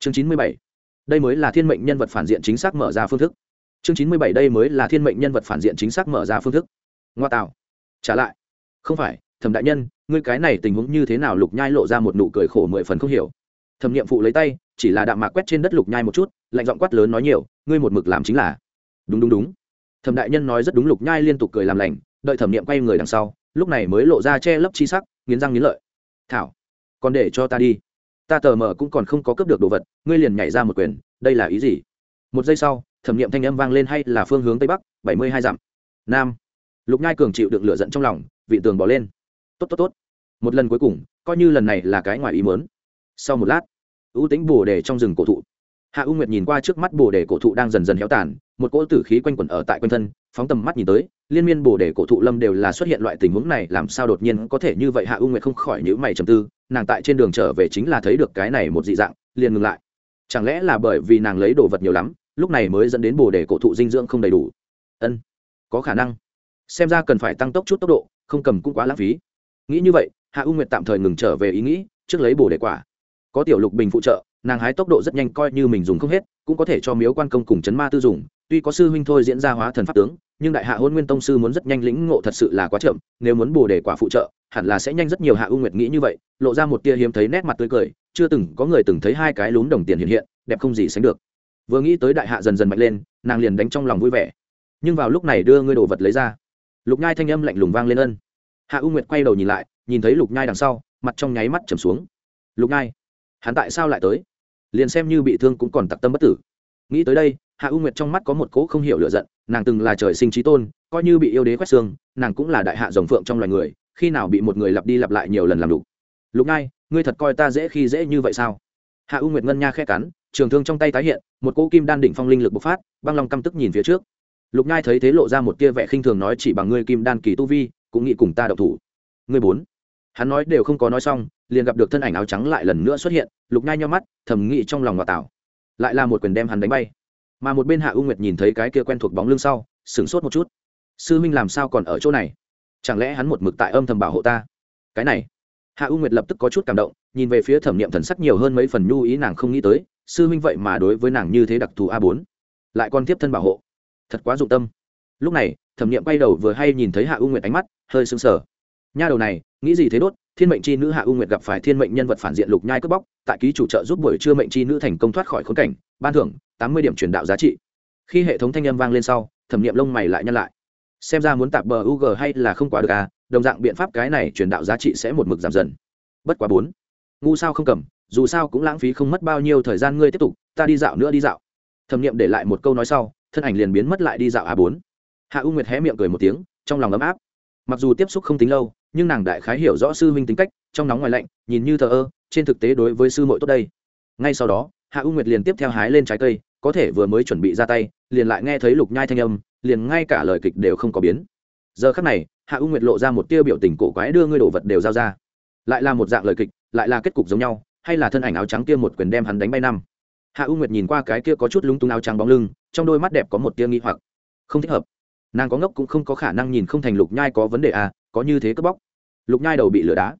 chương chín mươi bảy. Đây mới là thiên mệnh nhân vật phản diện chính xác mở ra phương thức. Chương chín mươi bảy đây mới là thiên mệnh nhân vật phản diện chính xác mở ra phương thức. Ngoa tạo. Trả lại. Không phải, thẩm đại nhân, ngươi cái này tình huống như thế nào lục nhai lộ ra một nụ cười khổ mười phần không hiểu. Thẩm nghiệm phụ lấy tay, chỉ là đạm mạc quét trên đất lục nhai một chút, lạnh giọng quát lớn nói nhiều, ngươi một mực làm chính là. Đúng đúng đúng. Thẩm đại nhân nói rất đúng, lục nhai liên tục cười làm lành, đợi thẩm nghiệm quay người đằng sau, lúc này mới lộ ra che lấp chi sắc, nghiến răng nghiến lợi. Thảo, còn để cho ta đi ta tờ mờ cũng còn không có cướp được đồ vật, ngươi liền nhảy ra một quyền, đây là ý gì? Một giây sau, thẩm nghiệm thanh âm vang lên hay là phương hướng tây bắc, bảy mươi hai dặm. Nam. Lục nhai cường chịu được lửa giận trong lòng, vị tường bỏ lên. Tốt tốt tốt. Một lần cuối cùng, coi như lần này là cái ngoài ý mớn sau một lát, ưu tính bồ đề trong rừng cổ thụ. Hạ u nguyệt nhìn qua trước mắt bồ đề cổ thụ đang dần dần héo tàn, một cỗ tử khí quanh quẩn ở tại quanh thân phóng tầm mắt nhìn tới, liên miên bồ đề cổ thụ lâm đều là xuất hiện loại tình huống này, làm sao đột nhiên có thể như vậy hạ u nguyệt không khỏi nhữ mày trầm tư, nàng tại trên đường trở về chính là thấy được cái này một dị dạng, liền ngừng lại. Chẳng lẽ là bởi vì nàng lấy đồ vật nhiều lắm, lúc này mới dẫn đến bồ đề cổ thụ dinh dưỡng không đầy đủ? Ân, có khả năng. Xem ra cần phải tăng tốc chút tốc độ, không cầm cũng quá lãng phí. Nghĩ như vậy, hạ u nguyệt tạm thời ngừng trở về ý nghĩ, trước lấy bồ đề quả. Có tiểu lục bình phụ trợ, nàng hái tốc độ rất nhanh coi như mình dùng không hết, cũng có thể cho miếu quan công cùng chấn ma tư dùng tuy có sư huynh thôi diễn ra hóa thần pháp tướng, nhưng đại hạ hôn nguyên tông sư muốn rất nhanh lĩnh ngộ thật sự là quá chậm, nếu muốn bồ đề quả phụ trợ, hẳn là sẽ nhanh rất nhiều hạ u nguyệt nghĩ như vậy, lộ ra một tia hiếm thấy nét mặt tươi cười, chưa từng có người từng thấy hai cái lún đồng tiền hiện hiện, đẹp không gì sánh được. Vừa nghĩ tới đại hạ dần dần mạnh lên, nàng liền đánh trong lòng vui vẻ. Nhưng vào lúc này đưa ngươi đồ vật lấy ra. Lục nhai thanh âm lạnh lùng vang lên ân. Hạ u nguyệt quay đầu nhìn lại, nhìn thấy lục nhai đằng sau, mặt trong nháy mắt trầm xuống. Lục nhai, hắn tại sao lại tới? Liền xem như bị thương cũng còn tặc tâm bất tử. Nghĩ tới đây hạ u nguyệt trong mắt có một cỗ không hiểu lựa giận, nàng từng là trời sinh trí tôn, coi như bị yêu đế quét xương, nàng cũng là đại hạ dòng phượng trong loài người, khi nào bị một người lặp đi lặp lại nhiều lần làm đủ lục nhai ngươi thật coi ta dễ khi dễ như vậy sao? Hạ u nguyệt ngân nha khe cắn, trường thương trong tay tái hiện, một cỗ kim đan đỉnh phong linh lực bộc phát, băng long căm tức nhìn phía trước. Lục nhai thấy thế lộ ra một tia vẻ khinh thường nói chỉ bằng ngươi kim đan kỳ tu vi, cũng nghĩ cùng ta đậu thủ. Ngươi bốn. Hắn nói đều không có nói xong, liền gặp được thân ảnh áo trắng lại lần nữa xuất hiện, lục nhai nho mắt, thầm nghĩ trong lòng ngọt tảo. Lại là một quyền đem hắn đánh bay mà một bên hạ u nguyệt nhìn thấy cái kia quen thuộc bóng lưng sau, sửng sốt một chút. Sư minh làm sao còn ở chỗ này? Chẳng lẽ hắn một mực tại âm thầm bảo hộ ta? Cái này. Hạ u nguyệt lập tức có chút cảm động, nhìn về phía thẩm niệm thần sắc nhiều hơn mấy phần nhu ý nàng không nghĩ tới, sư minh vậy mà đối với nàng như thế đặc thù a bốn. Lại còn tiếp thân bảo hộ. Thật quá dụng tâm. Lúc này, thẩm niệm quay đầu vừa hay nhìn thấy hạ u nguyệt ánh mắt, hơi sưng sờ. Nha đầu này, nghĩ gì thế đốt, thiên mệnh c h i nữ hạ u nguyệt gặp phải thiên mệnh nhân vật phản diện lục nhai cướp bóc, tại ký chủ trợ giúp buổi trưa mệnh c h i nữ thành công thoát khỏi khốn cảnh, ban thưởng tám mươi điểm truyền đạo giá trị. Khi hệ thống thanh âm vang lên sau, thẩm nghiệm lông mày lại nhăn lại. Xem ra muốn tạp bờ u g hay là không quá được à đồng dạng biện pháp cái này truyền đạo giá trị sẽ một mực giảm dần. Bất quá bốn. Ngu sao không cầm, dù sao cũng lãng phí không mất bao nhiêu thời gian ngươi tiếp tục, ta đi dạo nữa đi dạo. Thẩm nghiệm để lại một câu nói sau, thân ảnh liền biến mất lại đi dạo a bốn. Hạ u nguyệt hé miệng cười một tiếng, trong lòng ấm áp. Mặc dù tiếp xúc không tính lâu, nhưng nàng đại khái hiểu rõ sư huynh tính cách, trong nóng ngoài lạnh, nhìn như thờ ơ, trên thực tế đối với sư mội tốt đây. Ngay sau đó, hạ u nguyệt liền tiếp theo hái lên trái cây có thể vừa mới chuẩn bị ra tay, liền lại nghe thấy lục nhai thanh âm, liền ngay cả lời kịch đều không có biến. Giờ khắc này, hạ u nguyệt lộ ra một tiêu biểu tình cổ quái đưa ngươi đồ vật đều giao ra. Lại là một dạng lời kịch, lại là kết cục giống nhau, hay là thân ảnh áo trắng kia một quyền đem hắn đánh bay năm. Hạ u nguyệt nhìn qua cái kia có chút lúng túng áo trắng bóng lưng, trong đôi mắt đẹp có một tia nghi hoặc. Không thích hợp. Nàng có ngốc cũng không có khả năng nhìn không thành lục nhai có vấn đề à có như thế cướp bóc. Lục nhai đầu bị lửa đá.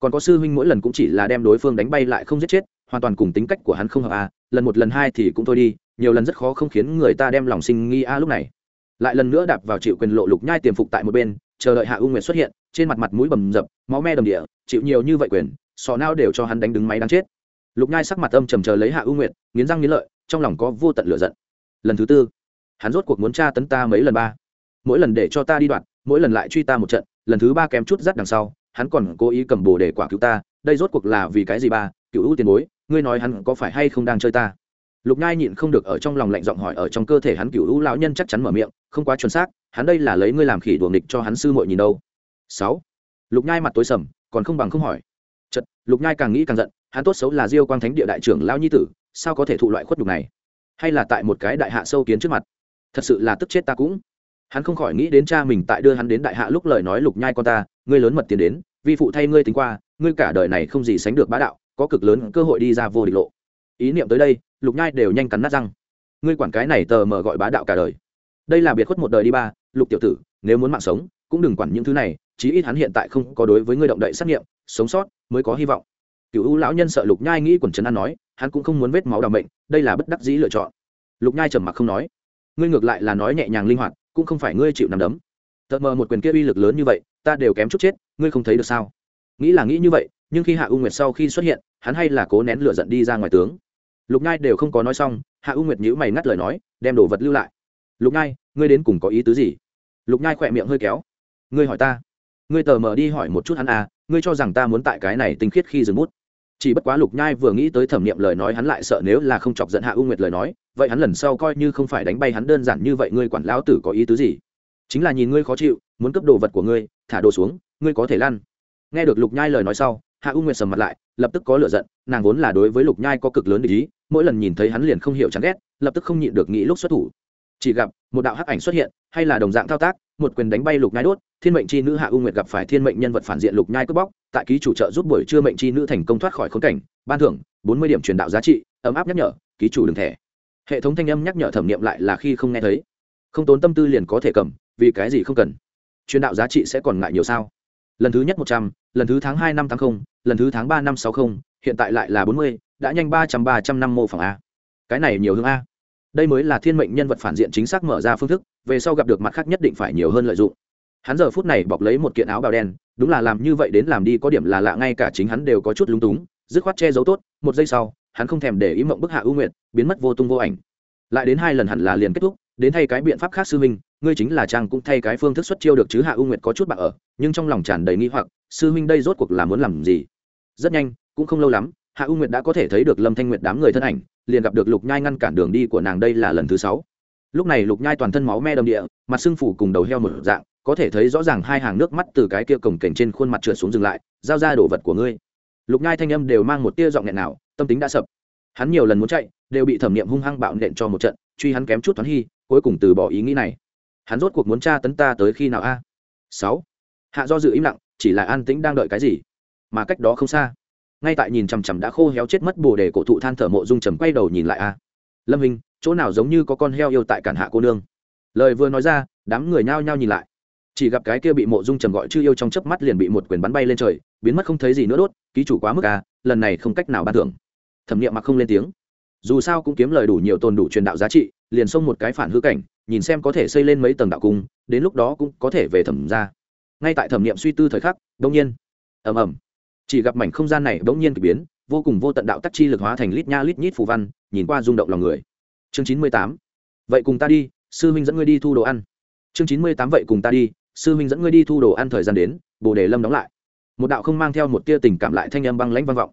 Còn có sư huynh mỗi lần cũng chỉ là đem đối phương đánh bay lại không giết chết, hoàn toàn cùng tính cách của hắn không hợp à lần một lần hai thì cũng thôi đi nhiều lần rất khó không khiến người ta đem lòng sinh nghi a lúc này. Lại lần nữa đạp vào chịu quyền lộ lục nhai tiềm phục tại một bên, chờ đợi hạ u nguyệt xuất hiện, trên mặt mặt mũi bầm dập, máu me đầm địa, chịu nhiều như vậy quyền sò nao đều cho hắn đánh đứng máy đáng chết. Lục nhai sắc mặt âm trầm chờ lấy hạ u nguyệt, nghiến răng nghiến lợi, trong lòng có vô tận lửa giận. Lần thứ tư, hắn rốt cuộc muốn tra tấn ta mấy lần ba. Mỗi lần để cho ta đi đoạn, mỗi lần lại truy ta một trận, lần thứ ba kém chút rắt đằng sau, hắn còn cố ý cầm bồ để quả cứu ta, đây rốt cuộc là vì cái gì ba? Cựu ưu tiền bối, ngươi nói hắn có phải hay không đang chơi ta? Lục nhai nhịn không được ở trong lòng lạnh giọng hỏi ở trong cơ thể hắn cựu lũ lão nhân chắc chắn mở miệng, không quá chuẩn xác, hắn đây là lấy ngươi làm khỉ đuồng địch cho hắn sư muội nhìn đâu. Sáu. Lục nhai mặt tối sầm, còn không bằng không hỏi. Chật lục nhai càng nghĩ càng giận, hắn tốt xấu là diêu quang thánh địa đại trưởng lão nhi tử, sao có thể thụ loại khuất đục này? Hay là tại một cái đại hạ sâu kiến trước mặt? Thật sự là tức chết ta cũng. Hắn không khỏi nghĩ đến cha mình tại đưa hắn đến đại hạ lúc lời nói lục nhai con ta, ngươi lớn mật tiền đến, vi phụ thay ngươi tính qua, ngươi cả đời này không gì sánh được bá đạo, có cực lớn cơ hội đi ra vô địch lộ ý niệm tới đây lục nhai đều nhanh cắn nát răng. Ngươi quản cái này tờ mờ gọi bá đạo cả đời. Đây là biệt khuất một đời đi ba lục tiểu tử nếu muốn mạng sống cũng đừng quản những thứ này chí ít hắn hiện tại không có đối với ngươi động đậy xét nghiệm sống sót mới có hy vọng. Cựu lão nhân sợ lục nhai nghĩ quần trấn an nói hắn cũng không muốn vết máu đ bệnh, đây là bất đắc dĩ lựa chọn. Lục nhai trầm mặc không nói. Ngươi ngược lại là nói nhẹ nhàng linh hoạt cũng không phải ngươi chịu nằm đấm. Tợt mờ một quyền kia uy lực lớn như vậy ta đều kém chút chết ngươi không thấy được sao? Nghĩ là nghĩ như vậy nhưng khi hạ u nguyệt sau khi xuất hiện, hắn hay là cố nén lửa giận đi ra ngoài tướng. Lục nhai đều không có nói xong, hạ u nguyệt nhữ mày ngắt lời nói, đem đồ vật lưu lại. Lục nhai, ngươi đến cùng có ý tứ gì? Lục nhai khỏe miệng hơi kéo. Ngươi hỏi ta. Ngươi tờ mờ đi hỏi một chút hắn à ngươi cho rằng ta muốn tại cái này tinh khiết khi dừng bút. Chỉ bất quá lục nhai vừa nghĩ tới thẩm nghiệm lời nói hắn lại sợ nếu là không chọc giận hạ u nguyệt lời nói, vậy hắn lần sau coi như không phải đánh bay hắn đơn giản như vậy, ngươi quản lão tử có ý tứ gì? Chính là nhìn ngươi khó chịu, muốn cướp đồ vật của ngươi, thả đồ xuống, ngươi có thể lăn. Nghe được lục nhai lời nói sau hạ u nguyệt sầm mặt lại, lập tức có lựa giận, nàng vốn là đối với lục nhai có cực lớn để ý, mỗi lần nhìn thấy hắn liền không hiểu chán ghét, lập tức không nhịn được nghĩ lúc xuất thủ. Chỉ gặp, một đạo hắc ảnh xuất hiện, hay là đồng dạng thao tác, một quyền đánh bay lục nhai đốt, thiên mệnh chi nữ hạ u nguyệt gặp phải thiên mệnh nhân vật phản diện lục nhai cướp bóc, tại ký chủ trợ giúp buổi trưa mệnh chi nữ thành công thoát khỏi khốn cảnh, ban thưởng bốn mươi điểm truyền đạo giá trị, ấm áp nhắc nhở, ký chủ đừng thẻ. Hệ thống thanh âm nhắc nhở thẩm nghiệm lại là khi không nghe thấy. Không tốn tâm tư liền có thể cầm, vì cái gì không cần? Truyền đạo giá trị sẽ còn ngại nhiều sao? Lần thứ nhất một trăm, lần thứ tháng hai năm tám mươi lần thứ tháng ba năm sáu mươi hiện tại lại là bốn mươi, đã nhanh ba trăm ba trăm năm mô phỏng a. Cái này nhiều hơn a. Đây mới là thiên mệnh nhân vật phản diện chính xác mở ra phương thức, về sau gặp được mặt khác nhất định phải nhiều hơn lợi dụng. Hắn giờ phút này bọc lấy một kiện áo bào đen, đúng là làm như vậy đến làm đi có điểm là lạ ngay cả chính hắn đều có chút lúng túng, dứt khoát che giấu tốt, một giây sau, hắn không thèm để ý mộng bức hạ ưu nguyện biến mất vô tung vô ảnh. Lại đến hai lần hẳn là liền kết thúc, đến thay cái biện pháp khác sư huynh ngươi chính là trang cũng thay cái phương thức xuất chiêu được chứ hạ u nguyệt có chút bạc ở, nhưng trong lòng tràn đầy nghi hoặc, sư huynh đây rốt cuộc là muốn làm gì? Rất nhanh, cũng không lâu lắm, hạ u nguyệt đã có thể thấy được lâm thanh nguyệt đám người thân ảnh, liền gặp được lục nhai ngăn cản đường đi của nàng đây là lần thứ sáu. Lúc này lục nhai toàn thân máu me đầm địa, mặt sưng phủ cùng đầu heo một dạng, có thể thấy rõ ràng hai hàng nước mắt từ cái kia cổng cảnh trên khuôn mặt trượt xuống dừng lại, giao ra đồ vật của ngươi. Lục nhai thanh âm đều mang một tia giọng nghẹn nào, tâm tính đã sập. Hắn nhiều lần muốn chạy, đều bị thẩm nghiệm hung hăng bạo nện cho một trận, truy hắn kém chút thoáng hy, cuối cùng từ bỏ ý nghĩ này hắn rốt cuộc muốn tra tấn ta tới khi nào a? Sáu. Hạ do dự im lặng, chỉ là an tĩnh đang đợi cái gì? Mà cách đó không xa. Ngay tại nhìn chằm chằm đã khô héo chết mất bồ đề cổ thụ than thở mộ dung trầm quay đầu nhìn lại a. Lâm hình, chỗ nào giống như có con heo yêu tại cản hạ cô nương? Lời vừa nói ra, đám người nhao nhao nhìn lại. Chỉ gặp cái kia bị mộ dung trầm gọi chư yêu trong chớp mắt liền bị một quyền bắn bay lên trời, biến mất không thấy gì nữa đốt, ký chủ quá mức a, lần này không cách nào ban thưởng. Thẩm nghiệm mặc không lên tiếng. Dù sao cũng kiếm lời đủ nhiều tồn đủ truyền đạo giá trị, liền xông một cái phản hư cảnh nhìn xem có thể xây lên mấy tầng đạo cung, đến lúc đó cũng có thể về thẩm ra ngay tại thẩm nghiệm suy tư thời khắc đông nhiên, ầm ầm, chỉ gặp mảnh không gian này bỗng nhiên k ỳ biến, vô cùng vô tận đạo tắc chi lực hóa thành lít nha lít nhít phù văn, nhìn qua rung động lòng người. Chương chín mươi tám, vậy cùng ta đi, sư minh dẫn ngươi đi thu đồ ăn. Chương chín mươi tám, vậy cùng ta đi, sư minh dẫn ngươi đi thu đồ ăn thời gian đến, bồ đề lâm đóng lại. Một đạo không mang theo một tia tình cảm lại thanh âm băng lãnh vang vọng.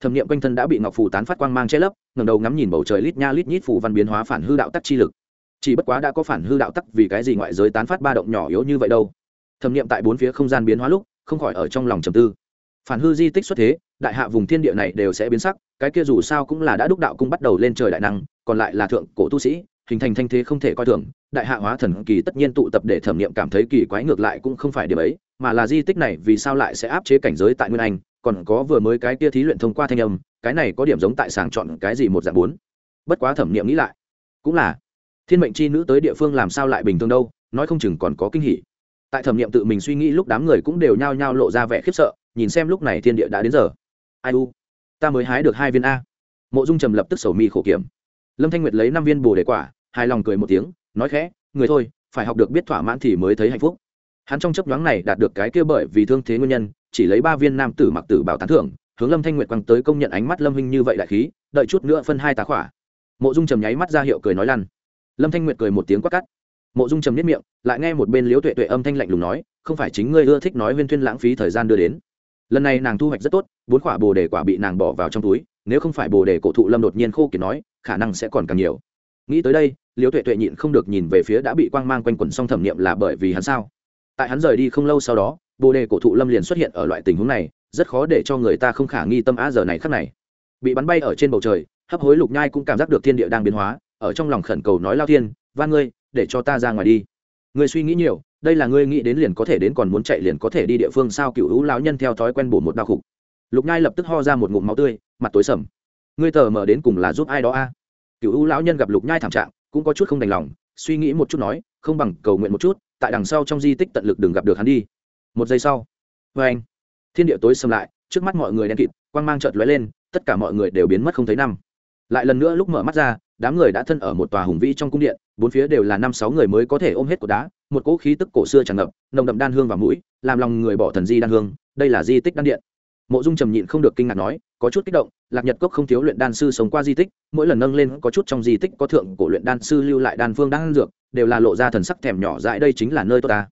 Thẩm nghiệm quanh thân đã bị ngọc phù tán phát quang mang che lấp ngầm đầu ngắm nhìn bầu trời lít nha lít nhít phù văn biến hóa phản hư đạo tắc chi lực chỉ bất quá đã có phản hư đạo tắc vì cái gì ngoại giới tán phát ba động nhỏ yếu như vậy đâu. Thẩm nghiệm tại bốn phía không gian biến hóa lúc, không khỏi ở trong lòng trầm tư. Phản hư di tích xuất thế, đại hạ vùng thiên địa này đều sẽ biến sắc, cái kia dù sao cũng là đã đúc đạo cung bắt đầu lên trời đại năng, còn lại là thượng cổ tu sĩ, hình thành thanh thế không thể coi thường, đại hạ hóa thần kỳ tất nhiên tụ tập để thẩm nghiệm cảm thấy kỳ quái ngược lại cũng không phải điểm ấy, mà là di tích này vì sao lại sẽ áp chế cảnh giới tại nguyên anh, còn có vừa mới cái kia thí luyện thông qua thanh âm, cái này có điểm giống tại sàng chọn cái gì một dạng bốn. Bất quá thẩm nghiệm nghĩ lại, cũng là thiên mệnh chi nữ tới địa phương làm sao lại bình thường đâu, nói không chừng còn có kinh hỉ. Tại thẩm nghiệm tự mình suy nghĩ lúc đám người cũng đều nhao nhao lộ ra vẻ khiếp sợ, nhìn xem lúc này thiên địa đã đến giờ. Ai u, ta mới hái được hai viên a. Mộ dung trầm lập tức sầu mi khổ kiểm. Lâm thanh nguyệt lấy năm viên bồ đề quả, hài lòng cười một tiếng, nói khẽ, người thôi, phải học được biết thỏa mãn thì mới thấy hạnh phúc. Hắn trong chấp nhoáng này đạt được cái kia bởi vì thương thế nguyên nhân, chỉ lấy ba viên nam tử mặc tử bảo tán thưởng, hướng lâm thanh nguyệt quăng tới công nhận ánh mắt lâm huynh như vậy đại khí, đợi chút nữa phân hai tá khỏa. Mộ dung trầm nháy mắt ra hiệu cười nói lăn lâm thanh nguyệt cười một tiếng quát cắt. Mộ dung trầm nếp miệng, lại nghe một bên liếu tuệ tuệ âm thanh lạnh lùng nói, không phải chính ngươi ưa thích nói huyên thuyên lãng phí thời gian đưa đến. Lần này nàng thu hoạch rất tốt, bốn quả bồ đề quả bị nàng bỏ vào trong túi, nếu không phải bồ đề cổ thụ lâm đột nhiên khô kiệt nói, khả năng sẽ còn càng nhiều. Nghĩ tới đây liếu tuệ tuệ nhịn không được nhìn về phía đã bị quang mang quanh quẩn song thẩm niệm là bởi vì hắn sao? Tại hắn rời đi không lâu sau đó, bồ đề cổ thụ lâm liền xuất hiện ở loại tình huống này, rất khó để cho người ta không khả nghi tâm á giờ này khắc này. Bị bắn bay ở trên bầu trời, hấp hối lục nhai cũng cảm giác được thiên địa đang biến hóa ở trong lòng khẩn cầu nói, lao thiên, van ngươi, để cho ta ra ngoài đi. Ngươi suy nghĩ nhiều, đây là ngươi nghĩ đến liền có thể đến, còn muốn chạy liền có thể đi địa phương sao? Cựu hữu lão nhân theo thói quen bổ một đau khục. Lục nhai lập tức ho ra một ngụm máu tươi, mặt tối sầm. Ngươi tờ mở đến cùng là giúp ai đó a? À? cựu hữu lão nhân gặp lục nhai thảm trạng, cũng có chút không đành lòng, suy nghĩ một chút nói, không bằng cầu nguyện một chút, tại đằng sau trong di tích tận lực đừng gặp được hắn đi. Một giây sau vê anh, thiên địa tối xâm lại, trước mắt mọi người đen kịt, quang mang chợt lóe lên, tất cả mọi người đều biến mất không thấy năm. Lại lần nữa lúc mở mắt ra đám người đã thân ở một tòa hùng vĩ trong cung điện, bốn phía đều là năm sáu người mới có thể ôm hết cột đá, một cỗ khí tức cổ xưa tràn ngập, nồng đậm đan hương và mũi, làm lòng người bỏ thần di đan hương, đây là di tích đan điện. Mộ dung trầm nhịn không được kinh ngạc nói, có chút kích động, lạc nhật cốc không thiếu luyện đan sư sống qua di tích, mỗi lần nâng lên có chút trong di tích có thượng cổ luyện đan sư lưu lại đan phương đan dược, đều là lộ ra thần sắc thèm nhỏ dại, đây chính là nơi tốt ta.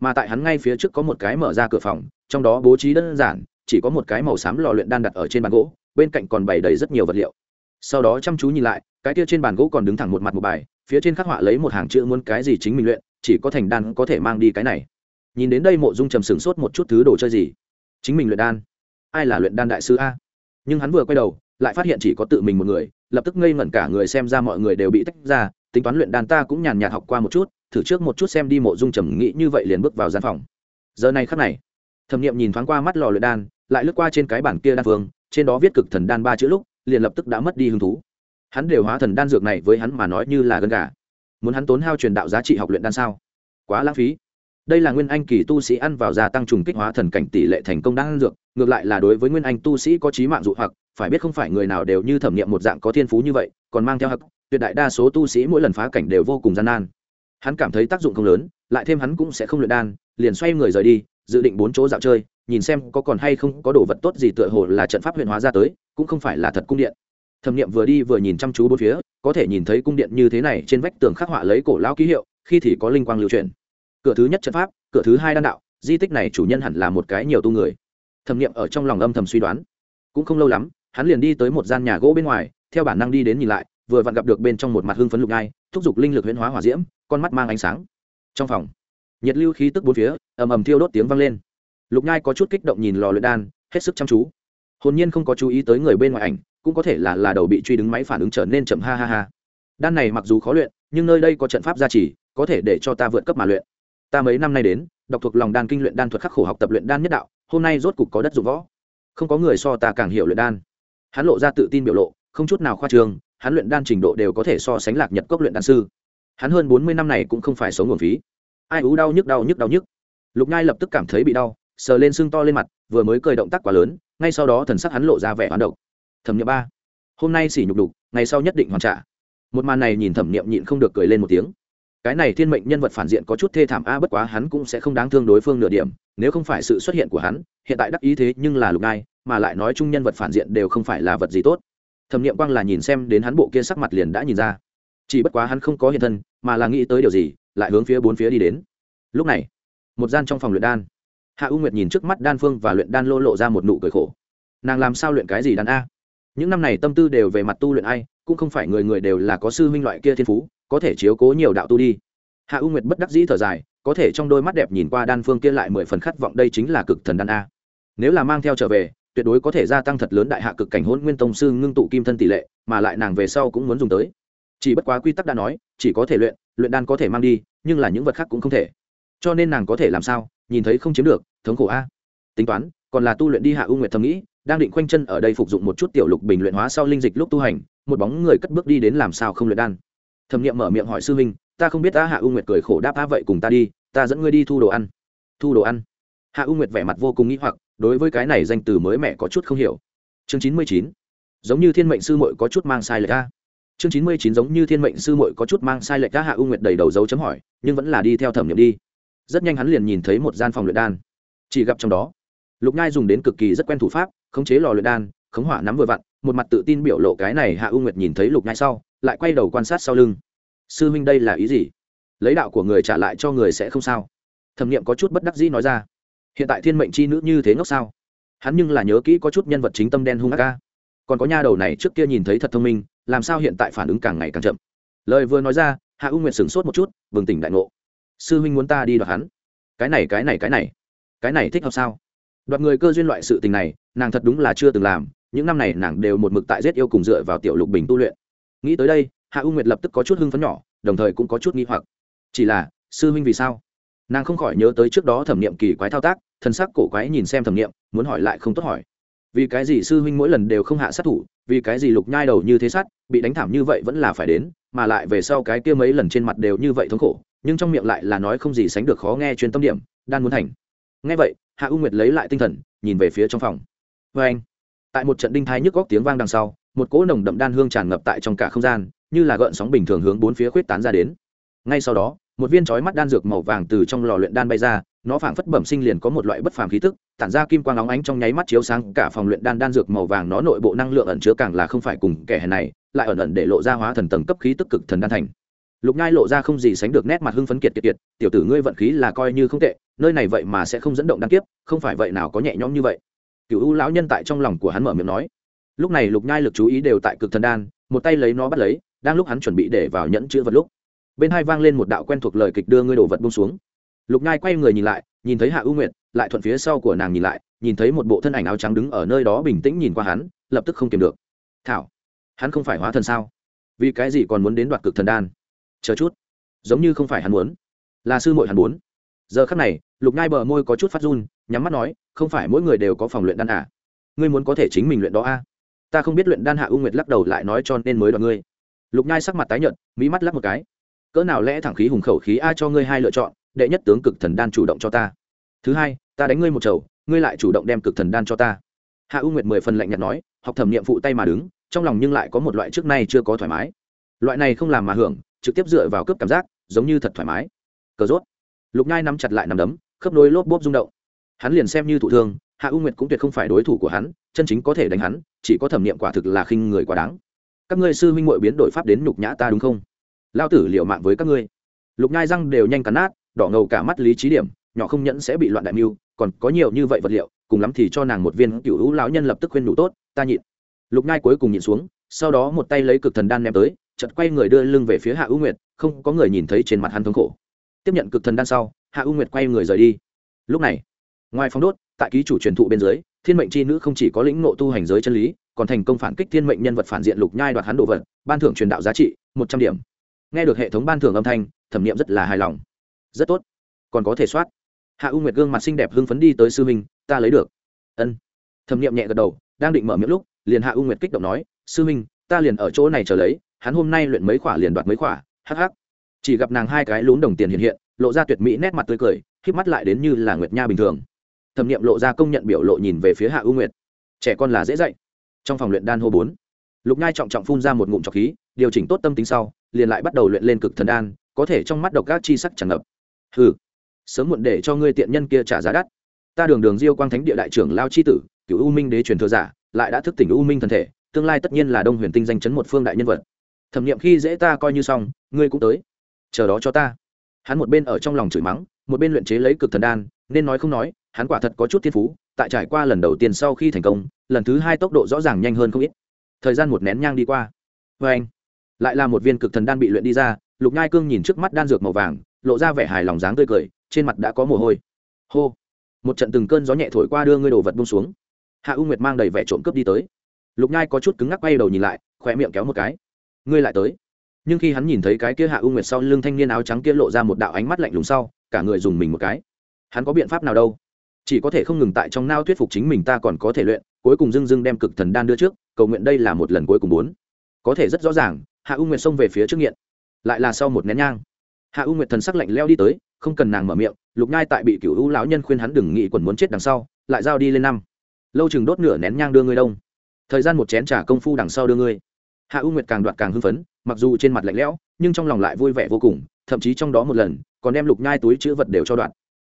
Mà tại hắn ngay phía trước có một cái mở ra cửa phòng, trong đó bố trí đơn giản, chỉ có một cái màu xám lò luyện đan đặt ở trên bàn gỗ, bên cạnh còn bày đầy rất nhiều vật liệu. Sau đó chăm chú nhìn lại cái kia trên bàn gỗ còn đứng thẳng một mặt một bài, phía trên khắc họa lấy một hàng chữ muốn cái gì chính mình luyện, chỉ có thành đan có thể mang đi cái này. Nhìn đến đây mộ dung trầm sửng sốt một chút thứ đồ chơi gì? Chính mình luyện đan. Ai là luyện đan đại sư a? Nhưng hắn vừa quay đầu, lại phát hiện chỉ có tự mình một người, lập tức ngây ngẩn cả người xem ra mọi người đều bị tách ra, tính toán luyện đan ta cũng nhàn nhạt học qua một chút, thử trước một chút xem đi mộ dung trầm nghĩ như vậy liền bước vào gian phòng. Giờ này khắc này, thẩm nghiệm nhìn thoáng qua mắt lò luyện đan, lại lướt qua trên cái bản kia đan phương trên đó viết cực thần đan ba chữ lúc, liền lập tức đã mất đi hứng thú hắn đều hóa thần đan dược này với hắn mà nói như là gân gà. Muốn hắn tốn hao truyền đạo giá trị học luyện đan sao? Quá lãng phí. Đây là nguyên anh kỳ tu sĩ ăn vào gia tăng trùng kích hóa thần cảnh tỷ lệ thành công đan dược, ngược lại là đối với nguyên anh tu sĩ có trí mạng dụ hoặc, phải biết không phải người nào đều như thẩm nghiệm một dạng có thiên phú như vậy, còn mang theo hặc tuyệt đại đa số tu sĩ mỗi lần phá cảnh đều vô cùng gian nan. Hắn cảm thấy tác dụng không lớn, lại thêm hắn cũng sẽ không luyện đan, liền xoay người rời đi, dự định bốn chỗ dạo chơi, nhìn xem có còn hay không có đồ vật tốt gì tựa hồ là trận pháp huyện hóa ra tới, cũng không phải là thật cung điện thẩm nghiệm vừa đi vừa nhìn chăm chú bốn phía, có thể nhìn thấy cung điện như thế này trên vách tường khắc họa lấy cổ lao ký hiệu, khi thì có linh quang lưu truyền cửa thứ nhất trận pháp, cửa thứ hai đan đạo, di tích này chủ nhân hẳn là một cái nhiều tu người. Thẩm nghiệm ở trong lòng âm thầm suy đoán. Cũng không lâu lắm, hắn liền đi tới một gian nhà gỗ bên ngoài, theo bản năng đi đến nhìn lại, vừa vặn gặp được bên trong một mặt hưng phấn lục ngai thúc giục linh lực huyễn hóa hỏa diễm, con mắt mang ánh sáng. Trong phòng, nhiệt lưu khí tức bốn phía, ầm ầm thiêu đốt tiếng vang lên. Lục ngai có chút kích động nhìn lò luyện đan, hết sức chăm chú hồn nhiên không có chú ý tới người bên ngoài ảnh, cũng có thể là là đầu bị truy đứng máy phản ứng trở nên chậm ha ha ha. Đan này mặc dù khó luyện, nhưng nơi đây có trận pháp gia trì, có thể để cho ta vượt cấp mà luyện. Ta mấy năm nay đến, đọc thuộc lòng đan kinh luyện đan thuật khắc khổ học tập luyện đan nhất đạo, hôm nay rốt cục có đất dụng võ. Không có người so ta càng hiểu luyện đan. Hắn lộ ra tự tin biểu lộ, không chút nào khoa trương, hắn luyện đan trình độ đều có thể so sánh lạc nhật cốc luyện đan sư. Hắn hơn bốn mươi năm này cũng không phải sống nguồn phí. Ai ú đau nhức đau nhức đau nhức. Lục nhai lập tức cảm thấy bị đau sờ lên xương to lên mặt, vừa mới cười động tác quá lớn, ngay sau đó thần sắc hắn lộ ra vẻ hoán độc. Thẩm nghiệm ba, hôm nay xỉ nhục đục, ngày sau nhất định hoàn trả. Một màn này nhìn thẩm nghiệm nhịn không được cười lên một tiếng. Cái này thiên mệnh nhân vật phản diện có chút thê thảm a, bất quá hắn cũng sẽ không đáng thương đối phương nửa điểm, nếu không phải sự xuất hiện của hắn, hiện tại đắc ý thế nhưng là lục ngai mà lại nói chung nhân vật phản diện đều không phải là vật gì tốt. Thẩm nghiệm quang là nhìn xem đến hắn bộ kia sắc mặt liền đã nhìn ra. Chỉ bất quá hắn không có hiện thân, mà là nghĩ tới điều gì, lại hướng phía bốn phía đi đến. Lúc này, một gian trong phòng luyện đan hạ u nguyệt nhìn trước mắt đan phương và luyện đan lô lộ ra một nụ cười khổ. Nàng làm sao luyện cái gì đan a? Những năm này tâm tư đều về mặt tu luyện ai, cũng không phải người người đều là có sư huynh loại kia thiên phú, có thể chiếu cố nhiều đạo tu đi. Hạ u nguyệt bất đắc dĩ thở dài, có thể trong đôi mắt đẹp nhìn qua đan phương kia lại mười phần khát vọng đây chính là cực thần đan a. Nếu là mang theo trở về, tuyệt đối có thể gia tăng thật lớn đại hạ cực cảnh hôn nguyên tông sư ngưng tụ kim thân tỷ lệ, mà lại nàng về sau cũng muốn dùng tới. Chỉ bất quá quy tắc đã nói, chỉ có thể luyện luyện đan có thể mang đi, nhưng là những vật khác cũng không thể. Cho nên nàng có thể làm sao? Nhìn thấy không chiếm được, thống khổ a. Tính toán, còn là tu luyện đi hạ u nguyệt thầm nghĩ, đang định khoanh chân ở đây phục dụng một chút tiểu lục bình luyện hóa sau linh dịch lúc tu hành, một bóng người cất bước đi đến làm sao không luyện đan. Thẩm nghiệm mở miệng hỏi sư huynh, ta không biết ta hạ u nguyệt cười khổ đáp a vậy cùng ta đi, ta dẫn ngươi đi thu đồ ăn. Thu đồ ăn? Hạ u nguyệt vẻ mặt vô cùng nghĩ hoặc, đối với cái này danh từ mới mẹ có chút không hiểu. Chương chín mươi chín. Giống như thiên mệnh sư muội có chút mang sai lệch a. Chương chín mươi chín giống như thiên mệnh sư muội có chút mang sai lệch a, hạ u nguyệt đầy đầu dấu chấm hỏi, nhưng vẫn là đi theo thẩm nghiệm đi rất nhanh hắn liền nhìn thấy một gian phòng luyện đan. Chỉ gặp trong đó, lục nhai dùng đến cực kỳ rất quen thủ pháp, khống chế lò luyện đan, khống hỏa nắm vừa vặn, một mặt tự tin biểu lộ cái này hạ u nguyệt nhìn thấy lục nhai sau, lại quay đầu quan sát sau lưng. Sư huynh đây là ý gì? Lấy đạo của người trả lại cho người sẽ không sao? Thẩm nghiệm có chút bất đắc dĩ nói ra. Hiện tại thiên mệnh c h i nữ như thế ngốc sao? Hắn nhưng là nhớ kỹ có chút nhân vật chính tâm đen hung ác ca. Còn có nha đầu này trước kia nhìn thấy thật thông minh, làm sao hiện tại phản ứng càng ngày càng chậm? Lời vừa nói ra, hạ u nguyệt sửng sốt một chút vừng tỉnh đại ngộ sư huynh muốn ta đi đoạt hắn. Cái này cái này cái này. Cái này thích hợp sao? Đoạt người cơ duyên loại sự tình này, nàng thật đúng là chưa từng làm. Những năm này nàng đều một mực tại giết yêu cùng dựa vào tiểu lục bình tu luyện. Nghĩ tới đây, hạ u nguyệt lập tức có chút hưng phấn nhỏ, đồng thời cũng có chút nghi hoặc. Chỉ là, sư huynh vì sao? Nàng không khỏi nhớ tới trước đó thẩm nghiệm kỳ quái thao tác thân sắc cổ quái nhìn xem thẩm nghiệm, muốn hỏi lại không tốt hỏi. Vì cái gì sư huynh mỗi lần đều không hạ sát thủ, vì cái gì lục nhai đầu như thế sát bị đánh thảm như vậy vẫn là phải đến, mà lại về sau cái kia mấy lần trên mặt đều như vậy thống khổ nhưng trong miệng lại là nói không gì sánh được khó nghe chuyên tâm điểm, đan muốn thành. Nghe vậy, hạ u nguyệt lấy lại tinh thần, nhìn về phía trong phòng. Vê anh, tại một trận đinh thai nhức góc tiếng vang đằng sau, một cỗ nồng đậm đan hương tràn ngập tại trong cả không gian, như là gợn sóng bình thường hướng bốn phía khuyết tán ra đến. Ngay sau đó, một viên chói mắt đan dược màu vàng từ trong lò luyện đan bay ra, nó phảng phất bẩm sinh liền có một loại bất phàm khí tức, tản ra kim quang óng ánh trong nháy mắt chiếu sáng cả phòng luyện đan đan dược màu vàng nó nội bộ năng lượng ẩn chứa càng là không phải cùng kẻ hèn này, lại ẩn ẩn để lộ ra hóa thần tầng cấp khí tức cực thần đan thành lục nhai lộ ra không gì sánh được nét mặt hưng phấn kiệt kiệt kiệt, tiểu tử ngươi vận khí là coi như không tệ, nơi này vậy mà sẽ không dẫn động đan kiếp, không phải vậy nào có nhẹ nhõm như vậy. Cựu u lão nhân tại trong lòng của hắn mở miệng nói. Lúc này lục nhai lực chú ý đều tại cực thần đan, một tay lấy nó bắt lấy, đang lúc hắn chuẩn bị để vào nhẫn chữ vật lúc, bên hai vang lên một đạo quen thuộc lời kịch đưa ngươi đồ vật bông xuống. Lục nhai quay người nhìn lại, nhìn thấy hạ ưu nguyệt, lại thuận phía sau của nàng nhìn lại, nhìn thấy một bộ thân ảnh áo trắng đứng ở nơi đó bình tĩnh nhìn qua hắn, lập tức không kiềm được. Thảo, hắn không phải hóa thần sao? Vì cái gì còn muốn đến đoạt cực thần đan? Chờ chút. Giống như không phải hắn muốn. Là sư muội hắn muốn. Giờ khắc này, lục nhai bờ môi có chút phát run, nhắm mắt nói, không phải mỗi người đều có phòng luyện đan à? Ngươi muốn có thể chính mình luyện đó a à? ta không biết luyện đan hạ u nguyệt lắc đầu lại nói cho nên mới đoạt ngươi. Lục nhai sắc mặt tái nhợt mỹ mắt lắc một cái. Cỡ nào lẽ thẳng khí hùng khẩu khí a cho ngươi hai lựa chọn, đệ nhất tướng cực thần đan chủ động cho ta. Thứ hai, ta đánh ngươi một chầu, ngươi lại chủ động đem cực thần đan cho ta. Hạ u nguyệt mười phần lạnh nhạt nói, học thẩm nghiệm phụ tay mà đứng, trong lòng nhưng lại có một loại trước nay chưa có thoải mái. Loại này không làm mà hưởng trực tiếp dựa vào cướp cảm giác, giống như thật thoải mái. Cờ rốt. Lục nhai nắm chặt lại nằm đấm, khớp nối lốp bốp rung động. Hắn liền xem như thụ thương, hạ u nguyệt cũng tuyệt không phải đối thủ của hắn, chân chính có thể đánh hắn, chỉ có thẩm niệm quả thực là khinh người quá đáng. Các ngươi sư huynh muội biến đổi pháp đến nhục nhã ta đúng không? Lao tử liệu mạng với các ngươi. Lục nhai răng đều nhanh cắn nát, đỏ ngầu cả mắt lý trí điểm, nhỏ không nhẫn sẽ bị loạn đại mưu, còn có nhiều như vậy vật liệu, cùng lắm thì cho nàng một viên cựu hữu lão nhân lập tức khuyên nhủ tốt, ta nhịn. Lục nhai cuối cùng nhịn xuống, sau đó một tay lấy cực thần đan ném tới chợt quay người đưa lưng về phía hạ u nguyệt, không có người nhìn thấy trên mặt hắn thống khổ. Tiếp nhận cực thần đan sau, hạ u nguyệt quay người rời đi. Lúc này, ngoài phóng đốt, tại ký chủ truyền thụ bên dưới, thiên mệnh c h i nữ không chỉ có lĩnh nộ tu hành giới chân lý, còn thành công phản kích thiên mệnh nhân vật phản diện lục nhai đoạt hắn đồ vật, ban thưởng truyền đạo giá trị một trăm điểm. Nghe được hệ thống ban thưởng âm thanh, thẩm Niệm rất là hài lòng. Rất tốt. Còn có thể soát. Hạ u nguyệt gương mặt xinh đẹp hưng phấn đi tới sư minh ta lấy được. Ân. Thẩm Niệm nhẹ gật đầu, đang định mở miệng lúc, liền hạ u nguyệt kích động nói, sư minh ta liền ở chỗ này chờ lấy hắn hôm nay luyện mấy khỏa liền đoạt mấy khỏa, hắc. chỉ gặp nàng hai cái lún đồng tiền hiện hiện, lộ ra tuyệt mỹ nét mặt tươi cười k mắt lại đến như là nguyệt nha bình thường. Thẩm nghiệm lộ ra công nhận biểu lộ nhìn về phía hạ u nguyệt. Trẻ con là dễ dạy. Trong phòng luyện đan hô bốn, lục nhai trọng trọng phun ra một ngụm trọc khí, điều chỉnh tốt tâm tính sau, liền lại bắt đầu luyện lên cực thần đan, có thể trong mắt độc các chi sắc tràn ngập. Hừ, sớm muộn để cho ngươi tiện nhân kia trả giá đắt. Ta đường đường diêu quang thánh địa đại trưởng lao chi tử, cựu u minh đế truyền thừa giả, lại đã thức tỉnh u minh thần thể, tương lai tất nhiên là đông huyền tinh danh chấn một phương đại nhân vật thẩm nghiệm khi dễ ta coi như xong, ngươi cũng tới. Chờ đó cho ta. Hắn một bên ở trong lòng chửi mắng, một bên luyện chế lấy cực thần đan, nên nói không nói, hắn quả thật có chút thiên phú, tại trải qua lần đầu tiên sau khi thành công, lần thứ hai tốc độ rõ ràng nhanh hơn không ít. Thời gian một nén nhang đi qua. Vê anh, lại là một viên cực thần đan bị luyện đi ra, lục nhai cương nhìn trước mắt đan dược màu vàng, lộ ra vẻ hài lòng dáng tươi cười, trên mặt đã có mồ hôi. Hô, một trận từng cơn gió nhẹ thổi qua đưa ngươi đồ vật bung xuống. Hạ u nguyệt mang đầy vẻ trộm cướp đi tới. Lục nhai có chút cứng ngắc quay đầu nhìn lại khỏe miệng kéo một cái ngươi lại tới. Nhưng khi hắn nhìn thấy cái kia hạ u nguyệt sau lưng thanh niên áo trắng kia lộ ra một đạo ánh mắt lạnh lùng sau, cả người dùng mình một cái. Hắn có biện pháp nào đâu? Chỉ có thể không ngừng tại trong nao thuyết phục chính mình ta còn có thể luyện, cuối cùng dưng dưng đem cực thần đan đưa trước, cầu nguyện đây là một lần cuối cùng bốn có thể rất rõ ràng, hạ u nguyệt xông về phía trước nghiện. Lại là sau một nén nhang. Hạ u nguyệt thần sắc lạnh leo đi tới, không cần nàng mở miệng, lục nhai tại bị cựu u lão nhân khuyên hắn đừng nghĩ quần muốn chết đằng sau, lại giao đi lên năm. Lâu chừng đốt nửa nén nhang đưa ngươi đông. Thời gian một chén trả công phu đằng sau đưa ngươi hạ u nguyệt càng đoạt càng hưng phấn, mặc dù trên mặt lạnh lẽo, nhưng trong lòng lại vui vẻ vô cùng, thậm chí trong đó một lần, còn đem lục nhai túi chữ vật đều cho đoạn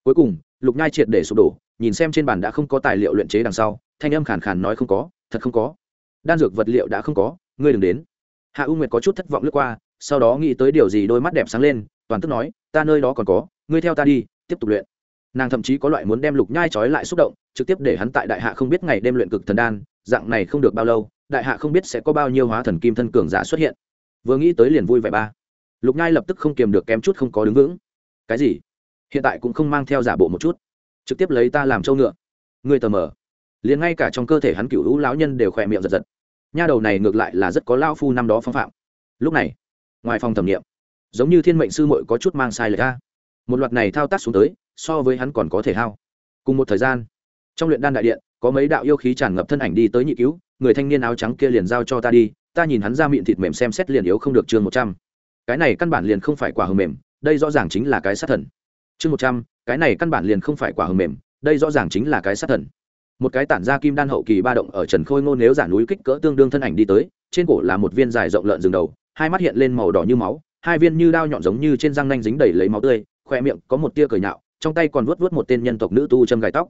cuối cùng, lục nhai triệt để sụp đổ, nhìn xem trên bàn đã không có tài liệu luyện chế đằng sau, thanh âm khàn khàn nói không có, thật không có. Đan dược vật liệu đã không có, ngươi đừng đến. Hạ u nguyệt có chút thất vọng lướt qua, sau đó nghĩ tới điều gì đôi mắt đẹp sáng lên, toàn tức nói, ta nơi đó còn có, ngươi theo ta đi, tiếp tục luyện. Nàng thậm chí có loại muốn đem lục nhai trói lại xúc động, trực tiếp để hắn tại đại hạ không biết ngày đêm luyện cực thần đan, dạng này không được bao lâu đại hạ không biết sẽ có bao nhiêu hóa thần kim thân cường giả xuất hiện. Vừa nghĩ tới liền vui vẻ ba. Lục nhai lập tức không kiềm được kém chút không có đứng vững. Cái gì? Hiện tại cũng không mang theo giả bộ một chút. Trực tiếp lấy ta làm trâu ngựa. Người tờ mờ. Liền ngay cả trong cơ thể hắn cựu hữu lão nhân đều khỏe miệng giật giật. Nha đầu này ngược lại là rất có lao phu năm đó phong phạm. Lúc này, ngoài phòng thẩm nghiệm, giống như thiên mệnh sư mội có chút mang sai lệch ra. Một loạt này thao tác xuống tới, so với hắn còn có thể hao. Cùng một thời gian trong luyện đan đại điện, có mấy đạo yêu khí tràn ngập thân ảnh đi tới nhị cứu, người thanh niên áo trắng kia liền giao cho ta đi, ta nhìn hắn ra miệng thịt mềm xem xét liền yếu không được chương một trăm. Cái này căn bản liền không phải quả hờ mềm, đây rõ ràng chính là cái sát thần. Chương một trăm, cái này căn bản liền không phải quả hờ mềm, đây rõ ràng chính là cái sát thần. Một cái tản ra kim đan hậu kỳ ba động ở trần khôi ngô nếu giả núi kích cỡ tương đương thân ảnh đi tới, trên cổ là một viên dài rộng lợn rừng đầu, hai mắt hiện lên màu đỏ như máu, hai viên như đao nhọn giống như trên răng nanh dính đầy lấy máu tươi, khoe miệng có một tia cười nhạo, trong tay còn vuốt vuốt một tên nhân tộc nữ tu châm gài tóc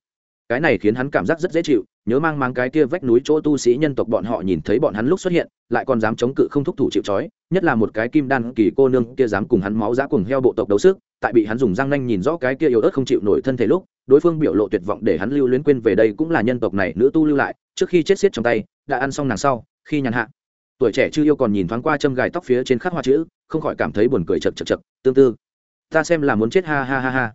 cái này khiến hắn cảm giác rất dễ chịu, nhớ mang mang cái kia vách núi chỗ tu sĩ nhân tộc bọn họ nhìn thấy bọn hắn lúc xuất hiện, lại còn dám chống cự không thúc thủ chịu trói, nhất là một cái kim đan kỳ cô nương kia dám cùng hắn máu giá cùng heo bộ tộc đấu sức, tại bị hắn dùng răng nanh nhìn rõ cái kia yếu ớt không chịu nổi thân thể lúc, đối phương biểu lộ tuyệt vọng để hắn lưu luyến quên về đây cũng là nhân tộc này nữ tu lưu lại, trước khi chết xiết trong tay, đã ăn xong nàng sau, khi nhàn hạ. Tuổi trẻ chưa yêu còn nhìn thoáng qua châm gài tóc phía trên khắc hoa chữ, không khỏi cảm thấy buồn cười chật chật chật, tương tư. Ta xem là muốn chết, ha ha ha ha.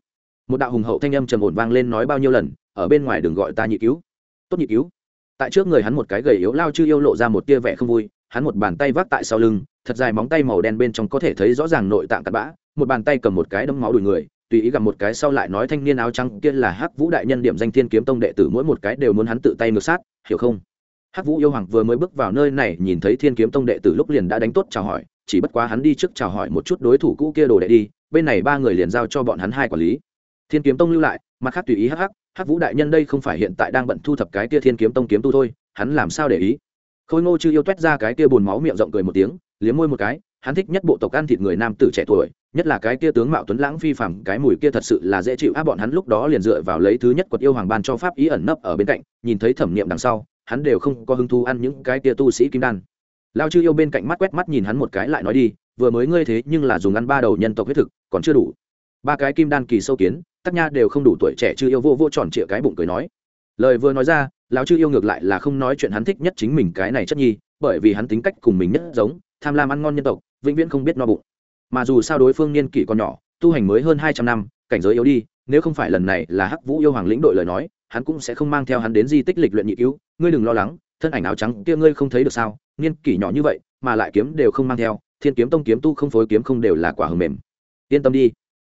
Một đạo hùng hậu thanh âm trầm ổn vang lên nói bao nhiêu lần ở bên ngoài đừng gọi ta nhị cứu. Tốt nhị cứu. Tại trước người hắn một cái gầy yếu lao chư yêu lộ ra một tia vẻ không vui, hắn một bàn tay vác tại sau lưng, thật dài móng tay màu đen bên trong có thể thấy rõ ràng nội tạng cặn bã, một bàn tay cầm một cái đấm máu đùi người, tùy ý gặp một cái sau lại nói thanh niên áo trắng kia là hắc vũ đại nhân điểm danh thiên kiếm tông đệ tử, mỗi một cái đều muốn hắn tự tay ngược sát, hiểu không? Hắc vũ yêu hoàng vừa mới bước vào nơi này, nhìn thấy thiên kiếm tông đệ tử lúc liền đã đánh tốt chào hỏi, chỉ bất quá hắn đi trước chào hỏi một chút đối thủ cũ kia đồ đệ đi, bên này ba người liền giao cho bọn hắn hai quản lý. Thiên kiếm tông lưu lại, mặt khác tùy ý hắc hắc hắc vũ đại nhân đây không phải hiện tại đang bận thu thập cái kia thiên kiếm tông kiếm tu thôi, hắn làm sao để ý? Khôi ngô chư yêu t u é t ra cái kia bùn máu miệng rộng cười một tiếng, liếm môi một cái, hắn thích nhất bộ tộc ăn thịt người nam tử trẻ tuổi, nhất là cái kia tướng mạo tuấn lãng phi phạm cái mùi kia thật sự là dễ chịu. Áp bọn hắn lúc đó liền dựa vào lấy thứ nhất quật yêu hoàng ban cho pháp ý ẩn nấp ở bên cạnh, nhìn thấy thẩm nghiệm đằng sau, hắn đều không có hứng thú ăn những cái kia tu sĩ kim đan. Lao chư yêu bên cạnh mắt quét mắt nhìn hắn một cái lại nói đi, vừa mới ngươi thế nhưng là dùng ăn ba đầu nhân tộc huyết thực, còn chưa đủ. Ba cái kim đan kỳ sâu kiến tắc nha đều không đủ tuổi trẻ chưa yêu vô vô tròn trịa cái bụng cười nói. Lời vừa nói ra, lão chư yêu ngược lại là không nói chuyện hắn thích nhất chính mình cái này chất nhi, bởi vì hắn tính cách cùng mình nhất giống, tham lam ăn ngon nhân tộc, vĩnh viễn không biết no bụng. Mà dù sao đối phương niên kỷ còn nhỏ, tu hành mới hơn hai trăm năm, cảnh giới yếu đi, nếu không phải lần này là hắc vũ yêu hoàng lĩnh đội lời nói, hắn cũng sẽ không mang theo hắn đến di tích lịch luyện nhị cứu. Ngươi đừng lo lắng, thân ảnh áo trắng kia ngươi không thấy được sao? Niên kỷ nhỏ như vậy, mà lại kiếm đều không mang theo, thiên kiếm tông kiếm tu không phối kiếm không đều là quả hầm mềm. Yên tâm đi.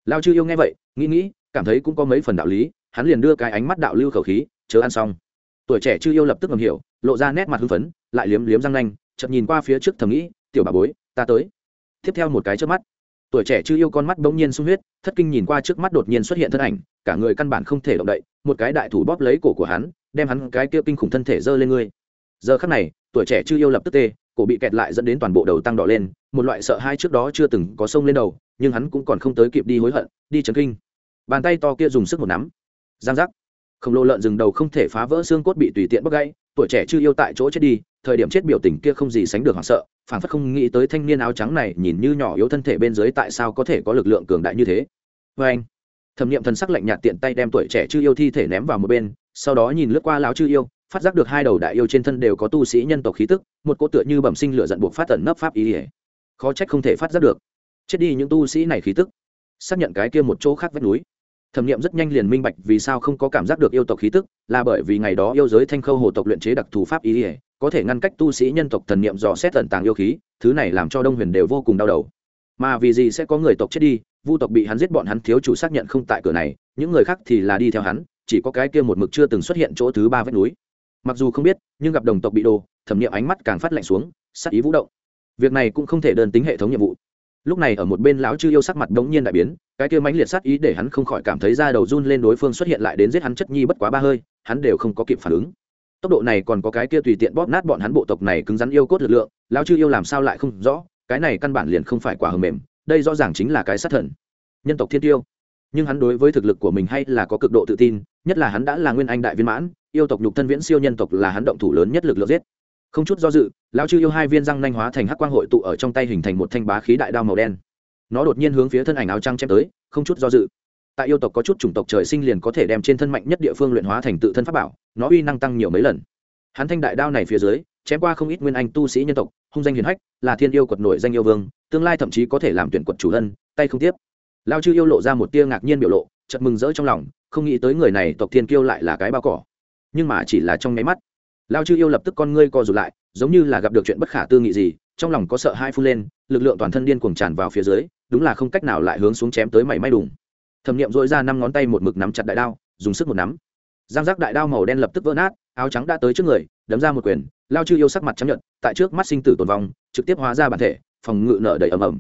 Lao chư yêu nghe vậy, nghĩ nghĩ cảm thấy cũng có mấy phần đạo lý, hắn liền đưa cái ánh mắt đạo lưu khẩu khí, chớ ăn xong. Tuổi trẻ chưa yêu lập tức ngầm hiểu, lộ ra nét mặt hưng phấn, lại liếm liếm răng nanh chậm nhìn qua phía trước thầm nghĩ, tiểu bà bối, ta tới. Tiếp theo một cái trước mắt, tuổi trẻ chưa yêu con mắt bỗng nhiên sung huyết, thất kinh nhìn qua trước mắt đột nhiên xuất hiện thân ảnh, cả người căn bản không thể động đậy, một cái đại thủ bóp lấy cổ của hắn, đem hắn cái kia kinh khủng thân thể giơ lên ngươi. Giờ khắc này, tuổi trẻ chưa yêu lập tức tê, cổ bị kẹt lại dẫn đến toàn bộ đầu tăng đỏ lên, một loại sợ hai trước đó chưa từng có sông lên đầu, nhưng hắn cũng còn không tới kịp đi hối hận, đi chấn kinh bàn tay to kia dùng sức một nắm. Giang giác. Khổng lồ lợn rừng đầu không thể phá vỡ xương cốt bị tùy tiện bóc gãy, tuổi trẻ chưa yêu tại chỗ chết đi, thời điểm chết biểu tình kia không gì sánh được hoảng sợ phản phất không nghĩ tới thanh niên áo trắng này nhìn như nhỏ yếu thân thể bên dưới tại sao có thể có lực lượng cường đại như thế. Vê anh, thẩm nghiệm thần sắc lạnh nhạt tiện tay đem tuổi trẻ chưa yêu thi thể ném vào một bên, sau đó nhìn lướt qua lão chưa yêu, phát giác được hai đầu đại yêu trên thân đều có tu sĩ nhân tộc khí tức, một cỗ tựa như bẩm sinh lửa giận buộc phát tẩn nấp pháp ý ỉa khó trách không thể phát giác được. Chết đi những tu sĩ này khí tức. Xác nhận cái kia một chỗ khác vách núi thẩm nghiệm rất nhanh liền minh bạch vì sao không có cảm giác được yêu tộc khí tức, là bởi vì ngày đó yêu giới thanh khâu hồ tộc luyện chế đặc thù pháp ý ỉa có thể ngăn cách tu sĩ nhân tộc thần niệm dò xét tận tàng yêu khí, thứ này làm cho đông huyền đều vô cùng đau đầu. Mà vì gì sẽ có người tộc chết đi, vu tộc bị hắn giết bọn hắn thiếu chủ xác nhận không tại cửa này, những người khác thì là đi theo hắn, chỉ có cái kia một mực chưa từng xuất hiện chỗ thứ ba vách núi. Mặc dù không biết, nhưng gặp đồng tộc bị đồ thẩm nghiệm ánh mắt càng phát lạnh xuống, sắc ý vũ động. Việc này cũng không thể đơn tính hệ thống nhiệm vụ lúc này ở một bên lão chư yêu sắc mặt đống nhiên đại biến, cái kia mãnh liệt sát ý để hắn không khỏi cảm thấy da đầu run lên đối phương xuất hiện lại đến giết hắn chất nhi bất quá ba hơi, hắn đều không có kịp phản ứng. Tốc độ này còn có cái kia tùy tiện bóp nát bọn hắn bộ tộc này cứng rắn yêu cốt lực lượng, lão chư yêu làm sao lại không rõ, cái này căn bản liền không phải quả hờ mềm, đây rõ ràng chính là cái sát thần. Nhân tộc thiên tiêu. Nhưng hắn đối với thực lực của mình hay là có cực độ tự tin, nhất là hắn đã là nguyên anh đại viên mãn, yêu tộc nhục thân viễn siêu nhân tộc là hắn động thủ lớn nhất lực lượng giết không chút do dự, lão chư yêu hai viên răng nanh hóa thành hắc quang hội tụ ở trong tay hình thành một thanh bá khí đại đao màu đen. Nó đột nhiên hướng phía thân ảnh áo trăng chém tới, không chút do dự. Tại yêu tộc có chút chủng tộc trời sinh liền có thể đem trên thân mạnh nhất địa phương luyện hóa thành tự thân pháp bảo, nó uy năng tăng nhiều mấy lần. Hắn thanh đại đao này phía dưới, chém qua không ít nguyên anh tu sĩ nhân tộc, hung danh hiền hách, là thiên yêu quật nổi danh yêu vương, tương lai thậm chí có thể làm tuyển quật chủ ân tay không tiếp. Lao chư yêu lộ ra một tia ngạc nhiên biểu lộ chật mừng rỡ trong lòng, không nghĩ tới người này tộc thiên kiêu lại là cái bao cỏ. Nhưng mà chỉ là trong nháy mắt lao chư yêu lập tức con ngươi co rụt lại, giống như là gặp được chuyện bất khả tư nghị gì, trong lòng có sợ hai phun lên, lực lượng toàn thân điên cuồng tràn vào phía dưới, đúng là không cách nào lại hướng xuống chém tới mảy may đùng. Thẩm nghiệm dội ra năm ngón tay một mực nắm chặt đại đao, dùng sức một nắm. Giang giác đại đao màu đen lập tức vỡ nát, áo trắng đã tới trước người, đấm ra một quyền, lao chư yêu sắc mặt chấp nhận tại trước mắt sinh tử tồn vong, trực tiếp hóa ra bản thể, phòng ngự nở đầy ầm ầm.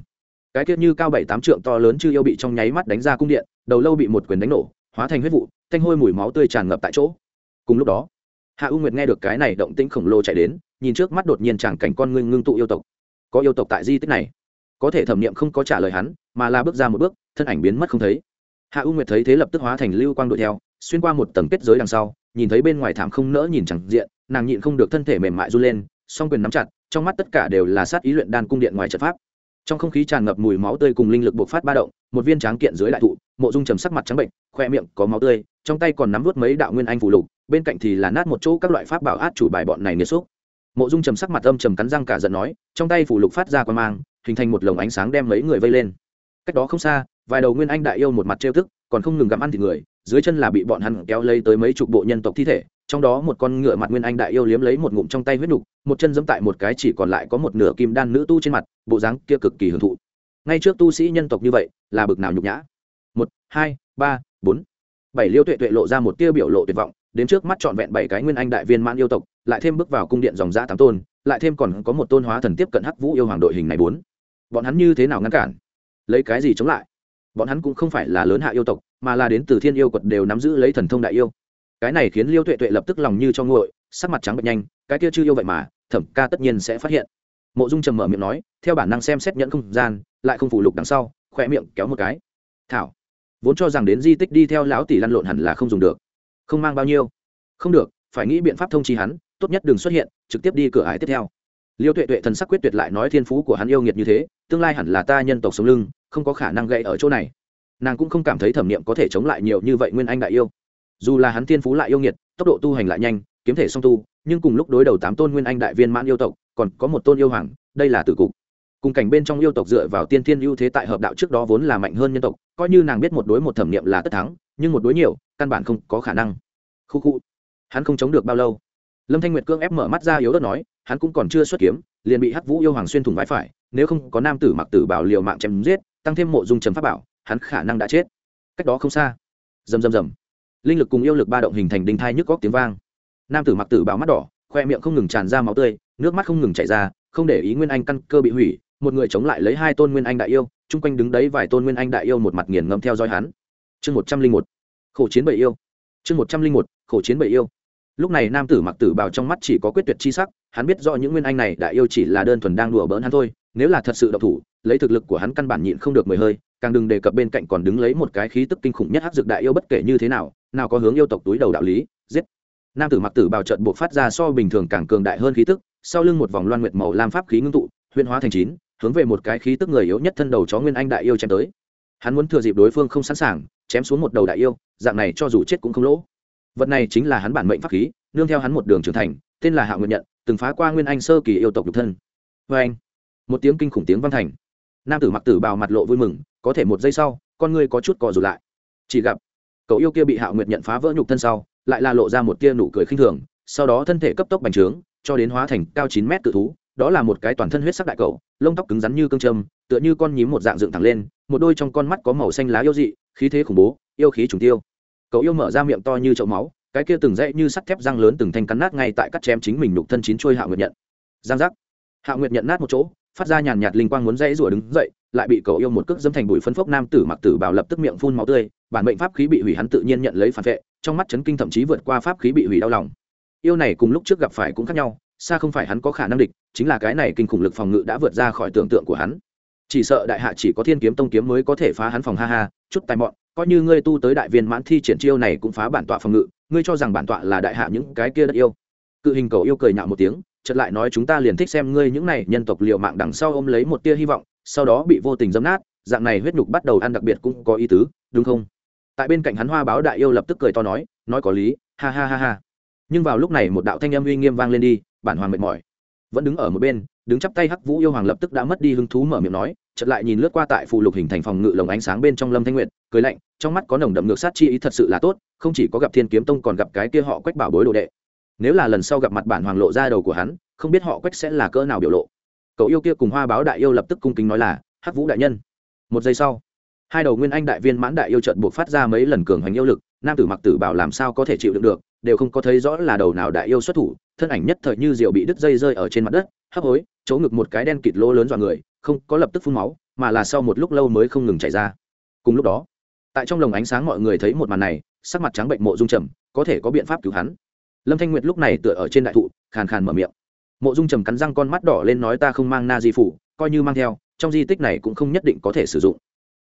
Cái tiết như cao bảy tám trượng to lớn chư yêu bị trong nháy mắt đánh ra cung điện, đầu lâu bị một quyền đánh nổ, hóa thành huyết vụ, thanh hôi mùi máu tươi tràn ngập tại chỗ. Cùng lúc đó hạ u nguyệt nghe được cái này động tĩnh khổng lồ chạy đến, nhìn trước mắt đột nhiên chẳng cảnh con ngưng ngưng tụ yêu tộc. Có yêu tộc tại di tích này. Có thể thẩm nghiệm không có trả lời hắn, mà là bước ra một bước, thân ảnh biến mất không thấy. Hạ u nguyệt thấy thế lập tức hóa thành lưu quang đuổi theo, xuyên qua một tầng kết giới đằng sau, nhìn thấy bên ngoài thảm không nỡ nhìn chẳng diện, nàng nhịn không được thân thể mềm mại run lên, song quyền nắm chặt, trong mắt tất cả đều là sát ý luyện đan cung điện ngoài trận pháp. Trong không khí tràn ngập mùi máu tươi cùng linh lực bộc phát ba động, một viên tráng kiện dưới đại thụ, mộ dung trầm sắc mặt trắng bệnh, khoe miệng có máu tươi, trong tay còn nắm vút mấy đạo nguyên anh phù lục bên cạnh thì là nát một chỗ các loại pháp bảo át chủ bài bọn này nghiệt xúc. Mộ dung trầm sắc mặt âm trầm cắn răng cả giận nói, trong tay phủ lục phát ra quan mang, hình thành một lồng ánh sáng đem mấy người vây lên. Cách đó không xa, vài đầu nguyên anh đại yêu một mặt trêu tức, còn không ngừng gặm ăn thịt người, dưới chân là bị bọn hắn kéo lấy tới mấy chục bộ nhân tộc thi thể, trong đó một con ngựa mặt nguyên anh đại yêu liếm lấy một ngụm trong tay huyết nục, một chân dẫm tại một cái chỉ còn lại có một nửa kim đan nữ tu trên mặt, bộ dáng kia cực kỳ hưởng thụ. Ngay trước tu sĩ nhân tộc như vậy, là bực nào nhục nhã. Một, hai, ba, bốn. Bảy liêu tuệ tuệ lộ ra một tia biểu lộ tuyệt vọng đến trước mắt trọn vẹn bảy cái nguyên anh đại viên mãn yêu tộc, lại thêm bước vào cung điện dòng giã tám tôn, lại thêm còn có một tôn hóa thần tiếp cận hắc vũ yêu hoàng đội hình này bốn. Bọn hắn như thế nào ngăn cản? Lấy cái gì chống lại? Bọn hắn cũng không phải là lớn hạ yêu tộc, mà là đến từ thiên yêu quật đều nắm giữ lấy thần thông đại yêu. Cái này khiến liêu tuệ tuệ lập tức lòng như cho nguội, sắc mặt trắng bệnh nhanh, cái kia chưa yêu vậy mà, thẩm ca tất nhiên sẽ phát hiện. Mộ dung trầm mở miệng nói, theo bản năng xem xét nhẫn không gian, lại không phủ lục đằng sau khoe miệng kéo một cái. Thảo, vốn cho rằng đến di tích đi theo lão tỷ lăn lộn hẳn là không dùng được không mang bao nhiêu. Không được, phải nghĩ biện pháp thông chi hắn, tốt nhất đừng xuất hiện, trực tiếp đi cửa ải tiếp theo. Liêu tuệ tuệ thần sắc quyết tuyệt lại nói thiên phú của hắn yêu nghiệt như thế, tương lai hẳn là ta nhân tộc sống lưng, không có khả năng gậy ở chỗ này. Nàng cũng không cảm thấy thẩm niệm có thể chống lại nhiều như vậy nguyên anh đại yêu. Dù là hắn thiên phú lại yêu nghiệt, tốc độ tu hành lại nhanh, kiếm thể song tu, nhưng cùng lúc đối đầu tám tôn nguyên anh đại viên mãn yêu tộc, còn có một tôn yêu hoàng, đây là tử cục. Cùng cảnh bên trong yêu tộc dựa vào tiên thiên ưu thế tại hợp đạo trước đó vốn là mạnh hơn nhân tộc, coi như nàng biết một đối một thẩm niệm là tất thắng, nhưng một đối nhiều căn bản không có khả năng. Khu khu. Hắn không chống được bao lâu. Lâm thanh nguyệt cương ép mở mắt ra yếu đất nói, hắn cũng còn chưa xuất kiếm, liền bị hắc vũ yêu hoàng xuyên thủng vái phải, nếu không có nam tử mặc tử bảo liều mạng chém giết, tăng thêm mộ dung trầm pháp bảo, hắn khả năng đã chết. Cách đó không xa. Rầm rầm rầm. Linh lực cùng yêu lực ba động hình thành đinh thai nhức góc tiếng vang. Nam tử mặc tử bảo mắt đỏ, khoe miệng không ngừng tràn ra máu tươi, nước mắt không ngừng chảy ra, không để ý nguyên anh căn cơ bị hủy, một người chống lại lấy hai tôn nguyên anh đại yêu, chung quanh đứng đấy vài tôn nguyên anh đại yêu một mặt nghiền ngâm theo dõi hắn. Chương một trăm linh một khổ chiến bảy yêu. Chương một trăm linh một, khổ chiến bảy yêu. Lúc này nam tử mặc tử bào trong mắt chỉ có quyết tuyệt chi sắc, hắn biết rõ những nguyên anh này đại yêu chỉ là đơn thuần đang đùa bỡn hắn thôi, nếu là thật sự độc thủ, lấy thực lực của hắn căn bản nhịn không được mười hơi, càng đừng đề cập bên cạnh còn đứng lấy một cái khí tức kinh khủng nhất hắc dược đại yêu bất kể như thế nào nào có hướng yêu tộc túi đầu đạo lý, giết. Nam tử mặc tử bào trận buộc phát ra so bình thường càng cường đại hơn khí tức, sau lưng một vòng loan nguyệt màu lam pháp khí ngưng tụ huyên hóa thành chín, hướng về một cái khí tức người yếu nhất thân đầu chó nguyên anh đại yêu chém tới. Hắn muốn thừa dịp đối phương không sẵn sàng chém xuống một đầu đại yêu, dạng này cho dù chết cũng không lỗ. Vật này chính là hắn bản mệnh pháp khí, nương theo hắn một đường trưởng thành, tên là hạ nguyện nhận, từng phá qua nguyên anh sơ kỳ yêu tộc nhục thân. Vê anh, một tiếng kinh khủng tiếng văn thành. Nam tử mặc tử bào mặt lộ vui mừng, có thể một giây sau, con ngươi có chút cò rụt lại. Chỉ gặp, cậu yêu kia bị hạ nguyệt nhận phá vỡ nhục thân sau, lại là lộ ra một tia nụ cười khinh thường, sau đó thân thể cấp tốc bành trướng, cho đến hóa thành cao chín mét tự thú đó là một cái toàn thân huyết sắc đại cầu, lông tóc cứng rắn như cương trâm tựa như con nhím một dạng dựng thẳng lên một đôi trong con mắt có màu xanh lá yêu dị khí thế khủng bố yêu khí trùng tiêu. Cậu yêu mở ra miệng to như chậu máu cái kia từng dãy như sắt thép răng lớn từng thanh cắn nát ngay tại cắt chém chính mình nhục thân chín trôi hạ nguyệt nhận. Giang giác. Hạ nguyệt nhận nát một chỗ phát ra nhàn nhạt linh quang muốn dãy rủa đứng dậy lại bị cậu yêu một cước dâm thành bụi phân phốc nam tử mặc tử bảo lập tức miệng phun máu tươi bản mệnh pháp khí bị hủy hắn tự nhiên nhận lấy phản vệ trong mắt chấn kinh thậm chí vượt qua pháp khí bị hủy đau lòng. Yêu này cùng lúc trước gặp phải cũng khác nhau xa không phải hắn có khả năng địch, chính là cái này kinh khủng lực phòng ngự đã vượt ra khỏi tưởng tượng của hắn. Chỉ sợ đại hạ chỉ có thiên kiếm tông kiếm mới có thể phá hắn phòng ha ha, chút tài mọn, coi như ngươi tu tới đại viên mãn thi triển chiêu này cũng phá bản tọa phòng ngự, ngươi cho rằng bản tọa là đại hạ những cái kia đất yêu. Cự hình cầu yêu cười nhạo một tiếng, chợt lại nói chúng ta liền thích xem ngươi những này nhân tộc liều mạng đằng sau ôm lấy một tia hy vọng, sau đó bị vô tình dấm nát, dạng này huyết nhục bắt đầu ăn đặc biệt cũng có ý tứ, đúng không? Tại bên cạnh hắn hoa báo đại yêu lập tức cười to nói nói có lý, ha ha ha ha. Nhưng vào lúc này một đạo thanh âm uy nghiêm vang lên đi bản hoàng mệt mỏi. Vẫn đứng ở một bên, đứng chắp tay hắc vũ yêu hoàng lập tức đã mất đi hứng thú mở miệng nói, chợt lại nhìn lướt qua tại phù lục hình thành phòng ngự lồng ánh sáng bên trong lâm thanh nguyệt, cười lạnh, trong mắt có nồng đậm ngược sát chi ý thật sự là tốt, không chỉ có gặp thiên kiếm tông còn gặp cái kia họ quách bảo bối đồ đệ. Nếu là lần sau gặp mặt bản hoàng lộ ra đầu của hắn, không biết họ quách sẽ là cỡ nào biểu lộ. Cậu yêu kia cùng hoa báo đại yêu lập tức cung kính nói là, hắc vũ đại nhân. Một giây sau, hai đầu nguyên anh đại viên mãn đại yêu trận buộc phát ra mấy lần cường hành yêu lực nam tử mặc tử bảo làm sao có thể chịu đựng được, đều không có thấy rõ là đầu nào đại yêu xuất thủ, thân ảnh nhất thời như diều bị đứt dây rơi ở trên mặt đất, hấp hối, chỗ ngực một cái đen kịt lỗ lớn dọa người, không có lập tức phun máu, mà là sau một lúc lâu mới không ngừng chảy ra. Cùng lúc đó, tại trong lồng ánh sáng mọi người thấy một màn này, sắc mặt trắng bệnh mộ dung trầm, có thể có biện pháp cứu hắn. Lâm thanh nguyệt lúc này tựa ở trên đại thụ, khàn khàn mở miệng. Mộ dung trầm cắn răng con mắt đỏ lên nói ta không mang na di phủ, coi như mang theo, trong di tích này cũng không nhất định có thể sử dụng.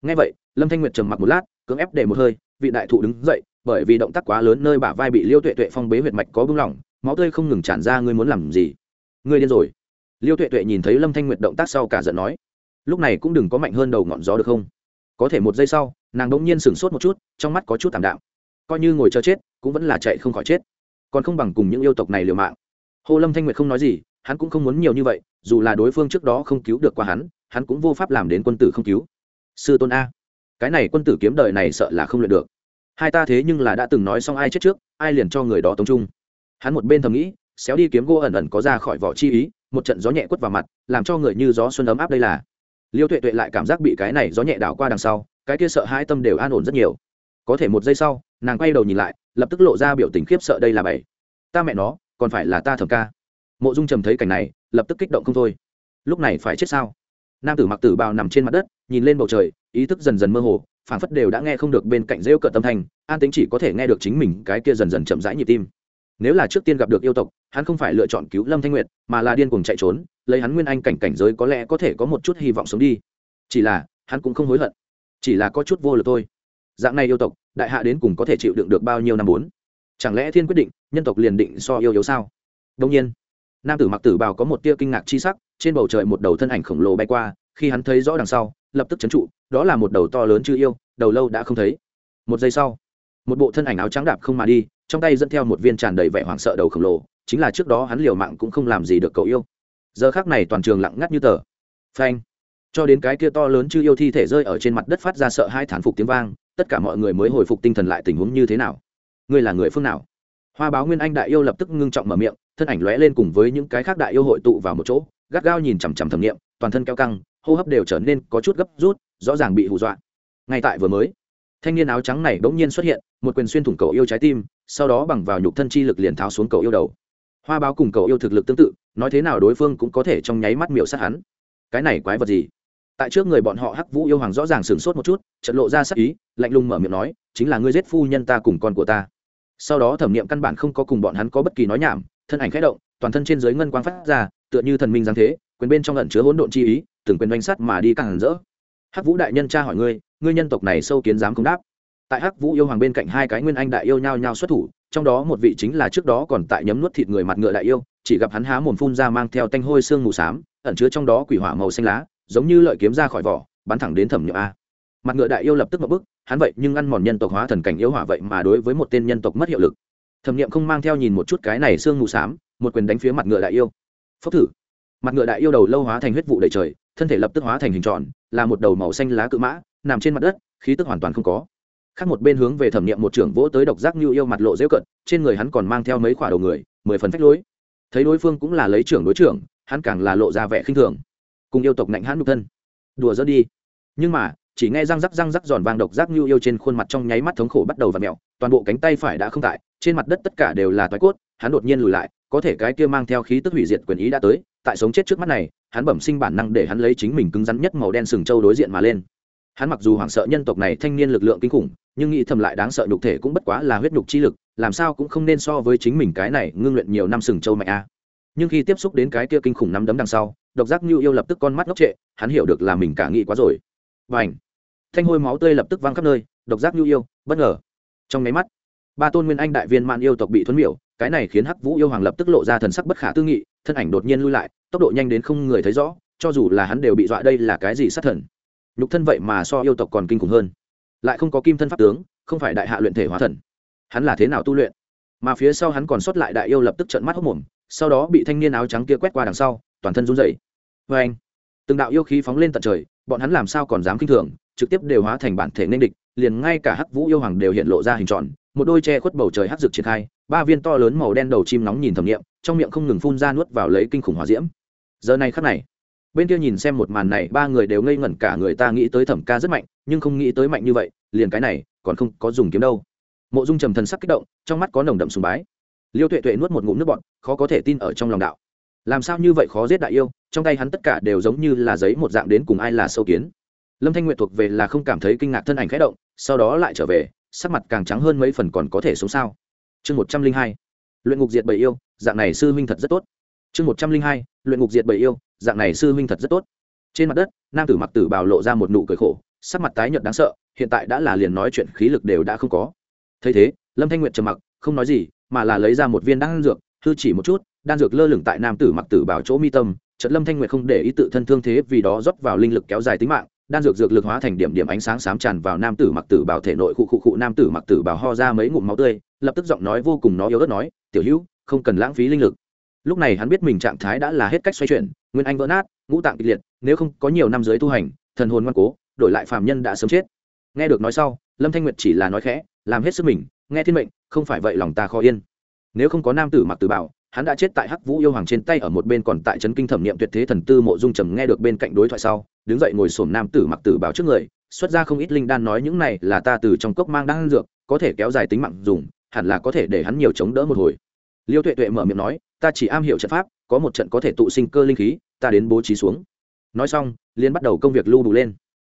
Ngay vậy, lâm thanh nguyệt trầm mặc một lát, cưỡng ép để một hơi vị đại thụ đứng dậy, bởi vì động tác quá lớn nơi bả vai bị liêu tuệ tuệ phong bế huyệt mạch có bưng lỏng máu tươi không ngừng tràn ra, ngươi muốn làm gì? Ngươi điên rồi. Liêu tuệ tuệ nhìn thấy lâm thanh nguyệt động tác sau cả giận nói, lúc này cũng đừng có mạnh hơn đầu ngọn gió được không? Có thể một giây sau, nàng đ ỗ n g nhiên sửng sốt một chút, trong mắt có chút tảm đạm. Coi như ngồi chờ chết, cũng vẫn là chạy không khỏi chết. Còn không bằng cùng những yêu tộc này liều mạng. Hồ lâm thanh nguyệt không nói gì, hắn cũng không muốn nhiều như vậy, dù là đối phương trước đó không cứu được qua hắn hắn cũng vô pháp làm đến quân tử không cứu. Sư tôn a cái này quân tử kiếm đời này sợ là không luyện được. Hai ta thế nhưng là đã từng nói xong ai chết trước, ai liền cho người đó tống trung. Hắn một bên thầm nghĩ, xéo đi kiếm gỗ ẩn ẩn có ra khỏi vỏ chi ý, một trận gió nhẹ quất vào mặt, làm cho người như gió xuân ấm áp đây là. Liêu tuệ tuệ lại cảm giác bị cái này gió nhẹ đảo qua đằng sau, cái kia sợ hai tâm đều an ổn rất nhiều. Có thể một giây sau, nàng quay đầu nhìn lại, lập tức lộ ra biểu tình khiếp sợ đây là bảy. Ta mẹ nó, còn phải là ta thầm ca. Mộ dung trầm thấy cảnh này, lập tức kích động không thôi. Lúc này phải chết sao? Nam tử mặc tử bào nằm trên mặt đất nhìn lên bầu trời, ý thức dần dần mơ hồ, phảng phất đều đã nghe không được bên cạnh rêu cợt tâm thanh, an tính chỉ có thể nghe được chính mình cái kia dần dần chậm rãi nhịp tim. Nếu là trước tiên gặp được yêu tộc, hắn không phải lựa chọn cứu lâm thanh nguyệt, mà là điên cuồng chạy trốn, lấy hắn nguyên anh cảnh cảnh giới có lẽ có thể có một chút hy vọng sống đi. Chỉ là, hắn cũng không hối hận. Chỉ là có chút vô lực thôi. Dạng này yêu tộc, đại hạ đến cùng có thể chịu đựng được bao nhiêu năm bốn? Chẳng lẽ thiên quyết định, nhân tộc liền định so yêu yếu sao? Đông nhiên, nam tử mặc tử bào có một tia kinh ngạc chi sắc, trên bầu trời một đầu thân ảnh khổng lồ bay qua khi hắn thấy rõ đằng sau, lập tức chấn trụ, đó là một đầu to lớn chưa yêu, đầu lâu đã không thấy. Một giây sau, một bộ thân ảnh áo trắng đạp không mà đi, trong tay dẫn theo một viên tràn đầy vẻ hoảng sợ đầu khổng lồ, chính là trước đó hắn liều mạng cũng không làm gì được cậu yêu. Giờ khác này toàn trường lặng ngắt như tờ. Phanh. Cho đến cái kia to lớn chư yêu thi thể rơi ở trên mặt đất phát ra sợ hai thản phục tiếng vang, tất cả mọi người mới hồi phục tinh thần lại tình huống như thế nào? Ngươi là người phương nào? Hoa báo nguyên anh đại yêu lập tức ngưng trọng mở miệng, thân ảnh lóe lên cùng với những cái khác đại yêu hội tụ vào một chỗ, gắt gao nhìn chằm chằm thẩm nghiệm, toàn thân keo căng hô hấp đều trở nên có chút gấp rút, rõ ràng bị hù dọa. Ngay tại vừa mới, thanh niên áo trắng này bỗng nhiên xuất hiện, một quyền xuyên thủng cầu yêu trái tim, sau đó bằng vào nhục thân chi lực liền tháo xuống cầu yêu đầu. Hoa báo cùng cầu yêu thực lực tương tự, nói thế nào đối phương cũng có thể trong nháy mắt miểu sát hắn. Cái này quái vật gì? Tại trước người bọn họ hắc vũ yêu hoàng rõ ràng sửng sốt một chút trận lộ ra sắc ý, lạnh lùng mở miệng nói, chính là ngươi giết phu nhân ta cùng con của ta. Sau đó thẩm nghiệm căn bản không có cùng bọn hắn có bất kỳ nói nhảm, thân ảnh khẽ động, toàn thân trên dưới ngân quang phát ra, tựa như thần minh giáng thế, quyền bên trong lẩn chứa hỗn độn chi ý từng quyền doanh sắt mà đi càng rỡ. Hắc vũ đại nhân cha hỏi ngươi ngươi nhân tộc này sâu kiến dám không đáp. Tại hắc vũ yêu hoàng bên cạnh hai cái nguyên anh đại yêu nhao nhau xuất thủ, trong đó một vị chính là trước đó còn tại nhấm nuốt thịt người mặt ngựa đại yêu, chỉ gặp hắn há mồm phun ra mang theo tanh hôi xương mù xám, ẩn chứa trong đó quỷ hỏa màu xanh lá, giống như lợi kiếm ra khỏi vỏ, bắn thẳng đến thẩm nhựa a. Mặt ngựa đại yêu lập tức một bức, hắn vậy nhưng ăn mòn nhân tộc hóa thần cảnh yêu hỏa vậy mà đối với một tên nhân tộc mất hiệu lực. Thẩm nghiệm không mang theo nhìn một chút cái này xương mù xám, một quyền đánh phía mặt ngựa đại yêu. Phốc thử. Mặt ngựa đại yêu đầu lâu hóa thành huyết vụ đầy trời thân thể lập tức hóa thành hình tròn, là một đầu màu xanh lá cự mã, nằm trên mặt đất, khí tức hoàn toàn không có. Khác một bên hướng về thẩm nghiệm một trưởng vỗ tới độc giác như yêu mặt lộ dễ cận, trên người hắn còn mang theo mấy khoả đầu người, mười phần phách lối. Thấy đối phương cũng là lấy trưởng đối trưởng, hắn càng là lộ ra vẻ khinh thường. Cùng yêu tộc nạnh hắn nhục thân. Đùa dỡ đi. Nhưng mà, chỉ nghe răng rắc răng rắc giòn vàng độc giác như yêu trên khuôn mặt trong nháy mắt thống khổ bắt đầu và mẹo toàn bộ cánh tay phải đã không tại, trên mặt đất tất cả đều là toái cốt, hắn đột nhiên lùi lại, có thể cái kia mang theo khí tức hủy diệt quyền ý đã tới tại sống chết trước mắt này, hắn bẩm sinh bản năng để hắn lấy chính mình cứng rắn nhất màu đen sừng trâu đối diện mà lên. Hắn mặc dù hoảng sợ nhân tộc này thanh niên lực lượng kinh khủng, nhưng nghĩ thầm lại đáng sợ nhục thể cũng bất quá là huyết nhục chi lực, làm sao cũng không nên so với chính mình cái này ngưng luyện nhiều năm sừng trâu mạnh a. Nhưng khi tiếp xúc đến cái kia kinh khủng nắm đấm đằng sau, độc giác như yêu lập tức con mắt ngốc trệ, hắn hiểu được là mình cả nghĩ quá rồi. Và ảnh thanh hôi máu tươi lập tức văng khắp nơi, độc giác như yêu, bất ngờ. Trong máy mắt, ba tôn nguyên anh đại viên man yêu tộc bị thuấn miểu, cái này khiến hắc vũ yêu hoàng lập tức lộ ra thần sắc bất khả tư nghị thân ảnh đột nhiên lui lại, tốc độ nhanh đến không người thấy rõ, cho dù là hắn đều bị dọa đây là cái gì sát thần. Nhục thân vậy mà so yêu tộc còn kinh khủng hơn. Lại không có kim thân pháp tướng, không phải đại hạ luyện thể hóa thần. Hắn là thế nào tu luyện? Mà phía sau hắn còn sót lại đại yêu lập tức trợn mắt hốc mồm, sau đó bị thanh niên áo trắng kia quét qua đằng sau, toàn thân run rẩy. Vê anh, từng đạo yêu khí phóng lên tận trời, bọn hắn làm sao còn dám kinh thường, trực tiếp đều hóa thành bản thể nên địch, liền ngay cả hắc vũ yêu hoàng đều hiện lộ ra hình tròn, một đôi che khuất bầu trời hắc rực triển khai, ba viên to lớn màu đen đầu chim nóng nhìn thẩm nghiệm trong miệng không ngừng phun ra nuốt vào lấy kinh khủng hỏa diễm. Giờ này khắc này, bên kia nhìn xem một màn này, ba người đều ngây ngẩn cả người, ta nghĩ tới thẩm ca rất mạnh, nhưng không nghĩ tới mạnh như vậy, liền cái này, còn không có dùng kiếm đâu. Mộ dung trầm thần sắc kích động, trong mắt có nồng đậm sùng bái. Liêu tuệ tuệ nuốt một ngụm nước bọt, khó có thể tin ở trong lòng đạo. Làm sao như vậy khó giết đại yêu, trong tay hắn tất cả đều giống như là giấy một dạng đến cùng ai là sâu kiến. Lâm thanh nguyện thuộc về là không cảm thấy kinh ngạc thân ảnh khẽ động, sau đó lại trở về, sắc mặt càng trắng hơn mấy phần còn có thể sống sao. Chương một trăm linh hai luyện ngục diệt bầy yêu, dạng này sư huynh thật rất tốt. Chương một trăm linh hai, luyện ngục diệt bầy yêu, dạng này sư huynh thật rất tốt. Trên mặt đất, nam tử mặc tử bào lộ ra một nụ cười khổ, sắc mặt tái nhợt đáng sợ, hiện tại đã là liền nói chuyện khí lực đều đã không có. Thấy thế, lâm thanh nguyệt trầm mặc, không nói gì, mà là lấy ra một viên đan dược, hư chỉ một chút, đan dược lơ lửng tại nam tử mặc tử bảo chỗ mi tâm trận lâm thanh nguyệt không để ý tự thân thương thế vì đó rót vào linh lực kéo dài tính mạng, đan dược dược lực hóa thành điểm điểm ánh sáng sám tràn vào nam tử mặc tử bảo thể nội khu khu khu nam tử mặc tử bảo ho ra mấy ngụm máu tươi lập tức giọng nói vô cùng nó yếu ớt nói, tiểu hữu, không cần lãng phí linh lực. Lúc này hắn biết mình trạng thái đã là hết cách xoay chuyển, nguyên anh vỡ nát, ngũ tạng kịch liệt, nếu không có nhiều năm giới tu hành, thần hồn ngoan cố, đổi lại phàm nhân đã sớm chết. Nghe được nói sau, lâm thanh nguyệt chỉ là nói khẽ, làm hết sức mình, nghe thiên mệnh, không phải vậy lòng ta khó yên. Nếu không có nam tử mặc tử bảo, hắn đã chết tại hắc vũ yêu hoàng trên tay ở một bên còn tại trấn kinh thẩm niệm tuyệt thế thần tư mộ dung trầm nghe được bên cạnh đối thoại sau, đứng dậy ngồi sổm nam tử mặc tử bảo trước người, xuất ra không ít linh đan nói những này là ta từ trong cốc mang đan dược, có thể kéo dài tính mạng dùng hẳn là có thể để hắn nhiều chống đỡ một hồi. Liêu tuệ tuệ mở miệng nói, ta chỉ am hiểu trận pháp, có một trận có thể tụ sinh cơ linh khí, ta đến bố trí xuống. Nói xong liên bắt đầu công việc lưu đủ lên.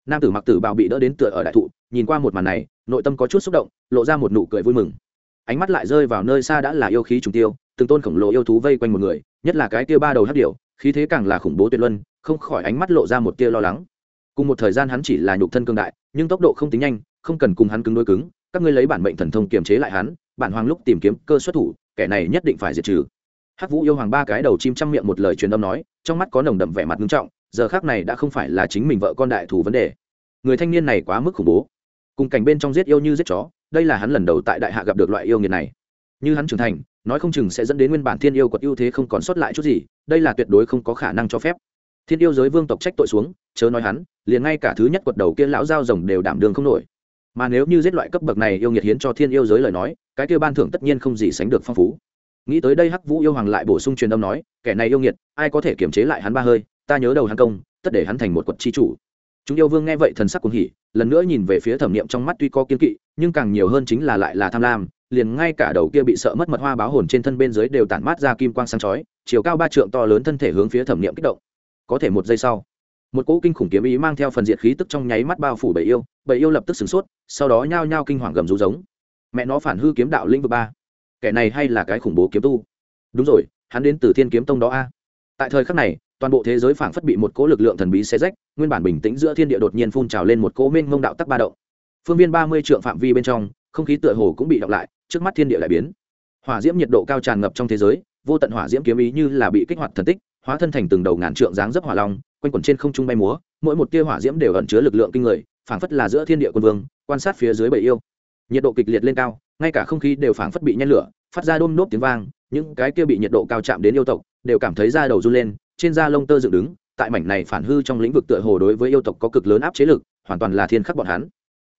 Nam tử mặc tử bào bị đỡ đến tựa ở đại thụ, nhìn qua một màn này, nội tâm có chút xúc động, lộ ra một nụ cười vui mừng. Ánh mắt lại rơi vào nơi xa đã là yêu khí trùng tiêu, từng tôn khổng lồ yêu thú vây quanh một người, nhất là cái tia ba đầu hắc điểu, khí thế càng là khủng bố tuyệt luân, không khỏi ánh mắt lộ ra một tia lo lắng. Cùng một thời gian hắn chỉ là nhục thân cương đại, nhưng tốc độ không tính nhanh, không cần cùng hắn cứng đối cứng, các ngươi lấy bản mệnh thần thông kiềm chế lại hắn bản hoàng lúc tìm kiếm cơ xuất thủ, kẻ này nhất định phải diệt trừ. Hắc vũ yêu hoàng ba cái đầu chim chăm miệng một lời truyền âm nói, trong mắt có nồng đậm vẻ mặt nghiêm trọng, giờ khác này đã không phải là chính mình vợ con đại thủ vấn đề. Người thanh niên này quá mức khủng bố. Cùng cảnh bên trong giết yêu như giết chó, đây là hắn lần đầu tại đại hạ gặp được loại yêu nghiệt này. Như hắn trưởng thành, nói không chừng sẽ dẫn đến nguyên bản thiên yêu quật ưu thế không còn sót lại chút gì, đây là tuyệt đối không có khả năng cho phép. Thiên yêu giới vương tộc trách tội xuống, chớ nói hắn, liền ngay cả thứ nhất quật đầu kia lão giao rồng đều đảm đường không nổi. Mà nếu như giết loại cấp bậc này yêu nghiệt hiến cho thiên yêu giới lời nói cái kia ban thưởng tất nhiên không gì sánh được phong phú. Nghĩ tới đây hắc vũ yêu hoàng lại bổ sung truyền âm nói, kẻ này yêu nghiệt, ai có thể kiềm chế lại hắn ba hơi, ta nhớ đầu hắn công, tất để hắn thành một quật chi chủ. Chúng yêu vương nghe vậy thần sắc cuồng hỉ, lần nữa nhìn về phía thẩm niệm trong mắt tuy có kiên kỵ, nhưng càng nhiều hơn chính là lại là tham lam, liền ngay cả đầu kia bị sợ mất mật hoa báo hồn trên thân bên dưới đều tản mát ra kim quang sáng chói, chiều cao ba trượng to lớn thân thể hướng phía thẩm niệm kích động. Có thể một giây sau, một cỗ kinh khủng kiếm ý mang theo phần diệt khí tức trong nháy mắt bao phủ bầy yêu bầy yêu lập tức sửng sốt, sau đó nhao nhao kinh hoàng gầm rú giống mẹ nó phản hư kiếm đạo lĩnh vực ba. Kẻ này hay là cái khủng bố kiếm tu. Đúng rồi, hắn đến từ thiên kiếm tông đó a. Tại thời khắc này, toàn bộ thế giới phảng phất bị một cỗ lực lượng thần bí xé rách, nguyên bản bình tĩnh giữa thiên địa đột nhiên phun trào lên một cỗ mênh mông đạo tắc ba động. Phương viên ba mươi trượng phạm vi bên trong, không khí tựa hồ cũng bị đọc lại, trước mắt thiên địa lại biến. Hỏa diễm nhiệt độ cao tràn ngập trong thế giới, vô tận hỏa diễm kiếm ý như là bị kích hoạt thần tích, hóa thân thành từng đầu ngàn trượng dáng dấp hỏa long, quanh quẩn trên không trung bay múa, mỗi một tia hỏa diễm đều ẩn chứa lực lượng kinh người, phảng phất là giữa thiên địa quân vương, quan sát phía dưới bầy yêu nhiệt độ kịch liệt lên cao, ngay cả không khí đều phảng phất bị nhen lửa, phát ra đôm nốt tiếng vang, những cái kia bị nhiệt độ cao chạm đến yêu tộc đều cảm thấy da đầu run lên, trên da lông tơ dựng đứng, tại mảnh này phản hư trong lĩnh vực tựa hồ đối với yêu tộc có cực lớn áp chế lực, hoàn toàn là thiên khắc bọn hắn.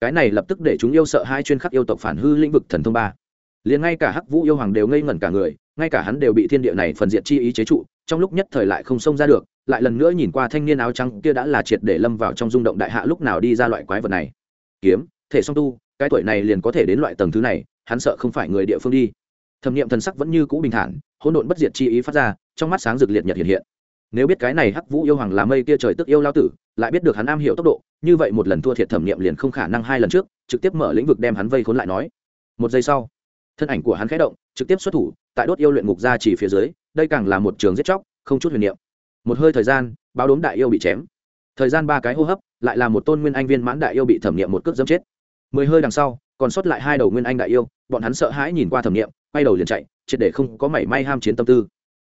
Cái này lập tức để chúng yêu sợ hai chuyên khắc yêu tộc phản hư lĩnh vực thần thông ba. Liền ngay cả hắc vũ yêu hoàng đều ngây ngẩn cả người, ngay cả hắn đều bị thiên địa này phần diện chi ý chế trụ, trong lúc nhất thời lại không xông ra được, lại lần nữa nhìn qua thanh niên áo trắng kia đã là triệt để lâm vào trong rung động đại hạ lúc nào đi ra loại quái vật này. Kiếm, thể song tu cái tuổi này liền có thể đến loại tầng thứ này, hắn sợ không phải người địa phương đi. Thẩm nghiệm thần sắc vẫn như cũ bình thản, hỗn độn bất diệt chi ý phát ra, trong mắt sáng rực liệt nhật hiện hiện. Nếu biết cái này hắc vũ yêu hoàng là mây kia trời tức yêu lao tử, lại biết được hắn am hiểu tốc độ, như vậy một lần thua thiệt thẩm nghiệm liền không khả năng hai lần trước, trực tiếp mở lĩnh vực đem hắn vây khốn lại nói. Một giây sau, thân ảnh của hắn khẽ động, trực tiếp xuất thủ, tại đốt yêu luyện ngục ra chỉ phía dưới, đây càng là một trường giết chóc, không chút huyền niệm. Một hơi thời gian, báo đốm đại yêu bị chém. Thời gian ba cái hô hấp, lại là một tôn nguyên anh viên mãn đại yêu bị thẩm nghiệm một cước dâm chết mười hơi đằng sau, còn sót lại hai đầu nguyên anh đại yêu, bọn hắn sợ hãi nhìn qua thẩm nghiệm, quay đầu liền chạy, triệt để không có mảy may ham chiến tâm tư.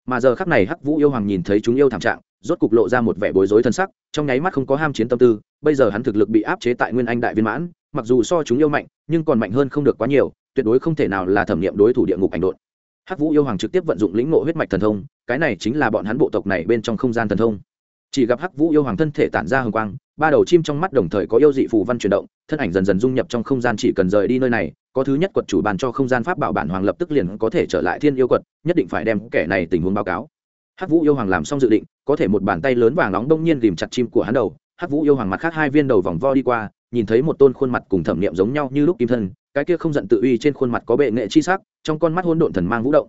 Mà giờ khắc này hắc vũ yêu hoàng nhìn thấy chúng yêu thảm trạng, rốt cục lộ ra một vẻ bối rối thân sắc, trong nháy mắt không có ham chiến tâm tư, bây giờ hắn thực lực bị áp chế tại nguyên anh đại viên mãn, mặc dù so chúng yêu mạnh, nhưng còn mạnh hơn không được quá nhiều, tuyệt đối không thể nào là thẩm nghiệm đối thủ địa ngục ảnh đột hắc vũ yêu hoàng trực tiếp vận dụng lĩnh ngộ huyết mạch thần thông, cái này chính là bọn hắn bộ tộc này bên trong không gian thần thông. Chỉ gặp hắc vũ yêu hoàng thân thể tản ra hồng quang ba đầu chim trong mắt đồng thời có yêu dị phù văn chuyển động, thân ảnh dần dần dung nhập trong không gian chỉ cần rời đi nơi này, có thứ nhất quật chủ bàn cho không gian pháp bảo bản hoàng lập tức liền có thể trở lại thiên yêu quật, nhất định phải đem kẻ này tình huống báo cáo. Hắc vũ yêu hoàng làm xong dự định, có thể một bàn tay lớn vàng nóng đông nhiên ghìm chặt chim của hắn đầu, hắc vũ yêu hoàng mặt khác hai viên đầu vòng vo đi qua, nhìn thấy một tôn khuôn mặt cùng thẩm niệm giống nhau như lúc kim thân, cái kia không giận tự uy trên khuôn mặt có bệ nghệ chi sắc, trong con mắt hôn độn thần mang vũ động.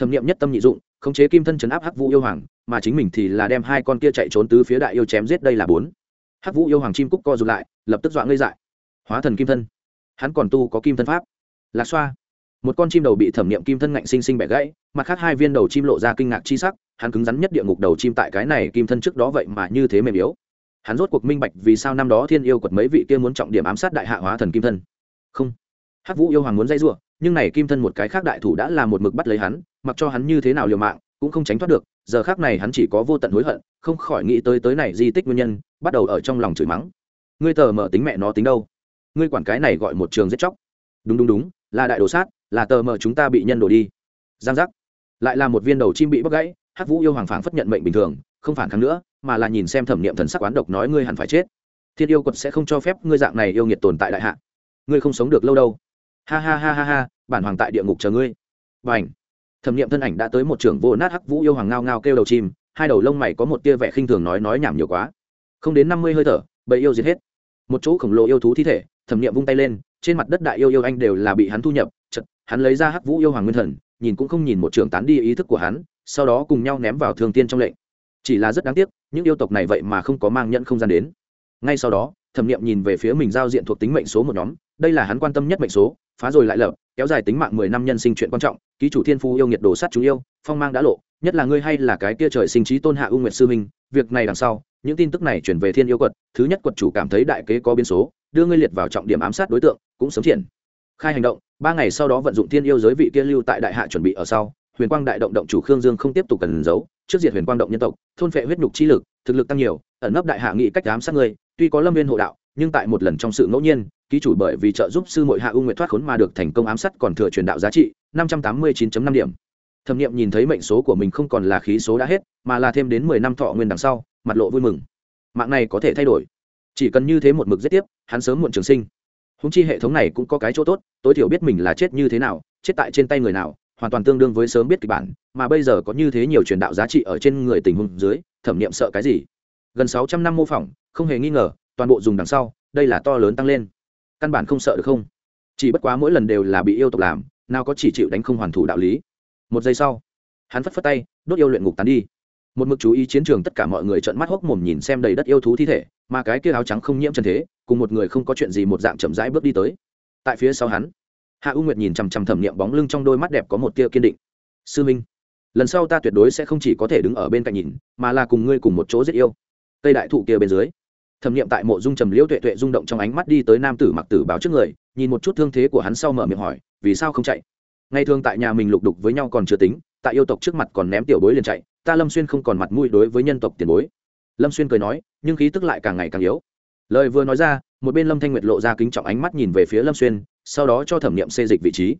Thẩm niệm nhất tâm nhị dụng, khống chế kim thân chấn áp hắc vũ yêu hoàng, mà chính mình thì là đem hai con kia chạy trốn tứ phía đại yêu chém giết, đây là bốn hắc vũ yêu hoàng chim cúc co rụt lại, lập tức dọa ngây dại. Hóa thần kim thân. Hắn còn tu có kim thân pháp. Lạc xoa. Một con chim đầu bị thẩm niệm kim thân ngạnh sinh sinh bẻ gãy, mặt khác hai viên đầu chim lộ ra kinh ngạc chi sắc, hắn cứng rắn nhất địa ngục đầu chim tại cái này kim thân trước đó vậy mà như thế mềm yếu. Hắn rốt cuộc minh bạch vì sao năm đó thiên yêu quật mấy vị kia muốn trọng điểm ám sát đại hạ hóa thần kim thân. Không. Hắc vũ yêu hoàng muốn dây giụa nhưng này kim thân một cái khác đại thủ đã làm một mực bắt lấy hắn, mặc cho hắn như thế nào liều mạng, cũng không tránh thoát được giờ khác này hắn chỉ có vô tận hối hận, không khỏi nghĩ tới tới này di tích nguyên nhân, bắt đầu ở trong lòng chửi mắng. Ngươi tờ mở tính mẹ nó tính đâu? Ngươi quản cái này gọi một trường giết chóc. Đúng đúng đúng, là đại đồ sát, là tờ mở chúng ta bị nhân đổ đi. Giang giác. Lại là một viên đầu chim bị bóc gãy, hắc vũ yêu hoàng phảng phất nhận mệnh bình thường, không phản kháng nữa, mà là nhìn xem thẩm niệm thần sắc oán độc nói ngươi hẳn phải chết. Thiên yêu quật sẽ không cho phép ngươi dạng này yêu nghiệt tồn tại đại hạ. Ngươi không sống được lâu đâu. Ha ha ha ha ha, bản hoàng tại địa ngục chờ ngươi. Và ảnh thẩm niệm thân ảnh đã tới một trưởng vô nát hắc vũ yêu hoàng ngao ngao kêu đầu chim, hai đầu lông mày có một tia vẻ khinh thường nói nói nhảm nhiều quá. Không đến năm mươi hơi thở, bầy yêu diệt hết. Một chỗ khổng lồ yêu thú thi thể, thẩm niệm vung tay lên, trên mặt đất đại yêu yêu anh đều là bị hắn thu nhập, chật, hắn lấy ra hắc vũ yêu hoàng nguyên thần, nhìn cũng không nhìn một trưởng tán đi ý thức của hắn, sau đó cùng nhau ném vào thương tiên trong lệnh. Chỉ là rất đáng tiếc, những yêu tộc này vậy mà không có mang nhận không gian đến. Ngay sau đó, thẩm nghiệm nhìn về phía mình giao diện thuộc tính mệnh số một nhóm, đây là hắn quan tâm nhất mệnh số, phá rồi lại lập, kéo dài tính mạng mười năm nhân sinh chuyện quan trọng ký chủ thiên phu yêu nhiệt đồ sát chúng yêu, phong mang đã lộ, nhất là ngươi hay là cái kia trời sinh trí tôn hạ ưu nguyệt sư minh việc này đằng sau, những tin tức này chuyển về thiên yêu quật, thứ nhất quật chủ cảm thấy đại kế có biến số, đưa ngươi liệt vào trọng điểm ám sát đối tượng, cũng sớm triển khai hành động, ba ngày sau đó vận dụng thiên yêu giới vị kia lưu tại đại hạ chuẩn bị ở sau, huyền quang đại động động chủ khương dương không tiếp tục cần giấu, trước diệt huyền quang động nhân tộc, thôn phệ huyết nhục chi lực, thực lực tăng nhiều, ẩn nấp đại hạ nghị cách ám sát ngươi, tuy có lâm viên hộ đạo nhưng tại một lần trong sự ngẫu nhiên, ký chủ bởi vì trợ giúp sư mội hạ u nguyệt thoát khốn mà được thành công ám sát còn thừa truyền đạo giá trị, năm trăm tám mươi 589 năm điểm. Thẩm nghiệm nhìn thấy mệnh số của mình không còn là khí số đã hết, mà là thêm đến mười năm thọ nguyên đằng sau, mặt lộ vui mừng. Mạng này có thể thay đổi. Chỉ cần như thế một mực giết tiếp, hắn sớm muộn trường sinh. Húng chi hệ thống này cũng có cái chỗ tốt, tối thiểu biết mình là chết như thế nào, chết tại trên tay người nào, hoàn toàn tương đương với sớm biết kịch bản, mà bây giờ có như thế nhiều truyền đạo giá trị ở trên người tình huống dưới, thẩm nghiệm sợ cái gì? Gần sáu trăm năm mô phỏng, không hề nghi ngờ toàn bộ dùng đằng sau, đây là to lớn tăng lên. Căn bản không sợ được không? Chỉ bất quá mỗi lần đều là bị yêu tộc làm, nào có chỉ chịu đánh không hoàn thủ đạo lý. Một giây sau, hắn phất phất tay, đốt yêu luyện ngục tán đi. Một mực chú ý chiến trường tất cả mọi người trợn mắt hốc mồm nhìn xem đầy đất yêu thú thi thể, mà cái kia áo trắng không nhiễm chân thế, cùng một người không có chuyện gì một dạng chậm rãi bước đi tới. Tại phía sau hắn, hạ u nguyệt nhìn chằm chằm thẩm niệm bóng lưng trong đôi mắt đẹp có một tia kiên định. Sư minh, lần sau ta tuyệt đối sẽ không chỉ có thể đứng ở bên cạnh nhìn, mà là cùng ngươi cùng một chỗ giết yêu. Cây đại thụ kia bên dưới thẩm niệm tại mộ dung trầm liễu tuệ tuệ rung động trong ánh mắt đi tới nam tử mặc tử báo trước người, nhìn một chút thương thế của hắn sau mở miệng hỏi, vì sao không chạy? Ngay thường tại nhà mình lục đục với nhau còn chưa tính, tại yêu tộc trước mặt còn ném tiểu bối liền chạy, ta lâm xuyên không còn mặt mũi đối với nhân tộc tiền bối. Lâm xuyên cười nói, nhưng khí tức lại càng ngày càng yếu. Lời vừa nói ra, một bên lâm thanh nguyệt lộ ra kính trọng ánh mắt nhìn về phía lâm xuyên, sau đó cho thẩm nghiệm xê dịch vị trí.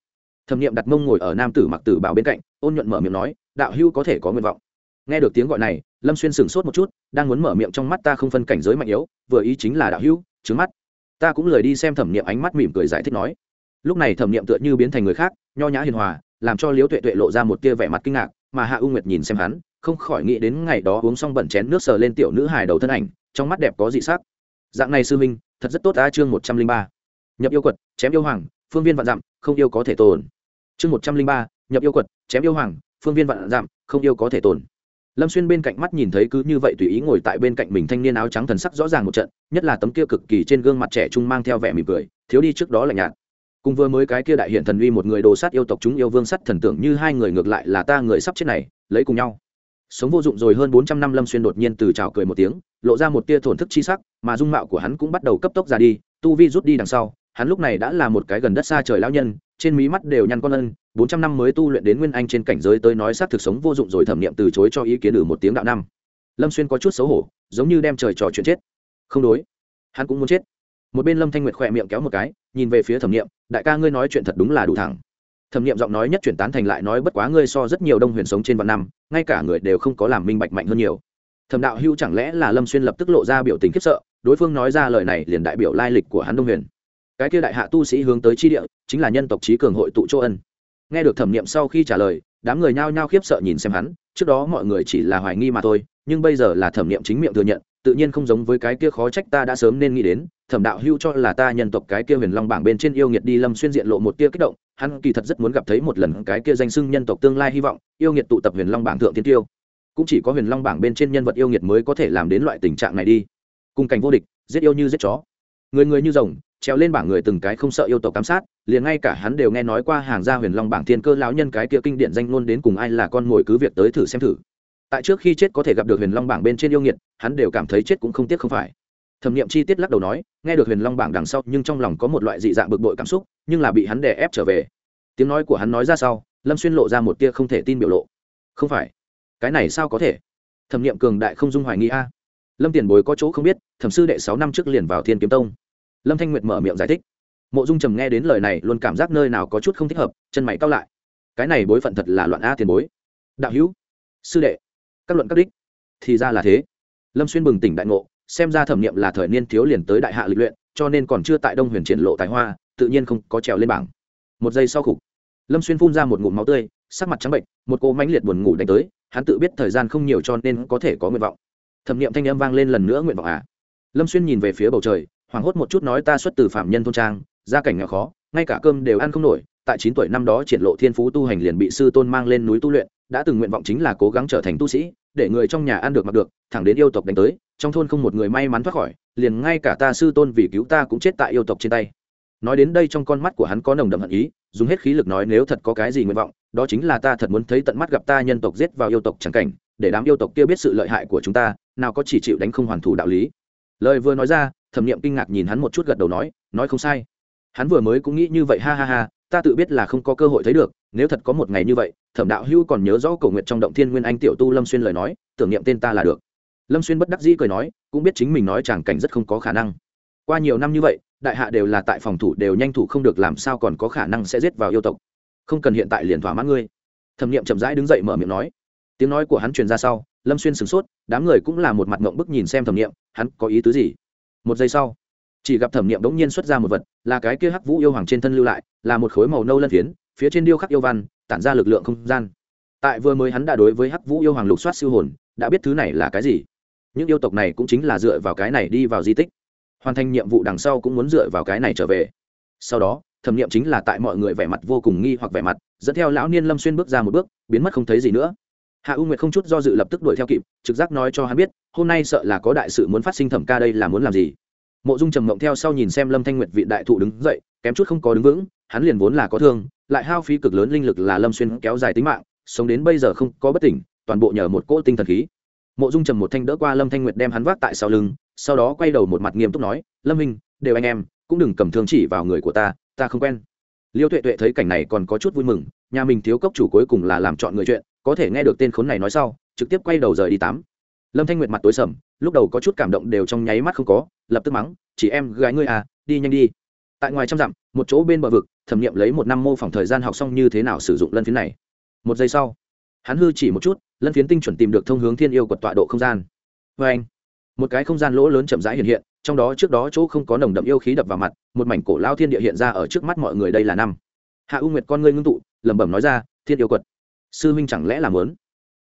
Thẩm nghiệm đặt mông ngồi ở nam tử mặc tử bảo bên cạnh, ôn nhuận mở miệng nói, đạo hữu có thể có nguyện vọng nghe được tiếng gọi này, lâm xuyên sửng sốt một chút, đang muốn mở miệng trong mắt ta không phân cảnh giới mạnh yếu, vừa ý chính là đạo hữu, trứng mắt. Ta cũng lời đi xem thẩm nghiệm ánh mắt mỉm cười giải thích nói. Lúc này thẩm nghiệm tựa như biến thành người khác, nho nhã hiền hòa, làm cho liễu tuệ tuệ lộ ra một tia vẻ mặt kinh ngạc, mà hạ u nguyệt nhìn xem hắn, không khỏi nghĩ đến ngày đó uống xong bẩn chén nước sờ lên tiểu nữ hài đầu thân ảnh, trong mắt đẹp có dị sắc. Dạng này sư minh, thật rất tốt ta chương một trăm linh ba. Nhập yêu quật, chém yêu hoàng, phương viên vạn dặm, không yêu có thể tồn. Chương một trăm linh ba, nhập yêu quật, chém yêu hoàng, phương viên vạn dặm, không yêu có thể tồn lâm xuyên bên cạnh mắt nhìn thấy cứ như vậy tùy ý ngồi tại bên cạnh mình thanh niên áo trắng thần sắc rõ ràng một trận, nhất là tấm kia cực kỳ trên gương mặt trẻ trung mang theo vẻ mỉm cười, thiếu đi trước đó là nhạt. Cùng vừa mới cái kia đại hiện thần uy một người đồ sát yêu tộc chúng yêu vương sắt thần tưởng như hai người ngược lại là ta người sắp chết này, lấy cùng nhau. Sống vô dụng rồi hơn bốn trăm năm lâm xuyên đột nhiên từ trào cười một tiếng, lộ ra một tia thổn thức chi sắc, mà dung mạo của hắn cũng bắt đầu cấp tốc ra đi, tu vi rút đi đằng sau, hắn lúc này đã là một cái gần đất xa trời lão nhân, trên mí mắt đều nhăn con ân bốn trăm năm mới tu luyện đến nguyên anh trên cảnh giới tới nói xác thực sống vô dụng rồi thẩm nghiệm từ chối cho ý kiến ử một tiếng đạo năm. Lâm xuyên có chút xấu hổ, giống như đem trời trò chuyện chết. Không đối. Hắn cũng muốn chết. Một bên lâm thanh nguyệt khỏe miệng kéo một cái, nhìn về phía thẩm nghiệm, đại ca ngươi nói chuyện thật đúng là đủ thẳng. Thẩm nghiệm giọng nói nhất chuyển tán thành lại nói, bất quá ngươi so rất nhiều đông huyền sống trên vạn năm, ngay cả người đều không có làm minh bạch mạnh hơn nhiều. Thẩm đạo hưu chẳng lẽ là lâm xuyên lập tức lộ ra biểu tình khiếp sợ, đối phương nói ra lời này liền đại biểu lai lịch của hắn đông huyền. Cái kia đại hạ tu sĩ hướng tới chi địa, chính là nhân tộc trí cường hội tụ châu ân nghe được thẩm nghiệm sau khi trả lời, đám người nhao nhao khiếp sợ nhìn xem hắn, trước đó mọi người chỉ là hoài nghi mà thôi, nhưng bây giờ là thẩm nghiệm chính miệng thừa nhận, tự nhiên không giống với cái kia khó trách ta đã sớm nên nghĩ đến, thẩm đạo hưu cho là ta nhân tộc cái kia huyền long bảng bên trên yêu nghiệt đi lâm xuyên diện lộ một tia kích động, hắn kỳ thật rất muốn gặp thấy một lần cái kia danh sưng nhân tộc tương lai hy vọng, yêu nghiệt tụ tập huyền long bảng thượng tiên tiêu. Cũng chỉ có huyền long bảng bên trên nhân vật yêu nghiệt mới có thể làm đến loại tình trạng này đi. Cùng cảnh vô địch, giết yêu như giết chó. Người người như rồng treo lên bảng người từng cái không sợ yêu tộc giám sát, liền ngay cả hắn đều nghe nói qua hàng gia huyền long bảng thiên cơ lão nhân cái kia kinh điển danh ngôn đến cùng ai là con mồi cứ việc tới thử xem thử. Tại trước khi chết có thể gặp được huyền long bảng bên trên yêu nghiệt, hắn đều cảm thấy chết cũng không tiếc không phải. Thẩm nghiệm chi tiết lắc đầu nói, nghe được huyền long bảng đằng sau nhưng trong lòng có một loại dị dạng bực bội cảm xúc, nhưng là bị hắn đè ép trở về. Tiếng nói của hắn nói ra sau, lâm xuyên lộ ra một tia không thể tin biểu lộ. Không phải. Cái này sao có thể? Thẩm nghiệm cường đại không dung hoài nghi a. Lâm tiền bối có chỗ không biết, thẩm sư đệ sáu năm trước liền vào thiên kiếm tông lâm thanh nguyệt mở miệng giải thích. Mộ dung trầm nghe đến lời này luôn cảm giác nơi nào có chút không thích hợp, chân mày cao lại. Cái này bối phận thật là loạn a tiền bối. Đạo hữu, sư đệ, các luận các đích. Thì ra là thế. Lâm xuyên bừng tỉnh đại ngộ, xem ra thẩm nghiệm là thời niên thiếu liền tới đại hạ lịch luyện, cho nên còn chưa tại đông huyền triển lộ tài hoa, tự nhiên không có trèo lên bảng. Một giây sau khục, lâm xuyên phun ra một ngụm máu tươi, sắc mặt trắng bệnh, một cô mãnh liệt buồn ngủ đánh tới, hắn tự biết thời gian không nhiều cho nên có thể có nguyện vọng. Thẩm nghiệm thanh âm vang lên lần nữa nguyện vọng à. Lâm xuyên nhìn về phía bầu trời hoảng hốt một chút nói ta xuất từ phạm nhân thôn trang, gia cảnh nghèo khó, ngay cả cơm đều ăn không nổi, tại chín tuổi năm đó triển lộ thiên phú tu hành liền bị sư tôn mang lên núi tu luyện, đã từng nguyện vọng chính là cố gắng trở thành tu sĩ, để người trong nhà ăn được mặc được, thẳng đến yêu tộc đánh tới, trong thôn không một người may mắn thoát khỏi, liền ngay cả ta sư tôn vì cứu ta cũng chết tại yêu tộc trên tay. Nói đến đây trong con mắt của hắn có nồng đậm hận ý, dùng hết khí lực nói nếu thật có cái gì nguyện vọng, đó chính là ta thật muốn thấy tận mắt gặp ta nhân tộc giết vào yêu tộc chẳng cảnh, để đám yêu tộc kia biết sự lợi hại của chúng ta, nào có chỉ chịu đánh không hoàn thủ đạo lý. Lời vừa nói ra thẩm nghiệm kinh ngạc nhìn hắn một chút gật đầu nói nói không sai. Hắn vừa mới cũng nghĩ như vậy ha ha ha ta tự biết là không có cơ hội thấy được nếu thật có một ngày như vậy thẩm đạo hữu còn nhớ rõ cầu nguyện trong động thiên nguyên anh tiểu tu lâm xuyên lời nói tưởng niệm tên ta là được. Lâm xuyên bất đắc dĩ cười nói cũng biết chính mình nói chàng cảnh rất không có khả năng. Qua nhiều năm như vậy đại hạ đều là tại phòng thủ đều nhanh thủ không được làm sao còn có khả năng sẽ giết vào yêu tộc? Không cần hiện tại liền thỏa mãn ngươi. Thẩm Niệm chậm rãi đứng dậy mở miệng nói. Tiếng nói của hắn truyền ra sau lâm xuyên sửng sốt đám người cũng là một mặt ngộng bức nhìn xem thẩm Niệm, hắn có ý tứ gì? Một giây sau, chỉ gặp thẩm nghiệm đống nhiên xuất ra một vật, là cái kia hắc vũ yêu hoàng trên thân lưu lại, là một khối màu nâu lân phiến, phía trên điêu khắc yêu văn, tản ra lực lượng không gian. Tại vừa mới hắn đã đối với hắc vũ yêu hoàng lục soát siêu hồn, đã biết thứ này là cái gì. Những yêu tộc này cũng chính là dựa vào cái này đi vào di tích. Hoàn thành nhiệm vụ đằng sau cũng muốn dựa vào cái này trở về. Sau đó, thẩm nghiệm chính là tại mọi người vẻ mặt vô cùng nghi hoặc vẻ mặt, dẫn theo lão niên lâm xuyên bước ra một bước, biến mất không thấy gì nữa hạ u nguyệt không chút do dự lập tức đuổi theo kịp, trực giác nói cho hắn biết, hôm nay sợ là có đại sự muốn phát sinh thẩm ca đây là muốn làm gì? Mộ dung trầm mộng theo sau nhìn xem lâm thanh nguyệt vị đại thụ đứng dậy, kém chút không có đứng vững, hắn liền vốn là có thương, lại hao phí cực lớn linh lực là lâm xuyên kéo dài tính mạng, sống đến bây giờ không có bất tỉnh, toàn bộ nhờ một cỗ tinh thần khí. Mộ dung trầm một thanh đỡ qua lâm thanh nguyệt đem hắn vác tại sau lưng, sau đó quay đầu một mặt nghiêm túc nói, lâm minh, đều anh em, cũng đừng cầm thương chỉ vào người của ta ta không quen. Liêu tuệ tuệ thấy cảnh này còn có chút vui mừng, nhà mình thiếu cốc chủ cuối cùng là làm chọn người chuyện có thể nghe được tên khốn này nói sau, trực tiếp quay đầu rời đi tắm lâm thanh nguyệt mặt tối sầm, lúc đầu có chút cảm động đều trong nháy mắt không có, lập tức mắng chỉ em, gái ngươi à đi nhanh đi. Tại ngoài trăm dặm, một chỗ bên bờ vực, thẩm nghiệm lấy một năm mô phỏng thời gian học xong như thế nào sử dụng lân phiến này. Một giây sau, hắn hư chỉ một chút, lân phiến tinh chuẩn tìm được thông hướng thiên yêu quật tọa độ không gian. Vê anh, một cái không gian lỗ lớn chậm rãi hiện hiện, trong đó trước đó chỗ không có nồng đậm yêu khí đập vào mặt, một mảnh cổ lao thiên địa hiện ra ở trước mắt mọi người đây là năm. Hạ u nguyệt con ngươi ngưng tụ, lẩm bẩm nói ra, thiên yêu quật sư minh chẳng lẽ là lớn?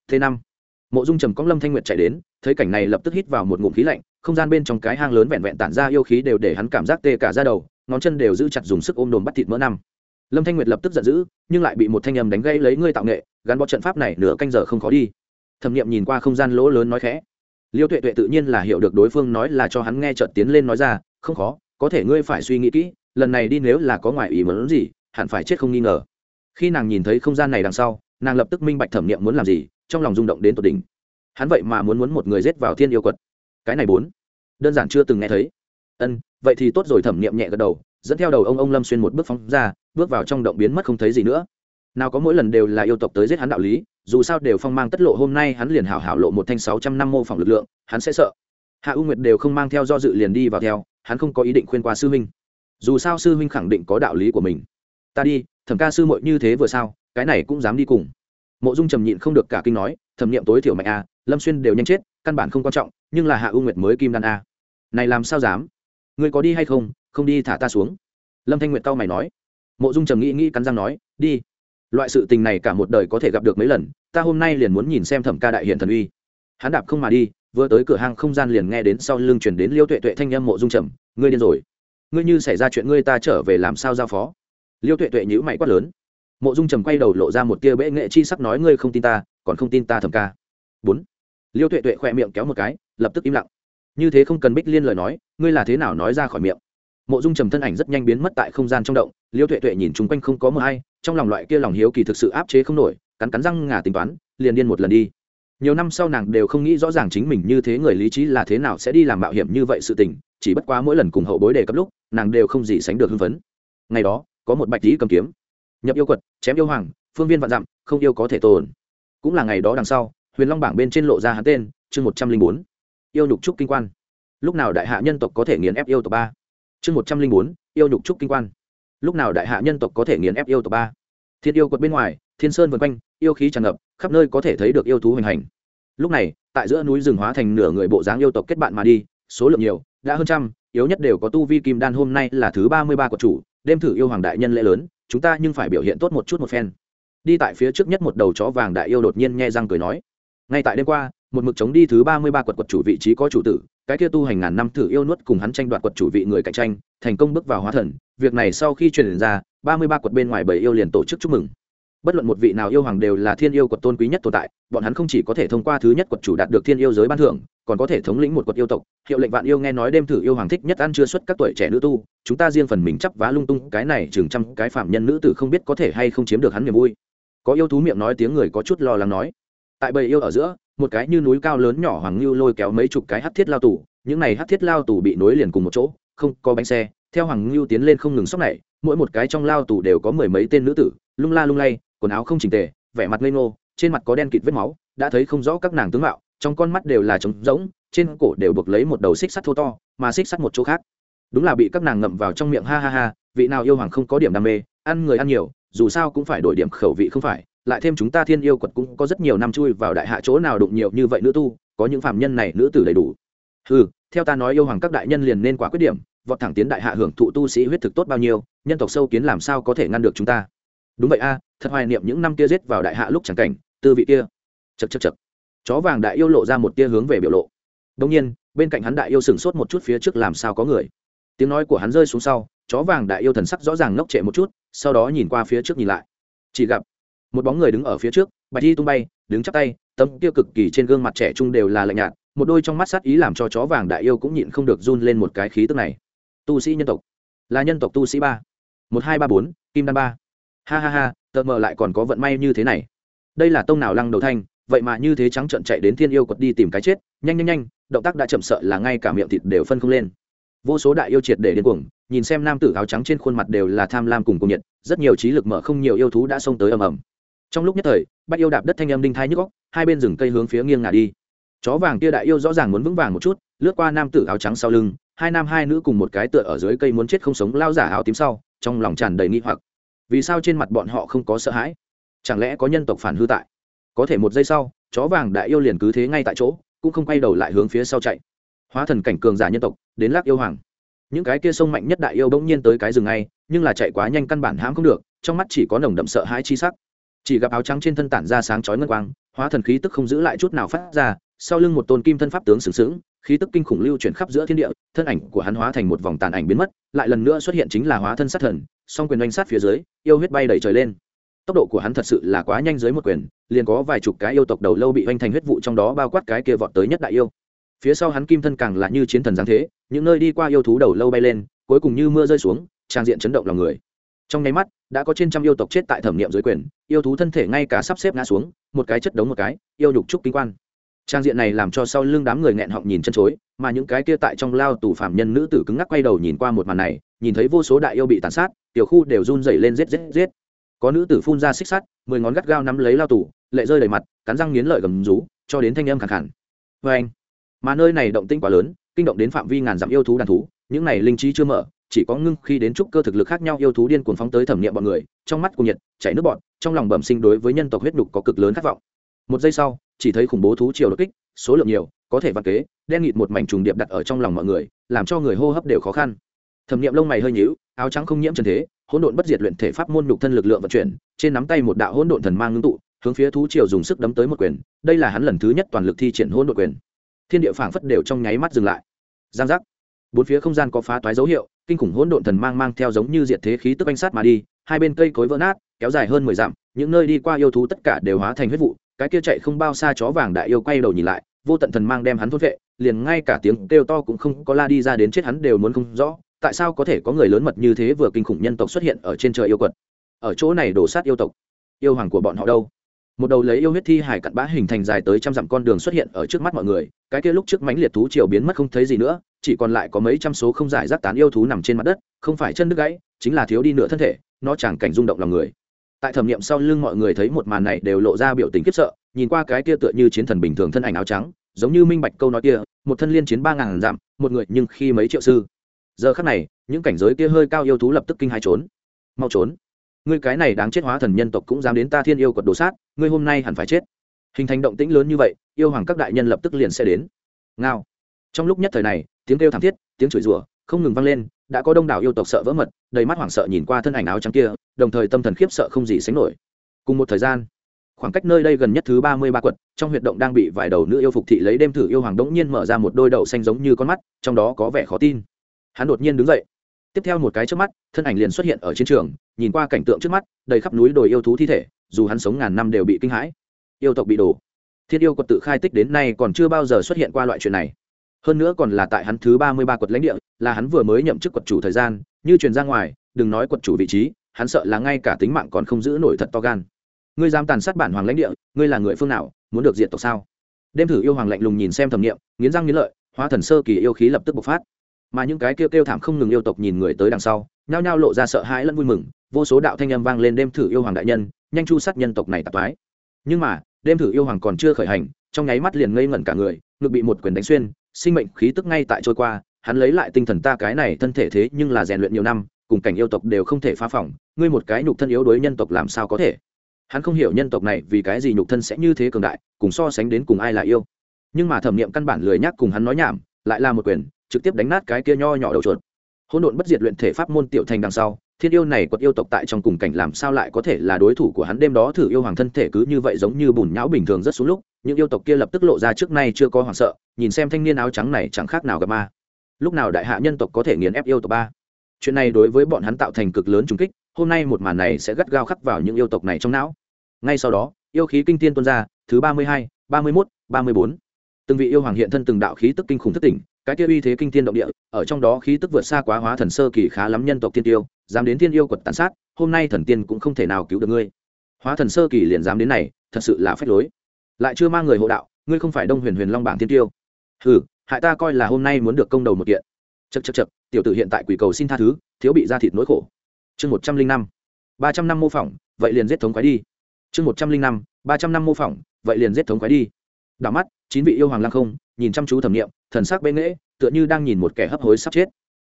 Thế năm, mộ dung trầm cong lâm thanh nguyệt chạy đến, thấy cảnh này lập tức hít vào một ngụm khí lạnh, không gian bên trong cái hang lớn vẹn vẹn tản ra yêu khí đều để hắn cảm giác tê cả ra đầu, ngón chân đều giữ chặt dùng sức ôm đồm bắt thịt mỡ năm. Lâm thanh nguyệt lập tức giận dữ, nhưng lại bị một thanh âm đánh gây lấy ngươi tạo nghệ, gắn bó trận pháp này nửa canh giờ không khó đi. Thẩm nghiệm nhìn qua không gian lỗ lớn nói khẽ. Liêu tuệ tuệ tự nhiên là hiểu được đối phương nói là cho hắn nghe trợt tiến lên nói ra, không khó, có thể ngươi phải suy nghĩ kỹ, lần này đi nếu là có ngoài ý mớn gì, hẳn phải chết không nghi ngờ. Khi nàng nhìn thấy không gian này đằng sau nàng lập tức minh bạch thẩm nghiệm muốn làm gì, trong lòng rung động đến tột đỉnh. Hắn vậy mà muốn muốn một người rết vào thiên yêu quật. Cái này bốn, đơn giản chưa từng nghe thấy. Ân, vậy thì tốt rồi, thẩm nghiệm nhẹ gật đầu, dẫn theo đầu ông ông lâm xuyên một bước phóng ra, bước vào trong động biến mất không thấy gì nữa. Nào có mỗi lần đều là yêu tộc tới giết hắn đạo lý, dù sao đều phong mang tất lộ, hôm nay hắn liền hảo hảo lộ một thanh sáu trăm năm mô phỏng lực lượng, hắn sẽ sợ. Hạ u nguyệt đều không mang theo do dự liền đi vào theo, hắn không có ý định khuyên qua sư huynh. Dù sao sư huynh khẳng định có đạo lý của mình. Ta đi, thẩm ca sư muội như thế vừa sao? Cái này cũng dám đi cùng. Mộ dung trầm nhịn không được cả kinh nói, thẩm nghiệm tối thiểu mạnh a lâm xuyên đều nhanh chết, căn bản không quan trọng, nhưng là hạ u nguyệt mới kim đan a này làm sao dám? Ngươi có đi hay không không đi thả ta xuống. Lâm thanh nguyệt tao mày nói. Mộ dung trầm nghĩ nghĩ cắn răng nói, đi. Loại sự tình này cả một đời có thể gặp được mấy lần, ta hôm nay liền muốn nhìn xem thẩm ca đại hiện thần uy. Hắn đạp không mà đi, vừa tới cửa hang không gian liền nghe đến sau lưng chuyển đến liêu tuệ tuệ thanh âm mộ dung trầm, ngươi điên rồi. Ngươi như xảy ra chuyện ngươi ta trở về làm sao giao phó? Liêu tuệ tuệ nhữ mày quát lớn mộ dung trầm quay đầu lộ ra một tia bệ nghệ chi sắc nói, ngươi không tin ta, còn không tin ta thẩm ca. Bốn. Liêu tuệ tuệ khỏe miệng kéo một cái, lập tức im lặng. Như thế không cần bích liên lời nói, ngươi là thế nào nói ra khỏi miệng? Mộ dung trầm thân ảnh rất nhanh biến mất tại không gian trong động, liêu tuệ tuệ nhìn chung quanh không có mờ hay trong lòng loại kia lòng hiếu kỳ thực sự áp chế không nổi, cắn cắn răng ngả tính toán, liền điên một lần đi. Nhiều năm sau nàng đều không nghĩ rõ ràng chính mình như thế người lý trí là thế nào sẽ đi làm mạo hiểm như vậy sự tình, chỉ bất quá mỗi lần cùng hậu bối đề cấp lúc, nàng đều không gì sánh được hưng phấn. Ngày đó, có một bạch lý cầm kiếm nhập yêu quật, chém yêu hoàng, phương viên vạn dặm, không yêu có thể tồn. Cũng là ngày đó đằng sau, huyền long bảng bên trên lộ ra hắn tên, chương một trăm linh bốn. Yêu nhục trúc kinh quan. Lúc nào đại hạ nhân tộc có thể nghiền ép yêu tộc ba? Chương một trăm linh bốn, yêu nhục trúc kinh quan. Lúc nào đại hạ nhân tộc có thể nghiền ép yêu tộc ba? Thiên yêu quật bên ngoài, thiên sơn vân quanh, yêu khí tràn ngập, khắp nơi có thể thấy được yêu thú hoành hành. Lúc này, tại giữa núi rừng hóa thành nửa người bộ dáng yêu tộc kết bạn mà đi, số lượng nhiều, đã hơn trăm, yếu nhất đều có tu vi kim đan hôm nay là thứ ba mươi ba của chủ, đêm thử yêu hoàng đại nhân lễ lớn chúng ta nhưng phải biểu hiện tốt một chút một phen. Đi tại phía trước nhất một đầu chó vàng đại yêu đột nhiên nghe răng cười nói. Ngay tại đêm qua, một mực chống đi thứ ba mươi ba quật quật chủ vị trí có chủ tử, cái kia tu hành ngàn năm thử yêu nuốt cùng hắn tranh đoạt quật chủ vị người cạnh tranh, thành công bước vào hóa thần. Việc này sau khi truyền ra, ba mươi ba quật bên ngoài bảy yêu liền tổ chức chúc mừng. Bất luận một vị nào yêu hoàng đều là thiên yêu quật tôn quý nhất tồn tại, bọn hắn không chỉ có thể thông qua thứ nhất quật chủ đạt được thiên yêu giới ban thưởng còn có thể thống lĩnh một quật yêu tộc. Hiệu lệnh vạn yêu nghe nói đêm thử yêu hoàng thích nhất ăn chưa xuất các tuổi trẻ nữ tu, chúng ta riêng phần mình chấp vá lung tung, cái này chừng trăm cái phạm nhân nữ tử không biết có thể hay không chiếm được hắn niềm vui. Có yêu thú miệng nói tiếng người có chút lo lắng nói. Tại bầy yêu ở giữa, một cái như núi cao lớn nhỏ hoàng lưu lôi kéo mấy chục cái hắc thiết lao tù, những này hắc thiết lao tù bị nối liền cùng một chỗ, không có bánh xe, theo hoàng lưu tiến lên không ngừng sóc này, mỗi một cái trong lao tù đều có mười mấy tên nữ tử, lung la lung lay, quần áo không chỉnh tề, vẻ mặt ngây ngô, trên mặt có đen kịt vết máu, đã thấy không rõ các nàng tướng mạo trong con mắt đều là trống rỗng, trên cổ đều buộc lấy một đầu xích sắt thô to, mà xích sắt một chỗ khác. Đúng là bị các nàng ngậm vào trong miệng, ha ha ha, vị nào yêu hoàng không có điểm đam mê, ăn người ăn nhiều, dù sao cũng phải đổi điểm khẩu vị không phải, lại thêm chúng ta thiên yêu quật cũng có rất nhiều năm chui vào đại hạ chỗ nào đụng nhiều như vậy nữ tu, có những phạm nhân này nữ tử đầy đủ. Ừ theo ta nói yêu hoàng các đại nhân liền nên quả quyết điểm, vọt thẳng tiến đại hạ hưởng thụ tu sĩ huyết thực tốt bao nhiêu, nhân tộc sâu kiến làm sao có thể ngăn được chúng ta? Đúng vậy a, thật hoài niệm những năm kia giết vào đại hạ lúc chẳng cảnh, tư vị kia. Chật chật chật chó vàng đại yêu lộ ra một tia hướng về biểu lộ. Đông nhiên, bên cạnh hắn đại yêu sửng sốt một chút phía trước làm sao có người. Tiếng nói của hắn rơi xuống sau, chó vàng đại yêu thần sắc rõ ràng ngốc trệ một chút, sau đó nhìn qua phía trước nhìn lại. Chỉ gặp, một bóng người đứng ở phía trước, bạch đi tung bay, đứng chắp tay, tấm kia cực kỳ trên gương mặt trẻ trung đều là lạnh nhạt, một đôi trong mắt sát ý làm cho chó vàng đại yêu cũng nhịn không được run lên một cái khí tức này. Tu sĩ nhân tộc. Là nhân tộc tu sĩ ba. Một hai ba bốn, kim đan ba. Ha ha ha, tờ mờ lại còn có vận may như thế này. Đây là tông nào lăng đầu thanh? Vậy mà như thế trắng trợn chạy đến thiên yêu quật đi tìm cái chết, nhanh nhanh nhanh, động tác đã chậm sợ là ngay cả miệng thịt đều phân không lên. Vô số đại yêu triệt để điên cuồng, nhìn xem nam tử áo trắng trên khuôn mặt đều là tham lam cùng cùng nhiệt, rất nhiều trí lực mở không nhiều yêu thú đã xông tới ầm ầm. Trong lúc nhất thời, bách yêu đạp đất thanh âm đinh thai nhức góc hai bên rừng cây hướng phía nghiêng ngả đi. Chó vàng kia đại yêu rõ ràng muốn vững vàng một chút, lướt qua nam tử áo trắng sau lưng, hai nam hai nữ cùng một cái tựa ở dưới cây muốn chết không sống lao giả áo tím sau, trong lòng tràn đầy nghi hoặc. Vì sao trên mặt bọn họ không có sợ hãi? Chẳng lẽ có nhân tộc phản hư tại? Có thể một giây sau, chó vàng đại yêu liền cứ thế ngay tại chỗ, cũng không quay đầu lại hướng phía sau chạy. Hóa thần cảnh cường giả nhân tộc, đến lắc yêu hoàng. Những cái kia sông mạnh nhất đại yêu bỗng nhiên tới cái rừng ngay, nhưng là chạy quá nhanh căn bản hãm không được, trong mắt chỉ có nồng đậm sợ hãi chi sắc. Chỉ gặp áo trắng trên thân tản ra sáng chói ngân quang, hóa thần khí tức không giữ lại chút nào phát ra, sau lưng một tôn kim thân pháp tướng sừng sững, khí tức kinh khủng lưu chuyển khắp giữa thiên địa, thân ảnh của hắn hóa thành một vòng tàn ảnh biến mất, lại lần nữa xuất hiện chính là hóa thân sát thần, song quyền oanh sát phía dưới, yêu huyết bay đầy trời lên. Tốc độ của hắn thật sự là quá nhanh dưới một quyền liền có vài chục cái yêu tộc đầu lâu bị hoành thành huyết vụ trong đó bao quát cái kia vọt tới nhất đại yêu. Phía sau hắn kim thân càng là như chiến thần giáng thế, những nơi đi qua yêu thú đầu lâu bay lên, cuối cùng như mưa rơi xuống, trang diện chấn động lòng người. Trong nháy mắt, đã có trên trăm yêu tộc chết tại thẩm nghiệm dưới quyền, yêu thú thân thể ngay cả sắp xếp ngã xuống, một cái chất đống một cái, yêu nhục trúc kinh quan. Trang diện này làm cho sau lưng đám người nghẹn họng nhìn chân chối, mà những cái kia tại trong lao tù phạm nhân nữ tử cứng ngắc quay đầu nhìn qua một màn này, nhìn thấy vô số đại yêu bị tàn sát, tiểu khu đều run dày lên rết rết rết có nữ tử phun ra xích sắt, mười ngón gắt gao nắm lấy lao tù lệ rơi đầy mặt, cắn răng nghiến lợi gầm rú, cho đến thanh âm khẳng khẳng vê anh, mà nơi này động tinh quá lớn, kinh động đến phạm vi ngàn dặm yêu thú đàn thú, những này linh trí chưa mở, chỉ có ngưng khi đến trúc cơ thực lực khác nhau yêu thú điên cuồng phóng tới thẩm nghiệm bọn người, trong mắt cùng nhiệt, chảy nước bọn trong lòng bẩm sinh đối với nhân tộc huyết đục có cực lớn khát vọng. Một giây sau, chỉ thấy khủng bố thú chiều đột kích, số lượng nhiều, có thể vặt kế, đen nghịt một mảnh trùng điệp đặt ở trong lòng mọi người, làm cho người hô hấp đều khó khăn. Thẩm nghiệm lông mày hơi nhíu, áo trắng không nhiễm trần thế, hỗn độn bất diệt luyện thể pháp môn nhục thân lực lượng vận chuyển, trên nắm tay một đạo hỗn độn thần mang ngưng tụ hướng phía thú triều dùng sức đấm tới một quyền, đây là hắn lần thứ nhất toàn lực thi triển hỗn độn quyền. Thiên địa phảng phất đều trong nháy mắt dừng lại. Giang giác. Bốn phía không gian có phá toái dấu hiệu, kinh khủng hỗn độn thần mang mang theo giống như diệt thế khí tức anh sát mà đi, hai bên cây cối vỡ nát, kéo dài hơn mười dặm, những nơi đi qua yêu thú tất cả đều hóa thành huyết vụ, cái kia chạy không bao xa chó vàng đại yêu quay đầu nhìn lại, vô tận thần mang đem hắn thốt vệ, liền ngay cả tiếng kêu to cũng không có la đi ra đến chết hắn đều muốn không rõ, tại sao có thể có người lớn mật như thế vừa kinh khủng nhân tộc xuất hiện ở trên trời yêu quật? Ở chỗ này đổ sát yêu tộc. Yêu hoàng của bọn họ đâu? Một đầu lấy yêu huyết thi hải cặn bã hình thành dài tới trăm dặm con đường xuất hiện ở trước mắt mọi người, cái kia lúc trước mánh liệt thú triều biến mất không thấy gì nữa, chỉ còn lại có mấy trăm số không giải rác tán yêu thú nằm trên mặt đất, không phải chân đứt gãy, chính là thiếu đi nửa thân thể, nó chẳng cảnh rung động lòng người. Tại thẩm nghiệm sau lưng mọi người thấy một màn này đều lộ ra biểu tình khiếp sợ, nhìn qua cái kia tựa như chiến thần bình thường thân ảnh áo trắng, giống như minh bạch câu nói kia, một thân liên chiến ba ngàn dặm, một người nhưng khi mấy triệu sư. Giờ khắc này, những cảnh giới kia hơi cao yêu thú lập tức kinh hai trốn. Mau trốn ngươi cái này đáng chết hóa thần nhân tộc cũng dám đến ta thiên yêu quật đồ sát, ngươi hôm nay hẳn phải chết. Hình thành động tĩnh lớn như vậy, yêu hoàng các đại nhân lập tức liền sẽ đến. Ngao. Trong lúc nhất thời này, tiếng kêu thảm thiết, tiếng chửi rủa không ngừng vang lên, đã có đông đảo yêu tộc sợ vỡ mật, đầy mắt hoảng sợ nhìn qua thân ảnh áo trắng kia, đồng thời tâm thần khiếp sợ không gì sánh nổi. Cùng một thời gian, khoảng cách nơi đây gần nhất thứ ba mươi ba quật trong huyệt động đang bị vài đầu nữ yêu phục thị lấy đêm thử yêu hoàng đống nhiên mở ra một đôi đậu xanh giống như con mắt, trong đó có vẻ khó tin. Hắn đột nhiên đứng dậy tiếp theo một cái trước mắt, thân ảnh liền xuất hiện ở chiến trường, nhìn qua cảnh tượng trước mắt, đầy khắp núi đồi yêu thú thi thể, dù hắn sống ngàn năm đều bị kinh hãi. Yêu tộc bị đổ. Thiên yêu quật tự khai tích đến nay còn chưa bao giờ xuất hiện qua loại chuyện này. Hơn nữa còn là tại hắn thứ ba mươi ba quật lãnh địa, là hắn vừa mới nhậm chức quật chủ thời gian, như truyền ra ngoài, đừng nói quật chủ vị trí, hắn sợ là ngay cả tính mạng còn không giữ nổi thật to gan. Ngươi dám tàn sát bản hoàng lãnh địa, ngươi là người phương nào, muốn được diện tộc sao? Đêm thử yêu hoàng lạnh lùng nhìn xem thẩm nghiệm, nghiến răng nghiến lợi, hóa thần sơ kỳ yêu khí lập tức bộc phát mà những cái kêu kêu thảm không ngừng yêu tộc nhìn người tới đằng sau, nhao nhao lộ ra sợ hãi lẫn vui mừng, vô số đạo thanh âm vang lên đêm thử yêu hoàng đại nhân, nhanh chu sát nhân tộc này tạp mái nhưng mà, đêm thử yêu hoàng còn chưa khởi hành, trong nháy mắt liền ngây ngẩn cả người, ngực bị một quyền đánh xuyên, sinh mệnh khí tức ngay tại trôi qua, hắn lấy lại tinh thần ta cái này thân thể thế nhưng là rèn luyện nhiều năm, cùng cảnh yêu tộc đều không thể phá phỏng, ngươi một cái nhục thân yếu đối nhân tộc làm sao có thể? Hắn không hiểu nhân tộc này vì cái gì nhục thân sẽ như thế cường đại, cùng so sánh đến cùng ai là yêu. Nhưng mà thẩm nghiệm căn bản lười nhắc cùng hắn nói nhảm, lại là một quyền trực tiếp đánh nát cái kia nho nhỏ đầu chuột. Hỗn độn bất diệt luyện thể pháp môn tiểu thành đằng sau, thiên yêu này quật yêu tộc tại trong cùng cảnh làm sao lại có thể là đối thủ của hắn đêm đó thử yêu hoàng thân thể cứ như vậy giống như bùn nhão bình thường rất xuống lúc, những yêu tộc kia lập tức lộ ra trước nay chưa có hoảng sợ, nhìn xem thanh niên áo trắng này chẳng khác nào gặp ma. Lúc nào đại hạ nhân tộc có thể nghiền ép yêu tộc ba? Chuyện này đối với bọn hắn tạo thành cực lớn trùng kích, hôm nay một màn này sẽ gắt gao khắc vào những yêu tộc này trong não. Ngay sau đó, yêu khí kinh tiên tuôn ra, thứ ba mươi hai, ba mươi mốt, ba mươi bốn. Từng vị yêu hoàng hiện thân từng đạo khí tức kinh khủng thất tỉnh cái kia uy thế kinh thiên động địa, ở trong đó khí tức vượt xa quá hóa thần sơ kỳ khá lắm nhân tộc tiên tiêu, dám đến tiên yêu quật tàn sát, hôm nay thần tiên cũng không thể nào cứu được ngươi. Hóa thần sơ kỳ liền dám đến này, thật sự là phép lối. Lại chưa mang người hộ đạo, ngươi không phải đông huyền huyền long bảng tiên tiêu. Hừ, hại ta coi là hôm nay muốn được công đầu một kiện. Chật chật chật tiểu tử hiện tại quỷ cầu xin tha thứ, thiếu bị ra thịt nỗi khổ. Chương một trăm linh năm, ba trăm năm mô phỏng, vậy liền giết thống quái đi. Chương một trăm linh năm, ba trăm năm mô phỏng, vậy liền giết thống quái đi. Đảo mắt chín vị yêu hoàng lăng không, nhìn chăm chú thẩm nghiệm, thần sắc bệ nghễ, tựa như đang nhìn một kẻ hấp hối sắp chết.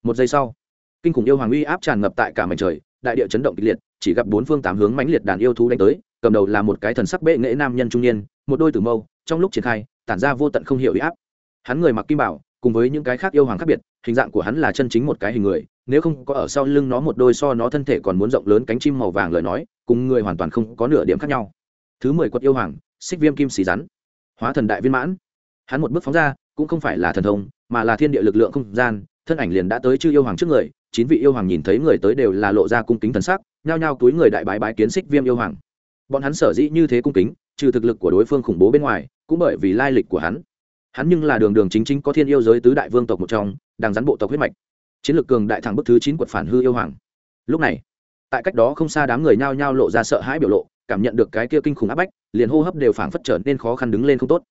Một giây sau, kinh khủng yêu hoàng uy áp tràn ngập tại cả mảnh trời, đại địa chấn động kịch liệt, chỉ gặp bốn phương tám hướng mãnh liệt đàn yêu thú đánh tới, cầm đầu là một cái thần sắc bệ nghệ nam nhân trung niên, một đôi tử mâu, trong lúc triển khai, tản ra vô tận không hiểu uy áp. Hắn người mặc kim bảo, cùng với những cái khác yêu hoàng khác biệt, hình dạng của hắn là chân chính một cái hình người, nếu không có ở sau lưng nó một đôi so nó thân thể còn muốn rộng lớn cánh chim màu vàng lời nói, cùng người hoàn toàn không có nửa điểm khác nhau. Thứ mười quật yêu hoàng, xích viêm kim xì rắn hóa thần đại viên mãn. Hắn một bước phóng ra, cũng không phải là thần thông, mà là thiên địa lực lượng không gian, thân ảnh liền đã tới chư yêu hoàng trước người, chín vị yêu hoàng nhìn thấy người tới đều là lộ ra cung kính thần sắc, nhao nhao túi người đại bái bái kiến xích viêm yêu hoàng. Bọn hắn sở dĩ như thế cung kính, trừ thực lực của đối phương khủng bố bên ngoài, cũng bởi vì lai lịch của hắn. Hắn nhưng là đường đường chính chính có thiên yêu giới tứ đại vương tộc một trong, đang rắn bộ tộc huyết mạch. Chiến lược cường đại thẳng bức thứ chín quật phản hư yêu hoàng. Lúc này, tại cách đó không xa đám người nhao nhao lộ ra sợ hãi biểu lộ cảm nhận được cái kia kinh khủng áp bách, liền hô hấp đều phảng phất trở nên khó khăn đứng lên không tốt.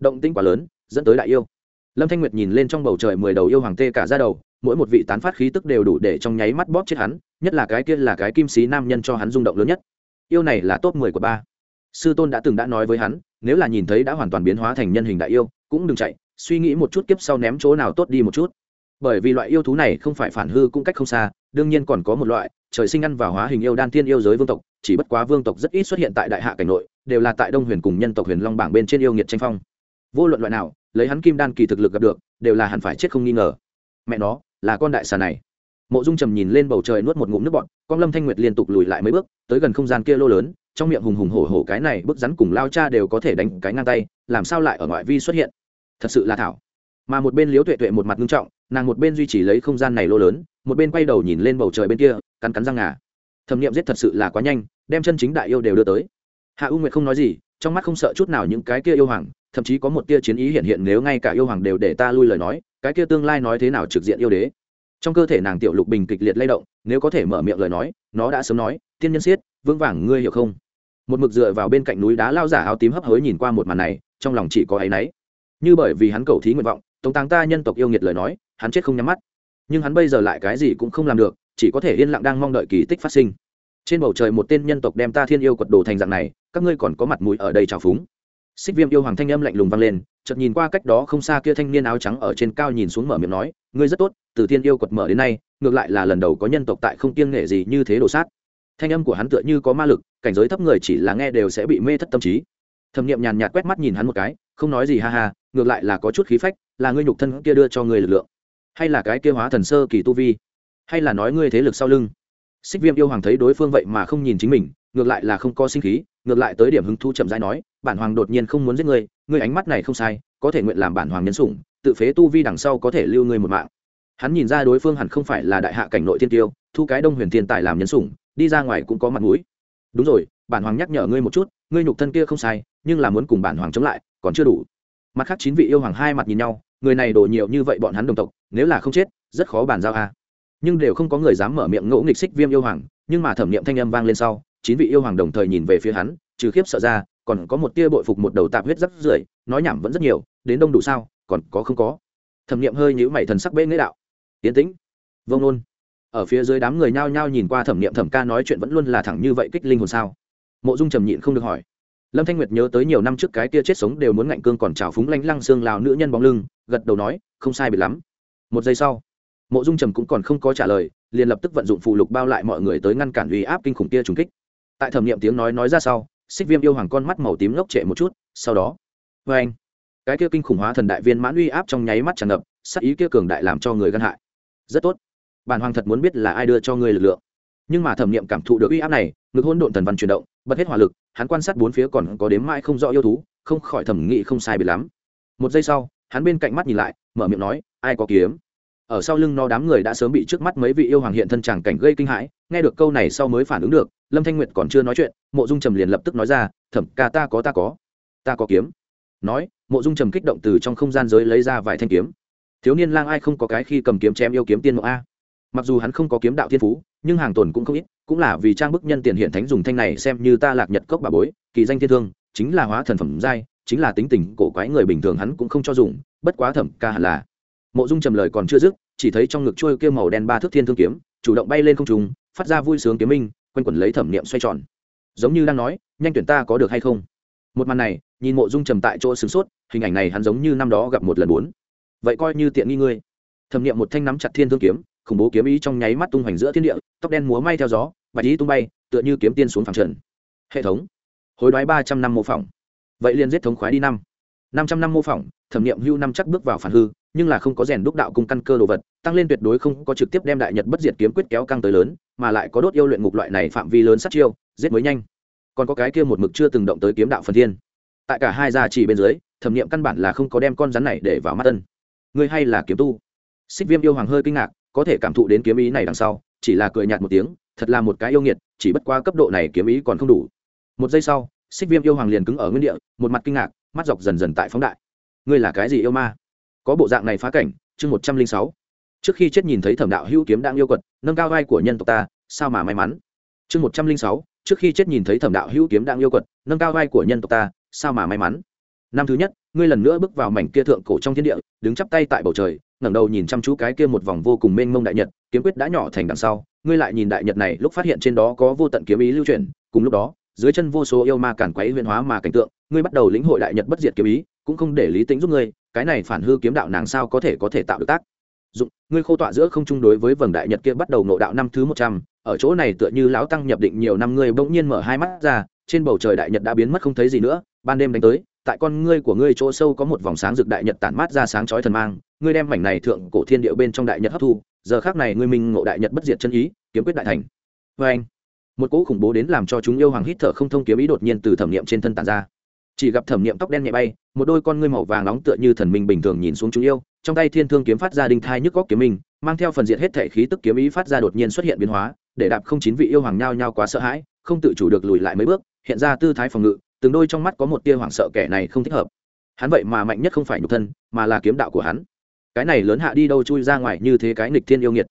Động tinh quá lớn, dẫn tới đại yêu. Lâm thanh nguyệt nhìn lên trong bầu trời mười đầu yêu hoàng tê cả ra đầu, mỗi một vị tán phát khí tức đều đủ để trong nháy mắt bóp chết hắn, nhất là cái kia là cái kim sĩ nam nhân cho hắn rung động lớn nhất. Yêu này là top mười của ba. Sư tôn đã từng đã nói với hắn, nếu là nhìn thấy đã hoàn toàn biến hóa thành nhân hình đại yêu, cũng đừng chạy, suy nghĩ một chút kiếp sau ném chỗ nào tốt đi một chút. Bởi vì loại yêu thú này không phải phản hư cũng cách không xa, đương nhiên còn có một loại, trời sinh ăn vào hóa hình yêu đan thiên yêu giới vương tộc chỉ bất quá vương tộc rất ít xuất hiện tại đại hạ cảnh nội, đều là tại đông huyền cùng nhân tộc huyền long bảng bên trên yêu nghiệt tranh phong. Vô luận loại nào, lấy hắn kim đan kỳ thực lực gặp được, đều là hẳn phải chết không nghi ngờ. Mẹ nó, là con đại xà này. Mộ dung trầm nhìn lên bầu trời nuốt một ngụm nước bọt, con lâm thanh nguyệt liên tục lùi lại mấy bước, tới gần không gian kia lô lớn, trong miệng hùng hùng hổ hổ cái này bức rắn cùng lao cha đều có thể đánh cái ngang tay, làm sao lại ở ngoại vi xuất hiện? Thật sự là thảo. Mà một bên liếu tuệ tuệ một mặt nghiêm trọng, nàng một bên duy trì lấy không gian này lô lớn, một bên quay đầu nhìn lên bầu trời bên kia, cắn cắn răng ngà thẩm nghiệm giết thật sự là quá nhanh, đem chân chính đại yêu đều đưa tới. Hạ u nguyệt không nói gì, trong mắt không sợ chút nào những cái kia yêu hoàng, thậm chí có một tia chiến ý hiện hiện nếu ngay cả yêu hoàng đều để ta lui lời nói, cái kia tương lai nói thế nào trực diện yêu đế. Trong cơ thể nàng tiểu lục bình kịch liệt lay động, nếu có thể mở miệng lời nói, nó đã sớm nói, tiên nhân siết, vững vàng, ngươi hiểu không? Một mực dựa vào bên cạnh núi đá lao giả áo tím hấp hối nhìn qua một màn này, trong lòng chỉ có áy náy. Như bởi vì hắn cầu thí nguyện vọng, tống táng ta nhân tộc yêu nghiệt lời nói, hắn chết không nhắm mắt. Nhưng hắn bây giờ lại cái gì cũng không làm được chỉ có thể yên lặng đang mong đợi kỳ tích phát sinh. Trên bầu trời một tên nhân tộc đem ta thiên yêu quật đồ thành dạng này, các ngươi còn có mặt mũi ở đây trào phúng. Xích viêm yêu hoàng thanh âm lạnh lùng vang lên, chợt nhìn qua cách đó không xa kia thanh niên áo trắng ở trên cao nhìn xuống mở miệng nói, ngươi rất tốt, từ thiên yêu quật mở đến nay, ngược lại là lần đầu có nhân tộc tại không kiêng nghệ gì như thế đồ sát. Thanh âm của hắn tựa như có ma lực, cảnh giới thấp người chỉ là nghe đều sẽ bị mê thất tâm trí. Thẩm nghiệm nhàn nhạt quét mắt nhìn hắn một cái, không nói gì ha ha, ngược lại là có chút khí phách, là ngươi nhục thân kia đưa cho ngươi lực lượng, hay là cái kia hóa thần sơ kỳ tu vi? Hay là nói ngươi thế lực sau lưng? Xích viêm yêu hoàng thấy đối phương vậy mà không nhìn chính mình, ngược lại là không có sinh khí, ngược lại tới điểm hứng thu chậm rãi nói, bản hoàng đột nhiên không muốn giết ngươi ngươi ánh mắt này không sai, có thể nguyện làm bản hoàng nhân sủng, tự phế tu vi đằng sau có thể lưu ngươi một mạng. Hắn nhìn ra đối phương hẳn không phải là đại hạ cảnh nội thiên tiêu, thu cái đông huyền thiên tài làm nhân sủng, đi ra ngoài cũng có mặt mũi. Đúng rồi, bản hoàng nhắc nhở ngươi một chút, ngươi nhục thân kia không sai, nhưng là muốn cùng bản hoàng chống lại, còn chưa đủ. Mặt khác chín vị yêu hoàng hai mặt nhìn nhau, người này đổ nhiều như vậy bọn hắn đồng tộc, nếu là không chết, rất khó bàn giao a. à nhưng đều không có người dám mở miệng ngỗ nghịch xích viêm yêu hoàng, nhưng mà thẩm nghiệm thanh âm vang lên sau, chín vị yêu hoàng đồng thời nhìn về phía hắn, trừ khiếp sợ ra, còn có một tia bội phục một đầu tạp huyết rất rưởi, nói nhảm vẫn rất nhiều, đến đông đủ sao, còn có không có. Thẩm nghiệm hơi nhữ mày thần sắc bê nghĩa đạo. Tiến tĩnh vông ôn ở phía dưới đám người nhao nhao nhìn qua thẩm nghiệm thẩm ca nói chuyện vẫn luôn là thẳng như vậy kích linh hồn sao? Mộ dung trầm nhịn không được hỏi. Lâm thanh nguyệt nhớ tới nhiều năm trước cái tia chết sống đều muốn ngạnh cương còn trào phúng lanh lăng xương lào nữ nhân bóng lưng, gật đầu nói, không sai biệt lắm. Một giây sau mộ dung trầm cũng còn không có trả lời, liền lập tức vận dụng phụ lục bao lại mọi người tới ngăn cản uy áp kinh khủng kia trùng kích. Tại thẩm nghiệm tiếng nói nói ra sau, xích viêm yêu hoàng con mắt màu tím ngốc trệ một chút, sau đó vê anh. Cái kia kinh khủng hóa thần đại viên mãn uy áp trong nháy mắt tràn ngập sắc ý kia cường đại làm cho người gân hại. Rất tốt. Bản hoàng thật muốn biết là ai đưa cho người lực lượng. Nhưng mà thẩm nghiệm cảm thụ được uy áp này, ngực hôn độn thần văn chuyển động, bật hết hỏa lực, hắn quan sát bốn phía còn có đếm mãi không rõ yêu thú, không khỏi thẩm nghị không sai bị lắm. Một giây sau, hắn bên cạnh mắt nhìn lại, mở miệng nói, ai có kiếm? Ở sau lưng nó đám người đã sớm bị trước mắt mấy vị yêu hoàng hiện thân tràng cảnh gây kinh hãi, nghe được câu này sau mới phản ứng được, lâm thanh nguyệt còn chưa nói chuyện, mộ dung trầm liền lập tức nói ra, thẩm ca ta có ta có ta có kiếm. Nói, mộ dung trầm kích động từ trong không gian giới lấy ra vài thanh kiếm. Thiếu niên lang ai không có cái khi cầm kiếm chém yêu kiếm tiên mộ a? Mặc dù hắn không có kiếm đạo thiên phú, nhưng hàng tồn cũng không ít, cũng là vì trang bức nhân tiền hiện thánh dùng thanh này xem như ta lạc nhật cốc bà bối, kỳ danh thiên thương, chính là hóa thần phẩm giai, chính là tính tình cổ quái người bình thường hắn cũng không cho dùng, bất quá thẩm ca hẳn là mộ dung trầm lời còn chưa dứt, chỉ thấy trong ngực trôi kia màu đen ba thước thiên thương kiếm, chủ động bay lên không trùng phát ra vui sướng kiếm minh, quanh quẩn lấy thẩm niệm xoay tròn. Giống như đang nói, nhanh tuyển ta có được hay không? Một màn này, nhìn mộ dung trầm tại chỗ sửng sốt, hình ảnh này hắn giống như năm đó gặp một lần bốn vậy coi như tiện nghi ngươi. Thẩm niệm một thanh nắm chặt thiên thương kiếm, khủng bố kiếm ý trong nháy mắt tung hoành giữa thiên địa, tóc đen múa may theo gió, bạch ý tung bay, tựa như kiếm tiên xuống phẳng trần. Hệ thống. Hối đoái ba trăm năm mô phỏng. Vậy liền giết thống khoái đi năm năm trăm năm mô phỏng, thẩm nghiệm hưu năm chắc bước vào phản hư, nhưng là không có rèn đúc đạo cung căn cơ đồ vật, tăng lên tuyệt đối không có trực tiếp đem đại nhật bất diệt kiếm quyết kéo căng tới lớn, mà lại có đốt yêu luyện ngục loại này phạm vi lớn sát chiêu, giết mới nhanh. Còn có cái kia một mực chưa từng động tới kiếm đạo phần thiên. Tại cả hai gia chỉ bên dưới, thẩm nghiệm căn bản là không có đem con rắn này để vào mắt tân ngươi hay là kiếm tu? Xích viêm yêu hoàng hơi kinh ngạc, có thể cảm thụ đến kiếm ý này đằng sau, chỉ là cười nhạt một tiếng, thật là một cái yêu nghiệt, chỉ bất qua cấp độ này kiếm ý còn không đủ. Một giây sau, xích viêm yêu hoàng liền cứng ở nguyên địa, một mặt kinh ngạc mắt dọc dần dần tại phóng đại. Ngươi là cái gì yêu ma? Có bộ dạng này phá cảnh, chương một trăm linh sáu. Trước khi chết nhìn thấy thẩm đạo hữu kiếm đang yêu quật, nâng cao vai của nhân tộc ta, sao mà may mắn? Chương một trăm linh sáu, trước khi chết nhìn thấy thẩm đạo hữu kiếm đang yêu quật, nâng cao vai của nhân tộc ta, sao mà may mắn? Năm thứ nhất, ngươi lần nữa bước vào mảnh kia thượng cổ trong thiên địa, đứng chắp tay tại bầu trời, ngẩng đầu nhìn chăm chú cái kia một vòng vô cùng mênh mông đại nhật, kiếm quyết đã nhỏ thành đằng sau, ngươi lại nhìn đại nhật này, lúc phát hiện trên đó có vô tận kiếm ý lưu chuyển, cùng lúc đó, dưới chân vô số yêu ma cản quấy huyền hóa mà cảnh tượng ngươi bắt đầu lĩnh hội đại nhật bất diệt kiếm ý, cũng không để lý tính giúp ngươi, cái này phản hư kiếm đạo nàng sao có thể có thể tạo được tác? Dụng, ngươi khô tọa giữa không chung đối với vầng đại nhật kia bắt đầu nộ đạo năm thứ một trăm, ở chỗ này tựa như lão tăng nhập định nhiều năm ngươi bỗng nhiên mở hai mắt ra, trên bầu trời đại nhật đã biến mất không thấy gì nữa, ban đêm đánh tới, tại con ngươi của ngươi chỗ sâu có một vòng sáng rực đại nhật tản mát ra sáng chói thần mang, ngươi đem mảnh này thượng cổ thiên địa bên trong đại nhật hấp thu, giờ khác này ngươi minh ngộ đại nhật bất diệt chân ý, kiếm quyết đại thành. Vê anh một cỗ khủng bố đến làm cho chúng yêu hoàng hít thở không thông kiếm ý đột nhiên từ thẩm niệm trên thân tản ra chỉ gặp thẩm niệm tóc đen nhẹ bay, một đôi con ngươi màu vàng nóng tựa như thần minh bình thường nhìn xuống chúng yêu, trong tay thiên thương kiếm phát ra đinh thai nhức góc kiếm minh, mang theo phần diệt hết thể khí tức kiếm ý phát ra đột nhiên xuất hiện biến hóa, để đạp không chín vị yêu hoàng nhao nhao quá sợ hãi, không tự chủ được lùi lại mấy bước, hiện ra tư thái phòng ngự, từng đôi trong mắt có một tia hoảng sợ kẻ này không thích hợp. Hắn vậy mà mạnh nhất không phải nhục thân, mà là kiếm đạo của hắn. Cái này lớn hạ đi đâu chui ra ngoài như thế cái nghịch thiên yêu nghiệt.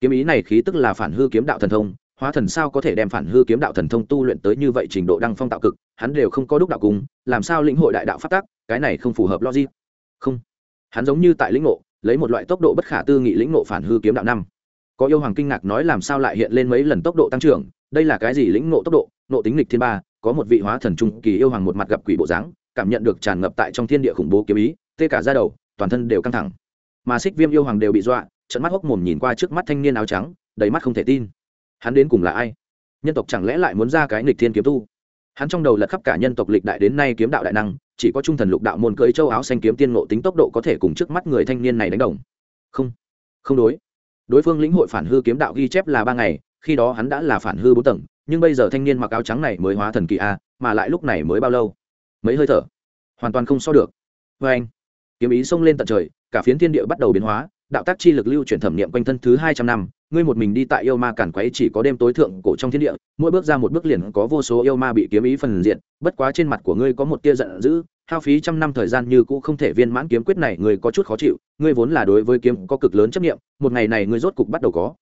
Kiếm ý này khí tức là phản hư kiếm đạo thần thông hóa thần sao có thể đem phản hư kiếm đạo thần thông tu luyện tới như vậy trình độ đăng phong tạo cực, hắn đều không có đúc đạo cung làm sao lĩnh hội đại đạo phát tác cái này không phù hợp logic. Không. Hắn giống như tại lĩnh ngộ, lấy một loại tốc độ bất khả tư nghị lĩnh ngộ phản hư kiếm đạo năm. Có yêu hoàng kinh ngạc nói làm sao lại hiện lên mấy lần tốc độ tăng trưởng, đây là cái gì lĩnh ngộ tốc độ nộ tính lịch thiên ba, có một vị hóa thần trung kỳ yêu hoàng một mặt gặp quỷ bộ dáng, cảm nhận được tràn ngập tại trong thiên địa khủng bố kiếm ý, tê cả ra đầu, toàn thân đều căng thẳng. Mà xích viêm yêu hoàng đều bị dọa trận mắt hốc mồm nhìn qua trước mắt thanh niên áo trắng, đầy mắt không thể tin hắn đến cùng là ai? Nhân tộc chẳng lẽ lại muốn ra cái nghịch thiên kiếm tu? Hắn trong đầu lật khắp cả nhân tộc lịch đại đến nay kiếm đạo đại năng, chỉ có trung thần lục đạo môn cưỡi châu áo xanh kiếm tiên ngộ tính tốc độ có thể cùng trước mắt người thanh niên này đánh đồng. Không không đối. Đối phương lĩnh hội phản hư kiếm đạo ghi chép là ba ngày, khi đó hắn đã là phản hư bốn tầng, nhưng bây giờ thanh niên mặc áo trắng này mới hóa thần kỳ a, mà lại lúc này mới bao lâu? Mấy hơi thở. Hoàn toàn không so được. Vê anh, kiếm ý xông lên tận trời, cả phiến thiên địa bắt đầu biến hóa, đạo tác chi lực lưu chuyển thẩm niệm quanh thân thứ hai trăm năm ngươi một mình đi tại yêu ma cản quấy chỉ có đêm tối thượng cổ trong thiên địa, mỗi bước ra một bước liền có vô số yêu ma bị kiếm ý phần diện, bất quá trên mặt của ngươi có một tia giận dữ, hao phí trăm năm thời gian như cũ không thể viên mãn kiếm quyết này ngươi có chút khó chịu, ngươi vốn là đối với kiếm có cực lớn chấp nghiệm một ngày này ngươi rốt cục bắt đầu có.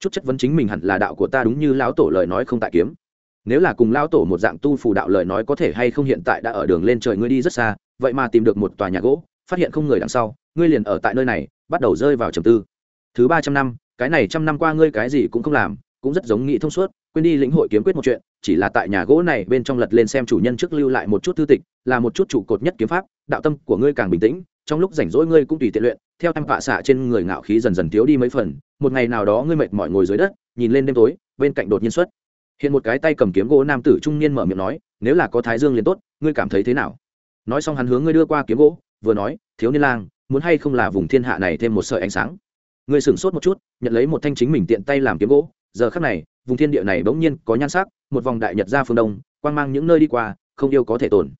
Chút chất vấn chính mình hẳn là đạo của ta đúng như lão tổ lời nói không tại kiếm. Nếu là cùng lão tổ một dạng tu phù đạo lời nói có thể hay không hiện tại đã ở đường lên trời ngươi đi rất xa, vậy mà tìm được một tòa nhà gỗ, phát hiện không người đằng sau, ngươi liền ở tại nơi này, bắt đầu rơi vào trầm tư. Thứ ba trăm năm cái này trăm năm qua ngươi cái gì cũng không làm, cũng rất giống nghĩ thông suốt, quên đi lĩnh hội kiếm quyết một chuyện, chỉ là tại nhà gỗ này bên trong lật lên xem chủ nhân trước lưu lại một chút thư tịch, là một chút trụ cột nhất kiếm pháp, đạo tâm của ngươi càng bình tĩnh, trong lúc rảnh rỗi ngươi cũng tùy tiện luyện, theo em vạ xạ trên người ngạo khí dần dần thiếu đi mấy phần, một ngày nào đó ngươi mệt mỏi ngồi dưới đất, nhìn lên đêm tối, bên cạnh đột nhiên xuất hiện một cái tay cầm kiếm gỗ nam tử trung niên mở miệng nói, nếu là có thái dương liền tốt, ngươi cảm thấy thế nào? Nói xong hắn hướng ngươi đưa qua kiếm gỗ, vừa nói, thiếu niên lang, muốn hay không là vùng thiên hạ này thêm một sợi ánh sáng? Người sửng sốt một chút, nhận lấy một thanh chính mình tiện tay làm kiếm gỗ. Giờ khắc này, vùng thiên địa này bỗng nhiên có nhan sắc, một vòng đại nhật ra phương đông, quang mang những nơi đi qua, không yêu có thể tồn.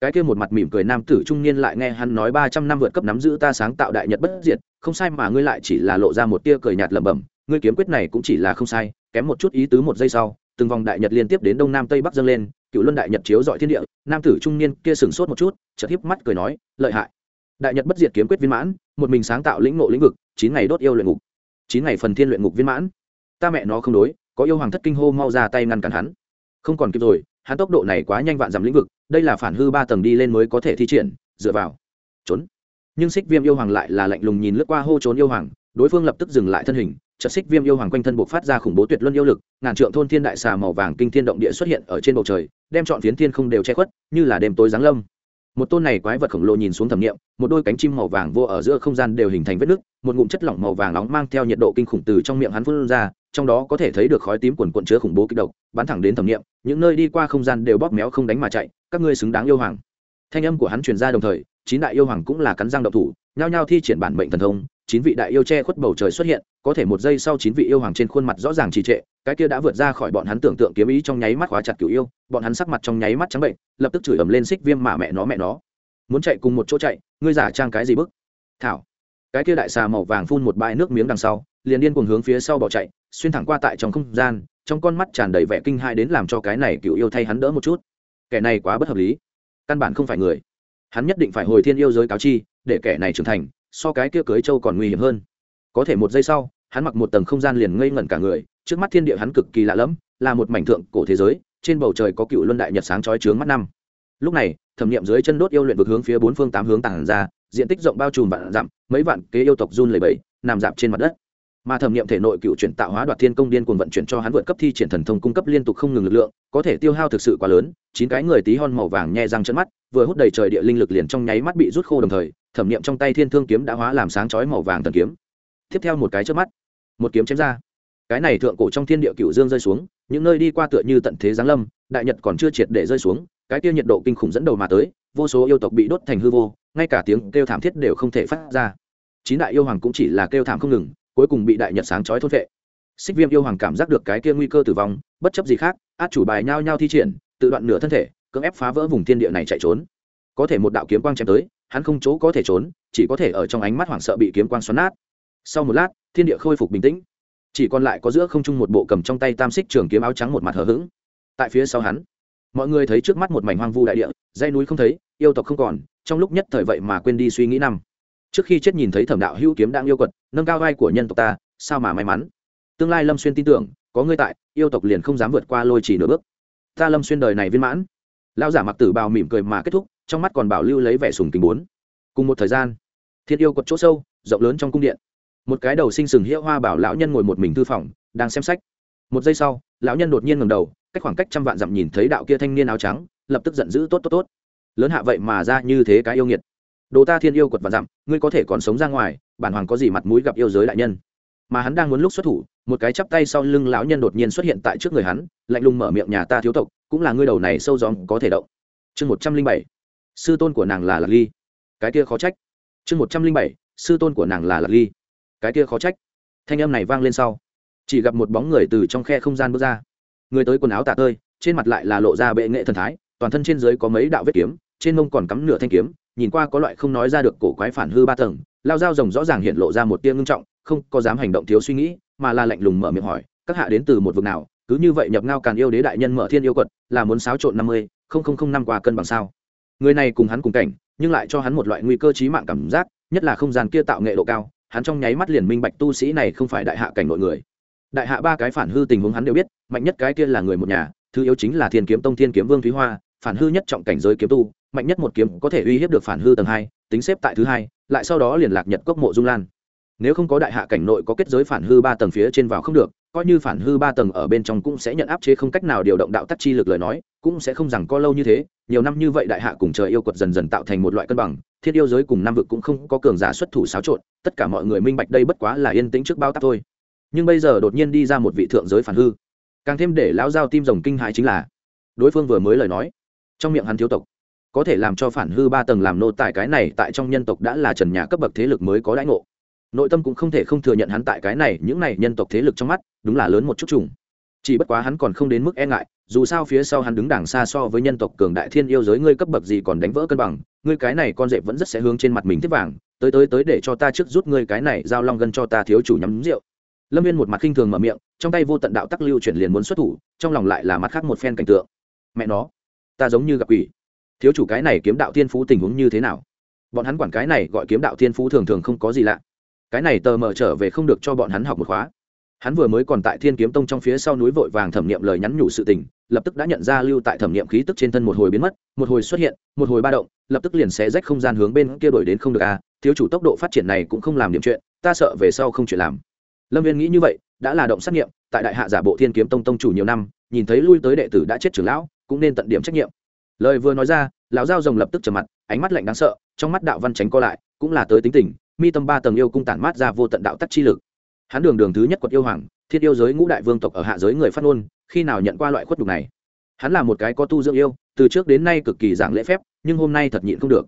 Cái kia một mặt mỉm cười nam tử trung niên lại nghe hắn nói ba trăm năm vượt cấp nắm giữ ta sáng tạo đại nhật bất diệt, không sai mà ngươi lại chỉ là lộ ra một tia cười nhạt lẩm bẩm, ngươi kiếm quyết này cũng chỉ là không sai, kém một chút ý tứ một giây sau, từng vòng đại nhật liên tiếp đến đông nam tây bắc dâng lên, cựu luân đại nhật chiếu dọi thiên địa, nam tử trung niên kia sửng sốt một chút, chợt hiếp mắt cười nói, lợi hại đại nhật bất diệt kiếm quyết viên mãn, một mình sáng tạo lĩnh ngộ lĩnh vực, chín ngày đốt yêu luyện ngục. Chín ngày phần thiên luyện ngục viên mãn. Ta mẹ nó không đối, có yêu hoàng thất kinh hô mau ra tay ngăn cản hắn. Không còn kịp rồi, hắn tốc độ này quá nhanh vạn dặm lĩnh vực, đây là phản hư ba tầng đi lên mới có thể thi triển, dựa vào. Trốn. Nhưng xích viêm yêu hoàng lại là lạnh lùng nhìn lướt qua hô trốn yêu hoàng, đối phương lập tức dừng lại thân hình, chợt xích viêm yêu hoàng quanh thân buộc phát ra khủng bố tuyệt luân yêu lực, ngàn trượng thôn thiên đại xà màu vàng kinh thiên động địa xuất hiện ở trên bầu trời, đem chọn phiến thiên không đều che khuất, như là đêm tối giáng lâm một tôn này quái vật khổng lồ nhìn xuống thẩm nghiệm, một đôi cánh chim màu vàng vô ở giữa không gian đều hình thành vết nứt, một ngụm chất lỏng màu vàng nóng mang theo nhiệt độ kinh khủng từ trong miệng hắn phun ra, trong đó có thể thấy được khói tím quần quận chứa khủng bố kích độc, bắn thẳng đến thẩm nghiệm, những nơi đi qua không gian đều bóp méo không đánh mà chạy, các ngươi xứng đáng yêu hoàng. Thanh âm của hắn truyền ra đồng thời, chín đại yêu hoàng cũng là cắn răng độc thủ nhao nhao thi triển bản mệnh thần thông, chín vị đại yêu che khuất bầu trời xuất hiện, có thể một giây sau chín vị yêu hoàng trên khuôn mặt rõ ràng trì trệ, cái kia đã vượt ra khỏi bọn hắn tưởng tượng kiếm ý trong nháy mắt khóa chặt cửu yêu, bọn hắn sắc mặt trong nháy mắt trắng bệnh, lập tức chửi ầm lên xích viêm mà mẹ nó mẹ nó. Muốn chạy cùng một chỗ chạy, ngươi giả trang cái gì bức? Thảo. Cái kia đại xà màu vàng phun một bãi nước miếng đằng sau, liền điên cuồng hướng phía sau bỏ chạy, xuyên thẳng qua tại trong không gian, trong con mắt tràn đầy vẻ kinh hãi đến làm cho cái này cựu yêu thay hắn đỡ một chút. Kẻ này quá bất hợp lý. Căn bản không phải người hắn nhất định phải hồi thiên yêu giới cáo chi, để kẻ này trưởng thành, so cái kia cưới châu còn nguy hiểm hơn. Có thể một giây sau, hắn mặc một tầng không gian liền ngây ngẩn cả người, trước mắt thiên địa hắn cực kỳ lạ lẫm, là một mảnh thượng cổ thế giới, trên bầu trời có cựu luân đại nhật sáng chói trướng mắt năm. Lúc này, thẩm nghiệm dưới chân đốt yêu luyện vực hướng phía bốn phương tám hướng tàn ra, diện tích rộng bao trùm vạn dặm, mấy vạn kế yêu tộc run lầy bẫy nằm dạp trên mặt đất mà thẩm nghiệm thể nội cựu chuyển tạo hóa đoạt thiên công điên cuồng vận chuyển cho hắn vượt cấp thi triển thần thông cung cấp liên tục không ngừng lực lượng, có thể tiêu hao thực sự quá lớn, chín cái người tí hon màu vàng nhẹ răng chân mắt, vừa hút đầy trời địa linh lực liền trong nháy mắt bị rút khô đồng thời, thẩm nghiệm trong tay thiên thương kiếm đã hóa làm sáng chói màu vàng thần kiếm. Tiếp theo một cái trước mắt, một kiếm chém ra. Cái này thượng cổ trong thiên địa cựu dương rơi xuống, những nơi đi qua tựa như tận thế giáng lâm, đại nhật còn chưa triệt để rơi xuống, cái kia nhiệt độ kinh khủng dẫn đầu mà tới, vô số yêu tộc bị đốt thành hư vô, ngay cả tiếng kêu thảm thiết đều không thể phát ra. Chín đại yêu hoàng cũng chỉ là kêu thảm không ngừng cuối cùng bị đại nhật sáng chói thôn vệ xích viêm yêu hoàng cảm giác được cái kia nguy cơ tử vong, bất chấp gì khác, át chủ bài nhao nhao thi triển, tự đoạn nửa thân thể, cưỡng ép phá vỡ vùng thiên địa này chạy trốn. Có thể một đạo kiếm quang chém tới, hắn không chỗ có thể trốn, chỉ có thể ở trong ánh mắt hoảng sợ bị kiếm quang xoắn nát. Sau một lát, thiên địa khôi phục bình tĩnh. Chỉ còn lại có giữa không trung một bộ cầm trong tay tam xích trường kiếm áo trắng một mặt hờ hững. Tại phía sau hắn, mọi người thấy trước mắt một mảnh hoang vu đại địa dây núi không thấy, yêu tộc không còn, trong lúc nhất thời vậy mà quên đi suy nghĩ năm trước khi chết nhìn thấy thẩm đạo hữu kiếm đang yêu quật, nâng cao vai của nhân tộc ta, sao mà may mắn? Tương lai lâm xuyên tin tưởng, có ngươi tại, yêu tộc liền không dám vượt qua lôi chỉ nửa bước. Ta lâm xuyên đời này viên mãn. Lao giả mặc tử bào mỉm cười mà kết thúc, trong mắt còn bảo lưu lấy vẻ sùng kính bốn. Cùng một thời gian, thiên yêu quật chỗ sâu, rộng lớn trong cung điện. Một cái đầu sinh sừng hiệu hoa bảo lão nhân ngồi một mình thư phòng, đang xem sách. Một giây sau, lão nhân đột nhiên ngầm đầu, cách khoảng cách trăm vạn dặm nhìn thấy đạo kia thanh niên áo trắng, lập tức giận dữ tốt tốt tốt. Lớn hạ vậy mà ra như thế cái yêu nghiệt đồ ta thiên yêu quật và dặm, ngươi có thể còn sống ra ngoài, bản hoàng có gì mặt mũi gặp yêu giới đại nhân? Mà hắn đang muốn lúc xuất thủ, một cái chắp tay sau lưng lão nhân đột nhiên xuất hiện tại trước người hắn, lạnh lùng mở miệng nhà ta thiếu tộc, cũng là ngươi đầu này sâu dòm có thể động. Chương một trăm linh bảy, sư tôn của nàng là lạc ly. Cái kia khó trách. Chương một trăm linh bảy, sư tôn của nàng là lạc ly. Cái kia khó trách. Thanh âm này vang lên sau, chỉ gặp một bóng người từ trong khe không gian bước ra. Người tới quần áo tạ tơi, trên mặt lại là lộ ra bệ nghệ thần thái, toàn thân trên dưới có mấy đạo vết kiếm, trên mông còn cắm nửa thanh kiếm nhìn qua có loại không nói ra được cổ quái phản hư ba tầng, lao dao rồng rõ ràng hiện lộ ra một tia ngưng trọng, không có dám hành động thiếu suy nghĩ, mà là lạnh lùng mở miệng hỏi, các hạ đến từ một vực nào? Cứ như vậy nhập ngao càn yêu đế đại nhân mở thiên yêu quật, là muốn xáo trộn năm mươi, không không không năm qua cân bằng sao? Người này cùng hắn cùng cảnh, nhưng lại cho hắn một loại nguy cơ trí mạng cảm giác, nhất là không gian kia tạo nghệ độ cao, hắn trong nháy mắt liền minh bạch tu sĩ này không phải đại hạ cảnh nội người. Đại hạ ba cái phản hư tình huống hắn đều biết, mạnh nhất cái kia là người một nhà, thứ yếu chính là thiên kiếm tông thiên kiếm vương thúy hoa, phản hư nhất trọng cảnh giới kiếm tu mạnh nhất một kiếm có thể uy hiếp được phản hư tầng hai, tính xếp tại thứ hai, lại sau đó liền lạc nhật cốc mộ dung lan. Nếu không có đại hạ cảnh nội có kết giới phản hư ba tầng phía trên vào không được, coi như phản hư ba tầng ở bên trong cũng sẽ nhận áp chế không cách nào điều động đạo tắc chi lực lời nói, cũng sẽ không rằng có lâu như thế, nhiều năm như vậy đại hạ cùng trời yêu quật dần dần tạo thành một loại cân bằng, thiết yêu giới cùng nam vực cũng không có cường giả xuất thủ xáo trộn, tất cả mọi người minh bạch đây bất quá là yên tĩnh trước bao tắc thôi. Nhưng bây giờ đột nhiên đi ra một vị thượng giới phản hư. Càng thêm để lão giao tim rồng kinh hại chính là, đối phương vừa mới lời nói, trong miệng hắn thiếu tộc có thể làm cho phản hư ba tầng làm nô tài cái này tại trong nhân tộc đã là trần nhà cấp bậc thế lực mới có đãi ngộ. Nội tâm cũng không thể không thừa nhận hắn tại cái này, những này nhân tộc thế lực trong mắt, đúng là lớn một chút trùng. Chỉ bất quá hắn còn không đến mức e ngại, dù sao phía sau hắn đứng đằng xa so với nhân tộc cường đại thiên yêu giới ngươi cấp bậc gì còn đánh vỡ cân bằng, ngươi cái này con rệp vẫn rất sẽ hướng trên mặt mình tiếp vàng, tới tới tới để cho ta trước rút ngươi cái này giao long gân cho ta thiếu chủ nhắm rượu. Lâm viên một mặt khinh thường mở miệng, trong tay vô tận đạo tắc lưu chuyển liền muốn xuất thủ, trong lòng lại là mặt khác một phen cảnh tượng. Mẹ nó, ta giống như gặp quỷ thiếu chủ cái này kiếm đạo thiên phú tình huống như thế nào? Bọn hắn quản cái này gọi kiếm đạo thiên phú thường thường không có gì lạ. Cái này tờ mờ trở về không được cho bọn hắn học một khóa. Hắn vừa mới còn tại thiên kiếm tông trong phía sau núi vội vàng thẩm nghiệm lời nhắn nhủ sự tình, lập tức đã nhận ra lưu tại thẩm nghiệm khí tức trên thân một hồi biến mất, một hồi xuất hiện, một hồi ba động, lập tức liền xé rách không gian hướng bên kia đổi đến không được à thiếu chủ tốc độ phát triển này cũng không làm điểm chuyện, ta sợ về sau không chuyện làm. Lâm viên nghĩ như vậy, đã là động xét nghiệm, tại đại hạ giả bộ thiên kiếm tông tông chủ nhiều năm, nhìn thấy lui tới đệ tử đã chết trưởng lão, cũng nên tận điểm trách nhiệm lời vừa nói ra, lão giao rồng lập tức trở mặt, ánh mắt lạnh đáng sợ, trong mắt đạo văn tránh co lại, cũng là tới tính tình, mi tâm ba tầng yêu cung tản mát ra vô tận đạo tắc chi lực. Hắn đường đường thứ nhất quật yêu hoàng thiết yêu giới ngũ đại vương tộc ở hạ giới người phát ngôn, khi nào nhận qua loại khuất đục này? Hắn là một cái có tu dưỡng yêu, từ trước đến nay cực kỳ giảng lễ phép, nhưng hôm nay thật nhịn không được.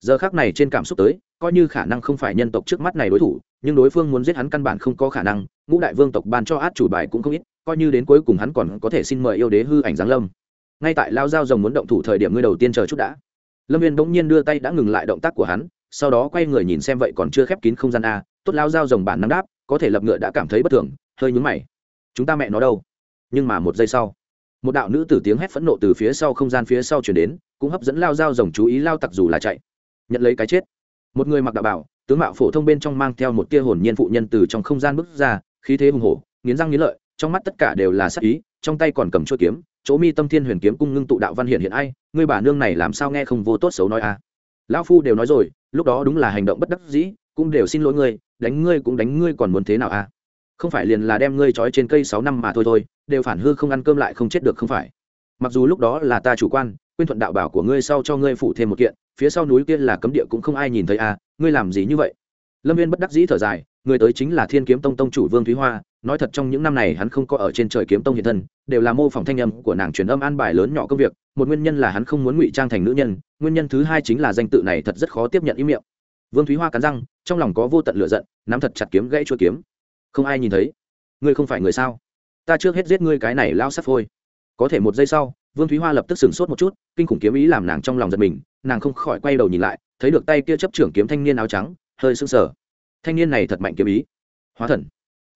Giờ khác này trên cảm xúc tới, coi như khả năng không phải nhân tộc trước mắt này đối thủ, nhưng đối phương muốn giết hắn căn bản không có khả năng, ngũ đại vương tộc ban cho át chủ bài cũng không ít, coi như đến cuối cùng hắn còn có thể xin mời yêu đế hư ảnh giáng lâm ngay tại lao dao rồng muốn động thủ thời điểm ngươi đầu tiên chờ chút đã. Lâm viên bỗng nhiên đưa tay đã ngừng lại động tác của hắn, sau đó quay người nhìn xem vậy còn chưa khép kín không gian a, tốt lao dao rồng bản nắm đáp, có thể lập ngựa đã cảm thấy bất thường, hơi nhúng mày. Chúng ta mẹ nó đâu? Nhưng mà một giây sau, một đạo nữ tử tiếng hét phẫn nộ từ phía sau không gian phía sau chuyển đến, cũng hấp dẫn lao dao rồng chú ý lao tặc dù là chạy. Nhận lấy cái chết. Một người mặc đạo bảo, tướng mạo phổ thông bên trong mang theo một tia hồn nhiên phụ nhân từ trong không gian bước ra, khí thế hùng hổ, nghiến răng nghiến lợi, trong mắt tất cả đều là sắc ý, trong tay còn cầm chuôi kiếm chỗ mi tâm thiên huyền kiếm cung ngưng tụ đạo văn hiện hiện ai, ngươi bà nương này làm sao nghe không vô tốt xấu nói a à. lão phu đều nói rồi, lúc đó đúng là hành động bất đắc dĩ, cũng đều xin lỗi ngươi, đánh ngươi cũng đánh ngươi còn muốn thế nào a à? không phải liền là đem ngươi trói trên cây sáu năm mà thôi thôi, đều phản hư không ăn cơm lại không chết được không phải mặc dù lúc đó là ta chủ quan, quên thuận đạo bảo của ngươi sau cho ngươi phụ thêm một kiện, phía sau núi kia là cấm địa cũng không ai nhìn thấy à ngươi làm gì như vậy lâm viên bất đắc dĩ thở dài, người tới chính là thiên kiếm tông tông chủ vương thúy hoa, nói thật trong những năm này hắn không có ở trên trời kiếm tông hiện thân, đều là mô phỏng thanh âm của nàng truyền âm an bài lớn nhỏ công việc, một nguyên nhân là hắn không muốn ngụy trang thành nữ nhân, nguyên nhân thứ hai chính là danh tự này thật rất khó tiếp nhận ý miệng. Vương thúy hoa cắn răng, trong lòng có vô tận lửa giận, nắm thật chặt kiếm gãy chua kiếm. Không ai nhìn thấy. Ngươi không phải người sao? Ta trước hết giết ngươi cái này lao sắp phôi. Có thể một giây sau, vương thúy hoa lập tức sửng sốt một chút, kinh khủng kiếm ý làm nàng trong lòng giật mình, nàng không khỏi quay đầu nhìn lại, thấy được tay kia chấp trưởng kiếm thanh niên áo trắng hơi sững sờ. Thanh niên này thật mạnh kiếm ý. Hóa thần.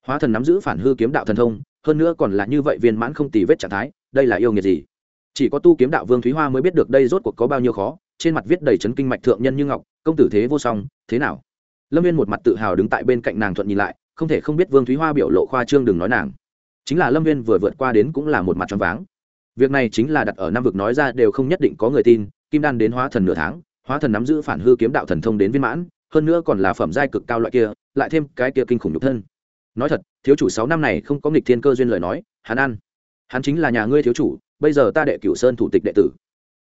Hóa thần nắm giữ phản hư kiếm đạo thần thông, hơn nữa còn là như vậy viên mãn không tì vết trạng thái, đây là yêu nghiệt gì? Chỉ có tu kiếm đạo vương thúy hoa mới biết được đây rốt cuộc có bao nhiêu khó, trên mặt viết đầy chấn kinh mạch thượng nhân như ngọc, công tử thế vô song, thế nào? Lâm viên một mặt tự hào đứng tại bên cạnh nàng thuận nhìn lại, không thể không biết vương thúy hoa biểu lộ khoa trương đừng nói nàng. Chính là lâm viên vừa vượt qua đến cũng là một mặt t r váng. Việc này chính là đặt ở năm vực nói ra đều không nhất định có người tin, kim đan đến hóa thần nửa tháng, hóa thần nắm giữ phản hư kiếm đạo thần thông đến viên mãn hơn nữa còn là phẩm giai cực cao loại kia, lại thêm cái kia kinh khủng nhục thân. Nói thật, thiếu chủ sáu năm này không có nghịch thiên cơ duyên lời nói, hắn ăn. Hắn chính là nhà ngươi thiếu chủ, bây giờ ta đệ cửu sơn thủ tịch đệ tử.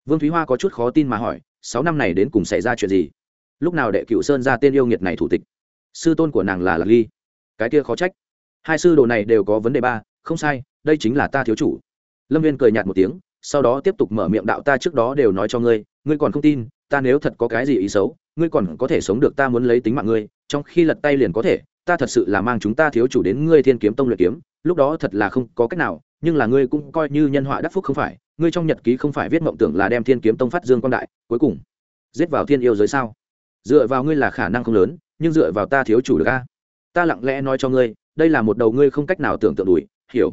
Vương thúy hoa có chút khó tin mà hỏi, sáu năm này đến cùng xảy ra chuyện gì? Lúc nào đệ cửu sơn ra tên yêu nghiệt này thủ tịch? Sư tôn của nàng là lạc ly. Cái kia khó trách. Hai sư đồ này đều có vấn đề ba, không sai, đây chính là ta thiếu chủ. Lâm viên cười nhạt một tiếng, sau đó tiếp tục mở miệng đạo ta trước đó đều nói cho ngươi ngươi còn không tin, ta nếu thật có cái gì ý xấu ngươi còn có thể sống được, ta muốn lấy tính mạng ngươi, trong khi lật tay liền có thể, ta thật sự là mang chúng ta thiếu chủ đến ngươi thiên kiếm tông luyện kiếm, lúc đó thật là không có cách nào, nhưng là ngươi cũng coi như nhân họa đắc phúc không phải, ngươi trong nhật ký không phải viết mộng tưởng là đem thiên kiếm tông phát dương quan đại, cuối cùng, giết vào thiên yêu giới sao? Dựa vào ngươi là khả năng không lớn, nhưng dựa vào ta thiếu chủ được a? Ta lặng lẽ nói cho ngươi, đây là một đầu ngươi không cách nào tưởng tượng đùi hiểu?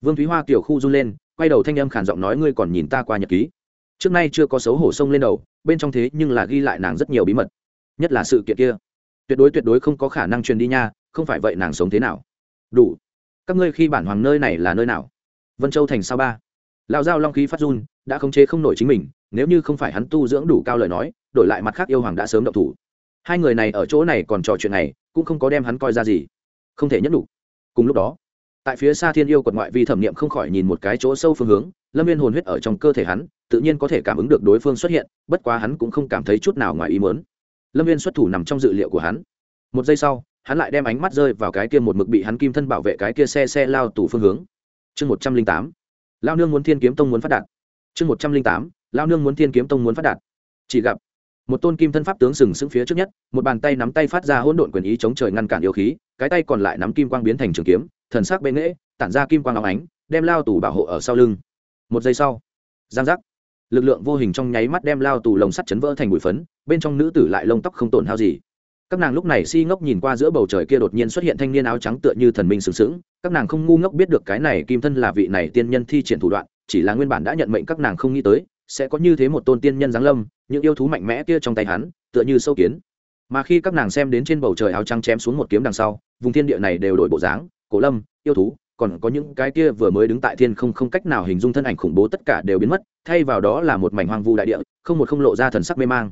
Vương thúy hoa kiểu khu run lên, quay đầu thanh âm khản giọng nói, ngươi còn nhìn ta qua nhật ký? Trước nay chưa có xấu hổ sông lên đầu bên trong thế nhưng là ghi lại nàng rất nhiều bí mật, nhất là sự kiện kia. Tuyệt đối tuyệt đối không có khả năng truyền đi nha, không phải vậy nàng sống thế nào? Đủ. Các ngươi khi bản hoàng nơi này là nơi nào? Vân châu thành sao ba? Lao dao long khí phát run, đã khống chế không nổi chính mình, nếu như không phải hắn tu dưỡng đủ cao lời nói, đổi lại mặt khác yêu hoàng đã sớm động thủ. Hai người này ở chỗ này còn trò chuyện này, cũng không có đem hắn coi ra gì. Không thể nhất đủ cùng lúc đó tại phía xa thiên yêu quật ngoại vi thẩm nghiệm không khỏi nhìn một cái chỗ sâu phương hướng, lâm viên hồn huyết ở trong cơ thể hắn, tự nhiên có thể cảm ứng được đối phương xuất hiện, bất quá hắn cũng không cảm thấy chút nào ngoài ý mớn lâm viên xuất thủ nằm trong dự liệu của hắn. Một giây sau, hắn lại đem ánh mắt rơi vào cái kia một mực bị hắn kim thân bảo vệ cái kia xe xe lao tù phương hướng. Chương một trăm linh tám, lao nương muốn thiên kiếm tông muốn phát đạt. Chương một trăm linh tám, lao nương muốn thiên kiếm tông muốn phát đạt. Chỉ gặp, một tôn kim thân pháp tướng sừng sững phía trước nhất, một bàn tay nắm tay phát ra hỗn độn quyền ý chống trời ngăn cản yêu khí, cái tay còn lại nắm kim quang biến thành trường kiếm thần sắc bệ nghễ, tản ra kim quang áo ánh, đem lao tù bảo hộ ở sau lưng. Một giây sau, giang giác. Lực lượng vô hình trong nháy mắt đem lao tù lồng sắt chấn vỡ thành bụi phấn, bên trong nữ tử lại lông tóc không tổn hao gì. Các nàng lúc này si ngốc nhìn qua giữa bầu trời kia đột nhiên xuất hiện thanh niên áo trắng tựa như thần minh sừng sững, các nàng không ngu ngốc biết được cái này kim thân là vị này tiên nhân thi triển thủ đoạn, chỉ là nguyên bản đã nhận mệnh các nàng không nghĩ tới, sẽ có như thế một tôn tiên nhân giáng lâm, những yêu thú mạnh mẽ kia trong tay hắn, tựa như sâu kiến. Mà khi các nàng xem đến trên bầu trời áo trắng chém xuống một kiếm đằng sau, vùng thiên địa này đều đổi bộ dáng cổ lâm, yêu thú, còn có những cái kia vừa mới đứng tại thiên không không cách nào hình dung thân ảnh khủng bố tất cả đều biến mất, thay vào đó là một mảnh hoang vu đại địa, không một không lộ ra thần sắc mê mang.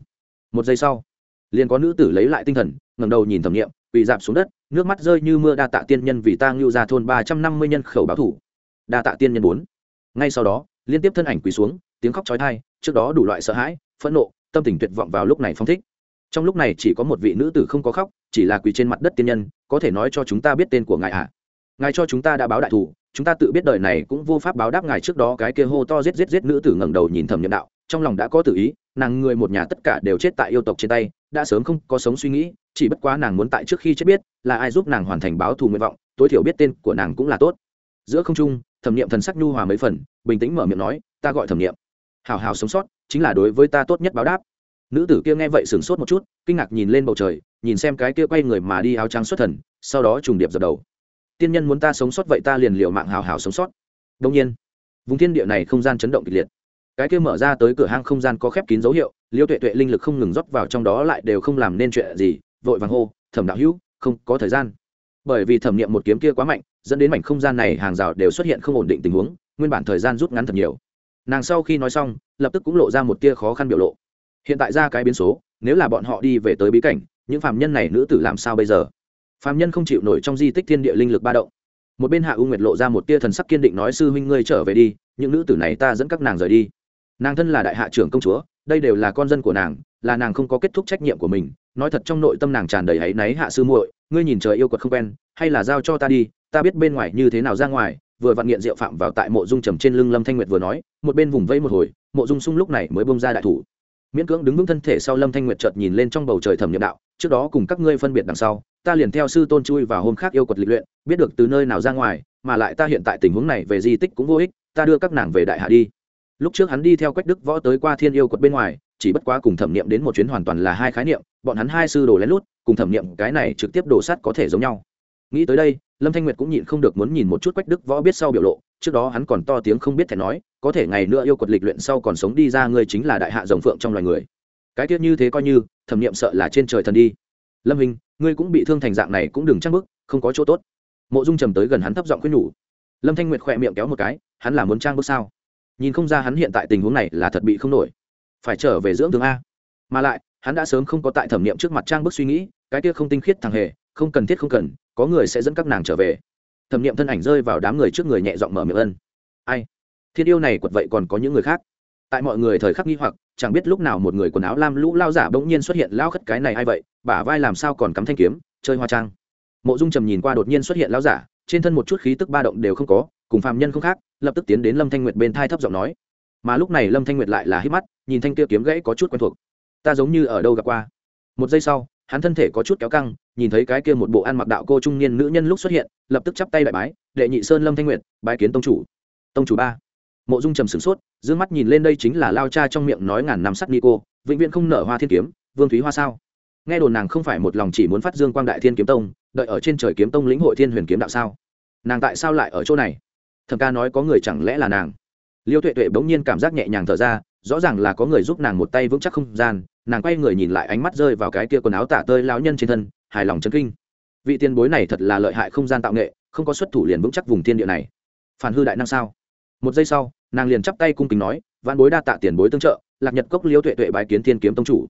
Một giây sau, liền có nữ tử lấy lại tinh thần, ngẩng đầu nhìn thẩm nghiệm, quỳ dạp xuống đất, nước mắt rơi như mưa đa tạ tiên nhân vì ta ngưu ra thôn ba trăm năm mươi nhân khẩu báo thủ. Đa tạ tiên nhân bốn. Ngay sau đó, liên tiếp thân ảnh quỳ xuống, tiếng khóc trói thai trước đó đủ loại sợ hãi, phẫn nộ, tâm tình tuyệt vọng vào lúc này phong thích. Trong lúc này chỉ có một vị nữ tử không có khóc, chỉ là quỳ trên mặt đất tiên nhân, có thể nói cho chúng ta biết tên của ngài ạ à ngài cho chúng ta đã báo đại thủ, chúng ta tự biết đời này cũng vô pháp báo đáp ngài trước đó cái kia hô to giết giết giết nữ tử ngẩng đầu nhìn thẩm nhậm đạo, trong lòng đã có tự ý, nàng người một nhà tất cả đều chết tại yêu tộc trên tay, đã sớm không có sống suy nghĩ, chỉ bất quá nàng muốn tại trước khi chết biết là ai giúp nàng hoàn thành báo thù nguyện vọng, tối thiểu biết tên của nàng cũng là tốt. Giữa không trung, thẩm nghiệm thần sắc nhu hòa mấy phần, bình tĩnh mở miệng nói, ta gọi thẩm nghiệm hào hào sống sót, chính là đối với ta tốt nhất báo đáp. Nữ tử kia nghe vậy sửng sốt một chút, kinh ngạc nhìn lên bầu trời, nhìn xem cái kia quay người mà đi áo trắng xuất thần, sau đó trùng điệp dập đầu tiên nhân muốn ta sống sót vậy ta liền liệu mạng hào hào sống sót. Đông nhiên, vùng thiên địa này không gian chấn động kịch liệt. Cái kia mở ra tới cửa hang không gian có khép kín dấu hiệu, liêu tuệ tuệ linh lực không ngừng rót vào trong đó lại đều không làm nên chuyện gì, vội vàng hô, thẩm đạo hữu, không có thời gian. Bởi vì thẩm nghiệm một kiếm kia quá mạnh, dẫn đến mảnh không gian này hàng rào đều xuất hiện không ổn định tình huống, nguyên bản thời gian rút ngắn thật nhiều. Nàng sau khi nói xong, lập tức cũng lộ ra một tia khó khăn biểu lộ. Hiện tại ra cái biến số, nếu là bọn họ đi về tới bí cảnh, những phạm nhân này nữ tử làm sao bây giờ? Phạm nhân không chịu nổi trong di tích thiên địa linh lực ba động. Một bên hạ u nguyệt lộ ra một tia thần sắc kiên định nói, sư huynh ngươi trở về đi, những nữ tử này ta dẫn các nàng rời đi. Nàng thân là đại hạ trưởng công chúa, đây đều là con dân của nàng, là nàng không có kết thúc trách nhiệm của mình. Nói thật trong nội tâm nàng tràn đầy áy náy hạ sư muội, ngươi nhìn trời yêu quật không quen, hay là giao cho ta đi, ta biết bên ngoài như thế nào ra ngoài. Vừa vặn nghiện rượu phạm vào tại mộ dung trầm trên lưng lâm thanh nguyệt vừa nói, một bên vùng vây một hồi, mộ dung sung lúc này mới bông ra đại thủ. Miễn cưỡng đứng vững thân thể sau lâm thanh nguyệt chợt nhìn lên trong bầu trời thẩm nhiệm đạo trước đó cùng các ngươi phân biệt đằng sau, ta liền theo sư tôn chui và hôm khác yêu quật lịch luyện, biết được từ nơi nào ra ngoài, mà lại ta hiện tại tình huống này về di tích cũng vô ích, ta đưa các nàng về đại hạ đi. Lúc trước hắn đi theo quách đức võ tới qua thiên yêu quật bên ngoài, chỉ bất quá cùng thẩm niệm đến một chuyến hoàn toàn là hai khái niệm, bọn hắn hai sư đồ lén lút, cùng thẩm niệm cái này trực tiếp đổ sắt có thể giống nhau. Nghĩ tới đây, lâm thanh nguyệt cũng nhịn không được muốn nhìn một chút quách đức võ biết sau biểu lộ, trước đó hắn còn to tiếng không biết thể nói, có thể ngày nữa yêu quật lịch luyện sau còn sống đi ra, ngươi chính là đại hạ rồng phượng trong loài người cái tiết như thế coi như, thẩm nghiệm sợ là trên trời thần đi. Lâm hình, ngươi cũng bị thương thành dạng này cũng đừng trăng bức, không có chỗ tốt. Mộ dung trầm tới gần hắn thấp giọng khuyên nhủ. Lâm thanh nguyệt khỏe miệng kéo một cái, hắn là muốn trang bức sao? Nhìn không ra hắn hiện tại tình huống này là thật bị không nổi. Phải trở về dưỡng thương a. Mà lại, hắn đã sớm không có tại thẩm nghiệm trước mặt trang bức suy nghĩ, cái kia không tinh khiết thằng hề, không cần thiết không cần, có người sẽ dẫn các nàng trở về. Thẩm nghiệm thân ảnh rơi vào đám người trước người nhẹ giọng mở miệng ân. Ai? Thiên yêu này quật vậy còn có những người khác? Tại mọi người thời khắc nghi hoặc, chẳng biết lúc nào một người quần áo lam lũ lao giả bỗng nhiên xuất hiện lao khất cái này ai vậy, bả vai làm sao còn cắm thanh kiếm, chơi hoa trang. Mộ dung trầm nhìn qua đột nhiên xuất hiện lao giả, trên thân một chút khí tức ba động đều không có, cùng phàm nhân không khác, lập tức tiến đến lâm thanh nguyệt bên thai thấp giọng nói. Mà lúc này lâm thanh nguyệt lại là hít mắt, nhìn thanh kia kiếm gãy có chút quen thuộc. Ta giống như ở đâu gặp qua. Một giây sau, hắn thân thể có chút kéo căng, nhìn thấy cái kia một bộ ăn mặc đạo cô trung niên nữ nhân lúc xuất hiện, lập tức chắp tay đại bái, đệ nhị sơn lâm thanh nguyệt, bái kiến tông chủ. Tông chủ ba mộ dung trầm sửng sốt d ư ơ n g mắt nhìn lên đây chính là lao cha trong miệng nói ngàn năm sắt ni cô, vĩnh viễn không nở hoa thiên kiếm, vương thúy hoa sao? Nghe đồn nàng không phải một lòng chỉ muốn phát dương quang đại thiên kiếm tông, đợi ở trên trời kiếm tông lĩnh hội thiên huyền kiếm đạo sao? Nàng tại sao lại ở chỗ này? Thầm ca nói có người chẳng lẽ là nàng? Liêu tuệ tuệ bỗng nhiên cảm giác nhẹ nhàng thở ra, rõ ràng là có người giúp nàng một tay vững chắc không gian, nàng quay người nhìn lại ánh mắt rơi vào cái kia quần áo tả tơi lão nhân trên thân, hài lòng chân kinh. Vị tiền bối này thật là lợi hại không gian tạo nghệ, không có xuất thủ liền vững chắc vùng thiên địa này. Phản hư đại năng sao? Một giây sau, nàng liền chắp tay cung kính nói văn bối đa tạ tiền bối tương trợ, lạc nhật cốc liêu tuệ tuệ bái kiến thiên kiếm tông chủ.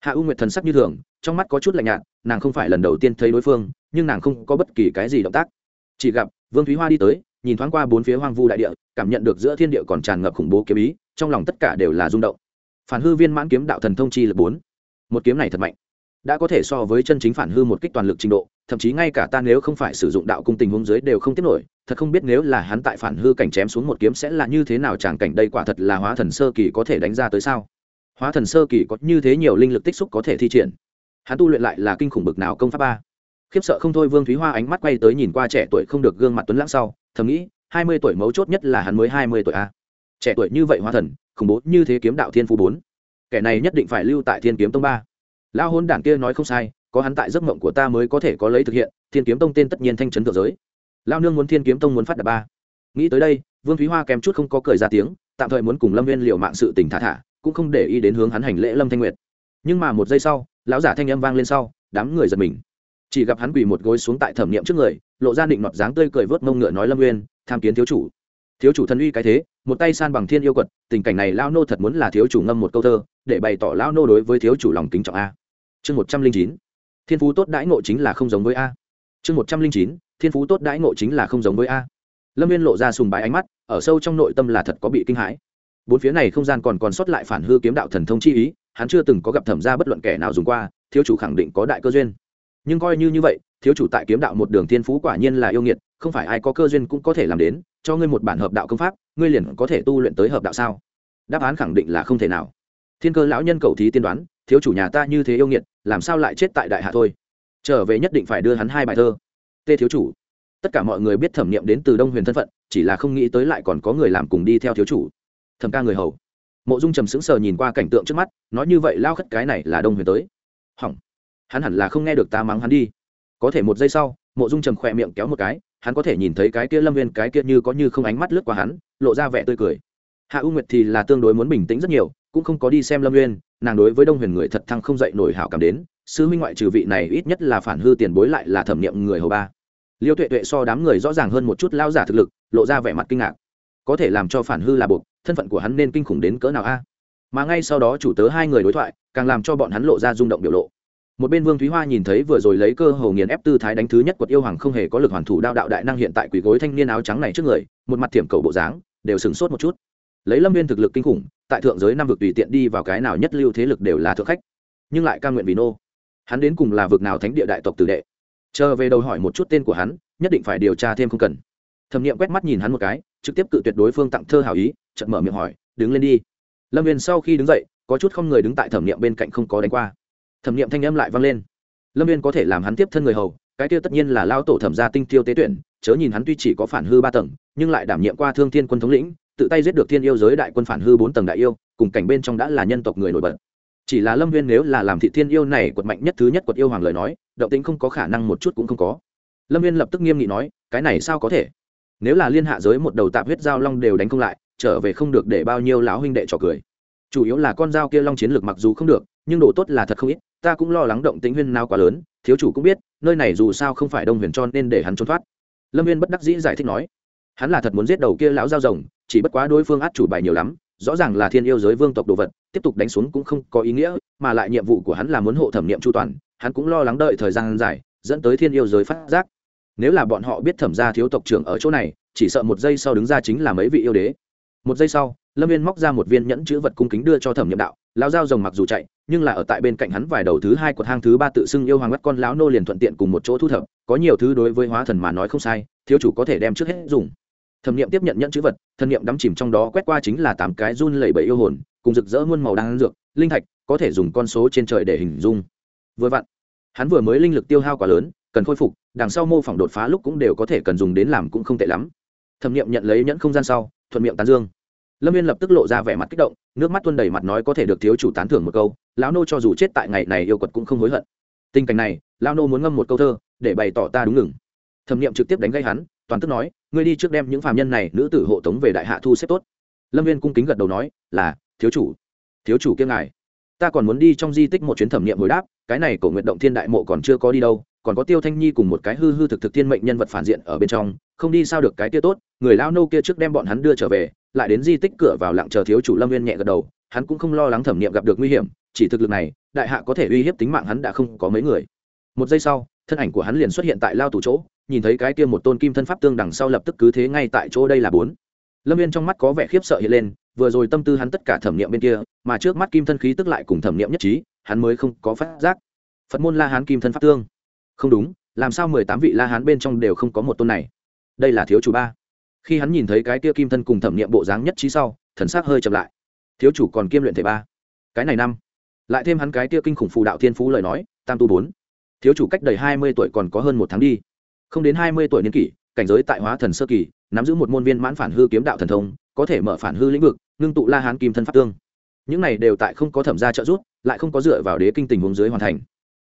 Hạ u nguyệt thần sắc như thường, trong mắt có chút lạnh nhạt, nàng không phải lần đầu tiên thấy đối phương, nhưng nàng không có bất kỳ cái gì động tác. Chỉ gặp, vương thúy hoa đi tới, nhìn thoáng qua bốn phía hoang vu đại địa, cảm nhận được giữa thiên địa còn tràn ngập khủng bố kiếm ý, trong lòng tất cả đều là rung động. Phản hư viên mãn kiếm đạo thần thông chi lực bốn. Một kiếm này thật mạnh đã có thể so với chân chính phản hư một kích toàn lực trình độ, thậm chí ngay cả ta nếu không phải sử dụng đạo cung tình huống dưới đều không tiếp nổi, thật không biết nếu là hắn tại phản hư cảnh chém xuống một kiếm sẽ là như thế nào chẳng cảnh đây quả thật là hóa thần sơ kỳ có thể đánh ra tới sao? Hóa thần sơ kỳ có như thế nhiều linh lực tích xúc có thể thi triển. Hắn tu luyện lại là kinh khủng bực nào công pháp ba. Khiếp sợ không thôi vương thúy hoa ánh mắt quay tới nhìn qua trẻ tuổi không được gương mặt tuấn lãng sau, thầm nghĩ, hai mươi tuổi mấu chốt nhất là hắn mới hai mươi tuổi a. Trẻ tuổi như vậy hóa thần, khủng bố như thế kiếm đạo thiên phú bốn. Kẻ này nhất định phải lưu tại thiên kiếm tông ba lão hôn đảng kia nói không sai, có hắn tại giấc mộng của ta mới có thể có lấy thực hiện, thiên kiếm tông tên tất nhiên thanh trấn thượng giới. Lao nương muốn thiên kiếm tông muốn phát đạt ba. Nghĩ tới đây, vương thúy hoa kèm chút không có cười ra tiếng, tạm thời muốn cùng lâm viên liệu mạng sự tình thả thả, cũng không để ý đến hướng hắn hành lễ lâm thanh nguyệt. Nhưng mà một giây sau, lão giả thanh âm vang lên sau, đám người giật mình. Chỉ gặp hắn quỳ một gối xuống tại thẩm nghiệm trước người, lộ ra định nọt dáng tươi cười vớt mông ngựa nói lâm nguyên tham kiến thiếu chủ. Thiếu chủ thân uy cái thế, một tay san bằng thiên yêu quật, tình cảnh này lao nô thật muốn là thiếu chủ ngâm một câu thơ, để bày tỏ lao nô đối với thiếu chủ lòng kính trọng a chương một trăm linh chín, thiên phú tốt đãi ngộ chính là không giống với a. chương một trăm linh chín, thiên phú tốt đãi ngộ chính là không giống với a. Lâm viên lộ ra sùng bái ánh mắt, ở sâu trong nội tâm là thật có bị kinh hãi. Bốn phía này không gian còn còn sót lại phản hư kiếm đạo thần thông chi ý, hắn chưa từng có gặp thẩm ra bất luận kẻ nào dùng qua, thiếu chủ khẳng định có đại cơ duyên. Nhưng coi như như vậy, thiếu chủ tại kiếm đạo một đường thiên phú quả nhiên là yêu nghiệt, không phải ai có cơ duyên cũng có thể làm đến, cho ngươi một bản hợp đạo công pháp, ngươi liền có thể tu luyện tới hợp đạo sao? Đáp án khẳng định là không thể nào thiên cơ lão nhân cầu thí tiên đoán, thiếu chủ nhà ta như thế yêu nghiệt, làm sao lại chết tại đại hạ thôi? Trở về nhất định phải đưa hắn hai bài thơ. Tê thiếu chủ. Tất cả mọi người biết thẩm nghiệm đến từ đông huyền thân phận, chỉ là không nghĩ tới lại còn có người làm cùng đi theo thiếu chủ. Thẩm ca người hầu. Mộ dung trầm sững sờ nhìn qua cảnh tượng trước mắt, nói như vậy lao khất cái này là đông huyền tới. Hỏng. Hắn hẳn là không nghe được ta mắng hắn đi. Có thể một giây sau, mộ dung trầm khỏe miệng kéo một cái, hắn có thể nhìn thấy cái kia lâm viên, cái kia như có như không ánh mắt lướt qua hắn, lộ ra vẻ tươi cười. Hạ u nguyệt thì là tương đối muốn bình tĩnh rất nhiều cũng không có đi xem lâm nguyên nàng đối với đông huyền người thật thăng không dậy nổi hảo cảm đến, sư minh ngoại trừ vị này ít nhất là phản hư tiền bối lại là thẩm nghiệm người hầu ba. Liêu tuệ tuệ so đám người rõ ràng hơn một chút lao giả thực lực, lộ ra vẻ mặt kinh ngạc. Có thể làm cho phản hư là buộc, thân phận của hắn nên kinh khủng đến cỡ nào a? Mà ngay sau đó chủ tớ hai người đối thoại, càng làm cho bọn hắn lộ ra rung động biểu lộ. Một bên vương thúy hoa nhìn thấy vừa rồi lấy cơ hồ nghiền ép tư thái đánh thứ nhất quật yêu hoàng không hề có lực hoàn thủ đao đạo đại năng hiện tại quỷ gối thanh niên áo trắng này trước người, một mặt thiểm cầu bộ dáng, đều sửng sốt một chút lấy lâm viên thực lực kinh khủng, tại thượng giới năm vực tùy tiện đi vào cái nào nhất lưu thế lực đều là thượng khách. Nhưng lại ca nguyện vì nô. Hắn đến cùng là vực nào thánh địa đại tộc tử đệ? Chờ về đầu hỏi một chút tên của hắn, nhất định phải điều tra thêm không cần. Thẩm nghiệm quét mắt nhìn hắn một cái, trực tiếp cự tuyệt đối phương tặng thơ hảo ý, chợt mở miệng hỏi, đứng lên đi. Lâm viên sau khi đứng dậy, có chút không người đứng tại thẩm nghiệm bên cạnh không có đánh qua. Thẩm nghiệm thanh âm lại vang lên. Lâm viên có thể làm hắn tiếp thân người hầu, cái tiêu tất nhiên là lao tổ thẩm gia tinh tiêu tế tuyển, chớ nhìn hắn tuy chỉ có phản hư ba tầng, nhưng lại đảm nhiệm qua thương thiên quân thống lĩnh tự tay giết được thiên yêu giới đại quân phản hư bốn tầng đại yêu, cùng cảnh bên trong đã là nhân tộc người nổi bật. Chỉ là lâm viên nếu là làm thị thiên yêu này quật mạnh nhất thứ nhất quật yêu hoàng lời nói, động tĩnh không có khả năng một chút cũng không có. Lâm viên lập tức nghiêm nghị nói, cái này sao có thể? Nếu là liên hạ giới một đầu tạp huyết giao long đều đánh không lại, trở về không được để bao nhiêu lão huynh đệ trò cười. Chủ yếu là con dao kia long chiến lược mặc dù không được, nhưng độ tốt là thật không ít, ta cũng lo lắng động tĩnh huyên nào quá lớn, thiếu chủ cũng biết, nơi này dù sao không phải đông huyền cho nên để hắn trốn thoát. Lâm viên bất đắc dĩ giải thích nói hắn là thật muốn giết đầu kia lão giao rồng, chỉ bất quá đối phương át chủ bài nhiều lắm, rõ ràng là thiên yêu giới vương tộc đồ vật, tiếp tục đánh xuống cũng không có ý nghĩa, mà lại nhiệm vụ của hắn là muốn hộ thẩm nghiệm chu toàn, hắn cũng lo lắng đợi thời gian dài, dẫn tới thiên yêu giới phát giác. Nếu là bọn họ biết thẩm gia thiếu tộc trưởng ở chỗ này, chỉ sợ một giây sau đứng ra chính là mấy vị yêu đế. Một giây sau, lâm viên móc ra một viên nhẫn chữ vật cung kính đưa cho thẩm nhiệm đạo, lão giao rồng mặc dù chạy, nhưng là ở tại bên cạnh hắn vài đầu thứ hai của hang thứ ba tự xưng yêu hoàng mắt con lão nô liền thuận tiện cùng một chỗ thu thập, có nhiều thứ đối với hóa thần mà nói không sai, thiếu chủ có thể đem trước hết dùng thẩm nghiệm tiếp nhận nhẫn chữ vật, thần nghiệm đắm chìm trong đó quét qua chính là tám cái run lẩy bẩy yêu hồn, cùng rực rỡ muôn màu đan dược, linh thạch, có thể dùng con số trên trời để hình dung. Vừa vặn, hắn vừa mới linh lực tiêu hao quá lớn, cần khôi phục, đằng sau mô phỏng đột phá lúc cũng đều có thể cần dùng đến làm cũng không tệ lắm. Thẩm nghiệm nhận lấy nhẫn không gian sau, thuận miệng tán dương. Lâm viên lập tức lộ ra vẻ mặt kích động, nước mắt tuôn đầy mặt nói có thể được thiếu chủ tán thưởng một câu, lão nô cho dù chết tại ngày này yêu quật cũng không hối hận. Tình cảnh này, lão nô muốn ngâm một câu thơ, để bày tỏ ta đúng ngừng. Thẩm nghiệm trực tiếp đánh gây hắn toàn tức nói, ngươi đi trước đem những phàm nhân này, nữ tử hộ tống về đại hạ thu xếp tốt. Lâm viên cung kính gật đầu nói, là, thiếu chủ. Thiếu chủ kiêng ngài, ta còn muốn đi trong di tích một chuyến thẩm nghiệm hồi đáp, cái này cổ nguyện động thiên đại mộ còn chưa có đi đâu, còn có tiêu thanh nhi cùng một cái hư hư thực thực thiên mệnh nhân vật phản diện ở bên trong, không đi sao được cái kia tốt. Người lao nô kia trước đem bọn hắn đưa trở về, lại đến di tích cửa vào lặng chờ thiếu chủ lâm viên nhẹ gật đầu, hắn cũng không lo lắng thẩm nghiệm gặp được nguy hiểm, chỉ thực lực này, đại hạ có thể uy hiếp tính mạng hắn đã không có mấy người. Một giây sau, thân ảnh của hắn liền xuất hiện tại lao tù chỗ nhìn thấy cái kia một tôn kim thân pháp tương đằng sau lập tức cứ thế ngay tại chỗ đây là bốn. Lâm viên trong mắt có vẻ khiếp sợ hiện lên, vừa rồi tâm tư hắn tất cả thẩm nghiệm bên kia, mà trước mắt kim thân khí tức lại cùng thẩm nghiệm nhất trí, hắn mới không có phát giác. Phật môn la hán kim thân pháp tương. Không đúng, làm sao mười tám vị la hán bên trong đều không có một tôn này? Đây là thiếu chủ ba. Khi hắn nhìn thấy cái kia kim thân cùng thẩm nghiệm bộ dáng nhất trí sau, thần s ắ c hơi chậm lại. Thiếu chủ còn kiêm luyện thể ba. Cái này năm. Lại thêm hắn cái kia kinh khủng phù đạo thiên phú lời nói, tam tu bốn. Thiếu chủ cách đầy hai mươi tuổi còn có hơn một tháng đi không đến hai mươi tuổi niên kỷ, cảnh giới tại hóa thần sơ kỳ, nắm giữ một môn viên mãn phản hư kiếm đạo thần thông, có thể mở phản hư lĩnh vực, ngưng tụ la hán kim thân pháp tương. Những này đều tại không có thẩm gia trợ giúp, lại không có dựa vào đế kinh tình huống dưới hoàn thành.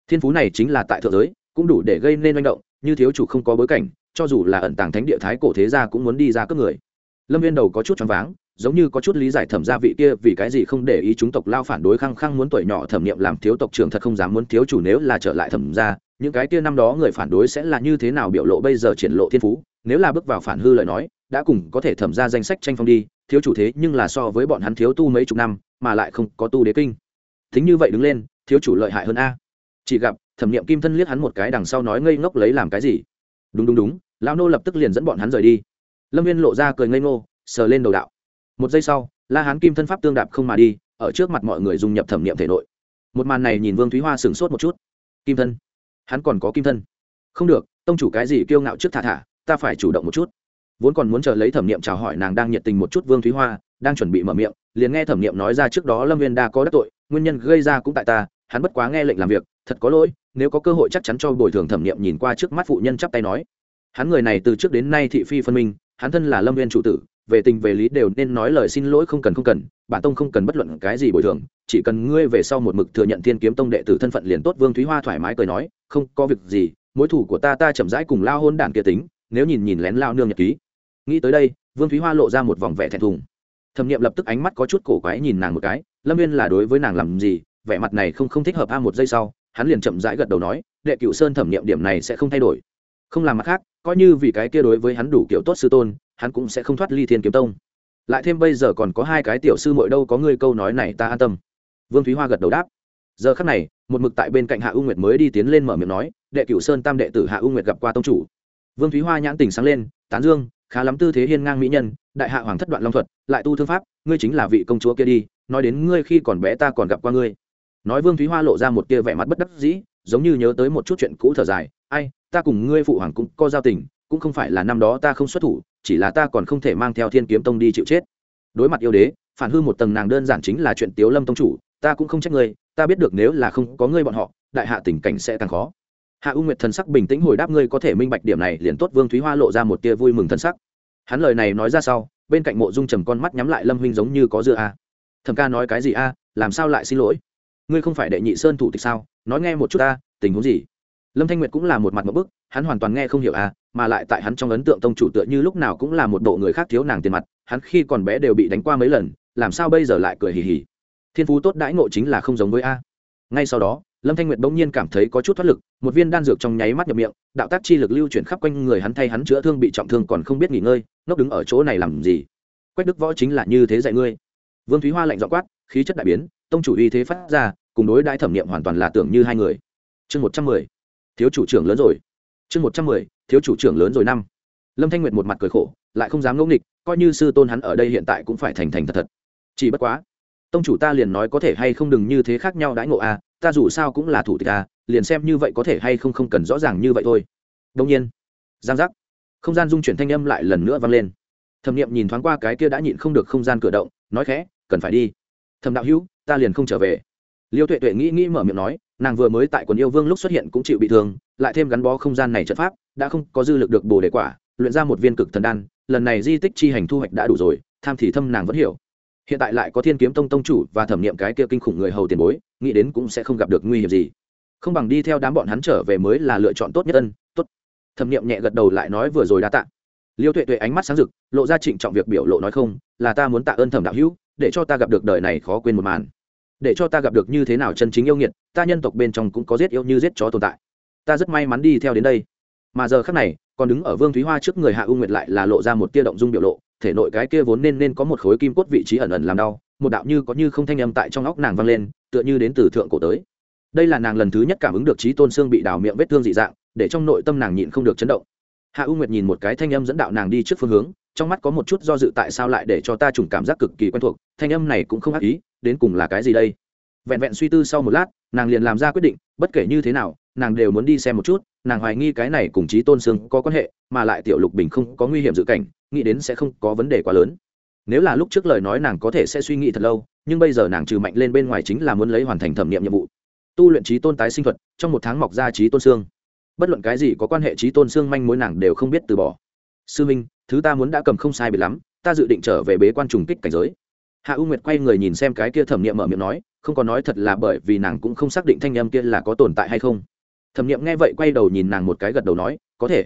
Thiên phú này chính là tại thượng giới, cũng đủ để gây nên manh động, như thiếu chủ không có bối cảnh, cho dù là ẩn tàng thánh địa thái cổ thế gia cũng muốn đi ra cướp người. Lâm viên đầu có chút choáng váng giống như có chút lý giải thẩm gia vị kia vì cái gì không để ý chúng tộc lao phản đối khăng khăng muốn tuổi nhỏ thẩm nghiệm làm thiếu tộc trưởng thật không dám muốn thiếu chủ nếu là trở lại thẩm gia, những cái kia năm đó người phản đối sẽ là như thế nào biểu lộ bây giờ triển lộ thiên phú, nếu là bước vào phản hư lời nói, đã cùng có thể thẩm ra danh sách tranh phong đi, thiếu chủ thế nhưng là so với bọn hắn thiếu tu mấy chục năm, mà lại không có tu đế kinh. Thính như vậy đứng lên, thiếu chủ lợi hại hơn a. Chỉ gặp, thẩm nghiệm kim thân liếc hắn một cái đằng sau nói ngây ngốc lấy làm cái gì? Đúng đúng đúng, lão nô lập tức liền dẫn bọn hắn rời đi. Lâm viên lộ ra cười ngây ngô, sờ lên đầu đạo một giây sau, la hán kim thân pháp tương đạp không mà đi, ở trước mặt mọi người dùng nhập thẩm nghiệm thể nội. Một màn này nhìn vương thúy hoa sửng sốt một chút. Kim thân? Hắn còn có kim thân? Không được, tông chủ cái gì kiêu ngạo trước thả thả, ta phải chủ động một chút. Vốn còn muốn chờ lấy thẩm nghiệm chào hỏi nàng đang nhiệt tình một chút vương thúy hoa, đang chuẩn bị mở miệng, liền nghe thẩm nghiệm nói ra trước đó lâm viên đa có đắc tội, nguyên nhân gây ra cũng tại ta, hắn bất quá nghe lệnh làm việc, thật có lỗi, nếu có cơ hội chắc chắn cho bồi thường thẩm nghiệm nhìn qua trước mắt phụ nhân chắp tay nói. Hắn người này từ trước đến nay thị phi phân minh, hắn thân là lâm viên chủ tử về tình về lý đều nên nói lời xin lỗi không cần không cần bản tông không cần bất luận cái gì bồi thường, chỉ cần ngươi về sau một mực thừa nhận thiên kiếm tông đệ tử thân phận liền tốt, vương thúy hoa thoải mái cười nói, không có việc gì, mối thủ của ta ta chậm rãi cùng lao hôn đản kia tính, nếu nhìn nhìn lén lao nương nhật ký. Nghĩ tới đây, vương thúy hoa lộ ra một vòng vẻ thẹn thùng. Thẩm nghiệm lập tức ánh mắt có chút cổ quái nhìn nàng một cái, lâm viên là đối với nàng làm gì, vẻ mặt này không không thích hợp a một giây sau, hắn liền chậm rãi gật đầu nói, đệ cựu sơn thẩm nghiệm điểm này sẽ không thay đổi. Không làm mặt khác coi như vì cái kia đối với hắn đủ kiểu tốt sư tôn, hắn cũng sẽ không thoát ly thiên kiếm tông. Lại thêm bây giờ còn có hai cái tiểu sư mội đâu có ngươi câu nói này ta an tâm. Vương thúy hoa gật đầu đáp. Giờ khắc này, một mực tại bên cạnh hạ u nguyệt mới đi tiến lên mở miệng nói, đệ cửu sơn tam đệ tử hạ u nguyệt gặp qua tông chủ. Vương thúy hoa nhãn tình sáng lên, tán dương, khá lắm tư thế hiên ngang mỹ nhân, đại hạ hoàng thất đoạn long thuật, lại tu thương pháp, ngươi chính là vị công chúa kia đi, nói đến ngươi khi còn bé ta còn gặp qua ngươi. Nói vương thúy hoa lộ ra một kia vẻ mặt bất đắc dĩ, giống như nhớ tới một chút chuyện cũ thở dài, ai ta cùng ngươi phụ hoàng cũng có giao tình, cũng không phải là năm đó ta không xuất thủ, chỉ là ta còn không thể mang theo thiên kiếm tông đi chịu chết. Đối mặt yêu đế, phản hư một tầng nàng đơn giản chính là chuyện tiếu lâm tông chủ, ta cũng không trách ngươi, ta biết được nếu là không có ngươi bọn họ, đại hạ tình cảnh sẽ càng khó. Hạ u nguyệt thần sắc bình tĩnh hồi đáp ngươi có thể minh bạch điểm này, liền tốt vương thúy hoa lộ ra một tia vui mừng thân sắc. Hắn lời này nói ra sau, bên cạnh mộ dung trầm con mắt nhắm lại lâm huynh giống như có dưa a. À. thầm ca nói cái gì a, làm sao lại xin lỗi? Ngươi không phải đệ nhị sơn thủ tịch sao? Nói nghe một chút ta tình huống gì? Lâm thanh nguyệt cũng là một mặt một bức, hắn hoàn toàn nghe không hiểu a mà lại tại hắn trong ấn tượng tông chủ tựa như lúc nào cũng là một bộ người khác thiếu nàng tiền mặt, hắn khi còn bé đều bị đánh qua mấy lần, làm sao bây giờ lại cười hì hì. Thiên phú tốt đãi ngộ chính là không giống với a. Ngay sau đó, lâm thanh nguyệt bỗng nhiên cảm thấy có chút thoát lực, một viên đan dược trong nháy mắt nhập miệng, đạo tác chi lực lưu chuyển khắp quanh người hắn thay hắn chữa thương bị trọng thương còn không biết nghỉ ngơi, ngốc đứng ở chỗ này làm gì? Quách đức võ chính là như thế dạy ngươi. Vương thúy hoa lạnh dọ quát, khí chất đại biến, tông chủ uy thế phát ra, cùng đối đãi thẩm nghiệm hoàn toàn là tưởng như hai người. Chương một trăm mười thiếu chủ trưởng lớn rồi. Chương một trăm mười, thiếu chủ trưởng lớn rồi năm. Lâm thanh nguyệt một mặt cười khổ, lại không dám ngẫu nghịch, coi như sư tôn hắn ở đây hiện tại cũng phải thành thành thật thật. Chỉ bất quá, tông chủ ta liền nói có thể hay không đừng như thế khác nhau đãi ngộ a ta dù sao cũng là thủ tịch a liền xem như vậy có thể hay không không cần rõ ràng như vậy thôi. Đông nhiên, giang giác. Không gian dung chuyển thanh âm lại lần nữa vang lên. Thẩm nghiệm nhìn thoáng qua cái kia đã nhịn không được không gian cử động, nói khẽ, cần phải đi. Thẩm đạo hữu, ta liền không trở về liêu tuệ tuệ nghĩ nghĩ mở miệng nói, nàng vừa mới tại quần yêu vương lúc xuất hiện cũng chịu bị thương, lại thêm gắn bó không gian này trận pháp, đã không có dư lực được bồ đề quả, luyện ra một viên cực thần đan, lần này di tích chi hành thu hoạch đã đủ rồi, tham thì thâm nàng vẫn hiểu. Hiện tại lại có thiên kiếm tông tông chủ và thẩm nghiệm cái kia kinh khủng người hầu tiền bối, nghĩ đến cũng sẽ không gặp được nguy hiểm gì. Không bằng đi theo đám bọn hắn trở về mới là lựa chọn tốt nhất ân, tốt. Thẩm nghiệm nhẹ gật đầu lại nói vừa rồi đã tạ. Liêu tuệ tuệ ánh mắt sáng rực, lộ ra trịnh trọng việc biểu lộ nói không, là ta muốn tạ ơn thẩm đạo hữu, để cho ta gặp được đời này khó quên một màn để cho ta gặp được như thế nào chân chính yêu nghiệt, ta nhân tộc bên trong cũng có giết yêu như giết chó tồn tại. Ta rất may mắn đi theo đến đây. Mà giờ khác này, còn đứng ở vương thúy hoa trước người hạ u nguyệt lại là lộ ra một tia động dung biểu lộ, thể nội cái kia vốn nên nên có một khối kim cốt vị trí ẩn ẩn làm đau, một đạo như có như không thanh âm tại trong óc nàng vang lên, tựa như đến từ thượng cổ tới. Đây là nàng lần thứ nhất cảm ứng được trí tôn xương bị đào miệng vết thương dị dạng, để trong nội tâm nàng nhịn không được chấn động. Hạ u nguyệt nhìn một cái thanh âm dẫn đạo nàng đi trước phương hướng, trong mắt có một chút do dự tại sao lại để cho ta trùng cảm giác cực kỳ quen thuộc, thanh âm này cũng không ác ý đến cùng là cái gì đây? Vẹn vẹn suy tư sau một lát, nàng liền làm ra quyết định, bất kể như thế nào, nàng đều muốn đi xem một chút, nàng hoài nghi cái này cùng chí tôn sương có quan hệ, mà lại tiểu lục bình không có nguy hiểm dự cảnh, nghĩ đến sẽ không có vấn đề quá lớn. Nếu là lúc trước lời nói nàng có thể sẽ suy nghĩ thật lâu, nhưng bây giờ nàng trừ mạnh lên bên ngoài chính là muốn lấy hoàn thành thẩm nghiệm nhiệm vụ. Tu luyện trí tôn tái sinh thuật, trong một tháng mọc ra trí tôn xương bất luận cái gì có quan hệ trí tôn xương manh mối nàng đều không biết từ bỏ. Sư minh, thứ ta muốn đã cầm không sai bị lắm, ta dự định trở về bế quan trùng kích cảnh giới hạ u nguyệt quay người nhìn xem cái kia thẩm nghiệm mở miệng nói, không có nói thật là bởi vì nàng cũng không xác định thanh âm kia là có tồn tại hay không. Thẩm nghiệm nghe vậy quay đầu nhìn nàng một cái gật đầu nói, có thể.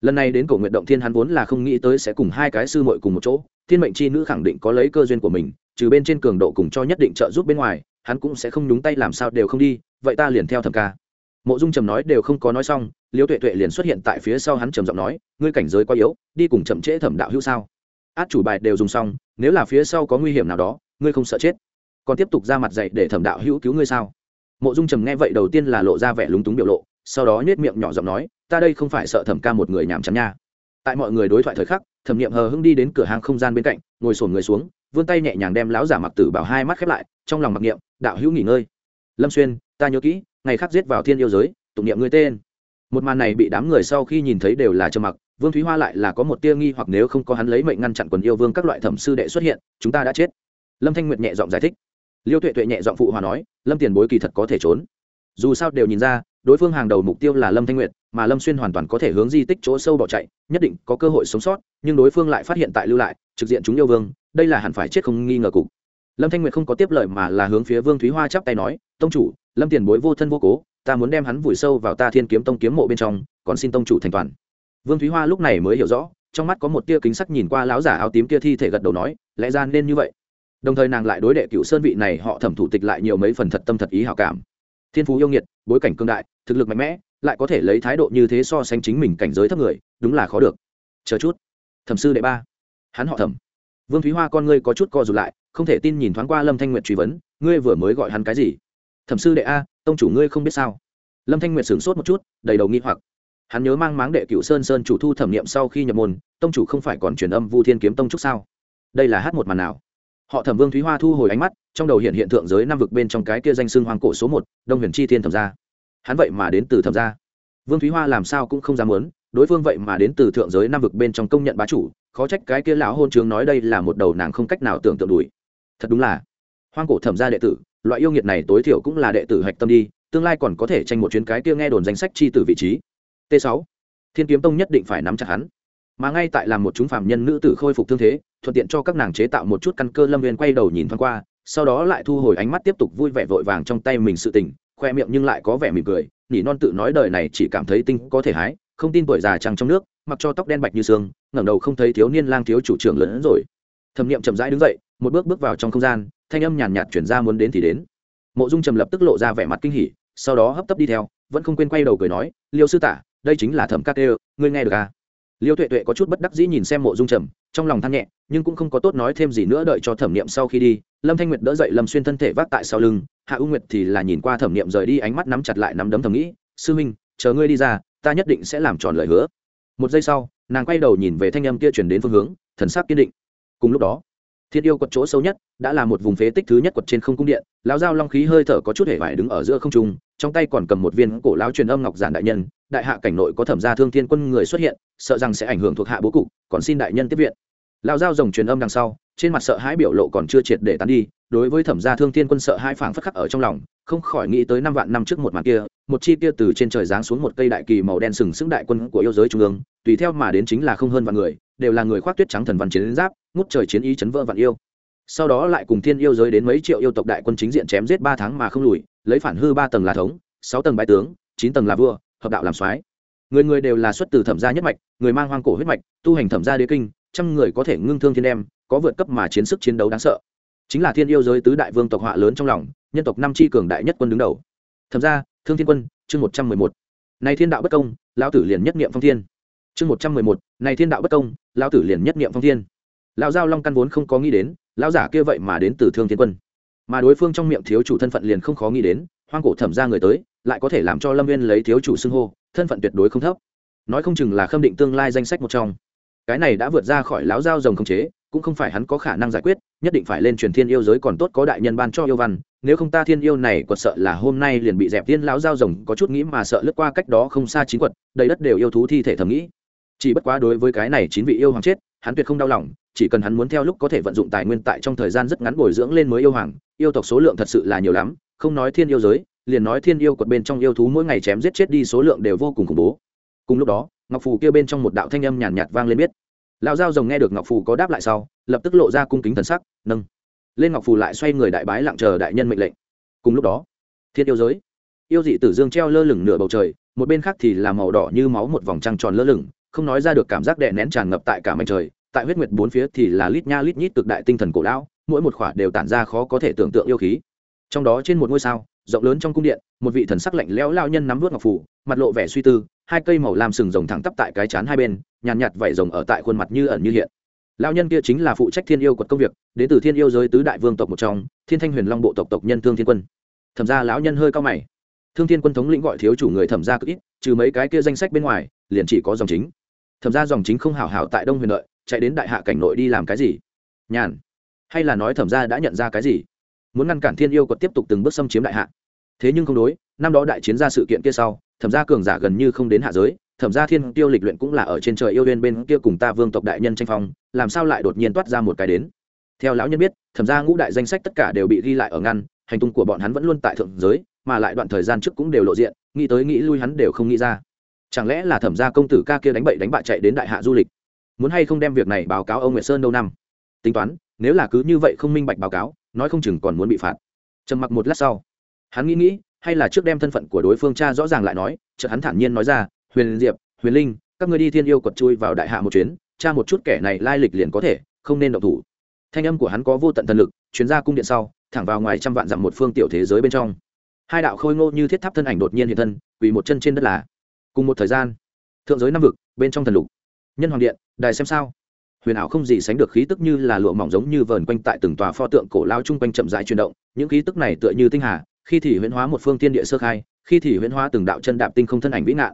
Lần này đến cổ nguyện động thiên hắn vốn là không nghĩ tới sẽ cùng hai cái sư muội cùng một chỗ, thiên mệnh chi nữ khẳng định có lấy cơ duyên của mình, trừ bên trên cường độ cùng cho nhất định trợ giúp bên ngoài, hắn cũng sẽ không nhúng tay làm sao đều không đi, vậy ta liền theo thẩm ca. Mộ dung trầm nói đều không có nói xong liêu tuệ tuệ liền xuất hiện tại phía sau hắn trầm giọng nói, ngươi cảnh giới quá yếu, đi cùng chậm trễ thẩm đạo hữu sao? Át chủ bài đều dùng xong, nếu là phía sau có nguy hiểm nào đó, ngươi không sợ chết. Còn tiếp tục ra mặt dạy để thẩm đạo hữu cứu ngươi sao? Mộ dung trầm nghe vậy đầu tiên là lộ ra vẻ lúng túng biểu lộ, sau đó nhét miệng nhỏ giọng nói, ta đây không phải sợ thẩm ca một người nhàm chán nha. Tại mọi người đối thoại thời khắc, thẩm nghiệm hờ hưng đi đến cửa hàng không gian bên cạnh, ngồi sổn người xuống, vươn tay nhẹ nhàng đem lão giả mặc tử bảo hai mắt khép lại, trong lòng mặc niệm, đạo hữu nghỉ ngơi. Lâm xuyên, ta nhớ kỹ, ngày khác giết vào thiên yêu giới, tụng niệm ngươi tên. Một màn này bị đám người sau khi nhìn thấy đều là trơ mặc vương thúy hoa lại là có một tia nghi hoặc nếu không có hắn lấy mệnh ngăn chặn quần yêu vương các loại thẩm sư đệ xuất hiện, chúng ta đã chết. Lâm thanh nguyệt nhẹ giọng giải thích. Liêu tuệ tuệ nhẹ giọng phụ hòa nói, lâm tiền bối kỳ thật có thể trốn. Dù sao đều nhìn ra, đối phương hàng đầu mục tiêu là lâm thanh nguyệt, mà lâm xuyên hoàn toàn có thể hướng di tích chỗ sâu bỏ chạy, nhất định có cơ hội sống sót, nhưng đối phương lại phát hiện tại lưu lại, trực diện chúng yêu vương, đây là hẳn phải chết không nghi ngờ cục. Lâm thanh nguyệt không có tiếp lời mà là hướng phía vương thúy hoa chắp tay nói, tông chủ, lâm tiền bối vô thân vô cố, ta muốn đem hắn vùi sâu vào ta thiên kiếm tông kiếm mộ bên trong, còn xin tông chủ thành toàn vương thúy hoa lúc này mới hiểu rõ, trong mắt có một tia kính sắc nhìn qua láo giả áo tím kia thi thể gật đầu nói, lẽ ra nên như vậy. Đồng thời nàng lại đối đệ cựu sơn vị này họ thẩm thủ tịch lại nhiều mấy phần thật tâm thật ý hảo cảm. Thiên phú yêu nghiệt, bối cảnh cương đại, thực lực mạnh mẽ, lại có thể lấy thái độ như thế so sánh chính mình cảnh giới thấp người, đúng là khó được. Chờ chút. Thẩm sư đệ ba. Hắn họ thẩm. Vương thúy hoa con ngươi có chút co rụt lại, không thể tin nhìn thoáng qua lâm thanh nguyệt truy vấn, ngươi vừa mới gọi hắn cái gì? Thẩm sư đệ a, tông chủ ngươi không biết sao? Lâm thanh nguyệt sửng sốt một chút, đầy đầu nghi hoặc hắn nhớ mang máng đệ cựu sơn sơn chủ thu thẩm nghiệm sau khi nhập môn, tông chủ không phải còn truyền âm vu thiên kiếm tông trúc sao? Đây là hát một màn nào? Họ thẩm vương thúy hoa thu hồi ánh mắt, trong đầu hiện hiện tượng giới năm vực bên trong cái kia danh xưng hoàng cổ số một, đông huyền chi thiên thẩm gia. Hắn vậy mà đến từ thẩm gia. Vương thúy hoa làm sao cũng không dám muốn, đối phương vậy mà đến từ thượng giới năm vực bên trong công nhận bá chủ, khó trách cái kia lão hôn trướng nói đây là một đầu nàng không cách nào tưởng tượng đuổi. Thật đúng là, hoang cổ thẩm gia đệ tử, loại yêu nghiệt này tối thiểu cũng là đệ tử hạch tâm đi, tương lai còn có thể tranh một chuyến cái kia nghe đồn danh sách chi tử vị trí t 6 thiên kiếm tông nhất định phải nắm chặt hắn. Mà ngay tại làm một chúng phạm nhân nữ tử khôi phục thương thế, thuận tiện cho các nàng chế tạo một chút căn cơ lâm viên quay đầu nhìn thoáng qua, sau đó lại thu hồi ánh mắt tiếp tục vui vẻ vội vàng trong tay mình sự tình, khoe miệng nhưng lại có vẻ mỉm cười, nỉ non tự nói đời này chỉ cảm thấy tinh có thể hái, không tin tuổi già trăng trong nước, mặc cho tóc đen bạch như sương ngẩng đầu không thấy thiếu niên lang thiếu chủ trưởng lớn hơn rồi. Thẩm niệm chậm rãi đứng dậy, một bước bước vào trong không gian, thanh âm nhàn nhạt chuyển ra muốn đến thì đến. Mộ dung trầm lập tức lộ ra vẻ mặt kinh hỉ, sau đó hấp tấp đi theo, vẫn không quên quay đầu cười nói, liêu sư tả đây chính là thẩm các tê ngươi nghe được à? Liêu tuệ tuệ có chút bất đắc dĩ nhìn xem mộ dung trầm, trong lòng than nhẹ, nhưng cũng không có tốt nói thêm gì nữa đợi cho thẩm niệm sau khi đi. Lâm thanh nguyệt đỡ dậy lâm xuyên thân thể vác tại sau lưng, hạ u nguyệt thì là nhìn qua thẩm niệm rời đi ánh mắt nắm chặt lại nắm đấm thầm nghĩ, sư huynh chờ ngươi đi ra, ta nhất định sẽ làm tròn lời hứa. Một giây sau, nàng quay đầu nhìn về thanh âm kia chuyển đến phương hướng, thần sắc kiên định. Cùng lúc đó, thiên yêu quật chỗ sâu nhất đã là một vùng phế tích thứ nhất quật trên không cung điện, lão dao long khí hơi thở có chút hề vải đứng ở giữa không trung, trong tay còn cầm một viên cổ lão truyền âm ngọc giản đại nhân đại hạ cảnh nội có thẩm gia thương thiên quân người xuất hiện, sợ rằng sẽ ảnh hưởng thuộc hạ bố cục, còn xin đại nhân tiếp viện. Lão giao rồng truyền âm đằng sau, trên mặt sợ hãi biểu lộ còn chưa triệt để tán đi, đối với thẩm gia thương thiên quân sợ hai phảng phất khắc ở trong lòng, không khỏi nghĩ tới năm vạn năm trước một màn kia, một chi kia từ trên trời giáng xuống một cây đại kỳ màu đen sừng sững đại quân của yêu giới trung ương, tùy theo mà đến chính là không hơn vạn người, đều là người khoác tuyết trắng thần văn chiến giáp, ngút trời chiến ý chấn vỡ vạn yêu. Sau đó lại cùng thiên yêu giới đến mấy triệu yêu tộc đại quân chính diện chém giết ba tháng mà không lùi, lấy phản hư ba tầng là thống, sáu tầng bái tướng, chín tầng là vua hợp đạo làm soái. Người người đều là xuất từ thẩm gia nhất mạch, người mang hoang cổ huyết mạch, tu hành thẩm gia đế kinh, trăm người có thể ngưng thương thiên đem, có vượt cấp mà chiến sức chiến đấu đáng sợ. Chính là thiên yêu giới tứ đại vương tộc họa lớn trong lòng, nhân tộc năm chi cường đại nhất quân đứng đầu. Thẩm gia, thương thiên quân, chương một trăm mười một. Này thiên đạo bất công, lão tử liền nhất niệm phong thiên. Chương một trăm mười một, này thiên đạo bất công, lão tử liền nhất niệm phong thiên. Lão giao long căn vốn không có nghĩ đến, lão giả kia vậy mà đến từ thương thiên quân. Mà đối phương trong miệng thiếu chủ thân phận liền không khó nghĩ đến, hoang cổ thẩm ra người tới lại có thể làm cho lâm viên lấy thiếu chủ xưng hô, thân phận tuyệt đối không thấp. Nói không chừng là khâm định tương lai danh sách một trong. Cái này đã vượt ra khỏi lão giao rồng khống chế, cũng không phải hắn có khả năng giải quyết, nhất định phải lên truyền thiên yêu giới còn tốt có đại nhân ban cho yêu văn, nếu không ta thiên yêu này quật sợ là hôm nay liền bị dẹp tiên lão giao rồng, có chút nghĩ mà sợ lướt qua cách đó không xa chín quật, đầy đất đều yêu thú thi thể thầm nghĩ. Chỉ bất quá đối với cái này chín vị yêu hoàng chết, hắn tuyệt không đau lòng, chỉ cần hắn muốn theo lúc có thể vận dụng tài nguyên tại trong thời gian rất ngắn bồi dưỡng lên mới yêu hoàng, yêu tộc số lượng thật sự là nhiều lắm, không nói thiên yêu giới liền nói thiên yêu quật bên trong yêu thú mỗi ngày chém giết chết đi số lượng đều vô cùng khủng bố. Cùng lúc đó ngọc phù kia bên trong một đạo thanh âm nhàn nhạt, nhạt vang lên biết. Lão giao rồng nghe được ngọc phù có đáp lại sau lập tức lộ ra cung kính thần sắc nâng. Lên ngọc phù lại xoay người đại bái lặng chờ đại nhân mệnh lệnh. Cùng lúc đó thiên yêu giới yêu dị tử dương treo lơ lửng nửa bầu trời một bên khác thì là màu đỏ như máu một vòng trăng tròn lơ lửng không nói ra được cảm giác đè nén tràn ngập tại cả mảnh trời tại huyết nguyệt bốn phía thì là lít nha lít nhít cực đại tinh thần cổ lão mỗi một khỏa đều tản ra khó có thể tưởng tượng yêu khí. Trong đó trên một ngôi sao rộng lớn trong cung điện một vị thần sắc lạnh lẽo lao nhân nắm vớt ngọc phủ mặt lộ vẻ suy tư hai cây màu lam sừng rồng thẳng tắp tại cái chán hai bên nhàn nhạt, nhạt vảy rồng ở tại khuôn mặt như ẩn như hiện. Lao nhân kia chính là phụ trách thiên yêu quật công việc đến từ thiên yêu giới tứ đại vương tộc một trong thiên thanh huyền long bộ tộc tộc nhân thương thiên quân. Thẩm ra lão nhân hơi cao mày. Thương thiên quân thống lĩnh gọi thiếu chủ người thẩm ra cực ít trừ mấy cái kia danh sách bên ngoài liền chỉ có dòng chính. Thẩm ra dòng chính không hảo hảo tại đông huyền lợi chạy đến đại hạ cảnh nội đi làm cái gì? Nhàn. Hay là nói thẩm ra đã nhận ra cái gì? Muốn ngăn cản thiên yêu quật tiếp tục từng bước xâm chiếm đại hạ. Thế nhưng không đối, năm đó đại chiến ra sự kiện kia sau, thẩm gia cường giả gần như không đến hạ giới, thẩm gia thiên tiêu lịch luyện cũng là ở trên trời yêu đen bên kia cùng ta vương tộc đại nhân tranh phong, làm sao lại đột nhiên toát ra một cái đến? Theo lão nhân biết, thẩm gia ngũ đại danh sách tất cả đều bị ghi lại ở ngăn, hành tung của bọn hắn vẫn luôn tại thượng giới, mà lại đoạn thời gian trước cũng đều lộ diện, nghĩ tới nghĩ lui hắn đều không nghĩ ra. Chẳng lẽ là thẩm gia công tử ca kia đánh bậy đánh bại chạy đến đại hạ du lịch? Muốn hay không đem việc này báo cáo ông nguyệt sơn đâu năm? Tính toán, nếu là cứ như vậy không minh bạch báo cáo nói không chừng còn muốn bị phạt. Trầm mặc một lát sau, hắn nghĩ nghĩ, hay là trước đem thân phận của đối phương cha rõ ràng lại nói, chợt hắn thản nhiên nói ra, huyền diệp, huyền linh, các người đi thiên yêu quật chui vào đại hạ một chuyến cha một chút kẻ này lai lịch liền có thể, không nên động thủ. Thanh âm của hắn có vô tận thần lực, chuyến ra cung điện sau, thẳng vào ngoài trăm vạn dặm một phương tiểu thế giới bên trong. Hai đạo khôi ngô như thiết tháp thân ảnh đột nhiên hiện thân, quỳ một chân trên đất là. Cùng một thời gian, thượng giới năm vực, bên trong thần lục. Nhân hoàng điện, đài xem sao? Huyền ảo không gì sánh được khí tức như là lụa mỏng giống như vờn quanh tại từng tòa pho tượng cổ lao chung quanh chậm rãi chuyển động, những khí tức này tựa như tinh hà, khi thì huyễn hóa một phương tiên địa sơ khai, khi thì huyễn hóa từng đạo chân đạp tinh không thân ảnh vĩ ngạn.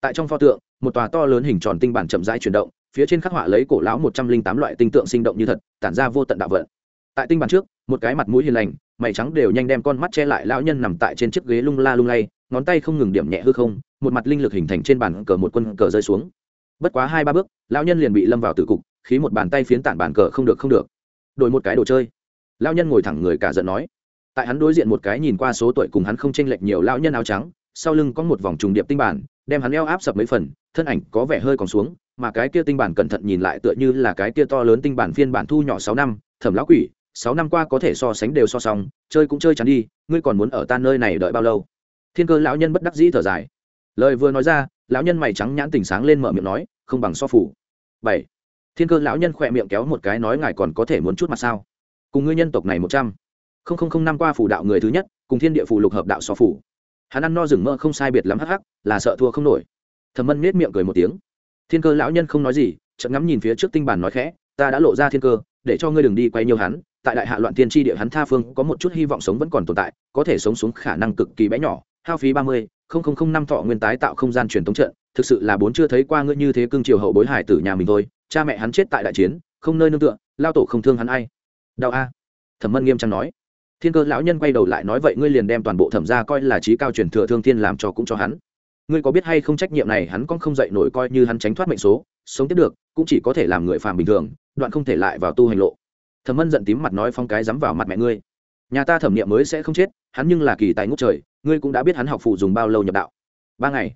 Tại trong pho tượng, một tòa to lớn hình tròn tinh bản chậm rãi chuyển động, phía trên khắc họa lấy cổ lão một trăm linh tám loại tinh tượng sinh động như thật, tản ra vô tận đạo vận. Tại tinh bản trước, một cái mặt mũi hiền lành, mày trắng đều nhanh đem con mắt che lại, lão nhân nằm tại trên chiếc ghế lung la lung lay, ngón tay không ngừng điểm nhẹ hư không, một mặt linh lực hình thành trên bàn cờ một quân cờ rơi xuống. Bất quá hai ba bước, lão nhân liền bị lâm vào tử cục khí một bàn tay phiến tản bàn cờ không được không được. Đổi một cái đồ chơi. Lão nhân ngồi thẳng người cả giận nói. Tại hắn đối diện một cái nhìn qua số tuổi cùng hắn không chênh lệch nhiều lão nhân áo trắng, sau lưng có một vòng trùng điệp tinh bản, đem hắn eo áp sập mấy phần, thân ảnh có vẻ hơi còn xuống, mà cái kia tinh bản cẩn thận nhìn lại tựa như là cái kia to lớn tinh bản phiên bản thu nhỏ sáu năm, thẩm lão quỷ, sáu năm qua có thể so sánh đều so xong, chơi cũng chơi chắn đi, ngươi còn muốn ở ta nơi này đợi bao lâu? Thiên cơ lão nhân bất đắc dĩ thở dài. Lời vừa nói ra, lão nhân mày trắng nhãn tỉnh sáng lên mở miệng nói, không bằng so phủ. Bảy thiên cơ lão nhân khỏe miệng kéo một cái nói ngài còn có thể muốn chút mặt sao? Cùng ngươi nhân tộc này một trăm. Không không không năm qua phủ đạo người thứ nhất, cùng thiên địa phủ lục hợp đạo so phủ. Hắn ăn no rừng mơ không sai biệt lắm hắc hắc, là sợ thua không nổi. Thẩm mân nết miệng cười một tiếng. Thiên cơ lão nhân không nói gì, chợt ngắm nhìn phía trước tinh bản nói khẽ, ta đã lộ ra thiên cơ, để cho ngươi đừng đi quay nhiều hắn, tại đại hạ loạn thiên tri địa hắn tha phương, có một chút hy vọng sống vẫn còn tồn tại, có thể sống xuống khả năng cực kỳ bé nhỏ, hao phí ba mươi, không không không năm thọ nguyên tái tạo không gian truyền thống trận, thực sự là bốn chưa thấy qua ngươi như thế cưng triều hậu bối hải tử nhà mình thôi cha mẹ hắn chết tại đại chiến, không nơi nương tựa, lao tổ không thương hắn ai. Đau a. Thẩm mân nghiêm trang nói. Thiên cơ lão nhân quay đầu lại nói vậy ngươi liền đem toàn bộ thẩm gia coi là trí cao truyền thừa thương thiên làm cho cũng cho hắn. Ngươi có biết hay không trách nhiệm này hắn cũng không dậy nổi coi như hắn tránh thoát mệnh số, sống tiếp được, cũng chỉ có thể làm người phàm bình thường, đoạn không thể lại vào tu hành lộ. Thẩm mân giận tím mặt nói phong cái dám vào mặt mẹ ngươi. Nhà ta thẩm nghiệm mới sẽ không chết, hắn nhưng là kỳ tài ngút trời, ngươi cũng đã biết hắn học phụ dùng bao lâu nhập đạo. Ba ngày.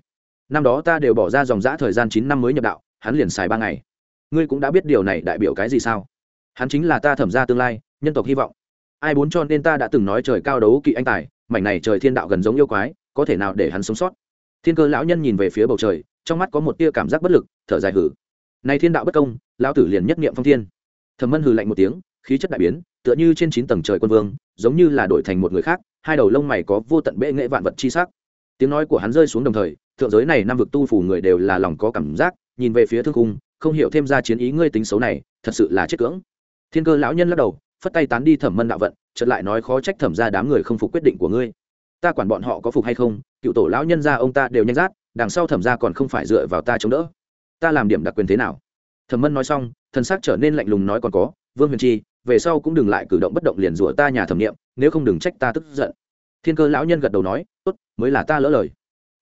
Năm đó ta đều bỏ ra dòng dã thời gian chín năm mới nhập đạo, hắn liền xài ba ngày ngươi cũng đã biết điều này đại biểu cái gì sao? Hắn chính là ta thẩm ra tương lai, nhân tộc hy vọng. Ai muốn cho nên ta đã từng nói trời cao đấu kỵ anh tài, mảnh này trời thiên đạo gần giống yêu quái, có thể nào để hắn sống sót? Thiên cơ lão nhân nhìn về phía bầu trời, trong mắt có một tia cảm giác bất lực, thở dài hử Này thiên đạo bất công, lão tử liền nhất niệm phong thiên. Thẩm mân hừ lạnh một tiếng, khí chất đại biến, tựa như trên chín tầng trời quân vương, giống như là đổi thành một người khác, hai đầu lông mày có vô tận bệ nghệ vạn vật chi sắc. Tiếng nói của hắn rơi xuống đồng thời, thượng giới này năm vực tu phủ người đều là lòng có cảm giác, nhìn về phía thương cung không hiểu thêm ra chiến ý ngươi tính xấu này, thật sự là chết cưỡng. Thiên cơ lão nhân lắc đầu, phất tay tán đi thẩm mân đạo vận, chợt lại nói khó trách thẩm ra đám người không phục quyết định của ngươi. Ta quản bọn họ có phục hay không, cựu tổ lão nhân ra ông ta đều nhanh rát, đằng sau thẩm ra còn không phải dựa vào ta chống đỡ. Ta làm điểm đặc quyền thế nào? Thẩm mân nói xong thân xác trở nên lạnh lùng nói còn có, vương huyền chi, về sau cũng đừng lại cử động bất động liền rủa ta nhà thẩm nghiệm, nếu không đừng trách ta tức giận. Thiên cơ lão nhân gật đầu nói, tốt, mới là ta lỡ lời.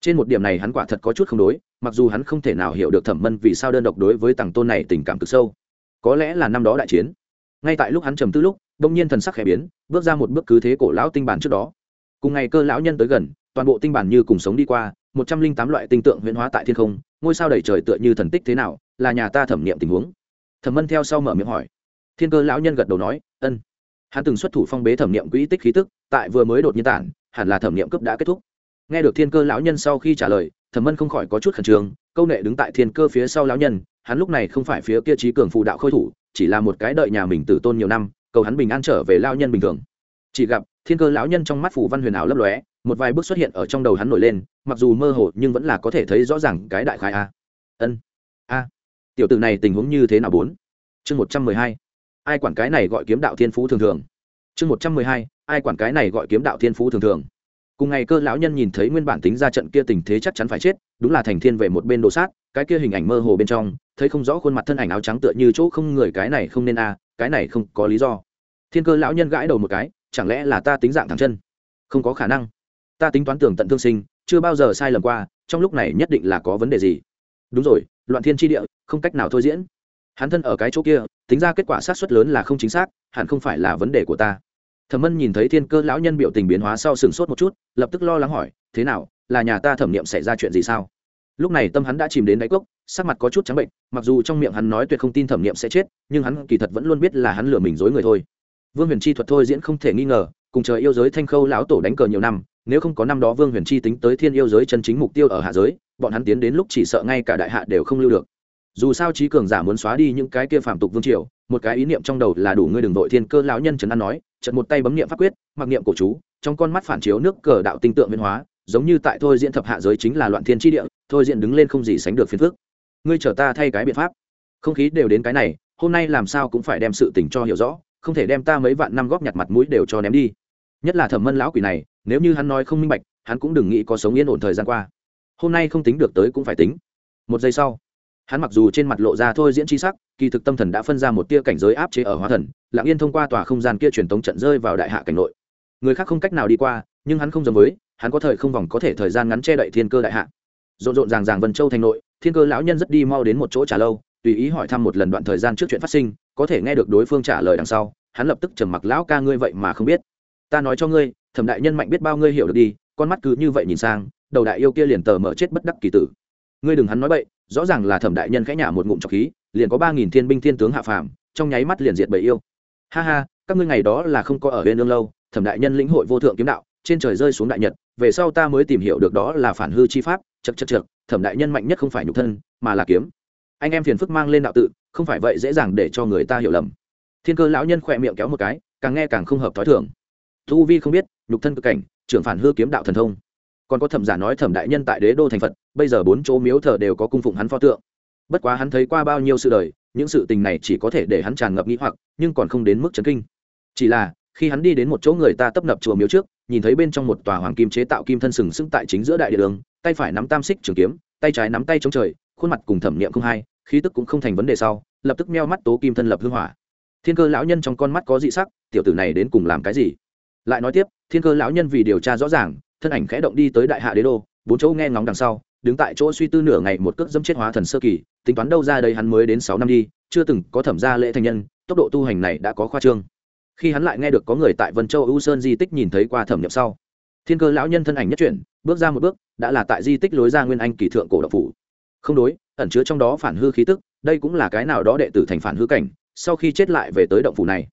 Trên một điểm này hắn quả thật có chút không đối mặc dù hắn không thể nào hiểu được thẩm mân vì sao đơn độc đối với tằng tôn này tình cảm cực sâu. Có lẽ là năm đó đại chiến. Ngay tại lúc hắn trầm tư lúc đông nhiên thần sắc khẽ biến, bước ra một bước cứ thế cổ lão tinh bản trước đó. Cùng ngày cơ lão nhân tới gần, toàn bộ tinh bản như cùng sống đi qua, một trăm linh tám loại tinh tượng huyễn hóa tại thiên không, ngôi sao đầy trời tựa như thần tích thế nào, là nhà ta thẩm nghiệm tình huống. Thẩm mân theo sau mở miệng hỏi. Thiên cơ lão nhân gật đầu nói, ân. Hắn từng xuất thủ phong bế thẩm nghiệm quỹ tích khí tức, tại vừa mới đột nhiên tản, hẳn là thẩm nghiệm cấp đã kết thúc. Nghe được thiên cơ lão nhân sau khi trả lời thẩm mân không khỏi có chút khẩn trương, câu nệ đứng tại thiên cơ phía sau lão nhân, hắn lúc này không phải phía kia trí cường phụ đạo khôi thủ, chỉ là một cái đợi nhà mình tử tôn nhiều năm, cầu hắn bình an trở về lao nhân bình thường. Chỉ gặp, thiên cơ lão nhân trong mắt phủ văn huyền ảo lấp lóe, một vài bước xuất hiện ở trong đầu hắn nổi lên, mặc dù mơ hồ nhưng vẫn là có thể thấy rõ ràng cái đại khai a. Ân, a. Tiểu tử này tình huống như thế nào bốn? Chương một trăm mười hai. Ai quản cái này gọi kiếm đạo thiên phú thường thường? Chương một trăm mười hai. Ai quản cái này gọi kiếm đạo thiên phú thường thường? Cùng ngày cơ lão nhân nhìn thấy nguyên bản tính ra trận kia tình thế chắc chắn phải chết, đúng là thành thiên về một bên đồ sát, cái kia hình ảnh mơ hồ bên trong, thấy không rõ khuôn mặt thân ảnh áo trắng tựa như chỗ không người, cái này không nên a à, cái này không có lý do. Thiên cơ lão nhân gãi đầu một cái, chẳng lẽ là ta tính dạng thẳng chân? Không có khả năng. Ta tính toán tưởng tận thương sinh, chưa bao giờ sai lầm qua, trong lúc này nhất định là có vấn đề gì. Đúng rồi, loạn thiên tri địa, không cách nào thôi diễn. Hắn thân ở cái chỗ kia, tính ra kết quả sát xuất lớn là không chính xác, hẳn không phải là vấn đề của ta thẩm mân nhìn thấy thiên cơ lão nhân biểu tình biến hóa sau sừng sốt một chút, lập tức lo lắng hỏi, thế nào, là nhà ta thẩm nghiệm xảy ra chuyện gì sao? Lúc này tâm hắn đã chìm đến đáy cốc, sắc mặt có chút trắng bệnh, mặc dù trong miệng hắn nói tuyệt không tin thẩm nghiệm sẽ chết, nhưng hắn kỳ thật vẫn luôn biết là hắn lừa mình dối người thôi. Vương huyền chi thuật thôi diễn không thể nghi ngờ, cùng trời yêu giới thanh khâu lão tổ đánh cờ nhiều năm, nếu không có năm đó vương huyền chi tính tới thiên yêu giới chân chính mục tiêu ở hạ giới, bọn hắn tiến đến lúc chỉ sợ ngay cả đại hạ đều không lưu được. Dù sao trí cường giả muốn xóa đi những cái kia phạm tục vương triều, một cái ý niệm trong đầu là đủ ngươi đừng đội thiên cơ lão nhân trần an nói chật một tay bấm niệm pháp quyết, mặc niệm cổ chú, trong con mắt phản chiếu nước cờ đạo tinh tượng biến hóa, giống như tại thôi diễn thập hạ giới chính là loạn thiên tri địa, thôi diễn đứng lên không gì sánh được phiền phức. Ngươi trở ta thay cái biện pháp. Không khí đều đến cái này, hôm nay làm sao cũng phải đem sự tình cho hiểu rõ, không thể đem ta mấy vạn năm góp nhặt mặt mũi đều cho ném đi. Nhất là thẩm mân lão quỷ này, nếu như hắn nói không minh bạch, hắn cũng đừng nghĩ có sống yên ổn thời gian qua. Hôm nay không tính được tới cũng phải tính. Một giây sau hắn mặc dù trên mặt lộ ra thôi diễn c h i sắc, kỳ thực tâm thần đã phân ra một tia cảnh giới áp chế ở hóa thần lạng yên thông qua tòa không gian kia truyền tống trận rơi vào đại hạ cảnh nội. Người khác không cách nào đi qua, nhưng hắn không giống với, hắn có thời không vòng có thể thời gian ngắn che đậy thiên cơ đại hạ. Rộn rộn ràng ràng vân châu thành nội, thiên cơ lão nhân rất đi mau đến một chỗ trả lâu, tùy ý hỏi thăm một lần đoạn thời gian trước chuyện phát sinh, có thể nghe được đối phương trả lời đằng sau, hắn lập tức trầm mặc, lão ca ngươi vậy mà không biết. Ta nói cho ngươi, thẩm đại nhân mạnh biết bao ngươi hiểu được đi, con mắt cứ như vậy nhìn sang, đầu đại yêu kia liền tờ mở chết bất đắc kỳ tử. Ngươi đừng hắn nói bậy rõ ràng là thẩm đại nhân khẽ nhả một ngụm trọc khí, liền có ba nghìn thiên binh thiên tướng hạ phàm, trong nháy mắt liền diệt bầy yêu. Ha ha, các ngươi ngày đó là không có ở bên lương lâu, thẩm đại nhân lĩnh hội vô thượng kiếm đạo, trên trời rơi xuống đại nhật, về sau ta mới tìm hiểu được đó là phản hư chi pháp chật chật chật thẩm đại nhân mạnh nhất không phải nhục thân, mà là kiếm. Anh em phiền phức mang lên đạo tự, không phải vậy dễ dàng để cho người ta hiểu lầm. Thiên cơ lão nhân khỏe miệng kéo một cái, càng nghe càng không hợp t h ó i thưởng thu vi không biết, nhục thân cực cảnh, trưởng phản hư kiếm đạo thần thông còn có thẩm giả nói thẩm đại nhân tại đế đô thành phật, bây giờ bốn chỗ miếu thờ đều có cung phụng hắn pho tượng. Bất quá hắn thấy qua bao nhiêu sự đời, những sự tình này chỉ có thể để hắn tràn ngập nghĩ hoặc, nhưng còn không đến mức chấn kinh. Chỉ là, khi hắn đi đến một chỗ người ta tấp nập chùa miếu trước, nhìn thấy bên trong một tòa hoàng kim chế tạo kim thân sừng sững tại chính giữa đại địa đường, tay phải nắm tam xích trường kiếm, tay trái nắm tay chống trời, khuôn mặt cùng thẩm niệm không hai, khí tức cũng không thành vấn đề sau, lập tức meo mắt tố kim thân lập hư hỏa. Thiên cơ lão nhân trong con mắt có dị sắc, tiểu tử này đến cùng làm cái gì? Lại nói tiếp, thiên cơ lão nhân vì điều tra rõ ràng thân ảnh khẽ động đi tới đại hạ đế đô, bốn chỗ nghe ngóng đằng sau, đứng tại chỗ suy tư nửa ngày một cước dẫm chết hóa thần sơ kỳ, tính toán đâu ra đây hắn mới đến sáu năm đi, chưa từng có thẩm gia lễ thành nhân, tốc độ tu hành này đã có khoa trương. Khi hắn lại nghe được có người tại vân châu u sơn di tích nhìn thấy qua thẩm nhập sau, thiên cơ lão nhân thân ảnh nhất chuyển, bước ra một bước, đã là tại di tích lối ra nguyên anh kỳ thượng cổ độc phủ. Không đối, ẩn chứa trong đó phản hư khí tức, đây cũng là cái nào đó đệ tử thành phản hư cảnh, sau khi chết lại về tới động phủ này.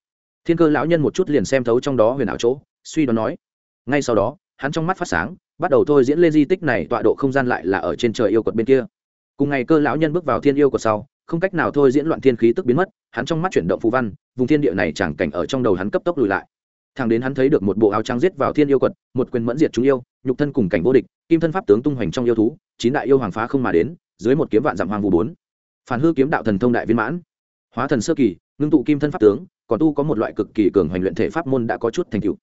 Thiên cơ lão nhân một chút liền xem thấu trong đó huyền ảo chỗ, suy đoán nói, ngay sau đó hắn trong mắt phát sáng, bắt đầu thôi diễn lên di tích này, tọa độ không gian lại là ở trên trời yêu quật bên kia. Cùng ngày cơ lão nhân bước vào thiên yêu quật sau, không cách nào thôi diễn loạn thiên khí tức biến mất, hắn trong mắt chuyển động phù văn, vùng thiên địa này chẳng cảnh ở trong đầu hắn cấp tốc lùi lại. Thằng đến hắn thấy được một bộ áo trắng giết vào thiên yêu quật, một quyền mẫn diệt chúng yêu, nhục thân cùng cảnh vô địch, kim thân pháp tướng tung hoành trong yêu thú, chín đại yêu hoàng phá không mà đến, dưới một kiếm vạn dặm hoàng vũ bốn. Phản hư kiếm đạo thần thông đại viên mãn. Hóa thần sơ kỳ, ngưng tụ kim thân pháp tướng, còn tu có một loại cực kỳ cường hoành luyện thể pháp môn đã có chút thành tựu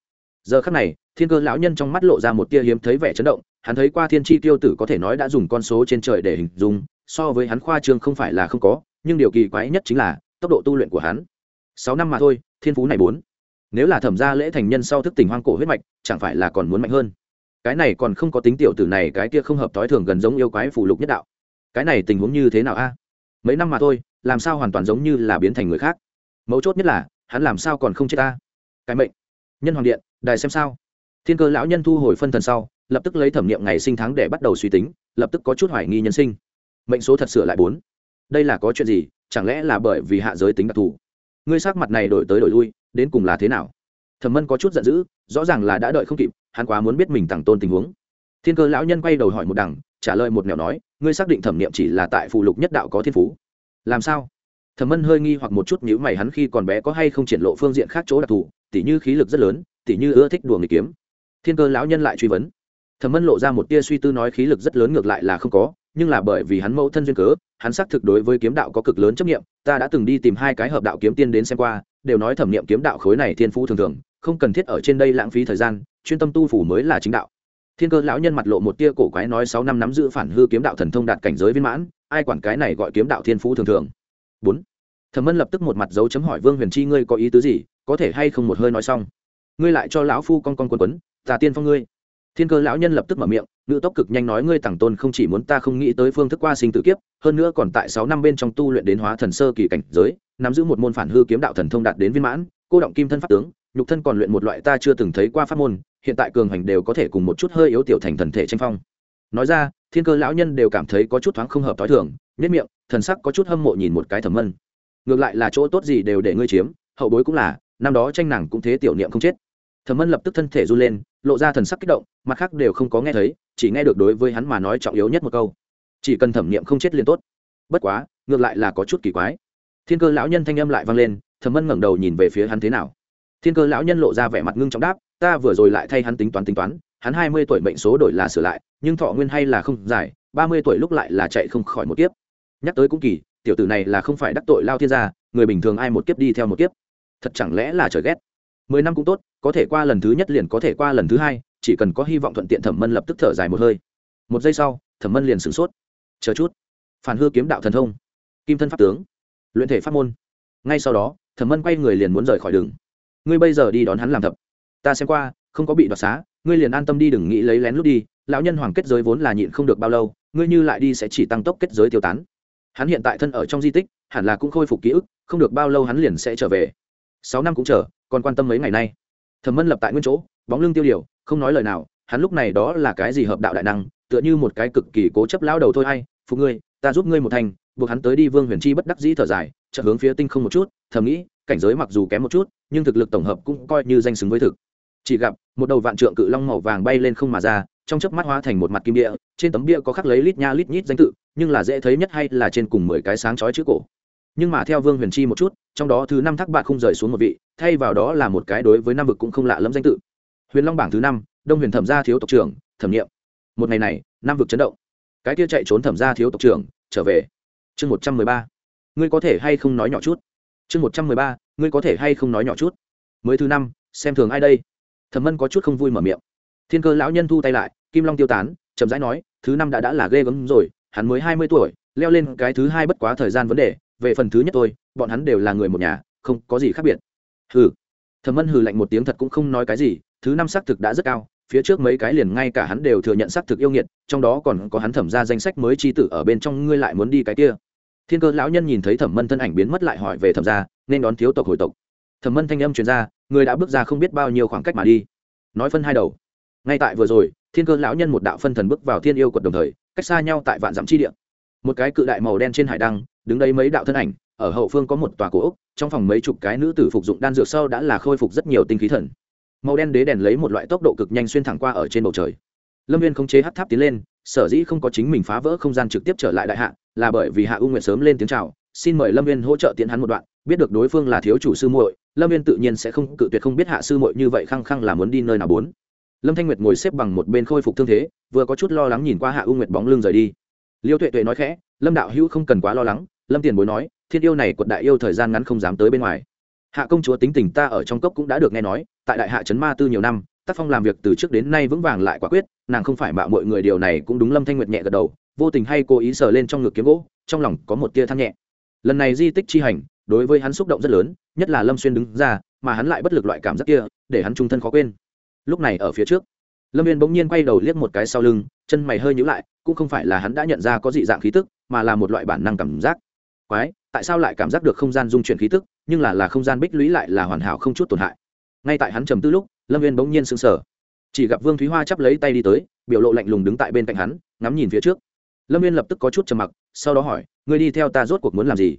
giờ khắc này, thiên cơ lão nhân trong mắt lộ ra một tia hiếm thấy vẻ chấn động, hắn thấy qua thiên tri tiêu tử có thể nói đã dùng con số trên trời để hình dung, so với hắn khoa trương không phải là không có, nhưng điều kỳ quái nhất chính là, tốc độ tu luyện của hắn. Sáu năm mà thôi, thiên phú này bốn. Nếu là thẩm gia lễ thành nhân sau thức tỉnh hoang cổ huyết mạch, chẳng phải là còn muốn mạnh hơn. Cái này còn không có tính tiểu tử này, cái kia không hợp thói thường gần giống yêu quái phủ lục nhất đạo. Cái này tình huống như thế nào a? Mấy năm mà thôi, làm sao hoàn toàn giống như là biến thành người khác? Mấu chốt nhất là, hắn làm sao còn không chết ta? Cái mệnh nhân hoàng điện, đài xem sao. Thiên cơ lão nhân thu hồi phân thần sau, lập tức lấy thẩm nghiệm ngày sinh tháng để bắt đầu suy tính, lập tức có chút hoài nghi nhân sinh. Mệnh số thật sửa lại bốn. Đây là có chuyện gì? Chẳng lẽ là bởi vì hạ giới tính đặc thù? Ngươi sắc mặt này đổi tới đổi lui, đến cùng là thế nào? Thẩm mân có chút giận dữ, rõ ràng là đã đợi không kịp, hắn quá muốn biết mình tặng tôn tình huống. Thiên cơ lão nhân quay đầu hỏi một đằng, trả lời một nẻo nói, ngươi xác định thẩm nghiệm chỉ là tại phụ lục nhất đạo có thiên phú. Làm sao? Thẩm mân hơi nghi hoặc một chút nhữ mày hắn khi còn bé có hay không triển lộ phương diện khác chỗ đặc thù, tỉ như khí lực rất lớn, tỉ như ưa thích đùa người kiếm. Thiên cơ lão nhân lại truy vấn. Thẩm mân lộ ra một tia suy tư nói khí lực rất lớn ngược lại là không có, nhưng là bởi vì hắn mẫu thân duyên cớ, hắn xác thực đối với kiếm đạo có cực lớn chấp nghiệm ta đã từng đi tìm hai cái hợp đạo kiếm tiên đến xem qua, đều nói thẩm nghiệm kiếm đạo khối này thiên phú thường thường, không cần thiết ở trên đây lãng phí thời gian, chuyên tâm tu phủ mới là chính đạo. Thiên cơ lão nhân mặt lộ một tia cổ quái nói sáu năm nắm giữ phản hư kiếm đạo thần thông đạt cảnh giới viên mãn, ai quản cái này gọi kiếm đạo thiên phú thường thường bốn. Thẩm mân lập tức một mặt dấu chấm hỏi vương huyền chi, ngươi có ý tứ gì? Có thể hay không một hơi nói xong? Ngươi lại cho lão phu con con quần quấn tà tiên phong ngươi. Thiên cơ lão nhân lập tức mở miệng nữ tốc cực nhanh nói ngươi tàng tôn không chỉ muốn ta không nghĩ tới phương thức qua sinh tử kiếp, hơn nữa còn tại sáu năm bên trong tu luyện đến hóa thần sơ kỳ cảnh giới, nắm giữ một môn phản hư kiếm đạo thần thông đạt đến viên mãn, cô động kim thân pháp tướng, nhục thân còn luyện một loại ta chưa từng thấy qua pháp môn, hiện tại cường hành đều có thể cùng một chút hơi yếu tiểu thành thần thể tranh phong. Nói ra, thiên cơ lão nhân đều cảm thấy có chút thoáng không hợp t h o i thường nhất miệng, thần sắc có chút hâm mộ nhìn một cái thẩm mân. Ngược lại là chỗ tốt gì đều để ngươi chiếm, hậu bối cũng là, năm đó tranh nàng cũng thế tiểu niệm không chết. Thẩm mân lập tức thân thể run lên, lộ ra thần sắc kích động, mặt khác đều không có nghe thấy, chỉ nghe được đối với hắn mà nói trọng yếu nhất một câu. Chỉ cần thẩm niệm không chết liền tốt. Bất quá, ngược lại là có chút kỳ quái. Thiên cơ lão nhân thanh âm lại vang lên, thẩm mân ngẩng đầu nhìn về phía hắn thế nào. Thiên cơ lão nhân lộ ra vẻ mặt ngưng trọng đáp, ta vừa rồi lại thay hắn tính toán tính toán, hắn hai mươi tuổi mệnh số đổi là sửa lại, nhưng thọ nguyên hay là không dài, ba mươi tuổi lúc lại là chạy không khỏi một kiếp nhắc tới cũng kỳ, tiểu tử này là không phải đắc tội lao thiên gia, người bình thường ai một kiếp đi theo một kiếp. Thật chẳng lẽ là trời ghét? Mười năm cũng tốt, có thể qua lần thứ nhất liền có thể qua lần thứ hai, chỉ cần có hy vọng thuận tiện thẩm mân lập tức thở dài một hơi. Một giây sau, thẩm mân liền sửng sốt. Chờ chút. Phản hư kiếm đạo thần thông. Kim thân pháp tướng. Luyện thể pháp môn. Ngay sau đó, thẩm mân quay người liền muốn rời khỏi đường. Ngươi bây giờ đi đón hắn làm thập. Ta xem qua, không có bị đoạt xá, ngươi liền an tâm đi đừng nghĩ lấy lén lút đi, lão nhân hoàng kết giới vốn là nhịn không được bao lâu, ngươi như lại đi sẽ chỉ tăng tốc kết giới tiêu tán hắn hiện tại thân ở trong di tích, hẳn là cũng khôi phục ký ức, không được bao lâu hắn liền sẽ trở về. Sáu năm cũng chờ, còn quan tâm mấy ngày nay. Thẩm mân lập tại nguyên chỗ, bóng lưng tiêu điều, không nói lời nào, hắn lúc này đó là cái gì hợp đạo đại năng, tựa như một cái cực kỳ cố chấp lao đầu thôi hay phụ ngươi, ta giúp ngươi một thành, buộc hắn tới đi vương huyền chi bất đắc dĩ thở dài, chợt hướng phía tinh không một chút, thầm nghĩ, cảnh giới mặc dù kém một chút, nhưng thực lực tổng hợp cũng coi như danh xứng với thực chỉ gặp một đầu vạn trượng cự long màu vàng bay lên không mà ra, trong chớp mắt hóa thành một mặt kim địa, trên tấm bia có khắc lấy lít nha lít nhít danh tự, nhưng là dễ thấy nhất hay là trên cùng mười cái sáng chói chữ cổ. Nhưng mà theo vương huyền chi một chút, trong đó thứ năm thác bạc không rời xuống một vị, thay vào đó là một cái đối với năm vực cũng không lạ lẫm danh tự. Huyền long bảng thứ năm, đông huyền thẩm gia thiếu tộc trưởng, thẩm nghiệm một ngày này nam vực chấn động. Cái kia chạy trốn thẩm gia thiếu tộc trưởng, trở về. Chương một trăm mười ba. Ngươi có thể hay không nói nhỏ chút? Chương một trăm mười ba, ngươi có thể hay không nói nhỏ chút? Mới thứ năm, xem thường ai đây? Thẩm mân có chút không vui mở miệng. Thiên cơ lão nhân thu tay lại, kim long tiêu tán, chậm rãi nói, thứ năm đã đã là ghê gớm rồi, hắn mới hai mươi tuổi, leo lên cái thứ hai bất quá thời gian vấn đề, về phần thứ nhất tôi, bọn hắn đều là người một nhà, không có gì khác biệt. Hừ. Thẩm mân hừ lạnh một tiếng thật cũng không nói cái gì, thứ năm xác thực đã rất cao, phía trước mấy cái liền ngay cả hắn đều thừa nhận xác thực yêu nghiệt, trong đó còn có hắn thẩm ra danh sách mới chi tử ở bên trong ngươi lại muốn đi cái kia. Thiên cơ lão nhân nhìn thấy thẩm mân thân ảnh biến mất lại hỏi về thẩm ra, nên đón thiếu tộc hồi tộc thẩm mân thanh âm chuyển ra, người đã bước ra không biết bao nhiêu khoảng cách mà đi. Nói phân hai đầu. Ngay tại vừa rồi, thiên cơ lão nhân một đạo phân thần bước vào thiên yêu quật đồng thời, cách xa nhau tại vạn dặm chi địa. Một cái cự đại màu đen trên hải đăng, đứng đây mấy đạo thân ảnh, ở hậu phương có một tòa cổ ốc, trong phòng mấy chục cái nữ tử phục dụng đan dược sau đã là khôi phục rất nhiều tinh khí thần. Màu đen đế đèn lấy một loại tốc độ cực nhanh xuyên thẳng qua ở trên bầu trời. Lâm viên không chế hát tháp tiến lên, sở dĩ không có chính mình phá vỡ không gian trực tiếp trở lại đại hạ, là bởi vì hạ u nguyện sớm lên tiếng chào xin mời lâm viên hỗ trợ tiến hắn một đoạn, biết được đối phương là thiếu chủ sư muội, lâm viên tự nhiên sẽ không cự tuyệt không biết hạ sư muội như vậy khăng khăng là muốn đi nơi nào bốn. Lâm thanh nguyệt ngồi xếp bằng một bên khôi phục thương thế, vừa có chút lo lắng nhìn qua hạ u nguyệt bóng lưng rời đi. Liêu tuệ tuệ nói khẽ, lâm đạo hữu không cần quá lo lắng, lâm tiền bối nói, thiên yêu này quật đại yêu thời gian ngắn không dám tới bên ngoài. Hạ công chúa tính tình ta ở trong cốc cũng đã được nghe nói, tại đại hạ trấn ma tư nhiều năm, tác phong làm việc từ trước đến nay vững vàng lại quả quyết, nàng không phải mạo mọi người điều này cũng đúng lâm thanh nguyệt nhẹ gật đầu, vô tình hay cố ý sờ lên trong ngực kiếm gỗ, trong lòng có một tia than nhẹ lần này di tích chi hành, đối với hắn xúc động rất lớn, nhất là lâm xuyên đứng ra, mà hắn lại bất lực loại cảm giác kia, để hắn trung thân khó quên. Lúc này ở phía trước, lâm viên bỗng nhiên quay đầu liếc một cái sau lưng, chân mày hơi nhữ lại, cũng không phải là hắn đã nhận ra có dị dạng khí tức, mà là một loại bản năng cảm giác. Quái, tại sao lại cảm giác được không gian dung chuyển khí tức, nhưng là là không gian bích lũy lại là hoàn hảo không chút tổn hại. Ngay tại hắn trầm tư lúc, lâm viên bỗng nhiên sững sờ. Chỉ gặp vương thúy hoa chắp lấy tay đi tới, biểu lộ lạnh lùng đứng tại bên cạnh hắn, ngắm nhìn phía trước. Lâm viên lập tức có chút trầm mặc, sau đó hỏi ngươi đi theo ta rốt cuộc muốn làm gì?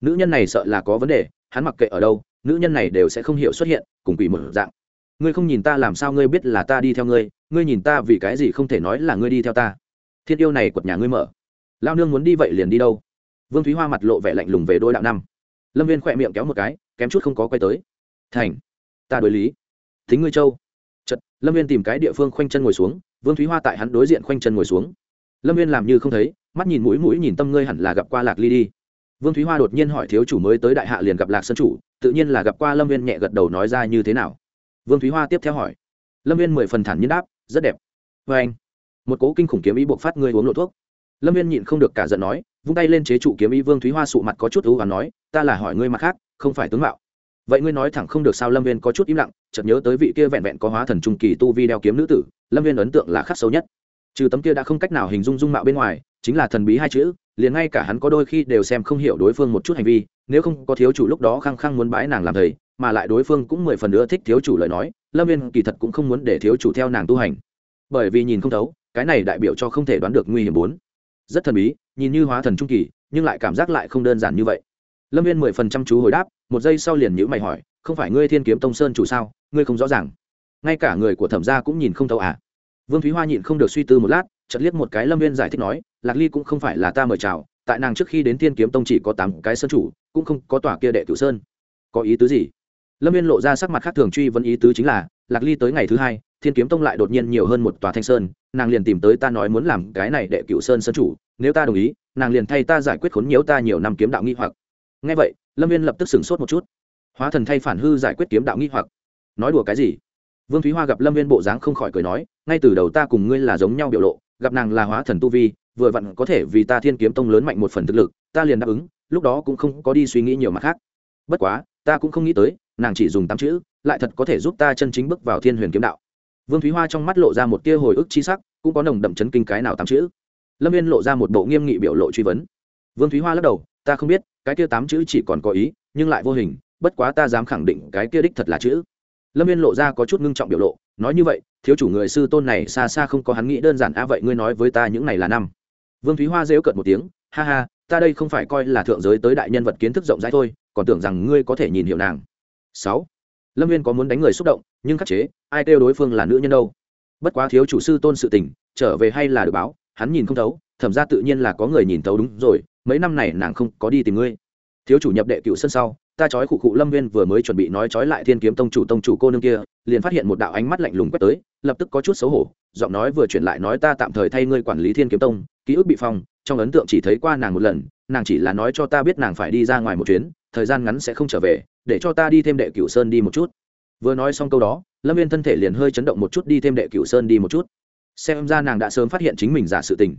Nữ nhân này sợ là có vấn đề, hắn mặc kệ ở đâu, nữ nhân này đều sẽ không hiểu xuất hiện, cùng quỷ một dạng. Ngươi không nhìn ta làm sao ngươi biết là ta đi theo ngươi ngươi nhìn ta vì cái gì không thể nói là ngươi đi theo ta. Thiên yêu này quật nhà ngươi mở. Lao nương muốn đi vậy liền đi đâu? Vương thúy hoa mặt lộ vẻ lạnh lùng về đôi đạo năm. Lâm viên khỏe miệng kéo một cái, kém chút không có quay tới. Thành, ta đối lý. Thính ngươi châu. Chật lâm viên tìm cái địa phương khoanh chân ngồi xuống, vương thúy hoa tại hắn đối diện khoanh chân ngồi xuống. Lâm viên làm như không thấy mắt nhìn mũi mũi nhìn tâm ngươi hẳn là gặp qua lạc ly đi. Vương thúy hoa đột nhiên hỏi thiếu chủ mới tới đại hạ liền gặp lạc sân chủ, tự nhiên là gặp qua lâm viên nhẹ gật đầu nói ra như thế nào. Vương thúy hoa tiếp theo hỏi. Lâm viên mười phần thản nhiên đáp, rất đẹp. Vê anh, một cố kinh khủng kiếm ý buộc phát ngươi uống lộ thuốc. Lâm viên nhịn không được cả giận nói, vung tay lên chế trụ kiếm ý vương thúy hoa sụ mặt có chút ưu và nói, ta là hỏi ngươi mặt khác, không phải tướng mạo. Vậy ngươi nói thẳng không được sao lâm viên có chút im lặng, chợt nhớ tới vị kia vẹn vẹn có hóa thần trung kỳ tu vi đeo kiếm nữ tử, lâm viên ấn tượng là khắc sâu nhất trừ tấm kia đã không cách nào hình dung dung mạo bên ngoài, chính là thần bí hai chữ, liền ngay cả hắn có đôi khi đều xem không hiểu đối phương một chút hành vi, nếu không có thiếu chủ lúc đó khăng khăng muốn bãi nàng làm thầy, mà lại đối phương cũng mười phần nữa thích thiếu chủ lời nói, lâm viên kỳ thật cũng không muốn để thiếu chủ theo nàng tu hành. Bởi vì nhìn không thấu, cái này đại biểu cho không thể đoán được nguy hiểm bốn. Rất thần bí, nhìn như hóa thần trung kỳ, nhưng lại cảm giác lại không đơn giản như vậy. Lâm viên mười phần trăm chú hồi đáp, một giây sau liền nhữ mày hỏi, không phải ngươi thiên kiếm tông sơn chủ sao? Ngươi không rõ ràng. Ngay cả người của thẩm gia cũng nhìn không thấu à? Vương thúy hoa nhịn không được suy tư một lát chật liếc một cái lâm viên giải thích nói, lạc ly cũng không phải là ta mời chào, tại nàng trước khi đến thiên kiếm tông chỉ có tám cái sơn chủ, cũng không có tòa kia đệ cửu sơn. Có ý tứ gì? Lâm viên lộ ra sắc mặt khác thường truy vấn ý tứ chính là, lạc ly tới ngày thứ hai, thiên kiếm tông lại đột nhiên nhiều hơn một tòa thanh sơn, nàng liền tìm tới ta nói muốn làm cái này đệ cửu sơn sơn chủ, nếu ta đồng ý, nàng liền thay ta giải quyết khốn nhiễu ta nhiều năm kiếm đạo nghi hoặc. Ngay vậy, lâm viên lập tức sửng sốt một chút. Hóa thần thay phản hư giải quyết kiếm đạo nghi hoặc. Nói đùa cái gì? Vương thúy hoa gặp lâm viên bộ dáng không khỏi cười nói, ngay từ đầu ta cùng ngươi là giống nhau biểu lộ, gặp nàng là hóa thần tu vi, vừa vặn có thể vì ta thiên kiếm tông lớn mạnh một phần thực lực, ta liền đáp ứng, lúc đó cũng không có đi suy nghĩ nhiều mặt khác. Bất quá, ta cũng không nghĩ tới, nàng chỉ dùng tám chữ, lại thật có thể giúp ta chân chính bước vào thiên huyền kiếm đạo. Vương thúy hoa trong mắt lộ ra một tia hồi ức chi sắc, cũng có nồng đậm chấn kinh cái nào tám chữ. Lâm viên lộ ra một bộ nghiêm nghị biểu lộ truy vấn. Vương thúy hoa lắc đầu, ta không biết, cái kia tám chữ chỉ còn có ý, nhưng lại vô hình, bất quá ta dám khẳng định cái kia đích thật là chữ lâm viên lộ ra có chút ngưng trọng biểu lộ, nói như vậy, thiếu chủ người sư tôn này xa xa không có hắn nghĩ đơn giản, a, vậy ngươi nói với ta những này là năm. Vương thúy hoa rêu cợt một tiếng, ha ha, ta đây không phải coi là thượng giới tới đại nhân vật kiến thức rộng rãi thôi, còn tưởng rằng ngươi có thể nhìn hiểu nàng. Sáu. Lâm viên có muốn đánh người xúc động, nhưng khắc chế, ai kêu đối phương là nữ nhân đâu? Bất quá thiếu chủ sư tôn sự tình, trở về hay là được báo, hắn nhìn không thấu, thẩm ra tự nhiên là có người nhìn thấu đúng rồi, mấy năm này nàng không có đi tìm ngươi. Thiếu chủ nhập đệ cựu sân sau ta trói khụ khụ lâm viên vừa mới chuẩn bị nói trói lại thiên kiếm tông chủ tông chủ cô nương kia, liền phát hiện một đạo ánh mắt lạnh lùng quét tới, lập tức có chút xấu hổ, giọng nói vừa chuyển lại nói ta tạm thời thay ngươi quản lý thiên kiếm tông, ký ức bị phong, trong ấn tượng chỉ thấy qua nàng một lần, nàng chỉ là nói cho ta biết nàng phải đi ra ngoài một chuyến, thời gian ngắn sẽ không trở về, để cho ta đi thêm đệ cửu sơn đi một chút. Vừa nói xong câu đó, lâm viên thân thể liền hơi chấn động một chút đi thêm đệ cửu sơn đi một chút. Xem ra nàng đã sớm phát hiện chính mình giả sự tình.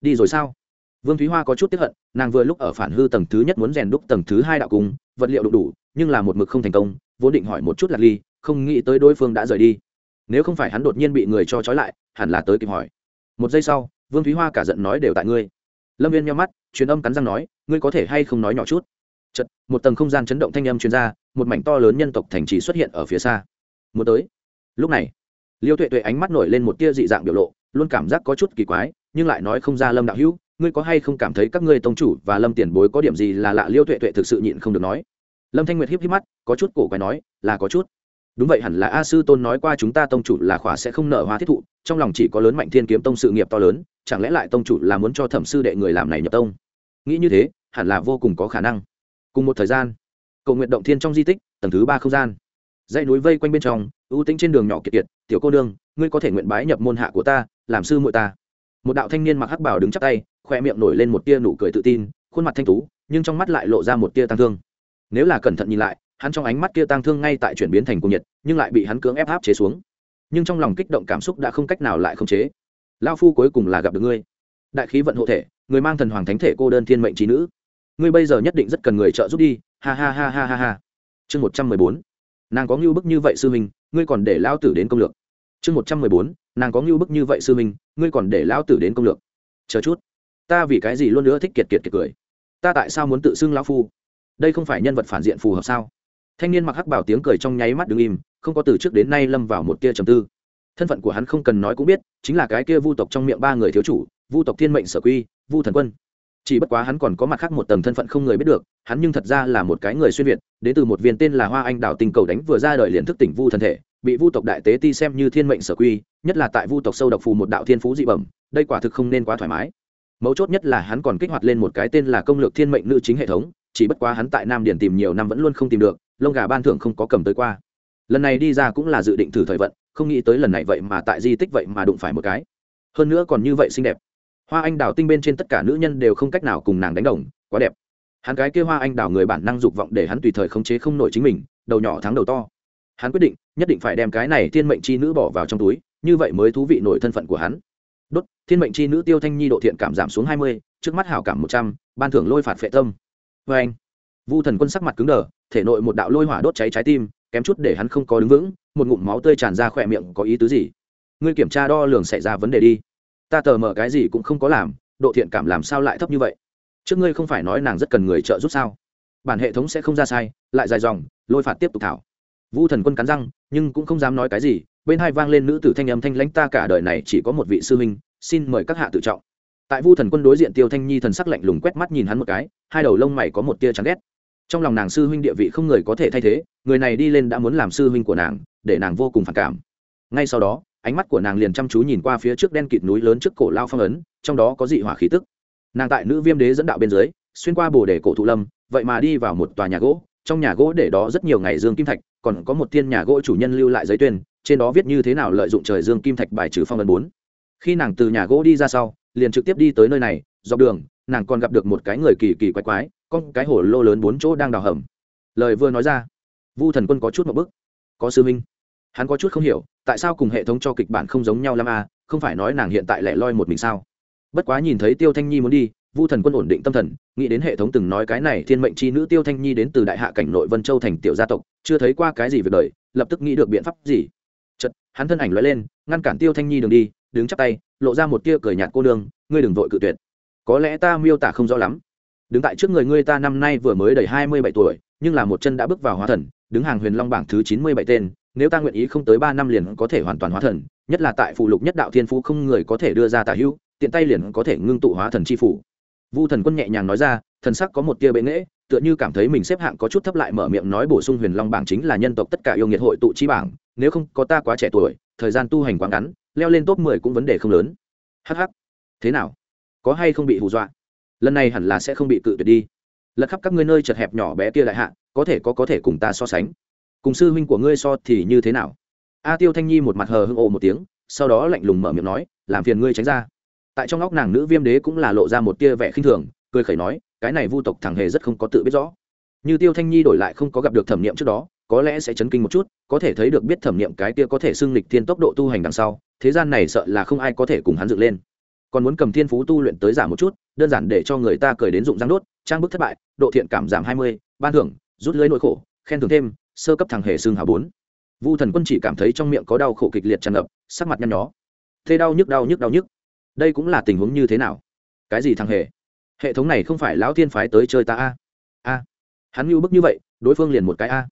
Đi rồi sao? Vương thúy hoa có chút tiếp hận, nàng vừa lúc ở phản hư tầng thứ nhất muốn rèn đúc tầng thứ hai đạo cung, vật liệu đủ đủ, nhưng là một mực không thành công, vốn định hỏi một chút lạc ly, không nghĩ tới đối phương đã rời đi. Nếu không phải hắn đột nhiên bị người cho trói lại, hẳn là tới kịp hỏi. Một giây sau, vương thúy hoa cả giận nói đều tại ngươi. Lâm viên nhau mắt, truyền âm cắn răng nói, ngươi có thể hay không nói nhỏ chút? Chật một tầng không gian chấn động thanh âm chuyên r a một mảnh to lớn nhân tộc thành trì xuất hiện ở phía xa. Muốn tới. Lúc này, liêu tuệ tuệ ánh mắt nổi lên một tia dị dạng biểu lộ, luôn cảm giác có chút kỳ quái, nhưng lại nói không ra lâm đạo hữu ngươi có hay không cảm thấy các ngươi tông chủ và lâm tiền bối có điểm gì là lạ liêu tuệ tuệ thực sự nhịn không được nói lâm thanh nguyệt híp híp mắt có chút cổ quái nói là có chút đúng vậy hẳn là a sư tôn nói qua chúng ta tông chủ là khỏa sẽ không nợ hoa thiết thụ trong lòng chỉ có lớn mạnh thiên kiếm tông sự nghiệp to lớn chẳng lẽ lại tông chủ là muốn cho thẩm sư đệ người làm này nhập tông nghĩ như thế hẳn là vô cùng có khả năng cùng một thời gian cầu nguyện động thiên trong di tích tầng thứ ba không gian dãy núi vây quanh bên trong ưu tĩnh trên đường nhỏ kiệt kiệt tiểu cô đương ngươi có thể nguyện bái nhập môn hạ của ta làm sư muội ta một đạo thanh niên mặc hắc bảo đứng chắp tay khoe miệng nổi lên một tia nụ cười tự tin, khuôn mặt thanh tú, nhưng trong mắt lại lộ ra một tia tăng thương. Nếu là cẩn thận nhìn lại, hắn trong ánh mắt kia tăng thương ngay tại chuyển biến thành cung nhiệt, nhưng lại bị hắn cưỡng ép áp chế xuống. Nhưng trong lòng kích động cảm xúc đã không cách nào lại không chế. Lao phu cuối cùng là gặp được ngươi. Đại khí vận hộ thể, người mang thần hoàng thánh thể cô đơn thiên mệnh trí nữ. Ngươi bây giờ nhất định rất cần người trợ giúp đi. Ha ha ha ha ha ha. Chương một trăm mười bốn. Nàng có ngưu bức như vậy sư minh ngươi còn để lao tử đến công lược. Chương một trăm mười bốn. Nàng có ngưu bức như vậy sư minh ngươi còn để lao tử đến công lược. Chờ chút ta vì cái gì luôn nữa thích kiệt kiệt kiệt cười? Ta tại sao muốn tự xưng lão phu? Đây không phải nhân vật phản diện phù hợp sao? Thanh niên mặc hắc bảo tiếng cười trong nháy mắt đứng im, không có từ trước đến nay lâm vào một tia trầm tư. Thân phận của hắn không cần nói cũng biết, chính là cái kia vu tộc trong miệng ba người thiếu chủ, vu tộc thiên mệnh sở quy, vu thần quân. Chỉ bất quá hắn còn có mặt khác một tầng thân phận không người biết được, hắn nhưng thật ra là một cái người xuyên việt, đến từ một viên tên là hoa anh đảo tình cầu đánh vừa ra đời liền thức tỉnh vu thần thể, bị vu tộc đại tế ti xem như thiên mệnh sở quy, nhất là tại vu tộc sâu độc phù một đạo thiên phú dị bẩm, đây quả thực không nên quá thoải mái mấu chốt nhất là hắn còn kích hoạt lên một cái tên là công lược thiên mệnh nữ chính hệ thống, chỉ bất quá hắn tại nam điển tìm nhiều năm vẫn luôn không tìm được, lông gà ban thưởng không có cầm tới qua. Lần này đi ra cũng là dự định thử thời vận, không nghĩ tới lần này vậy mà tại di tích vậy mà đụng phải một cái. Hơn nữa còn như vậy xinh đẹp. Hoa anh đào tinh bên trên tất cả nữ nhân đều không cách nào cùng nàng đánh đồng, quá đẹp. Hắn cái kia hoa anh đào người bản năng dục vọng để hắn tùy thời khống chế không nổi chính mình, đầu nhỏ thắng đầu to. Hắn quyết định, nhất định phải đem cái này thiên mệnh chi nữ bỏ vào trong túi, như vậy mới thú vị nổi thân phận của hắn đốt, thiên mệnh chi nữ tiêu thanh nhi độ thiện cảm giảm xuống hai mươi, trước mắt hảo cảm một trăm, ban thưởng lôi phạt phệ tâm. Vê anh, vu thần quân sắc mặt cứng đờ, thể nội một đạo lôi hỏa đốt cháy trái tim, kém chút để hắn không có đứng vững, một ngụm máu tươi tràn ra khỏe miệng, có ý tứ gì? Ngươi kiểm tra đo lường xảy ra vấn đề đi. Ta tờ mở cái gì cũng không có làm, độ thiện cảm làm sao lại thấp như vậy? Trước ngươi không phải nói nàng rất cần người trợ giúp sao? Bản hệ thống sẽ không ra sai, lại dài dòng, lôi phạt tiếp tục thảo. Vu thần quân cắn răng, nhưng cũng không dám nói cái gì bên hai vang lên nữ tử thanh âm thanh lãnh, ta cả đời này chỉ có một vị sư huynh, xin mời các hạ tự trọng. Tại vu thần quân đối diện tiêu thanh nhi thần sắc lạnh lùng quét mắt nhìn hắn một cái, hai đầu lông mày có một tia chán ghét trong lòng nàng sư huynh địa vị không người có thể thay thế, người này đi lên đã muốn làm sư huynh của nàng, để nàng vô cùng phản cảm. Ngay sau đó, ánh mắt của nàng liền chăm chú nhìn qua phía trước đen kịt núi lớn trước cổ lao phong ấn, trong đó có dị hỏa khí tức. Nàng tại nữ viêm đế dẫn đạo bên dưới, xuyên qua bồ đề cổ thụ lâm, vậy mà đi vào một tòa nhà gỗ, trong nhà gỗ để đó rất nhiều ngày dương kim thạch, còn có một thiên nhà gỗ chủ nhân lưu lại giấy tuyên trên đó viết như thế nào lợi dụng trời dương kim thạch bài trừ phong ấn bốn. Khi nàng từ nhà gỗ đi ra sau, liền trực tiếp đi tới nơi này, dọc đường, nàng còn gặp được một cái người kỳ kỳ quái quái con cái hổ lô lớn bốn chỗ đang đào hầm. Lời vừa nói ra, vu thần quân có chút một bức. Có sư minh hắn có chút không hiểu, tại sao cùng hệ thống cho kịch bản không giống nhau lắm à không phải nói nàng hiện tại lẻ loi một mình sao? Bất quá nhìn thấy tiêu thanh nhi muốn đi, vu thần quân ổn định tâm thần, nghĩ đến hệ thống từng nói cái này thiên mệnh c h i nữ tiêu thanh nhi đến từ đại hạ cảnh nội vân châu thành tiểu gia tộc, chưa thấy qua cái gì việc đời, lập tức nghĩ được biện pháp gì hắn thân ảnh lóe lên, ngăn cản tiêu thanh nhi đường đi, đứng chắp tay, lộ ra một tia cười nhạt cô nương, ngươi đừng vội cự tuyệt. Có lẽ ta miêu tả không rõ lắm. Đứng tại trước người ngươi ta năm nay vừa mới đầy hai mươi bảy tuổi, nhưng là một chân đã bước vào hóa thần, đứng hàng huyền long bảng thứ chín mươi bảy tên, nếu ta nguyện ý không tới ba năm liền có thể hoàn toàn hóa thần, nhất là tại phụ lục nhất đạo thiên phú không người có thể đưa ra tả hữu, tiện tay liền có thể ngưng tụ hóa thần chi phủ. Vu thần quân nhẹ nhàng nói ra, thần sắc có một tia bệ nghễ, tựa như cảm thấy mình xếp hạng có chút thấp lại mở miệng nói bổ sung huyền long bảng chính là nhân tộc tất cả yêu nghiệt hội tụ chi bảng nếu không có ta quá trẻ tuổi, thời gian tu hành quá ngắn, leo lên top mười cũng vấn đề không lớn. Hh thế nào? Có hay không bị hù dọa? Lần này hẳn là sẽ không bị cự tuyệt đi. Lật khắp các ngươi nơi chật hẹp nhỏ bé kia đại hạ, có thể có có thể cùng ta so sánh. Cùng sư huynh của ngươi so thì như thế nào? A tiêu thanh nhi một mặt hờ hưng ồ một tiếng, sau đó lạnh lùng mở miệng nói, làm phiền ngươi tránh ra. Tại trong óc nàng nữ viêm đế cũng là lộ ra một tia vẻ khinh thường, cười khẩy nói, cái này vu tộc thẳng hề rất không có tự biết rõ. Như tiêu thanh nhi đổi lại không có gặp được thẩm nghiệm trước đó có lẽ sẽ chấn kinh một chút, có thể thấy được biết thẩm nghiệm cái kia có thể xưng lịch thiên tốc độ tu hành đằng sau, thế gian này sợ là không ai có thể cùng hắn dựng lên. Còn muốn cầm thiên phú tu luyện tới giảm một chút, đơn giản để cho người ta cười đến dụng răng đốt, trang bức thất bại, độ thiện cảm giảm hai mươi, ban thưởng, rút lưới nỗi khổ, khen thưởng thêm, sơ cấp thằng hề xương hà bốn. Vu thần quân chỉ cảm thấy trong miệng có đau khổ kịch liệt tràn ngập, sắc mặt nhăn nhó. Thế đau nhức đau nhức đau nhức. Đây cũng là tình huống như thế nào? Cái gì thằng hề? Hệ thống này không phải lão thiên phái tới chơi ta a? A. Hắn mưu bức như vậy, đối phương liền một cái a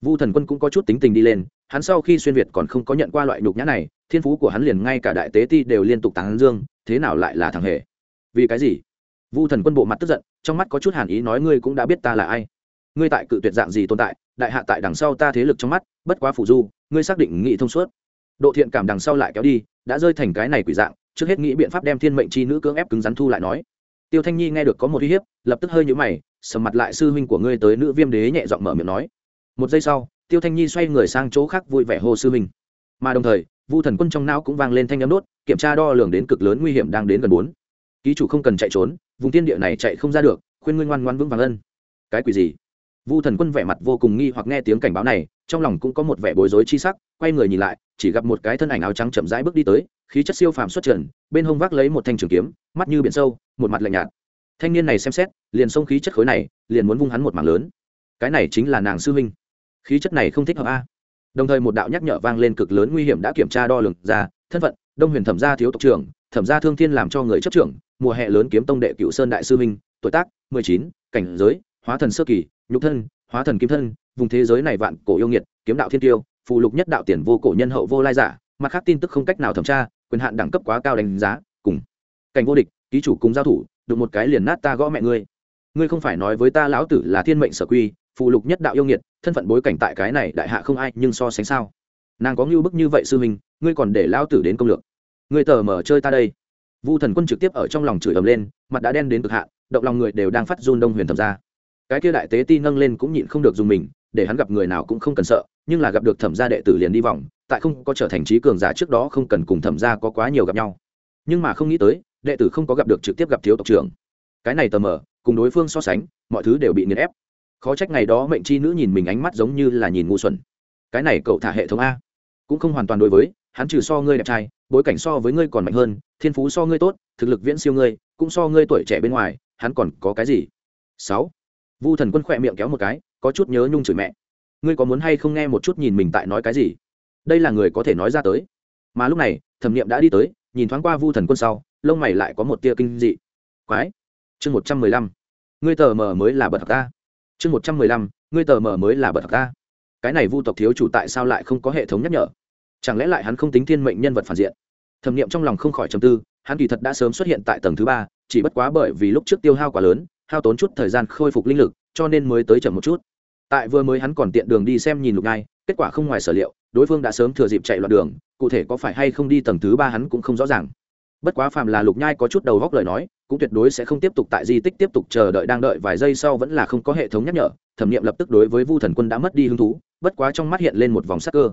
vu thần quân cũng có chút tính tình đi lên, hắn sau khi xuyên việt còn không có nhận qua loại nhục nhã này, thiên phú của hắn liền ngay cả đại tế ti đều liên tục tán dương, thế nào lại là thằng hề? Vì cái gì? Vu thần quân bộ mặt tức giận, trong mắt có chút hàn ý nói ngươi cũng đã biết ta là ai. Ngươi tại cự tuyệt dạng gì tồn tại, đại hạ tại đằng sau ta thế lực trong mắt, bất quá phủ du, ngươi xác định nghị thông suốt. Độ thiện cảm đằng sau lại kéo đi, đã rơi thành cái này quỷ dạng, trước hết nghĩ biện pháp đem thiên mệnh chi nữ cưỡng ép cứng rắn thu lại nói. Tiêu thanh nhi nghe được có một uy hiếp, lập tức hơi nhũ mày, sầm mặt lại sư huynh của ngươi tới nữ viêm đế nhẹ giọng mở miệng nói một giây sau, tiêu thanh nhi xoay người sang chỗ khác vui vẻ hô sư mình mà đồng thời, vu thần quân trong não cũng vang lên thanh âm đốt, kiểm tra đo lường đến cực lớn nguy hiểm đang đến gần bốn. Ký chủ không cần chạy trốn, vùng tiên địa này chạy không ra được, khuyên ngươi ngoan ngoan vững vàng ân. Cái quỷ gì? Vu thần quân vẻ mặt vô cùng nghi hoặc nghe tiếng cảnh báo này, trong lòng cũng có một vẻ bối rối chi sắc, quay người nhìn lại, chỉ gặp một cái thân ảnh áo trắng chậm rãi bước đi tới, khí chất siêu phàm xuất trần, bên hông vác lấy một thanh trường kiếm, mắt như biển sâu, một mặt lạnh nhạt. Thanh niên này xem xét, liền xông khí chất khối này, liền muốn vung hắn một mảng lớn. Cái này chính là nàng sư huynh khí chất này không thích hợp a. Đồng thời một đạo nhắc nhở vang lên cực lớn nguy hiểm đã kiểm tra đo lường ra, thân phận, đông huyền thẩm gia thiếu tộc trưởng, thẩm gia thương thiên làm cho người chấp trưởng, mùa hè lớn kiếm tông đệ cựu sơn đại sư minh tuổi tác, mười chín, cảnh giới, hóa thần sơ kỳ, nhục thân, hóa thần kiếm thân, vùng thế giới này vạn cổ yêu nghiệt, kiếm đạo thiên tiêu phụ lục nhất đạo tiền vô cổ nhân hậu vô lai giả, mặt khác tin tức không cách nào thẩm tra, quyền hạn đẳng cấp quá cao đánh giá, cùng cảnh vô địch, ký chủ cùng giao thủ, đụng một cái liền nát ta gõ mẹ ngươi. Ngươi không phải nói với ta lão tử là thiên mệnh sở quy phụ lục nhất đạo yêu nghiệt, thân phận bối cảnh tại cái này đại hạ không ai nhưng so sánh sao. Nàng có ngưu bức như vậy sư hình ngươi còn để lão tử đến công lược. Ngươi tờ mở chơi ta đây. Vu thần quân trực tiếp ở trong lòng chửi ầm lên, mặt đã đen đến cực hạn, động lòng người đều đang phát run đông huyền thẩm ra. Cái kia đại tế ti nâng lên cũng nhịn không được dùng mình, để hắn gặp người nào cũng không cần sợ, nhưng là gặp được thẩm gia đệ tử liền đi vòng, tại không có trở thành trí cường giả trước đó không cần cùng thẩm gia có quá nhiều gặp nhau. Nhưng mà không nghĩ tới, đệ tử không có gặp được trực tiếp gặp thiếu tộc trưởng. Cái này tờ mờ, cùng đối phương so sánh, mọi thứ đều bị nghiền ép khó trách ngày đó mệnh chi nữ nhìn mình ánh mắt giống như là nhìn ngu xuẩn. Cái này cậu thả hệ thống a. Cũng không hoàn toàn đối với, hắn trừ so ngươi đẹp trai, bối cảnh so với ngươi còn mạnh hơn, thiên phú so ngươi tốt, thực lực viễn siêu ngươi, cũng so ngươi tuổi trẻ bên ngoài, hắn còn có cái gì? Sáu. Vu thần quân khỏe miệng kéo một cái, có chút nhớ nhung chửi mẹ. Ngươi có muốn hay không nghe một chút nhìn mình tại nói cái gì? Đây là người có thể nói ra tới. Mà lúc này, thẩm niệm đã đi tới, nhìn thoáng qua vu thần quân sau, lông mày lại có một tia kinh dị. Quái. Chương một trăm mười lăm. Ngươi tờ mờ mới là bật ta chương một trăm mười lăm, ngươi tờ mờ mới là bật ta cái này vu tộc thiếu chủ tại sao lại không có hệ thống nhắc nhở? Chẳng lẽ lại hắn không tính thiên mệnh nhân vật phản diện? Thẩm nghiệm trong lòng không khỏi trầm tư, hắn kỳ thật đã sớm xuất hiện tại tầng thứ ba, chỉ bất quá bởi vì lúc trước tiêu hao quá lớn, hao tốn chút thời gian khôi phục linh lực, cho nên mới tới chậm một chút. Tại vừa mới hắn còn tiện đường đi xem nhìn lục ngai kết quả không ngoài sở liệu, đối phương đã sớm thừa dịp chạy loạn đường, cụ thể có phải hay không đi tầng thứ ba hắn cũng không rõ ràng bất quá phàm là lục nhai có chút đầu góc lời nói, cũng tuyệt đối sẽ không tiếp tục tại di tích tiếp tục chờ đợi đang đợi vài giây sau vẫn là không có hệ thống nhắc nhở, thẩm nghiệm lập tức đối với vu thần quân đã mất đi hứng thú, bất quá trong mắt hiện lên một vòng sắc cơ.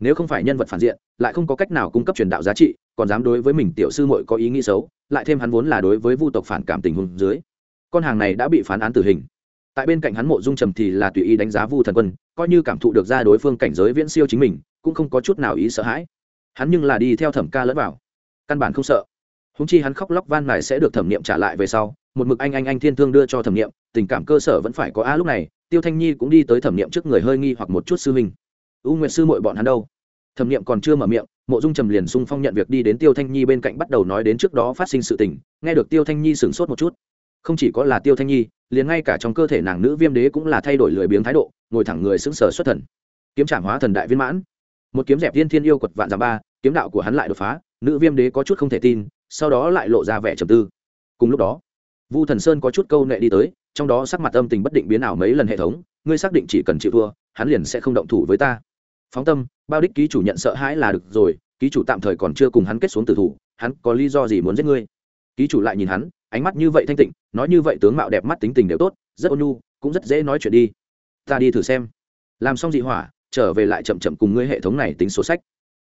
Nếu không phải nhân vật phản diện, lại không có cách nào cung cấp truyền đạo giá trị, còn dám đối với mình tiểu sư muội có ý nghĩ xấu, lại thêm hắn vốn là đối với vu tộc phản cảm tình huống dưới, con hàng này đã bị phán án tử hình. Tại bên cạnh hắn mộ dung trầm thì là tùy ý đánh giá vu thần quân, coi như cảm thụ được ra đối phương cảnh giới viễn siêu chính mình, cũng không có chút nào ý sợ hãi. Hắn nhưng là đi theo thẩm ca lẫn vào căn bản không sợ. Húng chi hắn khóc lóc van này sẽ được thẩm nghiệm trả lại về sau, một mực anh anh anh thiên thương đưa cho thẩm nghiệm, tình cảm cơ sở vẫn phải có a lúc này, tiêu thanh nhi cũng đi tới thẩm nghiệm trước người hơi nghi hoặc một chút sư huynh. U nguyệt sư mội bọn hắn đâu? Thẩm nghiệm còn chưa mở miệng, mộ dung trầm liền sung phong nhận việc đi đến tiêu thanh nhi bên cạnh bắt đầu nói đến trước đó phát sinh sự tình, nghe được tiêu thanh nhi sửng sốt một chút. Không chỉ có là tiêu thanh nhi, liền ngay cả trong cơ thể nàng nữ viêm đế cũng là thay đổi lười biếng thái độ, ngồi thẳng người xứng sờ xuất thần. Kiếm trảm hóa thần đại viên mãn. Một kiếm dẹp viên thiên yêu quật vạn giảm ba, kiếm đạo của hắn lại đột phá nữ viêm đế có chút không thể tin, sau đó lại lộ ra vẻ trầm tư. Cùng lúc đó, vu thần sơn có chút câu nệ đi tới, trong đó sắc mặt âm tình bất định biến ảo mấy lần hệ thống, ngươi xác định chỉ cần chịu thua, hắn liền sẽ không động thủ với ta. Phóng tâm, bao đích ký chủ nhận sợ hãi là được rồi, ký chủ tạm thời còn chưa cùng hắn kết xuống tử thủ, hắn có lý do gì muốn giết ngươi? Ký chủ lại nhìn hắn, ánh mắt như vậy thanh tịnh, nói như vậy tướng mạo đẹp mắt tính tình đều tốt, rất ôn nhu, cũng rất dễ nói chuyện đi. Ta đi thử xem. Làm xong dị hỏa, trở về lại chậm chậm cùng ngươi hệ thống này tính số sách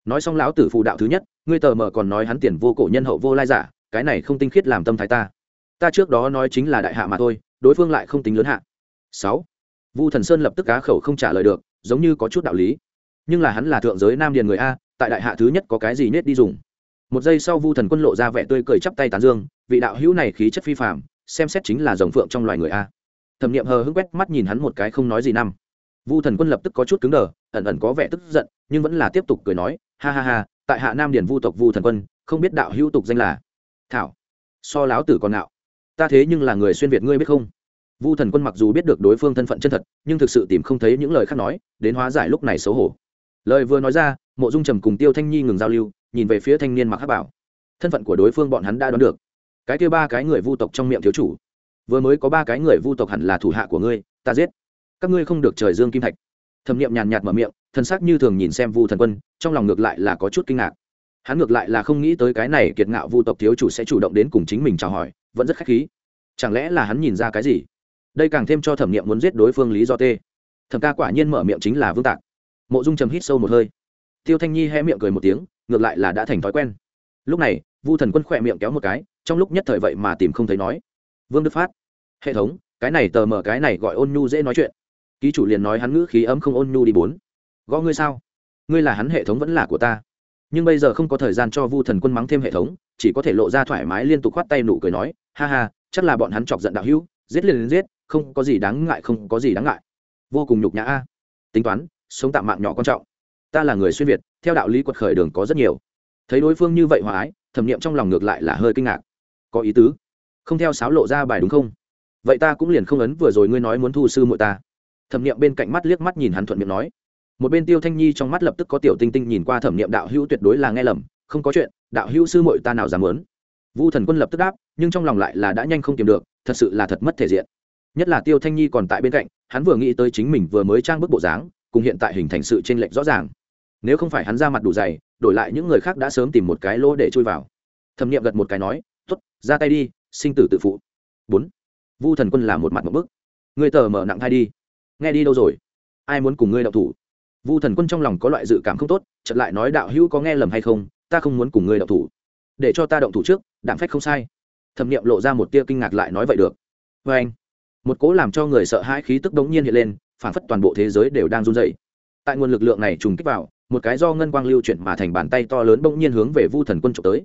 nói xong lão tử phụ đạo thứ nhất, ngươi tờ mờ còn nói hắn tiền vô cổ nhân hậu vô lai giả, cái này không tinh khiết làm tâm thái ta. Ta trước đó nói chính là đại hạ mà thôi, đối phương lại không tính lớn hạ. Sáu. Vu thần sơn lập tức cá khẩu không trả lời được, giống như có chút đạo lý. Nhưng là hắn là thượng giới nam điền người a, tại đại hạ thứ nhất có cái gì nết đi dùng? Một giây sau vu thần quân lộ ra vẻ tươi cười chắp tay tán dương, vị đạo hữu này khí chất phi phạm xem xét chính là dòng phượng trong loài người a. Thẩm nghiệm hờ hững quét mắt nhìn hắn một cái không nói gì năm. Vu thần quân lập tức có chút cứng đờ, ẩn ẩn có vẻ tức giận, nhưng vẫn là tiếp tục cười nói ha ha ha, tại hạ nam điền vu tộc vu thần quân, không biết đạo hữu tục danh là thảo. So láo tử còn nạo ta thế nhưng là người xuyên việt ngươi biết không? Vu thần quân mặc dù biết được đối phương thân phận chân thật, nhưng thực sự tìm không thấy những lời khác nói, đến hóa giải lúc này xấu hổ. Lời vừa nói ra, mộ dung trầm cùng tiêu thanh nhi ngừng giao lưu, nhìn về phía thanh niên mặc hát bảo. Thân phận của đối phương bọn hắn đã đoán được. Cái kia ba cái người vu tộc trong miệng thiếu chủ. Vừa mới có ba cái người vu tộc hẳn là thủ hạ của ngươi, ta giết. Các ngươi không được trời dương kim thạch thẩm nghiệm nhàn nhạt mở miệng, thân xác như thường nhìn xem vu thần quân, trong lòng ngược lại là có chút kinh ngạc. Hắn ngược lại là không nghĩ tới cái này kiệt ngạo vu tộc thiếu chủ sẽ chủ động đến cùng chính mình chào hỏi, vẫn rất khách khí. Chẳng lẽ là hắn nhìn ra cái gì? Đây càng thêm cho thẩm nghiệm muốn giết đối phương lý do tê. Thẩm ca quả nhiên mở miệng chính là vương tạc. Mộ dung trầm hít sâu một hơi. Tiêu thanh nhi hé miệng cười một tiếng, ngược lại là đã thành thói quen. Lúc này, vu thần quân khỏe miệng kéo một cái, trong lúc nhất thời vậy mà tìm không thấy nói. Vương đức phát, hệ thống, cái này tờ mở cái này gọi ôn nhu dễ nói chuyện ký chủ liền nói hắn ngữ khí ấm không ôn nhu đi bốn. Gõ ngươi sao? Ngươi là hắn hệ thống vẫn là của ta. Nhưng bây giờ không có thời gian cho vu thần quân mắng thêm hệ thống, chỉ có thể lộ ra thoải mái liên tục khoát tay nụ cười nói, ha ha, chắc là bọn hắn chọc giận đạo hữu, giết liền đến giết, không có gì đáng ngại, không có gì đáng ngại. Vô cùng nhục nhã a. Tính toán, sống tạm mạng nhỏ quan trọng. Ta là người xuyên việt, theo đạo lý quật khởi đường có rất nhiều. Thấy đối phương như vậy hòa ái, thẩm nghiệm trong lòng ngược lại là hơi kinh ngạc. Có ý tứ. Không theo sáo lộ ra bài đúng không? Vậy ta cũng liền không ấn vừa rồi ngươi nói muốn thu sư muội ta thẩm Niệm bên cạnh mắt liếc mắt nhìn hắn thuận miệng nói. Một bên tiêu thanh nhi trong mắt lập tức có tiểu tinh tinh nhìn qua thẩm Niệm đạo hữu tuyệt đối là nghe lầm, không có chuyện, đạo hữu sư muội ta nào dám muốn. Vu thần quân lập tức đáp, nhưng trong lòng lại là đã nhanh không tìm được, thật sự là thật mất thể diện. Nhất là tiêu thanh nhi còn tại bên cạnh, hắn vừa nghĩ tới chính mình vừa mới trang bức bộ dáng, cùng hiện tại hình thành sự t r ê n lệch rõ ràng. Nếu không phải hắn ra mặt đủ dày, đổi lại những người khác đã sớm tìm một cái lỗ để chui vào. Thẩm Niệm gật một cái nói t ố t ra tay đi, sinh tử tự phụ. Bốn. Vu thần quân là một mặt một bức. Người tờ mở nặng thai đi nghe đi đâu rồi? Ai muốn cùng ngươi đậu thủ? Vu thần quân trong lòng có loại dự cảm không tốt chật lại nói đạo hữu có nghe lầm hay không, ta không muốn cùng ngươi đậu thủ. Để cho ta động thủ trước, đạm phách không sai. Thẩm nghiệm lộ ra một tia kinh ngạc lại nói vậy được. Vê anh. Một cố làm cho người sợ hãi khí tức đống nhiên hiện lên phản phất toàn bộ thế giới đều đang run dậy tại nguồn lực lượng này trùng kích vào, một cái do ngân quang lưu chuyển mà thành bàn tay to lớn bỗng nhiên hướng về vu thần quân trộm tới.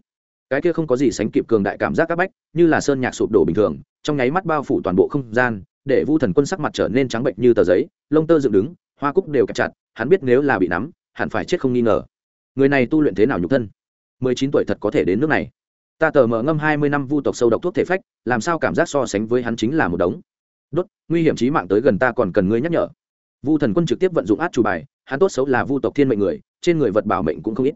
Cái kia không có gì sánh kịp cường đại cảm giác các bách, như là sơn nhạc sụp đổ bình thường, trong nháy mắt bao phủ toàn bộ không gian để vu thần quân sắc mặt trở nên trắng bệnh như tờ giấy, lông tơ dựng đứng, hoa cúc đều kẹp chặt, hắn biết nếu là bị nắm, hẳn phải chết không nghi ngờ. Người này tu luyện thế nào nhục thân? Mười chín tuổi thật có thể đến nước này. Ta tờ mở ngâm hai mươi năm vu tộc sâu độc thuốc thể phách, làm sao cảm giác so sánh với hắn chính là một đống. Đốt, nguy hiểm trí mạng tới gần ta còn cần ngươi nhắc nhở. Vu thần quân trực tiếp vận dụng át chủ bài, hắn tốt xấu là vu tộc thiên mệnh người, trên người vật bảo mệnh cũng không ít.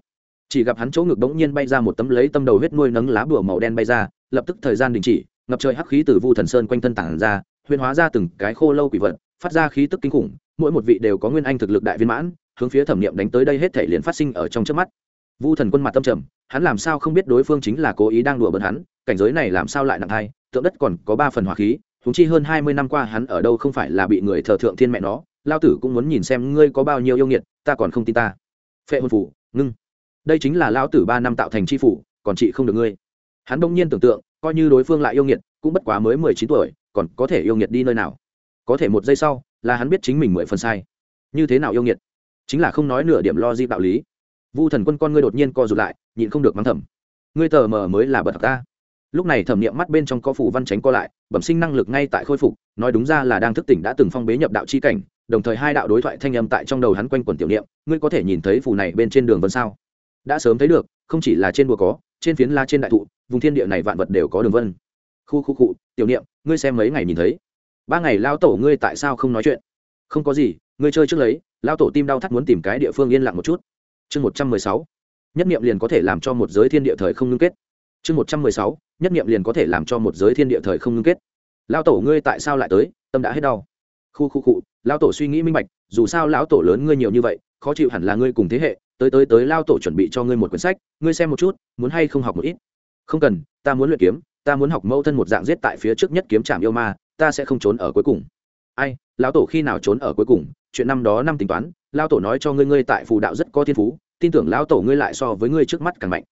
Chỉ gặp hắn chỗ ngực bỗng nhiên bay ra một tấm lấy tâm đầu huyết nuôi nấng lá bùa màu đen bay ra, lập tức thời gian đình chỉ, ngập trời hắc khí từ vu thần sơn quanh thân tản ra huyền hóa ra từng cái khô lâu quỷ vật, phát ra khí tức kinh khủng, mỗi một vị đều có nguyên anh thực lực đại viên mãn, hướng phía thẩm nghiệm đánh tới đây hết thể liền phát sinh ở trong trước mắt. Vu thần quân mặt tâm trầm, hắn làm sao không biết đối phương chính là cố ý đang đùa bỡn hắn, cảnh giới này làm sao lại nặng thai tượng đất còn có ba phần hỏa khí thúng chi hơn hai mươi năm qua hắn ở đâu không phải là bị người thờ thượng thiên mẹ nó, lao tử cũng muốn nhìn xem ngươi có bao nhiêu yêu nghiệt, ta còn không tin ta. Phệ hồn phủ, ngưng. Đây chính là lao tử ba năm tạo thành c h i phủ, còn chị không được ngươi. Hắn đông nhiên tưởng tượng, coi như đối phương lại yêu nghiệt, cũng bất quá mới mười chín tuổi còn có thể yêu nghiệt đi nơi nào? Có thể một giây sau, là hắn biết chính mình mười phần sai. Như thế nào yêu nghiệt? Chính là không nói nửa điểm lo di đạo lý. Vu thần quân con ngươi đột nhiên co rụt lại, nhịn không được mắng thầm. Ngươi tờ mờ mới là bật thật ta. Lúc này thẩm nghiệm mắt bên trong có phủ văn tránh co lại, bẩm sinh năng lực ngay tại khôi phục, nói đúng ra là đang thức tỉnh đã từng phong bế nhập đạo chi cảnh, đồng thời hai đạo đối thoại thanh âm tại trong đầu hắn quanh quần tiểu niệm, ngươi có thể nhìn thấy phù này bên trên đường vân sao? Đã sớm thấy được, không chỉ là trên bùa có, trên phiến la trên đại thụ, vùng thiên địa này vạn vật đều có đường vân khu khu cụ tiểu niệm, ngươi xem mấy ngày nhìn thấy. Ba ngày lao tổ ngươi tại sao không nói chuyện? Không có gì, ngươi chơi trước lấy, lao tổ tim đau thắt muốn tìm cái địa phương yên lặng một chút. Chương một trăm mười sáu, nhất niệm liền có thể làm cho một giới thiên địa thời không ngưng kết. Chương một trăm mười sáu, nhất niệm liền có thể làm cho một giới thiên địa thời không ngưng kết. Lao tổ ngươi tại sao lại tới, tâm đã hết đau. Khu khu cụ lao tổ suy nghĩ minh bạch, dù sao lão tổ lớn ngươi nhiều như vậy, khó chịu hẳn là ngươi cùng thế hệ, tới tới tới lao tổ chuẩn bị cho ngươi một quyển sách, ngươi xem một chút, muốn hay không học một ít. Không cần, ta muốn luyện kiếm ta muốn học mẫu thân một dạng giết tại phía trước nhất kiếm trạm yêu ma ta sẽ không trốn ở cuối cùng. Ai lão tổ khi nào trốn ở cuối cùng? Chuyện năm đó năm tính toán lão tổ nói cho ngươi ngươi tại phù đạo rất có thiên phú tin tưởng lão tổ ngươi lại so với ngươi trước mắt càng mạnh.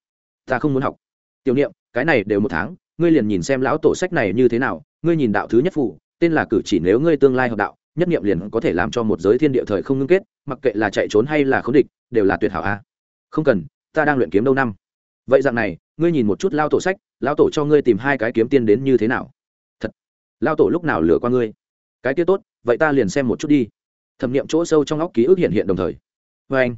Ta không muốn học. Tiểu niệm cái này đều một tháng ngươi liền nhìn xem lão tổ sách này như thế nào ngươi nhìn đạo thứ nhất phù, tên là cử chỉ nếu ngươi tương lai hợp đạo nhất niệm liền có thể làm cho một giới thiên địa thời không ngưng kết mặc kệ là chạy trốn hay là khống địch đều là tuyệt hảo a. Không cần ta đang luyện kiếm đâu năm. Vậy dạng này ngươi nhìn một chút lao tổ sách, lao tổ cho ngươi tìm hai cái kiếm tiên đến như thế nào. Thật. Lao tổ lúc nào lừa qua ngươi? Cái kia tốt, vậy ta liền xem một chút đi. Thẩm nghiệm chỗ sâu trong óc ký ức hiện hiện đồng thời. Vê anh,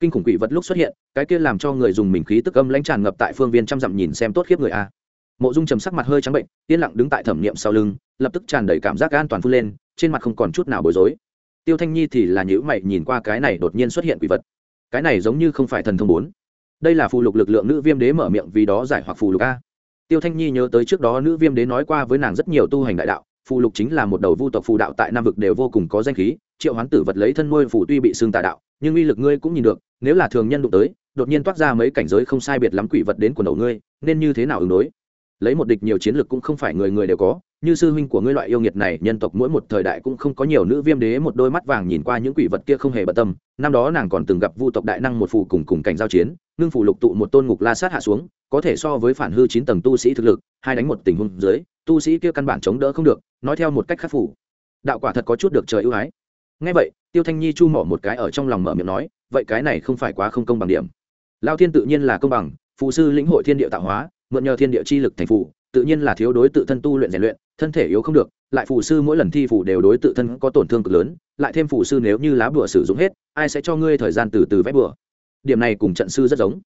kinh khủng quỷ vật lúc xuất hiện, cái kia làm cho người dùng mình khí tức âm lãnh tràn ngập tại phương viên trăm dặm nhìn xem tốt khiếp người a. Mộ dung trầm sắc mặt hơi trắng bệnh, yên lặng đứng tại thẩm nghiệm sau lưng, lập tức tràn đầy cảm giác an toàn phun lên, trên mặt không còn chút nào bối rối. Tiêu thanh nhi thì là nhữ mày nhìn qua cái này đột nhiên xuất hiện quỷ vật. Cái này giống như không phải thần thông bốn đây là phù lục lực lượng nữ viêm đế mở miệng vì đó giải hoặc phù lục a. Tiêu thanh nhi nhớ tới trước đó nữ viêm đế nói qua với nàng rất nhiều tu hành đại đạo, phù lục chính là một đầu vu tộc phù đạo tại nam vực đều vô cùng có danh khí, triệu hoán tử vật lấy thân nuôi phù tuy bị xương tà đạo, nhưng uy lực ngươi cũng nhìn được, nếu là thường nhân đụng tới, đột nhiên toát ra mấy cảnh giới không sai biệt lắm quỷ vật đến quần đầu ngươi, nên như thế nào ứng đối? Lấy một địch nhiều chiến lược cũng không phải người người đều có, như sư huynh của ngươi loại yêu nghiệt này, nhân tộc mỗi một thời đại cũng không có nhiều nữ viêm đế một đôi mắt vàng nhìn qua những quỷ vật kia không hề bận tâm, năm đó nàng còn từng gặp vu tộc đại năng một phù cùng cùng cảnh giao chiến ngưng phù lục tụ một tôn ngục la sát hạ xuống, có thể so với phản hư chín tầng tu sĩ thực lực, hai đánh một tình huống dưới, tu sĩ kia căn bản chống đỡ không được, nói theo một cách khắc phủ. Đạo quả thật có chút được trời ưu ái. Ngay vậy, tiêu thanh nhi chu mỏ một cái ở trong lòng mở miệng nói, vậy cái này không phải quá không công bằng điểm. Lao thiên tự nhiên là công bằng phù sư lĩnh hội thiên địa tạo hóa, mượn nhờ thiên địa chi lực thành phù tự nhiên là thiếu đối tự thân tu luyện rèn luyện, thân thể yếu không được, lại phù sư mỗi lần thi phù đều đối tự thân có tổn thương cực lớn, lại thêm phù sư nếu như lá bùa sử dụng hết, ai sẽ cho ngươi thời gian từ từ vét bùa? Điểm này cùng trận sư rất giống.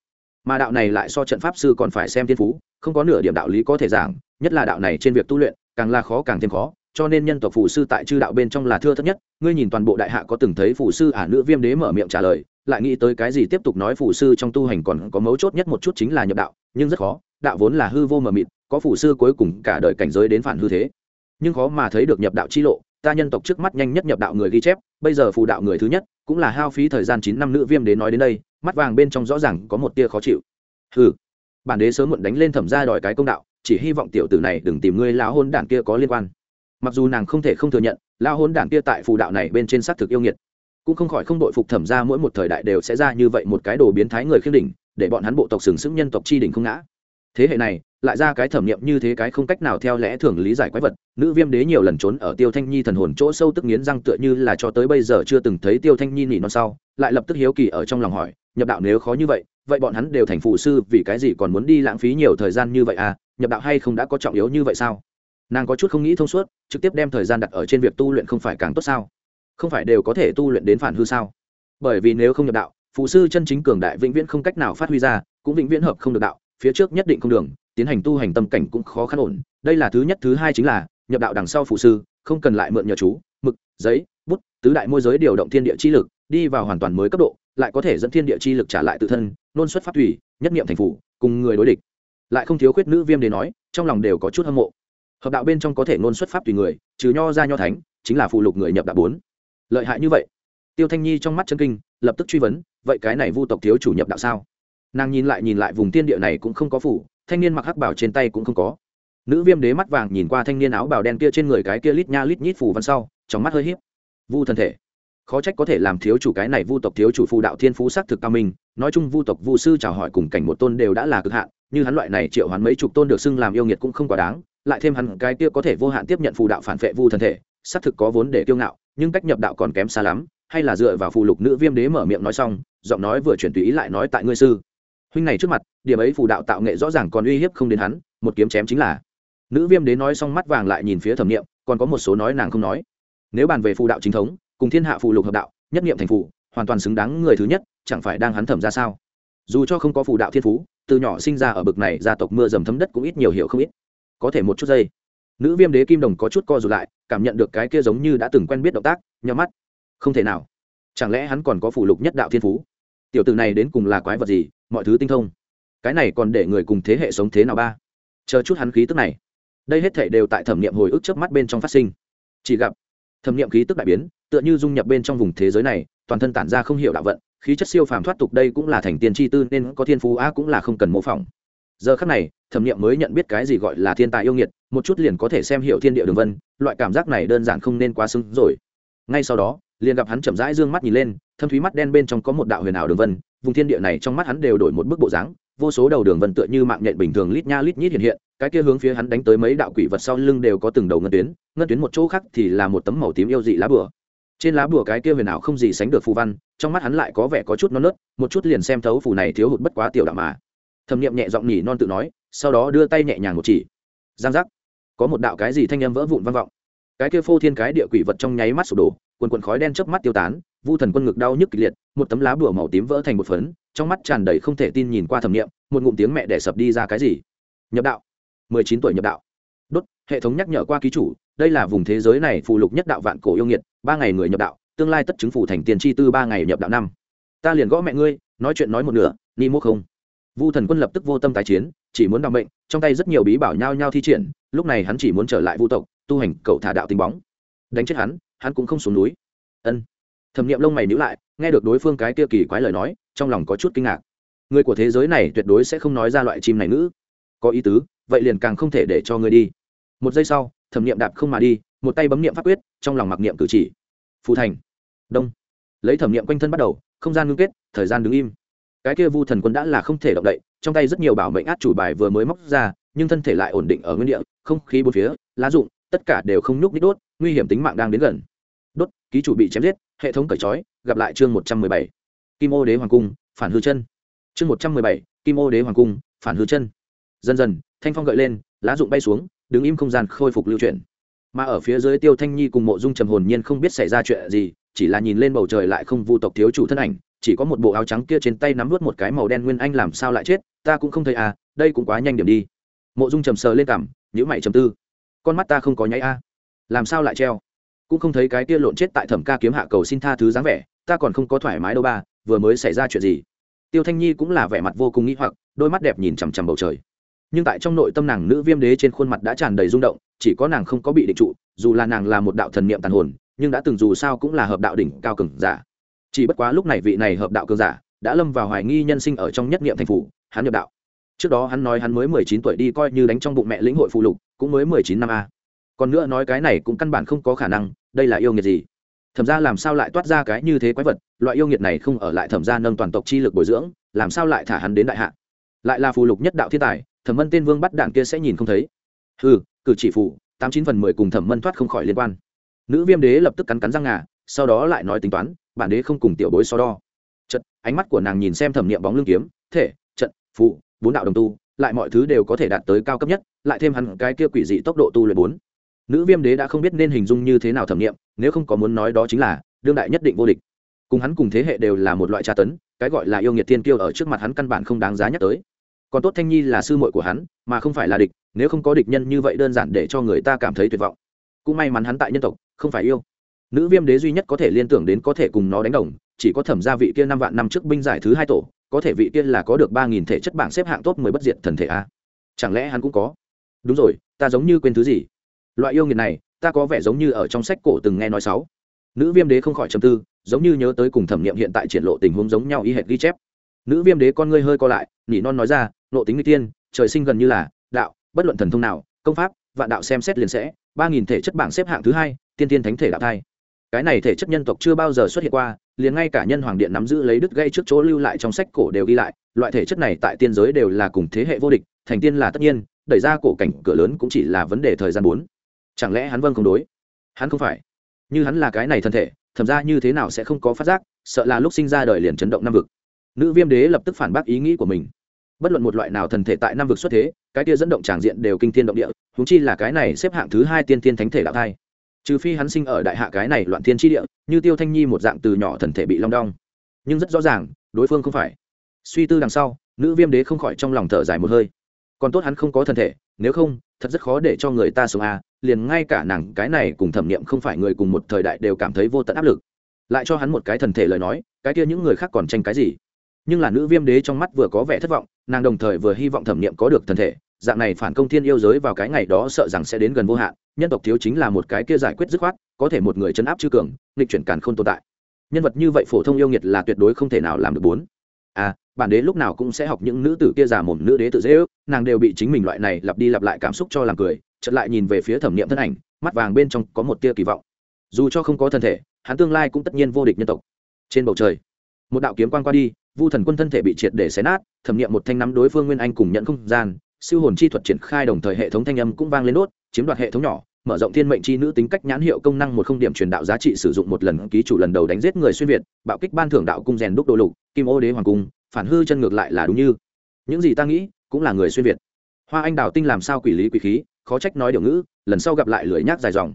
Mà đạo này lại so trận pháp sư còn phải xem thiên phú, không có nửa điểm đạo lý có thể giảng, nhất là đạo này trên việc tu luyện, càng là khó càng thêm khó, cho nên nhân tộc phù sư tại chư đạo bên trong là thưa thất nhất. Ngươi nhìn toàn bộ đại hạ có từng thấy phù sư ả nữ viêm đế mở miệng trả lời, lại nghĩ tới cái gì tiếp tục nói phù sư trong tu hành còn có mấu chốt nhất một chút chính là nhập đạo, nhưng rất khó, đạo vốn là hư vô mờ mịt, có phù sư cuối cùng cả đời cảnh giới đến phản hư thế. Nhưng khó mà thấy được nhập đạo chi lộ, ta nhân tộc trước mắt nhanh nhất nhập đạo người ghi chép, bây giờ phù đạo người thứ nhất, cũng là hao phí thời gian chín năm nữ viêm đến nói đến đây mắt vàng bên trong rõ ràng có một tia khó chịu. Hừ, bản đế sớm muộn đánh lên thẩm ra đòi cái công đạo chỉ hy vọng tiểu tử này đừng tìm ngươi lão hôn đảng kia có liên quan. Mặc dù nàng không thể không thừa nhận lão hôn đảng kia tại phù đạo này bên trên xác thực yêu nghiệt cũng không khỏi không đội phục thẩm ra mỗi một thời đại đều sẽ ra như vậy một cái đồ biến thái người khiêm đỉnh để bọn hắn bộ tộc sừng sững nhân tộc chi đỉnh không ngã. Thế hệ này lại ra cái thẩm nghiệm như thế cái không cách nào theo lẽ thường lý giải quái vật nữ viêm đế nhiều lần trốn ở tiêu thanh nhi thần hồn chỗ sâu tức nghiến răng tựa như là cho tới bây giờ chưa từng thấy tiêu thanh nhi nỉ non sau lại lập tức hiếu kỳ ở trong lòng hỏi nhập đạo nếu khó như vậy vậy bọn hắn đều thành phụ sư, vì cái gì còn muốn đi lãng phí nhiều thời gian như vậy à? Nhập đạo hay không đã có trọng yếu như vậy sao? Nàng có chút không nghĩ thông suốt, trực tiếp đem thời gian đặt ở trên việc tu luyện không phải càng tốt sao? Không phải đều có thể tu luyện đến phản hư sao? Bởi vì nếu không nhập đạo, phụ sư chân chính cường đại vĩnh viễn không cách nào phát huy ra, cũng vĩnh viễn hợp không được đạo, phía trước nhất định không đường, tiến hành tu hành tâm cảnh cũng khó khăn ổn. Đây là thứ nhất, thứ hai chính là, nhập đạo đằng sau phụ sư, không cần lại mượn nhờ chú, mực, giấy, bút, tứ đại môi giới điều động thiên địa chi lực đi vào hoàn toàn mới cấp độ, lại có thể dẫn thiên địa chi lực trả lại tự thân, nôn xuất phát thủy, nhất niệm thành phủ, cùng người đối địch. Lại không thiếu khuyết nữ viêm để nói, trong lòng đều có chút hâm mộ. Hợp đạo bên trong có thể nôn xuất pháp tùy người, trừ nho ra nho thánh, chính là phụ lục người nhập đạo bốn. Lợi hại như vậy. Tiêu thanh nhi trong mắt chân kinh, lập tức truy vấn, vậy cái này vu tộc thiếu chủ nhập đạo sao? Nàng nhìn lại nhìn lại vùng tiên địa này cũng không có phủ, thanh niên mặc hắc bảo trên tay cũng không có. Nữ viêm đế mắt vàng nhìn qua thanh niên áo bào đen kia trên người cái kia lít nha lít nhít phủ văn sau, trong mắt hơi hiếp vu thân thể khó trách có thể làm thiếu chủ cái này vu tộc thiếu chủ phù đạo thiên phú sắc thực cao minh, nói chung vu tộc vu sư chào hỏi cùng cảnh một tôn đều đã là cực hạn, như hắn loại này triệu hắn mấy chục tôn được xưng làm yêu nghiệt cũng không quá đáng, lại thêm hắn cái kia có thể vô hạn tiếp nhận phù đạo phản vệ vu thân thể xác thực có vốn để kiêu ngạo, nhưng cách nhập đạo còn kém xa lắm, hay là dựa vào phù lục nữ viêm đế mở miệng nói xong, giọng nói vừa chuyển tùy ý lại nói tại ngươi sư. Huynh này trước mặt, điểm ấy phù đạo tạo nghệ rõ ràng còn uy hiếp không đến hắn, một kiếm chém chính là. Nữ viêm đế nói xong mắt vàng lại nhìn phía thẩm nghiệm còn có một số nói nàng không nói. Nếu bàn về phù đạo chính thống cùng thiên hạ phù lục hợp đạo, nhất nghiệm thành phù, hoàn toàn xứng đáng người thứ nhất, chẳng phải đang hắn thẩm ra sao? Dù cho không có phù đạo thiên phú, từ nhỏ sinh ra ở bực này, gia tộc mưa dầm thấm đất cũng ít nhiều hiểu không ít. Có thể một chút giây. Nữ viêm đế kim đồng có chút co rụt lại, cảm nhận được cái kia giống như đã từng quen biết động tác, nhắm mắt. Không thể nào. Chẳng lẽ hắn còn có phù lục nhất đạo thiên phú? Tiểu từ này đến cùng là quái vật gì, mọi thứ tinh thông. Cái này còn để người cùng thế hệ sống thế nào ba? Chờ chút hắn khí tức này. Đây hết thể đều tại thẩm nghiệm hồi ức trước mắt bên trong phát sinh. Chỉ gặp, thẩm nghiệm khí tức đại biến tựa như dung nhập bên trong vùng thế giới này, toàn thân tản ra không hiểu đạo vận, khí chất siêu phàm thoát tục đây cũng là thành tiên chi tư nên có thiên phú á cũng là không cần mô phỏng. Giờ khắc này, thẩm nghiệm mới nhận biết cái gì gọi là thiên tài yêu nghiệt, một chút liền có thể xem hiểu thiên địa đường vân, loại cảm giác này đơn giản không nên quá xứng rồi. Ngay sau đó, liền gặp hắn chậm rãi d ư ơ n g mắt nhìn lên, thâm thúy mắt đen bên trong có một đạo huyền ảo đường vân, vùng thiên địa này trong mắt hắn đều đổi một bức bộ dáng, vô số đầu đường vân tựa như mạng nhện bình thường lít nha lít nhít hiện hiện, cái kia hướng phía hắn đánh tới mấy đạo quỷ vật sau lưng đều có từng đầu ngân tuyến ngân tuyến một chỗ khác thì là một tấm màu tím yêu dị lá bửa trên lá bùa cái kia huyền ảo không gì sánh được phù văn, trong mắt hắn lại có vẻ có chút non nớt, một chút liền xem thấu phù này thiếu hụt bất quá tiểu đạo mà. Thẩm nghiệm nhẹ giọng nhỉ non tự nói, sau đó đưa tay nhẹ nhàng một chỉ. Giang giác. Có một đạo cái gì thanh âm vỡ vụn vang vọng. Cái kia phô thiên cái địa quỷ vật trong nháy mắt sụp đổ, quần quần khói đen chớp mắt tiêu tán, vu thần quân ngực đau nhức kịch liệt, một tấm lá bùa màu tím vỡ thành một phấn, trong mắt tràn đầy không thể tin nhìn qua thẩm nghiệm một ngụm tiếng mẹ đẻ sập đi ra cái gì? Nhập đạo. Mười chín tuổi nhập đạo. Đốt, hệ thống nhắc nhở qua ký chủ đây là vùng thế giới này phù lục nhất đạo vạn cổ yêu nghiệt, ba ngày người nhập đạo, tương lai tất chứng phủ thành tiền chi tư ba ngày nhập đạo năm. Ta liền gõ mẹ ngươi, nói chuyện nói một nửa, ni mốt không. Vu thần quân lập tức vô tâm tái chiến, chỉ muốn đ mệnh bệnh trong tay rất nhiều bí bảo nhao nhao thi triển, lúc này hắn chỉ muốn trở lại vu tộc, tu hành cậu thả đạo tình bóng. Đánh chết hắn hắn cũng không xuống núi. Ân. Thẩm n i ệ m lông mày nhữ lại, nghe được đối phương cái kia kỳ quái lời nói, trong lòng có chút kinh ngạc. Người của thế giới này tuyệt đối sẽ không nói ra loại chim này nữ có ý tứ, vậy liền càng không thể để cho ngươi đi. Một giây sau thẩm nghiệm đạp không mà đi, một tay bấm nghiệm pháp quyết, trong lòng mặc nghiệm cử chỉ. Phù thành. Đông. Lấy thẩm nghiệm quanh thân bắt đầu, không gian ngưng kết, thời gian đứng im. Cái kia vu thần quân đã là không thể động đậy, trong tay rất nhiều bảo mệnh át chủ bài vừa mới móc ra, nhưng thân thể lại ổn định ở nguyên địa, không khí bốn phía, lá rụng, tất cả đều không nhúc nít đốt, nguy hiểm tính mạng đang đến gần. Đốt, ký chủ bị chém giết, hệ thống cởi trói, gặp lại chương một trăm mười bảy. Kim ô đế hoàng cung, phản hư chân. Chương một trăm mười bảy, kim ô đế hoàng cung, phản hư chân. Dần dần, thanh phong gợi lên, lá rụng bay xuống đứng im không gian khôi phục lưu chuyển. Mà ở phía dưới tiêu thanh nhi cùng mộ dung trầm hồn nhiên không biết xảy ra chuyện gì, chỉ là nhìn lên bầu trời lại không vu tộc thiếu chủ thân ảnh, chỉ có một bộ áo trắng kia trên tay nắm vớt một cái màu đen nguyên anh làm sao lại chết, ta cũng không thấy à đây cũng quá nhanh điểm đi. Mộ dung trầm sờ lên cảm nhữ mày trầm tư. Con mắt ta không có nháy a. À. làm sao lại treo? Cũng không thấy cái kia lộn chết tại thẩm ca kiếm hạ cầu xin tha thứ dáng vẻ, ta còn không có thoải mái đâu ba, vừa mới xảy ra chuyện gì? Tiêu thanh nhi cũng là vẻ mặt vô cùng nghĩ hoặc, đôi mắt đẹp nhìn chằm chằm bầu trời nhưng tại trong nội tâm nàng nữ viêm đế trên khuôn mặt đã tràn đầy rung động, chỉ có nàng không có bị định trụ, dù là nàng là một đạo thần niệm tàn hồn, nhưng đã từng dù sao cũng là hợp đạo đỉnh cao cường giả. Chỉ bất quá lúc này vị này hợp đạo cường giả đã lâm vào hoài nghi nhân sinh ở trong nhất niệm thành phủ, hắn nhập đạo. Trước đó hắn nói hắn mới mười chín tuổi đi coi như đánh trong bụng mẹ lĩnh hội phụ lục, cũng mới mười chín năm a. Còn nữa nói cái này cũng căn bản không có khả năng, đây là yêu nghiệt gì? Thẩm ra làm sao lại toát ra cái như thế quái vật? Loại yêu nghiệt này không ở lại thẩm ra nâng toàn tộc chi lực bồi dưỡng, làm sao lại thả hắn đến đại hạ? Lại là phù lục nhất đạo thiên tài thẩm mân tên vương bắt đạn kia sẽ nhìn không thấy. Ừ cử chỉ phụ tám chín phần mười cùng thẩm mân thoát không khỏi liên quan. Nữ viêm đế lập tức cắn cắn răng ngà, sau đó lại nói tính toán, bản đế không cùng tiểu bối so đo. Trận ánh mắt của nàng nhìn xem thẩm nghiệm bóng lưng kiếm, thể, trận phụ bốn đạo đồng tu, lại mọi thứ đều có thể đạt tới cao cấp nhất, lại thêm hẳn cái kia quỷ dị tốc độ tu luyện bốn. Nữ viêm đế đã không biết nên hình dung như thế nào thẩm nghiệm nếu không có muốn nói đó chính là, đương đại nhất định vô địch. Cùng hắn cùng thế hệ đều là một loại tra tấn, cái gọi là yêu nghiệt thiên kiêu ở trước mặt hắn căn bản không đáng giá nhắc tới còn tốt thanh nhi là sư muội của hắn, mà không phải là địch, nếu không có địch nhân như vậy đơn giản để cho người ta cảm thấy tuyệt vọng. Cũng may mắn hắn tại nhân tộc, không phải yêu. Nữ viêm đế duy nhất có thể liên tưởng đến có thể cùng nó đánh đồng, chỉ có thẩm gia vị kia năm vạn năm trước binh giải thứ hai tổ, có thể vị kia là có được ba nghìn thể chất bảng xếp hạng tốt mười bất diệt thần thể a. Chẳng lẽ hắn cũng có? Đúng rồi, ta giống như quên thứ gì. Loại yêu nghiệt này, ta có vẻ giống như ở trong sách cổ từng nghe nói sáu. Nữ viêm đế không khỏi trầm tư, giống như nhớ tới cùng thẩm nghiệm hiện tại triển lộ tình huống giống nhau y hệt ghi chép. Nữ viêm đế con ngươi hơi co lại, nỉ non nói ra nộ tính n tiên, trời sinh gần như là đạo, bất luận thần thông nào, công pháp, vạn đạo xem xét liền sẽ, ba nghìn thể chất bảng xếp hạng thứ hai, tiên tiên thánh thể đạo thai. Cái này thể chất nhân tộc chưa bao giờ xuất hiện qua, liền ngay cả nhân hoàng điện nắm giữ lấy đứt gây trước chỗ lưu lại trong sách cổ đều ghi lại, loại thể chất này tại tiên giới đều là cùng thế hệ vô địch, thành tiên là tất nhiên, đẩy ra cổ cảnh cửa lớn cũng chỉ là vấn đề thời gian bốn. Chẳng lẽ hắn vâng không đối? Hắn không phải. Như hắn là cái này thân thể thậm ra như thế nào sẽ không có phát giác, sợ là lúc sinh ra đời liền chấn động năm vực. Nữ viêm đế lập tức phản bác ý nghĩ của mình bất luận một loại nào thần thể tại năm vực xuất thế, cái kia dẫn động tràng diện đều kinh thiên động địa húng chi là cái này xếp hạng thứ hai tiên tiên thánh thể đạo thai. Trừ phi hắn sinh ở đại hạ cái này loạn thiên tri địa, như tiêu thanh nhi một dạng từ nhỏ thần thể bị long đong. Nhưng rất rõ ràng, đối phương không phải. Suy tư đằng sau, nữ viêm đế không khỏi trong lòng thở dài một hơi. Còn tốt hắn không có thần thể, nếu không, thật rất khó để cho người ta sống à liền ngay cả nàng cái này cùng thẩm nghiệm không phải người cùng một thời đại đều cảm thấy vô tận áp lực. Lại cho hắn một cái thần thể lời nói, cái kia những người khác còn tranh cái gì? Nhưng là nữ viêm đế trong mắt vừa có vẻ thất vọng nàng đồng thời vừa hy vọng thẩm nghiệm có được thần thể, dạng này phản công thiên yêu giới vào cái ngày đó sợ rằng sẽ đến gần vô hạn, nhân tộc thiếu chính là một cái kia giải quyết dứt khoát, có thể một người chấn áp chư cường, nghịch chuyển càn không tồn tại. Nhân vật như vậy phổ thông yêu nghiệt là tuyệt đối không thể nào làm được bốn. À bản đế lúc nào cũng sẽ học những nữ tử kia giả mồm nữ đế tự dễ ước, nàng đều bị chính mình loại này lặp đi lặp lại cảm xúc cho làm cười, chợt lại nhìn về phía thẩm niệm thân ảnh, mắt vàng bên trong có một tia kỳ vọng. Dù cho không có thân thể, hắn tương lai cũng tất nhiên vô địch nhân tộc. Trên bầu trời, một đạo kiếm quang qua đi vu thần quân thân thể bị triệt để xé nát, thẩm nghiệm một thanh nắm đối phương nguyên anh cùng nhận không gian, siêu hồn chi thuật triển khai đồng thời hệ thống thanh âm cũng vang lên đốt, chiếm đoạt hệ thống nhỏ, mở rộng thiên mệnh chi nữ tính cách nhãn hiệu công năng một không điểm truyền đạo giá trị sử dụng một lần ký chủ lần đầu đánh giết người xuyên việt, bạo kích ban thưởng đạo cung rèn đúc đồ lục, kim ô đế hoàng cung, phản hư chân ngược lại là đúng như. Những gì ta nghĩ, cũng là người xuyên việt. Hoa anh đào tinh làm sao quỷ lý quỷ khí, khó trách nói điều ngữ, lần sau gặp lại lưỡi nhác dài dòng.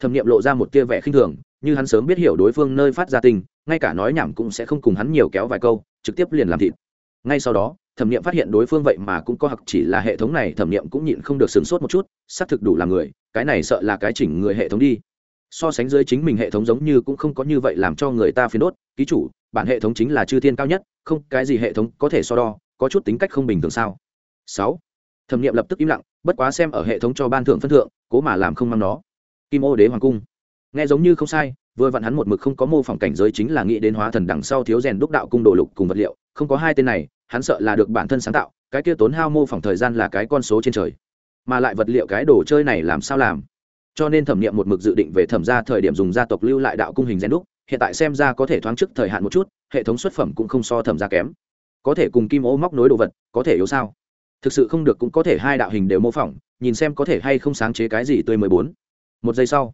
Thẩm nghiệm lộ ra một tia vẻ khinh thường như hắn sớm biết hiểu đối phương nơi phát ra tình, ngay cả nói nhảm cũng sẽ không cùng hắn nhiều kéo vài câu, trực tiếp liền làm thịt. Ngay sau đó, thẩm nghiệm phát hiện đối phương vậy mà cũng có hặc chỉ là hệ thống này, thẩm nghiệm cũng nhịn không được sửng sốt một chút, xác thực đủ là người, cái này sợ là cái chỉnh người hệ thống đi. So sánh dưới chính mình hệ thống giống như cũng không có như vậy làm cho người ta phiền đốt, ký chủ, bản hệ thống chính là chư thiên cao nhất, không, cái gì hệ thống có thể so đo, có chút tính cách không bình thường sao? Sáu. Thẩm nghiệm lập tức im lặng, bất quá xem ở hệ thống cho ban thưởng phân thượng, cố mà làm không mang nó. Kim ô đế hoàng cung nghe giống như không sai, vừa vặn hắn một mực không có mô phỏng cảnh giới chính là nghĩ đến hóa thần đằng sau thiếu rèn đúc đạo cung đồ lục cùng vật liệu, không có hai tên này, hắn sợ là được bản thân sáng tạo, cái kia tốn hao mô phỏng thời gian là cái con số trên trời. Mà lại vật liệu cái đồ chơi này làm sao làm? Cho nên thẩm nghiệm một mực dự định về thẩm ra thời điểm dùng gia tộc lưu lại đạo cung hình rèn đúc, hiện tại xem ra có thể thoáng trước thời hạn một chút, hệ thống xuất phẩm cũng không so thẩm ra kém. Có thể cùng kim ô móc nối đồ vật, có thể yếu sao? Thực sự không được cũng có thể hai đạo hình đều mô phỏng, nhìn xem có thể hay không sáng chế cái gì tươi mười bốn. Một giây sau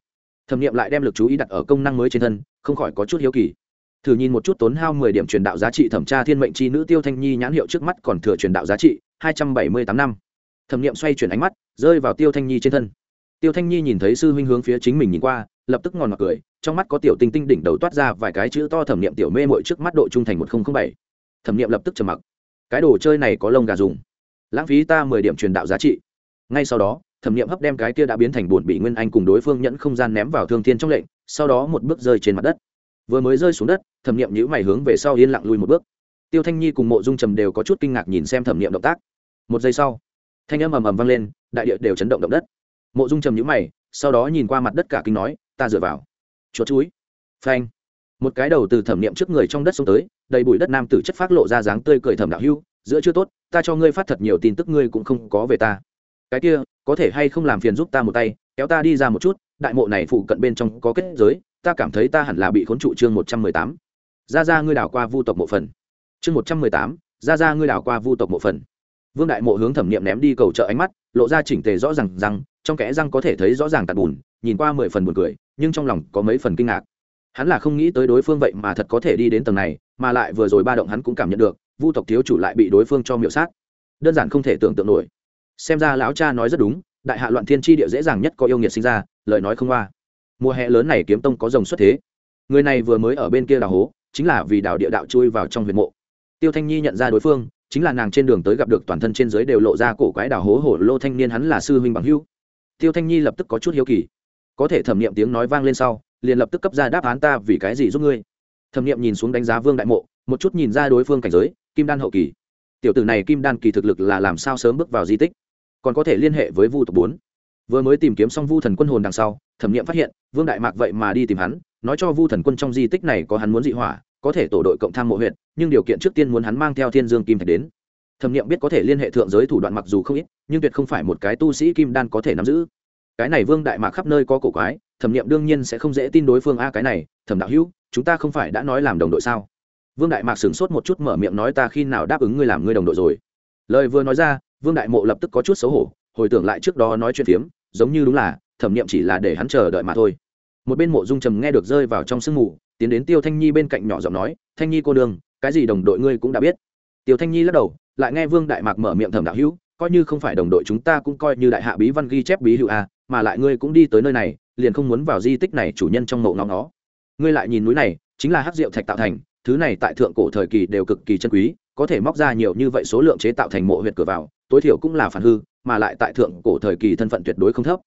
thẩm nghiệm lại đem lực chú ý đặt ở công năng mới trên thân, không khỏi có chút hiếu kỳ. Thử nhìn một chút tốn hao mười điểm truyền đạo giá trị thẩm tra thiên mệnh c h i nữ tiêu thanh nhi nhãn hiệu trước mắt còn thừa truyền đạo giá trị hai trăm bảy mươi tám năm. Thẩm nghiệm xoay chuyển ánh mắt, rơi vào tiêu thanh nhi trên thân. Tiêu thanh nhi nhìn thấy sư huynh hướng phía chính mình nhìn qua, lập tức ngòn mặc cười, trong mắt có tiểu tinh tinh đỉnh đầu toát ra vài cái chữ to thẩm nghiệm tiểu mê mội trước mắt độ trung thành một nghìn bảy. Thẩm nghiệm lập tức trầm mặc. Cái đồ chơi này có lông gà dùng. Lãng phí ta mười điểm truyền đạo giá trị. Ngay sau đó thẩm nghiệm hấp đem cái kia đã biến thành bùn bị nguyên anh cùng đối phương nhẫn không gian ném vào thương thiên trong lệnh, sau đó một bước rơi trên mặt đất. Vừa mới rơi xuống đất, thẩm nghiệm nhữ mày hướng về sau yên lặng lui một bước. Tiêu thanh nhi cùng mộ dung trầm đều có chút kinh ngạc nhìn xem thẩm nghiệm động tác. Một giây sau, thanh âm ầm ầm vang lên, đại địa đều chấn động động đất. Mộ dung trầm nhữ mày, sau đó nhìn qua mặt đất cả kinh nói, ta dựa vào. Chuột chuối. Phanh. Một cái đầu từ thẩm nghiệm trước người trong đất xuống tới, đầy bụi đất nam tử chất phát lộ ra dáng tươi cười thẩm đạo hưu, giữa chưa tốt, ta cho ngươi phát thật nhiều tin tức ngươi cũng không có về ta cái kia, có thể hay không làm phiền giúp ta một tay, kéo ta đi ra một chút, đại mộ này phụ cận bên trong có kết giới, ta cảm thấy ta hẳn là bị khốn trụ chương một trăm mười tám. Ra ra ngươi đảo qua vu tộc mộ phần. Chương một trăm mười tám ra ra ngươi đảo qua vu tộc mộ phần. Vương đại mộ hướng thẩm nghiệm ném đi cầu chợ ánh mắt, lộ ra chỉnh tề rõ ràng rằng, trong kẽ răng có thể thấy rõ ràng tạt bùn, nhìn qua mười phần buồn cười, nhưng trong lòng có mấy phần kinh ngạc. Hắn là không nghĩ tới đối phương vậy mà thật có thể đi đến tầng này, mà lại vừa rồi ba động hắn cũng cảm nhận được, vu tộc thiếu chủ lại bị đối phương cho miệu sát. Đơn giản không thể tưởng tượng nổi xem ra lão cha nói rất đúng, đại hạ loạn thiên tri địa dễ dàng nhất có yêu nghiệt sinh ra, lời nói không qua mùa hè lớn này kiếm tông có rồng xuất thế. Người này vừa mới ở bên kia đào hố, chính là vì đào địa đạo chui vào trong huyệt mộ. Tiêu thanh nhi nhận ra đối phương, chính là nàng trên đường tới gặp được toàn thân trên giới đều lộ ra cổ quái đào hố hổ lô thanh niên hắn là sư huynh bằng hưu tiêu thanh nhi lập tức có chút hiếu kỳ. Có thể thẩm nghiệm tiếng nói vang lên sau, liền lập tức cấp ra đáp án ta vì cái gì giúp ngươi. Thẩm nghiệm nhìn xuống đánh giá vương đại mộ, một chút nhìn ra đối phương cảnh giới, kim đan hậu kỳ. Tiểu tử này kim đan kỳ thực lực là làm sao sớm bước vào di tích? Còn có thể liên hệ với vu tộc bốn. Vừa mới tìm kiếm xong vu thần quân hồn đằng sau, thẩm nghiệm phát hiện, vương đại mạc vậy mà đi tìm hắn, nói cho vu thần quân trong di tích này có hắn muốn dị hỏa, có thể tổ đội cộng tham mộ huyện nhưng điều kiện trước tiên muốn hắn mang theo thiên dương kim thạch đến. Thẩm nghiệm biết có thể liên hệ thượng giới thủ đoạn mặc dù không ít, nhưng tuyệt không phải một cái tu sĩ kim đan có thể nắm giữ. Cái này vương đại mạc khắp nơi có cổ quái, thẩm nghiệm đương nhiên sẽ không dễ tin đối phương a, cái này, thẩm đạo hữu, chúng ta không phải đã nói làm đồng đội sao? Vương đại mạc sửng sốt một chút mở miệng nói ta khi nào đáp ứng ngươi làm ngươi đồng đội rồi. Lời vừa nói ra vương đại mộ lập tức có chút xấu hổ, hồi tưởng lại trước đó nói chuyện phiếm, giống như đúng là, thẩm nghiệm chỉ là để hắn chờ đợi mà thôi. Một bên mộ dung trầm nghe được rơi vào trong sương mù, tiến đến tiêu thanh nhi bên cạnh nhỏ giọng nói, thanh nhi cô đường cái gì đồng đội ngươi cũng đã biết. Tiêu thanh nhi lắc đầu, lại nghe vương đại mạc mở miệng thẩm đạo hữu, coi như không phải đồng đội chúng ta cũng coi như đại hạ bí văn ghi chép bí hữu a mà lại ngươi cũng đi tới nơi này, liền không muốn vào di tích này chủ nhân trong mộ ngóng nó ngươi lại nhìn núi này, chính là hát rượu thạch tạo thành, thứ này tại thượng cổ thời kỳ đều cực kỳ chân quý, có thể móc ra nhiều như vậy số lượng chế tạo thành mộ huyệt cửa vào tối thiểu cũng là phản hư, mà lại tại thượng cổ thời kỳ thân phận tuyệt đối không thấp.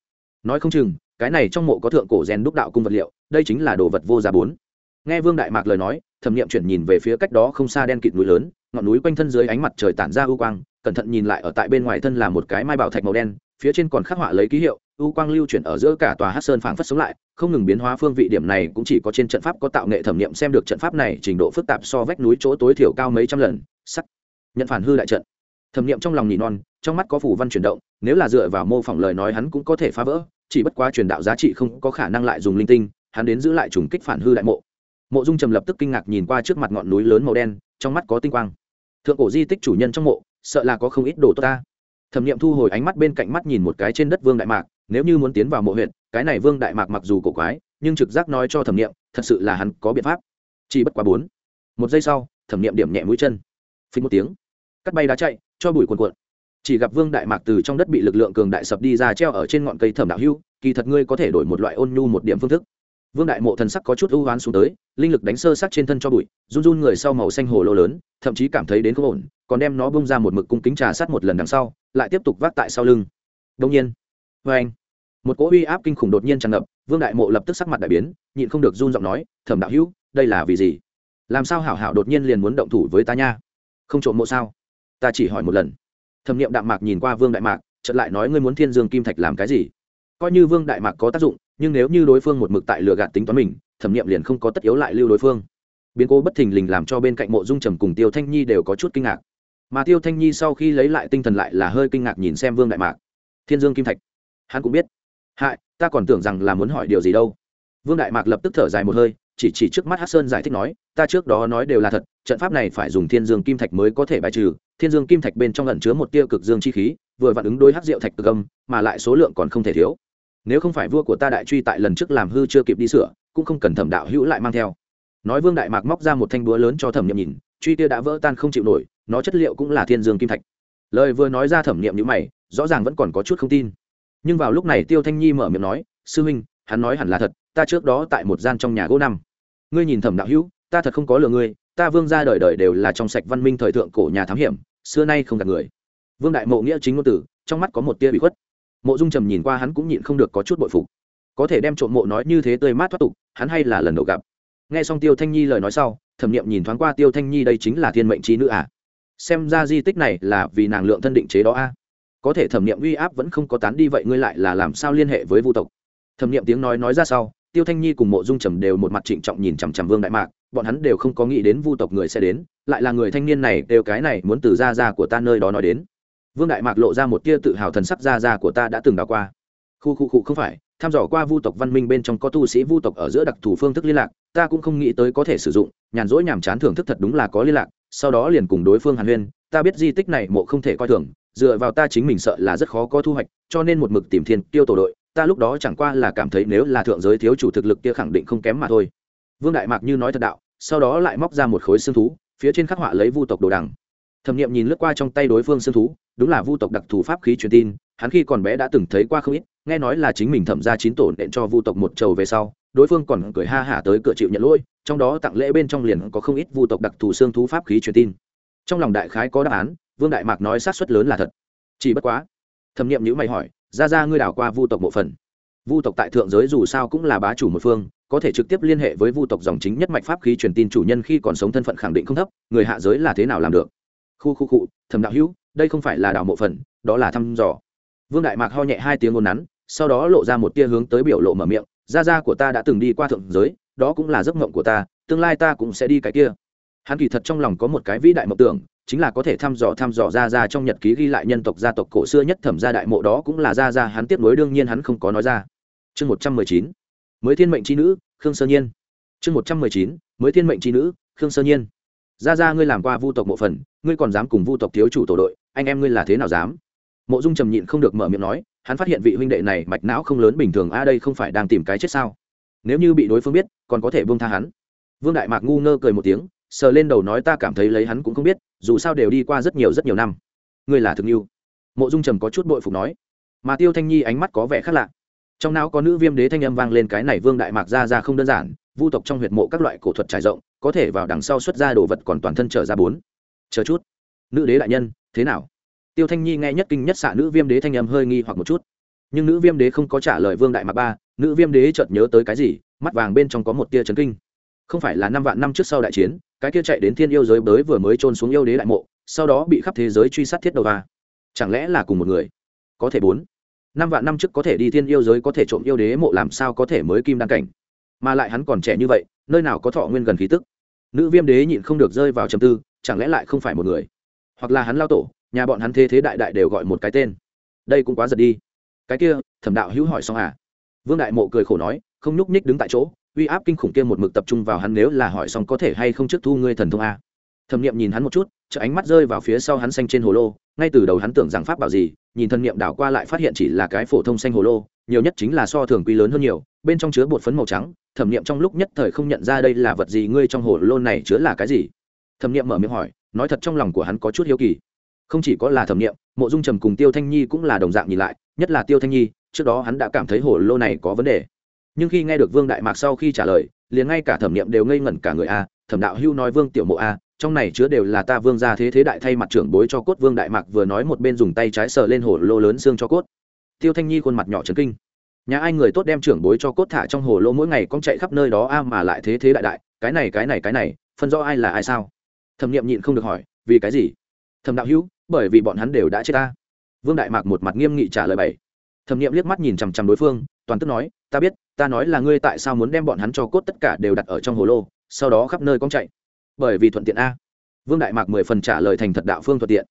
Nói không chừng, cái này trong mộ có thượng cổ rèn đúc đạo cung vật liệu, đây chính là đồ vật vô giá bốn. Nghe vương đại mạc lời nói, thẩm nghiệm chuyển nhìn về phía cách đó không xa đen kịt núi lớn, ngọn núi quanh thân dưới ánh mặt trời tản ra ưu quang, cẩn thận nhìn lại ở tại bên ngoài thân là một cái mai bảo thạch màu đen, phía trên còn khắc họa lấy ký hiệu ưu quang lưu chuyển ở giữa cả tòa hát sơn phảng phất sống lại, không ngừng biến hóa phương vị điểm này cũng chỉ có trên trận pháp có tạo nghệ thẩm nghiệm xem được trận pháp này trình độ phức tạp so vách núi chỗ tối thiểu cao mấy trăm lần sắc nhận phản hư đại trận thẩm nghiệm trong lòng nhị non, trong mắt có phủ văn chuyển động, nếu là dựa vào mô phỏng lời nói hắn cũng có thể phá vỡ, chỉ bất quá truyền đạo giá trị không có khả năng lại dùng linh tinh, hắn đến giữ lại trùng kích phản hư đại mộ. Mộ dung trầm lập tức kinh ngạc nhìn qua trước mặt ngọn núi lớn màu đen, trong mắt có tinh quang. Thượng cổ di tích chủ nhân trong mộ, sợ là có không ít đồ tốt ta. Thẩm nghiệm thu hồi ánh mắt bên cạnh mắt nhìn một cái trên đất vương đại mạc, nếu như muốn tiến vào mộ huyện cái này vương đại mạc mặc dù cổ quái, nhưng trực giác nói cho thẩm nghiệm, thật sự là hắn có biện pháp. Chỉ bất quá bốn, một giây sau, thẩm nghiệm điểm nhẹ mũi chân. Phí một tiếng, cắt bay đá chạy cho bụi cuồn cuộn. Chỉ gặp vương đại mạc từ trong đất bị lực lượng cường đại sập đi ra treo ở trên ngọn cây thẩm đạo hưu, kỳ thật ngươi có thể đổi một loại ôn nhu một điểm phương thức. Vương đại mộ thần sắc có chút ưu hoán xuống tới, linh lực đánh sơ sắc trên thân cho bụi, run run người sau màu xanh hồ lô lớn, thậm chí cảm thấy đến không ổn, còn đem nó bông ra một mực cung kính trà sát một lần đằng sau, lại tiếp tục vác tại sau lưng. Đông nhiên vê anh, một cỗ uy áp kinh khủng đột nhiên tràn ngập, vương đại mộ lập tức sắc mặt đại biến, nhịn không được run giọng nói, thẩm đạo hữu đây là vì gì? Làm sao hảo hảo đột nhiên liền muốn động thủ với ta nha? Không trộm mộ sao? Ta chỉ hỏi một lần. Thẩm nghiệm đạm mạc nhìn qua vương đại mạc, chợt lại nói ngươi muốn thiên dương kim thạch làm cái gì? Coi như vương đại mạc có tác dụng, nhưng nếu như đối phương một mực tại lừa gạt tính toán mình, thẩm nghiệm liền không có tất yếu lại lưu đối phương. Biến cố bất thình lình làm cho bên cạnh mộ dung trầm cùng tiêu thanh nhi đều có chút kinh ngạc. Mà tiêu thanh nhi sau khi lấy lại tinh thần lại là hơi kinh ngạc nhìn xem vương đại mạc. Thiên dương kim thạch? Hắn cũng biết. Hại, ta còn tưởng rằng là muốn hỏi điều gì đâu. Vương đại mạc lập tức thở dài một hơi chỉ chỉ trước mắt hát sơn giải thích nói, ta trước đó nói đều là thật, trận pháp này phải dùng thiên dương kim thạch mới có thể bài trừ. Thiên dương kim thạch bên trong lẩn chứa một tia cực dương chi khí, vừa vặn ứng đối hát rượu thạch cực âm, mà lại số lượng còn không thể thiếu. Nếu không phải vua của ta đại truy tại lần trước làm hư chưa kịp đi sửa, cũng không cần thẩm đạo hữu lại mang theo. Nói vương đại mạc móc ra một thanh búa lớn cho thẩm nhiệm nhìn, truy tia đã vỡ tan không chịu nổi, nó chất liệu cũng là thiên dương kim thạch. Lời vừa nói ra thẩm nghiệm như mày, rõ ràng vẫn còn có chút không tin. Nhưng vào lúc này tiêu thanh nhi mở miệng nói, sư huynh, hắn nói hẳn là thật, ta trước đó tại một gian trong nhà gỗ năm ngươi nhìn thẩm đạo hữu, ta thật không có lừa ngươi, ta vương ra đời đời đều là trong sạch văn minh thời thượng cổ nhà thám hiểm, xưa nay không gặp người. Vương đại mộ nghĩa chính ngôn tử, trong mắt có một tia bị khuất. Mộ dung trầm nhìn qua hắn cũng nhịn không được có chút bội phục. Có thể đem trộm mộ nói như thế tươi mát thoát tục, hắn hay là lần đầu gặp. Nghe xong tiêu thanh nhi lời nói sau, thẩm nghiệm nhìn thoáng qua tiêu thanh nhi đây chính là thiên mệnh trí nữ à? Xem ra di tích này là vì nàng lượng thân định chế đó a. Có thể thẩm nghiệm uy áp vẫn không có tán đi vậy ngươi lại là làm sao liên hệ với vu tộc? Thẩm nghiệm tiếng nói nói ra sau tiêu thanh nhi cùng mộ dung trầm đều một mặt trịnh trọng nhìn chằm chằm vương đại mạc, bọn hắn đều không có nghĩ đến vu tộc người sẽ đến, lại là người thanh niên này đều cái này muốn từ ra ra của ta nơi đó nói đến. Vương đại mạc lộ ra một tia tự hào thần sắc ra ra của ta đã từng đào qua. Khu khu khu, không phải, tham dò qua vu tộc văn minh bên trong có tu sĩ vu tộc ở giữa đặc thù phương thức liên lạc, ta cũng không nghĩ tới có thể sử dụng, nhàn rỗi nhàm chán thưởng thức thật đúng là có liên lạc, sau đó liền cùng đối phương hàn huyên, ta biết di tích này mộ không thể coi thường, dựa vào ta chính mình sợ là rất khó có thu hoạch, cho nên một mực tìm thiên tiêu tổ đội ta lúc đó chẳng qua là cảm thấy nếu là thượng giới thiếu chủ thực lực kia khẳng định không kém mà thôi. Vương đại mạc như nói thật đạo, sau đó lại móc ra một khối xương thú, phía trên khắc họa lấy vu tộc đồ đằng. Thẩm Niệm nhìn lướt qua trong tay đối phương xương thú, đúng là vu tộc đặc thù pháp khí truyền tin, hắn khi còn bé đã từng thấy qua không ít, nghe nói là chính mình thẩm ra chín tổ nện cho vu tộc một trầu về sau, đối phương còn cười ha hả tới cửa chịu nhận lỗi, trong đó tặng lễ bên trong liền có không ít vu tộc đặc thù xương thú pháp khí truyền tin. Trong lòng đại khái có đáp án, vương đại mạc nói sát xuất lớn là thật. Chỉ bất quá, thẩm Niệm nhữ mày hỏi ra ra ngươi đảo qua vu tộc bộ phận vu tộc tại thượng giới dù sao cũng là bá chủ một phương, có thể trực tiếp liên hệ với vu tộc dòng chính nhất mạch pháp khí truyền tin chủ nhân khi còn sống thân phận khẳng định không thấp, người hạ giới là thế nào làm được? Khu khu cụ thẩm đạo hữu, đây không phải là đảo mộ phần, đó là thăm dò. Vương đại mạc ho nhẹ hai tiếng ngôn nắn, sau đó lộ ra một tia hướng tới biểu lộ mở miệng, gia gia của ta đã từng đi qua thượng giới, đó cũng là giấc mộng của ta, tương lai ta cũng sẽ đi cái kia. Hắn kỳ thật trong lòng có một cái vĩ đại mộng tưởng chính là có thể thăm dò thăm dò ra ra trong nhật ký ghi lại nhân tộc gia tộc cổ xưa nhất thẩm gia đại mộ đó cũng là ra ra hắn tiếp nối, đương nhiên hắn không có nói ra. Chương một trăm mười chín, mới thiên mệnh chi nữ, khương sơ nhiên. Chương một trăm mười chín, mới thiên mệnh chi nữ, khương sơ nhiên. Ra ra ngươi làm qua vu tộc mộ phần, ngươi còn dám cùng vu tộc thiếu chủ tổ đội, anh em ngươi là thế nào dám? Mộ dung trầm nhịn không được mở miệng nói, hắn phát hiện vị huynh đệ này mạch não không lớn bình thường, a, đây không phải đang tìm cái chết sao? Nếu như bị đối phương biết, còn có thể buông tha hắn. Vương đại mạc ngu ngơ cười một tiếng sờ lên đầu nói ta cảm thấy lấy hắn cũng không biết, dù sao đều đi qua rất nhiều rất nhiều năm. Ngươi là thực yêu mộ dung trầm có chút bội phục nói. Mà tiêu thanh nhi ánh mắt có vẻ khác lạ. Trong não có nữ viêm đế thanh âm vang lên cái này vương đại mạc ra ra không đơn giản, vu tộc trong huyệt mộ các loại cổ thuật trải rộng, có thể vào đằng sau xuất ra đồ vật còn toàn thân trở ra bốn. Chờ chút. Nữ đế đại nhân, thế nào? Tiêu thanh nhi nghe nhất kinh nhất xạ nữ viêm đế thanh âm hơi nghi hoặc một chút. Nhưng nữ viêm đế không có trả lời vương đại mạc ba, nữ viêm đế chợt nhớ tới cái gì, mắt vàng bên trong có một tia chấn kinh không phải là năm vạn năm trước sau đại chiến, cái kia chạy đến thiên yêu giới bới vừa mới trôn xuống yêu đế đại mộ, sau đó bị khắp thế giới truy sát thiết đầu va chẳng lẽ là cùng một người? Có thể bốn. Năm vạn năm trước có thể đi thiên yêu giới có thể trộm yêu đế mộ làm sao có thể mới kim đăng cảnh? Mà lại hắn còn trẻ như vậy, nơi nào có thọ nguyên gần khí tức? Nữ viêm đế nhịn không được rơi vào trầm tư, chẳng lẽ lại không phải một người? Hoặc là hắn lao tổ, nhà bọn hắn thế thế đại đại đều gọi một cái tên. Đây cũng quá giật đi. Cái kia, thẩm đạo hữu hỏi xong à? Vương đại mộ cười khổ nói, không nhúc nhích đứng tại chỗ uy áp kinh khủng kia một mực tập trung vào hắn nếu là hỏi xong có thể hay không trước thu ngươi thần thông a. Thẩm nghiệm nhìn hắn một chút chợ ánh mắt rơi vào phía sau hắn xanh trên hồ lô, ngay từ đầu hắn tưởng rằng pháp bảo gì, nhìn thần nghiệm đảo qua lại phát hiện chỉ là cái phổ thông xanh hồ lô, nhiều nhất chính là so thường quy lớn hơn nhiều, bên trong chứa bột phấn màu trắng, thẩm nghiệm trong lúc nhất thời không nhận ra đây là vật gì, ngươi trong hồ lô này chứa là cái gì? Thẩm nghiệm mở miệng hỏi, nói thật trong lòng của hắn có chút hiếu kỳ. Không chỉ có là thẩm nghiệm mộ dung trầm cùng tiêu thanh nhi cũng là đồng dạng nhìn lại, nhất là tiêu thanh nhi, trước đó hắn đã cảm thấy hồ lô này có vấn đề nhưng khi nghe được vương đại mạc sau khi trả lời, liền ngay cả thẩm nghiệm đều ngây ngẩn cả người a, thẩm đạo hưu nói vương tiểu mộ a, trong này chứa đều là ta vương gia thế thế đại thay mặt trưởng bối cho cốt, vương đại mạc vừa nói một bên dùng tay trái sờ lên hồ lô lớn xương cho cốt. Tiêu thanh nhi khuôn mặt nhỏ trấn kinh. Nhà ai người tốt đem trưởng bối cho cốt thả trong hồ lô mỗi ngày con chạy khắp nơi đó a mà lại thế thế đại đại, cái này cái này cái này, phân rõ ai là ai sao? Thẩm nghiệm nhịn không được hỏi, vì cái gì? Thẩm đạo hữu bởi vì bọn hắn đều đã chết ta. Vương đại mạc một mặt nghiêm nghị trả lời bảy thẩm nghiệm liếc mắt nhìn chằm chằm đối phương, toàn tức nói, ta biết ta nói là ngươi tại sao muốn đem bọn hắn cho cốt tất cả đều đặt ở trong hồ lô, sau đó khắp nơi con chạy? Bởi vì thuận tiện a. Vương đại mạc mười phần trả lời thành thật đạo phương thuận tiện.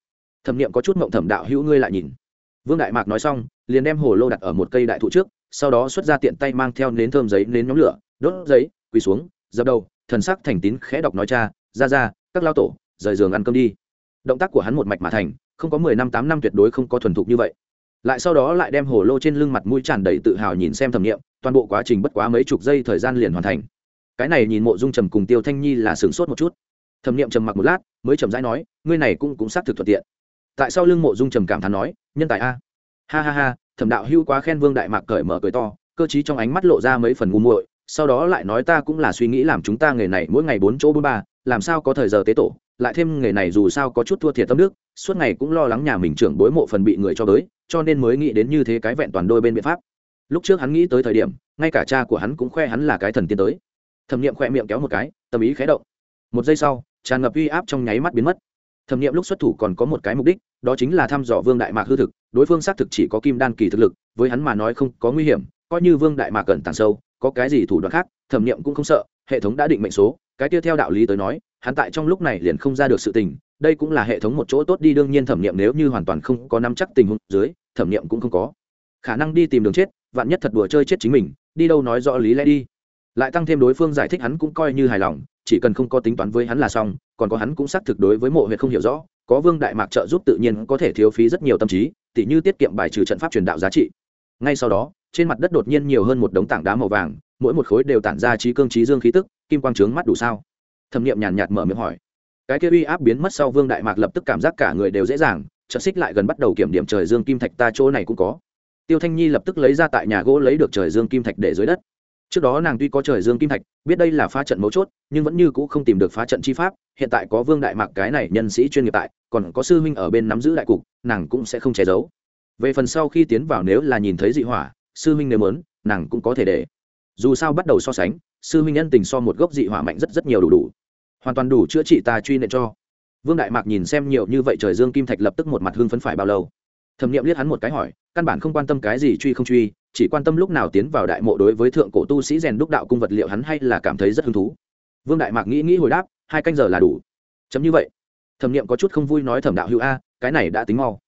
Thẩm nghiệm có chút mộng thẩm đạo hữu ngươi lại nhìn. Vương đại mạc nói xong, liền đem hồ lô đặt ở một cây đại thụ trước, sau đó xuất ra tiện tay mang theo nến thơm giấy, nến nhóm lửa, đốt giấy, quỳ xuống, dập đầu, thần sắc thành tín khẽ đọc nói cha, ra ra, các lao tổ, rời giường ăn cơm đi. Động tác của hắn một mạch mà thành, không có mười năm tám năm tuyệt đối không có thuần thục như vậy lại sau đó lại đem hồ lô trên lưng mặt mũi tràn đầy tự hào nhìn xem thẩm nghiệm, toàn bộ quá trình bất quá mấy chục giây thời gian liền hoàn thành. Cái này nhìn mộ dung trầm cùng tiêu thanh nhi là sửng sốt một chút. Thẩm nghiệm trầm mặc một lát, mới trầm rãi nói, ngươi này cũng cũng xác thực thuận tiện. Tại sao lưng mộ dung trầm cảm thán nói, nhân tài a. Ha ha ha, thẩm đạo hưu quá khen vương đại mạc cởi mở cười to, cơ chí trong ánh mắt lộ ra mấy phần ngu muội, sau đó lại nói ta cũng là suy nghĩ làm chúng ta nghề này mỗi ngày bốn chỗ bốn ba, làm sao có thời giờ tế tổ lại thêm nghề này dù sao có chút thua thiệt tâm đức, suốt ngày cũng lo lắng nhà mình trưởng bối mộ phần bị người cho tới, cho nên mới nghĩ đến như thế cái vẹn toàn đôi bên biện pháp. Lúc trước hắn nghĩ tới thời điểm, ngay cả cha của hắn cũng khoe hắn là cái thần tiên tới. Thẩm nghiệm khoe miệng kéo một cái, tâm ý khé động. Một giây sau, tràn ngập uy áp trong nháy mắt biến mất. Thẩm nghiệm lúc xuất thủ còn có một cái mục đích, đó chính là thăm dò vương đại mạc hư thực, đối phương xác thực chỉ có kim đan kỳ thực lực, với hắn mà nói không có nguy hiểm, coi như vương đại mạc cẩn tàng sâu, có cái gì thủ đoạn khác, thẩm nghiệm cũng không sợ, hệ thống đã định mệnh số, cái tiếp theo đạo lý tới nói hắn tại trong lúc này liền không ra được sự tình, đây cũng là hệ thống một chỗ tốt đi, đương nhiên thẩm nghiệm nếu như hoàn toàn không có nắm chắc tình huống dưới, thẩm nghiệm cũng không có. Khả năng đi tìm đường chết, vạn nhất thật đùa chơi chết chính mình, đi đâu nói rõ lý lẽ đi. Lại tăng thêm đối phương giải thích hắn cũng coi như hài lòng, chỉ cần không có tính toán với hắn là xong, còn có hắn cũng xác thực đối với mộ huyệt không hiểu rõ, có vương đại mạc trợ giúp tự nhiên có thể thiếu phí rất nhiều tâm trí, tỉ như tiết kiệm bài trừ trận pháp truyền đạo giá trị. Ngay sau đó, trên mặt đất đột nhiên nhiều hơn một đống tảng đá màu vàng, mỗi một khối đều tản ra trí cương trí dương khí tức, kim quang trướng mắt đủ sao thẩm nghiệm nhàn nhạt mở miệng hỏi. Cái kia uy áp biến mất sau vương đại mạc lập tức cảm giác cả người đều dễ dàng, chợt xích lại gần bắt đầu kiểm điểm trời dương kim thạch ta chỗ này cũng có. Tiêu thanh nhi lập tức lấy ra tại nhà gỗ lấy được trời dương kim thạch để dưới đất. Trước đó nàng tuy có trời dương kim thạch, biết đây là phá trận mấu chốt, nhưng vẫn như c ũ không tìm được phá trận chi pháp, hiện tại có vương đại mạc cái này nhân sĩ chuyên nghiệp tại, còn có sư huynh ở bên nắm giữ đại cục, nàng cũng sẽ không che giấu. Về phần sau khi tiến vào nếu là nhìn thấy dị hỏa, sư huynh nếu mớn nàng cũng có thể để. Dù sao bắt đầu so sánh, sư huynh nhân tình so một gốc dị hỏa mạnh rất rất nhiều đủ đủ hoàn toàn đủ chữa trị ta truy nện cho. Vương đại mạc nhìn xem nhiều như vậy trời dương kim thạch lập tức một mặt hưng phấn phải bao lâu. Thẩm nghiệm liếc hắn một cái hỏi, căn bản không quan tâm cái gì truy không truy, chỉ quan tâm lúc nào tiến vào đại mộ đối với thượng cổ tu sĩ rèn đúc đạo cung vật liệu hắn hay là cảm thấy rất hứng thú. Vương đại mạc nghĩ nghĩ hồi đáp, hai canh giờ là đủ. Chấm như vậy. Thẩm nghiệm có chút không vui nói thẩm đạo hữu a, cái này đã tính mau.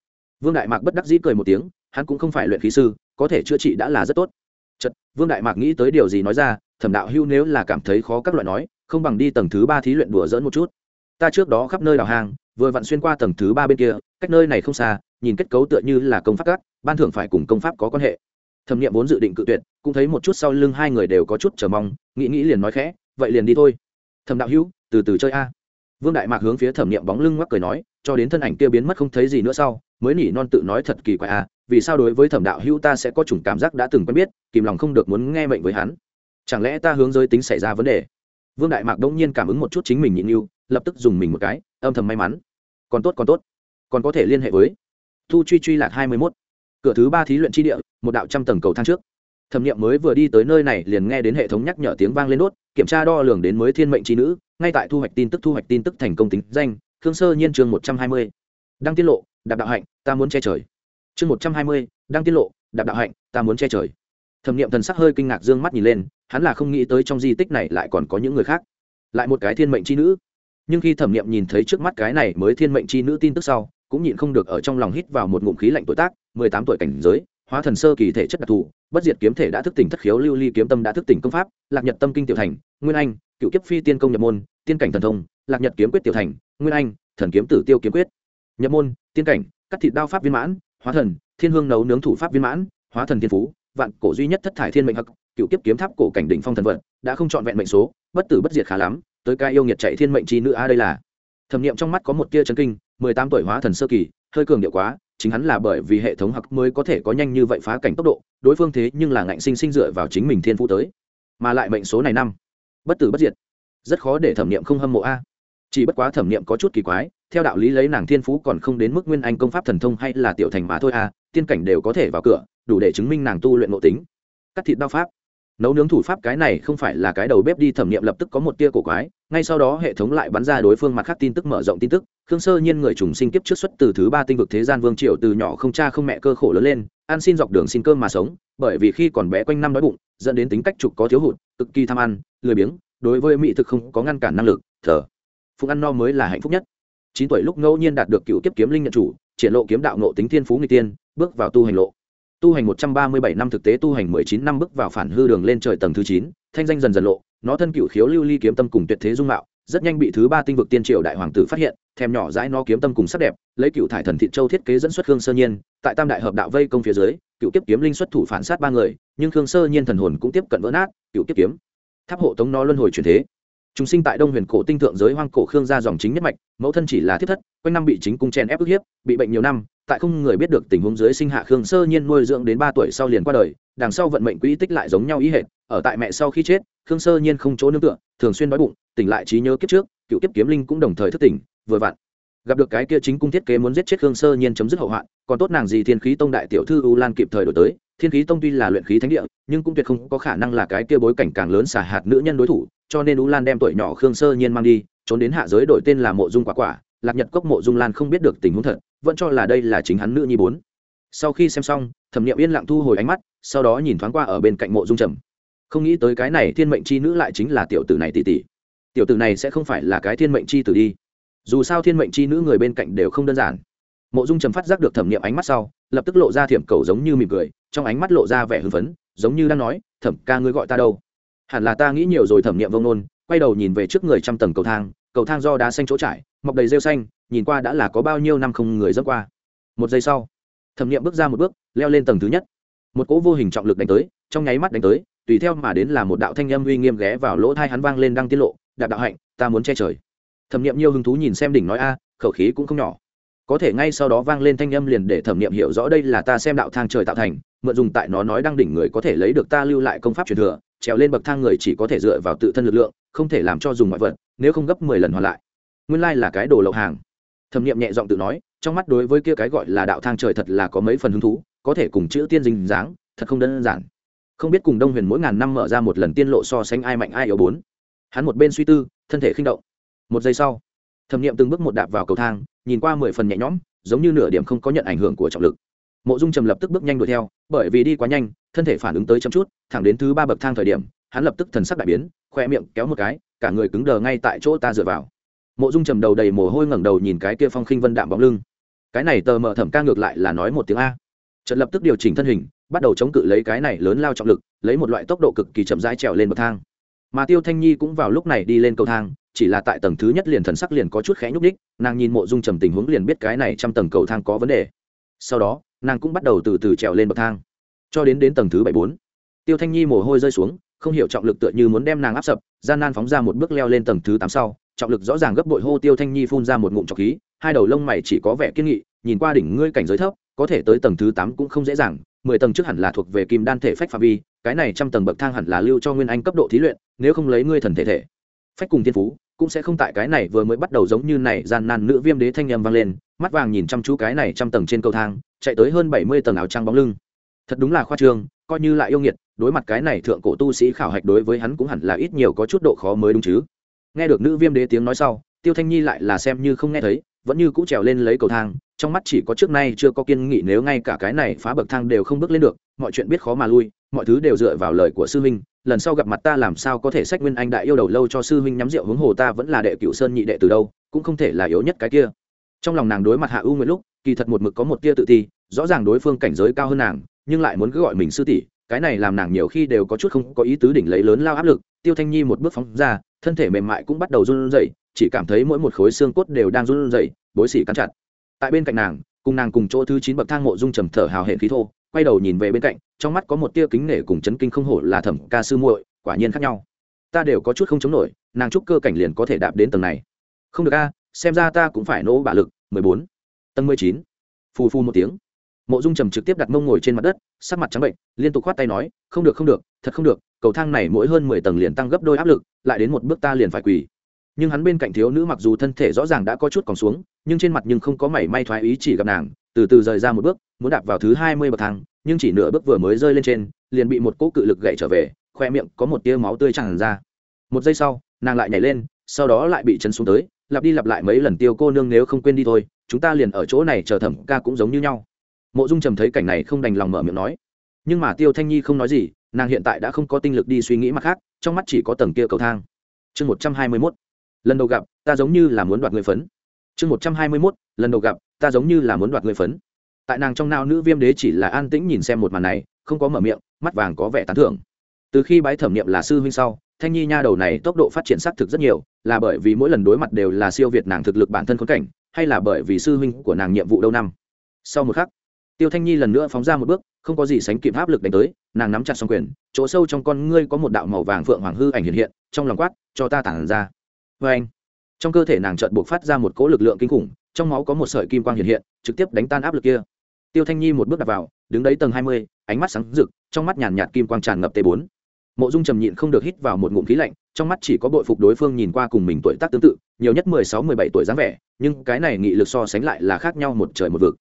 Vương đại mạc bất đắc dĩ cười một tiếng, hắn cũng không phải luyện khí sư, có thể chữa trị đã là rất tốt. Chật vương đại mạc nghĩ tới điều gì nói ra, thẩm đạo hữu nếu là cảm thấy khó các loại nói không bằng đi tầng thứ ba thí luyện đùa dỡn một chút. Ta trước đó khắp nơi đào hang, vừa vặn xuyên qua tầng thứ ba bên kia, cách nơi này không xa, nhìn kết cấu tựa như là công pháp cát, ban thưởng phải cùng công pháp có quan hệ. Thẩm nghiệm vốn dự định cự tuyệt, cũng thấy một chút sau lưng hai người đều có chút chờ mong, nghĩ nghĩ liền nói khẽ, vậy liền đi thôi. Thẩm đạo hữu, từ từ chơi a. Vương đại mạc hướng phía thẩm nghiệm bóng lưng ngoắc cười nói, cho đến thân ảnh kia biến mất không thấy gì nữa sau, mới nỉ non tự nói thật kỳ quái a, vì sao đối với thẩm đạo hữu ta sẽ có chủng cảm giác đã từng quen biết, kìm lòng không được muốn nghe mệnh với hắn. Chẳng lẽ ta hướng giới tính xảy ra vấn đề? Vương đại mạc đông nhiên cảm ứng một chút chính mình nhịn yêu lập tức dùng mình một cái, âm thầm may mắn. Còn tốt còn tốt. Còn có thể liên hệ với thu truy truy lạc hai mươi mốt. Cửa thứ ba thí luyện tri địa, một đạo trăm tầng cầu thang trước. Thẩm nghiệm mới vừa đi tới nơi này liền nghe đến hệ thống nhắc nhở tiếng vang lên đốt, kiểm tra đo lường đến mới thiên mệnh trí nữ, ngay tại thu hoạch tin tức, thu hoạch tin tức thành công tính danh, khương sơ nhiên chương một trăm hai mươi. Đăng tiết lộ, đạp đạo hạnh, ta muốn che trời. Chương một trăm hai mươi, đăng tiết lộ, đạp đạo hạnh, ta muốn che trời. Thẩm nghiệm thần sắc hơi kinh ngạc d ư ơ n g mắt nhìn lên hắn là không nghĩ tới trong di tích này lại còn có những người khác, lại một cái thiên mệnh c h i nữ. Nhưng khi thẩm nghiệm nhìn thấy trước mắt cái này mới thiên mệnh chi nữ tin tức sau, cũng nhịn không được ở trong lòng hít vào một ngụm khí lạnh tuổi tác, mười tám tuổi cảnh giới, hóa thần sơ kỳ thể chất đặc thù, bất diệt kiếm thể đã thức tỉnh thất khiếu, lưu ly kiếm tâm đã thức tỉnh công pháp, lạc nhật tâm kinh tiểu thành, nguyên anh, cựu kiếp phi tiên công nhập môn, tiên cảnh thần thông, lạc nhật kiếm quyết tiểu thành, nguyên anh, thần kiếm tử tiêu kiếm quyết. Nhập môn, tiên cảnh, cắt thịt đao pháp viên mãn, hóa thần, thiên hương nấu nướng thủ pháp viên mãn, hóa thần thiên phú vạn cổ duy nhất thất thải thiên mệnh hắc, cựu kiếp kiếm tháp cổ cảnh đỉnh phong thần vật, đã không chọn vẹn mệnh số, bất tử bất diệt khá lắm, tới ca yêu nghiệt chạy thiên mệnh chi nữ a đây là. Thẩm niệm trong mắt có một tia chân kinh, mười tám tuổi hóa thần sơ kỳ, hơi cường điệu quá, chính hắn là bởi vì hệ thống hặc mới có thể có nhanh như vậy phá cảnh tốc độ, đối phương thế nhưng là ngạnh sinh sinh dựa vào chính mình thiên phú tới. Mà lại mệnh số này năm, bất tử bất diệt. Rất khó để thẩm niệm không hâm mộ a. Chỉ bất quá thẩm niệm có chút kỳ quái, theo đạo lý lấy nàng thiên phú còn không đến mức nguyên anh công pháp thần thông hay là tiểu thành mà thôi a tiên cảnh đều có thể vào cửa, đủ để chứng minh nàng tu luyện nội tính. Cắt thịt đao pháp. Nấu nướng thủ pháp cái này không phải là cái đầu bếp đi thẩm nghiệm lập tức có một tia cổ quái, ngay sau đó hệ thống lại bắn ra đối phương mặt khác tin tức mở rộng tin tức. Khương sơ nhiên người trùng sinh kiếp trước xuất từ thứ ba tinh vực thế gian vương triều từ nhỏ không cha không mẹ cơ khổ lớn lên, ăn xin dọc đường xin cơm mà sống, bởi vì khi còn bé quanh năm đói bụng, dẫn đến tính cách trục có thiếu hụt, cực kỳ tham ăn, lười biếng, đối với mỹ thực không có ngăn cản năng lực, thở. Phụng ăn no mới là hạnh phúc nhất. Chín tuổi lúc ngẫu nhiên đạt được cựu kiếp kiếm linh nhận chủ, triển lộ kiếm đạo nộ tính thiên phú người tiên bước vào tu hành lộ. Tu hành một trăm ba mươi bảy năm thực tế, tu hành mười chín năm bước vào phản hư đường lên trời tầng thứ chín, thanh danh dần dần lộ. Nó thân cựu khiếu lưu ly kiếm tâm cùng tuyệt thế dung mạo, rất nhanh bị thứ ba tinh vực tiên triều đại hoàng tử phát hiện, thèm nhỏ dãi nó kiếm tâm cùng sắc đẹp, lấy cựu thải thần thị châu thiết kế dẫn xuất khương sơ nhiên. Tại tam đại hợp đạo vây công phía dưới, cựu kiếp kiếm linh xuất thủ phản sát ba người, nhưng khương sơ nhiên thần hồn cũng tiếp cận vỡ nát, cựu kiếp kiếm. Tháp hộ tống nó luân hồi truyền thế chúng sinh tại đông huyền cổ tinh thượng giới hoang cổ khương gia dòng chính nhất mạch, mẫu thân chỉ là thiết thất, quanh năm bị chính cung chen ép ức hiếp, bị bệnh nhiều năm, tại không người biết được tình huống dưới sinh hạ khương sơ nhiên nuôi dưỡng đến ba tuổi sau liền qua đời, đằng sau vận mệnh quỹ tích lại giống nhau ý hệt, ở tại mẹ sau khi chết, khương sơ nhiên không chỗ nương tựa, thường xuyên đói bụng, tỉnh lại trí nhớ kiếp trước, cựu kiếp kiếm linh cũng đồng thời thức tỉnh, vừa vặn. Gặp được cái kia chính cung thiết kế muốn giết chết khương sơ nhiên chấm dứt hậu hoạn, còn tốt nàng gì thiên khí tông đại tiểu thư u lan kịp thời đổi tới, thiên khí tông tuy là luyện khí thánh địa, nhưng cũng tuyệt không có khả năng là cái kia bối cảnh càng lớn xả hạt nữ nhân đối thủ cho nên u lan đem tuổi nhỏ khương sơ nhiên mang đi, trốn đến hạ giới đổi tên là mộ dung quả quả, lạc nhật cốc mộ dung lan không biết được tình huống thật, vẫn cho là đây là chính hắn nữ nhi bốn. Sau khi xem xong, thẩm nghiệm yên lặng thu hồi ánh mắt, sau đó nhìn thoáng qua ở bên cạnh mộ dung trầm. Không nghĩ tới cái này thiên mệnh chi nữ lại chính là tiểu tử này tỷ tỷ. Tiểu tử này sẽ không phải là cái thiên mệnh chi tử đi. Dù sao thiên mệnh chi nữ người bên cạnh đều không đơn giản. Mộ dung trầm phát giác được thẩm nghiệm ánh mắt sau, lập tức lộ ra thiểm cầu giống như mỉm cười, trong ánh mắt lộ ra vẻ hưng phấn, giống như đang nói, thẩm ca ngươi gọi ta đâu? Hẳn là ta nghĩ nhiều rồi thẩm nghiệm vông nôn, quay đầu nhìn về trước người trăm tầng cầu thang cầu thang do đá xanh chỗ trải, mọc đầy rêu xanh, nhìn qua đã là có bao nhiêu năm không người dẫm qua. Một giây sau, thẩm nghiệm bước ra một bước, leo lên tầng thứ nhất. Một cỗ vô hình trọng lực đánh tới, trong nháy mắt đánh tới, tùy theo mà đến là một đạo thanh âm uy nghiêm ghé vào lỗ thai hắn vang lên đang tiết lộ, đạp đạo hạnh, ta muốn che trời. Thẩm nghiệm nhiều hứng thú nhìn xem đỉnh nói, a, khẩu khí cũng không nhỏ. Có thể ngay sau đó vang lên thanh âm liền để thẩm nghiệm hiểu rõ đây là ta xem đạo thang trời tạo thành mượn dùng tại nó nói đang đỉnh người có thể lấy được ta lưu lại công pháp truyền thừa, trèo lên bậc thang người chỉ có thể dựa vào tự thân lực lượng, không thể làm cho dùng ngoại vật, nếu không gấp mười lần hoàn lại. Nguyên lai là cái đồ lậu hàng. Thẩm nghiệm nhẹ giọng tự nói, trong mắt đối với kia cái gọi là đạo thang trời thật là có mấy phần hứng thú, có thể cùng chữ tiên dinh dáng, thật không đơn giản. Không biết cùng đông huyền mỗi ngàn năm mở ra một lần tiên lộ so sánh ai mạnh ai yếu bốn. Hắn một bên suy tư, thân thể khinh động. Một giây sau, thẩm nghiệm từng bước một đạp vào cầu thang, nhìn qua mười phần nhẹ nhõm, giống như nửa điểm không có nhận ảnh hưởng của trọng lực mộ dung trầm lập tức bước nhanh đuổi theo, bởi vì đi quá nhanh, thân thể phản ứng tới chậm chút, thẳng đến thứ ba bậc thang thời điểm, hắn lập tức thần sắc đại biến, khoe miệng kéo một cái, cả người cứng đờ ngay tại chỗ ta dựa vào. Mộ dung trầm đầu đầy mồ hôi ngẩng đầu nhìn cái kia phong khinh vân đạm bóng lưng. Cái này tờ mờ thẩm ca ngược lại là nói một tiếng a. Trận lập tức điều chỉnh thân hình, bắt đầu chống cự lấy cái này lớn lao trọng lực, lấy một loại tốc độ cực kỳ chậm rãi trèo lên bậc thang. Mà tiêu thanh nhi cũng vào lúc này đi lên cầu thang, chỉ là tại tầng thứ nhất liền thần sắc liền có chút khẽ nhúc đích nàng nhìn mộ dung trầm tình huống liền biết cái này trong tầng cầu thang có vấn đề sau đó, nàng cũng bắt đầu từ từ trèo lên bậc thang, cho đến đến tầng thứ bảy bốn. Tiêu thanh nhi mồ hôi rơi xuống, không hiểu trọng lực tựa như muốn đem nàng áp sập, gian nan phóng ra một bước leo lên tầng thứ tám sau, trọng lực rõ ràng gấp bội hô tiêu thanh nhi phun ra một ngụm trọc khí, hai đầu lông mày chỉ có vẻ kiên nghị, nhìn qua đỉnh ngươi cảnh giới thấp, có thể tới tầng thứ tám cũng không dễ dàng, mười tầng trước hẳn là thuộc về kim đan thể phách phạm vi, cái này trăm tầng bậc thang hẳn là lưu cho nguyên anh cấp độ thí luyện, nếu không lấy ngươi thần thể thể. Phách cùng thiên phú, cũng sẽ không tại cái này vừa mới bắt đầu giống như này, gian nan nữ viêm đế thanh em vang lên mắt vàng nhìn chăm chú cái này trăm tầng trên cầu thang, chạy tới hơn bảy mươi tầng áo trăng bóng lưng. Thật đúng là khoa trương, coi như lại yêu nghiệt, đối mặt cái này thượng cổ tu sĩ khảo hạch đối với hắn cũng hẳn là ít nhiều có chút độ khó mới đúng chứ. Nghe được nữ viêm đế tiếng nói sau, tiêu thanh nhi lại là xem như không nghe thấy, vẫn như cũ trèo lên lấy cầu thang, trong mắt chỉ có trước nay chưa có kiên nghị nếu ngay cả cái này phá bậc thang đều không bước lên được, mọi chuyện biết khó mà lui, mọi thứ đều dựa vào lời của sư huynh, lần sau gặp mặt ta làm sao có thể sách nguyên anh đại yêu đầu lâu cho sư huynh nhắm rượu hướng hồ ta vẫn là đệ cựu sơn nhị đệ từ đâu, cũng không thể là yếu nhất cái kia trong lòng nàng đối mặt hạ ưu nguyệt lúc, kỳ thật một mực có một tia tự ti, rõ ràng đối phương cảnh giới cao hơn nàng, nhưng lại muốn cứ gọi mình sư tỷ, cái này làm nàng nhiều khi đều có chút không có ý tứ đỉnh lấy lớn lao áp lực, tiêu thanh nhi một bước phóng ra, thân thể mềm mại cũng bắt đầu run rẩy, chỉ cảm thấy mỗi một khối xương cốt đều đang run rẩy, bối xỉ cắn chặt. Tại bên cạnh nàng, cùng nàng cùng chỗ thứ chín bậc thang mộ dung trầm thở hào hển khí thô, quay đầu nhìn về bên cạnh, trong mắt có một tia kính nể cùng chấn kinh không hổ là thẩm ca sư muội, quả nhiên khác nhau. Ta đều có chút không chống nổi, nàng trúc cơ cảnh liền có thể đạp đến tầng này. Không được a xem ra ta cũng phải nỗ bả lực. Mười bốn. Tầng mười chín. Phù phù một tiếng. Mộ dung trầm trực tiếp đặt mông ngồi trên mặt đất, sắc mặt trắng bệnh, liên tục khoát tay nói, không được không được, thật không được, cầu thang này mỗi hơn mười tầng liền tăng gấp đôi áp lực, lại đến một bước ta liền phải quỳ. Nhưng hắn bên cạnh thiếu nữ mặc dù thân thể rõ ràng đã có chút còn xuống, nhưng trên mặt nhưng không có mảy may thoái ý chỉ gặp nàng, từ từ rời ra một bước, muốn đạp vào thứ hai mươi bậc thang, nhưng chỉ nửa bước vừa mới rơi lên trên, liền bị một cỗ cự lực gậy trở về, khoe miệng có một tia máu tươi tràn ra. Một giây sau, nàng lại nhảy lên, sau đó lại bị chấn xuống tới lặp đi lặp lại mấy lần tiêu cô nương nếu không quên đi thôi, chúng ta liền ở chỗ này chờ thẩm ca cũng giống như nhau. Mộ dung trầm thấy cảnh này không đành lòng mở miệng nói. Nhưng mà tiêu thanh nhi không nói gì, nàng hiện tại đã không có tinh lực đi suy nghĩ mặt khác, trong mắt chỉ có tầng kia cầu thang. Chương một trăm hai mươi mốt. Lần đầu gặp, ta giống như là muốn đoạt người phấn. Chương một trăm hai mươi mốt, lần đầu gặp, ta giống như là muốn đoạt người phấn. Tại nàng trong nao nữ viêm đế chỉ là an tĩnh nhìn xem một màn này, không có mở miệng, mắt vàng có vẻ tán thưởng. Từ khi bái thẩm nghiệm là sư huynh sau thanh nhi nha đầu này tốc độ phát triển xác thực rất nhiều, là bởi vì mỗi lần đối mặt đều là siêu việt nàng thực lực bản thân khốn cảnh, hay là bởi vì sư huynh của nàng nhiệm vụ đâu năm. Sau một khắc, tiêu thanh nhi lần nữa phóng ra một bước, không có gì sánh kịp áp lực đánh tới, nàng nắm chặt xong quyền, chỗ sâu trong con ngươi có một đạo màu vàng phượng hoàng hư ảnh hiện hiện, trong lòng quát, cho ta tản ra. Vê anh, trong cơ thể nàng chợt buộc phát ra một cỗ lực lượng kinh khủng, trong máu có một sợi kim quang hiện hiện, trực tiếp đánh tan áp lực kia. Tiêu thanh nhi một bước đặt vào, đứng đấy tầng hai mươi, ánh mắt sáng rực, trong mắt nhàn nhạt kim quang tràn ngập t bốn mộ dung trầm nhịn không được hít vào một ngụm khí lạnh, trong mắt chỉ có bội phục đối phương nhìn qua cùng mình tuổi tác tương tự, nhiều nhất mười sáu, mười bảy tuổi dáng vẻ, nhưng cái này nghị lực so sánh lại là khác nhau một trời một vực.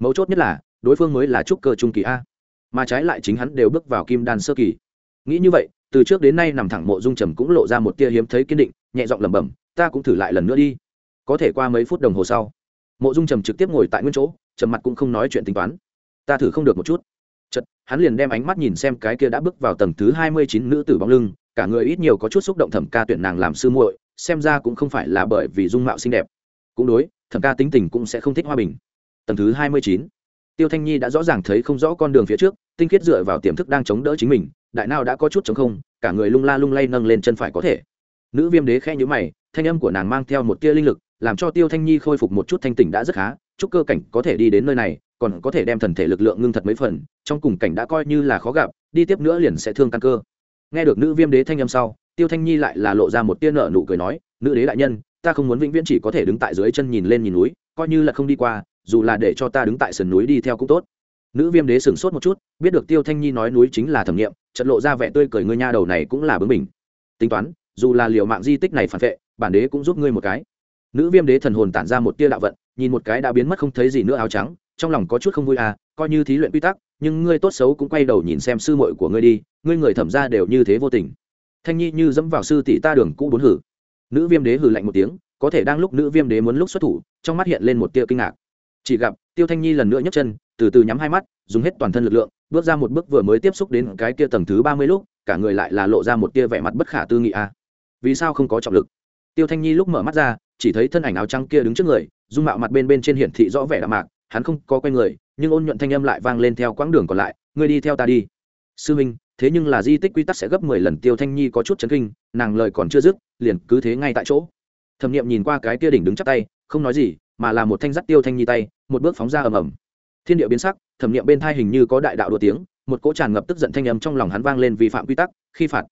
Mấu chốt nhất là, đối phương mới là trúc cơ trung kỳ a. Mà trái lại chính hắn đều bước vào kim đan sơ kỳ. Nghĩ như vậy, từ trước đến nay nằm thẳng mộ dung trầm cũng lộ ra một tia hiếm thấy kiên định, nhẹ giọng lẩm bẩm, ta cũng thử lại lần nữa đi. Có thể qua mấy phút đồng hồ sau, mộ dung trầm trực tiếp ngồi tại nguyên chỗ, trầm mặt cũng không nói chuyện tính toán. Ta thử không được một chút chật, hắn liền đem ánh mắt nhìn xem cái kia đã bước vào tầng thứ hai mươi chín nữ tử bóng lưng, cả người ít nhiều có chút xúc động thẩm ca tuyển nàng làm sư muội, xem ra cũng không phải là bởi vì dung mạo xinh đẹp. Cũng đối, thẩm ca tính tình cũng sẽ không thích hoa bình. Tầng thứ hai mươi chín, tiêu thanh nhi đã rõ ràng thấy không rõ con đường phía trước, tinh khiết dựa vào tiềm thức đang chống đỡ chính mình, đại nào đã có chút chống không, cả người lung la lung lay nâng lên chân phải có thể. Nữ viêm đế khẽ nhữ mày, thanh âm của nàng mang theo một tia linh lực, làm cho tiêu thanh nhi khôi phục một chút thanh tỉnh đã rất khá, chúc cơ cảnh có thể đi đến nơi này còn có thể đem thần thể lực lượng ngưng thật mấy phần, trong cùng cảnh đã coi như là khó gặp, đi tiếp nữa liền sẽ thương căn cơ. Nghe được nữ viêm đế thanh âm sau, tiêu thanh nhi lại là lộ ra một tia nợ nụ cười nói, nữ đế đại nhân, ta không muốn vĩnh viễn chỉ có thể đứng tại dưới chân nhìn lên nhìn núi, coi như là không đi qua, dù là để cho ta đứng tại sườn núi đi theo cũng tốt. Nữ viêm đế sửng sốt một chút, biết được tiêu thanh nhi nói núi chính là thẩm nghiệm trận lộ ra vẻ tươi cười ngươi nha đầu này cũng là bướng mình tính toán, dù là liều mạng di tích này phản vệ, bản đế cũng giúp ngươi một cái. Nữ viêm đế thần hồn tản ra một tia đạo vận, nhìn một cái đã biến mất không thấy gì nữa áo trắng trong lòng có chút không vui à coi như thí luyện quy tắc, nhưng ngươi tốt xấu cũng quay đầu nhìn xem sư muội của ngươi đi, ngươi người thẩm ra đều như thế vô tình. Thanh nhi như dẫm vào sư tỷ ta đường cũ bốn hử. Nữ viêm đế hử lạnh một tiếng, có thể đang lúc nữ viêm đế muốn lúc xuất thủ, trong mắt hiện lên một tia kinh ngạc. Chỉ gặp, tiêu thanh nhi lần nữa nhấc chân, từ từ nhắm hai mắt, dùng hết toàn thân lực lượng, bước ra một bước vừa mới tiếp xúc đến cái kia tầng thứ ba mươi lúc, cả người lại là lộ ra một tia vẻ mặt bất khả tư nghị a à. vì sao không có trọng lực? Tiêu thanh nhi lúc mở mắt ra, chỉ thấy thân ảnh áo trắng kia đứng trước người, dung mạo mặt bên bên trên hiển thị rõ vẻ đạm mạc hắn không có quay người, nhưng ôn nhuận thanh âm lại vang lên theo quãng đường còn lại, ngươi đi theo ta đi. Sư minh, thế nhưng là di tích quy tắc sẽ gấp mười lần, tiêu thanh nhi có chút chấn kinh, nàng lời còn chưa dứt, liền cứ thế ngay tại chỗ. Thẩm nghiệm nhìn qua cái kia đỉnh đứng chắc tay, không nói gì, mà là một thanh dắt tiêu thanh nhi tay, một bước phóng ra ầm ầm. Thiên địa biến sắc, thẩm nghiệm bên thai hình như có đại đạo đua tiếng, một cỗ tràn ngập tức giận thanh âm trong lòng hắn vang lên vi phạm quy tắc, khi phạt.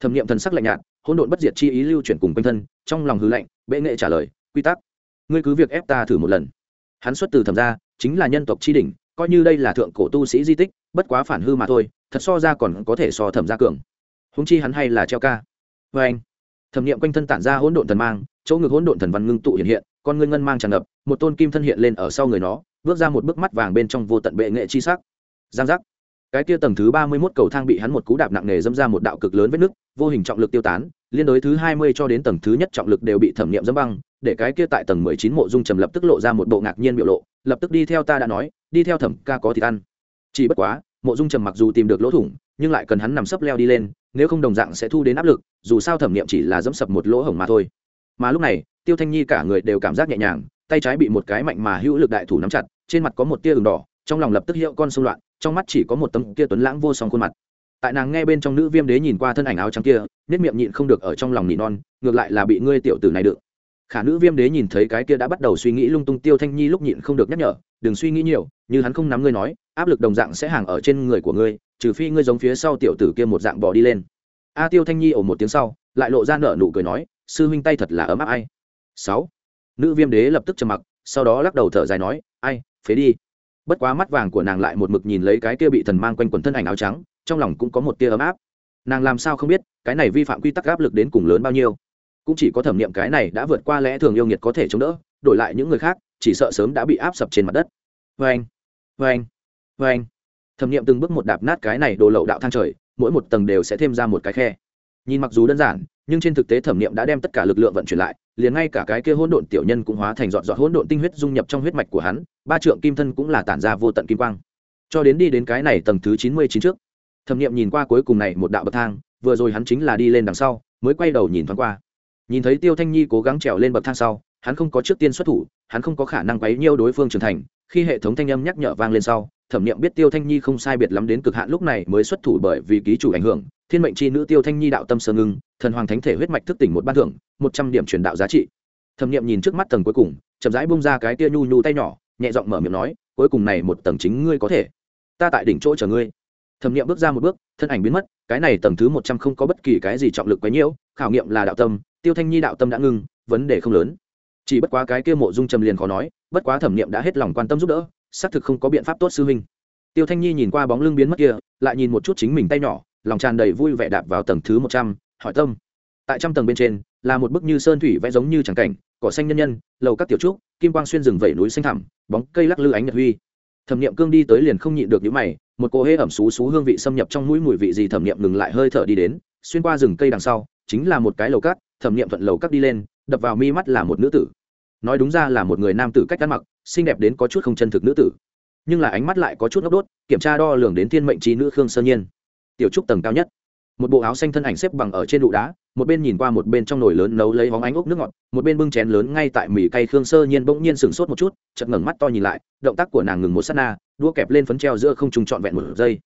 Thẩm nghiệm thần sắc lạnh nhạt, hỗn độn bất diệt chi ý lưu chuyển cùng quanh thân, trong lòng hư lạnh, bệ nghệ trả lời, quy tắc, ngươi cứ việc ép ta thử một lần. Hắn xuất từ thẩm ra chính là nhân tộc tri đỉnh, coi như đây là thượng cổ tu sĩ di tích, bất quá phản hư mà thôi, thật so ra còn có thể so thẩm gia cường. Húng chi hắn hay là treo ca. Vê anh, thẩm nghiệm quanh thân tản ra hỗn độn thần mang, chỗ ngực hỗn độn thần văn ngưng tụ hiện hiện, con ngươi ngân mang tràn ngập, một tôn kim thân hiện lên ở sau người nó, bước ra một bước mắt vàng bên trong vô tận bệ nghệ chi sắc. Giang giác cái kia tầng thứ ba mươi mốt cầu thang bị hắn một cú đạp nặng nề dâm ra một đạo cực lớn vết nứt, vô hình trọng lực tiêu tán, liên đối thứ hai mươi cho đến tầng thứ nhất trọng lực đều bị thẩm nghiệm dâm băng, để cái kia tại tầng mười chín mộ dung trầm lập tức lộ ra một bộ ngạc nhiên biểu lộ, lập tức đi theo ta đã nói, đi theo thẩm ca có thịt ăn. Chỉ bất quá, mộ dung trầm mặc dù tìm được lỗ thủng, nhưng lại cần hắn nằm sấp leo đi lên, nếu không đồng dạng sẽ thu đến áp lực, dù sao thẩm nghiệm chỉ là dẫm sập một lỗ hổng mà thôi. Mà lúc này, tiêu thanh nhi cả người đều cảm giác nhẹ nhàng, tay trái bị một cái mạnh mà hữu lực đại thủ nắm chặt, trên mặt có một tia ửng đỏ trong lòng lập tức hiệu con xung loạn, trong mắt chỉ có một tấm kia tuấn lãng vô song khuôn mặt. Tại nàng nghe bên trong nữ viêm đế nhìn qua thân ảnh áo trắng kia nết miệng nhịn không được ở trong lòng nỉ non, ngược lại là bị ngươi tiểu tử này đựng. Khả nữ viêm đế nhìn thấy cái kia đã bắt đầu suy nghĩ lung tung tiêu thanh nhi lúc nhịn không được nhắc nhở, đừng suy nghĩ nhiều, như hắn không nắm ngươi nói, áp lực đồng dạng sẽ hàng ở trên người của ngươi, trừ phi ngươi giống phía sau tiểu tử kia một dạng bỏ đi lên. A tiêu thanh nhi ổ một tiếng sau, lại lộ ra nở nụ cười nói, sư huynh tay thật là ấm áp ai. Sáu, nữ viêm đế lập tức trầm mặc, sau đó lắc đầu thở dài nói, ai, phế đi bất quá mắt vàng của nàng lại một mực nhìn lấy cái kia bị thần mang quanh quần thân ảnh áo trắng, trong lòng cũng có một tia ấm áp. Nàng làm sao không biết, cái này vi phạm quy tắc áp lực đến cùng lớn bao nhiêu? Cũng chỉ có thẩm nghiệm cái này đã vượt qua lẽ thường yêu nghiệt có thể chống đỡ, đổi lại những người khác, chỉ sợ sớm đã bị áp sập trên mặt đất. Vê anh vê anh vê anh thẩm nghiệm từng bước một đạp nát cái này đồ lậu đạo thang trời, mỗi một tầng đều sẽ thêm ra một cái khe. Nhìn mặc dù đơn giản nhưng trên thực tế thẩm nghiệm đã đem tất cả lực lượng vận chuyển lại, liền ngay cả cái kia hỗn độn tiểu nhân cũng hóa thành dọn dọn hỗn độn tinh huyết dung nhập trong huyết mạch của hắn, ba trượng kim thân cũng là tản ra vô tận kim quang. Cho đến đi đến cái này tầng thứ chín mươi chín trước, thẩm nghiệm nhìn qua cuối cùng này một đạo bậc thang, vừa rồi hắn chính là đi lên đằng sau, mới quay đầu nhìn thoáng qua. Nhìn thấy tiêu thanh nhi cố gắng trèo lên bậc thang sau, hắn không có trước tiên xuất thủ, hắn không có khả năng quấy nhiêu đối phương trưởng thành, khi hệ thống thanh âm nhắc nhở vang lên sau, thẩm nghiệm biết tiêu thanh nhi không sai biệt lắm đến cực hạn lúc này mới xuất thủ bởi vì ký chủ ảnh hưởng thiên mệnh c h i nữ tiêu thanh nhi đạo tâm sơ ngưng, thần hoàng thánh thể huyết mạch thức tỉnh một ban thưởng, một trăm điểm truyền đạo giá trị. Thẩm nghiệm nhìn trước mắt tầng cuối cùng, chậm rãi bung ra cái tia nhu nhu tay nhỏ, nhẹ giọng mở miệng nói, cuối cùng này một tầng chính ngươi có thể. Ta tại đỉnh chỗ chờ ngươi. Thẩm nghiệm bước ra một bước, thân ảnh biến mất, cái này tầng thứ một trăm không có bất kỳ cái gì trọng lực quấy nhiễu, khảo nghiệm là đạo tâm, tiêu thanh nhi đạo tâm đã ngưng, vấn đề không lớn. Chỉ bất quá cái kia mộ dung trầm liền khó nói, bất quá thẩm nghiệm đã hết lòng quan tâm giúp đỡ, xác thực không có biện pháp tốt sư huynh. Tiêu thanh nhi nhìn qua bóng lưng biến mất kia, lại nhìn một chút chính mình tay nhỏ lòng tràn đầy vui vẻ đạp vào tầng thứ một trăm, hỏi tâm. Tại trăm tầng bên trên, là một bức như sơn thủy vẽ giống như tràng cảnh, cỏ xanh nhân nhân, lầu các tiểu trúc, kim quang xuyên rừng vẩy núi xanh thẳm, bóng cây lắc lư ánh nhật huy. Thẩm Niệm cương đi tới liền không nhịn được những mày, một cô hê ẩm xú xú hương vị xâm nhập trong mũi mùi vị gì thẩm Niệm ngừng lại hơi thở đi đến, xuyên qua rừng cây đằng sau, chính là một cái lầu cát thẩm Niệm thuận lầu cát đi lên, đập vào mi mắt là một nữ tử. Nói đúng ra là một người nam tử cách ăn mặc, xinh đẹp đến có chút không chân thực nữ tử. Nhưng là ánh mắt lại có chút ngốc đốt, kiểm tra đo lường đến thiên mệnh trí nữ khương sơ nhiên tiểu trúc tầng cao nhất. Một bộ áo xanh thân ảnh xếp bằng ở trên đụ đá, một bên nhìn qua một bên trong nồi lớn nấu lấy hóng ánh ốc nước ngọt, một bên bưng chén lớn ngay tại mì cây khương sơ nhiên bỗng nhiên sừng sốt một chút, chợt ngẩng mắt to nhìn lại, động tác của nàng ngừng một sát na, đua kẹp lên phấn treo giữa không trùng trọn vẹn một giây.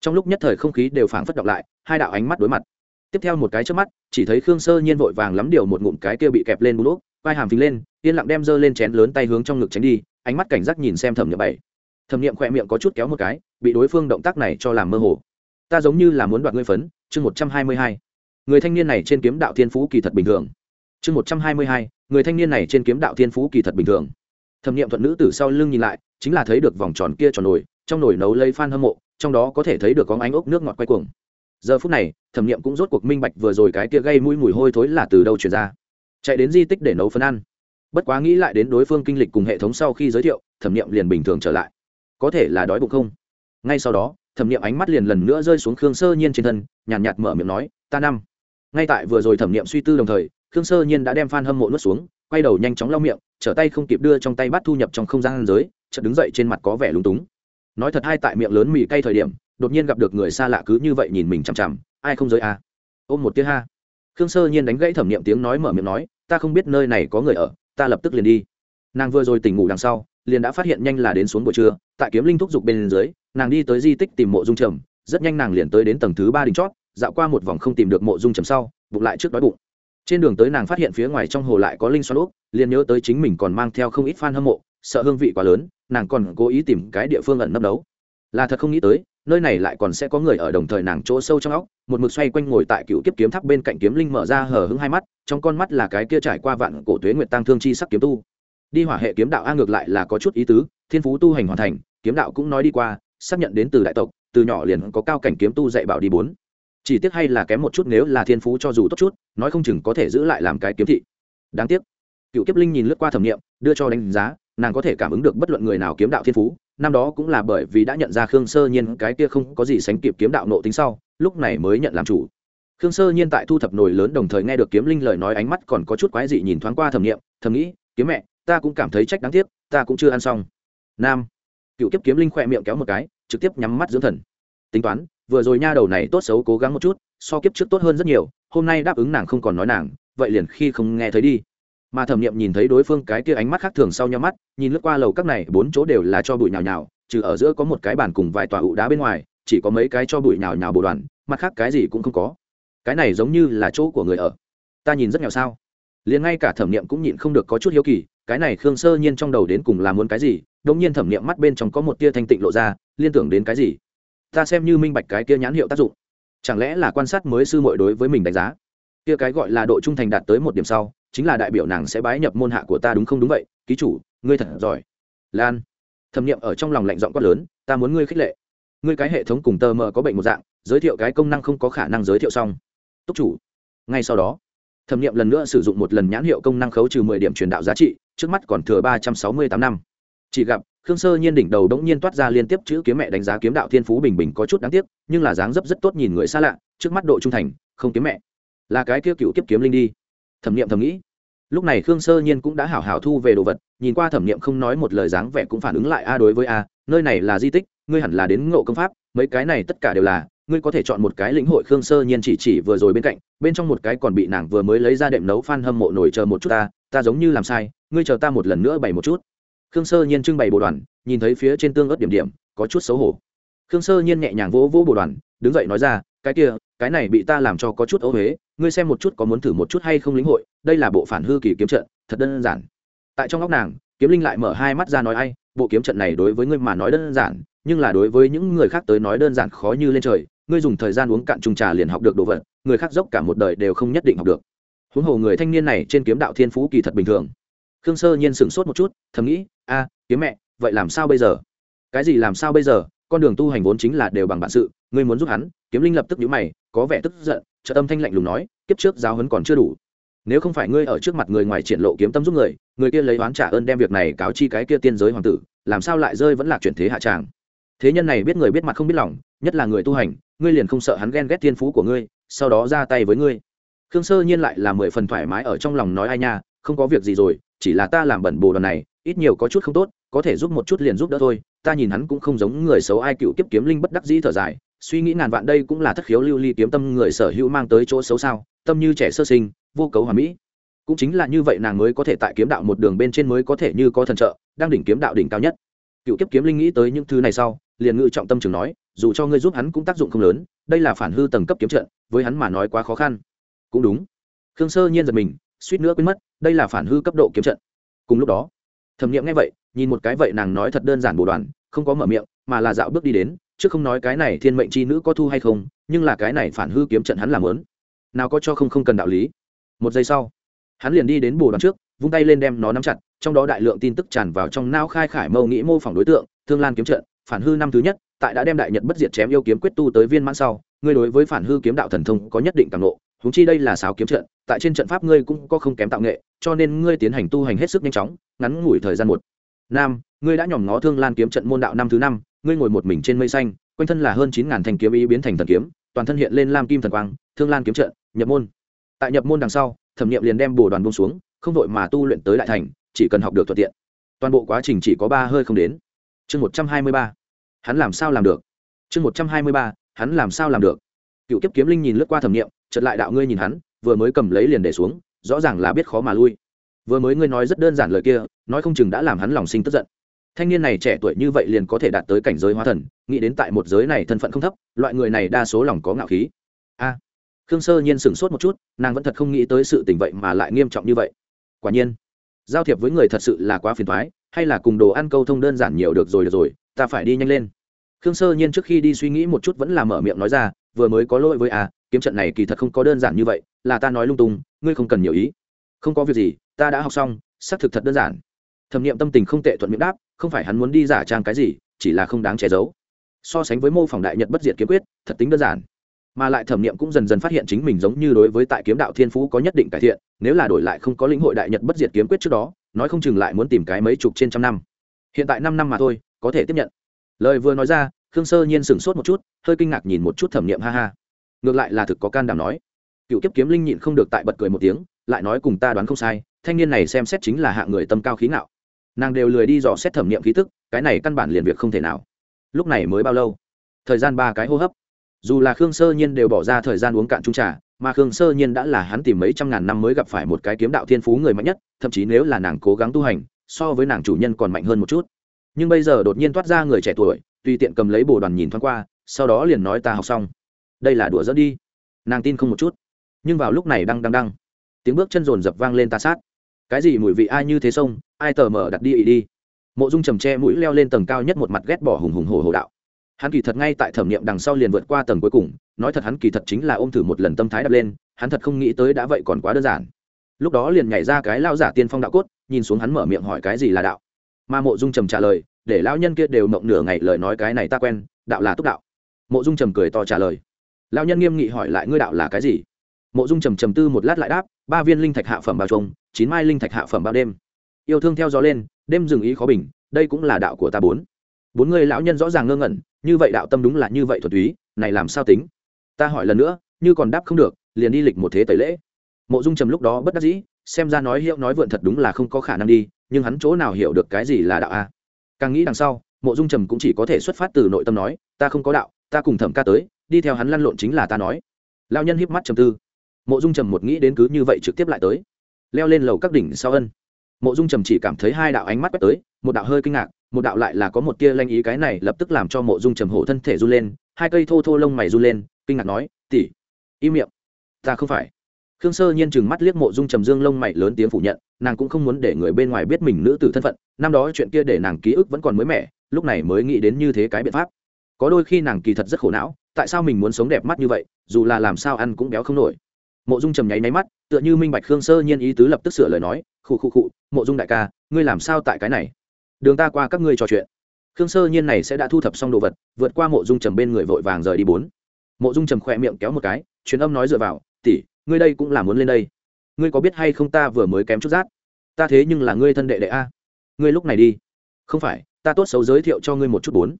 Trong lúc nhất thời không khí đều phảng phất đọc lại, hai đạo ánh mắt đối mặt. Tiếp theo một cái trước mắt, chỉ thấy khương sơ nhiên vội vàng lắm điều một ngụm cái kia bị kẹp lên bún ốc vai hàm phình lên, yên lặng đem dơ lên chén lớn tay hướng trong ngực tránh đi, ánh mắt cảnh giác nhìn xem thẩm nhậm bảy. Thẩm nhậm khỏe miệng có chút kéo một cái, bị đối phương động tác này cho làm mơ hồ ta giống như là muốn đoạt ngươi phấn, chương một trăm hai mươi hai. Người thanh niên này trên kiếm đạo thiên phú kỳ thật bình thường. Chương một trăm hai mươi hai, người thanh niên này trên kiếm đạo thiên phú kỳ thật bình thường. Thẩm nghiệm thuận nữ từ sau lưng nhìn lại, chính là thấy được vòng tròn kia tròn nồi trong nồi nấu lấy phan hâm mộ, trong đó có thể thấy được có ánh ốc nước ngọt quay cuồng. Giờ phút này, thẩm nghiệm cũng rốt cuộc minh bạch vừa rồi cái kia gây mũi mùi hôi thối là từ đâu truyền ra. Chạy đến di tích để nấu phân ăn. Bất quá nghĩ lại đến đối phương kinh lịch cùng hệ thống sau khi giới thiệu, thẩm nghiệm liền bình thường trở lại. Có thể là đói bụng không? Ngay sau đó thẩm Niệm ánh mắt liền lần nữa rơi xuống khương sơ nhiên trên thân nhàn nhạt, nhạt mở miệng nói ta năm. Ngay tại vừa rồi thẩm Niệm suy tư đồng thời khương sơ nhiên đã đem phan hâm mộ nuốt xuống quay đầu nhanh chóng lau miệng trở tay không kịp đưa trong tay bắt thu nhập trong không gian giới chợt đứng dậy trên mặt có vẻ lúng túng. Nói thật hay tại miệng lớn mì cay thời điểm đột nhiên gặp được người xa lạ cứ như vậy nhìn mình chằm chằm ai không giới à. ôm một tiếng ha. Khương sơ nhiên đánh gãy thẩm Niệm tiếng nói mở miệng nói ta không biết nơi này có người ở ta lập tức liền đi. Nàng vừa rồi tỉnh ngủ đằng sau liền đã phát hiện nhanh là đến xuống buổi trưa, tại kiếm linh thúc giục bên dưới, nàng đi tới di tích tìm mộ dung trầm, rất nhanh nàng liền tới đến tầng thứ ba đỉnh chót, dạo qua một vòng không tìm được mộ dung trầm sau, bụng lại trước đói bụng. Trên đường tới nàng phát hiện phía ngoài trong hồ lại có linh xoan úp, liền nhớ tới chính mình còn mang theo không ít f a n hâm mộ, sợ hương vị quá lớn, nàng còn cố ý tìm cái địa phương ẩn nấp đấu là thật không nghĩ tới, nơi này lại còn sẽ có người ở đồng thời nàng chỗ sâu trong óc, một mực xoay quanh ngồi tại cựu kiếp kiếm tháp bên cạnh kiếm linh mở ra hở hứng hai mắt, trong con mắt là cái kia trải qua vạn cổ tuế nguyệt tăng thương chi sắc kiếm tu đi hỏa hệ kiếm đạo a ngược lại là có chút ý tứ, thiên phú tu hành hoàn thành, kiếm đạo cũng nói đi qua, xác nhận đến từ đại tộc, từ nhỏ liền có cao cảnh kiếm tu dạy bảo đi bốn. Chỉ tiếc hay là kém một chút nếu là thiên phú cho dù tốt chút, nói không chừng có thể giữ lại làm cái kiếm thị. Đáng tiếc. Cựu kiếp linh nhìn lướt qua thẩm nghiệm, đưa cho đánh giá, nàng có thể cảm ứng được bất luận người nào kiếm đạo thiên phú, năm đó cũng là bởi vì đã nhận ra khương sơ nhiên cái kia không có gì sánh kịp kiếm đạo nộ tính sau, lúc này mới nhận làm chủ. Khương sơ nhiên tại thu thập nồi lớn đồng thời nghe được kiếm linh lời nói ánh mắt còn có chút quái dị nhìn thoáng qua thẩm nghiệm, thầm nghĩ, kiếm mẹ ta cũng cảm thấy trách đáng tiếc, ta cũng chưa ăn xong. Nam, cựu kiếp kiếm linh khỏe miệng kéo một cái, trực tiếp nhắm mắt dưỡng thần. Tính toán, vừa rồi nha đầu này tốt xấu cố gắng một chút, so kiếp trước tốt hơn rất nhiều, hôm nay đáp ứng nàng không còn nói nàng, vậy liền khi không nghe thấy đi. Mà thẩm nghiệm nhìn thấy đối phương cái kia ánh mắt khác thường sau nhau mắt, nhìn lướt qua lầu các này, bốn chỗ đều là cho bụi nhào nhào, trừ ở giữa có một cái bàn cùng vài tòa ụ đá bên ngoài, chỉ có mấy cái cho bụi nhào nhào bộ đoàn, mặt khác cái gì cũng không có. Cái này giống như là chỗ của người ở. Ta nhìn rất nghèo sao? Liền ngay cả thẩm nghiệm cũng nhịn không được có chút hiếu kỳ cái này khương sơ nhiên trong đầu đến cùng là muốn cái gì đông nhiên thẩm nghiệm mắt bên trong có một tia thanh tịnh lộ ra, liên tưởng đến cái gì? Ta xem như minh bạch cái kia nhãn hiệu tác dụng. Chẳng lẽ là quan sát mới sư mội đối với mình đánh giá? Kia cái gọi là độ trung thành đạt tới một điểm sau, chính là đại biểu nàng sẽ bái nhập môn hạ của ta đúng không đúng vậy? Ký chủ, ngươi thật giỏi. Lan, thẩm nghiệm ở trong lòng lạnh giọng quát lớn, ta muốn ngươi khích lệ. Ngươi cái hệ thống cùng tờ mờ có bệnh một dạng, giới thiệu cái công năng không có khả năng giới thiệu xong. Túc chủ, ngay sau đó, thẩm nghiệm lần nữa sử dụng một lần nhãn hiệu công năng khấu trừ mười điểm truyền đạo giá trị trước mắt còn thừa ba trăm sáu mươi tám năm. Chỉ gặp, khương sơ nhiên đỉnh đầu đống nhiên toát ra liên tiếp chữ kiếm mẹ đánh giá kiếm đạo thiên phú bình bình có chút đáng tiếc, nhưng là dáng dấp rất tốt nhìn người xa lạ, trước mắt độ trung thành, không kiếm mẹ. Là cái kia cựu kiếp kiếm linh đi. Thẩm nghiệm thầm nghĩ. Lúc này khương sơ nhiên cũng đã hảo hảo thu về đồ vật, nhìn qua thẩm nghiệm không nói một lời dáng vẻ cũng phản ứng lại, a, đối với a, nơi này là di tích, ngươi hẳn là đến ngộ công pháp, mấy cái này tất cả đều là ngươi có thể chọn một cái lĩnh hội khương sơ nhiên chỉ chỉ vừa rồi bên cạnh, bên trong một cái còn bị nàng vừa mới lấy ra đệm nấu phan hâm mộ nổi chờ một chút ta ta giống như làm sai, ngươi chờ ta một lần nữa bày một chút. Khương sơ nhiên trưng bày bộ đoàn, nhìn thấy phía trên tương ớt điểm điểm, có chút xấu hổ. Khương sơ nhiên nhẹ nhàng vỗ vỗ bộ đoàn, đứng dậy nói ra, cái kia, cái này bị ta làm cho có chút ấu huế ngươi xem một chút có muốn thử một chút hay không lĩnh hội, đây là bộ phản hư kỳ kiếm trận, thật đơn giản. Tại trong óc nàng, kiếm linh lại mở hai mắt ra nói ai, bộ kiếm trận này đối với ngươi mà nói đơn giản, nhưng là đối với những người khác tới nói đơn giản khó như lên trời ngươi dùng thời gian uống cạn chung trà liền học được đồ vật, người khác dốc cả một đời đều không nhất định học được. Huống hồ người thanh niên này trên kiếm đạo thiên phú kỳ thật bình thường. Khương sơ nhiên sửng sốt một chút, thầm nghĩ, a, kiếm mẹ, vậy làm sao bây giờ? Cái gì làm sao bây giờ? Con đường tu hành vốn chính là đều bằng bản sự, ngươi muốn giúp hắn? Kiếm linh lập tức nhũ mày, có vẻ tức giận trợ tâm thanh lạnh lùng nói, kiếp trước giáo huấn còn chưa đủ. Nếu không phải ngươi ở trước mặt người ngoài triển lộ kiếm tâm giúp người người kia lấy oán trả ơn đem việc này cáo chi cái kia tiên giới hoàng tử, làm sao lại rơi vẫn là chuyển thế hạ tràng? Thế nhân này biết người biết mặt không biết lòng nhất là người tu hành, ngươi liền không sợ hắn ghen ghét thiên phú của ngươi, sau đó ra tay với ngươi. Khương sơ nhiên lại là mười phần thoải mái ở trong lòng nói ai nha, không có việc gì rồi, chỉ là ta làm bẩn bồ đoàn này, ít nhiều có chút không tốt, có thể giúp một chút liền giúp đỡ thôi, ta nhìn hắn cũng không giống người xấu ai, cựu kiếp kiếm linh bất đắc dĩ thở dài, suy nghĩ ngàn vạn đây cũng là thất khiếu lưu ly kiếm tâm người sở hữu mang tới chỗ xấu sao, tâm như trẻ sơ sinh, vô cấu hòa mỹ. Cũng chính là như vậy nàng mới có thể tại kiếm đạo một đường bên trên mới có thể như có thần trợ, đang đỉnh kiếm đạo đỉnh cao nhất cựu kiếp kiếm linh nghĩ tới những thứ này sau, liền ngự trọng tâm trường nói, dù cho ngươi giúp hắn cũng tác dụng không lớn, đây là phản hư tầng cấp kiếm trận, với hắn mà nói quá khó khăn. Cũng đúng. Khương sơ nhiên giật mình, suýt nữa quên mất, đây là phản hư cấp độ kiếm trận. Cùng lúc đó, thẩm nghiệm nghe vậy, nhìn một cái vậy nàng nói thật đơn giản bồ đoàn, không có mở miệng, mà là dạo bước đi đến, chứ không nói cái này thiên mệnh c h i nữ có thu hay không, nhưng là cái này phản hư kiếm trận hắn làm lớn. Nào có cho không không cần đạo lý. Một giây sau, hắn liền đi đến bồ đoàn trước, vung tay lên đem nó nắm chặt trong đó đại lượng tin tức tràn vào trong nao khai khải mâu nghĩ mô phỏng đối tượng, thương lan kiếm trận, phản hư năm thứ nhất, tại đã đem đại nhật bất diệt chém yêu kiếm quyết tu tới viên mãn sau, ngươi đối với phản hư kiếm đạo thần thông có nhất định càng lộ húng chi đây là sáo kiếm trận, tại trên trận pháp ngươi cũng có không kém tạo nghệ, cho nên ngươi tiến hành tu hành hết sức nhanh chóng, ngắn ngủi thời gian một. Nam, ngươi đã nhòm ngó thương lan kiếm trận môn đạo năm thứ năm, ngươi ngồi một mình trên mây xanh, quanh thân là hơn chín ngàn thanh kiếm ý biến thành thần kiếm, toàn thân hiện lên lam kim thần quang, thương lan kiếm trận, nhập môn. Tại nhập môn đằng sau, thẩm nghiệm liền đem bồ đoàn bông xuống, không vội mà tu luyện tới đại thành chỉ cần học được thuận tiện. Toàn bộ quá trình chỉ có ba hơi không đến. Chương một trăm hai mươi ba. Hắn làm sao làm được? Chương một trăm hai mươi ba, hắn làm sao làm được? Cựu kiếp kiếm linh nhìn lướt qua thẩm nghiệm chật lại đạo ngươi nhìn hắn, vừa mới cầm lấy liền để xuống, rõ ràng là biết khó mà lui. Vừa mới ngươi nói rất đơn giản lời kia, nói không chừng đã làm hắn lòng sinh tức giận. Thanh niên này trẻ tuổi như vậy liền có thể đạt tới cảnh giới hóa thần, nghĩ đến tại một giới này thân phận không thấp, loại người này đa số lòng có ngạo khí. A. Khương sơ nhiên sửng sốt một chút, nàng vẫn thật không nghĩ tới sự tình vậy mà lại nghiêm trọng như vậy. Quả nhiên giao thiệp với người thật sự là quá phiền thoái, hay là cùng đồ ăn câu thông đơn giản nhiều được rồi được rồi, ta phải đi nhanh lên. Khương sơ nhiên trước khi đi suy nghĩ một chút vẫn là mở miệng nói ra, vừa mới có lỗi với a kiếm trận này kỳ thật không có đơn giản như vậy, là ta nói lung tung, ngươi không cần nhiều ý. Không có việc gì, ta đã học xong, xác thực thật đơn giản. Thẩm nghiệm tâm tình không tệ thuận miệng đáp, không phải hắn muốn đi giả trang cái gì, chỉ là không đáng che giấu. So sánh với mô phỏng đại nhật bất diệt kiếm quyết, thật tính đơn giản mà lại thẩm nghiệm cũng dần dần phát hiện chính mình giống như đối với tại kiếm đạo thiên phú có nhất định cải thiện, nếu là đổi lại không có lĩnh hội đại nhật bất diệt kiếm quyết trước đó, nói không chừng lại muốn tìm cái mấy chục trên trăm năm. Hiện tại năm năm mà thôi, có thể tiếp nhận. Lời vừa nói ra, khương sơ nhiên sửng sốt một chút, hơi kinh ngạc nhìn một chút thẩm nghiệm, ha ha. Ngược lại là thực có can đảm nói. Cựu kiếp kiếm linh nhịn không được tại bật cười một tiếng, lại nói cùng ta đoán không sai, thanh niên này xem xét chính là hạng người tâm cao khí ngạo. Nàng đều lười đi dò xét thẩm nghiệm khí tức, cái này căn bản liền việc không thể nào. Lúc này mới bao lâu? Thời gian ba cái hô hấp dù là khương sơ nhiên đều bỏ ra thời gian uống cạn trung trà, mà khương sơ nhiên đã là hắn tìm mấy trăm ngàn năm mới gặp phải một cái kiếm đạo thiên phú người mạnh nhất, thậm chí nếu là nàng cố gắng tu hành, so với nàng chủ nhân còn mạnh hơn một chút. Nhưng bây giờ đột nhiên toát ra người trẻ tuổi, tùy tiện cầm lấy bồ đoàn nhìn thoáng qua, sau đó liền nói ta học xong. Đây là đùa dẫn đi. Nàng tin không một chút. Nhưng vào lúc này đang đang đang tiếng bước chân rồn dập vang lên ta sát. Cái gì mùi vị ai như thế sông, ai tờ mở đặt đi ý đi. Mộ dung trầm tre mũi leo lên tầng cao nhất một mặt ghét bỏ hùng hùng hồ hồ đạo hắn kỳ thật ngay tại thẩm nghiệm đằng sau liền vượt qua tầng cuối cùng, nói thật hắn kỳ thật chính là ôm thử một lần tâm thái đập lên, hắn thật không nghĩ tới đã vậy còn quá đơn giản. Lúc đó liền nhảy ra cái lao giả tiên phong đạo cốt, nhìn xuống hắn mở miệng hỏi cái gì là đạo. Mà mộ dung trầm trả lời, để lão nhân kia đều mộng nửa ngày lời nói cái này ta quen, đạo là túc đạo. Mộ dung trầm cười to trả lời, lão nhân nghiêm nghị hỏi lại ngươi đạo là cái gì? Mộ dung trầm trầm tư một lát lại đáp, ba viên linh thạch hạ phẩm bao trông chín mai linh thạch hạ phẩm bao đêm. Yêu thương theo gió lên, đêm dừng ý khó bình, đây cũng là đạo của ta bốn. Bốn người lão nhân rõ ràng ngơ ngẩn như vậy đạo tâm đúng là như vậy thuật túy, này làm sao tính? Ta hỏi lần nữa, như còn đáp không được, liền đi lịch một thế tẩy lễ. Mộ dung trầm lúc đó bất đắc dĩ, xem ra nói hiệu nói vượn thật đúng là không có khả năng đi, nhưng hắn chỗ nào hiểu được cái gì là đạo a? Càng nghĩ đằng sau, mộ dung trầm cũng chỉ có thể xuất phát từ nội tâm nói, ta không có đạo, ta cùng thẩm ca tới, đi theo hắn lăn lộn chính là ta nói. Lao nhân híp mắt trầm tư. Mộ dung trầm một nghĩ đến cứ như vậy trực tiếp lại tới. Leo lên lầu các đỉnh sau ân mộ dung trầm chỉ cảm thấy hai đạo ánh mắt quét tới, một đạo hơi kinh ngạc, một đạo lại là có một tia lanh ý cái này lập tức làm cho mộ dung trầm hổ thân thể run lên, hai cây thô thô lông mày run lên, kinh ngạc nói tỉ im miệng, ta không phải. Khương sơ nhiên chừng mắt liếc mộ dung trầm dương lông mày lớn tiếng phủ nhận, nàng cũng không muốn để người bên ngoài biết mình nữ tử thân phận, năm đó chuyện kia để nàng ký ức vẫn còn mới mẻ, lúc này mới nghĩ đến như thế cái biện pháp. Có đôi khi nàng kỳ thật rất khổ não, tại sao mình muốn sống đẹp mắt như vậy, dù là làm sao ăn cũng béo không nổi. Mộ dung trầm nháy máy mắt tựa như minh bạch khương sơ nhiên ý tứ lập tức sửa lời nói, khụ khụ khụ, mộ dung đại ca, ngươi làm sao tại cái này? Đường ta qua các ngươi trò chuyện. Khương sơ nhiên này sẽ đã thu thập xong đồ vật, vượt qua mộ dung trầm bên người vội vàng rời đi bốn. Mộ dung trầm khỏe miệng kéo một cái, truyền âm nói dựa vào tỉ ngươi đây cũng là muốn lên đây. Ngươi có biết hay không ta vừa mới kém chút rát? Ta thế nhưng là ngươi thân đệ đệ a. Ngươi lúc này đi. Không phải, ta tốt xấu giới thiệu cho ngươi một chút bốn.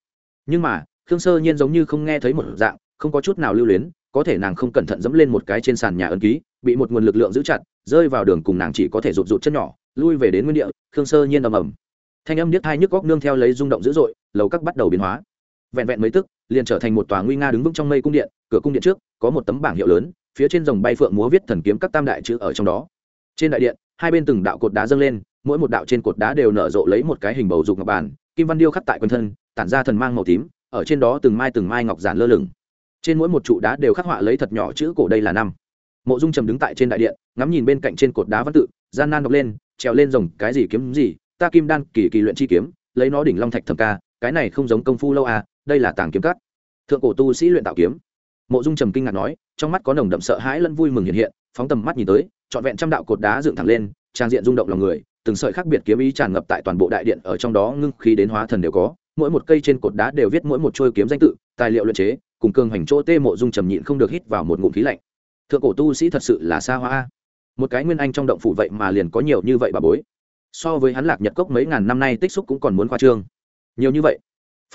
Nhưng mà, khương sơ nhiên giống như không nghe thấy một dạng, không có chút nào lưu luyến có thể nàng không cẩn thận dẫm lên một cái trên sàn nhà ấn ký, bị một nguồn lực lượng giữ chặt, rơi vào đường cùng nàng chỉ có thể rụt rụt chân nhỏ, lui về đến nguyên địa, khương sơ nhiên ầm ầm. Thanh âm điếc hai nhức góc nương theo lấy rung động dữ dội, lầu các bắt đầu biến hóa. Vẹn vẹn mấy tức, liền trở thành một tòa nguy nga đứng vững trong mây cung điện, cửa cung điện trước, có một tấm bảng hiệu lớn, phía trên dòng bay phượng múa viết thần kiếm các tam đại chữ ở trong đó. Trên đại điện, hai bên từng đạo cột đá dâng lên, mỗi một đạo trên cột đá đều nở rộ lấy một cái hình bầu dục ngọc bản kim văn điêu khắc tại quần thân, tản ra thần mang màu tím, ở trên đó từng mai từng mai ngọc giản lơ lửng trên mỗi một trụ đá đều khắc họa lấy thật nhỏ chữ cổ đây là năm. Mộ dung trầm đứng tại trên đại điện, ngắm nhìn bên cạnh trên cột đá văn tự, gian nan đọc lên, trèo lên rồng, cái gì kiếm gì? Ta kim đan, kỳ kỳ luyện chi kiếm, lấy nó đỉnh long thạch thầm ca, cái này không giống công phu lâu à đây là tàng kiếm cắt. Thượng cổ tu sĩ luyện tạo kiếm. Mộ dung trầm kinh ngạc nói, trong mắt có nồng đậm sợ hãi lẫn vui mừng hiện hiện, phóng tầm mắt nhìn tới, trọn vẹn trăm đạo cột đá dựng thẳng lên, trang diện rung động lòng người, từng sợi khác biệt kiếm ý tràn ngập tại toàn bộ đại điện, ở trong đó ngưng khí đến hóa thần đều có, mỗi một cây trên cột đá đều viết mỗi một trôi kiếm danh tự, tài liệu luyện chế cùng cường hành chỗ tê mộ dung trầm nhịn không được hít vào một ngụm khí lạnh. Thượng cổ tu sĩ thật sự là xa hoa. Một cái nguyên anh trong động phủ vậy mà liền có nhiều như vậy bà bối. So với hắn lạc nhật cốc mấy ngàn năm nay tích xúc cũng còn muốn khoa trương. Nhiều như vậy,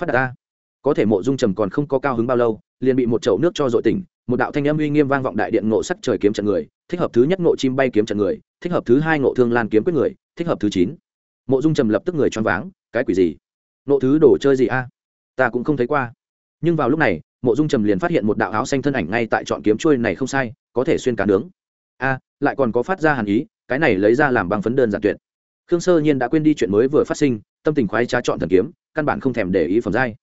phát đạt ta có thể mộ dung trầm còn không có cao hứng bao lâu, liền bị một chậu nước cho dội tỉnh, một đạo thanh âm uy nghiêm vang vọng đại điện ngộ sắc trời kiếm trận người, thích hợp thứ nhất ngộ chim bay kiếm trận người, thích hợp thứ hai ngộ thương lan kiếm quyết người, thích hợp thứ chín. Mộ dung trầm lập tức người choáng váng, cái quỷ gì? Ngộ thứ đồ chơi gì a? Ta cũng không thấy qua. Nhưng vào lúc này mộ dung trầm liền phát hiện một đạo áo xanh thân ảnh ngay tại chọn kiếm trôi này không sai, có thể xuyên cá nướng. A, lại còn có phát ra hàn ý, cái này lấy ra làm bằng phấn đơn giản tuyệt. Khương sơ nhiên đã quên đi chuyện mới vừa phát sinh, tâm tình khoái trá chọn thần kiếm, căn bản không thèm để ý phẩm giai.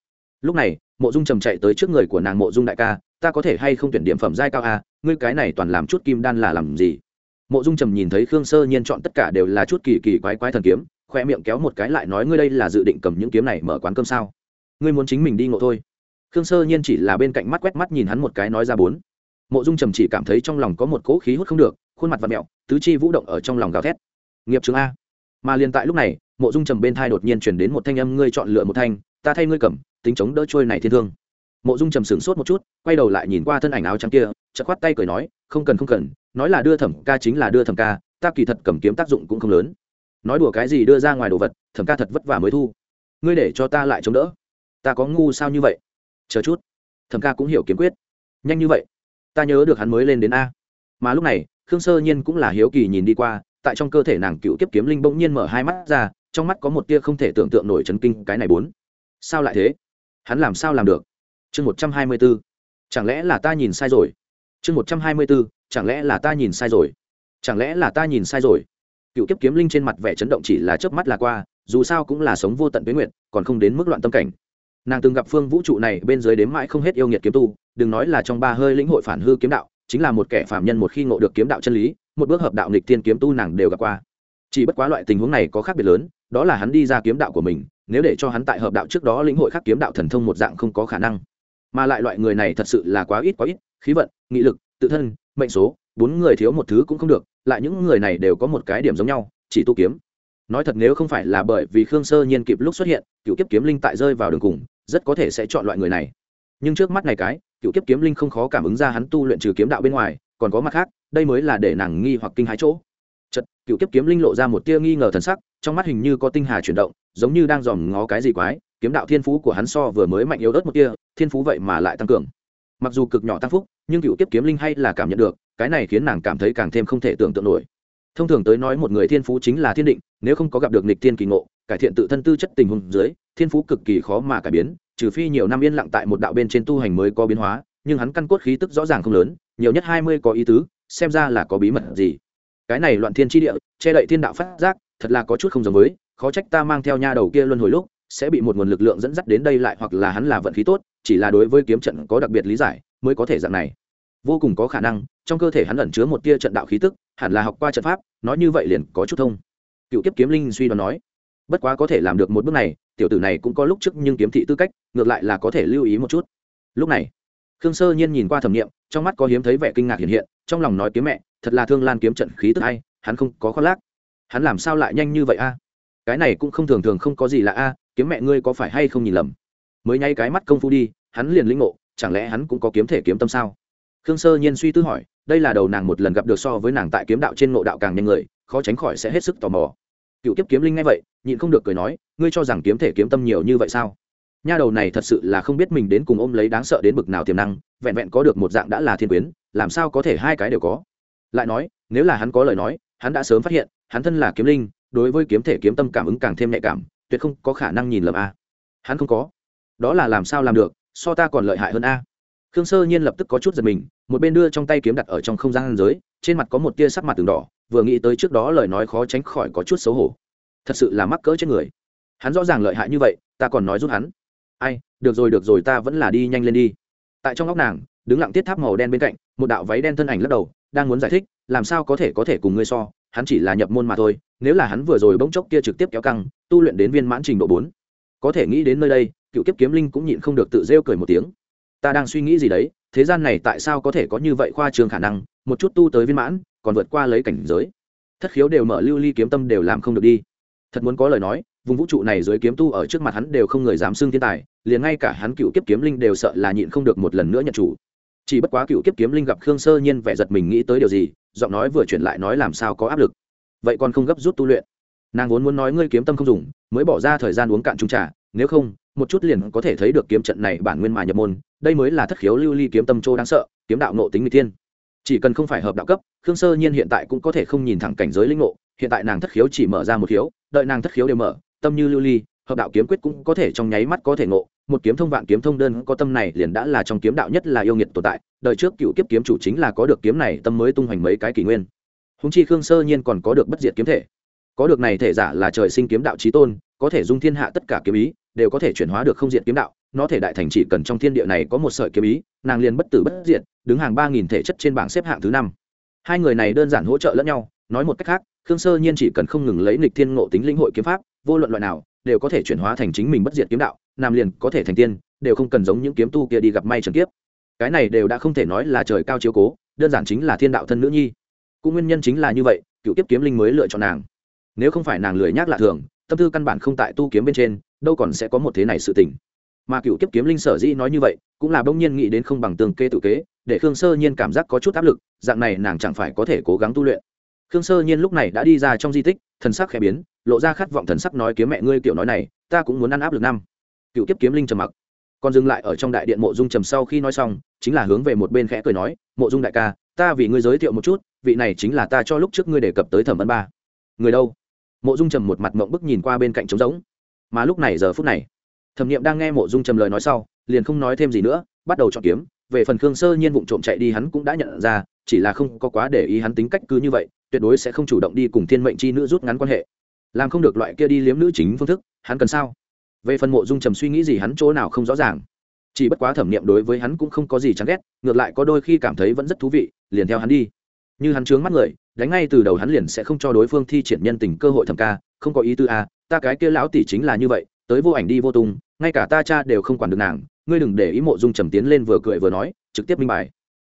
Lúc này, mộ dung trầm chạy tới trước người của nàng mộ dung đại ca, ta có thể hay không tuyển điểm phẩm giai cao a, ngươi cái này toàn làm chút kim đan là làm gì? Mộ dung trầm nhìn thấy khương sơ nhiên chọn tất cả đều là chút kỳ kỳ quái quái thần kiếm, khoe miệng kéo một cái lại nói, ngươi đây là dự định cầm những kiếm này mở quán cơm sao? Ngươi muốn chính mình đi ngộ thôi khương sơ nhiên chỉ là bên cạnh mắt quét mắt nhìn hắn một cái nói ra bốn. Mộ dung trầm chỉ cảm thấy trong lòng có một cỗ khí hút không được, khuôn mặt và mẹo, tứ chi vũ động ở trong lòng gào thét. Nghiệp chứng a. Mà liền tại lúc này, mộ dung trầm bên thai đột nhiên chuyển đến một thanh âm, ngươi chọn lựa một thanh, ta thay ngươi cầm, tính chống đỡ trôi này thiên thương. Mộ dung trầm sửng sốt một chút, quay đầu lại nhìn qua thân ảnh áo trắng kia, chợt khoát tay cười nói, không cần không cần, nói là đưa thẩm ca chính là đưa thẩm ca, ta kỳ thật cầm kiếm tác dụng cũng không lớn. Nói đùa cái gì đưa ra ngoài đồ vật, thẩm ca thật vất vả mới thu. Ngươi để cho ta lại chống đỡ. Ta có ngu sao như vậy? Chờ chút. Thẩm ca cũng hiểu kiếm quyết. Nhanh như vậy, ta nhớ được hắn mới lên đến a. Mà lúc này, khương sơ nhiên cũng là hiếu kỳ nhìn đi qua, tại trong cơ thể nàng cựu kiếp kiếm linh bỗng nhiên mở hai mắt ra, trong mắt có một tia không thể tưởng tượng nổi chấn kinh, cái này bốn. Sao lại thế? Hắn làm sao làm được? Chương một trăm hai mươi b ố chẳng lẽ là ta nhìn sai rồi? Chương một trăm hai mươi b ố chẳng lẽ là ta nhìn sai rồi? Chẳng lẽ là ta nhìn sai rồi? Cựu kiếp kiếm linh trên mặt vẻ chấn động chỉ là chớp mắt là qua, dù sao cũng là sống vô tận với nguyện còn không đến mức loạn tâm cảnh nàng từng gặp phương vũ trụ này bên dưới đếm mãi không hết yêu nghiệt kiếm tu, đừng nói là trong ba hơi lĩnh hội phản hư kiếm đạo, chính là một kẻ phạm nhân một khi ngộ được kiếm đạo chân lý, một bước hợp đạo nghịch thiên kiếm tu nàng đều gặp qua. Chỉ bất quá loại tình huống này có khác biệt lớn, đó là hắn đi ra kiếm đạo của mình, nếu để cho hắn tại hợp đạo trước đó lĩnh hội khắc kiếm đạo thần thông một dạng không có khả năng. Mà lại loại người này thật sự là quá ít quá ít, khí vận, nghị lực, tự thân, mệnh số, bốn người thiếu một thứ cũng không được, lại những người này đều có một cái điểm giống nhau, chỉ tu kiếm. Nói thật nếu không phải là bởi vì khương sơ nhiên kịp lúc xuất hiện, cựu kiếp kiếm linh tại rơi vào đường cùng rất có thể sẽ chọn loại người này. Nhưng trước mắt này cái, cựu kiếp kiếm linh không khó cảm ứng ra hắn tu luyện trừ kiếm đạo bên ngoài, còn có mặt khác, đây mới là để nàng nghi hoặc kinh hái chỗ. Chật cựu kiếp kiếm linh lộ ra một tia nghi ngờ thần sắc, trong mắt hình như có tinh hà chuyển động, giống như đang dòm ngó cái gì quái, kiếm đạo thiên phú của hắn so vừa mới mạnh yếu ớt một tia, thiên phú vậy mà lại tăng cường. Mặc dù cực nhỏ tăng phúc, nhưng cựu kiếp kiếm linh hay là cảm nhận được, cái này khiến nàng cảm thấy càng thêm không thể tưởng tượng nổi thông thường tới nói một người thiên phú chính là thiên định, nếu không có gặp được nịch thiên kỳ ngộ, cải thiện tự thân tư chất tình huống dưới, thiên phú cực kỳ khó mà cải biến, trừ phi nhiều năm yên lặng tại một đạo bên trên tu hành mới có biến hóa, nhưng hắn căn cốt khí tức rõ ràng không lớn, nhiều nhất hai mươi có ý tứ, xem ra là có bí mật gì. Cái này loạn thiên tri địa, che đậy thiên đạo phát giác, thật là có chút không giống với, khó trách ta mang theo nha đầu kia luân hồi lúc, sẽ bị một nguồn lực lượng dẫn dắt đến đây lại hoặc là hắn là vận khí tốt, chỉ là đối với kiếm trận có đặc biệt lý giải, mới có thể dạng này. Vô cùng có khả năng, trong cơ thể hắn ẩn chứa một tia trận đạo khí tức hẳn là học qua trận pháp, nói như vậy liền có chút thông. Cựu kiếp kiếm linh suy đoán nói, bất quá có thể làm được một bước này, tiểu tử này cũng có lúc trước nhưng kiếm thị tư cách, ngược lại là có thể lưu ý một chút. Lúc này, khương sơ nhiên nhìn qua thẩm nghiệm, trong mắt có hiếm thấy vẻ kinh ngạc hiện hiện, trong lòng nói kiếm mẹ, thật là thương lan kiếm trận khí tức hay, hắn không có khoác lác. Hắn làm sao lại nhanh như vậy a? Cái này cũng không thường thường không có gì là a, kiếm mẹ ngươi có phải hay không nhìn lầm? Mới nháy cái mắt công phu đi, hắn liền lĩnh ngộ, chẳng lẽ hắn cũng có kiếm thể kiếm tâm sao? Khương sơ nhiên suy tư hỏi, đây là đầu nàng một lần gặp được so với nàng tại kiếm đạo trên ngộ đạo càng nhanh người, khó tránh khỏi sẽ hết sức tò mò. Cựu kiếp kiếm linh ngay vậy, nhịn không được cười nói, ngươi cho rằng kiếm thể kiếm tâm nhiều như vậy sao? Nha đầu này thật sự là không biết mình đến cùng ôm lấy đáng sợ đến bực nào tiềm năng, vẹn vẹn có được một dạng đã là thiên quyến, làm sao có thể hai cái đều có? Lại nói, nếu là hắn có lời nói, hắn đã sớm phát hiện, hắn thân là kiếm linh, đối với kiếm thể kiếm tâm cảm ứng càng thêm nhạy cảm, tuyệt không có khả năng nhìn lầm a. Hắn không có. Đó là làm sao làm được, so ta còn lợi hại hơn a. Khương sơ nhiên lập tức có chút giật mình một bên đưa trong tay kiếm đặt ở trong không gian giới, trên mặt có một tia sắc mặt từng đỏ, vừa nghĩ tới trước đó lời nói khó tránh khỏi có chút xấu hổ. Thật sự là mắc cỡ chết người. Hắn rõ ràng lợi hại như vậy, ta còn nói giúp hắn. Ai, được rồi được rồi, ta vẫn là đi nhanh lên đi. Tại trong góc nàng, đứng lặng tiết tháp màu đen bên cạnh, một đạo váy đen thân ảnh lắc đầu, đang muốn giải thích, làm sao có thể có thể cùng ngươi so, hắn chỉ là nhập môn mà thôi, nếu là hắn vừa rồi bỗng chốc kia trực tiếp kéo căng, tu luyện đến viên mãn trình độ bốn. Có thể nghĩ đến nơi đây, cựu kiếp kiếm linh cũng nhịn không được tự rêu cười một tiếng. Ta đang suy nghĩ gì đấy? Thế gian này tại sao có thể có như vậy khoa trương khả năng, một chút tu tới viên mãn, còn vượt qua lấy cảnh giới. Thất khiếu đều mở lưu ly kiếm tâm đều làm không được đi. Thật muốn có lời nói, vùng vũ trụ này dưới kiếm tu ở trước mặt hắn đều không người dám xưng thiên tài, liền ngay cả hắn cựu kiếp kiếm linh đều sợ là nhịn không được một lần nữa nhận chủ. Chỉ bất quá cựu kiếp kiếm linh gặp khương sơ nhiên vẻ giật mình nghĩ tới điều gì, giọng nói vừa chuyển lại nói làm sao có áp lực. Vậy còn không gấp rút tu luyện. Nàng vốn muốn nói ngươi kiếm tâm không dùng, mới bỏ ra thời gian uống cạn trung trà, nếu không một chút liền có thể thấy được kiếm trận này bản nguyên mà nhập môn, đây mới là thất khiếu lưu ly kiếm tâm châu đáng sợ, kiếm đạo nộ tính mỹ thiên. Tiên chỉ cần không phải hợp đạo cấp, khương sơ nhiên hiện tại cũng có thể không nhìn thẳng cảnh giới linh ngộ, hiện tại nàng thất khiếu chỉ mở ra một khiếu, đợi nàng thất khiếu đều mở, tâm như lưu ly, hợp đạo kiếm quyết cũng có thể trong nháy mắt có thể ngộ, một kiếm thông vạn kiếm thông đơn có tâm này liền đã là trong kiếm đạo nhất là yêu nghiệt tồn tại, đời trước cựu kiếp kiếm chủ chính là có được kiếm này, tâm mới tung hoành mấy cái kỷ nguyên. Húng chi khương sơ nhiên còn có được bất diệt kiếm thể. Có được này thể giả là trời sinh kiếm đạo trí tôn, có thể dung thiên hạ tất cả kiếm ý đều có thể chuyển hóa được không diệt kiếm đạo, nó thể đại thành chỉ cần trong thiên địa này có một sợi kiếm ý, nàng liền bất tử bất diệt, đứng hàng ba nghìn thể chất trên bảng xếp hạng thứ năm. Hai người này đơn giản hỗ trợ lẫn nhau, nói một cách khác, khương sơ nhiên chỉ cần không ngừng lấy nịch thiên ngộ tính linh hội kiếm pháp, vô luận loại nào, đều có thể chuyển hóa thành chính mình bất diệt kiếm đạo, nam liền có thể thành tiên, đều không cần giống những kiếm tu kia đi gặp may trần kiếp. Cái này đều đã không thể nói là trời cao chiếu cố, đơn giản chính là thiên đạo thân nữ nhi. Cũng nguyên nhân chính là như vậy, cựu kiếp kiếm linh mới lựa chọn nàng. Nếu không phải nàng lười nhác lạ thường, tâm tư căn bản không tại tu kiếm bên trên đâu còn sẽ có một thế này sự tình. Mà cựu kiếp kiếm linh sở dĩ nói như vậy, cũng là bỗng nhiên nghĩ đến không bằng tương kê tự kế, để khương sơ nhiên cảm giác có chút áp lực, dạng này nàng chẳng phải có thể cố gắng tu luyện. Khương sơ nhiên lúc này đã đi ra trong di tích, thần sắc khẽ biến, lộ ra khát vọng thần sắc nói kiếm mẹ ngươi kiểu nói này, ta cũng muốn ăn áp lực năm. Cựu kiếp kiếm linh trầm mặc. Còn dừng lại ở trong đại điện mộ dung trầm sau khi nói xong, chính là hướng về một bên khẽ cười nói, mộ dung đại ca, ta vì ngươi giới thiệu một chút, vị này chính là ta cho lúc trước ngươi đề cập tới thẩm ân ba. Người đâu? Mộ dung trầm một mặt mộng bức nhìn qua bên cạnh trống rỗng mà lúc này giờ phút này thẩm nghiệm đang nghe mộ dung trầm lời nói sau liền không nói thêm gì nữa bắt đầu chọn kiếm. Về phần khương sơ nhiên vụ trộm chạy đi hắn cũng đã nhận ra chỉ là không có quá để ý hắn tính cách cứ như vậy tuyệt đối sẽ không chủ động đi cùng thiên mệnh chi nữ rút ngắn quan hệ. Làm không được loại kia đi liếm nữ chính phương thức hắn cần sao? Về phần mộ dung trầm suy nghĩ gì hắn chỗ nào không rõ ràng. Chỉ bất quá thẩm nghiệm đối với hắn cũng không có gì chán ghét ngược lại có đôi khi cảm thấy vẫn rất thú vị liền theo hắn đi. Như hắn trướng mắt người đánh ngay từ đầu hắn liền sẽ không cho đối phương thi triển nhân tình cơ hội thẩm ca không có ý tư a à, ta cái kia lão tỷ chính là như vậy, tới vô ảnh đi vô tung, ngay cả ta cha đều không quản được nàng, ngươi đừng để ý mộ dung trầm tiến lên vừa cười vừa nói, trực tiếp minh bài.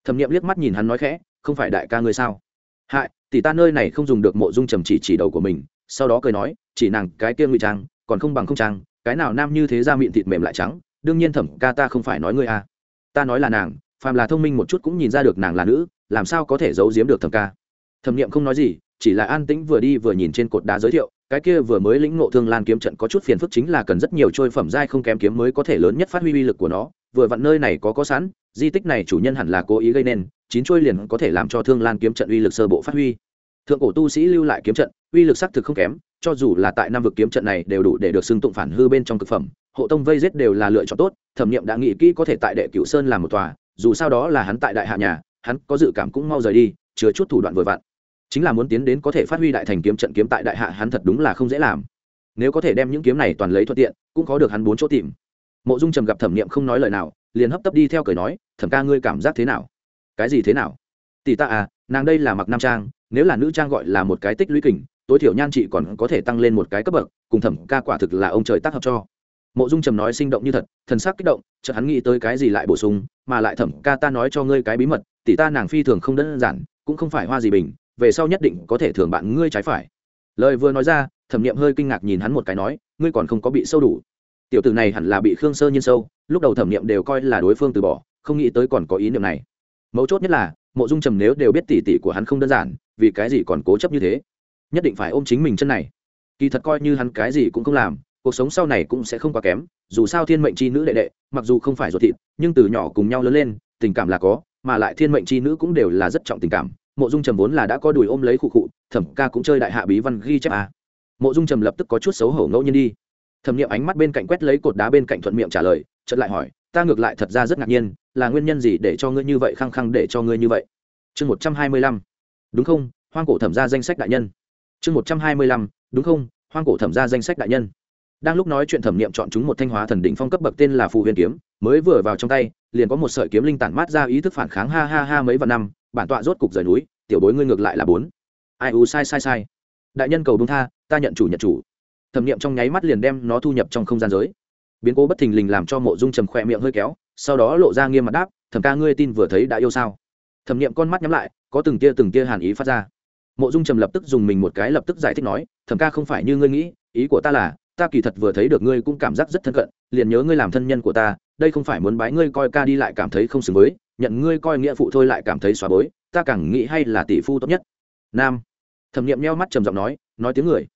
Thẩm nghiệm liếc mắt nhìn hắn nói khẽ, không phải đại ca ngươi sao? Hại tỷ ta nơi này không dùng được mộ dung trầm chỉ chỉ đầu của mình, sau đó cười nói, chỉ nàng cái kia ngụy trang, còn không bằng không trang, cái nào nam như thế ra miệng thịt mềm lại trắng, đương nhiên thẩm ca ta không phải nói ngươi à. Ta nói là nàng, phàm là thông minh một chút cũng nhìn ra được nàng là nữ, làm sao có thể giấu giếm được thẩm ca? Thẩm niệm không nói gì, chỉ là an tĩnh vừa đi vừa nhìn trên cột đá giới thiệu cái kia vừa mới lĩnh ngộ thương lan kiếm trận có chút phiền phức chính là cần rất nhiều trôi phẩm giai không kém kiếm mới có thể lớn nhất phát huy uy lực của nó. Vừa vặn nơi này có có sẵn, di tích này chủ nhân hẳn là cố ý gây nên, chín trôi liền có thể làm cho thương lan kiếm trận uy lực sơ bộ phát huy. Thượng cổ tu sĩ lưu lại kiếm trận, uy lực xác thực không kém, cho dù là tại năm vực kiếm trận này đều đủ để được xưng tụng phản hư bên trong thực phẩm. Hộ tông vây giết đều là lựa chọn tốt, thẩm nghiệm đã nghĩ kỹ có thể tại đệ cửu sơn làm một tòa, dù sao đó là hắn tại đại hạ nhà, hắn có dự cảm cũng mau rời đi, chứa chút thủ đoạn vừa vặn chính là muốn tiến đến có thể phát huy đại thành kiếm trận kiếm tại đại hạ hắn thật đúng là không dễ làm. Nếu có thể đem những kiếm này toàn lấy thuận tiện, cũng có được hắn bốn chỗ tìm. Mộ dung trầm gặp thẩm niệm không nói lời nào, liền hấp tấp đi theo cười nói, thẩm ca ngươi cảm giác thế nào? Cái gì thế nào? Tỷ ta à nàng đây là mặc nam trang, nếu là nữ trang gọi là một cái tích lũy kình, tối thiểu nhan chị còn có thể tăng lên một cái cấp bậc, cùng thẩm ca quả thực là ông trời tác hợp cho. Mộ dung trầm nói sinh động như thật, thần sắc kích động, chợt hắn nghĩ tới cái gì lại bổ sung, mà lại thẩm ca ta nói cho ngươi cái bí mật, tỷ ta nàng phi thường không đơn giản, cũng không phải hoa gì bình về sau nhất định có thể thường bạn ngươi trái phải. Lời vừa nói ra, thẩm nghiệm hơi kinh ngạc nhìn hắn một cái nói, ngươi còn không có bị sâu đủ. Tiểu tử này hẳn là bị khương sơ nhiên sâu, lúc đầu thẩm nghiệm đều coi là đối phương từ bỏ, không nghĩ tới còn có ý niệm này. Mấu chốt nhất là, mộ dung trầm nếu đều biết tỷ tỷ của hắn không đơn giản, vì cái gì còn cố chấp như thế? Nhất định phải ôm chính mình chân này. Kỳ thật coi như hắn cái gì cũng không làm, cuộc sống sau này cũng sẽ không quá kém, dù sao thiên mệnh c h i nữ đệ đệ, mặc dù không phải ruột thịt, nhưng từ nhỏ cùng nhau lớn lên, tình cảm là có, mà lại thiên mệnh c h i nữ cũng đều là rất trọng tình cảm mộ dung trầm vốn là đã có đùi ôm lấy khụ khụ, thẩm ca cũng chơi đại hạ bí văn ghi chép à. mộ dung trầm lập tức có chút xấu hổ ngẫu nhiên đi. Thẩm n i ệ m ánh mắt bên cạnh quét lấy cột đá bên cạnh thuận miệng trả lời, chợt lại hỏi, ta ngược lại thật ra rất ngạc nhiên, là nguyên nhân gì để cho ngươi như vậy khăng khăng để cho ngươi như vậy? Chương một trăm hai mươi lăm. Đúng không? Hoang cổ thẩm ra danh sách đại nhân. Chương một trăm hai mươi lăm. Đúng không? Hoang cổ thẩm ra danh sách đại nhân. Đang lúc nói chuyện thẩm nghiệm chọn chúng một thanh hóa thần đỉnh phong cấp bậc tên là phù huyền kiếm, mới vừa vào trong tay, liền có một sợi kiếm linh tản mát ra ý thức phản kháng ha ha ha mấy vạn năm bản tọa rốt cục rời núi, tiểu bối ngươi ngược lại là bốn. Ai u sai sai sai. Đại nhân cầu bông tha, ta nhận chủ nhận chủ. Thẩm nghiệm trong nháy mắt liền đem nó thu nhập trong không gian giới. Biến cố bất thình lình làm cho mộ dung trầm khỏe miệng hơi kéo, sau đó lộ ra nghiêm mặt đáp, thẩm ca ngươi tin vừa thấy đã yêu sao? Thẩm nghiệm con mắt nhắm lại, có từng tia từng tia hàn ý phát ra. Mộ dung trầm lập tức dùng mình một cái lập tức giải thích nói, thẩm ca không phải như ngươi nghĩ, ý của ta là, ta kỳ thật vừa thấy được ngươi cũng cảm giác rất thân cận, liền nhớ ngươi làm thân nhân của ta, đây không phải muốn bái ngươi coi ca đi lại cảm thấy không xứng với nhận ngươi coi nghĩa phụ thôi lại cảm thấy xóa bối, ta càng nghĩ hay là tỷ phu tốt nhất. Nam. Thẩm nghiệm neo mắt trầm giọng nói nói tiếng người.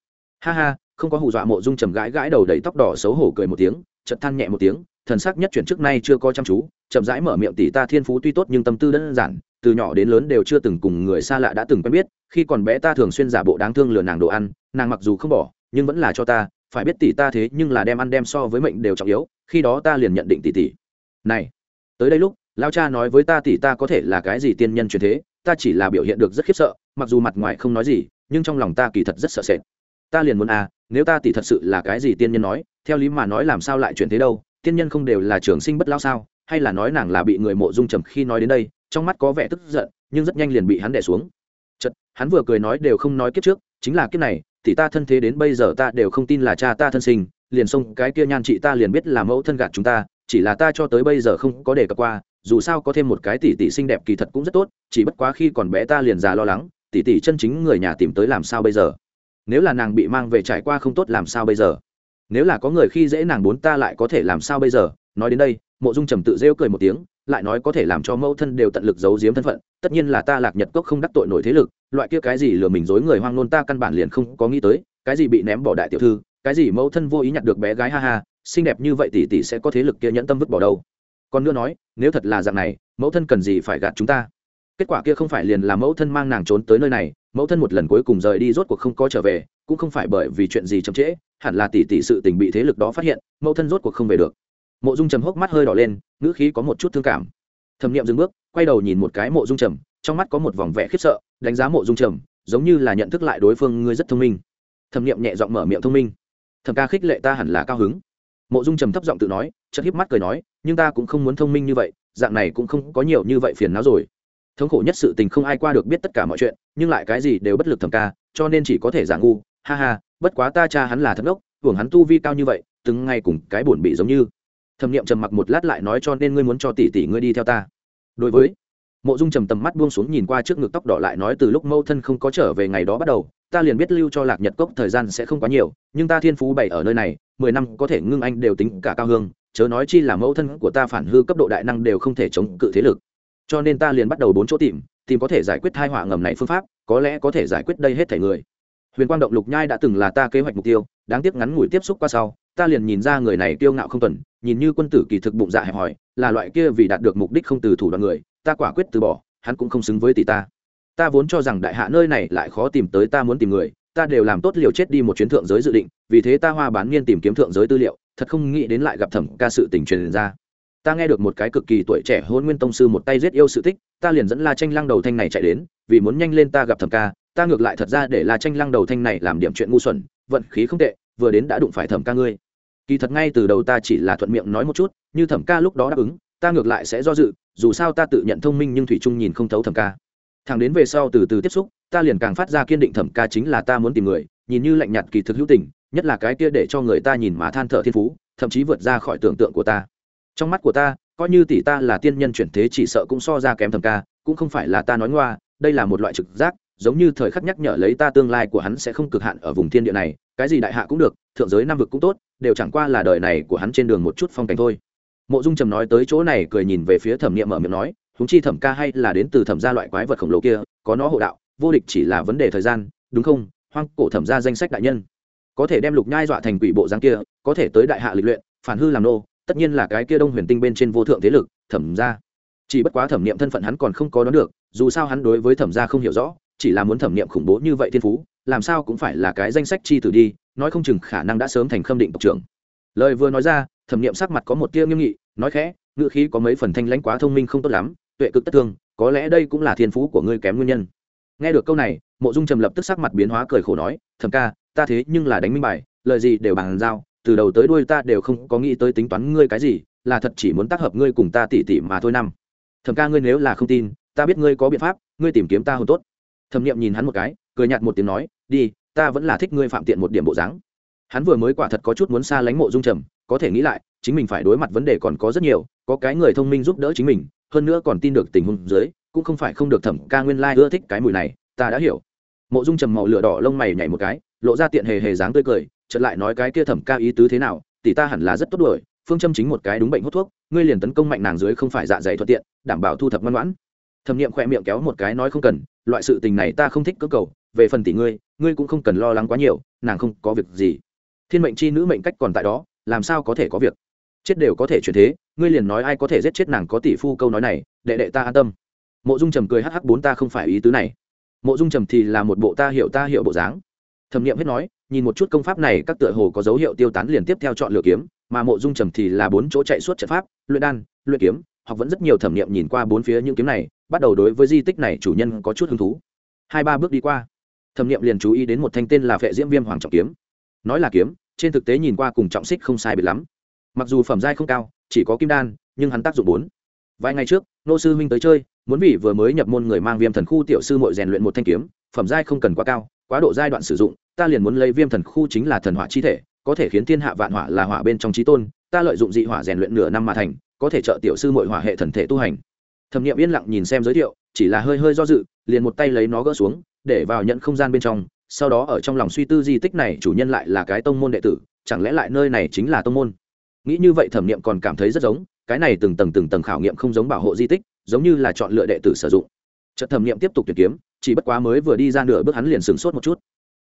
Ha ha, không có hù dọa mộ dung trầm gãi gãi đầu đầy tóc đỏ xấu hổ cười một tiếng chật than nhẹ một tiếng, thần sắc nhất chuyển trước nay chưa có chăm chú, chậm rãi mở miệng tỷ ta thiên phú tuy tốt nhưng tâm tư đơn giản, từ nhỏ đến lớn đều chưa từng cùng người xa lạ đã từng quen biết, khi còn bé ta thường xuyên giả bộ đáng thương lừa nàng đồ ăn, nàng mặc dù không bỏ, nhưng vẫn là cho ta, phải biết tỷ ta thế nhưng là đem ăn đem so với mệnh đều trọng yếu, khi đó ta liền nhận định tỷ tỷ. Này, tới đây lúc lao cha nói với ta tỷ ta có thể là cái gì tiên nhân truyền thế, ta chỉ là biểu hiện được rất khiếp sợ, mặc dù mặt ngoài không nói gì, nhưng trong lòng ta kỳ thật rất sợ sệt. Ta liền muốn à nếu ta tỷ thật sự là cái gì tiên nhân nói, theo lý mà nói làm sao lại chuyển thế đâu, tiên nhân không đều là trường sinh bất lao sao? Hay là nói nàng là bị người mộ dung trầm khi nói đến đây, trong mắt có vẻ tức giận, nhưng rất nhanh liền bị hắn đẻ xuống. Chật hắn vừa cười nói đều không nói kiếp trước, chính là kiếp này thì ta thân thế đến bây giờ ta đều không tin là cha ta thân sinh, liền xông cái kia nhan chị ta liền biết là mẫu thân gạt chúng ta, chỉ là ta cho tới bây giờ không có đề cập qua dù sao có thêm một cái tỷ tỷ xinh đẹp kỳ thật cũng rất tốt, chỉ bất quá khi còn bé ta liền già lo lắng, tỷ tỷ chân chính người nhà tìm tới làm sao bây giờ? Nếu là nàng bị mang về trải qua không tốt làm sao bây giờ? Nếu là có người khi dễ nàng bốn ta lại có thể làm sao bây giờ? Nói đến đây, mộ dung trầm tự rêu cười một tiếng, lại nói có thể làm cho mẫu thân đều tận lực giấu giếm thân phận, tất nhiên là ta lạc nhật cốc không đắc tội nổi thế lực, loại kia cái gì lừa mình dối người hoang nôn ta căn bản liền không có nghĩ tới, cái gì bị ném bỏ đại tiểu thư, cái gì mẫu thân vô ý nhặt được bé gái ha ha, xinh đẹp như vậy tỷ tỷ sẽ có thế lực kia nhẫn tâm vứt bỏ đâu? Còn nữa nói, nếu thật là dạng này, mẫu thân cần gì phải gạt chúng ta? Kết quả kia không phải liền là mẫu thân mang nàng trốn tới nơi này, mẫu thân một lần cuối cùng rời đi rốt cuộc không có trở về, cũng không phải bởi vì chuyện gì chậm trễ, hẳn là tỷ tỷ sự tình bị thế lực đó phát hiện, mẫu thân rốt cuộc không về được. Mộ dung trầm hốc mắt hơi đỏ lên, ngữ khí có một chút thương cảm. Thẩm nghiệm dừng bước, quay đầu nhìn một cái mộ dung trầm, trong mắt có một vòng vẻ khiếp sợ, đánh giá mộ dung trầm, giống như là nhận thức lại đối phương, ngươi rất thông minh. Thẩm nghiệm nhẹ giọng mở miệng thông minh. Thẩm ca khích lệ ta hẳn là cao hứng. Mộ dung trầm thấp giọng tự nói chất hiếp mắt cười nói nhưng ta cũng không muốn thông minh như vậy, dạng này cũng không có nhiều như vậy phiền não rồi. Thống khổ nhất sự tình không ai qua được biết tất cả mọi chuyện, nhưng lại cái gì đều bất lực thẩm ca cho nên chỉ có thể giả ngu, ha ha, bất quá ta cha hắn là thất ngốc hưởng hắn tu vi cao như vậy, từng ngày cùng cái buồn bị giống như. Thẩm nghiệm trầm mặc một lát lại nói cho nên ngươi muốn cho tỷ tỷ ngươi đi theo ta. Đối với, mộ dung trầm tầm mắt buông xuống nhìn qua trước ngực tóc đỏ lại nói từ lúc mâu thân không có trở về ngày đó bắt đầu, ta liền biết lưu cho lạc nhật cốc thời gian sẽ không quá nhiều, nhưng ta thiên phú bảy ở nơi này, mười năm có thể ngưng anh đều tính cả cao hương chớ nói chi là mẫu thân của ta phản hư cấp độ đại năng đều không thể chống cự thế lực. Cho nên ta liền bắt đầu bốn chỗ tìm tìm có thể giải quyết thai họa ngầm này phương pháp, có lẽ có thể giải quyết đây hết thể người. Huyền quang động lục nhai đã từng là ta kế hoạch mục tiêu, đáng tiếc ngắn ngủi tiếp xúc qua sau, ta liền nhìn ra người này kiêu ngạo không tuần, nhìn như quân tử kỳ thực bụng dạ hẹp hòi, là loại kia vì đạt được mục đích không từ thủ đoạn người, ta quả quyết từ bỏ, hắn cũng không xứng với tỷ ta. Ta vốn cho rằng đại hạ nơi này lại khó tìm tới ta muốn tìm người, ta đều làm tốt liều chết đi một chuyến thượng giới dự định, vì thế ta hoa bán niên tìm kiếm thượng giới tư liệu thật không nghĩ đến lại gặp thẩm ca sự tình truyền ra. Ta nghe được một cái cực kỳ tuổi trẻ hôn nguyên tông sư một tay giết yêu sự tích, ta liền dẫn la tranh lăng đầu thanh này chạy đến, vì muốn nhanh lên ta gặp thẩm ca, ta ngược lại thật ra để la tranh lăng đầu thanh này làm điểm chuyện ngu xuẩn, vận khí không tệ, vừa đến đã đụng phải thẩm ca ngươi. Kỳ thật ngay từ đầu ta chỉ là thuận miệng nói một chút, như thẩm ca lúc đó đáp ứng, ta ngược lại sẽ do dự, dù sao ta tự nhận thông minh nhưng thủy trung nhìn không thấu thẩm ca. Thằng đến về sau từ từ tiếp xúc, ta liền càng phát ra kiên định thẩm ca chính là ta muốn tìm người, nhìn như lạnh nhạt kỳ thực hữu tình nhất là cái kia để cho người ta nhìn mà than thở thiên phú, thậm chí vượt ra khỏi tưởng tượng của ta. Trong mắt của ta, coi như tỷ ta là tiên nhân chuyển thế chỉ sợ cũng so ra kém thẩm ca, cũng không phải là ta nói ngoa, đây là một loại trực giác, giống như thời khắc nhắc nhở lấy ta tương lai của hắn sẽ không cực hạn ở vùng thiên địa này, cái gì đại hạ cũng được, thượng giới nam vực cũng tốt, đều chẳng qua là đời này của hắn trên đường một chút phong cảnh thôi. Mộ dung trầm nói tới chỗ này cười nhìn về phía thẩm nghiệm mở miệng nói húng chi thẩm ca hay là đến từ thẩm gia loại quái vật khổng lồ kia, có nó hộ đạo, vô địch chỉ là vấn đề thời gian, đúng không? Hoang cổ thẩm gia danh sách đại nhân có thể đem lục nhai dọa thành quỷ bộ dáng kia, có thể tới đại hạ lịch luyện, phản hư làm nô, tất nhiên là cái kia đông huyền tinh bên trên vô thượng thế lực, thẩm gia. Chỉ bất quá thẩm nghiệm thân phận hắn còn không có đoán được, dù sao hắn đối với thẩm gia không hiểu rõ, chỉ là muốn thẩm nghiệm khủng bố như vậy thiên phú, làm sao cũng phải là cái danh sách chi tử đi, nói không chừng khả năng đã sớm thành khâm định tộc trưởng. Lời vừa nói ra, thẩm nghiệm sắc mặt có một tia nghiêm nghị, nói khẽ ngựa khí có mấy phần thanh lãnh quá thông minh không tốt lắm, tuệ cực tất thương, có lẽ đây cũng là thiên phú của ngươi kém nguyên nhân. Nghe được câu này, mộ dung trầm lập tức sắc mặt biến hóa cười khổ nói thầm ca ta thế nhưng là đánh minh bài, lời gì đều bàn giao, từ đầu tới đuôi ta đều không có nghĩ tới tính toán ngươi cái gì, là thật chỉ muốn tác hợp ngươi cùng ta tỉ tỉ mà thôi năm. Thầm ca ngươi nếu là không tin, ta biết ngươi có biện pháp, ngươi tìm kiếm ta hồn tốt. Thẩm nghiệm nhìn hắn một cái, cười nhạt một tiếng nói, đi, ta vẫn là thích ngươi phạm tiện một điểm bộ dáng. Hắn vừa mới quả thật có chút muốn xa lánh mộ dung trầm, có thể nghĩ lại, chính mình phải đối mặt vấn đề còn có rất nhiều, có cái người thông minh giúp đỡ chính mình, hơn nữa còn tin được tình huống dưới, cũng không phải không được thẩm ca nguyên lai ưa thích cái mùi này, ta đã hiểu mộ dung trầm màu lửa đỏ lông mày nhảy một cái, lộ ra tiện hề hề dáng tươi cười, chợt lại nói cái kia thẩm ca ý tứ thế nào, tỷ ta hẳn là rất tốt đuổi, phương châm chính một cái đúng bệnh hút thuốc, ngươi liền tấn công mạnh nàng dưới không phải dạ dày thuận tiện, đảm bảo thu thập ngoan ngoãn. Thẩm nghiệm khỏe miệng kéo một cái nói không cần, loại sự tình này ta không thích cơ cầu, về phần tỷ ngươi ngươi cũng không cần lo lắng quá nhiều, nàng không có việc gì. Thiên mệnh chi nữ mệnh cách còn tại đó, làm sao có thể có việc? Chết đều có thể chuyển thế, ngươi liền nói ai có thể giết chết nàng có tỷ phu câu nói này, đệ đệ ta an tâm. Mộ dung trầm cười hh bốn ta không phải ý tứ này mộ dung trầm thì là một bộ ta hiểu ta hiểu bộ dáng. Thẩm nghiệm hết nói, nhìn một chút công pháp này, các tựa hồ có dấu hiệu tiêu tán liền tiếp theo chọn lựa kiếm, mà mộ dung trầm thì là bốn chỗ chạy suốt trận pháp, luyện đan, luyện kiếm hoặc vẫn rất nhiều. Thẩm nghiệm nhìn qua bốn phía những kiếm này, bắt đầu đối với di tích này chủ nhân có chút hứng thú. Hai ba bước đi qua, thẩm nghiệm liền chú ý đến một thanh tên là vệ diễm viêm hoàng trọng kiếm. Nói là kiếm, trên thực tế nhìn qua cùng trọng xích không sai biệt lắm. Mặc dù phẩm giai không cao, chỉ có kim đan, nhưng hắn tác dụng bốn. Vài ngày trước, nô sư huynh tới chơi muốn vì vừa mới nhập môn người mang viêm thần khu tiểu sư mội rèn luyện một thanh kiếm, phẩm giai không cần quá cao, quá độ giai đoạn sử dụng, ta liền muốn lấy viêm thần khu chính là thần hỏa chi thể, có thể khiến thiên hạ vạn hỏa là hỏa bên trong trí tôn, ta lợi dụng dị hỏa rèn luyện nửa năm mà thành, có thể trợ tiểu sư mội hỏa hệ thần thể tu hành. Thẩm nghiệm yên lặng nhìn xem giới thiệu, chỉ là hơi hơi do dự, liền một tay lấy nó gỡ xuống, để vào nhận không gian bên trong, sau đó ở trong lòng suy tư di tích này chủ nhân lại là cái tông môn đệ tử, chẳng lẽ lại nơi này chính là tông môn? Nghĩ như vậy thẩm nghiệm còn cảm thấy rất giống cái này từng tầng từng tầng khảo nghiệm không giống bảo hộ di tích, giống như là chọn lựa đệ tử sử dụng. Trận thẩm nghiệm tiếp tục tuyển kiếm, chỉ bất quá mới vừa đi ra nửa bước hắn liền sửng sốt một chút.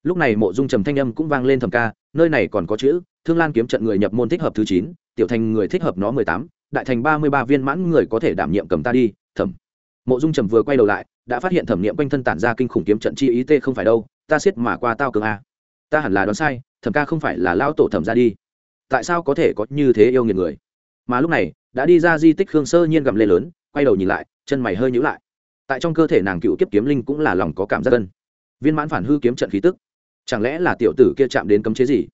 Lúc này mộ dung trầm thanh âm cũng vang lên thầm ca, nơi này còn có chữ, thương lan kiếm trận người nhập môn thích hợp thứ chín, tiểu thành người thích hợp nó mười tám, đại thành ba mươi ba viên mãn người có thể đảm nhiệm cầm ta đi, thẩm. Mộ dung trầm vừa quay đầu lại, đã phát hiện thẩm nghiệm quanh thân tản ra kinh khủng kiếm trận chi ý tê không phải đâu, ta siết mà qua tao cường a. Ta hẳn là đoán sai, thẩm ca không phải là lao tổ thẩm ra đi. Tại sao có thể có như thế yêu nghiệt người? Mà lúc này, đã đi ra di tích khương sơ nhiên gầm lê lớn, quay đầu nhìn lại, chân mày hơi nhữ lại. Tại trong cơ thể nàng cựu kiếp kiếm linh cũng là lòng có cảm giác cân viên mãn phản hư kiếm trận khí tức. Chẳng lẽ là tiểu tử kia chạm đến cấm chế gì?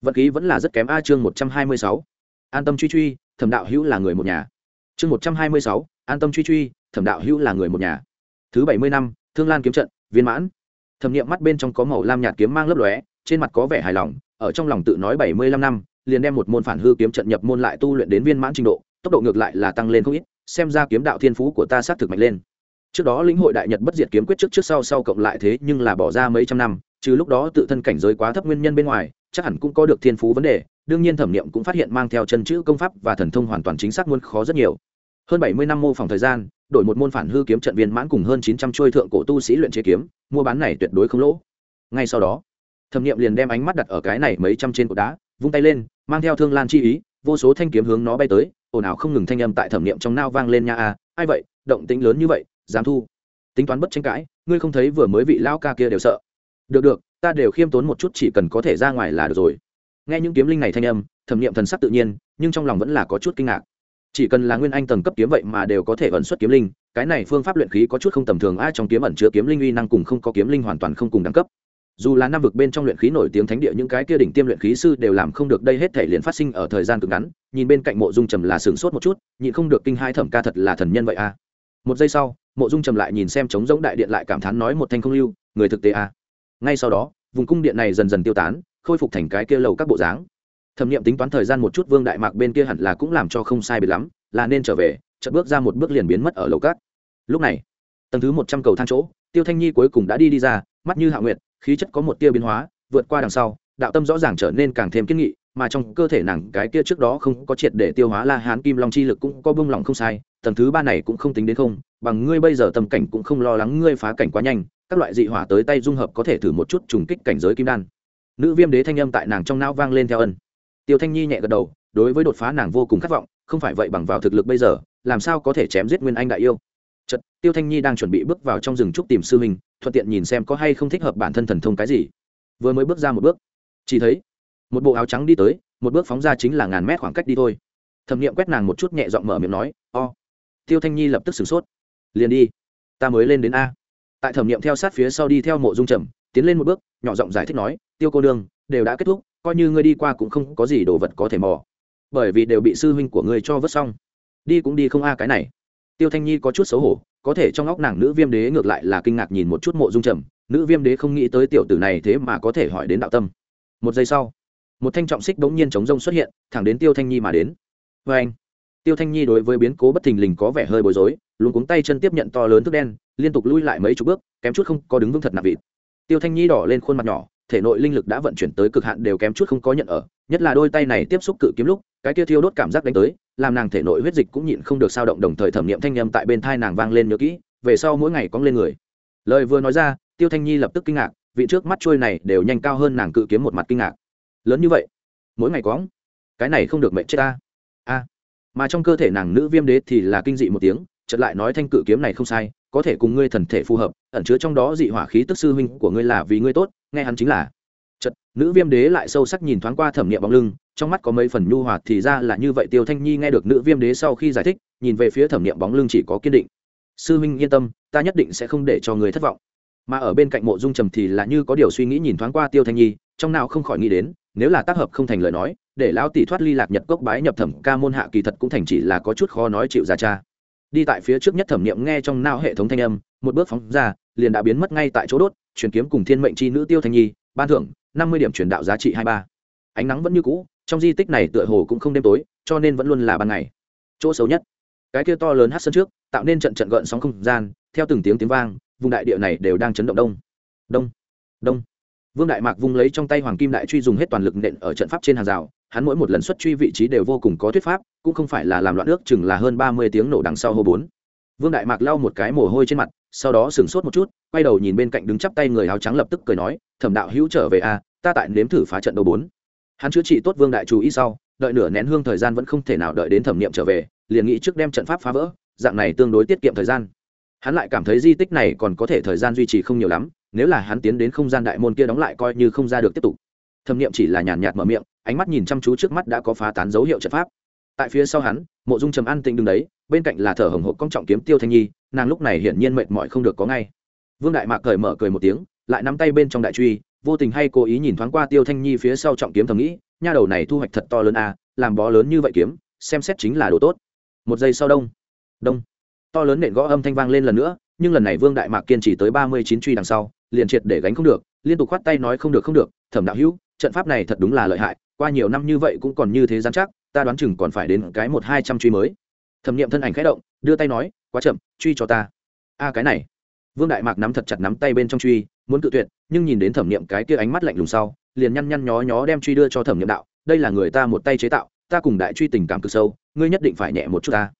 Vận khí vẫn là rất kém a chương một trăm hai mươi sáu. An tâm truy truy, thẩm đạo hữu là người một nhà. Chương một trăm hai mươi sáu, an tâm truy truy, thẩm đạo hữu là người một nhà. Thứ bảy mươi năm, thương lan kiếm trận, viên mãn. Thẩm nghiệm mắt bên trong có màu lam nhạt kiếm mang lấp lóe, trên mặt có vẻ hài lòng, ở trong lòng tự nói bảy mươi lăm năm liền đem một môn phản hư kiếm trận nhập môn lại tu luyện đến viên mãn trình độ, tốc độ ngược lại là tăng lên không ít, xem ra kiếm đạo thiên phú của ta xác thực mạnh lên. Trước đó lĩnh hội đại nhật bất diệt kiếm quyết trước trước sau sau cộng lại thế nhưng là bỏ ra mấy trăm năm, trừ lúc đó tự thân cảnh giới quá thấp nguyên nhân bên ngoài, chắc hẳn cũng có được thiên phú vấn đề, đương nhiên thẩm nghiệm cũng phát hiện mang theo chân chữ công pháp và thần thông hoàn toàn chính xác muôn khó rất nhiều. Hơn bảy mươi năm mô phỏng thời gian, đổi một môn phản hư kiếm trận viên mãn cùng hơn chín trăm trôi thượng cổ tu sĩ luyện chế kiếm, mua bán này tuyệt đối không lỗ. Ngay sau đó, thẩm nghiệm liền đem ánh mắt đặt ở cái này mấy trăm trên cột đá vung tay lên, mang theo thương lan chi ý, vô số thanh kiếm hướng nó bay tới, ồn ào không ngừng thanh âm tại thẩm nghiệm trong nao vang lên nha a, ai vậy, động tính lớn như vậy, dám thu. Tính toán bất tranh cãi, ngươi không thấy vừa mới vị lão ca kia đều sợ. Được được, ta đều khiêm tốn một chút chỉ cần có thể ra ngoài là được rồi. Nghe những kiếm linh này thanh âm, thẩm nghiệm thần sắc tự nhiên, nhưng trong lòng vẫn là có chút kinh ngạc. Chỉ cần là nguyên anh tầng cấp kiếm vậy mà đều có thể ẩn xuất kiếm linh, cái này phương pháp luyện khí có chút không tầm thường, ai trong kiếm ẩn chứa kiếm linh uy năng cùng không có kiếm linh hoàn toàn không cùng đẳng cấp dù là năm vực bên trong luyện khí nổi tiếng thánh địa, những cái kia đỉnh tiêm luyện khí sư đều làm không được đây hết thể liền phát sinh ở thời gian cực ngắn. Nhìn bên cạnh mộ dung trầm là sửng sốt một chút, nhịn không được kinh hai thẩm ca thật là thần nhân vậy à? Một giây sau, mộ dung trầm lại nhìn xem trống giống đại điện lại cảm thán nói một thanh không lưu, người thực tế à? Ngay sau đó, vùng cung điện này dần dần tiêu tán, khôi phục thành cái kia lầu các bộ dáng. Thẩm nghiệm tính toán thời gian một chút, vương đại mạc bên kia hẳn là cũng làm cho không sai biệt lắm, là nên trở về, chợt bước ra một bước liền biến mất ở lầu cát lúc này, tầng thứ một trăm cầu thang chỗ, tiêu thanh nhi cuối cùng đã đi đi ra, mắt như hạ nguyệt khí chất có một tia biến hóa, vượt qua đằng sau, đạo tâm rõ ràng trở nên càng thêm kiên nghị, mà trong cơ thể nàng, cái kia trước đó không có triệt để tiêu hóa la hán kim long chi lực cũng có bông lòng không sai, tầng thứ ba này cũng không tính đến không, bằng ngươi bây giờ tâm cảnh cũng không lo lắng ngươi phá cảnh quá nhanh, các loại dị hỏa tới tay dung hợp có thể thử một chút trùng kích cảnh giới kim đan. Nữ viêm đế thanh âm tại nàng trong não vang lên theo ân. Tiêu thanh nhi nhẹ gật đầu, đối với đột phá nàng vô cùng khát vọng, không phải vậy bằng vào thực lực bây giờ, làm sao có thể chém giết nguyên anh đại yêu? Chật tiêu thanh nhi đang chuẩn bị bước vào trong rừng trúc tìm sư huynh, thuận tiện nhìn xem có hay không thích hợp bản thân thần thông cái gì. Vừa mới bước ra một bước, chỉ thấy một bộ áo trắng đi tới, một bước phóng ra chính là ngàn mét khoảng cách đi thôi. Thẩm nghiệm quét nàng một chút nhẹ giọng mở miệng nói, o, tiêu thanh nhi lập tức sửng sốt. Liền đi, ta mới lên đến a. Tại thẩm nghiệm theo sát phía sau đi theo mộ dung trầm tiến lên một bước, nhỏ giọng giải thích nói, tiêu cô đương đều đã kết thúc, coi như ngươi đi qua cũng không có gì đồ vật có thể mò. Bởi vì đều bị sư huynh của ngươi cho vứt xong. Đi cũng đi không a cái này tiêu thanh nhi có chút xấu hổ, có thể trong óc nàng nữ viêm đế ngược lại là kinh ngạc nhìn một chút mộ dung trầm, nữ viêm đế không nghĩ tới tiểu tử này thế mà có thể hỏi đến đạo tâm. Một giây sau, một thanh trọng xích bỗng nhiên chống rông xuất hiện, thẳng đến tiêu thanh nhi mà đến. Vê anh, tiêu thanh nhi đối với biến cố bất thình lình có vẻ hơi bối rối luôn cuống tay chân tiếp nhận to lớn thức đen, liên tục lui lại mấy chục bước, kém chút không có đứng vững thật nạp vịt. Tiêu thanh nhi đỏ lên khuôn mặt nhỏ thể nội linh lực đã vận chuyển tới cực hạn đều kém chút không có nhận ở, nhất là đôi tay này tiếp xúc cự kiếm lúc, cái kia thiêu đốt cảm giác đánh tới, làm nàng thể nội huyết dịch cũng nhịn không được sao động đồng thời thẩm nghiệm thanh â m tại bên thai nàng vang lên nhớ kỹ, về sau mỗi ngày cóng lên người. Lời vừa nói ra, tiêu thanh nhi lập tức kinh ngạc, vị trước mắt trôi này đều nhanh cao hơn nàng cự kiếm một mặt kinh ngạc. Lớn như vậy, mỗi ngày cóng cái này không được mệnh chết ta. A. Mà trong cơ thể nàng nữ viêm đế thì là kinh dị một tiếng, chợt lại nói thanh cự kiếm này không sai, có thể cùng ngươi thần thể phù hợp, ẩn chứa trong đó dị hỏa khí tức sư huynh của ngươi là vì ngươi tốt nghe hắn chính là. Chật nữ viêm đế lại sâu sắc nhìn thoáng qua thẩm nghiệm bóng lưng, trong mắt có mấy phần nhu hòa thì ra là như vậy tiêu thanh nhi nghe được nữ viêm đế sau khi giải thích, nhìn về phía thẩm nghiệm bóng lưng chỉ có kiên định. Sư Minh yên tâm, ta nhất định sẽ không để cho người thất vọng. Mà ở bên cạnh mộ dung trầm thì là như có điều suy nghĩ nhìn thoáng qua tiêu thanh nhi, trong nào không khỏi nghĩ đến, nếu là tác hợp không thành lời nói, để lão tỷ thoát ly lạc nhật cốc bái nhập thẩm ca môn hạ kỳ thật cũng thành chỉ là có chút khó nói chịu ra cha. Đi tại phía trước nhất thẩm niệm nghe trong nào hệ thống thanh âm, một bước phóng ra, liền đã biến mất ngay tại chỗ đốt truyền kiếm cùng thiên mệnh chi nữ tiêu thanh nhi, ban thưởng năm mươi điểm truyền đạo giá trị hai ba. Ánh nắng vẫn như cũ, trong di tích này tựa hồ cũng không đêm tối, cho nên vẫn luôn là ban ngày. Chỗ xấu nhất, cái kia to lớn hát sân trước, tạo nên trận trận gợn sóng không gian, theo từng tiếng tiếng vang, vùng đại địa này đều đang chấn động đông. Đông đông. Vương đại mạc vung lấy trong tay hoàng kim đại truy dùng hết toàn lực nện ở trận pháp trên hàng rào, hắn mỗi một lần xuất truy vị trí đều vô cùng có thuyết pháp, cũng không phải là làm loạn nước chừng là hơn ba mươi tiếng nổ đằng sau hô bốn. Vương đại mạc lau một cái mồ hôi trên mặt sau đó sửng sốt một chút, quay đầu nhìn bên cạnh đứng chắp tay người áo trắng lập tức cười nói, thẩm đạo hữu trở về à ta tại nếm thử phá trận đầu bốn. Hắn chữa trị tốt vương đại chú ý sau, đợi nửa nén hương thời gian vẫn không thể nào đợi đến thẩm niệm trở về, liền nghĩ trước đem trận pháp phá vỡ, dạng này tương đối tiết kiệm thời gian. Hắn lại cảm thấy di tích này còn có thể thời gian duy trì không nhiều lắm, nếu là hắn tiến đến không gian đại môn kia đóng lại coi như không ra được tiếp tục. Thẩm niệm chỉ là nhàn nhạt mở miệng, ánh mắt nhìn chăm chú trước mắt đã có phá tán dấu hiệu trận pháp tại phía sau hắn mộ dung trầm an tĩnh đứng đấy bên cạnh là thở hồng hộc công trọng kiếm tiêu thanh nhi nàng lúc này hiển nhiên mệt mỏi không được có ngay. Vương đại mạc cởi mở cười một tiếng lại nắm tay bên trong đại truy vô tình hay cố ý nhìn thoáng qua tiêu thanh nhi phía sau trọng kiếm thầm nghĩ nha đầu này thu hoạch thật to lớn à, làm bó lớn như vậy kiếm xem xét chính là đồ tốt. Một giây sau đông đông to lớn nện gõ âm thanh vang lên lần nữa nhưng lần này vương đại mạc kiên trì tới ba mươi chín truy đằng sau liền triệt để gánh không được liên tục khoát tay nói không được không được thẩm đạo hữu trận pháp này thật đúng là lợi hại qua nhiều năm như vậy cũng còn như thế gian chắc ta đoán chừng còn phải đến cái một hai trăm truy mới. Thẩm nghiệm thân ảnh khẽ động, đưa tay nói, quá chậm, truy cho ta. A, cái này. Vương đại mạc nắm thật chặt nắm tay bên trong truy, muốn cự tuyệt, nhưng nhìn đến thẩm nghiệm cái kia ánh mắt lạnh lùng sau, liền nhăn nhăn nhó nhó đem truy đưa cho thẩm nghiệm đạo, đây là người ta một tay chế tạo, ta cùng đại truy tình cảm cực sâu, ngươi nhất định phải nhẹ một chút ta.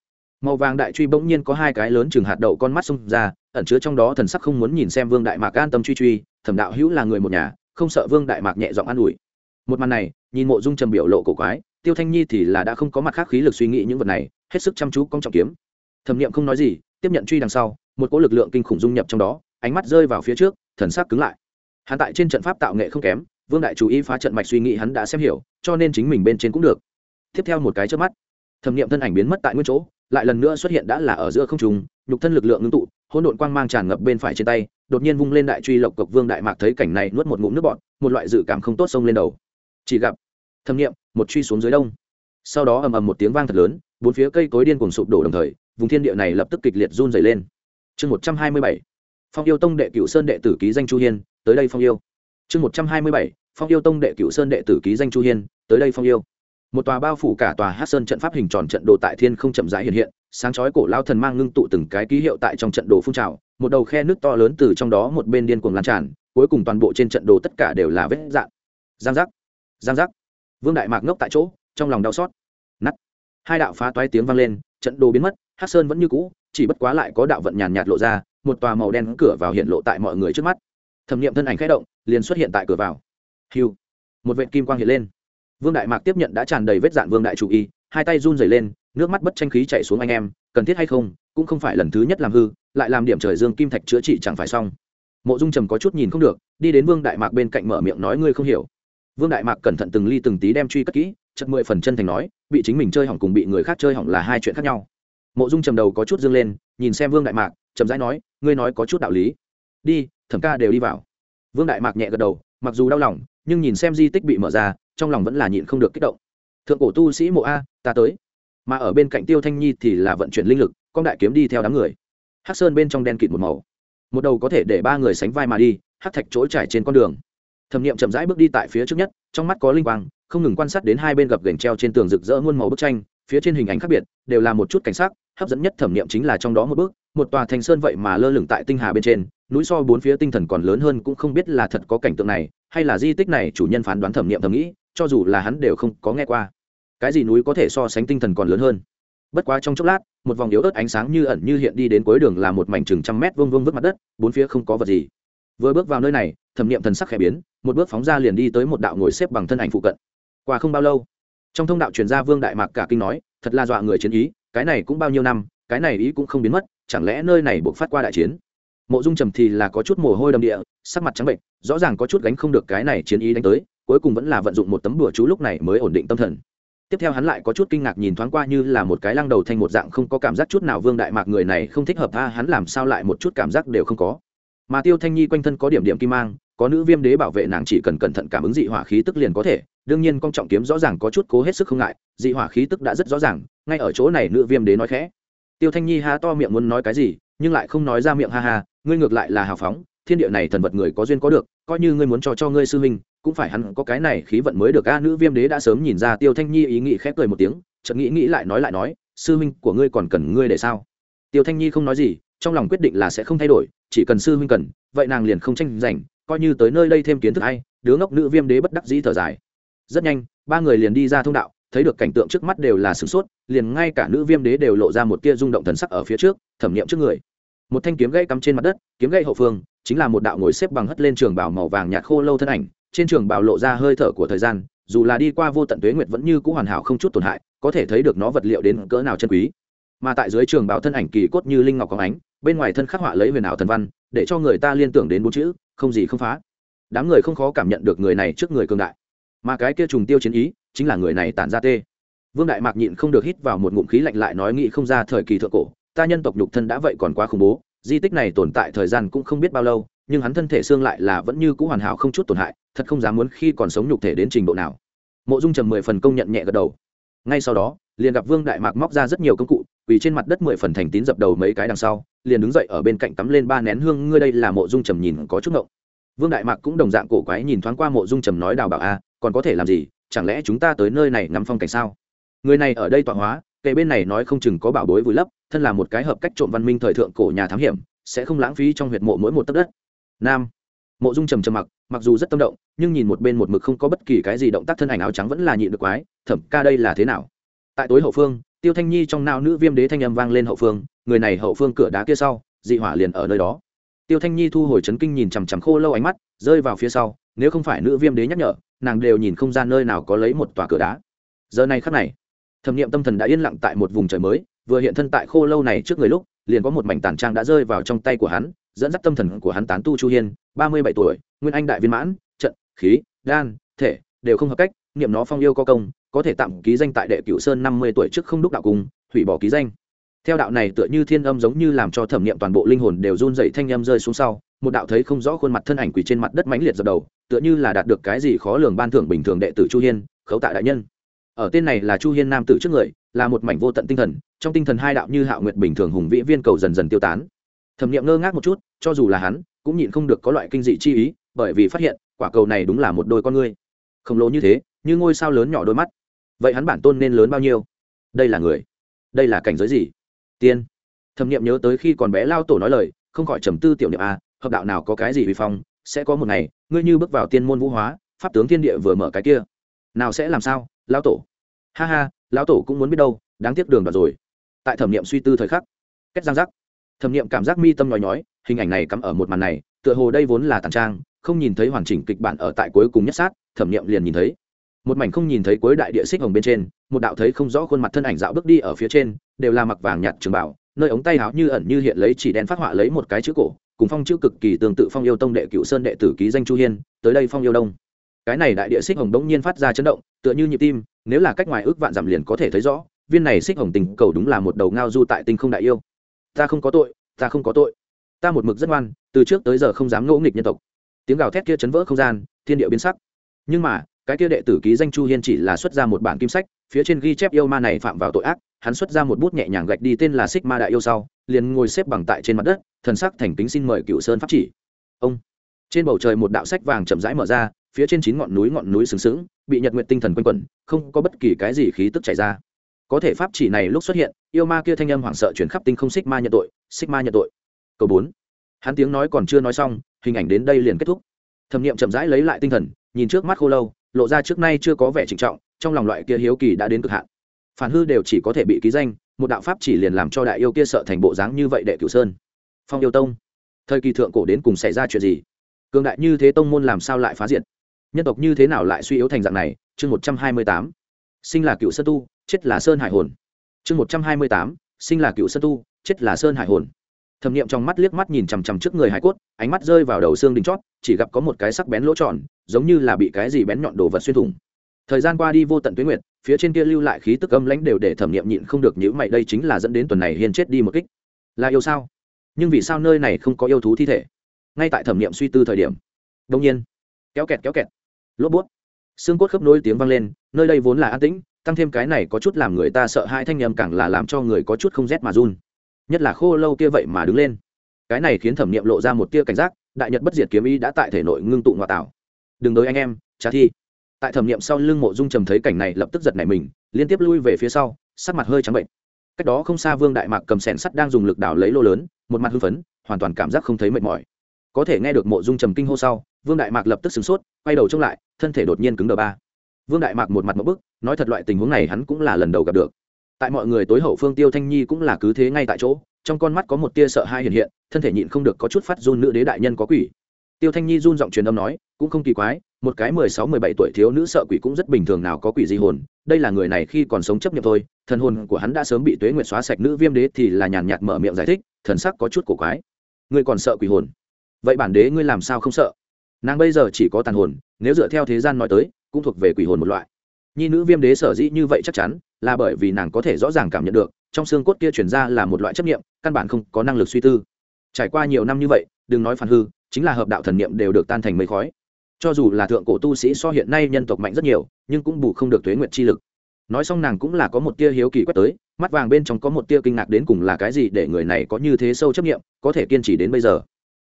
Màu vàng đại truy bỗng nhiên có hai cái lớn chừng hạt đậu con mắt xông ra, ẩn chứa trong đó thần sắc không muốn nhìn xem vương đại mạc an tâm truy truy, thẩm đạo hữu là người một nhà, không sợ vương đại mạc nhẹ giọng an ủi. Một màn này, nhìn mộ dung trầm biểu lộ cổ quái tiêu thanh nhi thì là đã không có mặt khác khí lực suy nghĩ những vật này, hết sức chăm chú công trọng kiếm. Thẩm nghiệm không nói gì, tiếp nhận truy đằng sau, một cỗ lực lượng kinh khủng dung nhập trong đó, ánh mắt rơi vào phía trước, thần sắc cứng lại. Hắn tại trên trận pháp tạo nghệ không kém, vương đại chú ý phá trận mạch suy nghĩ hắn đã xem hiểu, cho nên chính mình bên trên cũng được. Tiếp theo một cái trước mắt, thẩm nghiệm thân ảnh biến mất tại nguyên chỗ, lại lần nữa xuất hiện đã là ở giữa không trùng nhục thân lực lượng ngưng tụ, hỗn độn quang mang tràn ngập bên phải trên tay, đột nhiên vung lên đại truy lộc cộc vương đại mạc thấy cảnh này nuốt một ngụm nước bọt, một loại dự cảm không tốt xông lên đầu. Chỉ gặp thâm nghiệm một truy xuống dưới đông. Sau đó ầm ầm một tiếng vang thật lớn, bốn phía cây cối điên cùng sụp đổ đồng thời, vùng thiên địa này lập tức kịch liệt run dày lên. Chương một trăm hai mươi bảy, phong yêu tông đệ cựu sơn đệ tử ký danh chu hiên, tới đây phong yêu. Chương một trăm hai mươi bảy, phong yêu tông đệ cựu sơn đệ tử ký danh chu hiên, tới đây phong yêu. Một tòa bao phủ cả tòa hát sơn trận pháp hình tròn trận đồ tại thiên không chậm rãi hiện hiện, sáng chói cổ lao thần mang ngưng tụ từng cái ký hiệu tại trong trận đồ phun trào, một đầu khe nước to lớn từ trong đó một bên điên cuồng lan tràn, cuối cùng toàn bộ trên trận đồ tất cả đều là vết dạn giang giác. Giang giác vương đại mạc ngốc tại chỗ, trong lòng đau xót. Nắt hai đạo phá toái tiếng vang lên, trận đồ biến mất hát sơn vẫn như cũ, chỉ bất quá lại có đạo vận nhàn nhạt lộ ra, một tòa màu đen cửa vào hiện lộ tại mọi người trước mắt. Thẩm nghiệm thân ảnh khẽ động, liền xuất hiện tại cửa vào. Hiu một vệ kim quang hiện lên. Vương đại mạc tiếp nhận đã tràn đầy vết dạn vương đại chủ y, hai tay run rẩy lên, nước mắt bất tranh khí chạy xuống anh em, cần thiết hay không, cũng không phải lần thứ nhất làm hư, lại làm điểm trời dương kim thạch chữa trị chẳng phải xong. Mộ dung trầm có chút nhìn không được, đi đến vương đại mạc bên cạnh mở miệng nói ngươi không hiểu vương đại mạc cẩn thận từng ly từng tí đem truy cất kỹ chật mười phần chân thành nói, bị chính mình chơi hỏng cùng bị người khác chơi hỏng là hai chuyện khác nhau. Mộ dung trầm đầu có chút dương lên, nhìn xem vương đại mạc, chậm rãi nói, ngươi nói có chút đạo lý. Đi, thẩm ca đều đi vào. Vương đại mạc nhẹ gật đầu, mặc dù đau lòng, nhưng nhìn xem di tích bị mở ra, trong lòng vẫn là nhịn không được kích động. Thượng cổ tu sĩ mộ a, ta tới. Mà ở bên cạnh tiêu thanh nhi thì là vận chuyển linh lực, con đại kiếm đi theo đám người. Hắc sơn bên trong đen kịt một màu. Một đầu có thể để ba người sánh vai mà đi, hắc thạch trỗi trải trên con đường thẩm nghiệm chậm rãi bước đi tại phía trước nhất, trong mắt có linh quang, không ngừng quan sát đến hai bên gập gành treo trên tường rực rỡ muôn màu bức tranh, phía trên hình ảnh khác biệt, đều là một chút cảnh sắc, hấp dẫn nhất thẩm nghiệm chính là trong đó một bước, một tòa thành sơn vậy mà lơ lửng tại tinh hà bên trên, núi so bốn phía tinh thần còn lớn hơn cũng không biết là thật có cảnh tượng này, hay là di tích này chủ nhân phán đoán thẩm nghiệm thầm nghĩ, cho dù là hắn đều không có nghe qua. Cái gì núi có thể so sánh tinh thần còn lớn hơn? Bất quá trong chốc lát, một vòng yếu ớt ánh sáng như ẩn như hiện đi đến cuối đường là một mảnh chừng trăm mét vông vông vứt mặt đất, bốn phía không có vật gì vừa bước vào nơi này, thẩm nghiệm thần sắc khẽ biến, một bước phóng ra liền đi tới một đạo ngồi xếp bằng thân ảnh phụ cận. Qua không bao lâu, trong thông đạo truyền gia vương đại mạc cả kinh nói, thật là dọa người chiến ý, cái này cũng bao nhiêu năm, cái này ý cũng không biến mất, chẳng lẽ nơi này buộc phát qua đại chiến? Mộ dung trầm thì là có chút mồ hôi đầm địa, sắc mặt trắng bệnh, rõ ràng có chút gánh không được cái này chiến ý đánh tới, cuối cùng vẫn là vận dụng một tấm đùa chú lúc này mới ổn định tâm thần. Tiếp theo hắn lại có chút kinh ngạc nhìn thoáng qua như là một cái lăng đầu thành một dạng không có cảm giác chút nào vương đại mạc người này không thích hợp tha, hắn làm sao lại một chút cảm giác đều không có mà tiêu thanh nhi quanh thân có điểm điểm kim mang, có nữ viêm đế bảo vệ nàng chỉ cần cẩn thận cảm ứng dị hỏa khí tức liền có thể, đương nhiên con trọng kiếm rõ ràng có chút cố hết sức không ngại, dị hỏa khí tức đã rất rõ ràng, ngay ở chỗ này nữ viêm đế nói khẽ. Tiêu thanh nhi há to miệng muốn nói cái gì, nhưng lại không nói ra miệng ha ha, ngươi ngược lại là hào phóng, thiên địa này thần vật người có duyên có được, coi như ngươi muốn cho cho ngươi sư huynh, cũng phải hắn có cái này khí vận mới được, a, nữ viêm đế đã sớm nhìn ra tiêu thanh nhi ý nghĩ khép cười một tiếng, chợt nghĩ nghĩ lại nói lại nói, sư huynh của ngươi còn cần ngươi để sao? Tiêu thanh nhi không nói gì, trong lòng quyết định là sẽ không thay đổi chỉ cần sư huynh cần, vậy nàng liền không tranh giành, coi như tới nơi đây thêm kiến thức hay đứa ngốc nữ viêm đế bất đắc dĩ thở dài. Rất nhanh, ba người liền đi ra thông đạo, thấy được cảnh tượng trước mắt đều là sửng sốt, liền ngay cả nữ viêm đế đều lộ ra một tia rung động thần sắc ở phía trước, thẩm nghiệm trước người. Một thanh kiếm gãy cắm trên mặt đất, kiếm gãy hậu phương, chính là một đạo ngồi xếp bằng hất lên trường bảo màu vàng nhạt khô lâu thân ảnh, trên trường bảo lộ ra hơi thở của thời gian, dù là đi qua vô tận tuế nguyệt vẫn như cũ hoàn hảo không chút tổn hại, có thể thấy được nó vật liệu đến cỡ nào chân quý mà tại dưới trường bảo thân ảnh kỳ cốt như linh ngọc có ánh, bên ngoài thân khắc họa lấy huyền ảo thần văn, để cho người ta liên tưởng đến bốn chữ, không gì không phá. Đám người không khó cảm nhận được người này trước người cường đại. Mà cái kia trùng tiêu chiến ý, chính là người này tản ra tê. Vương đại mạc nhịn không được hít vào một ngụm khí lạnh lại nói nghĩ không ra thời kỳ thượng cổ, ta nhân tộc nhục thân đã vậy còn quá khủng bố, di tích này tồn tại thời gian cũng không biết bao lâu, nhưng hắn thân thể xương lại là vẫn như c ũ hoàn hảo không chút tổn hại, thật không dám muốn khi còn sống nhục thể đến trình độ nào. Mộ dung trầm mười phần công nhận nhẹ gật đầu. Ngay sau đó liền gặp vương đại mạc móc ra rất nhiều công cụ vì trên mặt đất mười phần thành tín dập đầu mấy cái đằng sau, liền đứng dậy ở bên cạnh cắm lên ba nén hương, ngươi đây là mộ dung trầm nhìn có chút ngộng. Vương đại mạc cũng đồng dạng cổ quái nhìn thoáng qua mộ dung trầm nói đào bảo a à, còn có thể làm gì? Chẳng lẽ chúng ta tới nơi này ngắm phong cảnh sao? Người này ở đây tọa hóa kệ bên này nói không chừng có bảo bối vùi lấp, thân là một cái hợp cách trộm văn minh thời thượng cổ nhà thám hiểm, sẽ không lãng phí trong huyệt mộ mỗi một tấc đất. Nam. Mộ dung trầm trầm mặc mặc dù rất tâm động, nhưng nhìn một bên một mực không có bất kỳ cái gì động tác, thân ảnh áo trắng vẫn là nhịn được quái, thẩm ca đây là thế nào? Tại tối hậu phương, tiêu thanh nhi trong nao nữ viêm đế thanh âm vang lên hậu phương, người này hậu phương cửa đá kia sau, dị hỏa liền ở nơi đó. Tiêu thanh nhi thu hồi chấn kinh nhìn chằm chằm khô lâu ánh mắt, rơi vào phía sau, nếu không phải nữ viêm đế nhắc nhở, nàng đều nhìn không ra nơi nào có lấy một tòa cửa đá. Giờ này khắc này, thẩm nghiệm tâm thần đã yên lặng tại một vùng trời mới, vừa hiện thân tại khô lâu này trước người lúc, liền có một mảnh tàn trang đã rơi vào trong tay của hắn, dẫn dắt tâm thần của hắn tán tu chu hiên, ba mươi bảy tuổi, nguyên anh đại viên mãn, trận, khí, đan, thể, đều không hợp cách niệm nó phong yêu có công, có thể tạm ký danh tại đệ cửu sơn năm mươi tuổi trước không đúc đạo cung hủy bỏ ký danh. Theo đạo này tựa như thiên âm giống như làm cho thẩm nghiệm toàn bộ linh hồn đều run dậy thanh âm rơi xuống sau, một đạo thấy không rõ khuôn mặt thân ảnh quỳ trên mặt đất mãnh liệt dập đầu, tựa như là đạt được cái gì khó lường ban thưởng bình thường đệ tử chu hiên, khấu tại đại nhân. Ở tên này là chu hiên nam tử trước người, là một mảnh vô tận tinh thần, trong tinh thần hai đạo như hạo nguyệt bình thường hùng vĩ viên cầu dần dần tiêu tán. Thẩm nghiệm ngơ ngác một chút, cho dù là hắn, cũng nhịn không được có loại kinh dị chi ý, bởi vì phát hiện, quả cầu này đúng là một đôi con ngươi. Khổng lồ như thế như ngôi sao lớn nhỏ đôi mắt. Vậy hắn bản tôn nên lớn bao nhiêu? Đây là người. Đây là cảnh giới gì? Tiên. Thẩm nghiệm nhớ tới khi còn bé lao tổ nói lời, không khỏi trầm tư tiểu niệm a, hợp đạo nào có cái gì vi phong, sẽ có một ngày, ngươi như bước vào tiên môn vũ hóa, pháp tướng thiên địa vừa mở cái kia. Nào sẽ làm sao, lao tổ? Ha ha, lao tổ cũng muốn biết đâu, đáng tiếc đường đoạt rồi. Tại thẩm nghiệm suy tư thời khắc, kết giang giác. Thẩm nghiệm cảm giác mi tâm nhói nhói, hình ảnh này cắm ở một màn này, tựa hồ đây vốn là tàn trang, không nhìn thấy hoàn chỉnh kịch bản ở tại cuối cùng nhất sát, thẩm nghiệm liền nhìn thấy một mảnh không nhìn thấy cuối đại địa xích hồng bên trên, một đạo thấy không rõ khuôn mặt thân ảnh dạo bước đi ở phía trên, đều là mặc vàng nhạt trường bảo, nơi ống tay áo như ẩn như hiện lấy chỉ đen phát họa lấy một cái chữ cổ, cùng phong chữ cực kỳ tương tự phong yêu tông đệ cựu sơn đệ tử ký danh chu hiên, tới đây phong yêu đông. Cái này đại địa xích hồng đống nhiên phát ra chấn động, tựa như nhịp tim, nếu là cách ngoài ước vạn dặm liền có thể thấy rõ, viên này xích hồng tình cầu đúng là một đầu ngao du tại tinh không đại yêu. Ta không có tội, ta không có tội. Ta một mực rất ngoan, từ trước tới giờ không dám ngỗ nghịch nhân tộc. Tiếng gào thét kia chấn vỡ không gian, thiên địa biến sắc. Nhưng mà cái kia đệ tử ký danh chu hiên chỉ là xuất ra một bản kim sách, phía trên ghi chép yêu ma này phạm vào tội ác, hắn xuất ra một bút nhẹ nhàng gạch đi tên là xích ma đại yêu sau, liền ngồi xếp bằng tại trên mặt đất, thần sắc thành kính xin mời cựu sơn pháp chỉ. Ông. Trên bầu trời một đạo sách vàng chậm rãi mở ra, phía trên chín ngọn núi ngọn núi sừng sững, bị nhật nguyện tinh thần quanh quẩn, không có bất kỳ cái gì khí tức chảy ra. Có thể pháp chỉ này lúc xuất hiện, yêu ma kia thanh âm hoảng sợ chuyển khắp tinh không xích ma nhận tội, xích ma nhận tội. Câu bốn. Hắn tiếng nói còn chưa nói xong, hình ảnh đến đây liền kết thúc. Thẩm nghiệm chậm rãi lấy lại tinh thần, nhìn trước mắt khô lâu lộ ra trước nay chưa có vẻ trịnh trọng, trong lòng loại kia hiếu kỳ đã đến cực hạn. Phản hư đều chỉ có thể bị ký danh, một đạo pháp chỉ liền làm cho đại yêu kia sợ thành bộ dáng như vậy đệ cửu sơn. Phong yêu tông, thời kỳ thượng cổ đến cùng xảy ra chuyện gì? Cường đại như thế tông môn làm sao lại phá diệt? Nhân tộc như thế nào lại suy yếu thành dạng này? Chương một trăm hai mươi tám, sinh là cựu sơn tu, chết là sơn hải hồn. Chương một trăm hai mươi tám, sinh là cựu sơn tu, chết là sơn hải hồn. Thẩm nghiệm trong mắt liếc mắt nhìn chằm chằm trước người hải cốt, ánh mắt rơi vào đầu xương đỉnh chót, chỉ gặp có một cái sắc bén lỗ tròn giống như là bị cái gì bén nhọn đồ vật xuyên thủng. Thời gian qua đi vô tận tuyến nguyệt, phía trên kia lưu lại khí tức âm lãnh đều để thẩm nghiệm nhịn không được nhữ mày, đây chính là dẫn đến tuần này hiên chết đi một kích. Là yêu sao? Nhưng vì sao nơi này không có yêu thú thi thể? Ngay tại thẩm nghiệm suy tư thời điểm đông nhiên, kéo kẹt kéo kẹt, lốp bút, xương cốt khớp nối tiếng vang lên, nơi đây vốn là an tĩnh, tăng thêm cái này có chút làm người ta sợ hai thanh nhầm càng là làm cho người có chút không rét mà run. Nhất là khô lâu kia vậy mà đứng lên. Cái này khiến thẩm nghiệm lộ ra một tia cảnh giác, đại nhật bất diệt kiếm ý đã tại thể nội ngưng tụ ngoại tảo đừng đối anh em trả thi. Tại thẩm nghiệm sau lưng mộ dung trầm thấy cảnh này lập tức giật nảy mình, liên tiếp lui về phía sau, sắc mặt hơi trắng bệnh. Cách đó không xa vương đại mạc cầm sẻn sắt đang dùng lực đào lấy lô lớn, một mặt hưng phấn, hoàn toàn cảm giác không thấy mệt mỏi. Có thể nghe được mộ dung trầm kinh hô sau, vương đại mạc lập tức sửng sốt, quay đầu trông lại, thân thể đột nhiên cứng đờ ba. Vương đại mạc một mặt một bức, nói thật loại tình huống này hắn cũng là lần đầu gặp được. Tại mọi người tối hậu phương tiêu thanh nhi cũng là cứ thế ngay tại chỗ, trong con mắt có một tia sợ hai hiện hiện, thân thể nhịn không được có chút phát run, nữ đế đại nhân có quỷ tiêu thanh nhi run giọng truyền âm nói, cũng không kỳ quái, một cái mười sáu, mười bảy tuổi thiếu nữ sợ quỷ cũng rất bình thường nào có quỷ gì hồn, đây là người này khi còn sống chấp nhận thôi, thần hồn của hắn đã sớm bị tuế nguyệt xóa sạch nữ viêm đế thì là nhàn nhạt mở miệng giải thích, thần sắc có chút cổ quái. Ngươi còn sợ quỷ hồn? Vậy bản đế ngươi làm sao không sợ? Nàng bây giờ chỉ có tàn hồn, nếu dựa theo thế gian nói tới, cũng thuộc về quỷ hồn một loại. Nhi nữ viêm đế sở dĩ như vậy chắc chắn, là bởi vì nàng có thể rõ ràng cảm nhận được, trong xương cốt kia chuyển ra là một loại chấp nghiệm căn bản không có năng lực suy tư. Trải qua nhiều năm như vậy, đừng nói phản hư chính là hợp đạo thần niệm đều được tan thành mây khói. Cho dù là thượng cổ tu sĩ so hiện nay nhân tộc mạnh rất nhiều, nhưng cũng bù không được tuế nguyện chi lực. Nói xong nàng cũng là có một tia hiếu kỳ quét tới, mắt vàng bên trong có một tia kinh ngạc đến cùng là cái gì để người này có như thế sâu chấp nghiệm có thể kiên trì đến bây giờ.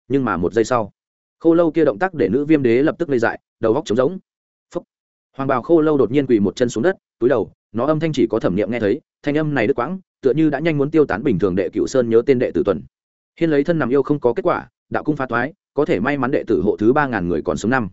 Nhưng mà một giây sau, khô lâu kia động tác để nữ viêm đế lập tức lây dại, đầu góc trống rỗng. Phúc. hoàng bào khô lâu đột nhiên quỳ một chân xuống đất, túi đầu, nó âm thanh chỉ có thẩm nghiệm nghe thấy, thanh âm này đứt quãng, tựa như đã nhanh muốn tiêu tán bình thường đệ cựu sơn nhớ tên đệ tử tuần. Hiên lấy thân nằm yêu không có kết quả, đạo cung phá toái có thể may mắn đệ tử hộ thứ ba ngàn người còn sống năm.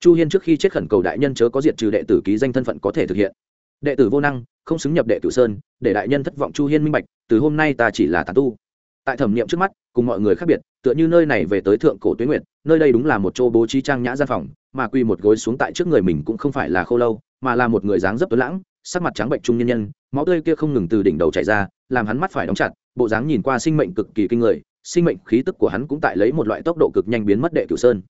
Chu hiên trước khi chết khẩn cầu đại nhân chớ có diệt trừ đệ tử ký danh thân phận có thể thực hiện. Đệ tử vô năng, không xứng nhập đệ tử sơn, để đại nhân thất vọng chu hiên minh bạch, từ hôm nay ta chỉ là tàn tu. Tại thẩm nghiệm trước mắt, cùng mọi người khác biệt, tựa như nơi này về tới thượng cổ tuyến nguyện nơi đây đúng là một chỗ bố trí trang nhã gian phòng, mà quy một gối xuống tại trước người mình cũng không phải là khô lâu, mà là một người dáng dấp tối lãng, sắc mặt trắng bệnh trung nhân nhân, máu tươi kia không ngừng từ đỉnh đầu chảy ra, làm hắn mắt phải đóng chặt, bộ dáng nhìn qua sinh mệnh cực kỳ kinh người sinh mệnh khí tức của hắn cũng tại lấy một loại tốc độ cực nhanh biến mất đệ cửu sơn.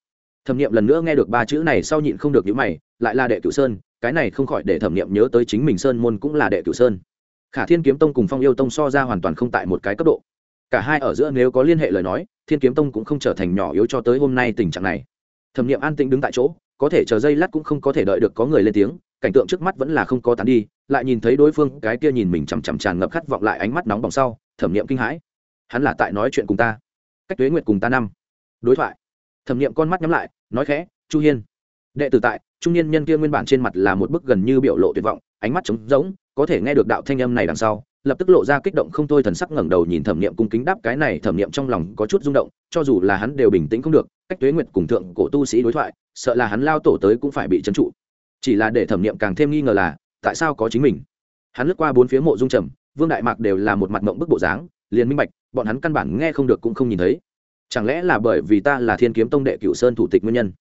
Thẩm nghiệm lần nữa nghe được ba chữ này sau nhịn không được những mày, lại là đệ cửu sơn, cái này không khỏi để thẩm nghiệm nhớ tới chính mình sơn môn cũng là đệ cửu sơn. Khả thiên kiếm tông cùng phong yêu tông so ra hoàn toàn không tại một cái cấp độ. Cả hai ở giữa nếu có liên hệ lời nói, thiên kiếm tông cũng không trở thành nhỏ yếu cho tới hôm nay tình trạng này. Thẩm nghiệm an tĩnh đứng tại chỗ, có thể chờ giây lát cũng không có thể đợi được có người lên tiếng, cảnh tượng trước mắt vẫn là không có tán đi, lại nhìn thấy đối phương, cái kia nhìn mình chằm chằm tràn ngập khát vọng lại ánh mắt nóng bỏng sau, thẩm nghiệm kinh hãi hắn là tại nói chuyện cùng ta. Cách tuế nguyệt cùng ta năm. Đối thoại. Thẩm nghiệm con mắt nhắm lại, nói khẽ, chu hiên. Đệ tử tại, trung niên nhân kia nguyên bản trên mặt là một bức gần như biểu lộ tuyệt vọng, ánh mắt trống rỗng, có thể nghe được đạo thanh âm này đằng sau, lập tức lộ ra kích động không thôi thần sắc ngẩng đầu nhìn thẩm niệm cung kính đáp cái này, thẩm niệm trong lòng có chút rung động, cho dù là hắn đều bình tĩnh không được, cách tuế nguyệt cùng thượng cổ tu sĩ đối thoại, sợ là hắn lao tổ tới cũng phải bị trấn trụ. Chỉ là để thẩm niệm càng thêm nghi ngờ là, tại sao có chính mình? Hắn lướt qua bốn phía mộ dung trầm, vương đại mạc đều là một mặt mộng bức bộ dáng liền minh bạch, bọn hắn căn bản nghe không được cũng không nhìn thấy. Chẳng lẽ là bởi vì ta là thiên kiếm tông đệ cửu sơn thủ tịch nguyên nhân?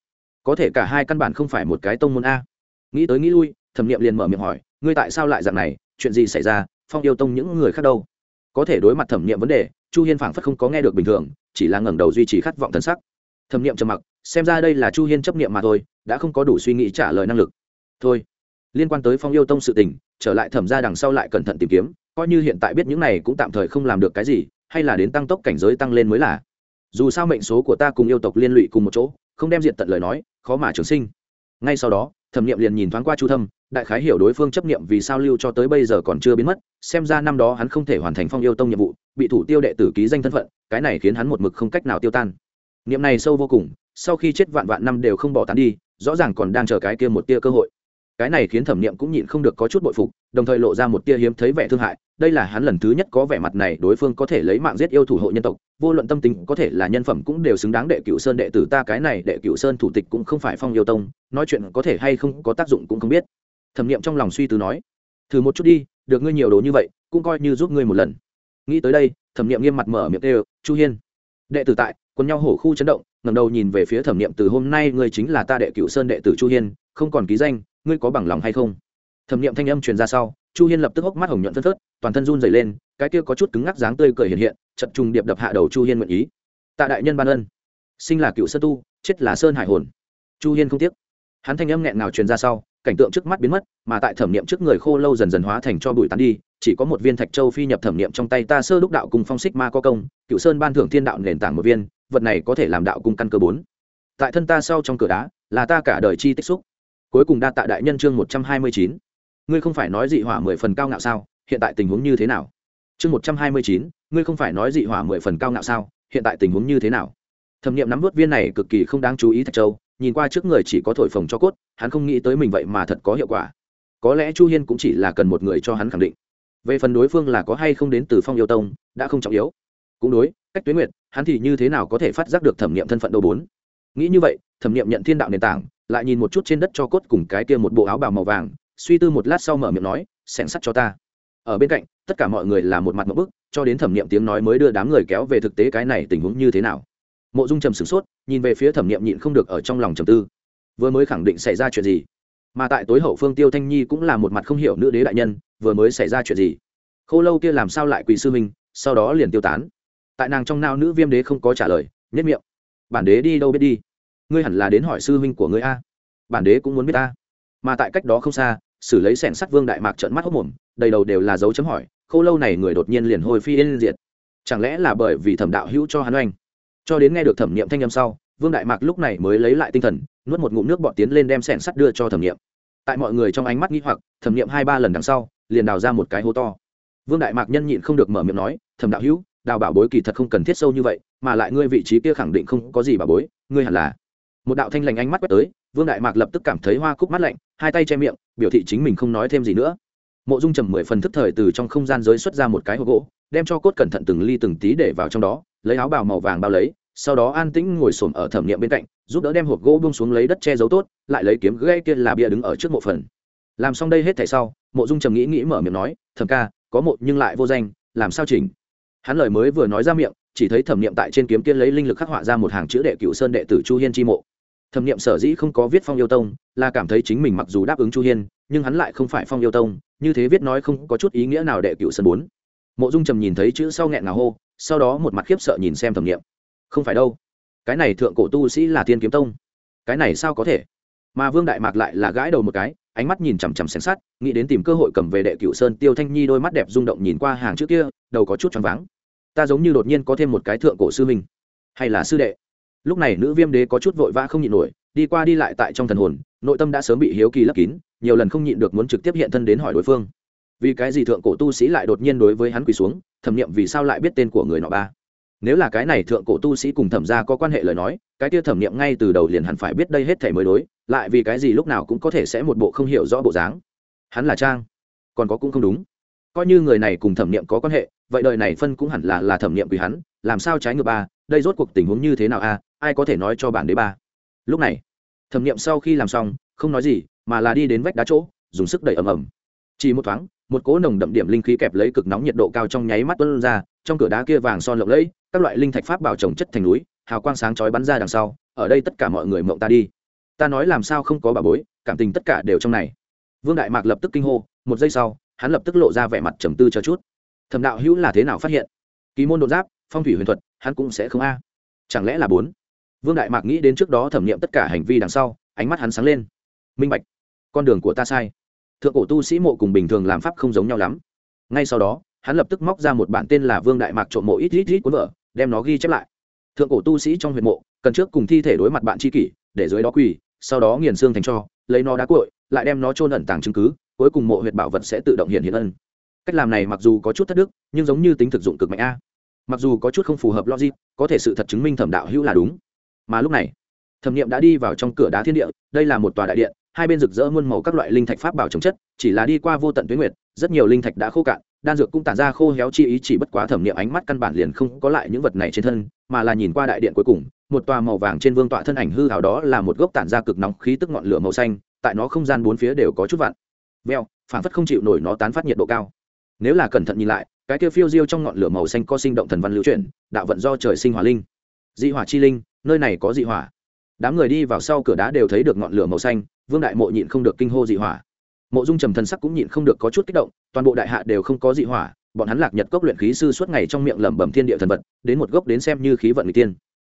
Có thể cả hai căn bản không phải một cái tông môn a. Nghĩ tới nghĩ lui, thẩm nghiệm liền mở miệng hỏi, ngươi tại sao lại dạng này? Chuyện gì xảy ra? Phong yêu tông những người khác đâu? Có thể đối mặt thẩm nghiệm vấn đề, chu hiên phảng phất không có nghe được bình thường, chỉ là ngẩng đầu duy trì khát vọng thân sắc. Thẩm nghiệm trầm mặc, xem ra đây là chu hiên chấp nghiệm mà thôi, đã không có đủ suy nghĩ trả lời năng lực. Thôi, liên quan tới phong yêu tông sự tình, trở lại thẩm ra đằng sau lại cẩn thận tìm kiếm coi như hiện tại biết những này cũng tạm thời không làm được cái gì, hay là đến tăng tốc cảnh giới tăng lên mới là. Dù sao mệnh số của ta cùng yêu tộc liên lụy cùng một chỗ, không đem diện tận lời nói, khó mà trường sinh. Ngay sau đó, thẩm nghiệm liền nhìn thoáng qua chu thâm, đại khái hiểu đối phương chấp nghiệm vì sao lưu cho tới bây giờ còn chưa biến mất, xem ra năm đó hắn không thể hoàn thành phong yêu tông nhiệm vụ, bị thủ tiêu đệ tử ký danh thân phận, cái này khiến hắn một mực không cách nào tiêu tan. Niệm này sâu vô cùng, sau khi chết vạn vạn năm đều không bỏ tán đi, rõ ràng còn đang chờ cái kia một tia cơ hội cái này khiến thẩm niệm cũng nhịn không được có chút bội phục, đồng thời lộ ra một tia hiếm thấy vẻ thương hại. Đây là hắn lần thứ nhất có vẻ mặt này, đối phương có thể lấy mạng giết yêu thủ hộ nhân tộc, vô luận tâm tính có thể là nhân phẩm cũng đều xứng đáng đệ cửu sơn đệ tử ta, cái này đệ cửu sơn thủ tịch cũng không phải phong yêu tông, nói chuyện có thể hay không có tác dụng cũng không biết. Thẩm niệm trong lòng suy tư nói, thử một chút đi, được ngươi nhiều đồ như vậy, cũng coi như giúp ngươi một lần. Nghĩ tới đây, thẩm niệm nghiêm mặt mở miệng đều chu hiên, đệ tử tại quân nhau hổ khu chấn động, ngẩng đầu nhìn về phía thẩm niệm từ hôm nay ngươi chính là ta đệ cửu sơn đệ tử chu hiên, không còn ký danh ngươi có bằng lòng hay không? Thẩm niệm thanh âm truyền ra sau, chu hiên lập tức hốc mắt hồng nhuận phân phớt, toàn thân run dày lên, cái kia có chút cứng ngắc dáng tươi cười hiện hiện chật trùng điệp đập hạ đầu chu hiên nguyện ý. Tạ đại nhân ban ân. Sinh là cựu sơ tu, chết là sơn hải hồn. Chu hiên không tiếc. Hắn thanh âm nghẹn ngào truyền ra sau, cảnh tượng trước mắt biến mất, mà tại thẩm niệm trước người khô lâu dần dần hóa thành cho bụi tán đi, chỉ có một viên thạch châu phi nhập thẩm niệm trong tay ta sơ đúc đạo cùng phong xích ma có công, cựu sơn ban thưởng thiên đạo nền tảng một viên, vật này có thể làm đạo cung căn cơ bốn. Tại thân ta sau trong cửa đá, là ta cả đời chi tích xúc cuối cùng đa tạ đại nhân chương một trăm hai mươi chín. Ngươi không phải nói dị hỏa mười phần cao ngạo sao? Hiện tại tình huống như thế nào? Chương một trăm hai mươi chín, ngươi không phải nói dị hỏa mười phần cao ngạo sao? Hiện tại tình huống như thế nào? Thẩm nghiệm nắm vớt viên này cực kỳ không đáng chú ý thạch châu, nhìn qua trước người chỉ có thổi phồng cho cốt, hắn không nghĩ tới mình vậy mà thật có hiệu quả. Có lẽ chu hiên cũng chỉ là cần một người cho hắn khẳng định. Về phần đối phương là có hay không đến từ phong yêu tông, đã không trọng yếu. Cũng đối, cách tuyến nguyệt, hắn thì như thế nào có thể phát giác được thẩm nghiệm thân phận đâu bốn? Nghĩ như vậy, thẩm nghiệm nhận thiên đạo nền tảng lại nhìn một chút trên đất cho cốt cùng cái kia một bộ áo bào màu vàng, suy tư một lát sau mở miệng nói xẻng sắt cho ta. Ở bên cạnh, tất cả mọi người là một mặt một bức, cho đến thẩm nghiệm tiếng nói mới đưa đám người kéo về thực tế cái này tình huống như thế nào. Mộ dung trầm sửng sốt, nhìn về phía thẩm nghiệm nhịn không được ở trong lòng trầm tư. Vừa mới khẳng định xảy ra chuyện gì? Mà tại tối hậu phương tiêu thanh nhi cũng là một mặt không hiểu nữ đế đại nhân, vừa mới xảy ra chuyện gì? Khô lâu kia làm sao lại quỳ sư minh sau đó liền tiêu tán. Tại nàng trong nao nữ viêm đế không có trả lời nhất miệng. Bản đế đi đâu biết đi? Ngươi hẳn là đến hỏi sư huynh của ngươi a. Bản đế cũng muốn biết ta. Mà tại cách đó không xa, xử lấy sẻn sắt vương đại mạc trợn mắt hốc mồm, đầy đầu đều là dấu chấm hỏi, khô lâu này người đột nhiên liền hồi phi yên diệt. Chẳng lẽ là bởi vì thẩm đạo hữu cho hắn oanh? Cho đến nghe được thẩm nghiệm thanh âm sau, vương đại mạc lúc này mới lấy lại tinh thần, nuốt một ngụm nước bọt tiến lên đem sẻn sắt đưa cho thẩm nghiệm tại mọi người trong ánh mắt nghĩ hoặc, thẩm nghiệm hai ba lần đằng sau, liền đào ra một cái hố to. Vương đại mạc nhân nhịn không được mở miệng nói, thẩm đạo hữu, đào bảo bối kỳ thật không cần thiết sâu như vậy, mà lại ngươi vị trí kia khẳng định không có gì bảo bối, ngươi hẳn là một đạo thanh lành ánh mắt quét tới, vương đại mạc lập tức cảm thấy hoa cúc mắt lạnh, hai tay che miệng, biểu thị chính mình không nói thêm gì nữa. Mộ dung trầm mười phần thức thời từ trong không gian giới xuất ra một cái hộp gỗ, đem cho cốt cẩn thận từng ly từng tí để vào trong đó, lấy áo bào màu vàng bao lấy, sau đó an tĩnh ngồi xổm ở thẩm nghiệm bên cạnh, giúp đỡ đem hộp gỗ bung xuống lấy đất che giấu tốt, lại lấy kiếm gãy kia là bia đứng ở trước mộ phần. Làm xong đây hết thảy sau, mộ dung trầm nghĩ nghĩ mở miệng nói thầm ca, có một nhưng lại vô danh, làm sao chỉnh? Hắn lời mới vừa nói ra miệng, chỉ thấy thẩm nghiệm tại trên kiếm kia lấy linh lực khắc họa ra một hàng chữ đệ cựu sơn đệ tử chu hiên chi mộ thẩm nghiệm sở dĩ không có viết phong yêu tông là cảm thấy chính mình mặc dù đáp ứng chu hiên nhưng hắn lại không phải phong yêu tông như thế viết nói không có chút ý nghĩa nào đệ cựu sơn bốn mộ dung trầm nhìn thấy chữ sau nghẹn ngào hô sau đó một mặt khiếp sợ nhìn xem thẩm nghiệm không phải đâu cái này thượng cổ tu sĩ là thiên kiếm tông cái này sao có thể mà vương đại mạc lại là gãi đầu một cái ánh mắt nhìn chằm chằm xem sát nghĩ đến tìm cơ hội cầm về đệ cựu sơn tiêu thanh nhi đôi mắt đẹp rung động nhìn qua hàng trước kia đầu có chút choáng váng ta giống như đột nhiên có thêm một cái thượng cổ sư mình, hay là sư đệ lúc này nữ viêm đế có chút vội vã không nhịn nổi, đi qua đi lại tại trong thần hồn, nội tâm đã sớm bị hiếu kỳ lấp kín, nhiều lần không nhịn được muốn trực tiếp hiện thân đến hỏi đối phương. Vì cái gì thượng cổ tu sĩ lại đột nhiên đối với hắn quỳ xuống, thẩm nghiệm vì sao lại biết tên của người nọ ba? Nếu là cái này thượng cổ tu sĩ cùng thẩm gia có quan hệ lời nói, cái kia thẩm nghiệm ngay từ đầu liền hẳn phải biết đây hết thể mới đối, lại vì cái gì lúc nào cũng có thể sẽ một bộ không hiểu rõ bộ dáng. Hắn là trang, còn có cũng không đúng. Coi như người này cùng thẩm nghiệm có quan hệ, vậy đời này phân cũng hẳn là là thẩm nghiệm quỳ hắn, làm sao trái ngược ba đây rốt cuộc tình huống như thế nào a, ai có thể nói cho bản đế ba? Lúc này, thẩm nghiệm sau khi làm xong, không nói gì, mà là đi đến vách đá chỗ, dùng sức đẩy ầm ầm. Chỉ một thoáng, một cỗ nồng đậm điểm linh khí kẹp lấy cực nóng nhiệt độ cao trong nháy mắt tuân ra, trong cửa đá kia vàng son lộng lẫy, các loại linh thạch pháp bảo trồng chất thành núi, hào quang sáng chói bắn ra đằng sau, ở đây tất cả mọi người mộng ta đi. Ta nói làm sao không có bà bối, cảm tình tất cả đều trong này. Vương đại mạc lập tức kinh hô, một giây sau, hắn lập tức lộ ra vẻ mặt trầm tư cho chút. Thẩm đạo hữu là thế nào phát hiện? Ký môn đột giáp phong thủy huyền thuật, hắn cũng sẽ không a. Chẳng lẽ là bốn? Vương đại mạc nghĩ đến trước đó thẩm nghiệm tất cả hành vi đằng sau, ánh mắt hắn sáng lên. Minh bạch, con đường của ta sai. Thượng cổ tu sĩ mộ cùng bình thường làm pháp không giống nhau lắm. Ngay sau đó, hắn lập tức móc ra một bản tên là vương đại mạc trộm mộ ít ít ít cuốn vở, đem nó ghi chép lại. Thượng cổ tu sĩ trong huyệt mộ, cần trước cùng thi thể đối mặt bạn tri kỷ, để dưới đó quỳ, sau đó nghiền xương thành cho, lấy nó đá cội lại đem nó trôn ẩn tàng chứng cứ, cuối cùng mộ huyệt bảo vật sẽ tự động hiện hiện ân. Cách làm này mặc dù có chút thất đức, nhưng giống như tính thực dụng cực mạnh a mặc dù có chút không phù hợp logic, có thể sự thật chứng minh thẩm đạo hữu là đúng. Mà lúc này, thẩm nghiệm đã đi vào trong cửa đá thiên địa, đây là một tòa đại điện, hai bên rực rỡ muôn màu các loại linh thạch pháp bảo trồng chất, chỉ là đi qua vô tận tuyến nguyệt, rất nhiều linh thạch đã khô cạn, đan dược cũng tản ra khô héo chi ý, chỉ bất quá thẩm nghiệm ánh mắt căn bản liền không có lại những vật này trên thân, mà là nhìn qua đại điện cuối cùng, một tòa màu vàng trên vương tọa thân ảnh hư hào đó là một gốc tản ra cực nóng khí tức ngọn lửa màu xanh, tại nó không gian bốn phía đều có chút vạn veo phản phất không chịu nổi nó tán phát nhiệt độ cao. Nếu là cẩn thận nhìn lại cái kia phiêu diêu trong ngọn lửa màu xanh có sinh động thần văn lưu chuyển, đạo vận do trời sinh hỏa linh. Dị hỏa chi linh, nơi này có dị hỏa. Đám người đi vào sau cửa đá đều thấy được ngọn lửa màu xanh, vương đại mộ nhịn không được kinh hô dị hỏa. Mộ dung trầm thần sắc cũng nhịn không được có chút kích động, toàn bộ đại hạ đều không có dị hỏa, bọn hắn lạc nhật cốc luyện khí sư suốt ngày trong miệng lẩm bẩm thiên địa thần vật, đến một gốc đến xem như khí vận người tiên.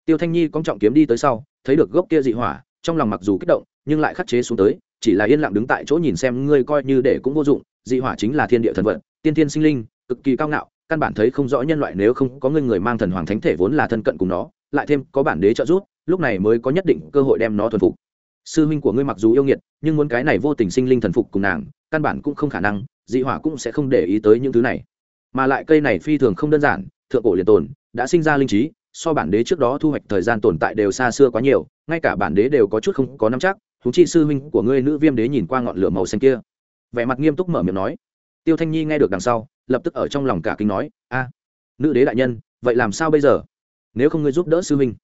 Tiêu thanh nhi cong trọng kiếm đi tới sau, thấy được gốc kia dị hỏa, trong lòng mặc dù kích động, nhưng lại khắc chế xuống tới, chỉ là yên lặng đứng tại chỗ nhìn xem ngươi coi như để cũng vô dụng, dị hỏa chính là thiên địa thần vật, tiên thiên sinh linh cực kỳ cao ngạo, căn bản thấy không rõ nhân loại nếu không có ngươi người mang thần hoàng thánh thể vốn là thân cận cùng nó, lại thêm có bản đế trợ giúp, lúc này mới có nhất định cơ hội đem nó thuần phục. Sư huynh của ngươi mặc dù yêu nghiệt, nhưng muốn cái này vô tình sinh linh thần phục cùng nàng, căn bản cũng không khả năng, dị hỏa cũng sẽ không để ý tới những thứ này. Mà lại cây này phi thường không đơn giản, thượng cổ liền tồn, đã sinh ra linh trí, so bản đế trước đó thu hoạch thời gian tồn tại đều xa xưa quá nhiều, ngay cả bản đế đều có chút không có nắm chắc thú chi sư huynh của ngươi nữ viêm đế nhìn qua ngọn lửa màu xanh kia. Vẻ mặt nghiêm túc mở miệng nói. Tiêu thanh nhi nghe được đằng sau lập tức ở trong lòng cả kinh nói, a, nữ đế đại nhân, vậy làm sao bây giờ? Nếu không ngươi giúp đỡ sư huynh,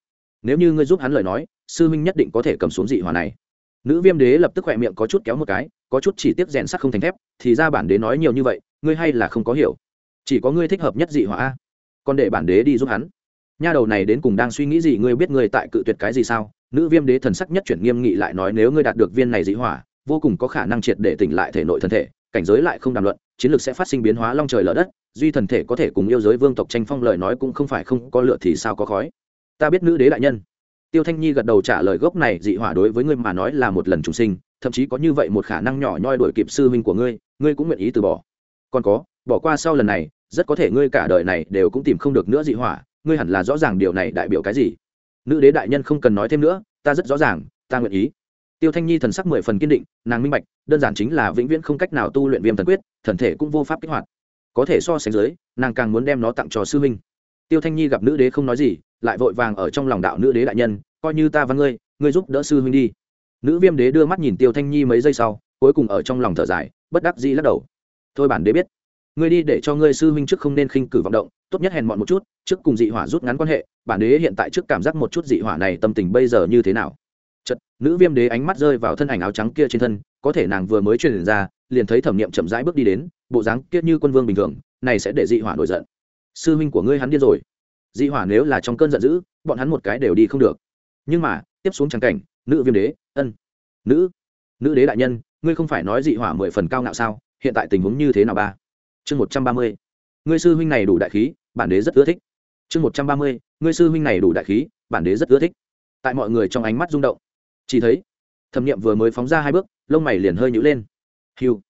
nếu như ngươi giúp hắn lời nói, sư huynh nhất định có thể cầm xuống dị hỏa này. Nữ viêm đế lập tức khỏe miệng có chút kéo một cái, có chút chỉ tiếc rèn sắt không thành thép, thì ra bản đế nói nhiều như vậy, ngươi hay là không có hiểu. Chỉ có ngươi thích hợp nhất dị hỏa a. Còn để bản đế đi giúp hắn. Nha đầu này đến cùng đang suy nghĩ gì, ngươi biết ngươi tại cự tuyệt cái gì sao? Nữ viêm đế thần sắc nhất chuyển nghiêm nghị lại nói, nếu ngươi đạt được viên này dị hỏa, vô cùng có khả năng triệt để tỉnh lại thể nội thân thể, cảnh giới lại không đàm luận chiến lược sẽ phát sinh biến hóa long trời lở đất, duy thần thể có thể cùng yêu giới vương tộc tranh phong lời nói cũng không phải không có lựa thì sao có khói. Ta biết nữ đế đại nhân. Tiêu thanh nhi gật đầu trả lời gốc này, dị hỏa đối với ngươi mà nói là một lần trùng sinh, thậm chí có như vậy một khả năng nhỏ nhoi đổi kịp sư huynh của ngươi ngươi cũng nguyện ý từ bỏ. Còn có, bỏ qua sau lần này, rất có thể ngươi cả đời này đều cũng tìm không được nữa dị hỏa, ngươi hẳn là rõ ràng điều này đại biểu cái gì. Nữ đế đại nhân không cần nói thêm nữa, ta rất rõ ràng, ta nguyện ý tiêu thanh nhi thần sắc mười phần kiên định, nàng minh bạch, đơn giản chính là vĩnh viễn không cách nào tu luyện viêm thần quyết, thần thể cũng vô pháp kích hoạt. Có thể so sánh dưới, nàng càng muốn đem nó tặng cho sư huynh. Tiêu thanh nhi gặp nữ đế không nói gì, lại vội vàng ở trong lòng đạo nữ đế đại nhân, coi như ta và ngươi ngươi giúp đỡ sư huynh đi. Nữ viêm đế đưa mắt nhìn tiêu thanh nhi mấy giây sau, cuối cùng ở trong lòng thở dài, bất đắc dĩ lắc đầu. Thôi bản đế biết, ngươi đi để cho ngươi sư huynh trước không nên khinh cử vọng động, tốt nhất hèn mọn một chút, trước cùng dị hỏa rút ngắn quan hệ, bản đế hiện tại trước cảm giác một chút dị hỏa này tâm tình bây giờ như thế nào chật, nữ viêm đế ánh mắt rơi vào thân ảnh áo trắng kia trên thân, có thể nàng vừa mới truyền ra, liền thấy thẩm niệm chậm rãi bước đi đến, bộ dáng kiết như quân vương bình thường, này sẽ để dị hỏa nổi giận. Sư huynh của ngươi hắn điên rồi. Dị hỏa nếu là trong cơn giận dữ, bọn hắn một cái đều đi không được. Nhưng mà, tiếp xuống trắng cảnh, nữ viêm đế, ân. Nữ nữ đế đại nhân, ngươi không phải nói dị hỏa mười phần cao ngạo sao? Hiện tại tình huống như thế nào ba? Chương một trăm ba mươi. Ngươi sư huynh này đủ đại khí, bản đế rất ưa thích. Chương một trăm ba mươi. Ngươi sư huynh này đủ đại khí, bản đế rất ưa thích. Tại mọi người trong ánh mắt rung động chỉ thấy, thẩm nghiệm vừa mới phóng ra hai bước, lông mày liền hơi nhũ lên. Hiu.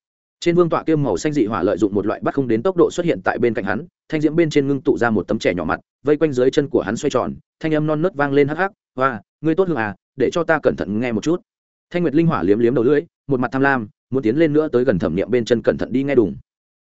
Trên vương tọa kiêm màu xanh dị hỏa lợi dụng một loại bắt không đến tốc độ xuất hiện tại bên cạnh hắn, thanh diễm bên trên ngưng tụ ra một tấm trẻ nhỏ mặt, vây quanh dưới chân của hắn xoay tròn, thanh âm non nớt vang lên hắc hắc và ngươi tốt hương à để cho ta cẩn thận nghe một chút. Thanh nguyệt linh hỏa liếm liếm đầu lưỡi, một mặt tham lam, muốn tiến lên nữa tới gần thẩm niệm bên chân cẩn thận đi nghe đùng.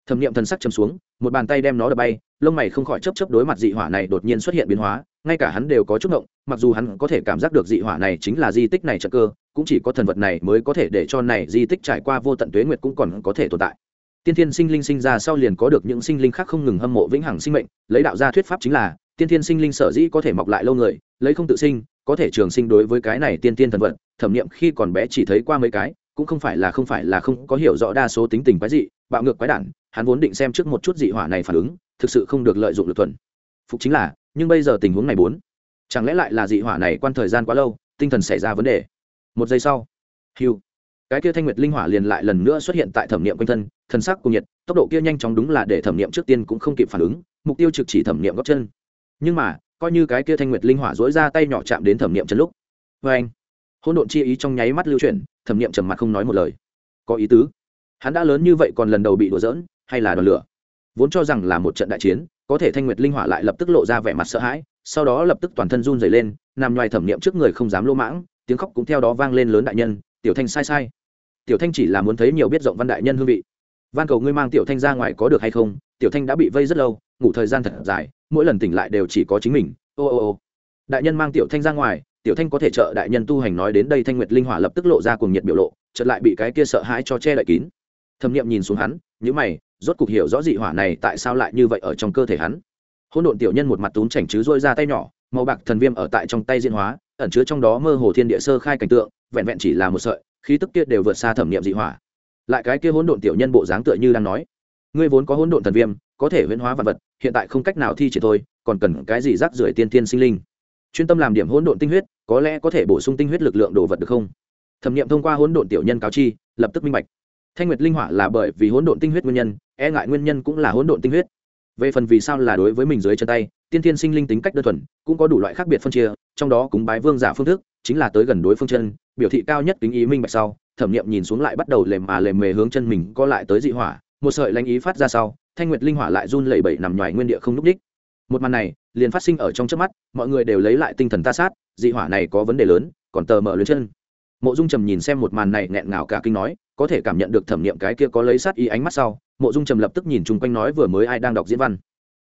Thẩm niệm thần sắc chấm xuống một bàn tay đem nó đập bay, lông mày không khỏi chấp chấp đối mặt dị hỏa này đột nhiên xuất hiện biến hóa, ngay cả hắn đều có chút ngộng, mặc dù hắn có thể cảm giác được dị hỏa này chính là di tích này trợ cơ, cũng chỉ có thần vật này mới có thể để cho này di tích trải qua vô tận tuế nguyệt cũng còn có thể tồn tại. Tiên thiên sinh linh sinh ra sau liền có được những sinh linh khác không ngừng hâm mộ vĩnh hằng sinh mệnh, lấy đạo gia thuyết pháp chính là, tiên thiên sinh linh sở dĩ có thể mọc lại lâu người, lấy không tự sinh, có thể trường sinh đối với cái này tiên tiên thần vật, thẩm nghiệm khi còn bé chỉ thấy qua mấy cái, cũng không phải là không phải là không có hiểu rõ đa số tính tình quái dị, bạo ngược quái đản hắn vốn định xem trước một chút dị hỏa này phản ứng, thực sự không được lợi dụng lực thuần. Phục chính là, nhưng bây giờ tình huống này bốn, chẳng lẽ lại là dị hỏa này quan thời gian quá lâu, tinh thần xảy ra vấn đề? Một giây sau, hiu, cái kia thanh nguyệt linh hỏa liền lại lần nữa xuất hiện tại thẩm niệm quanh thân, thần sắc cùng nhiệt, tốc độ kia nhanh chóng đúng là để thẩm niệm trước tiên cũng không kịp phản ứng, mục tiêu trực chỉ thẩm niệm góc chân. Nhưng mà, coi như cái kia thanh nguyệt linh hỏa dỗi ra tay nhỏ chạm đến thẩm niệm chân lúc vê anh, hỗn độn chi ý trong nháy mắt lưu chuyển, thẩm niệm trầm mặt không nói một lời. Có ý tứ, hắn đã lớn như vậy còn lần đầu bị đùa dỡn hay là đòn lửa. Vốn cho rằng là một trận đại chiến, có thể thanh nguyệt linh hỏa lại lập tức lộ ra vẻ mặt sợ hãi, sau đó lập tức toàn thân run dày lên, nằm ngoài thẩm niệm trước người không dám lô mãng, tiếng khóc cũng theo đó vang lên lớn đại nhân, tiểu thanh sai sai. Tiểu thanh chỉ là muốn thấy nhiều biết rộng văn đại nhân hương vị. Van cầu ngươi mang tiểu thanh ra ngoài có được hay không? Tiểu thanh đã bị vây rất lâu, ngủ thời gian thật dài, mỗi lần tỉnh lại đều chỉ có chính mình. Ô ô ô. Đại nhân mang tiểu thanh ra ngoài, tiểu thanh có thể trợ đại nhân tu hành nói đến đây thanh nguyệt linh hỏa lập tức lộ ra cuồng nhiệt biểu lộ, chợt lại bị cái kia sợ hãi cho che đậy kín. Thẩm niệm nhìn xuống hắn nhữ mày rốt cục hiểu rõ dị hỏa này tại sao lại như vậy ở trong cơ thể hắn. Hỗn độn tiểu nhân một mặt túm chảnh chứ dôi ra tay nhỏ, màu bạc thần viêm ở tại trong tay diễn hóa, ẩn chứa trong đó mơ hồ thiên địa sơ khai cảnh tượng, vẹn vẹn chỉ là một sợi, khí tức kia đều vượt xa thẩm nghiệm dị hỏa. Lại cái kia hỗn độn tiểu nhân bộ dáng tựa như đang nói, ngươi vốn có hỗn độn thần viêm, có thể huyễn hóa vật vật, hiện tại không cách nào thi triển thôi, còn cần cái gì rác rưởi tiên tiên sinh linh? Chuyên tâm làm điểm hỗn độn tinh huyết, có lẽ có thể bổ sung tinh huyết lực lượng đồ vật được không? Thẩm nghiệm thông qua hỗn độn tiểu nhân cáo chi, lập tức minh bạch. Thanh nguyệt linh hỏa là bởi vì hỗn độn tinh huyết nguyên nhân e ngại nguyên nhân cũng là hỗn độn tinh huyết. Về phần vì sao là đối với mình dưới chân tay, tiên thiên sinh linh tính cách đơn thuần, cũng có đủ loại khác biệt phân chia, trong đó cúng bái vương giả phương thức, chính là tới gần đối phương chân, biểu thị cao nhất tính ý minh bạch sau, thẩm nghiệm nhìn xuống lại bắt đầu lềm mà lềm mề hướng chân mình co lại tới dị hỏa, một sợi lãnh ý phát ra sau, thanh nguyệt linh hỏa lại run lẩy bẩy nằm ngoài nguyên địa không núp đích. Một màn này, liền phát sinh ở trong trước mắt, mọi người đều lấy lại tinh thần ta sát, dị hỏa này có vấn đề lớn, còn tờ mở lưới chân. Mộ dung trầm nhìn xem một màn này nghẹn ngào cả kinh nói, có thể cảm nhận được thẩm nghiệm cái kia có lấy sát ý ánh mắt sau mộ dung trầm lập tức nhìn chung quanh nói vừa mới ai đang đọc diễn văn.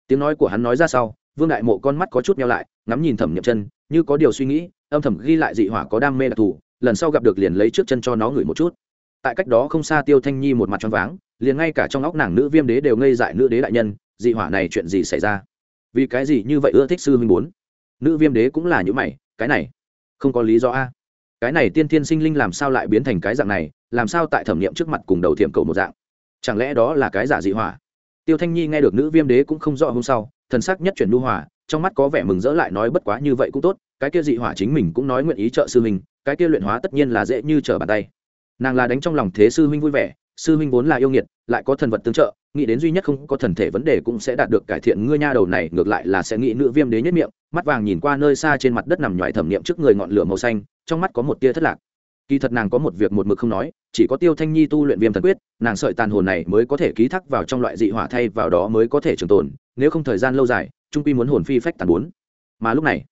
Tiếng nói của hắn nói ra sau, vương đại mộ con mắt có chút nhau lại, ngắm nhìn thẩm nghiệm chân, như có điều suy nghĩ, âm thầm ghi lại dị hỏa có đam mê đặc thù, lần sau gặp được liền lấy trước chân cho nó ngửi một chút. Tại cách đó không xa tiêu thanh nhi một mặt choáng váng, liền ngay cả trong óc nàng nữ viêm đế đều ngây dại nữ đế đại nhân, dị hỏa này chuyện gì xảy ra? Vì cái gì như vậy ưa thích sư huynh bốn nữ viêm đế cũng là những mày, cái này, không có lý do a. Cái này tiên thiên sinh linh làm sao lại biến thành cái dạng này, làm sao tại thẩm nghiệm trước mặt cùng đầu thiệm cầu một dạng? Chẳng lẽ đó là cái giả dị hỏa? Tiêu thanh nhi nghe được nữ viêm đế cũng không rõ hôm sau, thần sắc nhất chuyển nu hòa, trong mắt có vẻ mừng rỡ lại nói bất quá như vậy cũng tốt, cái kia dị hỏa chính mình cũng nói nguyện ý trợ sư huynh, cái kia luyện hóa tất nhiên là dễ như trở bàn tay. Nàng là đánh trong lòng thế sư huynh vui vẻ, sư huynh vốn là yêu nghiệt, lại có thần vật tương trợ, nghĩ đến duy nhất không có thần thể vấn đề cũng sẽ đạt được cải thiện ngươi nha đầu này, ngược lại là sẽ nghĩ nữ viêm đế nhất miệng, mắt vàng nhìn qua nơi xa trên mặt đất nằm nhoài thẩm niệm trước người ngọn lửa màu xanh, trong mắt có một tia thất lạc kỳ thật nàng có một việc một mực không nói, chỉ có tiêu thanh nhi tu luyện viêm thần quyết, nàng sợi tàn hồn này mới có thể ký thác vào trong loại dị hỏa thay vào đó mới có thể trường tồn, nếu không thời gian lâu dài, trung quy muốn hồn phi phách tàn bốn. Mà lúc này,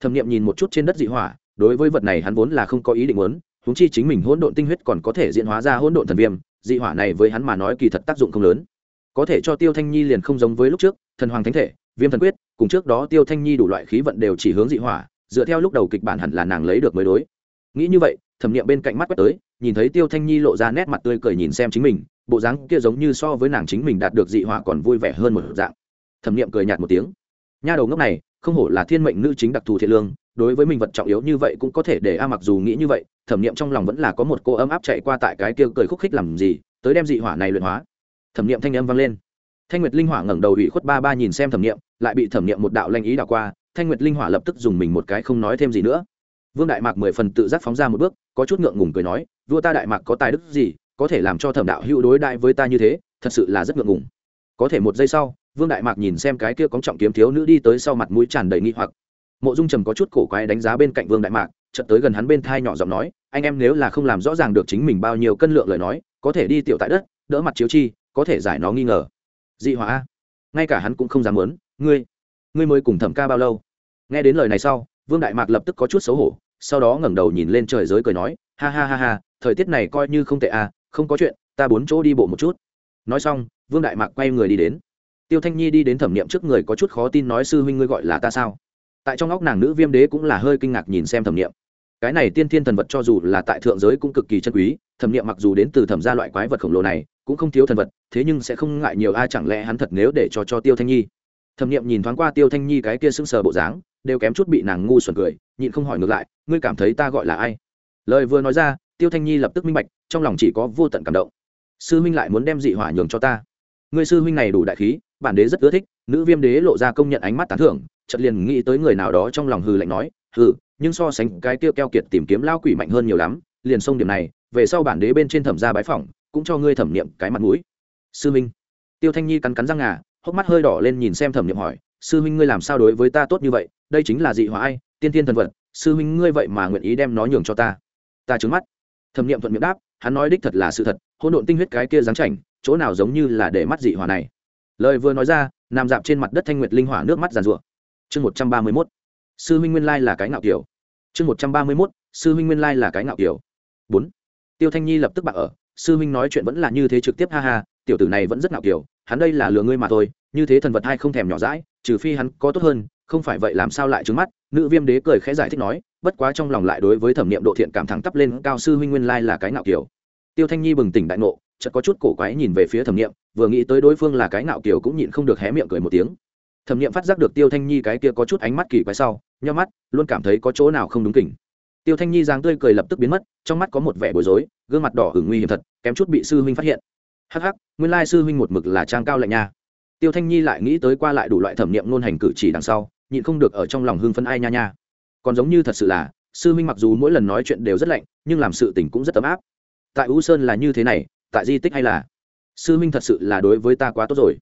thẩm niệm nhìn một chút trên đất dị hỏa, đối với vật này hắn vốn là không có ý định muốn, huống chi chính mình hỗn độn tinh huyết còn có thể diễn hóa ra hỗn độn thần viêm, dị hỏa này với hắn mà nói kỳ thật tác dụng không lớn. Có thể cho tiêu thanh nhi liền không giống với lúc trước, thần hoàng thánh thể, viêm thần quyết, cùng trước đó tiêu thanh nhi đủ loại khí vận đều chỉ hướng dị hỏa, dựa theo lúc đầu kịch bản hẳn là nàng lấy được mới đối. Nghĩ như vậy thẩm nghiệm bên cạnh mắt quét tới, nhìn thấy tiêu thanh nhi lộ ra nét mặt tươi cười nhìn xem chính mình, bộ dáng kia giống như so với nàng chính mình đạt được dị hỏa còn vui vẻ hơn một dạng. Thẩm nghiệm cười nhạt một tiếng. Nha đầu ngốc này, không hổ là thiên mệnh nữ chính đặc thù thiện lương, đối với mình vật trọng yếu như vậy cũng có thể để a mặc dù nghĩ như vậy, thẩm nghiệm trong lòng vẫn là có một cô ấm áp chạy qua tại cái kia cười khúc khích làm gì, tới đem dị hỏa này luyện hóa. Thẩm nghiệm thanh âm vang lên. Thanh nguyệt linh hỏa ngẩng đầu ủy khuất ba ba nhìn xem thẩm nghiệm, lại bị thẩm nghiệm một đạo lanh ý đảo qua, thanh nguyệt linh hỏa lập tức dùng mình một cái không nói thêm gì nữa vương đại mạc mười phần tự giác phóng ra một bước, có chút ngượng ngùng cười nói, vua ta đại mạc có tài đức gì, có thể làm cho thẩm đạo hữu đối đại với ta như thế, thật sự là rất ngượng ngùng. Có thể một giây sau, vương đại mạc nhìn xem cái kia có trọng kiếm thiếu nữ đi tới sau mặt mũi tràn đầy nghi hoặc. Mộ dung trầm có chút cổ quái đánh giá bên cạnh vương đại mạc, chợt tới gần hắn bên thai nhỏ giọng nói, anh em nếu là không làm rõ ràng được chính mình bao nhiêu cân lượng lời nói, có thể đi tiểu tại đất, đỡ mặt chiếu chi, có thể giải nó nghi ngờ. Dị hỏa ngay cả hắn cũng không dám muốn. Ngươi ngươi mới cùng thẩm ca bao lâu? Nghe đến lời này sau vương đại mạc lập tức có chút xấu hổ, sau đó ngẩng đầu nhìn lên trời giới cười nói, ha ha ha ha, thời tiết này coi như không tệ à không có chuyện, ta bốn chỗ đi bộ một chút. Nói xong, vương đại mạc quay người đi đến. Tiêu thanh nhi đi đến thẩm nghiệm trước người có chút khó tin nói, sư huynh ngươi gọi là ta sao? Tại trong óc nàng nữ viêm đế cũng là hơi kinh ngạc nhìn xem thẩm nghiệm cái này tiên thiên thần vật cho dù là tại thượng giới cũng cực kỳ chân quý, thẩm nghiệm mặc dù đến từ thẩm gia loại quái vật khổng lồ này, cũng không thiếu thần vật, thế nhưng sẽ không ngại nhiều ai chẳng lẽ hắn thật nếu để cho cho tiêu thanh nhi? Thẩm nghiệm nhìn thoáng qua tiêu thanh nhi cái kia sững sờ bộ dáng đều kém chút bị nàng ngu xuẩn cười, nhịn không hỏi ngược lại, ngươi cảm thấy ta gọi là ai? Lời vừa nói ra, tiêu thanh nhi lập tức minh bạch, trong lòng chỉ có vô tận cảm động. Sư huynh lại muốn đem dị hỏa nhường cho ta. Ngươi sư huynh này đủ đại khí, bản đế rất ưa thích. Nữ viêm đế lộ ra công nhận ánh mắt tán thưởng, chợt liền nghĩ tới người nào đó trong lòng hừ lạnh nói, hừ, nhưng so sánh cái tiêu keo kiệt tìm kiếm lao quỷ mạnh hơn nhiều lắm, liền xông điểm này, về sau bản đế bên trên thẩm gia bái phỏng, cũng cho ngươi thẩm niệm cái mặt mũi. Sư minh tiêu thanh nhi cắn cắn răng ngà, hốc mắt hơi đỏ lên nhìn xem thẩm niệm hỏi sư minh ngươi làm sao đối với ta tốt như vậy, đây chính là dị hóa ai, tiên tiên thần vật, sư minh ngươi vậy mà nguyện ý đem nó nhường cho ta. Ta trứng mắt. Thẩm niệm thuận miệng đáp, hắn nói đích thật là sự thật hôn độn tinh huyết cái kia dáng chảnh, chỗ nào giống như là để mắt dị hỏa này. Lời vừa nói ra, nằm dạp trên mặt đất thanh nguyệt linh hỏa nước mắt giàn rụa chương một trăm ba mươi mốt. Sư huynh nguyên lai là cái ngạo kiểu. Chương một trăm ba mươi mốt. Sư huynh nguyên lai là cái ngạo kiểu. Bốn. Tiêu thanh nhi lập tức bạc ở, sư huynh nói chuyện vẫn là như thế trực tiếp, ha ha, tiểu tử này vẫn rất ngạo kiểu, hắn đây là lừa ngươi mà thôi như thế thần vật hay không thèm nhỏ rãi trừ phi hắn có tốt hơn, không phải vậy làm sao lại trứng mắt? Nữ viêm đế cười khẽ giải thích nói, bất quá trong lòng lại đối với thẩm niệm độ thiện cảm thẳng tắp lên, cao sư huynh nguyên lai là cái ngạo kiểu. Tiêu thanh nhi bừng tỉnh đại ngộ, chợt có chút cổ quái nhìn về phía thẩm niệm, vừa nghĩ tới đối phương là cái ngạo kiểu cũng nhịn không được hé miệng cười một tiếng. Thẩm niệm phát giác được tiêu thanh nhi cái kia có chút ánh mắt kỳ quái sau nhắm mắt, luôn cảm thấy có chỗ nào không đúng kỉnh. Tiêu thanh nhi dáng tươi cười lập tức biến mất, trong mắt có một vẻ bối rối, gương mặt đỏ hửng nguy hiểm thật, kém chút bị sư huynh phát hiện. Hắc hắc, nguyên lai sư huynh một mực là trang cao lạnh nha tiêu thanh nhi lại nghĩ tới qua lại đủ loại thẩm niệm ngôn hành cử chỉ đằng sau, nhịn không được ở trong lòng hưng phân ai nha nha. Còn giống như thật sự là, sư Minh mặc dù mỗi lần nói chuyện đều rất lạnh, nhưng làm sự tình cũng rất ấm áp. Tại u sơn là như thế này, tại di tích hay là? Sư Minh thật sự là đối với ta quá tốt rồi.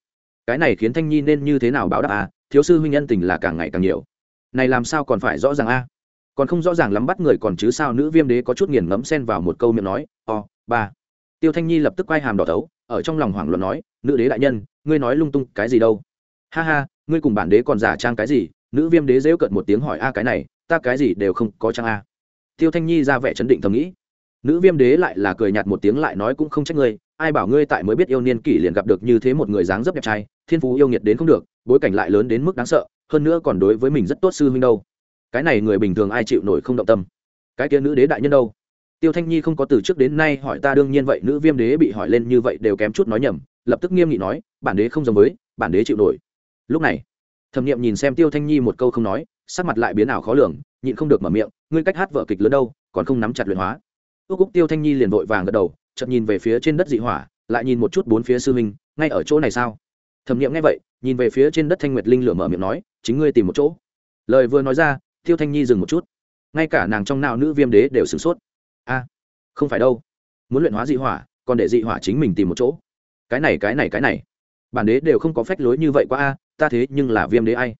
Cái này khiến thanh nhi nên như thế nào báo đáp à? Thiếu sư huynh nhân tình là càng ngày càng nhiều. Này làm sao còn phải rõ ràng a? Còn không rõ ràng lắm bắt người còn chứ sao nữ viêm đế có chút nghiền ngẫm xen vào một câu miệng nói, o, ba. Tiêu thanh nhi lập tức quay hàm đỏ thấu, ở trong lòng hoảng loạn nói, nữ đế đại nhân ngươi nói lung tung cái gì đâu. Ha ha, ngươi cùng bản đế còn giả trang cái gì? Nữ viêm đế dễu cợt một tiếng hỏi, a, cái này, ta cái gì đều không có trang a. Tiêu thanh nhi ra vẻ chấn định thầm nghĩ. Nữ viêm đế lại là cười nhạt một tiếng, lại nói cũng không trách ngươi, ai bảo ngươi tại mới biết yêu niên kỷ liền gặp được như thế một người dáng dấp đẹp trai, thiên phú yêu nghiệt đến không được, bối cảnh lại lớn đến mức đáng sợ, hơn nữa còn đối với mình rất tốt sư huynh đâu. Cái này người bình thường ai chịu nổi không động tâm. Cái kia nữ đế đại nhân đâu? Tiêu thanh nhi không có từ trước đến nay hỏi, ta đương nhiên vậy. Nữ viêm đế bị hỏi lên như vậy đều kém chút nói nhầm lập tức nghiêm nghị nói, bản đế không giống với, bản đế chịu nổi. Lúc này, thẩm nghiệm nhìn xem tiêu thanh nhi một câu không nói, sắc mặt lại biến ảo khó lường, nhịn không được mở miệng, ngươi cách hát vợ kịch lớn đâu, còn không nắm chặt luyện hóa. Ước cúc tiêu thanh nhi liền vội vàng gật đầu, chợt nhìn về phía trên đất dị hỏa, lại nhìn một chút bốn phía sư huynh, ngay ở chỗ này sao? Thẩm nghiệm nghe vậy, nhìn về phía trên đất thanh nguyệt linh lửa mở miệng nói, chính ngươi tìm một chỗ. Lời vừa nói ra, tiêu thanh nhi dừng một chút. Ngay cả nàng trong nào nữ viêm đế đều sửng sốt. A, không phải đâu. Muốn luyện hóa dị hỏa, còn để dị hỏa chính mình tìm một chỗ cái này cái này cái này. Bản đế đều không có phách lối như vậy qua a, ta thế nhưng là viêm đế ai.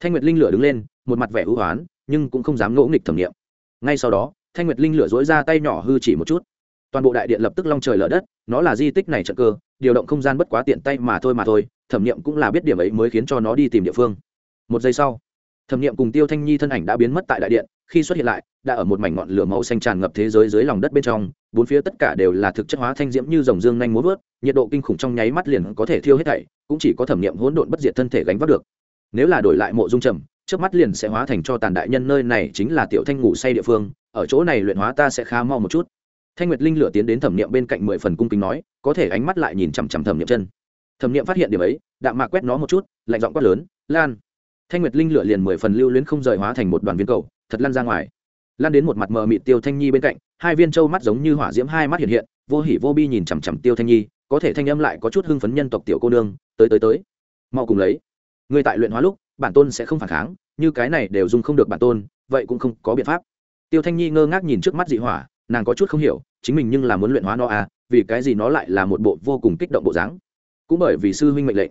Thanh nguyệt linh lửa đứng lên, một mặt vẻ ưu hoán nhưng cũng không dám ngỗ nghịch thẩm nghiệm. Ngay sau đó, thanh nguyệt linh lửa dối ra tay nhỏ hư chỉ một chút. Toàn bộ đại điện lập tức long trời lở đất, nó là di tích này trận cơ, điều động không gian bất quá tiện tay mà thôi mà thôi, thẩm nghiệm cũng là biết điểm ấy mới khiến cho nó đi tìm địa phương. Một giây sau, thẩm nghiệm cùng tiêu thanh nhi thân ảnh đã biến mất tại đại điện, khi xuất hiện lại, đã ở một mảnh ngọn lửa màu xanh tràn ngập thế giới dưới lòng đất bên trong, bốn phía tất cả đều là thực chất hóa thanh diễm như dòng dương nhanh muốn vớt nhiệt độ kinh khủng trong nháy mắt liền có thể thiêu hết thảy, cũng chỉ có thẩm nghiệm hỗn độn bất diệt thân thể gánh vác được. Nếu là đổi lại mộ dung trầm trước mắt liền sẽ hóa thành cho tàn đại nhân nơi này chính là tiểu thanh ngủ say địa phương, ở chỗ này luyện hóa ta sẽ khá mau một chút. Thanh nguyệt linh lửa tiến đến thẩm nghiệm bên cạnh mười phần cung kính nói, có thể ánh mắt lại nhìn chằm chằm thẩm nghiệm chân. Thẩm nghiệm phát hiện điểm ấy, đạm mạc quét nó một chút, lạnh giọng quát lớn, lan. Thanh nguyệt linh lửa liền mười phần lưu luyến không rời hóa thành một đoàn viên cầu, thật lăn ra ngoài. Lan đến một mặt mờ mịt tiêu thanh nhi bên cạnh, hai viên trâu mắt giống như hỏa diễm hai mắt hiện hiện, vô hỉ vô bi nhìn chằm chằm tiêu thanh nhi có thể thanh âm lại có chút hưng phấn nhân tộc tiểu cô nương, tới tới tới. Mau cùng lấy. Người tại luyện hóa lúc, bản tôn sẽ không phản kháng, như cái này đều dùng không được bản tôn, vậy cũng không có biện pháp. Tiêu thanh nhi ngơ ngác nhìn trước mắt dị hỏa, nàng có chút không hiểu, chính mình nhưng là muốn luyện hóa nó à vì cái gì nó lại là một bộ vô cùng kích động bộ dáng? Cũng bởi vì sư huynh mệnh lệnh.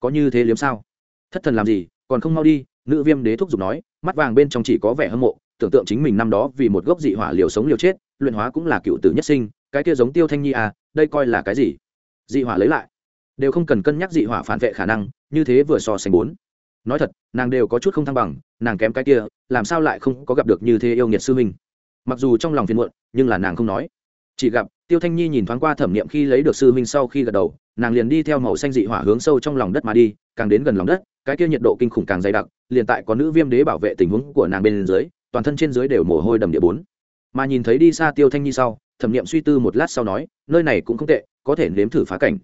Có như thế liếm sao? Thất thần làm gì, còn không mau đi, nữ viêm đế thúc giục nói, mắt vàng bên trong chỉ có vẻ hâm mộ, tưởng tượng chính mình năm đó vì một gốc dị hỏa liều sống liều chết, luyện hóa cũng là cựu tử nhất sinh, cái kia giống tiêu thanh nhi à đây coi là cái gì? Dị hỏa lấy lại. Đều không cần cân nhắc dị hỏa phản vệ khả năng, như thế vừa so sánh bốn. Nói thật, nàng đều có chút không thăng bằng, nàng kém cái kia, làm sao lại không có gặp được như thế yêu nghiệt sư huynh? Mặc dù trong lòng phiền muộn, nhưng là nàng không nói. Chỉ gặp, tiêu thanh nhi nhìn thoáng qua thẩm nghiệm khi lấy được sư huynh sau khi gật đầu, nàng liền đi theo màu xanh dị hỏa hướng sâu trong lòng đất mà đi, càng đến gần lòng đất, cái kia nhiệt độ kinh khủng càng dày đặc, liền tại có nữ viêm đế bảo vệ tình huống của nàng bên dưới, toàn thân trên dưới đều mồ hôi đầm địa bốn. Mà nhìn thấy đi xa tiêu thanh nhi sau thẩm nghiệm suy tư một lát sau nói, nơi này cũng không tệ, có thể nếm thử phá cảnh.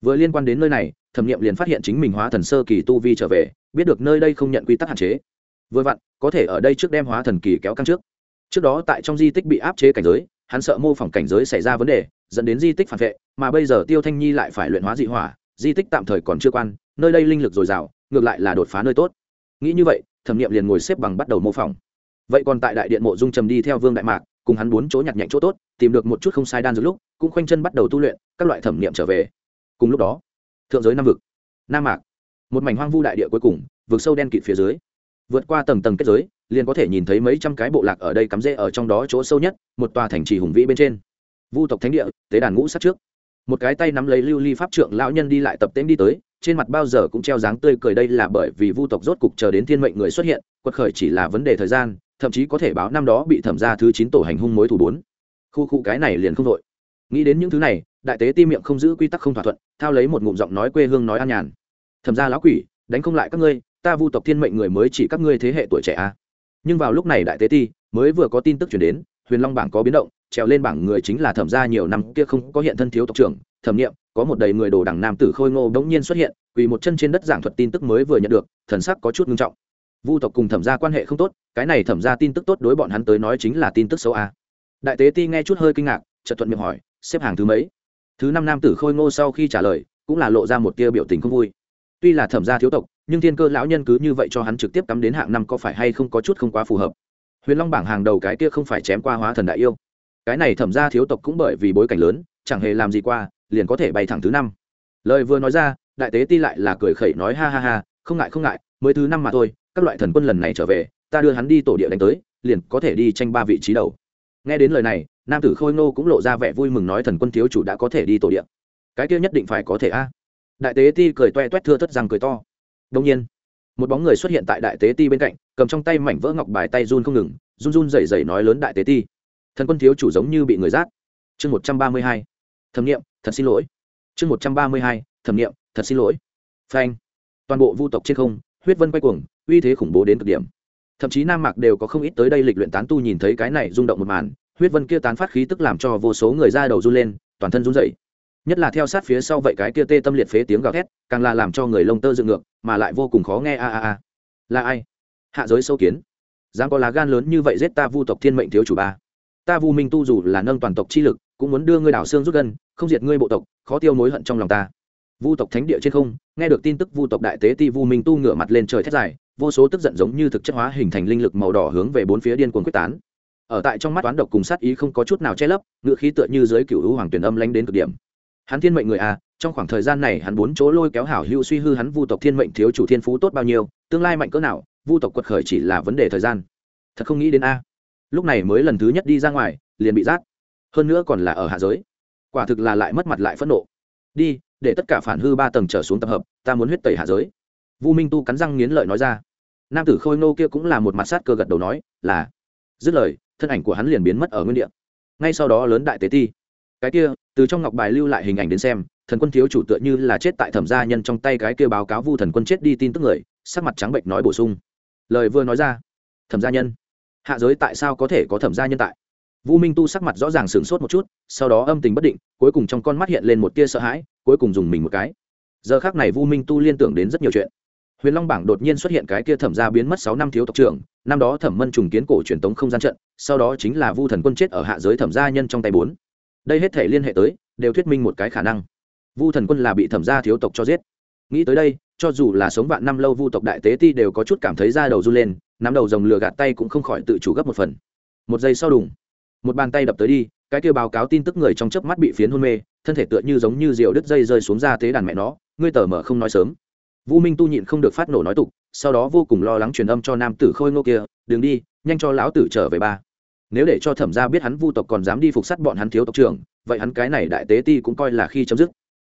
Vừa liên quan đến nơi này, thẩm nghiệm liền phát hiện chính mình hóa thần sơ kỳ tu vi trở về, biết được nơi đây không nhận quy tắc hạn chế. Vừa vặn, có thể ở đây trước đem hóa thần kỳ kéo căng trước. Trước đó tại trong di tích bị áp chế cảnh giới, hắn sợ mô phỏng cảnh giới xảy ra vấn đề, dẫn đến di tích phản vệ, mà bây giờ tiêu thanh nhi lại phải luyện hóa dị hỏa, di tích tạm thời còn chưa quan, nơi đây linh lực dồi dào, ngược lại là đột phá nơi tốt. Nghĩ như vậy, thẩm nghiệm liền ngồi xếp bằng bắt đầu mô phỏng. Vậy còn tại đại điện mộ dung trầm đi theo vương đại mạc cùng hắn bốn chỗ nhặt nhạnh chỗ tốt, tìm được một chút không sai đan dược lúc, cũng khoanh chân bắt đầu tu luyện, các loại thẩm niệm trở về. Cùng lúc đó, thượng giới nam vực, nam mạc, một mảnh hoang vu đại địa cuối cùng, vực sâu đen kịt phía dưới. Vượt qua tầng tầng kết giới, liền có thể nhìn thấy mấy trăm cái bộ lạc ở đây cắm rễ ở trong đó chỗ sâu nhất, một tòa thành trì hùng vĩ bên trên. Vu tộc thánh địa, tế đàn ngũ sát trước. Một cái tay nắm lấy lưu ly pháp trượng lão nhân đi lại tập tễnh đi tới, trên mặt bao giờ cũng treo dáng tươi cười đây là bởi vì vu tộc rốt cục chờ đến thiên mệnh người xuất hiện, quật khởi chỉ là vấn đề thời gian thậm chí có thể báo năm đó bị thẩm ra thứ chín tổ hành hung mối thủ bốn. Khu khu cái này liền không vội nghĩ đến những thứ này, đại tế ti miệng không giữ quy tắc không thỏa thuận, thao lấy một ngụm giọng nói quê hương nói an nhàn. Thẩm ra lão quỷ, đánh không lại các ngươi, ta vu tộc thiên mệnh người mới chỉ các ngươi thế hệ tuổi trẻ a. À. nhưng vào lúc này đại tế ti mới vừa có tin tức chuyển đến, huyền long bảng có biến động, trèo lên bảng người chính là thẩm gia nhiều năm kia không có hiện thân thiếu tộc trưởng, thẩm nghiệm có một đầy người đồ đằng nam tử khôi ngô bỗng nhiên xuất hiện vì một chân trên đất giảng thuật tin tức mới vừa nhận được, thần sắc có chút nghiêm trọng vu tộc cùng thẩm gia quan hệ không tốt, cái này thẩm gia tin tức tốt đối bọn hắn tới nói chính là tin tức xấu a. Đại tế ti nghe chút hơi kinh ngạc, chợt thuận miệng hỏi, xếp hàng thứ mấy? Thứ năm nam tử khôi ngô sau khi trả lời, cũng là lộ ra một tia biểu tình không vui. Tuy là thẩm gia thiếu tộc, nhưng thiên cơ lão nhân cứ như vậy cho hắn trực tiếp cắm đến hạng năm có phải hay không có chút không quá phù hợp. Huyền long bảng hàng đầu cái kia không phải chém qua hóa thần đại yêu. Cái này thẩm ra thiếu tộc cũng bởi vì bối cảnh lớn, chẳng hề làm gì qua, liền có thể bay thẳng thứ năm. Lời vừa nói ra, đại tế ti lại là cười khẩy nói ha ha ha, không ngại không ngại, mới thứ năm mà thôi các loại thần quân lần này trở về, ta đưa hắn đi tổ địa đánh tới, liền có thể đi tranh ba vị trí đầu. Nghe đến lời này, nam tử khôi ngô cũng lộ ra vẻ vui mừng nói thần quân thiếu chủ đã có thể đi tổ địa. Cái kia nhất định phải có thể a. Đại tế ti cười toe toét thưa thất rằng cười to. Đông nhiên, một bóng người xuất hiện tại đại tế ti bên cạnh, cầm trong tay mảnh vỡ ngọc bài tay run không ngừng, run run rẩy rẩy nói lớn đại tế ti. Thần quân thiếu chủ giống như bị người rát chương một trăm ba mươi hai. Thẩm nghiệm, thật xin lỗi. Chương một trăm ba mươi hai. Thẩm nghiệm, thật xin lỗi. Phanh. Toàn bộ vu tộc trên không, huyết vân quay cuồng uy thế khủng bố đến cực điểm. Thậm chí nam mạc đều có không ít tới đây lịch luyện tán tu nhìn thấy cái này rung động một màn, huyết vân kia tán phát khí tức làm cho vô số người ra đầu run lên, toàn thân run rẩy. Nhất là theo sát phía sau vậy cái kia tê tâm liệt phế tiếng gào thét, càng là làm cho người lông tơ dựng ngược, mà lại vô cùng khó nghe a a a. Là ai? Hạ giới sâu kiến. Dám có lá gan lớn như vậy giết ta vu tộc thiên mệnh thiếu chủ ba. Ta vu minh tu dù là nâng toàn tộc chi lực, cũng muốn đưa ngươi đảo xương rút gân, không diệt ngươi bộ tộc, khó tiêu mối hận trong lòng ta. Vu tộc thánh địa trên không, nghe được tin tức vu tộc đại tế ti vu minh tu ngửa mặt lên trời thét dài vô số tức giận giống như thực chất hóa hình thành linh lực màu đỏ hướng về bốn phía điên cuồng quyết tán. Ở tại trong mắt toán độc cùng sát ý không có chút nào che lấp, ngựa khí tựa như dưới cựu hữu hoàng tuyển âm lánh đến cực điểm. Hắn thiên mệnh người à trong khoảng thời gian này hắn bốn chỗ lôi kéo hảo hữu suy hư hắn vu tộc thiên mệnh thiếu chủ thiên phú tốt bao nhiêu, tương lai mạnh cỡ nào, vu tộc quật khởi chỉ là vấn đề thời gian. Thật không nghĩ đến a. Lúc này mới lần thứ nhất đi ra ngoài, liền bị rát hơn nữa còn là ở hạ giới. Quả thực là lại mất mặt lại phẫn nộ. Đi, để tất cả phản hư ba tầng trở xuống tập hợp, ta muốn huyết tẩy hạ giới vu minh tu cắn răng nghiến lợi nói ra. Nam tử khôi nô kia cũng là một mặt sát cơ gật đầu nói, là. Dứt lời, thân ảnh của hắn liền biến mất ở nguyên địa. Ngay sau đó lớn đại tế ti. Cái kia, từ trong ngọc bài lưu lại hình ảnh đến xem, thần quân thiếu chủ tựa như là chết tại thẩm gia nhân trong tay cái kia báo cáo vu thần quân chết đi tin tức người, sắc mặt trắng bệnh nói bổ sung. Lời vừa nói ra, thẩm gia nhân. Hạ giới tại sao có thể có thẩm gia nhân tại? Vu minh tu sắc mặt rõ ràng sửng sốt một chút, sau đó âm tình bất định, cuối cùng trong con mắt hiện lên một tia sợ hãi, cuối cùng dùng mình một cái. Giờ khác này vu minh tu liên tưởng đến rất nhiều chuyện huyền long bảng đột nhiên xuất hiện cái kia thẩm gia biến mất sáu năm thiếu tộc trưởng, năm đó thẩm mân trùng kiến cổ truyền tống không gian trận, sau đó chính là vu thần quân chết ở hạ giới thẩm gia nhân trong tay bốn. Đây hết thể liên hệ tới, đều thuyết minh một cái khả năng. Vu thần quân là bị thẩm gia thiếu tộc cho giết. Nghĩ tới đây, cho dù là sống vạn năm lâu vu tộc đại tế ti đều có chút cảm thấy da đầu run lên, nắm đầu rồng lừa gạt tay cũng không khỏi tự chủ gấp một phần. Một giây sau đùng, một bàn tay đập tới đi, cái kia báo cáo tin tức người trong chớp mắt bị phiến hôn mê, thân thể tựa như giống như rượu đứt dây rơi xuống ra tế đàn mẹ nó, ngươi tờ mở không nói sớm vũ minh tu nhịn không được phát nổ nói tục, sau đó vô cùng lo lắng truyền âm cho nam tử khôi ngô kia đ đi, nhanh cho lão tử trở về ba. Nếu để cho thẩm gia biết hắn vu tộc còn dám đi phục sát bọn hắn thiếu tộc trưởng, vậy hắn cái này đại tế ti cũng coi là khi chấm dứt.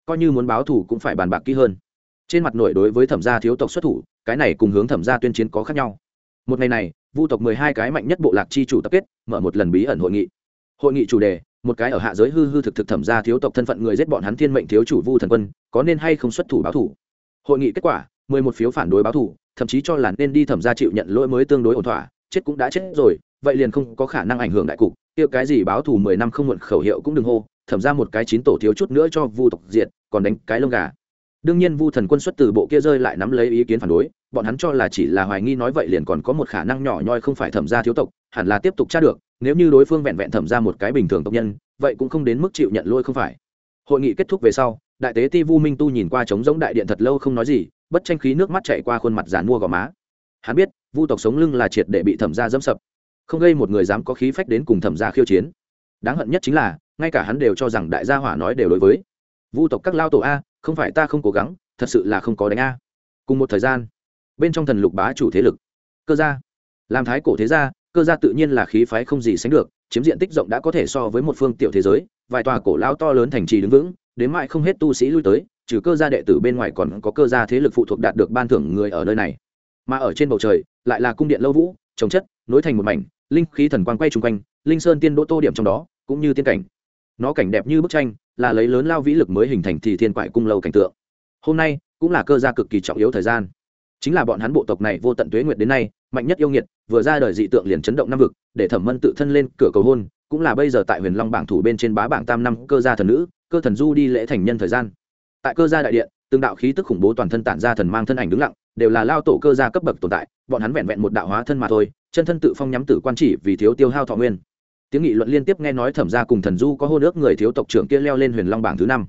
Coi như muốn báo thù cũng phải bàn bạc kỹ hơn. Trên mặt nội đối với thẩm gia thiếu tộc xuất thủ, cái này cùng hướng thẩm gia tuyên chiến có khác nhau. Một ngày này, vu tộc mười hai cái mạnh nhất bộ lạc chi chủ tập kết, mở một lần bí ẩn hội nghị. Hội nghị chủ đề, một cái ở hạ giới hư hư thực thực thẩm gia thiếu tộc thân phận người giết bọn hắn thiên mệnh thiếu chủ vu thần quân, có nên hay không xuất thủ báo thủ hội nghị kết quả, mười một phiếu phản đối báo thủ thậm chí cho là nên đi thẩm gia chịu nhận lỗi mới tương đối ổn thỏa, chết cũng đã chết rồi, vậy liền không có khả năng ảnh hưởng đại cục tiêu cái gì báo thù mười năm không muộn khẩu hiệu cũng đừng hô, thẩm ra một cái chín tổ thiếu chút nữa cho vu tộc diệt, còn đánh cái lông gà. Đương nhiên vu thần quân xuất từ bộ kia rơi lại nắm lấy ý kiến phản đối, bọn hắn cho là chỉ là hoài nghi nói vậy liền còn có một khả năng nhỏ nhoi không phải thẩm ra thiếu tộc, hẳn là tiếp tục tra được, nếu như đối phương vẹn vẹn thẩm ra một cái bình thường tộc nhân, vậy cũng không đến mức chịu nhận lỗi không phải. Hội nghị kết thúc về sau đại tế ti vu minh tu nhìn qua trống giống đại điện thật lâu không nói gì, bất tranh khí nước mắt chạy qua khuôn mặt giàn mua gò má. Hắn biết, vu tộc sống lưng là triệt để bị thẩm gia dẫm sập. Không gây một người dám có khí phách đến cùng thẩm gia khiêu chiến. Đáng hận nhất chính là, ngay cả hắn đều cho rằng đại gia hỏa nói đều đối với. Vu tộc các lao tổ a, không phải ta không cố gắng, thật sự là không có đánh a. Cùng một thời gian, bên trong thần lục bá chủ thế lực, cơ gia. Làm thái cổ thế gia, cơ gia tự nhiên là khí phái không gì sánh được, chiếm diện tích rộng đã có thể so với một phương tiểu thế giới, vài tòa cổ lao to lớn thành trì đứng vững đến mãi không hết tu sĩ lui tới, trừ cơ gia đệ tử bên ngoài còn có cơ gia thế lực phụ thuộc đạt được ban thưởng người ở nơi này. Mà ở trên bầu trời, lại là cung điện lâu vũ, trồng chất, nối thành một mảnh, linh khí thần quang quay chung quanh, linh sơn tiên đỗ tô điểm trong đó, cũng như tiên cảnh. Nó cảnh đẹp như bức tranh, là lấy lớn lao vĩ lực mới hình thành thì thiên quại cung lâu cảnh tượng. Hôm nay, cũng là cơ gia cực kỳ trọng yếu thời gian. Chính là bọn hắn bộ tộc này vô tận tuế nguyệt đến nay, mạnh nhất yêu nghiệt, vừa ra đời dị tượng liền chấn động năm vực, để thẩm mân tự thân lên cửa cầu hôn, cũng là bây giờ tại huyền long bảng thủ bên trên bá bảng tam năm cơ gia thần nữ cơ thần du đi lễ thành nhân thời gian. Tại cơ gia đại điện, từng đạo khí tức khủng bố toàn thân tản ra thần mang thân ảnh đứng lặng, đều là lao tổ cơ gia cấp bậc tồn tại, bọn hắn vẹn vẹn một đạo hóa thân mà thôi, chân thân tự phong nhắm tử quan chỉ vì thiếu tiêu hao thọ nguyên. Tiếng nghị luận liên tiếp nghe nói thẩm gia cùng thần du có hô nước người thiếu tộc trưởng kia leo lên huyền long bảng thứ năm.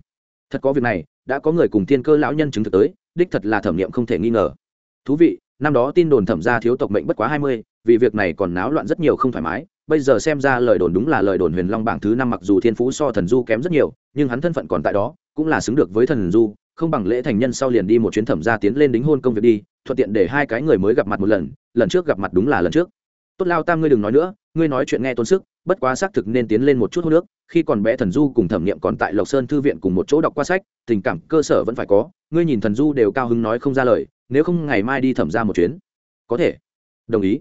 Thật có việc này, đã có người cùng thiên cơ lão nhân chứng thực tới, đích thật là thẩm nghiệm không thể nghi ngờ. Thú vị, năm đó tin đồn thẩm gia thiếu tộc mệnh bất quá hai mươi vì việc này còn náo loạn rất nhiều không thoải mái, bây giờ xem ra lời đồn đúng là lời đồn huyền long bảng thứ năm mặc dù thiên phú so thần du kém rất nhiều, nhưng hắn thân phận còn tại đó, cũng là xứng được với thần du, không bằng lễ thành nhân sau liền đi một chuyến thẩm ra tiến lên đính hôn công việc đi, thuận tiện để hai cái người mới gặp mặt một lần lần trước gặp mặt đúng là lần trước. Tốt lao tam ngươi đừng nói nữa, ngươi nói chuyện nghe tốn sức, bất quá xác thực nên tiến lên một chút hô nước, khi còn bé thần du cùng thẩm nghiệm còn tại lộc sơn thư viện cùng một chỗ đọc qua sách, tình cảm cơ sở vẫn phải có, ngươi nhìn thần du đều cao hứng nói không ra lời, nếu không ngày mai đi thẩm ra một chuyến. Có thể. Đồng ý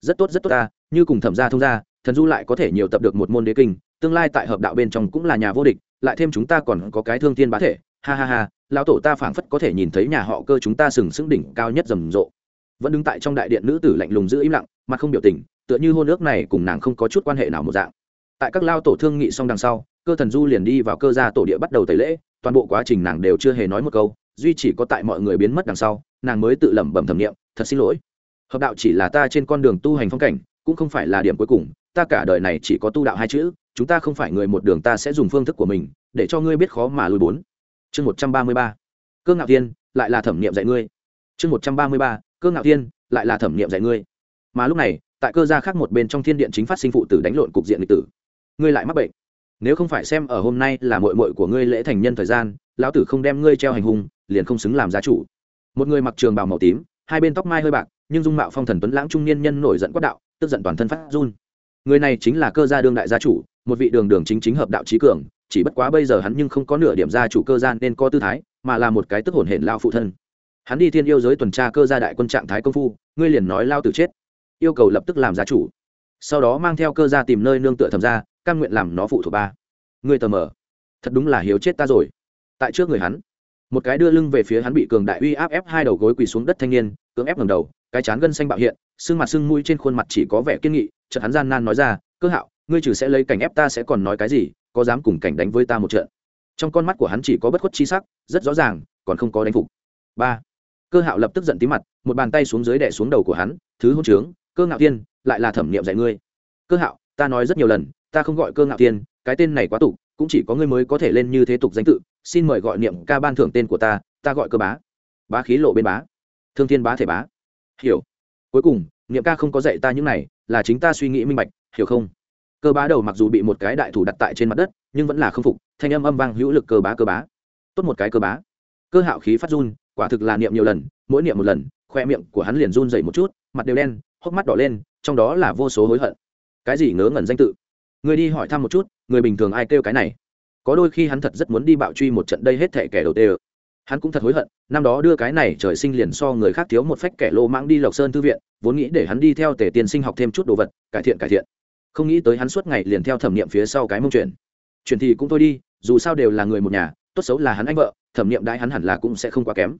rất tốt rất tốt ta như cùng thẩm gia thông gia, thần du lại có thể nhiều tập được một môn đế kinh tương lai tại hợp đạo bên trong cũng là nhà vô địch lại thêm chúng ta còn có cái thương thiên bá thể. Ha ha ha lão tổ ta phảng phất có thể nhìn thấy nhà họ cơ chúng ta sừng sững đỉnh cao nhất rầm rộ. Vẫn đứng tại trong đại điện nữ tử lạnh lùng giữ im lặng mặt không biểu tình tựa như hôn ước này cùng nàng không có chút quan hệ nào một dạng. Tại các lao tổ thương nghị xong đằng sau cơ thần du liền đi vào cơ gia tổ địa bắt đầu tẩy lễ toàn bộ quá trình nàng đều chưa hề nói một câu duy chỉ có tại mọi người biến mất đằng sau nàng mới tự lẩm bẩm thẩm nghiệm thật xin lỗi hợp đạo chỉ là ta trên con đường tu hành phong cảnh, cũng không phải là điểm cuối cùng, ta cả đời này chỉ có tu đạo hai chữ, chúng ta không phải người một đường ta sẽ dùng phương thức của mình, để cho ngươi biết khó mà lùi bốn. Chương một trăm ba mươi ba. Cơ ngạo thiên, lại là thẩm nghiệm dạy ngươi. Chương một trăm ba mươi ba. Cơ ngạo thiên, lại là thẩm nghiệm dạy ngươi. Mà lúc này, tại cơ gia khác một bên trong thiên điện chính phát sinh phụ tử đánh lộn cục diện lịch tử. Ngươi lại mắc bệnh. Nếu không phải xem ở hôm nay là mội mội của ngươi lễ thành nhân thời gian, lão tử không đem ngươi treo hành hung, liền không xứng làm gia chủ. Một người mặc trường bào màu tím hai bên tóc mai hơi bạc, nhưng dung mạo phong thần tuấn lãng trung niên nhân nổi giận quát đạo, tức giận toàn thân phát run. Người này chính là cơ gia đương đại gia chủ, một vị đường đường chính chính hợp đạo trí cường, chỉ bất quá bây giờ hắn nhưng không có nửa điểm gia chủ cơ gia nên có tư thái, mà là một cái tức hồn hển lao phụ thân. Hắn đi thiên yêu giới tuần tra cơ gia đại quân trạng thái công phu, ngươi liền nói lao tử chết. Yêu cầu lập tức làm gia chủ. Sau đó mang theo cơ gia tìm nơi nương tựa thầm ra căn nguyện làm nó phụ thuộc ba. Ngươi tờ mờ. Thật đúng là hiếu chết ta rồi. Tại trước người hắn một cái đưa lưng về phía hắn bị cường đại uy áp ép hai đầu gối quỳ xuống đất thanh niên, cưỡng ép ngầm đầu, cái chán gân xanh bạo hiện, xương mặt xương mũi trên khuôn mặt chỉ có vẻ kiên nghị, chợt hắn gian nan nói ra, cơ hạo, ngươi trừ sẽ lấy cảnh ép ta sẽ còn nói cái gì, có dám cùng cảnh đánh với ta một trận? Trong con mắt của hắn chỉ có bất khuất chi sắc, rất rõ ràng, còn không có đánh phục. Ba. Cơ hạo lập tức giận tí mặt, một bàn tay xuống dưới đè xuống đầu của hắn, thứ hôn trướng, cơ ngạo tiên lại là thẩm nghiệm dạy ngươi. Cơ hạo, ta nói rất nhiều lần, ta không gọi cơ ngạo tiên cái tên này quá tục cũng chỉ có ngươi mới có thể lên như thế tục danh tự, xin mời gọi niệm ca ban thưởng tên của ta ta gọi cơ bá. Bá khí lộ bên bá. Thương thiên bá thể bá. Hiểu. Cuối cùng, niệm ca không có dạy ta những này, là chính ta suy nghĩ minh bạch, hiểu không? Cơ bá đầu mặc dù bị một cái đại thủ đặt tại trên mặt đất, nhưng vẫn là không phục, thanh âm âm vang hữu lực cơ bá cơ bá. Tốt một cái cơ bá. Cơ hạo khí phát run, quả thực là niệm nhiều lần, mỗi niệm một lần, khoe miệng của hắn liền run dậy một chút, mặt đều đen, hốc mắt đỏ lên, trong đó là vô số hối hận. Cái gì ngớ ngẩn danh tự? Người đi hỏi thăm một chút, người bình thường ai kêu cái này? Có đôi khi hắn thật rất muốn đi bạo truy một trận đây hết thệ kẻ đầu tê hắn cũng thật hối hận, năm đó đưa cái này trời sinh liền so người khác thiếu một phách kẻ lô mãng đi lộc sơn thư viện, vốn nghĩ để hắn đi theo tề tiền sinh học thêm chút đồ vật, cải thiện cải thiện. Không nghĩ tới hắn suốt ngày liền theo thẩm nghiệm phía sau cái mông chuyển chuyển thì cũng thôi đi, dù sao đều là người một nhà, tốt xấu là hắn anh vợ, thẩm nghiệm đãi hắn hẳn là cũng sẽ không quá kém.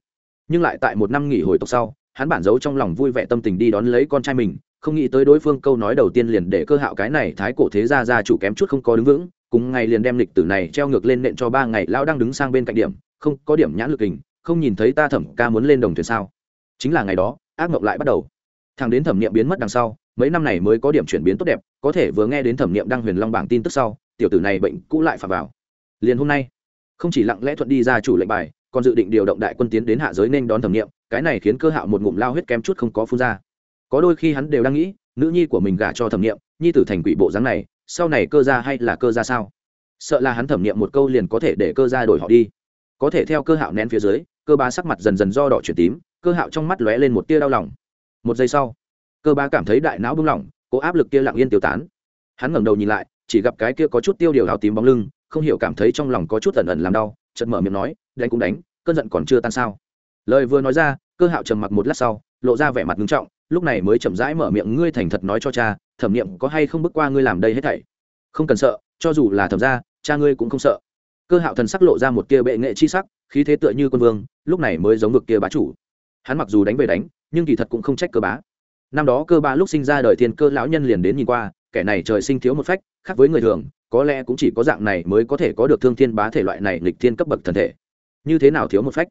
Nhưng lại tại một năm nghỉ hồi tộc sau hắn bản giấu trong lòng vui vẻ tâm tình đi đón lấy con trai mình, không nghĩ tới đối phương câu nói đầu tiên liền để cơ hạo cái này thái cổ thế gia gia chủ kém chút không có đứng vững, cùng ngày liền đem lịch tử này treo ngược lên nện cho ba ngày lão đang đứng sang bên cạnh điểm, không có điểm nhãn lực hình, không nhìn thấy ta thẩm ca muốn lên đồng thuyền sao. Chính là ngày đó, ác mộng lại bắt đầu. Thằng đến thẩm niệm biến mất đằng sau, mấy năm này mới có điểm chuyển biến tốt đẹp, có thể vừa nghe đến thẩm niệm đăng huyền long bảng tin tức sau, tiểu tử này bệnh cũ lại phạm vào. Liền hôm nay, không chỉ lặng lẽ thuận đi ra chủ lệnh bài, còn dự định điều động đại quân tiến đến hạ giới nên đón thẩm niệm cái này khiến cơ hạo một ngụm lao huyết kém chút không có phun ra. Có đôi khi hắn đều đang nghĩ, nữ nhi của mình gả cho thẩm niệm, nhi tử thành quỷ bộ dáng này, sau này cơ ra hay là cơ ra sao? Sợ là hắn thẩm niệm một câu liền có thể để cơ ra đổi họ đi. Có thể theo cơ hạo nén phía dưới, cơ ba sắc mặt dần dần do đỏ chuyển tím, cơ hạo trong mắt lóe lên một tia đau lòng. Một giây sau, cơ ba cảm thấy đại não bung lỏng, cố áp lực kia lặng yên tiêu tán. Hắn ngẩng đầu nhìn lại, chỉ gặp cái kia có chút tiêu điều áo tím bóng lưng, không hiểu cảm thấy trong lòng có chút ẩn ẩn làm đau, chợt mở miệng nói, đánh cũng đánh, cơn giận còn chưa tan sao? Lời vừa nói ra, cơ hạo trầm mặc một lát sau, lộ ra vẻ mặt nghiêm trọng, lúc này mới chậm rãi mở miệng, ngươi thành thật nói cho cha, thẩm nghiệm có hay không bước qua ngươi làm đây hết thảy? Không cần sợ, cho dù là thẩm ra cha ngươi cũng không sợ. Cơ hạo thần sắc lộ ra một kia bệ nghệ chi sắc, khí thế tựa như quân vương, lúc này mới giống ngực kia bá chủ. Hắn mặc dù đánh về đánh, nhưng kỳ thật cũng không trách cơ bá. Năm đó cơ bá lúc sinh ra đời thiên cơ lão nhân liền đến nhìn qua, kẻ này trời sinh thiếu một phách, khác với người thường, có lẽ cũng chỉ có dạng này mới có thể có được thương thiên bá thể loại này lịch thiên cấp bậc thần thể. Như thế nào thiếu một phách?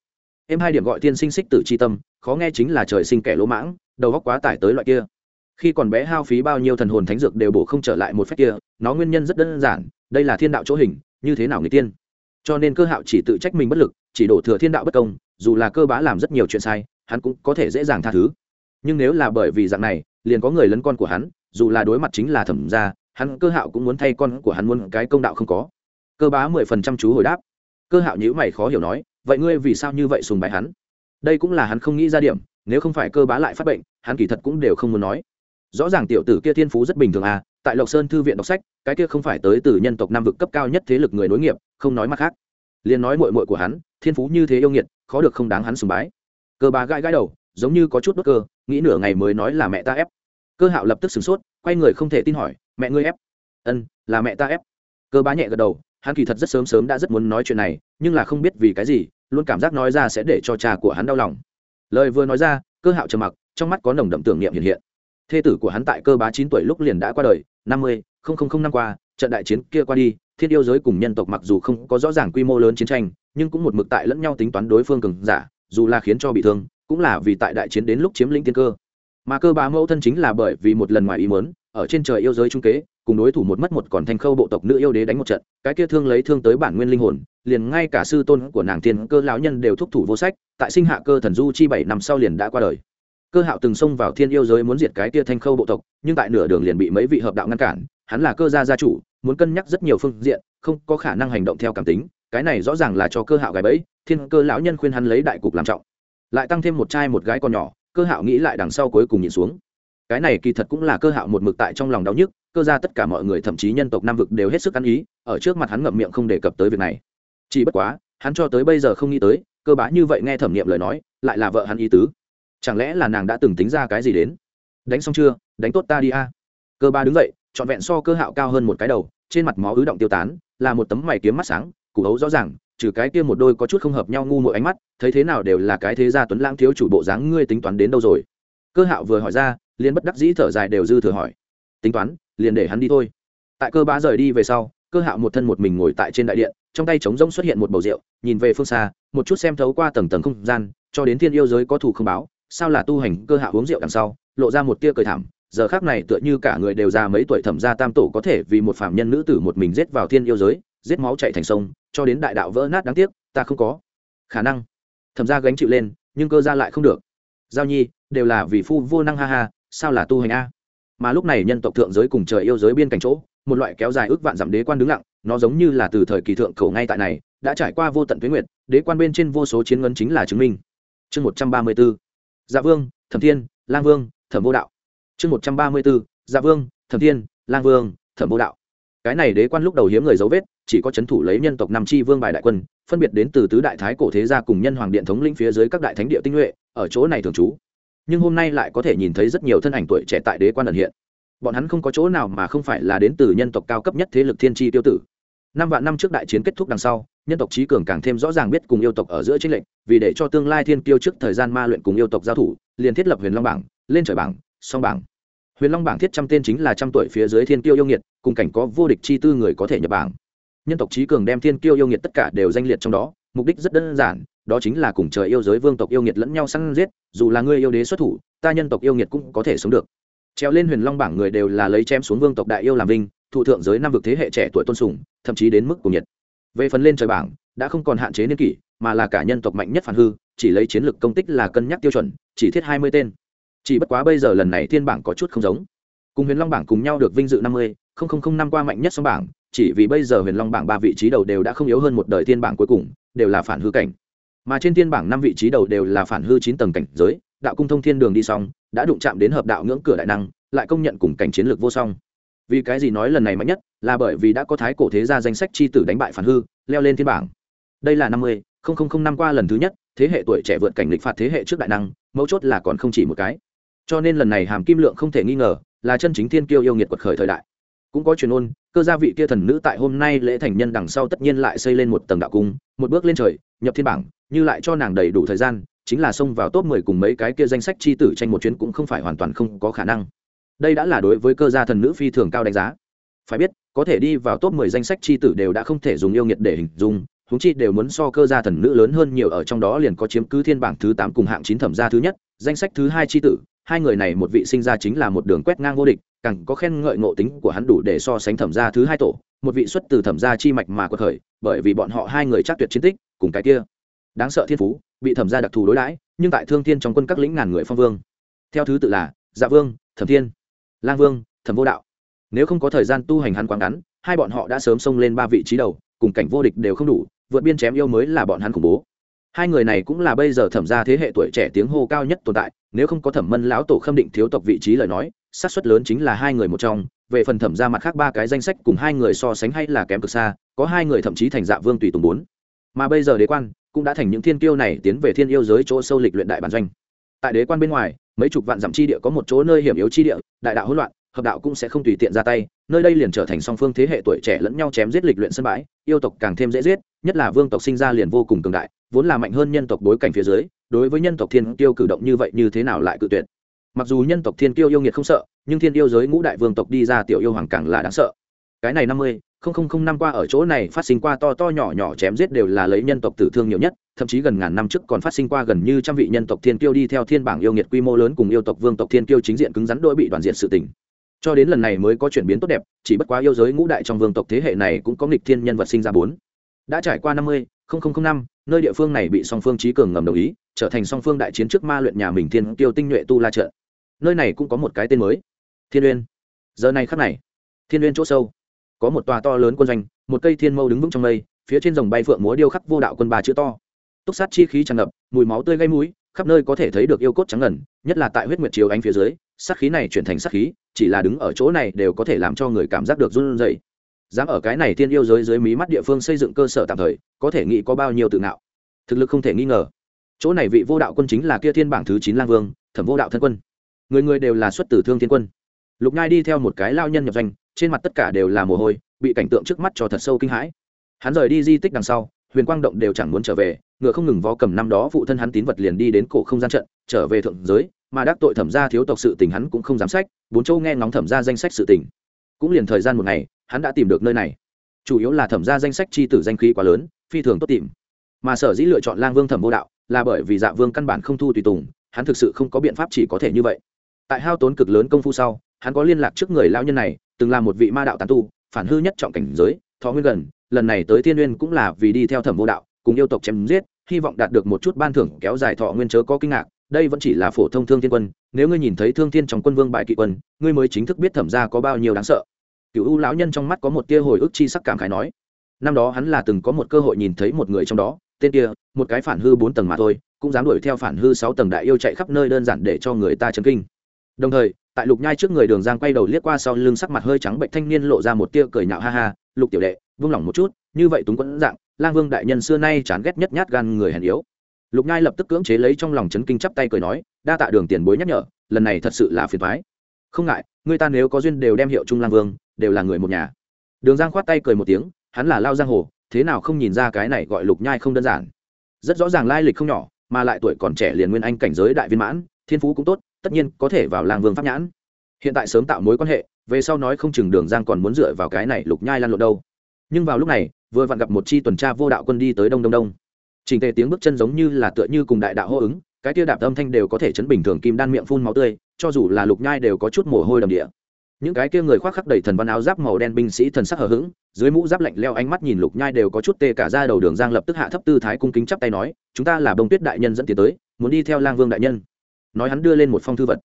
Em hai điểm gọi tiên sinh xích tử c h i tâm, khó nghe chính là trời sinh kẻ lỗ mãng, đầu góc quá tải tới loại kia. Khi còn bé hao phí bao nhiêu thần hồn thánh dược đều bổ không trở lại một phép kia, nó nguyên nhân rất đơn giản, đây là thiên đạo chỗ hình, như thế nào người tiên? Cho nên cơ hạo chỉ tự trách mình bất lực, chỉ đổ thừa thiên đạo bất công, dù là cơ bá làm rất nhiều chuyện sai, hắn cũng có thể dễ dàng tha thứ. Nhưng nếu là bởi vì dạng này, liền có người lấn con của hắn, dù là đối mặt chính là thẩm gia, hắn cơ hạo cũng muốn thay con của hắn muốn cái công đạo không có. Cơ bá mười phần trăm chú hồi đáp. Cơ hạo nhữ mày khó hiểu nói vậy ngươi vì sao như vậy sùng bái hắn? Đây cũng là hắn không nghĩ ra điểm, nếu không phải cơ bá lại phát bệnh, hắn kỳ thật cũng đều không muốn nói. Rõ ràng tiểu tử kia thiên phú rất bình thường à tại lộc sơn thư viện đọc sách, cái kia không phải tới từ nhân tộc nam vực cấp cao nhất thế lực người nối nghiệp, không nói mặt khác. Liền nói mội mội của hắn, thiên phú như thế yêu nghiệt, khó được không đáng hắn sùng bái. Cơ bá gãi gãi đầu, giống như có chút bất cơ, nghĩ nửa ngày mới nói là mẹ ta ép. Cơ hạo lập tức sửng sốt, quay người không thể tin hỏi, mẹ ngươi ép? Ân, là mẹ ta ép. Cơ bá nhẹ gật đầu, hắn kỳ thật rất sớm sớm đã rất muốn nói chuyện này, nhưng là không biết vì cái gì luôn cảm giác nói ra sẽ để cho cha của hắn đau lòng. Lời vừa nói ra, cơ hạo trầm mặc, trong mắt có nồng đậm tưởng niệm hiện hiện. Thê tử của hắn tại cơ bá chín tuổi lúc liền đã qua đời, năm mươi, không không không năm qua, trận đại chiến kia qua đi, thiên yêu giới cùng nhân tộc mặc dù không có rõ ràng quy mô lớn chiến tranh, nhưng cũng một mực tại lẫn nhau tính toán đối phương cường giả, dù là khiến cho bị thương, cũng là vì tại đại chiến đến lúc chiếm lĩnh tiên cơ. Mà cơ bá mẫu thân chính là bởi vì một lần ngoài ý muốn ở trên trời yêu giới trung kế, cùng đối thủ một mất một còn thanh khâu bộ tộc nữ yêu đế đánh một trận, cái kia thương lấy thương tới bản nguyên linh hồn, liền ngay cả sư tôn của nàng thiên cơ lão nhân đều thúc thủ vô sách, tại sinh hạ cơ thần du chi bảy năm sau liền đã qua đời. Cơ hạo từng xông vào thiên yêu giới muốn diệt cái kia thanh khâu bộ tộc, nhưng tại nửa đường liền bị mấy vị hợp đạo ngăn cản, hắn là cơ gia gia chủ, muốn cân nhắc rất nhiều phương diện, không có khả năng hành động theo cảm tính, cái này rõ ràng là cho cơ hạo gái bẫy, thiên cơ lão nhân khuyên hắn lấy đại cục làm trọng. Lại tăng thêm một trai một gái con nhỏ, cơ hạo nghĩ lại đằng sau cuối cùng nhìn xuống cái này kỳ thật cũng là cơ hạo một mực tại trong lòng đau nhức, cơ ra tất cả mọi người, thậm chí nhân tộc nam vực đều hết sức ăn ý, ở trước mặt hắn ngậm miệng không đề cập tới việc này. Chỉ bất quá, hắn cho tới bây giờ không nghĩ tới, cơ bá như vậy nghe thẩm nghiệm lời nói, lại là vợ hắn ý tứ. Chẳng lẽ là nàng đã từng tính ra cái gì đến? Đánh xong chưa? Đánh tốt ta đi a. Cơ ba đứng dậy, trọn vẹn so cơ hạo cao hơn một cái đầu, trên mặt máu ứ động tiêu tán, là một tấm mày kiếm mắt sáng, củ hấu rõ ràng, trừ cái kia một đôi có chút không hợp nhau ngu mỗi ánh mắt, thấy thế nào đều là cái thế gia tuấn lãng thiếu chủ bộ dáng ngươi tính toán đến đâu rồi? Cơ hạo vừa hỏi ra liền bất đắc dĩ thở dài đều dư thừa hỏi. Tính toán, liền để hắn đi thôi. Tại cơ bá rời đi về sau, cơ hạo một thân một mình ngồi tại trên đại điện, trong tay trống rỗng xuất hiện một bầu rượu, nhìn về phương xa, một chút xem thấu qua tầng tầng không gian, cho đến thiên yêu giới có thủ không báo, sao là tu hành cơ hạo uống rượu đằng sau, lộ ra một tia cười thảm, giờ khác này tựa như cả người đều già mấy tuổi thẩm gia tam tổ có thể vì một phạm nhân nữ tử một mình giết vào thiên yêu giới, giết máu chạy thành sông, cho đến đại đạo vỡ nát đáng tiếc, ta không có khả năng. Thẩm gia gánh chịu lên, nhưng cơ gia lại không được. Giao nhi, đều là vì phu vô năng ha ha sao là tu hành a? Mà lúc này nhân tộc thượng giới cùng trời yêu giới biên cảnh chỗ, một loại kéo dài ước vạn dặm đế quan đứng lặng, nó giống như là từ thời kỳ thượng cổ ngay tại này, đã trải qua vô tận tuyến nguyệt, đế quan bên trên vô số chiến ngân chính là chứng minh. Chương một trăm ba mươi b ố dạ vương, thẩm thiên, lang vương, thẩm vô đạo. Chương một trăm ba mươi b ố dạ vương, thẩm thiên, lang vương, thẩm vô đạo. Cái này đế quan lúc đầu hiếm người dấu vết, chỉ có c h ấ n thủ lấy nhân tộc nam tri vương bài đại quân, phân biệt đến từ tứ đại thái cổ thế gia cùng nhân hoàng điện thống lĩnh phía dưới các đại thánh địa tinh nhuệ, ở chỗ này thường trú nhưng hôm nay lại có thể nhìn thấy rất nhiều thân ảnh tuổi trẻ tại đế quan ẩn hiện. Bọn hắn không có chỗ nào mà không phải là đến từ nhân tộc cao cấp nhất thế lực thiên tri tiêu tử. Năm vạn năm trước đại chiến kết thúc đằng sau, nhân tộc trí cường càng thêm rõ ràng biết cùng yêu tộc ở giữa chính lệnh vì để cho tương lai thiên tiêu trước thời gian ma luyện cùng yêu tộc giao thủ, liền thiết lập huyền long bảng, lên trời bảng, song bảng. Huyền long bảng thiết trăm tên chính là trăm tuổi phía dưới thiên tiêu yêu nghiệt, cùng cảnh có vô địch chi tư người có thể nhập bảng. Nhân tộc trí cường đem thiên tiêu yêu nghiệt tất cả đều danh liệt trong đó, mục đích rất đơn giản đó chính là cùng trời yêu giới vương tộc yêu nghiệt lẫn nhau săn giết, dù là ngươi yêu đế xuất thủ, ta nhân tộc yêu nghiệt cũng có thể sống được. Treo lên huyền long bảng người đều là lấy chém xuống vương tộc đại yêu làm vinh, thụ thượng giới năm vực thế hệ trẻ tuổi tôn sùng, thậm chí đến mức cùng nhiệt. Về phần lên trời bảng, đã không còn hạn chế niên kỷ, mà là cả nhân tộc mạnh nhất phản hư, chỉ lấy chiến lược công tích là cân nhắc tiêu chuẩn, chỉ thiết hai mươi tên. Chỉ bất quá bây giờ lần này thiên bảng có chút không giống. Cùng huyền long bảng cùng nhau được vinh dự năm mươi năm qua mạnh nhất song bảng, chỉ vì bây giờ huyền long bảng ba vị trí đầu đều đã không yếu hơn một đời thiên bảng cuối cùng, đều là phản hư cảnh mà trên thiên bảng năm vị trí đầu đều là phản hư chín tầng cảnh giới, đạo cung thông thiên đường đi xong, đã đụng chạm đến hợp đạo ngưỡng cửa đại năng, lại công nhận cùng cảnh chiến lược vô song. Vì cái gì nói lần này mạnh nhất, là bởi vì đã có thái cổ thế gia danh sách chi tử đánh bại phản hư, leo lên thiên bảng. Đây là năm mươi năm qua lần thứ nhất, thế hệ tuổi trẻ vượt cảnh lịch phạt thế hệ trước đại năng, mấu chốt là còn không chỉ một cái. Cho nên lần này hàm kim lượng không thể nghi ngờ, là chân chính thiên kiêu yêu nghiệt quật khởi thời đại cũng có truyền ôn, cơ gia vị kia thần nữ tại hôm nay lễ thành nhân đằng sau tất nhiên lại xây lên một tầng đạo cung, một bước lên trời, nhập thiên bảng, như lại cho nàng đầy đủ thời gian, chính là xông vào top 10 cùng mấy cái kia danh sách chi tử tranh một chuyến cũng không phải hoàn toàn không có khả năng. Đây đã là đối với cơ gia thần nữ phi thường cao đánh giá. Phải biết, có thể đi vào top 10 danh sách chi tử đều đã không thể dùng yêu nghiệt để hình dung, huống chi đều muốn so cơ gia thần nữ lớn hơn nhiều ở trong đó liền có chiếm cứ thiên bảng thứ tám cùng hạng chín thẩm gia thứ nhất, danh sách thứ hai chi tử, hai người này một vị sinh ra chính là một đường quét ngang vô địch càng có khen ngợi ngộ tính của hắn đủ để so sánh thẩm gia thứ hai tổ, một vị xuất từ thẩm gia chi mạch mà quật khởi, bởi vì bọn họ hai người chắc tuyệt chiến tích, cùng cái kia. Đáng sợ thiên phú, bị thẩm gia đặc thù đối đãi, nhưng tại thương thiên trong quân các lĩnh ngàn người phong vương. Theo thứ tự là dạ vương, thẩm thiên, lang vương, thẩm vô đạo. Nếu không có thời gian tu hành hắn quá ngắn, hai bọn họ đã sớm xông lên ba vị trí đầu, cùng cảnh vô địch đều không đủ, vượt biên chém yêu mới là bọn hắn khủng bố. Hai người này cũng là bây giờ thẩm gia thế hệ tuổi trẻ tiếng hô cao nhất tồn tại, nếu không có thẩm mân lão tổ khâm định thiếu tộc vị trí lời nói xác suất lớn chính là hai người một trong, về phần thẩm ra mặt khác ba cái danh sách cùng hai người so sánh hay là kém cực xa, có hai người thậm chí thành dạ vương tùy tùng bốn. Mà bây giờ đế quan cũng đã thành những thiên kiêu này tiến về thiên yêu giới chỗ sâu lịch luyện đại bản doanh. Tại đế quan bên ngoài, mấy chục vạn dặm chi địa có một chỗ nơi hiểm yếu chi địa, đại đạo hỗn loạn, hợp đạo cũng sẽ không tùy tiện ra tay, nơi đây liền trở thành song phương thế hệ tuổi trẻ lẫn nhau chém giết lịch luyện sân bãi, yêu tộc càng thêm dễ giết, nhất là vương tộc sinh ra liền vô cùng cường đại, vốn là mạnh hơn nhân tộc bối cảnh phía dưới, đối với nhân tộc thiên tiêu cử động như vậy như thế nào lại cự tuyệt mặc dù nhân tộc thiên kiêu yêu nghiệt không sợ, nhưng thiên yêu giới ngũ đại vương tộc đi ra tiểu yêu hoàng càng là đáng sợ. Cái này năm mươi, không không không năm qua ở chỗ này phát sinh qua to to nhỏ nhỏ chém giết đều là lấy nhân tộc tử thương nhiều nhất, thậm chí gần ngàn năm trước còn phát sinh qua gần như trăm vị nhân tộc thiên kiêu đi theo thiên bảng yêu nghiệt quy mô lớn cùng yêu tộc vương tộc thiên kiêu chính diện cứng rắn đôi bị đoàn diện sự tỉnh cho đến lần này mới có chuyển biến tốt đẹp, chỉ bất quá yêu giới ngũ đại trong vương tộc thế hệ này cũng có nghịch thiên nhân vật sinh ra bốn. Đã trải qua năm mươi năm, nơi địa phương này bị song phương trí cường ngầm đồng ý, trở thành song phương đại chiến trước ma luyện nhà mình thiên tiêu tinh nhuệ tu la trợ nơi này cũng có một cái tên mới, thiên uyên. Giờ này khắc này, thiên uyên chỗ sâu, có một tòa to lớn quân doanh, một cây thiên mâu đứng vững trong mây, phía trên dòng bay phượng múa điêu khắc vô đạo quân ba chữ to. Túc sát chi khí tràn ngập, mùi máu tươi gây mũi, khắp nơi có thể thấy được yêu cốt trắng ngần, nhất là tại huyết nguyệt chiếu ánh phía dưới, sát khí này chuyển thành sát khí, chỉ là đứng ở chỗ này đều có thể làm cho người cảm giác được run rẩy. Dám ở cái này thiên yêu giới dưới mí mắt địa phương xây dựng cơ sở tạm thời, có thể nghĩ có bao nhiêu tự ngạo. Thực lực không thể nghi ngờ. Chỗ này vị vô đạo quân chính là kia thiên bảng thứ chín lang vương, thẩm vô đạo thân quân người người đều là xuất tử thương thiên quân. Lục nhai đi theo một cái lao nhân nhập danh trên mặt tất cả đều là mồ hôi, bị cảnh tượng trước mắt cho thật sâu kinh hãi. Hắn rời đi di tích đằng sau, huyền quang động đều chẳng muốn trở về, ngựa không ngừng vó cầm năm đó phụ thân hắn tín vật liền đi đến cổ không gian trận, trở về thượng giới, mà đắc tội thẩm ra thiếu tộc sự tình hắn cũng không dám sách, bốn châu nghe ngóng thẩm ra danh sách sự tình. Cũng liền thời gian một ngày, hắn đã tìm được nơi này. Chủ yếu là thẩm ra danh sách chi tử danh khí quá lớn, phi thường tốt tìm. Mà sở dĩ lựa chọn lang vương thẩm vô đạo là bởi vì dạ vương căn bản không thu tùy tùng, hắn thực sự không có biện pháp chỉ có thể như vậy tại hao tốn cực lớn công phu sau, hắn có liên lạc trước người lao nhân này, từng là một vị ma đạo tán tu, phản hư nhất trọng cảnh giới, thọ nguyên gần, lần này tới thiên nguyên cũng là vì đi theo thẩm vô đạo, cùng yêu tộc chém giết, hy vọng đạt được một chút ban thưởng kéo dài thọ nguyên chớ có kinh ngạc, đây vẫn chỉ là phổ thông thương thiên quân, nếu ngươi nhìn thấy thương thiên trong quân vương bại kỵ quân, ngươi mới chính thức biết thẩm ra có bao nhiêu đáng sợ. Cựu u lão nhân trong mắt có một tia hồi ức chi sắc cảm khái nói, năm đó hắn là từng có một cơ hội nhìn thấy một người trong đó, tên kia, một cái phản hư bốn tầng mà thôi, cũng dám đuổi theo phản hư sáu tầng đại yêu chạy khắp nơi đơn giản để cho người ta chấn kinh đồng thời, tại lục nhai trước người đường giang quay đầu liếc qua sau lưng sắc mặt hơi trắng bệnh thanh niên lộ ra một tia cười nhạo ha ha, lục tiểu đệ, vung lòng một chút, như vậy túng quẫn dạng, lang vương đại nhân xưa nay chán ghét nhất nhát gan người hèn yếu. Lục nhai lập tức cưỡng chế lấy trong lòng chấn kinh chắp tay cười nói, đa tạ đường tiền bối nhắc nhở, lần này thật sự là phiền thoái không ngại, người ta nếu có duyên đều đem hiệu trung lang vương, đều là người một nhà. Đường giang khoát tay cười một tiếng, hắn là lao giang hồ, thế nào không nhìn ra cái này gọi lục nhai không đơn giản. Rất rõ ràng lai lịch không nhỏ, mà lại tuổi còn trẻ liền nguyên anh cảnh giới đại viên mãn, thiên phú cũng tốt tất nhiên có thể vào làng vương pháp nhãn. Hiện tại sớm tạo mối quan hệ, về sau nói không chừng đường giang còn muốn dựa vào cái này lục nhai lan lộn đâu. Nhưng vào lúc này, vừa vặn gặp một chi tuần tra vô đạo quân đi tới đông đông đông. Trình tề tiếng bước chân giống như là tựa như cùng đại đạo hô ứng, cái tia đạp âm thanh đều có thể chấn bình thường kim đan miệng phun máu tươi, cho dù là lục nhai đều có chút mồ hôi đầm địa. Những cái kia người khoác khắc đầy thần văn áo giáp màu đen binh sĩ thần sắc hờ hững, dưới mũ giáp lạnh leo ánh mắt nhìn lục nhai đều có chút tê cả ra đầu đường giang lập tức hạ thấp tư thái cung kính chắp tay nói, chúng ta là bông tuyết đại nhân dẫn tiến tới, muốn đi theo lang vương đại nhân nói hắn đưa lên một phong thư vật.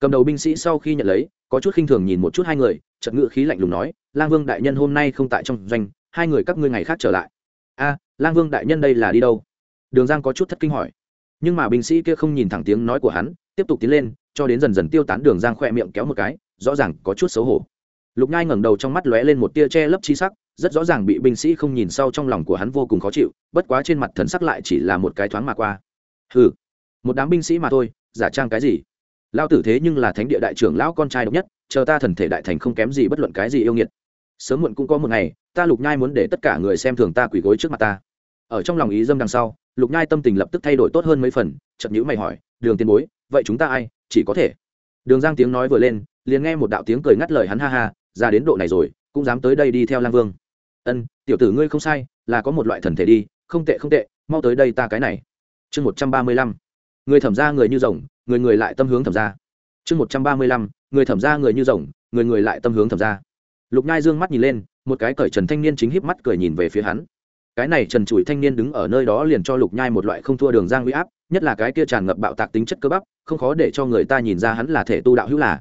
Cầm đầu binh sĩ sau khi nhận lấy, có chút khinh thường nhìn một chút hai người trận ngự khí lạnh lùng nói, lang vương đại nhân hôm nay không tại trong doanh, hai người các ngươi ngày khác trở lại. A, lang vương đại nhân đây là đi đâu? Đường giang có chút thất kinh hỏi. Nhưng mà binh sĩ kia không nhìn thẳng tiếng nói của hắn, tiếp tục tiến lên, cho đến dần dần tiêu tán đường giang khỏe miệng kéo một cái, rõ ràng có chút xấu hổ. Lục nhai ngẩng đầu trong mắt lóe lên một tia che lấp chi sắc, rất rõ ràng bị binh sĩ không nhìn sau trong lòng của hắn vô cùng khó chịu, bất quá trên mặt thần sắc lại chỉ là một cái thoáng mà qua. Hừ, một đám binh sĩ mà thôi giả trang cái gì? Lao tử thế nhưng là thánh địa đại trưởng lão con trai độc nhất, chờ ta thần thể đại thành không kém gì bất luận cái gì yêu nghiệt. Sớm muộn cũng có một ngày, ta lục nhai muốn để tất cả người xem thường ta quỳ gối trước mặt ta. Ở trong lòng ý dâm đằng sau, lục nhai tâm tình lập tức thay đổi tốt hơn mấy phần chậm nhữ mày hỏi, đường tiền bối, vậy chúng ta ai? Chỉ có thể. Đường giang tiếng nói vừa lên, liền nghe một đạo tiếng cười ngắt lời hắn ha ha ra đến độ này rồi, cũng dám tới đây đi theo lang vương. Ân, tiểu tử ngươi không sai, là có một loại thần thể đi, không tệ không tệ, mau tới đây ta cái này. Chương một trăm ba mươi lăm người thẩm ra người như rồng, người người lại tâm hướng thẩm ra. Chương một trăm ba mươi lăm, người thẩm ra người như rồng, người người lại tâm hướng thẩm ra. Lục nhai dương mắt nhìn lên, một cái cởi trần thanh niên chính híp mắt cười nhìn về phía hắn. Cái này trần trụi thanh niên đứng ở nơi đó liền cho lục nhai một loại không thua đường giang huy áp, nhất là cái kia tràn ngập bạo tạc tính chất cơ bắp, không khó để cho người ta nhìn ra hắn là thể tu đạo hữu là.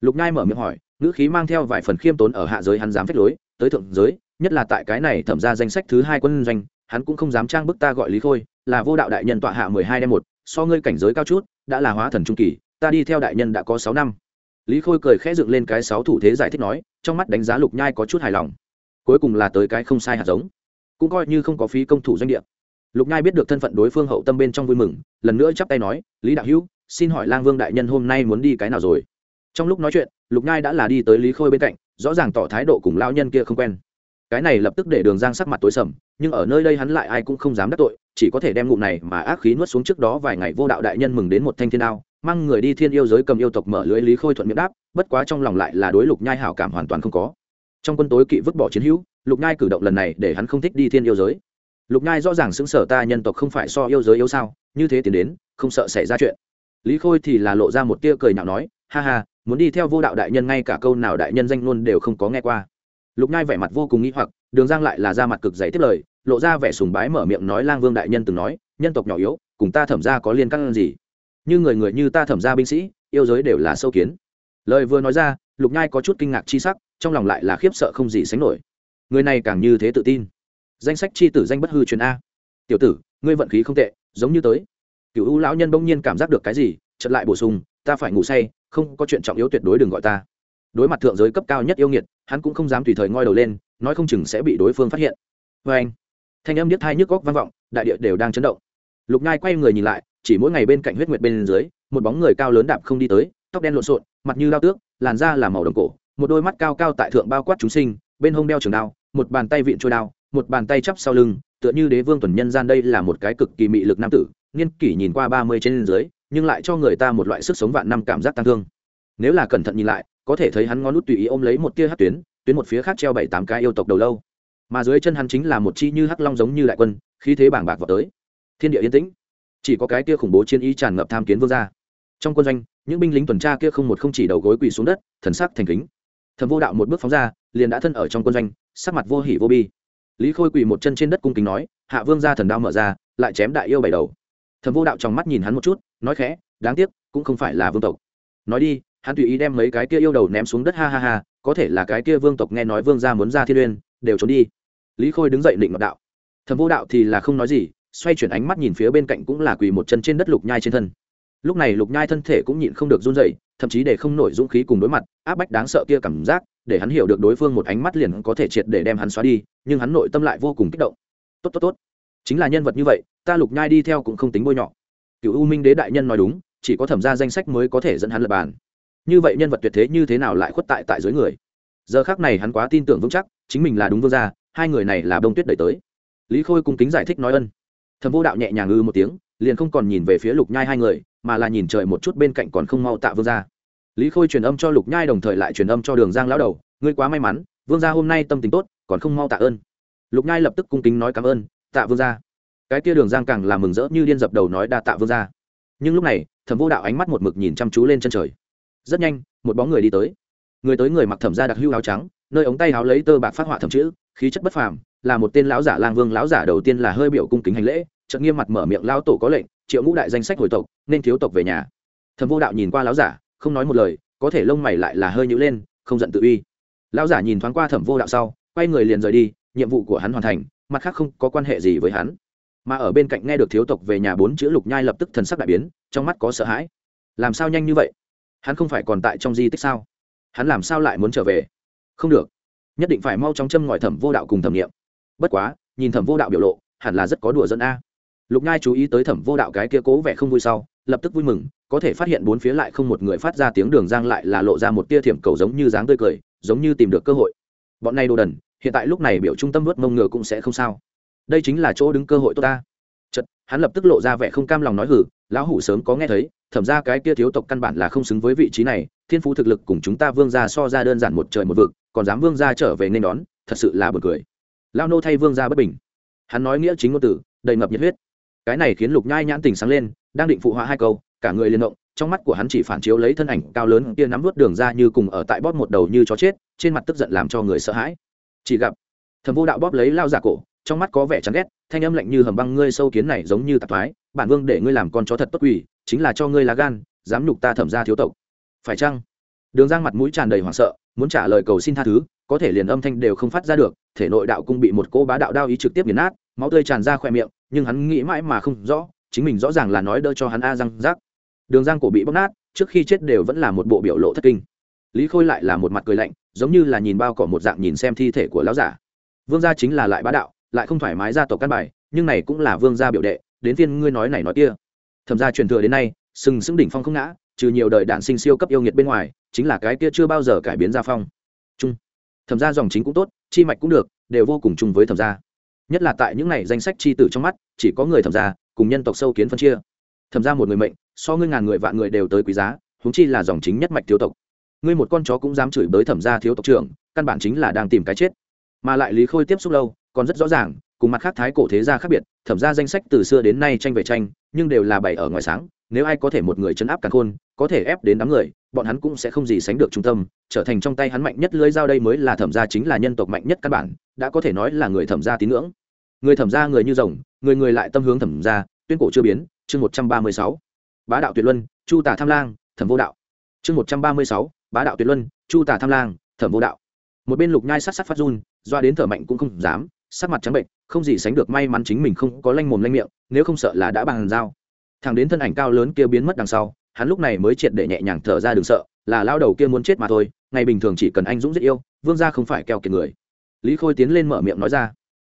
Lục nhai mở miệng hỏi, ngữ khí mang theo vài phần khiêm tốn ở hạ giới hắn dám phép lối, tới thượng giới, nhất là tại cái này thẩm ra danh sách thứ hai quân doanh, hắn cũng không dám trang bức ta gọi lý khôi, là vô đạo đại nhân tọa hạ mười hai đem một so ngươi cảnh giới cao chút, đã là hóa thần trung kỳ, ta đi theo đại nhân đã có sáu năm. Lý khôi cười khẽ dựng lên cái sáu thủ thế giải thích nói, trong mắt đánh giá lục nhai có chút hài lòng. Cuối cùng là tới cái không sai hạt giống. Cũng coi như không có phí công thủ doanh địa. Lục nhai biết được thân phận đối phương hậu tâm bên trong vui mừng, lần nữa chắp tay nói, lý đạo hữu, xin hỏi lang vương đại nhân hôm nay muốn đi cái nào rồi? Trong lúc nói chuyện, lục nhai đã là đi tới lý khôi bên cạnh, rõ ràng tỏ thái độ cùng lao nhân kia không quen. Cái này lập tức để đường giang sắc mặt tối sầm, nhưng ở nơi đây hắn lại ai cũng không dám đắc tội chỉ có thể đem ngụm này mà ác khí nuốt xuống trước đó vài ngày vô đạo đại nhân mừng đến một thanh thiên đao, mang người đi thiên yêu giới cầm yêu tộc mở lưới lý khôi thuận miệng đáp, bất quá trong lòng lại là đối lục nhai hảo cảm hoàn toàn không có. Trong quân tối kỵ vứt bỏ chiến hữu, lục nhai cử động lần này để hắn không thích đi thiên yêu giới. Lục nhai rõ ràng xứng sở ta nhân tộc không phải so yêu giới yêu sao, như thế tiến đến, không sợ xảy ra chuyện. Lý khôi thì là lộ ra một tia cười nhạo nói, ha ha, muốn đi theo vô đạo đại nhân ngay cả câu nào đại nhân danh luôn đều không có nghe qua lục nhai vẻ mặt vô cùng nghĩ hoặc, đường giang lại là ra mặt cực dày tiếp lời, lộ ra vẻ sùng bái mở miệng nói lang vương đại nhân từng nói, nhân tộc nhỏ yếu, cùng ta thẩm ra có liên căn gì? Như người người như ta thẩm ra binh sĩ, yêu giới đều là sâu kiến. Lời vừa nói ra, lục nhai có chút kinh ngạc chi sắc, trong lòng lại là khiếp sợ không gì sánh nổi. Người này càng như thế tự tin. Danh sách chi tử danh bất hư truyền a. Tiểu tử, ngươi vận khí không tệ, giống như tới. Cựu u lão nhân bỗng nhiên cảm giác được cái gì chật lại bổ sung, ta phải ngủ say, không có chuyện trọng yếu tuyệt đối đừng gọi ta đối mặt thượng giới cấp cao nhất yêu nghiệt, hắn cũng không dám tùy thời ngoi đầu lên, nói không chừng sẽ bị đối phương phát hiện. Vê anh, thanh âm nhất thai nhức góc vang vọng, đại địa đều đang chấn động. Lục nhai quay người nhìn lại, chỉ mỗi ngày bên cạnh huyết nguyệt bên dưới, một bóng người cao lớn đạp không đi tới, tóc đen lộn xộn, mặt như lao tước, làn da là màu đồng cổ, một đôi mắt cao cao tại thượng bao quát chúng sinh, bên hông đeo trường đao, một bàn tay vịn trôi đao, một bàn tay chắp sau lưng, tựa như đế vương tuần nhân gian đây là một cái cực kỳ mị lực nam tử, niên kỷ nhìn qua ba mươi trên dưới, nhưng lại cho người ta một loại sức sống vạn năm cảm giác tăng thương. Nếu là cẩn thận nhìn lại có thể thấy hắn ngón nút tùy ý ôm lấy một tia hát tuyến tuyến một phía khác treo bảy tám cái yêu tộc đầu lâu. Mà dưới chân hắn chính là một chi như hắc long giống như đại quân, khí thế bảng bạc vào tới. Thiên địa yên tĩnh. Chỉ có cái kia khủng bố chiến ý tràn ngập tham kiến vương gia. Trong quân doanh, những binh lính tuần tra kia không một không chỉ đầu gối quỳ xuống đất, thần sắc thành kính. Thầm vô đạo một bước phóng ra, liền đã thân ở trong quân doanh, sắc mặt vô hỉ vô bi. Lý khôi quỳ một chân trên đất cung kính nói, hạ vương gia thần đao mở ra, lại chém đại yêu bảy đầu. Thầm vô đạo trong mắt nhìn hắn một chút, nói khẽ, đáng tiếc, cũng không phải là vương tộc. Nói đi hắn tùy ý đem mấy cái kia yêu đầu ném xuống đất, ha ha ha, có thể là cái kia vương tộc nghe nói vương gia muốn ra thiên uyên, đều trốn đi. Lý khôi đứng dậy định ngọc đạo. Thầm vô đạo thì là không nói gì, xoay chuyển ánh mắt nhìn phía bên cạnh cũng là quỳ một chân trên đất lục nhai trên thân. Lúc này lục nhai thân thể cũng nhịn không được run dậy thậm chí để không nổi dũng khí cùng đối mặt, áp bách đáng sợ kia cảm giác, để hắn hiểu được đối phương một ánh mắt liền có thể triệt để đem hắn xóa đi, nhưng hắn nội tâm lại vô cùng kích động. Tốt tốt tốt. Chính là nhân vật như vậy, ta lục nhai đi theo cũng không tính bôi nhọ. Cựu u minh đế đại nhân nói đúng, chỉ có thẩm ra danh sách mới có thể dẫn hắn lập bàn như vậy nhân vật tuyệt thế như thế nào lại khuất tại tại dưới người? Giờ khác này hắn quá tin tưởng vững chắc, chính mình là đúng vương gia, hai người này là bông tuyết đẩy tới. Lý khôi cung kính giải thích nói ân. Thầm vô đạo nhẹ nhàng ư một tiếng, liền không còn nhìn về phía lục nhai hai người, mà là nhìn trời một chút bên cạnh còn không mau tạ vương gia. Lý khôi truyền âm cho lục nhai đồng thời lại truyền âm cho đường giang lão đầu, ngươi quá may mắn, vương gia hôm nay tâm tình tốt, còn không mau tạ ơn. Lục nhai lập tức cung kính nói cảm ơn, tạ vương gia. Cái kia đường giang càng làm mừng rỡ như điên dập đầu nói đa tạ vương gia. Nhưng lúc này, thẩm vô đạo ánh mắt một mực nhìn chăm chú lên chân trời rất nhanh, một bóng người đi tới. Người tới người mặc thẩm ra đặc hưu áo trắng, nơi ống tay áo lấy tơ bạc phát họa thẩm chữ, khí chất bất phàm, là một tên lão giả lang vương lão giả đầu tiên là hơi biểu cung kính hành lễ, chợt nghiêm mặt mở miệng lão tổ có lệnh, triệu ngũ đại danh sách hồi tộc, nên thiếu tộc về nhà. Thẩm vô đạo nhìn qua lão giả, không nói một lời, có thể lông mày lại là hơi nhữ lên, không giận tự uy. Lão giả nhìn thoáng qua thẩm vô đạo sau, quay người liền rời đi, nhiệm vụ của hắn hoàn thành, mặt khác không có quan hệ gì với hắn. Mà ở bên cạnh nghe được thiếu tộc về nhà bốn chữ lục nhai lập tức thần sắc đại biến, trong mắt có sợ hãi. Làm sao nhanh như vậy? Hắn không phải còn tại trong di tích sao? Hắn làm sao lại muốn trở về? Không được. Nhất định phải mau chóng châm ngòi thẩm vô đạo cùng thẩm nghiệm. Bất quá, nhìn thẩm vô đạo biểu lộ, hẳn là rất có đùa dẫn a. Lục nhai chú ý tới thẩm vô đạo cái kia cố vẻ không vui sau, lập tức vui mừng, có thể phát hiện bốn phía lại không một người phát ra tiếng đường giang lại là lộ ra một tia thiểm cầu giống như dáng tươi cười, giống như tìm được cơ hội. Bọn này đồ đần, hiện tại lúc này biểu trung tâm vớt mông ngựa cũng sẽ không sao. Đây chính là chỗ đứng cơ hội tốt ta. Chật hắn lập tức lộ ra vẻ không cam lòng nói hử lão hủ sớm có nghe thấy thẩm ra cái kia thiếu tộc căn bản là không xứng với vị trí này, thiên phú thực lực cùng chúng ta vương gia so ra đơn giản một trời một vực, còn dám vương gia trở về nên đón, thật sự là buồn cười. Lao nô thay vương gia bất bình. Hắn nói nghĩa chính ngôn từ, đầy ngập nhiệt huyết. Cái này khiến lục nhai nhãn tình sáng lên, đang định phụ họa hai câu, cả người liên động, trong mắt của hắn chỉ phản chiếu lấy thân ảnh cao lớn kia nắm vút đường ra như cùng ở tại bóp một đầu như chó chết, trên mặt tức giận làm cho người sợ hãi. Chỉ gặp thầm vô đạo bóp lấy lao giả cổ, trong mắt có vẻ chán ghét, thanh âm lạnh như hầm băng ngươi sâu kiến này giống như tạp thoái, bản vương để ngươi làm con chó thật tốt quỷ chính là cho ngươi lá gan, dám nhục ta thẩm ra thiếu tộc. Phải chăng? Đường giang mặt mũi tràn đầy hoảng sợ, muốn trả lời cầu xin tha thứ, có thể liền âm thanh đều không phát ra được, thể nội đạo cung bị một cô bá đạo đao ý trực tiếp nghiền nát, máu tươi tràn ra khoe miệng, nhưng hắn nghĩ mãi mà không rõ, chính mình rõ ràng là nói đỡ cho hắn a răng rác đường giang cổ bị bóc nát, trước khi chết đều vẫn là một bộ biểu lộ thất kinh. Lý khôi lại là một mặt cười lạnh, giống như là nhìn bao cỏ một dạng nhìn xem thi thể của lão giả. Vương gia chính là lại bá đạo, lại không thoải mái gia tộc căn bài, nhưng này cũng là vương gia biểu đệ, đến tiên ngươi nói này nói kia thẩm gia truyền thừa đến nay, sừng sững đỉnh phong không ngã, trừ nhiều đời đạn sinh siêu cấp yêu nghiệt bên ngoài, chính là cái kia chưa bao giờ cải biến gia phong. Chung, thẩm gia dòng chính cũng tốt, chi mạch cũng được, đều vô cùng chung với thẩm gia. Nhất là tại những này danh sách chi tử trong mắt, chỉ có người thẩm gia, cùng nhân tộc sâu kiến phân chia. Thẩm gia một người mệnh, so ngươi ngàn người vạn người đều tới quý giá, huống chi là dòng chính nhất mạch thiếu tộc. Ngươi một con chó cũng dám chửi bới thẩm gia thiếu tộc trưởng, căn bản chính là đang tìm cái chết. Mà lại lý khôi tiếp xúc lâu, còn rất rõ ràng, cùng mặt khác thái cổ thế gia khác biệt thẩm ra danh sách từ xưa đến nay tranh về tranh, nhưng đều là bày ở ngoài sáng, nếu ai có thể một người chấn áp càn khôn, có thể ép đến đám người, bọn hắn cũng sẽ không gì sánh được trung tâm, trở thành trong tay hắn mạnh nhất lưới dao đây mới là thẩm gia chính là nhân tộc mạnh nhất căn bản, đã có thể nói là người thẩm gia tín ngưỡng. Người thẩm gia người như rồng, người người lại tâm hướng thẩm gia tuyên cổ chưa biến, chương một trăm ba mươi sáu. Bá đạo tuyệt luân, chu tả tham lang, thẩm vô đạo. Chương một trăm ba mươi sáu, bá đạo tuyệt luân, chu tả tham lang, thẩm vô đạo. Một bên lục nhai sát sát phát run, doa đến thở mạnh cũng không dám, sắc mặt trắng bệnh không gì sánh được may mắn chính mình không có lanh mồm lanh miệng, nếu không sợ là đã bàn giao thằng đến thân ảnh cao lớn kia biến mất đằng sau, hắn lúc này mới triệt để nhẹ nhàng thở ra đừng sợ, là lao đầu kia muốn chết mà thôi, ngày bình thường chỉ cần anh dũng giết yêu, vương gia không phải keo kiệt người. Lý khôi tiến lên mở miệng nói ra.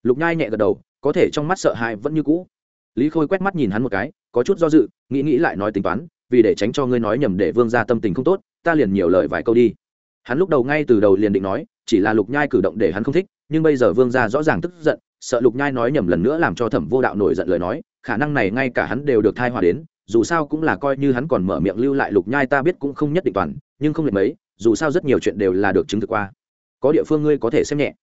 Lục nhai nhẹ gật đầu, có thể trong mắt sợ hãi vẫn như cũ. Lý khôi quét mắt nhìn hắn một cái, có chút do dự, nghĩ nghĩ lại nói tính toán, vì để tránh cho ngươi nói nhầm để vương gia tâm tình không tốt, ta liền nhiều lời vài câu đi. Hắn lúc đầu ngay từ đầu liền định nói, chỉ là lục nhai cử động để hắn không thích, nhưng bây giờ vương gia rõ ràng tức giận sợ lục nhai nói nhầm lần nữa làm cho thẩm vô đạo nổi giận lời nói, khả năng này ngay cả hắn đều được thai hòa đến, dù sao cũng là coi như hắn còn mở miệng lưu lại lục nhai ta biết cũng không nhất định toàn, nhưng không lệch mấy, dù sao rất nhiều chuyện đều là được chứng thực qua. Có địa phương ngươi có thể xem nhẹ.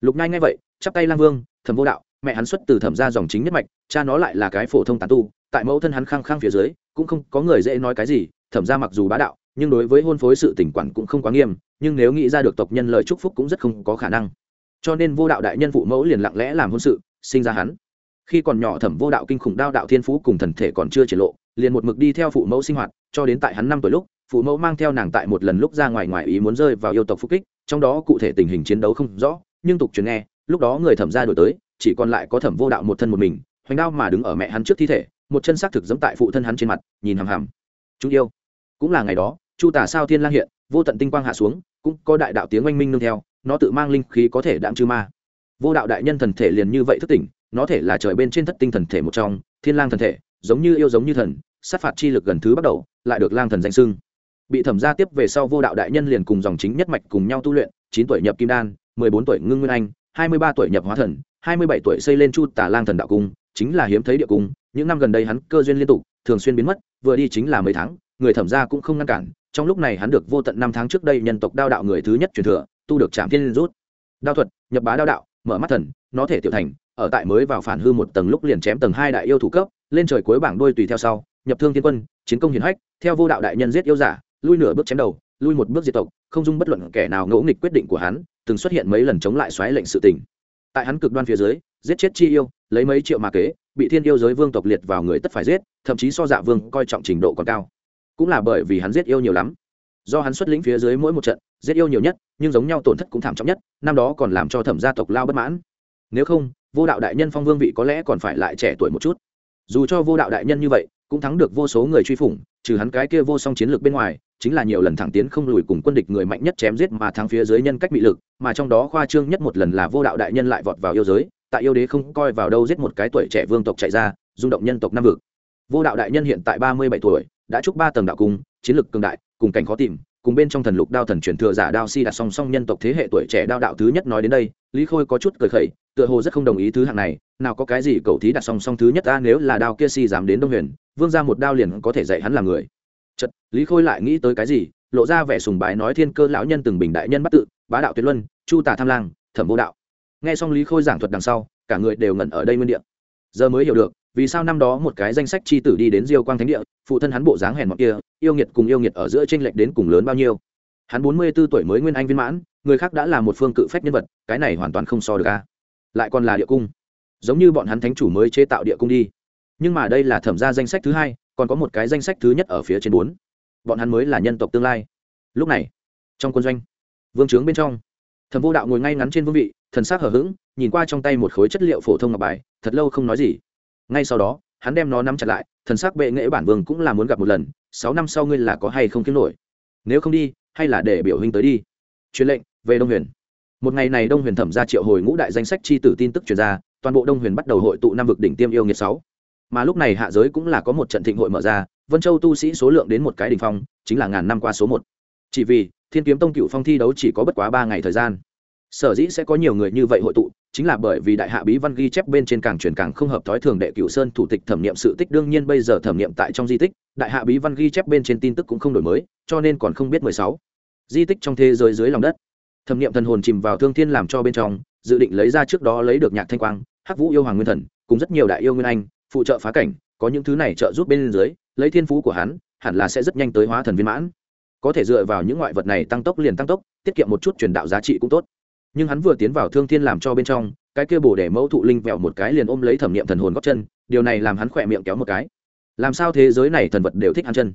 Lục nhai nghe vậy, chắp tay lang vương, thẩm vô đạo, mẹ hắn xuất từ thẩm ra dòng chính nhất mạch, cha nó lại là cái phổ thông tán tu, tại mẫu thân hắn khăng khăng phía dưới, cũng không có người dễ nói cái gì, thẩm ra mặc dù bá đạo, nhưng đối với hôn phối sự tỉnh quản cũng không quá nghiêm, nhưng nếu nghĩ ra được tộc nhân lời chúc phúc cũng rất không có khả năng cho nên vô đạo đại nhân phụ mẫu liền lặng lẽ làm hôn sự, sinh ra hắn. Khi còn nhỏ thẩm vô đạo kinh khủng đao đạo thiên phú cùng thần thể còn chưa triển lộ, liền một mực đi theo phụ mẫu sinh hoạt, cho đến tại hắn năm tuổi lúc, phụ mẫu mang theo nàng tại một lần lúc ra ngoài ngoài ý muốn rơi vào yêu tộc phúc kích, trong đó cụ thể tình hình chiến đấu không rõ, nhưng tục truyền nghe, lúc đó người thẩm ra đổi tới, chỉ còn lại có thẩm vô đạo một thân một mình, hoành đao mà đứng ở mẹ hắn trước thi thể, một chân xác thực giẫm tại phụ thân hắn trên mặt, nhìn hằm hằm. Chúng yêu. Cũng là ngày đó, chu tả sao thiên lang hiện, vô tận tinh quang hạ xuống, cũng có đại đạo tiếng oanh minh nương theo nó tự mang linh khí có thể đạm chư ma. Vô đạo đại nhân thần thể liền như vậy thức tỉnh, nó thể là trời bên trên thất tinh thần thể một trong, thiên lang thần thể, giống như yêu giống như thần, sát phạt chi lực gần thứ bắt đầu, lại được lang thần danh sưng bị thẩm gia tiếp về sau vô đạo đại nhân liền cùng dòng chính nhất mạch cùng nhau tu luyện, chín tuổi nhập kim đan, mười bốn tuổi ngưng nguyên anh, hai mươi ba tuổi nhập hóa thần, hai mươi bảy tuổi xây lên chu tả lang thần đạo cung, chính là hiếm thấy địa cung, những năm gần đây hắn cơ duyên liên tục, thường xuyên biến mất, vừa đi chính là mấy tháng, người thẩm gia cũng không ngăn cản, trong lúc này hắn được vô tận năm tháng trước đây nhân tộc đao đạo người thứ nhất truyền thừa tu được trạm thiên rút. Đao thuật, nhập bá đao đạo, mở mắt thần, nó thể tiểu thành, ở tại mới vào phản hư một tầng lúc liền chém tầng hai đại yêu thủ cấp, lên trời cuối bảng đôi tùy theo sau, nhập thương thiên quân, chiến công hiển hách, theo vô đạo đại nhân giết yêu giả, lui nửa bước chém đầu, lui một bước diệt tộc, không dung bất luận kẻ nào ngẫu nghịch quyết định của hắn, từng xuất hiện mấy lần chống lại xoáy lệnh sự tình. Tại hắn cực đoan phía dưới, giết chết chi yêu, lấy mấy triệu mà kế, bị thiên yêu giới vương tộc liệt vào người tất phải giết, thậm chí so dạ vương coi trọng trình độ còn cao. Cũng là bởi vì hắn giết yêu nhiều lắm do hắn xuất lĩnh phía dưới mỗi một trận, giết yêu nhiều nhất, nhưng giống nhau tổn thất cũng thảm trọng nhất, năm đó còn làm cho thẩm gia tộc lao bất mãn. Nếu không, vô đạo đại nhân phong vương vị có lẽ còn phải lại trẻ tuổi một chút. Dù cho vô đạo đại nhân như vậy, cũng thắng được vô số người truy phủng, trừ hắn cái kia vô song chiến lược bên ngoài, chính là nhiều lần thẳng tiến không lùi cùng quân địch người mạnh nhất chém giết mà thắng phía dưới nhân cách bị lực, mà trong đó khoa trương nhất một lần là vô đạo đại nhân lại vọt vào yêu giới, tại yêu đế không coi vào đâu giết một cái tuổi trẻ vương tộc chạy ra, rung động nhân tộc nam vực. Vô đạo đại nhân hiện tại ba mươi bảy tuổi đã chúc ba tầng đạo cung, chiến lược cường đại, cùng cảnh khó tìm, cùng bên trong thần lục đao thần truyền thừa giả đao si đặt song song nhân tộc thế hệ tuổi trẻ đao đạo thứ nhất nói đến đây, lý khôi có chút cười khẩy, tựa hồ rất không đồng ý thứ hạng này, nào có cái gì cầu thí đặt song song thứ nhất ta nếu là đao kia si dám đến đông huyền, vương ra một đao liền có thể dạy hắn làm người. Chật lý khôi lại nghĩ tới cái gì, lộ ra vẻ sùng bái nói thiên cơ lão nhân từng bình đại nhân bắt tự, bá đạo tuyệt luân, chu tả tham lang, thẩm vô đạo. Nghe xong lý khôi giảng thuật đằng sau, cả người đều ngẩn ở đây nguyên địa. Giờ mới hiểu được vì sao năm đó một cái danh sách chi tử đi đến diêu quang thánh địa, phụ thân hắn bộ dáng hèn mọc kia, yêu nghiệt cùng yêu nghiệt ở giữa tranh lệch đến cùng lớn bao nhiêu? Hắn bốn mươi b ố tuổi mới nguyên anh viên mãn, người khác đã là một phương cự phách nhân vật, cái này hoàn toàn không so được ca lại còn là địa cung. Giống như bọn hắn thánh chủ mới chế tạo địa cung đi. Nhưng mà đây là thẩm ra danh sách thứ hai, còn có một cái danh sách thứ nhất ở phía trên bốn. Bọn hắn mới là nhân tộc tương lai. Lúc này, trong quân doanh, vương trướng bên trong, thẩm vô đạo ngồi ngay ngắn trên vương vị, thần s á c hở h ữ g nhìn qua trong tay một khối chất liệu phổ thông ngọc bài, thật lâu không nói gì ngay sau đó, hắn đem nó nắm chặt lại, thần sắc bệ nghệ bản vương cũng là muốn gặp một lần, sáu năm sau ngươi là có hay không kiếm nổi? Nếu không đi, hay là để biểu hình tới đi. Truyền lệnh, về đông huyền. Một ngày này đông huyền thẩm ra triệu hồi ngũ đại danh sách chi tử tin tức truyền ra, toàn bộ đông huyền bắt đầu hội tụ năm vực đỉnh tiêm yêu nghiệt sáu. Mà lúc này hạ giới cũng là có một trận thịnh hội mở ra, vân châu tu sĩ số lượng đến một cái đỉnh phong, chính là ngàn năm qua số một. Chỉ vì, thiên kiếm tông cựu phong thi đấu chỉ có bất quá ba ngày thời gian sở dĩ sẽ có nhiều người như vậy hội tụ, chính là bởi vì đại hạ bí văn ghi chép bên trên càng truyền càng không hợp thói thường đệ cửu sơn thủ tịch thẩm nghiệm sự tích đương nhiên bây giờ thẩm nghiệm tại trong di tích, đại hạ bí văn ghi chép bên trên tin tức cũng không đổi mới, cho nên còn không biết mười sáu. Di tích trong thế giới dưới lòng đất. Thẩm nghiệm thần hồn chìm vào thương thiên làm cho bên trong, dự định lấy ra trước đó lấy được nhạc thanh quang, hắc vũ yêu hoàng nguyên thần, cùng rất nhiều đại yêu nguyên anh, phụ trợ phá cảnh, có những thứ này trợ giúp bên dưới, lấy thiên phú của hắn, hẳn là sẽ rất nhanh tới hóa thần viên mãn. Có thể dựa vào những ngoại vật này tăng tốc liền tăng tốc, tiết kiệm một chút truyền đạo giá trị cũng tốt nhưng hắn vừa tiến vào thương thiên làm cho bên trong, cái kia bổ để mẫu thụ linh vẹo một cái liền ôm lấy thẩm nghiệm thần hồn góc chân, điều này làm hắn khỏe miệng kéo một cái. Làm sao thế giới này thần vật đều thích ăn chân?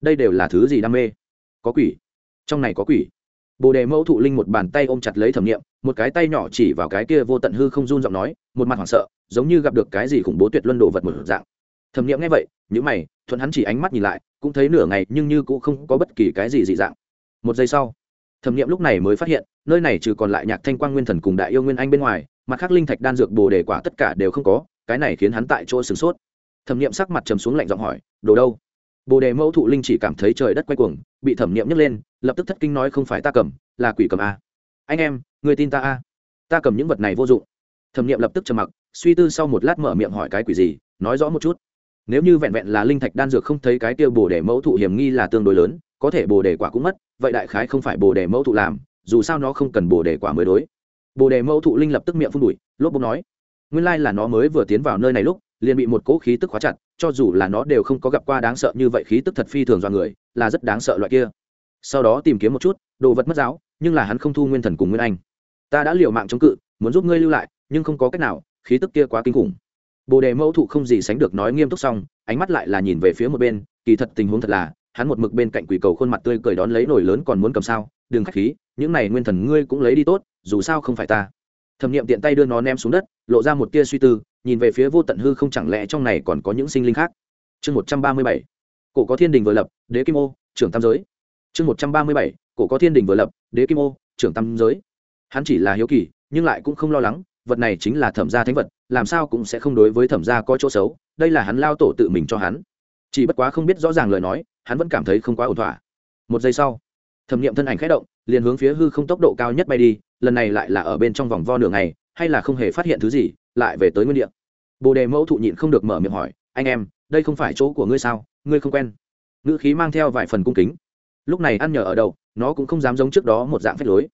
Đây đều là thứ gì đam mê? Có quỷ. Trong này có quỷ. Bồ đề mẫu thụ linh một bàn tay ôm chặt lấy thẩm nghiệm một cái tay nhỏ chỉ vào cái kia vô tận hư không run giọng nói, một mặt hoảng sợ, giống như gặp được cái gì khủng bố tuyệt luân đồ vật một dạng. Thẩm nghiệm nghe vậy những mày, thuận hắn chỉ ánh mắt nhìn lại, cũng thấy nửa ngày nhưng như cũng không có bất kỳ cái gì dị dạng. Một giây sau thẩm nghiệm lúc này mới phát hiện, nơi này trừ còn lại nhạc thanh quang nguyên thần cùng đại yêu nguyên anh bên ngoài, mặt khác linh thạch đan dược bồ đề quả tất cả đều không có, cái này khiến hắn tại chỗ sửng sốt. Thẩm nghiệm sắc mặt trầm xuống lạnh giọng hỏi, đồ đâu? Bồ đề mẫu thụ linh chỉ cảm thấy trời đất quay cuồng, bị thẩm nghiệm nhấc lên, lập tức thất kinh nói, không phải ta cầm, là quỷ cầm a. Anh em, người tin ta a? Ta cầm những vật này vô dụng. Thẩm nghiệm lập tức trầm mặc, suy tư sau một lát mở miệng hỏi, cái quỷ gì? Nói rõ một chút nếu như vẹn vẹn là linh thạch đan dược không thấy cái tiêu bồ đề mẫu thụ hiểm nghi là tương đối lớn, có thể bồ đề quả cũng mất, vậy đại khái không phải bồ đề mẫu thụ làm, dù sao nó không cần bồ đề quả mới đối. Bồ đề mẫu thụ linh lập tức miệng phun đùi lốp bốc nói, nguyên lai là nó mới vừa tiến vào nơi này lúc, liền bị một cỗ khí tức khóa chặt, cho dù là nó đều không có gặp qua đáng sợ như vậy khí tức thật phi thường do người, là rất đáng sợ loại kia. Sau đó tìm kiếm một chút, đồ vật mất giáo, nhưng là hắn không thu nguyên thần cùng nguyên anh. Ta đã liều mạng chống cự, muốn giúp ngươi lưu lại, nhưng không có cách nào, khí tức kia quá kinh khủng bồ đề mẫu thụ không gì sánh được nói nghiêm túc xong, ánh mắt lại là nhìn về phía một bên, kỳ thật tình huống thật là, hắn một mực bên cạnh quỷ cầu khuôn mặt tươi cười đón lấy nổi lớn còn muốn cầm sao, đừng khách khí, những này nguyên thần ngươi cũng lấy đi tốt, dù sao không phải ta. Thẩm nghiệm tiện tay đưa nó ném xuống đất, lộ ra một tia suy tư, nhìn về phía vô tận hư không chẳng lẽ trong này còn có những sinh linh khác? Chương một trăm ba mươi bảy, cổ có thiên đình vừa lập, đế kim ô, trưởng tam giới. Chương một trăm ba mươi bảy, cổ có thiên đình vừa lập, đế kim ô, trưởng tam giới. Hắn chỉ là hiếu kỳ, nhưng lại cũng không lo lắng, vật này chính là thẩm gia thánh vật làm sao cũng sẽ không đối với thẩm gia có chỗ xấu, đây là hắn lao tổ tự mình cho hắn. Chỉ bất quá không biết rõ ràng lời nói, hắn vẫn cảm thấy không quá ổn thỏa. Một giây sau, thẩm nghiệm thân ảnh khẽ động, liền hướng phía hư không tốc độ cao nhất bay đi, lần này lại là ở bên trong vòng vo nửa ngày, hay là không hề phát hiện thứ gì, lại về tới nguyên địa. Bồ đề mẫu thụ nhịn không được mở miệng hỏi, anh em, đây không phải chỗ của ngươi sao? Ngươi không quen. Ngữ khí mang theo vài phần cung kính. Lúc này ăn nhờ ở đầu nó cũng không dám giống trước đó một dạng phép lối.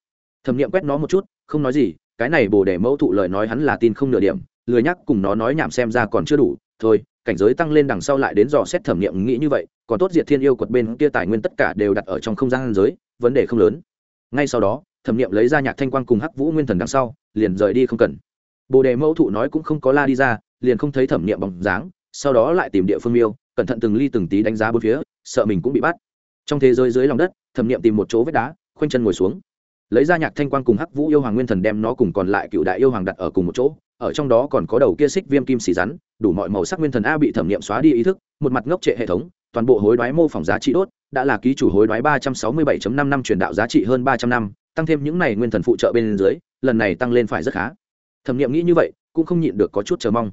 Thẩm nghiệm quét nó một chút, không nói gì, cái này bồ đề mẫu thụ lời nói hắn là tin không nửa điểm lười nhắc cùng nó nói nhảm xem ra còn chưa đủ, thôi, cảnh giới tăng lên đằng sau lại đến dò xét thẩm nghiệm nghĩ như vậy, còn tốt diệt thiên yêu quật bên kia tài nguyên tất cả đều đặt ở trong không gian giới, vấn đề không lớn. Ngay sau đó, thẩm nghiệm lấy ra nhạc thanh quang cùng hắc vũ nguyên thần đằng sau, liền rời đi không cần. Bồ đề mẫu thụ nói cũng không có la đi ra, liền không thấy thẩm nghiệm bóng dáng, sau đó lại tìm địa phương miêu, cẩn thận từng ly từng tí đánh giá bốn phía, sợ mình cũng bị bắt. Trong thế giới dưới lòng đất, thẩm nghiệm tìm một chỗ vết đá, khoanh chân ngồi xuống. Lấy ra nhạc thanh quang cùng hắc vũ yêu hoàng nguyên thần đem nó cùng còn lại cựu đại yêu hoàng đặt ở cùng một chỗ ở trong đó còn có đầu kia xích viêm kim xì rắn, đủ mọi màu sắc nguyên thần a bị thẩm nghiệm xóa đi ý thức, một mặt ngốc trệ hệ thống, toàn bộ hối đoái mô phỏng giá trị đốt, đã là ký chủ hối đoái ba trăm sáu mươi bảy năm năm truyền đạo giá trị hơn ba trăm năm, tăng thêm những này nguyên thần phụ trợ bên dưới, lần này tăng lên phải rất khá. Thẩm nghiệm nghĩ như vậy, cũng không nhịn được có chút chờ mong.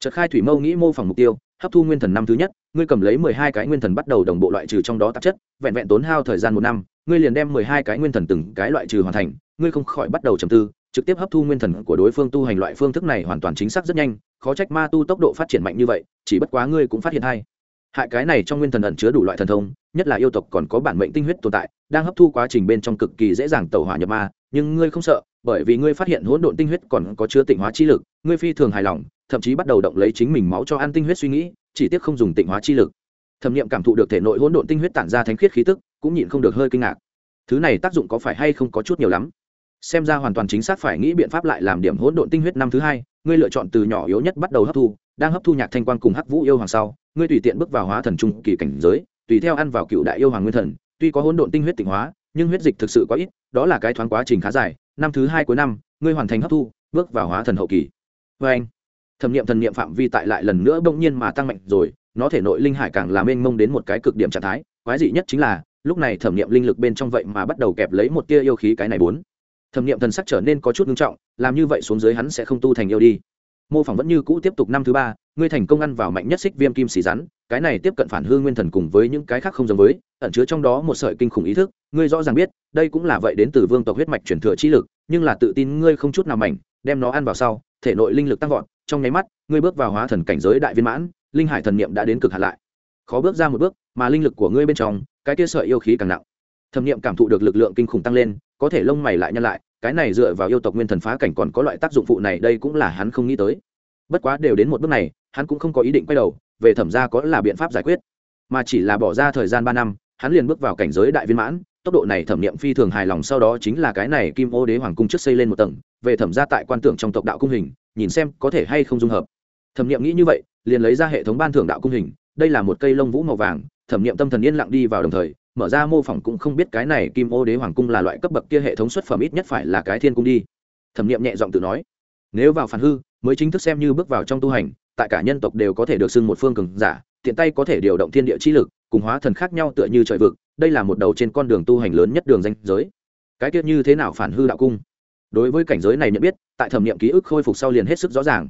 Trật khai thủy mâu nghĩ mô phỏng mục tiêu, hấp thu nguyên thần năm thứ nhất, ngươi cầm lấy mười hai cái nguyên thần bắt đầu đồng bộ loại trừ trong đó tạp chất, vẹn vẹn tốn hao thời gian một năm, ngươi liền đem mười hai cái nguyên thần từng cái loại trừ hoàn thành, ngươi không khỏi bắt đầu trầm tư trực tiếp hấp thu nguyên thần của đối phương tu hành loại phương thức này hoàn toàn chính xác rất nhanh, khó trách ma tu tốc độ phát triển mạnh như vậy, chỉ bất quá ngươi cũng phát hiện hay. Hại cái này trong nguyên thần ẩn chứa đủ loại thần thông, nhất là yêu tộc còn có bản mệnh tinh huyết tồn tại, đang hấp thu quá trình bên trong cực kỳ dễ dàng tẩu hỏa nhập ma, nhưng ngươi không sợ, bởi vì ngươi phát hiện hỗn độn tinh huyết còn có chứa tịnh hóa chi lực, ngươi phi thường hài lòng, thậm chí bắt đầu động lấy chính mình máu cho ăn tinh huyết suy nghĩ, chỉ tiếc không dùng tịnh hóa chi lực. Thẩm nghiệm cảm thụ được thể nội hỗn độn tinh huyết tản ra thánh khiết khí tức, cũng nhịn không được hơi kinh ngạc. Thứ này tác dụng có phải hay không có chút nhiều lắm? Xem ra hoàn toàn chính xác phải nghĩ biện pháp lại làm điểm hỗn độn tinh huyết năm thứ hai, ngươi lựa chọn từ nhỏ yếu nhất bắt đầu hấp thu, đang hấp thu nhạc thanh quan cùng hắc vũ yêu hoàng sau, ngươi tùy tiện bước vào hóa thần trung kỳ cảnh giới, tùy theo ăn vào cựu đại yêu hoàng nguyên thần, tuy có hỗn độn tinh huyết tịnh hóa, nhưng huyết dịch thực sự quá ít, đó là cái thoáng quá trình khá dài, năm thứ hai cuối năm, ngươi hoàn thành hấp thu, bước vào hóa thần hậu kỳ. Vê anh, thẩm nghiệm thần nghiệm phạm vi tại lại lần nữa bỗng nhiên mà tăng mạnh rồi, nó thể nội linh hải càng làm mênh mông đến một cái cực điểm trạng thái, quái dị nhất chính là, lúc này thẩm nghiệm linh lực bên trong vậy mà bắt đầu kẹp lấy một tia yêu khí cái này bốn thẩm nghiệm thần sắc trở nên có chút nghiêm trọng, làm như vậy xuống dưới hắn sẽ không tu thành yêu đi. Mô phỏng vẫn như cũ tiếp tục năm thứ ba, ngươi thành công ăn vào mạnh nhất xích viêm kim xì rắn, cái này tiếp cận phản hư nguyên thần cùng với những cái khác không giống với, ẩn chứa trong đó một sợi kinh khủng ý thức, ngươi rõ ràng biết, đây cũng là vậy đến từ vương tộc huyết mạch truyền thừa trí lực, nhưng là tự tin ngươi không chút nào mảnh, đem nó ăn vào sau, thể nội linh lực tăng vọt, trong nháy mắt, ngươi bước vào hóa thần cảnh giới đại viên mãn, linh hải thần niệm đã đến cực hạn lại. Khó bước ra một bước, mà linh lực của ngươi bên trong, cái kia sợi yêu khí càng nặng. Thẩm niệm cảm thụ được lực lượng kinh khủng tăng lên có thể lông mày lại nhăn lại, cái này dựa vào yêu tộc nguyên thần phá cảnh còn có loại tác dụng phụ này, đây cũng là hắn không nghĩ tới. Bất quá đều đến một bước này, hắn cũng không có ý định quay đầu, về thẩm ra có là biện pháp giải quyết. Mà chỉ là bỏ ra thời gian ba năm, hắn liền bước vào cảnh giới đại viên mãn, tốc độ này thẩm nghiệm phi thường hài lòng, sau đó chính là cái này kim ô đế hoàng cung trước xây lên một tầng, về thẩm ra tại quan tưởng trong tộc đạo cung hình, nhìn xem có thể hay không dung hợp. Thẩm nghiệm nghĩ như vậy, liền lấy ra hệ thống ban thưởng đạo cung hình, đây là một cây lông vũ màu vàng, thẩm nghiệm tâm thần yên lặng đi vào đồng thời mở ra mô phỏng cũng không biết cái này kim ô đế hoàng cung là loại cấp bậc kia hệ thống xuất phẩm ít nhất phải là cái thiên cung đi. Thẩm nghiệm nhẹ giọng tự nói. Nếu vào phản hư, mới chính thức xem như bước vào trong tu hành, tại cả nhân tộc đều có thể được xưng một phương cường giả, tiện tay có thể điều động thiên địa chi lực, cùng hóa thần khác nhau tựa như trời vực, đây là một đầu trên con đường tu hành lớn nhất đường danh giới. Cái tiết như thế nào phản hư đạo cung? Đối với cảnh giới này nhận biết, tại thẩm nghiệm ký ức khôi phục sau liền hết sức rõ ràng.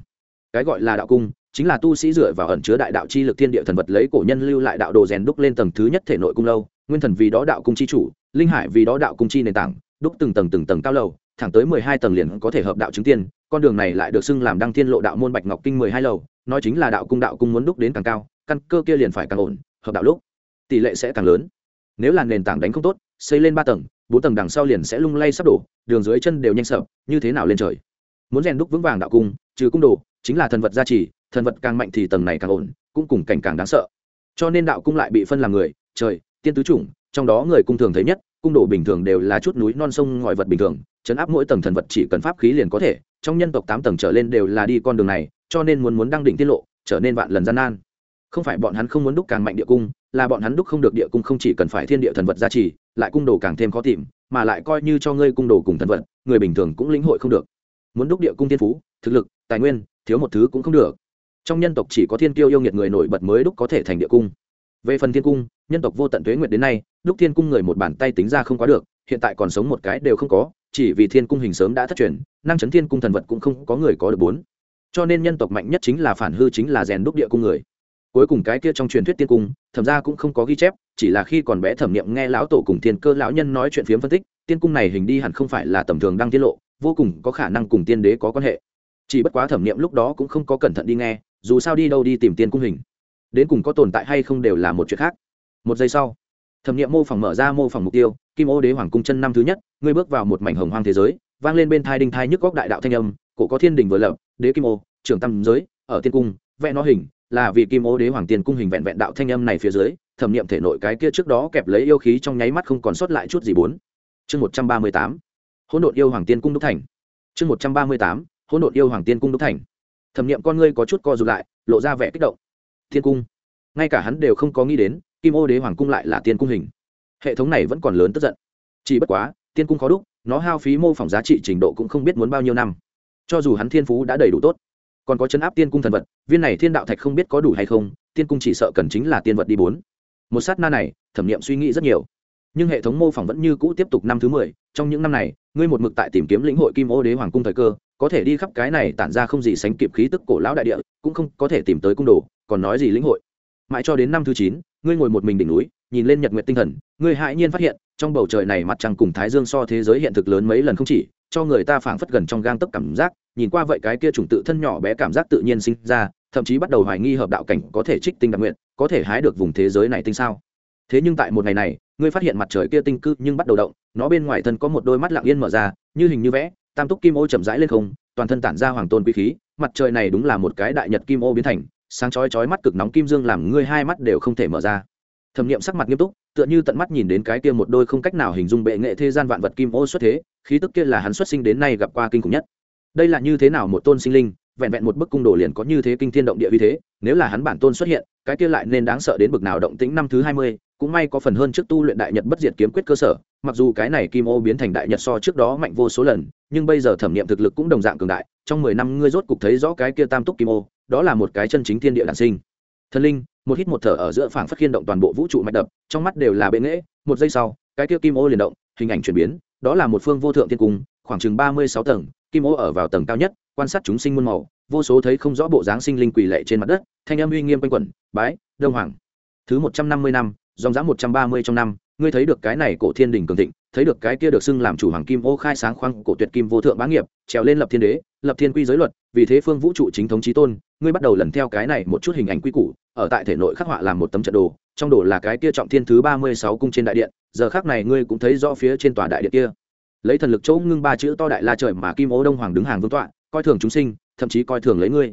Cái gọi là đạo cung chính là tu sĩ dựa vào ẩn chứa đại đạo chi lực thiên địa thần vật lấy cổ nhân lưu lại đạo đồ rèn đúc lên tầng thứ nhất thể nội cung lâu, nguyên thần vì đó đạo cung chi chủ, linh hải vì đó đạo cung chi nền tảng, đúc từng tầng từng tầng cao lầu, thẳng tới mười hai tầng liền có thể hợp đạo chứng tiên, con đường này lại được xưng làm đăng thiên lộ đạo môn bạch ngọc kinh mười hai lầu, nói chính là đạo cung đạo cung muốn đúc đến càng cao, căn cơ kia liền phải càng ổn, hợp đạo lúc, tỷ lệ sẽ càng lớn. Nếu là nền tảng đánh không tốt, xây lên ba tầng, bốn tầng đằng sau liền sẽ lung lay sắp đổ, đường dưới chân đều nhanh sợ, như thế nào lên trời? Muốn rèn đúc vững vàng đạo cung, trừ cung đồ, chính là thần vật gia trì thần vật càng mạnh thì tầng này càng ổn, cũng cùng cảnh càng đáng sợ. Cho nên đạo cung lại bị phân làm người, trời, tiên tứ chủng, trong đó người cung thường thấy nhất, cung đồ bình thường đều là chút núi non sông ngòi vật bình thường, chấn áp mỗi tầng thần vật chỉ cần pháp khí liền có thể, trong nhân tộc tám tầng trở lên đều là đi con đường này, cho nên muốn muốn đăng đỉnh tiết lộ, trở nên vạn lần gian nan. Không phải bọn hắn không muốn đúc càng mạnh địa cung, là bọn hắn đúc không được địa cung không chỉ cần phải thiên địa thần vật gia trì, lại cung đồ càng thêm khó tìm, mà lại coi như cho ngươi cung đồ cùng thần vật, người bình thường cũng lĩnh hội không được. Muốn đúc địa cung thiên phú, thực lực, tài nguyên, thiếu một thứ cũng không được trong nhân tộc chỉ có thiên kiêu yêu nghiệt người nổi bật mới đúc có thể thành địa cung. Về phần thiên cung, nhân tộc vô tận tuế nguyệt đến nay, đúc thiên cung người một bàn tay tính ra không quá được, hiện tại còn sống một cái đều không có, chỉ vì thiên cung hình sớm đã thất truyền, năng chấn thiên cung thần vật cũng không có người có được bốn. Cho nên nhân tộc mạnh nhất chính là phản hư chính là rèn đúc địa cung người. Cuối cùng cái kia trong truyền thuyết tiên cung, thẩm ra cũng không có ghi chép, chỉ là khi còn bé thẩm nghiệm nghe lão tổ cùng thiên cơ lão nhân nói chuyện phiếm phân tích, tiên cung này hình đi hẳn không phải là tầm thường đang tiết lộ, vô cùng có khả năng cùng tiên đế có quan hệ. Chỉ bất quá thẩm nghiệm lúc đó cũng không có cẩn thận đi nghe dù sao đi đâu đi tìm tiên cung hình. Đến cùng có tồn tại hay không đều là một chuyện khác. Một giây sau, thẩm niệm mô phỏng mở ra mô phỏng mục tiêu, kim ô đế hoàng cung chân năm thứ nhất, ngươi bước vào một mảnh hồng hoang thế giới, vang lên bên thai đinh thai nhức góc đại đạo thanh âm, cổ có thiên đình vừa lập, đế kim ô, trưởng tam giới, ở tiên cung, vẽ nó hình, là vì kim ô đế hoàng tiên cung hình vẹn vẹn đạo thanh âm này phía dưới, thẩm niệm thể nội cái kia trước đó kẹp lấy yêu khí trong nháy mắt không còn sót lại chút gì bốn. Chương một trăm ba mươi tám, hỗn độn yêu hoàng tiên cung đúc thành. Chương một trăm ba mươi tám, hỗn độn yêu hoàng tiên cung đúc thành thẩm niệm con ngươi có chút co rụt lại, lộ ra vẻ kích động. Thiên cung. Ngay cả hắn đều không có nghĩ đến, kim ô đế hoàng cung lại là tiên cung hình. Hệ thống này vẫn còn lớn tức giận. Chỉ bất quá, tiên cung khó đúc, nó hao phí mô phỏng giá trị trình độ cũng không biết muốn bao nhiêu năm. Cho dù hắn thiên phú đã đầy đủ tốt, còn có chấn áp tiên cung thần vật, viên này thiên đạo thạch không biết có đủ hay không, tiên cung chỉ sợ cần chính là tiên vật đi bốn. Một sát na này, thẩm nghiệm suy nghĩ rất nhiều nhưng hệ thống mô phỏng vẫn như cũ tiếp tục năm thứ mười, trong những năm này, ngươi một mực tại tìm kiếm lĩnh hội kim ô đế hoàng cung thời cơ, có thể đi khắp cái này tản ra không gì sánh kịp khí tức cổ lão đại địa, cũng không có thể tìm tới cung đồ, còn nói gì lĩnh hội. Mãi cho đến năm thứ chín, ngươi ngồi một mình đỉnh núi, nhìn lên nhật nguyện tinh thần, ngươi hãi nhiên phát hiện, trong bầu trời này mặt trăng cùng thái dương so thế giới hiện thực lớn mấy lần không chỉ, cho người ta phảng phất gần trong gang tấc cảm giác, nhìn qua vậy cái kia chủng tự thân nhỏ bé cảm giác tự nhiên sinh ra, thậm chí bắt đầu hoài nghi hợp đạo cảnh có thể trích tinh đặc nguyện, có thể hái được vùng thế giới này tinh sao. Thế nhưng tại một ngày này ngươi phát hiện mặt trời kia tinh cư nhưng bắt đầu động, nó bên ngoài thân có một đôi mắt lặng yên mở ra, như hình như vẽ, tam túc kim ô chậm rãi lên không, toàn thân tản ra hoàng tôn quý khí, mặt trời này đúng là một cái đại nhật kim ô biến thành, sáng chói chói mắt cực nóng kim dương làm ngươi hai mắt đều không thể mở ra. Thẩm nghiệm sắc mặt nghiêm túc, tựa như tận mắt nhìn đến cái kia một đôi không cách nào hình dung bệ nghệ thế gian vạn vật kim ô xuất thế, khí tức kia là hắn xuất sinh đến nay gặp qua kinh khủng nhất. Đây là như thế nào một tôn sinh linh, vẹn vẹn một bức cung đồ liền có như thế kinh thiên động địa uy thế, nếu là hắn bản tôn xuất hiện, cái kia lại nên đáng sợ đến bực nào động tĩnh năm thứ hai mươi cũng may có phần hơn trước tu luyện đại nhật bất diệt kiếm quyết cơ sở, mặc dù cái này kim ô biến thành đại nhật so trước đó mạnh vô số lần, nhưng bây giờ thẩm nghiệm thực lực cũng đồng dạng cường đại, trong mười năm ngươi rốt cục thấy rõ cái kia tam túc kim ô, đó là một cái chân chính thiên địa đản sinh. Thần linh, một hít một thở ở giữa phảng phất khiên động toàn bộ vũ trụ mạch đập, trong mắt đều là bệ nghễ một giây sau, cái kia kim ô liền động, hình ảnh chuyển biến, đó là một phương vô thượng thiên cung, khoảng chừng ba mươi sáu tầng, kim ô ở vào tầng cao nhất, quan sát chúng sinh muôn màu, vô số thấy không rõ bộ dáng sinh linh quỳ lệ trên mặt đất, thanh âm uy nghiêm quanh quẩn, bái, đông hoàng. Thứ một trăm năm mươi năm dòng dã một trăm ba mươi trong năm, ngươi thấy được cái này cổ thiên đình cường thịnh, thấy được cái kia được xưng làm chủ hoàng kim ô khai sáng khoang cổ tuyệt kim vô thượng bá nghiệp, trèo lên lập thiên đế, lập thiên quy giới luật, vì thế phương vũ trụ chính thống trí tôn, ngươi bắt đầu lần theo cái này một chút hình ảnh quy củ, ở tại thể nội khắc họa làm một tấm trận đồ, trong đồ là cái kia trọng thiên thứ ba mươi sáu cung trên đại điện, giờ khác này ngươi cũng thấy rõ phía trên tòa đại điện kia. Lấy thần lực chỗ ngưng ba chữ to đại la trời mà kim ô đông hoàng đứng hàng vương tọa, coi thường chúng sinh, thậm chí coi thường lấy ngươi.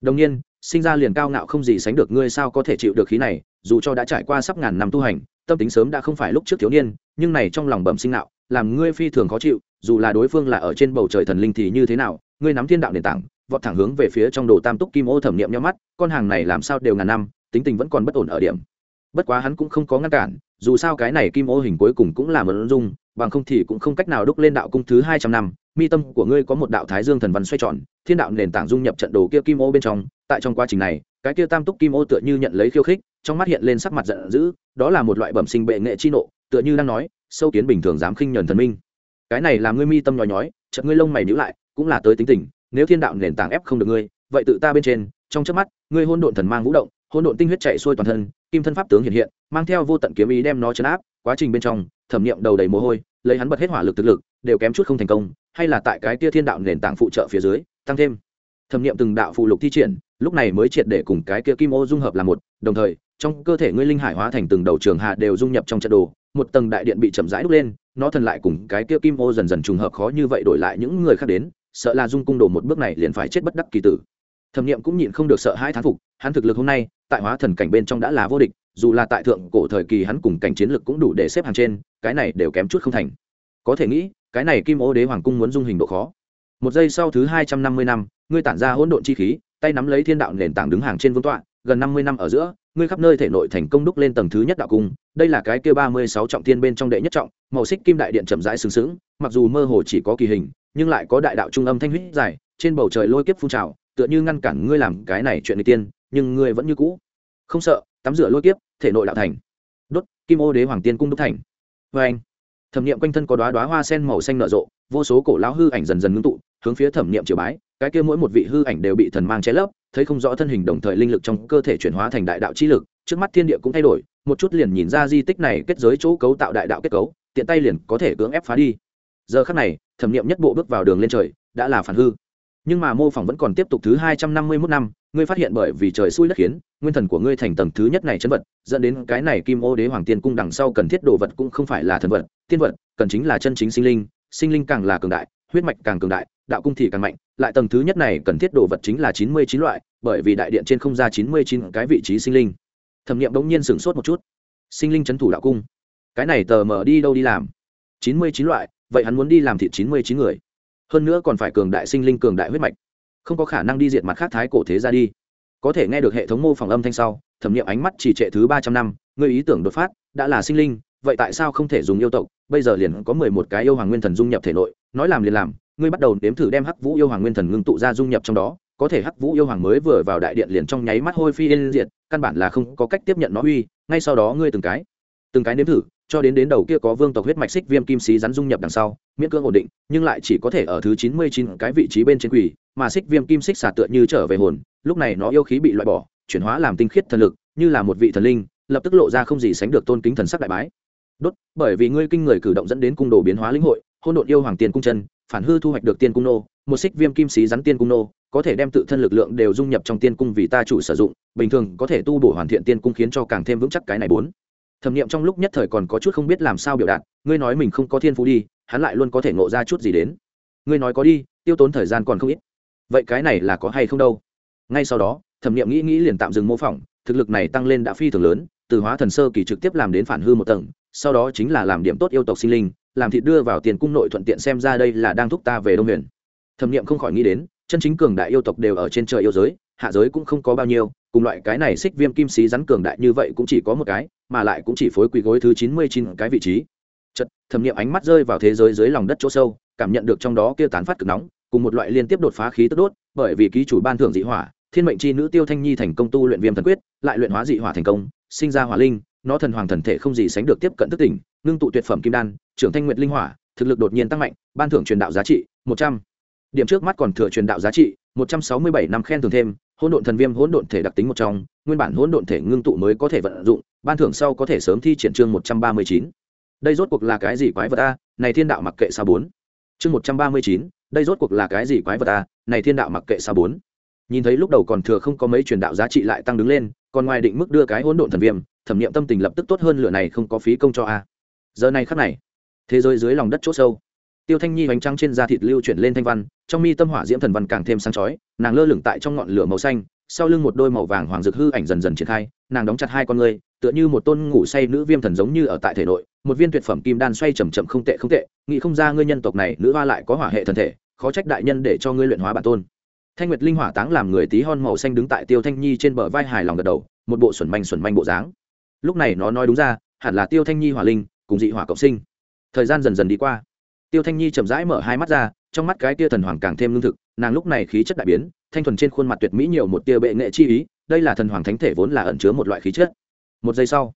Đồng nhiên, sinh ra liền cao ngạo không gì sánh được ngươi sao có thể chịu được khí này dù cho đã trải qua sắp ngàn năm tu hành, tâm tính sớm đã không phải lúc trước thiếu niên, nhưng này trong lòng bẩm sinh nạo, làm ngươi phi thường khó chịu, dù là đối phương là ở trên bầu trời thần linh thì như thế nào, ngươi nắm thiên đạo nền tảng, vọt thẳng hướng về phía trong đồ tam túc kim ô thẩm niệm nhau mắt, con hàng này làm sao đều ngàn năm, tính tình vẫn còn bất ổn ở điểm. Bất quá hắn cũng không có ngăn cản, dù sao cái này kim ô hình cuối cùng cũng là một dung, bằng không thì cũng không cách nào đúc lên đạo cung thứ hai trăm năm, mi tâm của ngươi có một đạo thái dương thần văn xoay tròn, thiên đạo nền tảng dung nhập trận đồ kia kim ô bên trong, tại trong quá trình này, cái kia tam túc kim ô tựa như nhận lấy khiêu khích trong mắt hiện lên sắc mặt giận dữ, đó là một loại bẩm sinh bệ nghệ chi nộ, tựa như đang nói, sâu kiến bình thường dám khinh nhờn thần minh. Cái này làm ngươi mi tâm nhói nhói, chợt ngươi lông mày nhíu lại, cũng là tới tính tình, nếu thiên đạo nền tảng ép không được ngươi, vậy tự ta bên trên, trong chớp mắt, ngươi hôn độn thần mang vũ động hôn độn tinh huyết chạy xuôi toàn thân, kim thân pháp tướng hiện hiện, mang theo vô tận kiếm ý đem nó chấn áp, quá trình bên trong, thẩm nghiệm đầu đầy mồ hôi, lấy hắn bật hết hỏa lực thực lực, đều kém chút không thành công, hay là tại cái tia thiên đạo nền tảng phụ trợ phía dưới, tăng thêm. Thẩm nghiệm từng đạo phụ lục thi triển, lúc này mới triệt để cùng cái kia kim ô dung hợp là một, đồng thời trong cơ thể ngươi linh hải hóa thành từng đầu trường hạ đều dung nhập trong trận đồ, một tầng đại điện bị chậm rãi đúc lên, nó thần lại cùng cái kia kim ô dần dần trùng hợp khó như vậy đổi lại những người khác đến, sợ là dung cung đồ một bước này liền phải chết bất đắc kỳ tử. Thẩm nghiệm cũng nhịn không được sợ hai thán phục, hắn thực lực hôm nay, tại hóa thần cảnh bên trong đã là vô địch, dù là tại thượng cổ thời kỳ hắn cùng cảnh chiến lực cũng đủ để xếp hàng trên, cái này đều kém chút không thành. Có thể nghĩ, cái này kim ô đế hoàng cung muốn dung hình độ khó. Một giây sau thứ hai trăm năm mươi năm, ngươi tản ra hỗn độn chi khí, tay nắm lấy thiên đạo nền tảng đứng hàng trên vương tọa, gần năm mươi năm ở giữa ngươi khắp nơi thể nội thành công đúc lên tầng thứ nhất đạo cung, đây là cái kia ba mươi sáu trọng tiên bên trong đệ nhất trọng, màu xích kim đại điện chậm rãi sừng sững, mặc dù mơ hồ chỉ có kỳ hình, nhưng lại có đại đạo trung âm thanh huyết dài, trên bầu trời lôi kiếp phun trào, tựa như ngăn cản ngươi làm cái này chuyện người tiên, nhưng ngươi vẫn như cũ. Không sợ, tắm rửa lôi kiếp, thể nội đạo thành. Đốt, kim ô đế hoàng tiên cung đúc thành. Vê anh, thẩm niệm quanh thân có đoá đoá hoa sen màu xanh nở rộ, vô số cổ lão hư ảnh dần dần ngưng tụ, hướng phía thẩm niệm triều bái, cái kia mỗi một vị hư ảnh đều bị thần mang che lấp thấy không rõ thân hình đồng thời linh lực trong cơ thể chuyển hóa thành đại đạo chi lực, trước mắt thiên địa cũng thay đổi, một chút liền nhìn ra di tích này kết giới chỗ cấu tạo đại đạo kết cấu, tiện tay liền có thể cưỡng ép phá đi. Giờ khắc này, thẩm niệm nhất bộ bước vào đường lên trời, đã là phản hư. Nhưng mà mô phỏng vẫn còn tiếp tục thứ hai trăm năm mươi mốt năm, ngươi phát hiện bởi vì trời xui đất khiến, nguyên thần của ngươi thành tầng thứ nhất này chấn vật, dẫn đến cái này kim ô đế hoàng tiên cung đằng sau cần thiết đồ vật cũng không phải là thần vật, tiên vật, cần chính là chân chính sinh linh sinh linh càng là cường đại, huyết mạch càng cường đại đạo cung thì càng mạnh, lại tầng thứ nhất này cần thiết đồ vật chính là chín mươi chín loại, bởi vì đại điện trên không ra chín mươi chín cái vị trí sinh linh. Thẩm nghiệm bỗng nhiên sửng sốt một chút. Sinh linh c thủ đạo cung. Cái này tờ mở đi đâu đi làm? chín mươi chín loại, vậy hắn muốn đi làm thịt chín mươi chín người. Hơn nữa còn phải cường đại sinh linh, cường đại huyết mạch. Không có khả năng đi diệt mặt khác thái cổ thế ra đi. Có thể nghe được hệ thống mô phỏng âm thanh sau, thẩm nghiệm ánh mắt chỉ trệ thứ ba trăm năm người ý tưởng đột phát, đã là sinh linh, vậy tại sao không thể dùng yêu tộc? Bây giờ liền có mười một cái yêu hoàng nguyên thần dung nhập thể nội, nói làm liền làm ngươi bắt đầu nếm thử đem hắc vũ yêu hoàng nguyên thần ngưng tụ ra dung nhập trong đó, có thể hắc vũ yêu hoàng mới vừa vào đại điện liền trong nháy mắt hôi phi yên diệt, căn bản là không có cách tiếp nhận nó uy, ngay sau đó ngươi từng cái từng cái nếm thử, cho đến đến đầu kia có vương tộc huyết mạch xích viêm kim xí rắn dung nhập đằng sau, miễn cưỡng ổn định, nhưng lại chỉ có thể ở thứ chín mươi chín cái vị trí bên trên quỷ mà xích viêm kim xích xả tựa như trở về hồn, lúc này nó yêu khí bị loại bỏ, chuyển hóa làm tinh khiết thần lực, như là một vị thần linh, lập tức lộ ra không gì sánh được tôn kính thần sắc đại bái. Đốt, bởi vì ngươi kinh người cử động dẫn đến cung đồ biến hóa lĩnh hội hôn độn yêu hoàng tiền cung chân phản hư thu hoạch được tiên cung nô, một xích viêm kim xí rắn tiên cung nô, có thể đem tự thân lực lượng đều dung nhập trong tiên cung vì ta chủ sử dụng, bình thường có thể tu bổ hoàn thiện tiên cung khiến cho càng thêm vững chắc cái này bốn. Thẩm nghiệm trong lúc nhất thời còn có chút không biết làm sao biểu đạt, ngươi nói mình không có thiên phú đi, hắn lại luôn có thể ngộ ra chút gì đến. Ngươi nói có đi, tiêu tốn thời gian còn không ít. Vậy cái này là có hay không đâu? Ngay sau đó, thẩm nghiệm nghĩ nghĩ liền tạm dừng mô phỏng, thực lực này tăng lên đã phi thường lớn, từ hóa thần sơ kỳ trực tiếp làm đến phản hư một tầng, sau đó chính là làm điểm tốt yêu tộc sinh linh làm thịt đưa vào tiền cung nội thuận tiện xem ra đây là đang thúc ta về đông huyền. Thẩm nghiệm không khỏi nghĩ đến, chân chính cường đại yêu tộc đều ở trên trời yêu giới, hạ giới cũng không có bao nhiêu, cùng loại cái này xích viêm kim xí rắn cường đại như vậy cũng chỉ có một cái, mà lại cũng chỉ phối quỳ gối thứ chín mươi chín cái vị trí. Chật thẩm nghiệm ánh mắt rơi vào thế giới dưới lòng đất chỗ sâu, cảm nhận được trong đó kia tán phát cực nóng, cùng một loại liên tiếp đột phá khí tức đốt, bởi vì ký chủ ban thưởng dị hỏa, thiên mệnh chi nữ tiêu thanh nhi thành công tu luyện viêm thần quyết, lại luyện hóa dị hỏa thành công, sinh ra hỏa linh, nó thần hoàng thần thể không gì sánh được tiếp cận thức tỉnh, ngưng tụ tuyệt phẩm kim đan trưởng thanh nguyệt linh hỏa, thực lực đột nhiên tăng mạnh, ban thưởng truyền đạo giá trị một trăm. Điểm trước mắt còn thừa truyền đạo giá trị một trăm sáu mươi bảy năm khen thưởng thêm, hỗn độn thần viêm hỗn độn thể đặc tính một trong, nguyên bản hỗn độn thể ngưng tụ mới có thể vận dụng, ban thưởng sau có thể sớm thi triển chương một trăm ba mươi chín. Đây rốt cuộc là cái gì quái vật a? Này thiên đạo mặc kệ sao bốn. Chương một trăm ba mươi chín, đây rốt cuộc là cái gì quái vật a? Này thiên đạo mặc kệ sao bốn. Nhìn thấy lúc đầu còn thừa không có mấy truyền đạo giá trị lại tăng đứng lên, còn ngoài định mức đưa cái hỗn độn thần viêm, thẩm nghiệm tâm tình lập tức tốt hơn lửa này không có phí công cho a. Giờ này khắc này thế giới dưới lòng đất c h ỗ sâu. Tiêu thanh nhi hoành trăng trên da thịt lưu chuyển lên thanh văn, trong mi tâm hỏa diễm thần văn càng thêm sáng chói, nàng lơ lửng tại trong ngọn lửa màu xanh, sau lưng một đôi màu vàng hoàng dực hư ảnh dần dần triển khai, nàng đóng chặt hai con ngươi tựa như một tôn ngủ say nữ viêm thần giống như ở tại thể nội, một viên tuyệt phẩm kim đan xoay chầm chậm không tệ không tệ, nghĩ không ra ngươi nhân tộc này nữ hoa lại có hỏa hệ thần thể, khó trách đại nhân để cho ngươi luyện hóa bản tôn. Thanh nguyệt linh hỏa táng làm người tí hon màu xanh đứng tại tiêu thanh nhi trên bờ vai hài lòng gật đầu, một bộ xuẩn manh xuẩn manh bộ dáng. Lúc này nó nói đúng ra, hẳn là tiêu thanh nhi hỏa linh, cùng dị hỏa cộng sinh thời gian dần dần đi qua. Tiêu thanh nhi chậm rãi mở hai mắt ra, trong mắt cái tia thần hoàng càng thêm lương thực, nàng lúc này khí chất đại biến, thanh thuần trên khuôn mặt tuyệt mỹ nhiều một tia bệ nghệ chi ý, đây là thần hoàng thánh thể vốn là ẩn chứa một loại khí chất. Một giây sau,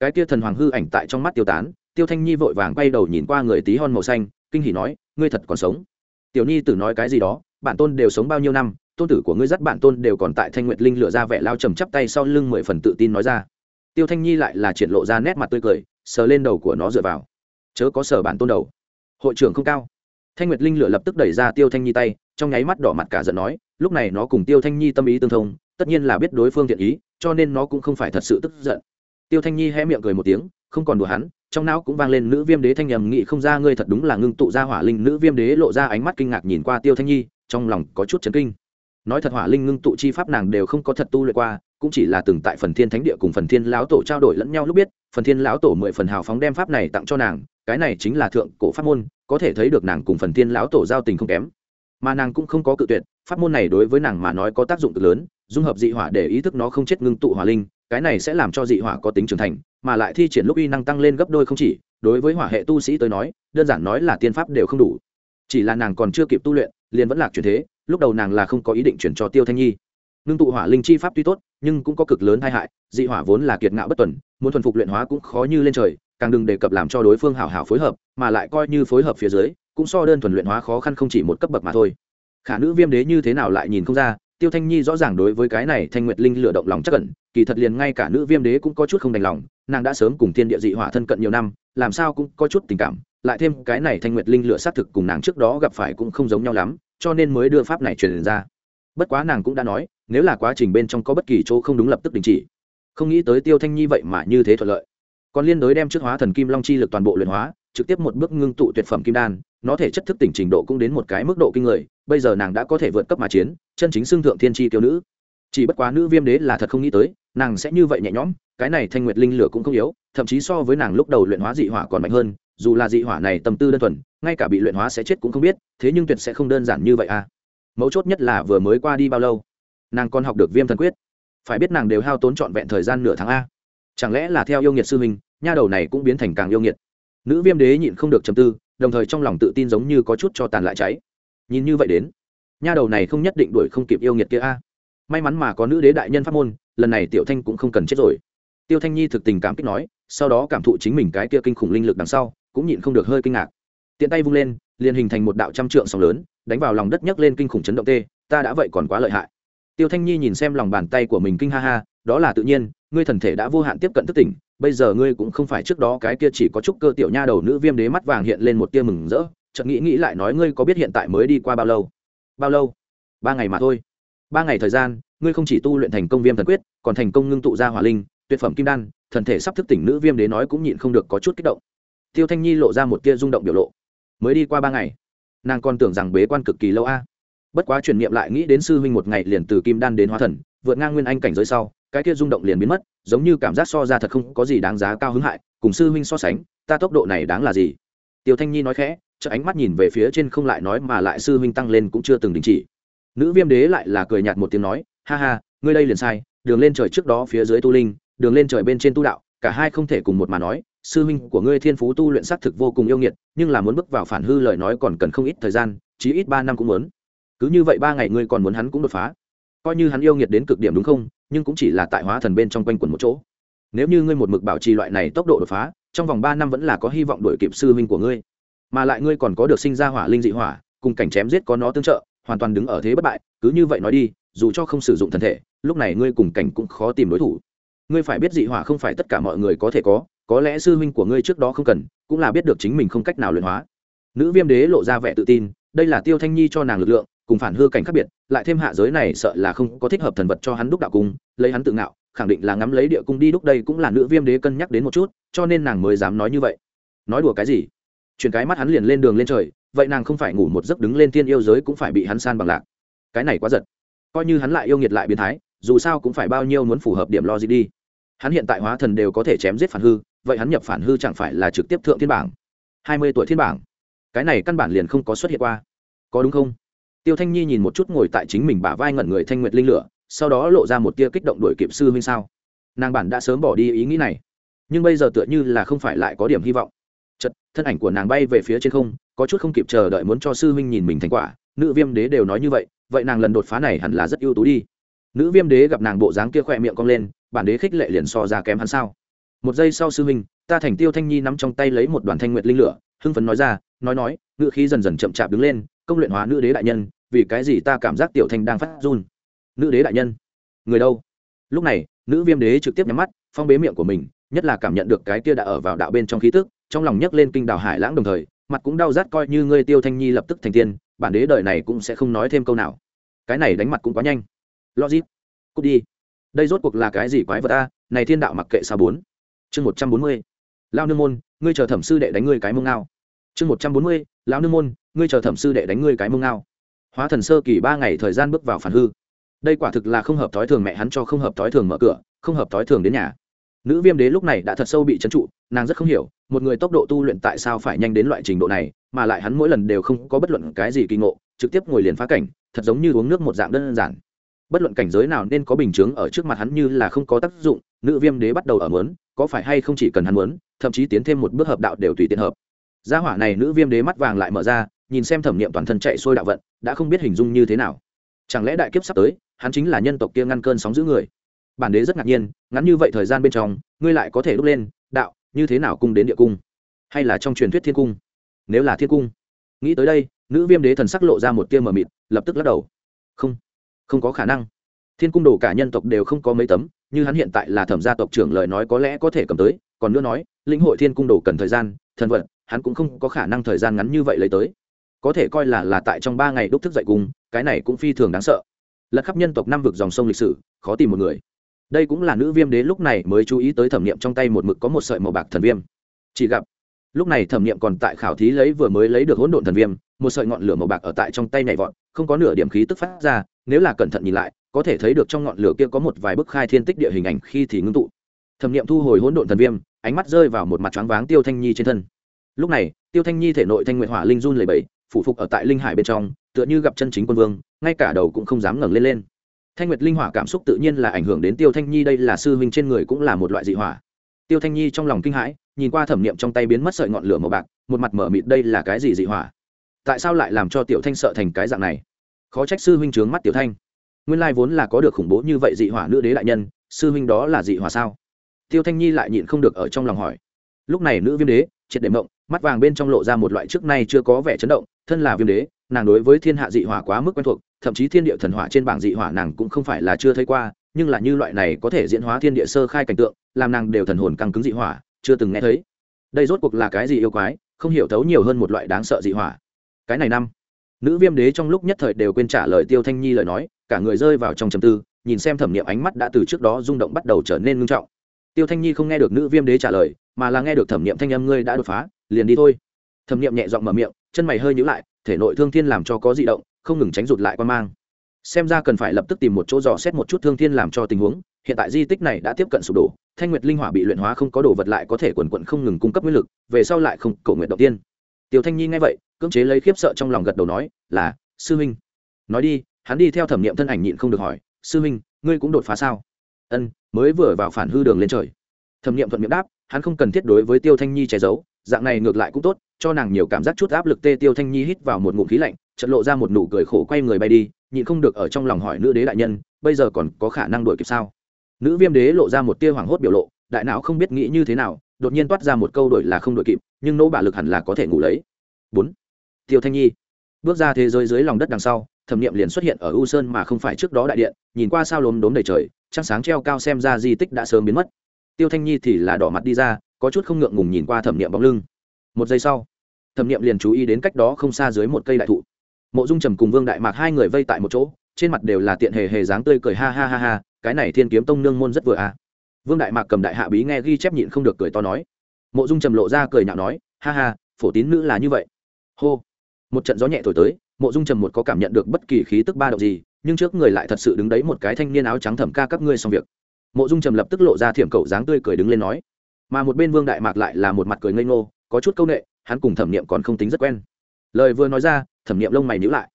cái tia thần hoàng hư ảnh tại trong mắt tiêu tán, tiêu thanh nhi vội vàng quay đầu nhìn qua người tí hon màu xanh, kinh hỉ nói, ngươi thật còn sống? Tiểu nhi tử nói cái gì đó, bản tôn đều sống bao nhiêu năm, tôn tử của ngươi dắt bản tôn đều còn tại thanh nguyệt linh lựa ra vẻ lao trầm chắp tay sau lưng mười phần tự tin nói ra. Tiêu thanh nhi lại là triển lộ ra nét mặt tươi cười, sờ lên đầu của nó dựa vào chớ có sở bản tôn đầu. Hội trưởng không cao. Thanh nguyệt linh lựa lập tức đẩy ra tiêu thanh nhi tay, trong nháy mắt đỏ mặt cả giận nói, lúc này nó cùng tiêu thanh nhi tâm ý tương thông, tất nhiên là biết đối phương thiện ý, cho nên nó cũng không phải thật sự tức giận. Tiêu thanh nhi hé miệng cười một tiếng, không còn đùa hắn, trong não cũng vang lên nữ viêm đế thanh nhầm nghị không ra ngươi thật đúng là ngưng tụ ra hỏa linh, nữ viêm đế lộ ra ánh mắt kinh ngạc nhìn qua tiêu thanh nhi, trong lòng có chút chấn kinh. Nói thật hỏa linh ngưng tụ chi pháp nàng đều không có thật tu luyện qua cũng chỉ là từng tại phần thiên thánh địa cùng phần thiên lão tổ trao đổi lẫn nhau lúc biết, phần thiên lão tổ mười phần hào phóng đem pháp này tặng cho nàng, cái này chính là thượng cổ pháp môn, có thể thấy được nàng cùng phần thiên lão tổ giao tình không kém. Mà nàng cũng không có cự tuyệt, pháp môn này đối với nàng mà nói có tác dụng cực lớn, dung hợp dị hỏa để ý thức nó không chết ngưng tụ hỏa linh, cái này sẽ làm cho dị hỏa có tính trưởng thành, mà lại thi triển lúc uy năng tăng lên gấp đôi không chỉ, đối với hỏa hệ tu sĩ tới nói, đơn giản nói là tiên pháp đều không đủ. Chỉ là nàng còn chưa kịp tu luyện, liền vẫn lạc chuyển thế, lúc đầu nàng là không có ý định chuyển cho tiêu thanh nhi. Ngưng tụ hỏa linh chi pháp tuy tốt nhưng cũng có cực lớn tai hại, dị hỏa vốn là kiệt ngạo bất tuần, muốn thuần phục luyện hóa cũng khó như lên trời, càng đừng đề cập làm cho đối phương hảo hảo phối hợp, mà lại coi như phối hợp phía dưới, cũng so đơn thuần luyện hóa khó khăn không chỉ một cấp bậc mà thôi. Khả nữ viêm đế như thế nào lại nhìn không ra, tiêu thanh nhi rõ ràng đối với cái này thanh nguyệt linh lựa động lòng chắc cẩn kỳ thật liền ngay cả nữ viêm đế cũng có chút không đành lòng, nàng đã sớm cùng thiên địa dị hỏa thân cận nhiều năm, làm sao cũng có chút tình cảm, lại thêm cái này thanh nguyệt linh lựa xác thực cùng nàng trước đó gặp phải cũng không giống nhau lắm, cho nên mới đưa pháp này truyền ra. Bất quá nàng cũng đã nói nếu là quá trình bên trong có bất kỳ chỗ không đúng lập tức đình chỉ. Không nghĩ tới tiêu thanh nhi vậy mà như thế thuận lợi. Còn liên đối đem trước hóa thần kim long chi lực toàn bộ luyện hóa, trực tiếp một bước ngưng tụ tuyệt phẩm kim đan, nó thể chất thức tỉnh trình độ cũng đến một cái mức độ kinh người, bây giờ nàng đã có thể vượt cấp mà chiến, chân chính xưng thượng thiên tri tiêu nữ. Chỉ bất quá nữ viêm đế là thật không nghĩ tới, nàng sẽ như vậy nhẹ nhõm, cái này thanh nguyệt linh lửa cũng không yếu, thậm chí so với nàng lúc đầu luyện hóa dị hỏa còn mạnh hơn, dù là dị hỏa này tâm tư đơn thuần, ngay cả bị luyện hóa sẽ chết cũng không biết, thế nhưng tuyệt sẽ không đơn giản như vậy à. Mấu chốt nhất là vừa mới qua đi bao lâu nàng còn học được viêm thần quyết. Phải biết nàng đều hao tốn trọn vẹn thời gian nửa tháng a. Chẳng lẽ là theo yêu nghiệt sư huynh, nha đầu này cũng biến thành càng yêu nghiệt? Nữ viêm đế nhịn không được chầm tư, đồng thời trong lòng tự tin giống như có chút cho tàn lại cháy. Nhìn như vậy đến, nha đầu này không nhất định đuổi không kịp yêu nghiệt kia a. May mắn mà có nữ đế đại nhân pháp môn, lần này tiểu thanh cũng không cần chết rồi. Tiêu thanh nhi thực tình cảm kích nói, sau đó cảm thụ chính mình cái kia kinh khủng linh lực đằng sau, cũng nhịn không được hơi kinh ngạc. Tiện tay vung lên, liền hình thành một đạo trăm trượng sóng lớn, đánh vào lòng đất nhấc lên kinh khủng chấn động tê, ta đã vậy còn quá lợi hại tiêu thanh nhi nhìn xem lòng bàn tay của mình kinh ha ha, đó là tự nhiên, ngươi thần thể đã vô hạn tiếp cận thức tỉnh, bây giờ ngươi cũng không phải trước đó cái kia chỉ có chút cơ tiểu nha đầu nữ viêm đế mắt vàng hiện lên một tia mừng rỡ, chợt nghĩ nghĩ lại nói ngươi có biết hiện tại mới đi qua bao lâu? Bao lâu? Ba ngày mà thôi. Ba ngày thời gian, ngươi không chỉ tu luyện thành công viêm thần quyết, còn thành công ngưng tụ ra hỏa linh, tuyệt phẩm kim đan, thần thể sắp thức tỉnh nữ viêm đế nói cũng nhịn không được có chút kích động. Tiêu thanh nhi lộ ra một tia rung động biểu lộ. Mới đi qua ba ngày. Nàng còn tưởng rằng bế quan cực kỳ lâu a bất quá chuyển niệm lại nghĩ đến sư huynh một ngày liền từ kim đan đến hóa thần, vượt ngang nguyên anh cảnh giới sau, cái kia rung động liền biến mất, giống như cảm giác so ra thật không có gì đáng giá cao hứng hại, cùng sư huynh so sánh, ta tốc độ này đáng là gì? Tiêu thanh nhi nói khẽ chợ ánh mắt nhìn về phía trên không lại nói mà lại sư huynh tăng lên cũng chưa từng đình chỉ. Nữ viêm đế lại là cười nhạt một tiếng nói, ha ha, ngươi đây liền sai, đường lên trời trước đó phía dưới tu linh, đường lên trời bên trên tu đạo, cả hai không thể cùng một mà nói, sư huynh của ngươi thiên phú tu luyện xác thực vô cùng yêu nghiệt, nhưng là muốn bước vào phản hư lời nói còn cần không ít thời gian, chí ít ba năm cũng muốn cứ như vậy ba ngày ngươi còn muốn hắn cũng đột phá. Coi như hắn yêu nghiệt đến cực điểm đúng không, nhưng cũng chỉ là tại hóa thần bên trong quanh quẩn một chỗ. Nếu như ngươi một mực bảo trì loại này tốc độ đột phá, trong vòng ba năm vẫn là có hy vọng đổi kịp sư huynh của ngươi. Mà lại ngươi còn có được sinh ra hỏa linh dị hỏa, cùng cảnh chém giết có nó tương trợ, hoàn toàn đứng ở thế bất bại, cứ như vậy nói đi, dù cho không sử dụng thân thể, lúc này ngươi cùng cảnh cũng khó tìm đối thủ. Ngươi phải biết dị hỏa không phải tất cả mọi người có thể có có lẽ sư huynh của ngươi trước đó không cần, cũng là biết được chính mình không cách nào luyện hóa. Nữ viêm đế lộ ra vẻ tự tin, đây là tiêu thanh nhi cho nàng lực lượng cùng phản hư cảnh khác biệt, lại thêm hạ giới này sợ là không có thích hợp thần vật cho hắn đúc đạo cung, lấy hắn tự ngạo, khẳng định là ngắm lấy địa cung đi đúc đây cũng là nữ viêm đế cân nhắc đến một chút, cho nên nàng mới dám nói như vậy. Nói đùa cái gì? Chuyển cái mắt hắn liền lên đường lên trời, vậy nàng không phải ngủ một giấc đứng lên tiên yêu giới cũng phải bị hắn san bằng lạc. Cái này quá giật. Coi như hắn lại yêu nghiệt lại biến thái, dù sao cũng phải bao nhiêu muốn phù hợp điểm logic đi. Hắn hiện tại hóa thần đều có thể chém giết phản hư, vậy hắn nhập phản hư chẳng phải là trực tiếp thượng thiên bảng? Hai mươi tuổi thiên bảng. Cái này căn bản liền không có xuất hiện qua. Có đúng không? Tiêu thanh nhi nhìn một chút ngồi tại chính mình bả vai ngẩn người thanh nguyệt linh lửa, sau đó lộ ra một tia kích động đuổi kịp sư huynh sao. Nàng bản đã sớm bỏ đi ý nghĩ này, nhưng bây giờ tựa như là không phải lại có điểm hy vọng. Chật thân ảnh của nàng bay về phía trên không, có chút không kịp chờ đợi muốn cho sư huynh nhìn mình thành quả, nữ viêm đế đều nói như vậy vậy nàng lần đột phá này hẳn là rất ưu tú đi. Nữ viêm đế gặp nàng bộ dáng kia khỏe miệng cong lên, bản đế khích lệ liền so ra kém hắn sao. Một giây sau sư huynh, ta thành tiêu thanh nhi nắm trong tay lấy một đoàn thanh nguyệt linh lửa, hưng phấn nói ra, nói nói ngự khí dần dần chậm chạp đứng lên công luyện hóa nữ đế đại nhân, vì cái gì ta cảm giác tiểu thanh đang phát run? Nữ đế đại nhân? Người đâu? Lúc này, nữ viêm đế trực tiếp nhắm mắt, phong bế miệng của mình, nhất là cảm nhận được cái kia đã ở vào đạo bên trong khí tức, trong lòng nhấc lên kinh đào hải lãng đồng thời, mặt cũng đau rát coi như ngươi tiêu thanh nhi lập tức thành tiên, bản đế đời này cũng sẽ không nói thêm câu nào. Cái này đánh mặt cũng quá nhanh. Logic. Cút đi. Đây rốt cuộc là cái gì quái vật ta này thiên đạo mặc kệ sao bốn. Chương một trăm bốn mươi. Lao nương môn, ngươi chờ thẩm sư đệ đánh ngươi cái mông ngao chương một trăm bốn mươi, lão nương môn, ngươi chờ thẩm sư đệ đánh ngươi cái mông ngao. Hóa thần sơ kỳ ba ngày thời gian bước vào phản hư. Đây quả thực là không hợp thói thường mẹ hắn cho không hợp thói thường mở cửa, không hợp thói thường đến nhà. Nữ viêm đế lúc này đã thật sâu bị trấn trụ, nàng rất không hiểu, một người tốc độ tu luyện tại sao phải nhanh đến loại trình độ này, mà lại hắn mỗi lần đều không có bất luận cái gì kỳ ngộ, trực tiếp ngồi liền phá cảnh, thật giống như uống nước một dạng đơn giản. Bất luận cảnh giới nào nên có bình chướng ở trước mặt hắn như là không có tác dụng, nữ viêm đế bắt đầu ở mớn có phải hay không chỉ cần hắn muốn, thậm chí tiến thêm một bước hợp đạo đều tùy tiện hợp gia hỏa này nữ viêm đế mắt vàng lại mở ra, nhìn xem thẩm niệm toàn thân chạy xuôi đạo vận, đã không biết hình dung như thế nào. Chẳng lẽ đại kiếp sắp tới, hắn chính là nhân tộc kia ngăn cơn sóng giữ người? Bản đế rất ngạc nhiên, ngắn như vậy thời gian bên trong, ngươi lại có thể đúc lên, đạo, như thế nào cung đến địa cung? Hay là trong truyền thuyết thiên cung? Nếu là thiên cung, nghĩ tới đây, nữ viêm đế thần sắc lộ ra một tia mờ mịt, lập tức lắc đầu. Không không có khả năng. Thiên cung đồ cả nhân tộc đều không có mấy tấm, như hắn hiện tại là thẩm gia tộc trưởng lời nói có lẽ có thể cầm tới, còn nữa nói, lĩnh hội thiên cung đồ cần thời gian, thần vận hắn cũng không có khả năng thời gian ngắn như vậy lấy tới. Có thể coi là là tại trong ba ngày đúc thức dậy cùng, cái này cũng phi thường đáng sợ. Lật khắp nhân tộc năm vực dòng sông lịch sử, khó tìm một người. Đây cũng là nữ viêm đế lúc này mới chú ý tới thẩm nghiệm trong tay một mực có một sợi màu bạc thần viêm. Chỉ gặp, lúc này thẩm nghiệm còn tại khảo thí lấy vừa mới lấy được hỗn độn thần viêm, một sợi ngọn lửa màu bạc ở tại trong tay nhảy vọt, không có nửa điểm khí tức phát ra, nếu là cẩn thận nhìn lại, có thể thấy được trong ngọn lửa kia có một vài bức khai thiên tích địa hình ảnh khi thì ngưng tụ. Thẩm nghiệm thu hồi hỗn độn thần viêm, ánh mắt rơi vào một mặt choáng váng tiêu thanh nhi trên thân lúc này, tiêu thanh nhi thể nội thanh nguyện hỏa linh run lầy bẫy phủ phục ở tại linh hải bên trong, tựa như gặp chân chính quân vương, ngay cả đầu cũng không dám ngẩng lên lên. Thanh nguyệt linh hỏa cảm xúc tự nhiên là ảnh hưởng đến tiêu thanh nhi, đây là sư huynh trên người cũng là một loại dị hỏa. Tiêu thanh nhi trong lòng kinh hãi, nhìn qua thẩm niệm trong tay biến mất sợi ngọn lửa màu bạc, một mặt mở mịt đây là cái gì dị hỏa? Tại sao lại làm cho tiểu thanh sợ thành cái dạng này? Khó trách sư huynh trướng mắt tiểu thanh. Nguyên lai vốn là có được khủng bố như vậy dị hỏa nữ đế đại nhân, sư huynh đó là dị hỏa sao? Tiêu thanh nhi lại nhịn không được ở trong lòng hỏi. Lúc này nữ viêm đế, triệt để mộng mắt vàng bên trong lộ ra một loại trước nay chưa có vẻ chấn động, thân là viêm đế, nàng đối với thiên hạ dị hỏa quá mức quen thuộc, thậm chí thiên địa thần hỏa trên bảng dị hỏa nàng cũng không phải là chưa thấy qua, nhưng là như loại này có thể diễn hóa thiên địa sơ khai cảnh tượng, làm nàng đều thần hồn căng cứng dị hỏa, chưa từng nghe thấy. Đây rốt cuộc là cái gì yêu quái, không hiểu thấu nhiều hơn một loại đáng sợ dị hỏa. Cái này năm, nữ viêm đế trong lúc nhất thời đều quên trả lời tiêu thanh nhi lời nói, cả người rơi vào trong trầm tư, nhìn xem thẩm nghiệm ánh mắt đã từ trước đó rung động bắt đầu trở nên ngưng trọng. Tiêu thanh nhi không nghe được nữ viêm đế trả lời mà là nghe được thẩm nghiệm thanh âm ngươi đã đột phá, liền đi thôi. Thẩm nghiệm nhẹ giọng mở miệng, chân mày hơi nhữ lại, thể nội thương thiên làm cho có di động, không ngừng tránh rụt lại quan mang. Xem ra cần phải lập tức tìm một chỗ dò xét một chút thương thiên làm cho tình huống, hiện tại di tích này đã tiếp cận sụp đổ, thanh nguyệt linh hỏa bị luyện hóa không có đồ vật lại có thể quần quận không ngừng cung cấp nguyên lực, về sau lại không, cầu nguyện đầu tiên. Tiểu thanh nhi nghe vậy, cưỡng chế lấy khiếp sợ trong lòng gật đầu nói, là, sư huynh. Nói đi, hắn đi theo thẩm nghiệm thân ảnh nhịn không được hỏi, sư huynh, ngươi cũng đột phá sao? Ân, mới vừa vào phản hư đường lên trời. Thẩm nghiệm thuận miệng đáp hắn không cần thiết đối với tiêu thanh nhi che giấu, dạng này ngược lại cũng tốt, cho nàng nhiều cảm giác chút áp lực tê tiêu thanh nhi hít vào một ngụm khí lạnh trận lộ ra một nụ cười khổ quay người bay đi, nhịn không được ở trong lòng hỏi nữ đế đại nhân, bây giờ còn có khả năng đuổi kịp sao? Nữ viêm đế lộ ra một tia hoảng hốt biểu lộ, đại não không biết nghĩ như thế nào, đột nhiên toát ra một câu đổi là không đuổi kịp, nhưng nỗ bả lực hẳn là có thể ngủ lấy. Bốn. Tiêu thanh nhi. Bước ra thế giới dưới lòng đất đằng sau, thẩm nghiệm liền xuất hiện ở u sơn mà không phải trước đó đại điện, nhìn qua sao lốm đốm đầy trời, trăng sáng treo cao xem ra di tích đã sớm biến mất tiêu thanh nhi thì là đỏ mặt đi ra, có chút không ngượng ngùng nhìn qua thẩm niệm bóng lưng. Một giây sau, thẩm niệm liền chú ý đến cách đó không xa dưới một cây đại thụ. Mộ dung trầm cùng vương đại mạc hai người vây tại một chỗ, trên mặt đều là tiện hề hề dáng tươi cười ha ha ha ha, cái này thiên kiếm tông nương môn rất vừa à. vương đại mạc cầm đại hạ bí nghe ghi chép nhịn không được cười to nói. Mộ dung trầm lộ ra cười nhạo nói, ha ha, phổ tín nữ là như vậy. Hô. Một trận gió nhẹ thổi tới, mộ dung trầm một có cảm nhận được bất kỳ khí tức ba động gì, nhưng trước người lại thật sự đứng đấy một cái thanh niên áo trắng thẩm ca các ngươi xong việc mộ dung trầm lập tức lộ ra thiểm cậu dáng tươi cười đứng lên nói, mà một bên vương đại mạc lại là một mặt cười ngây ngô, có chút c â u n ệ hắn cùng thẩm niệm còn không tính rất quen. Lời vừa nói ra, thẩm niệm lông mày nhữ lại.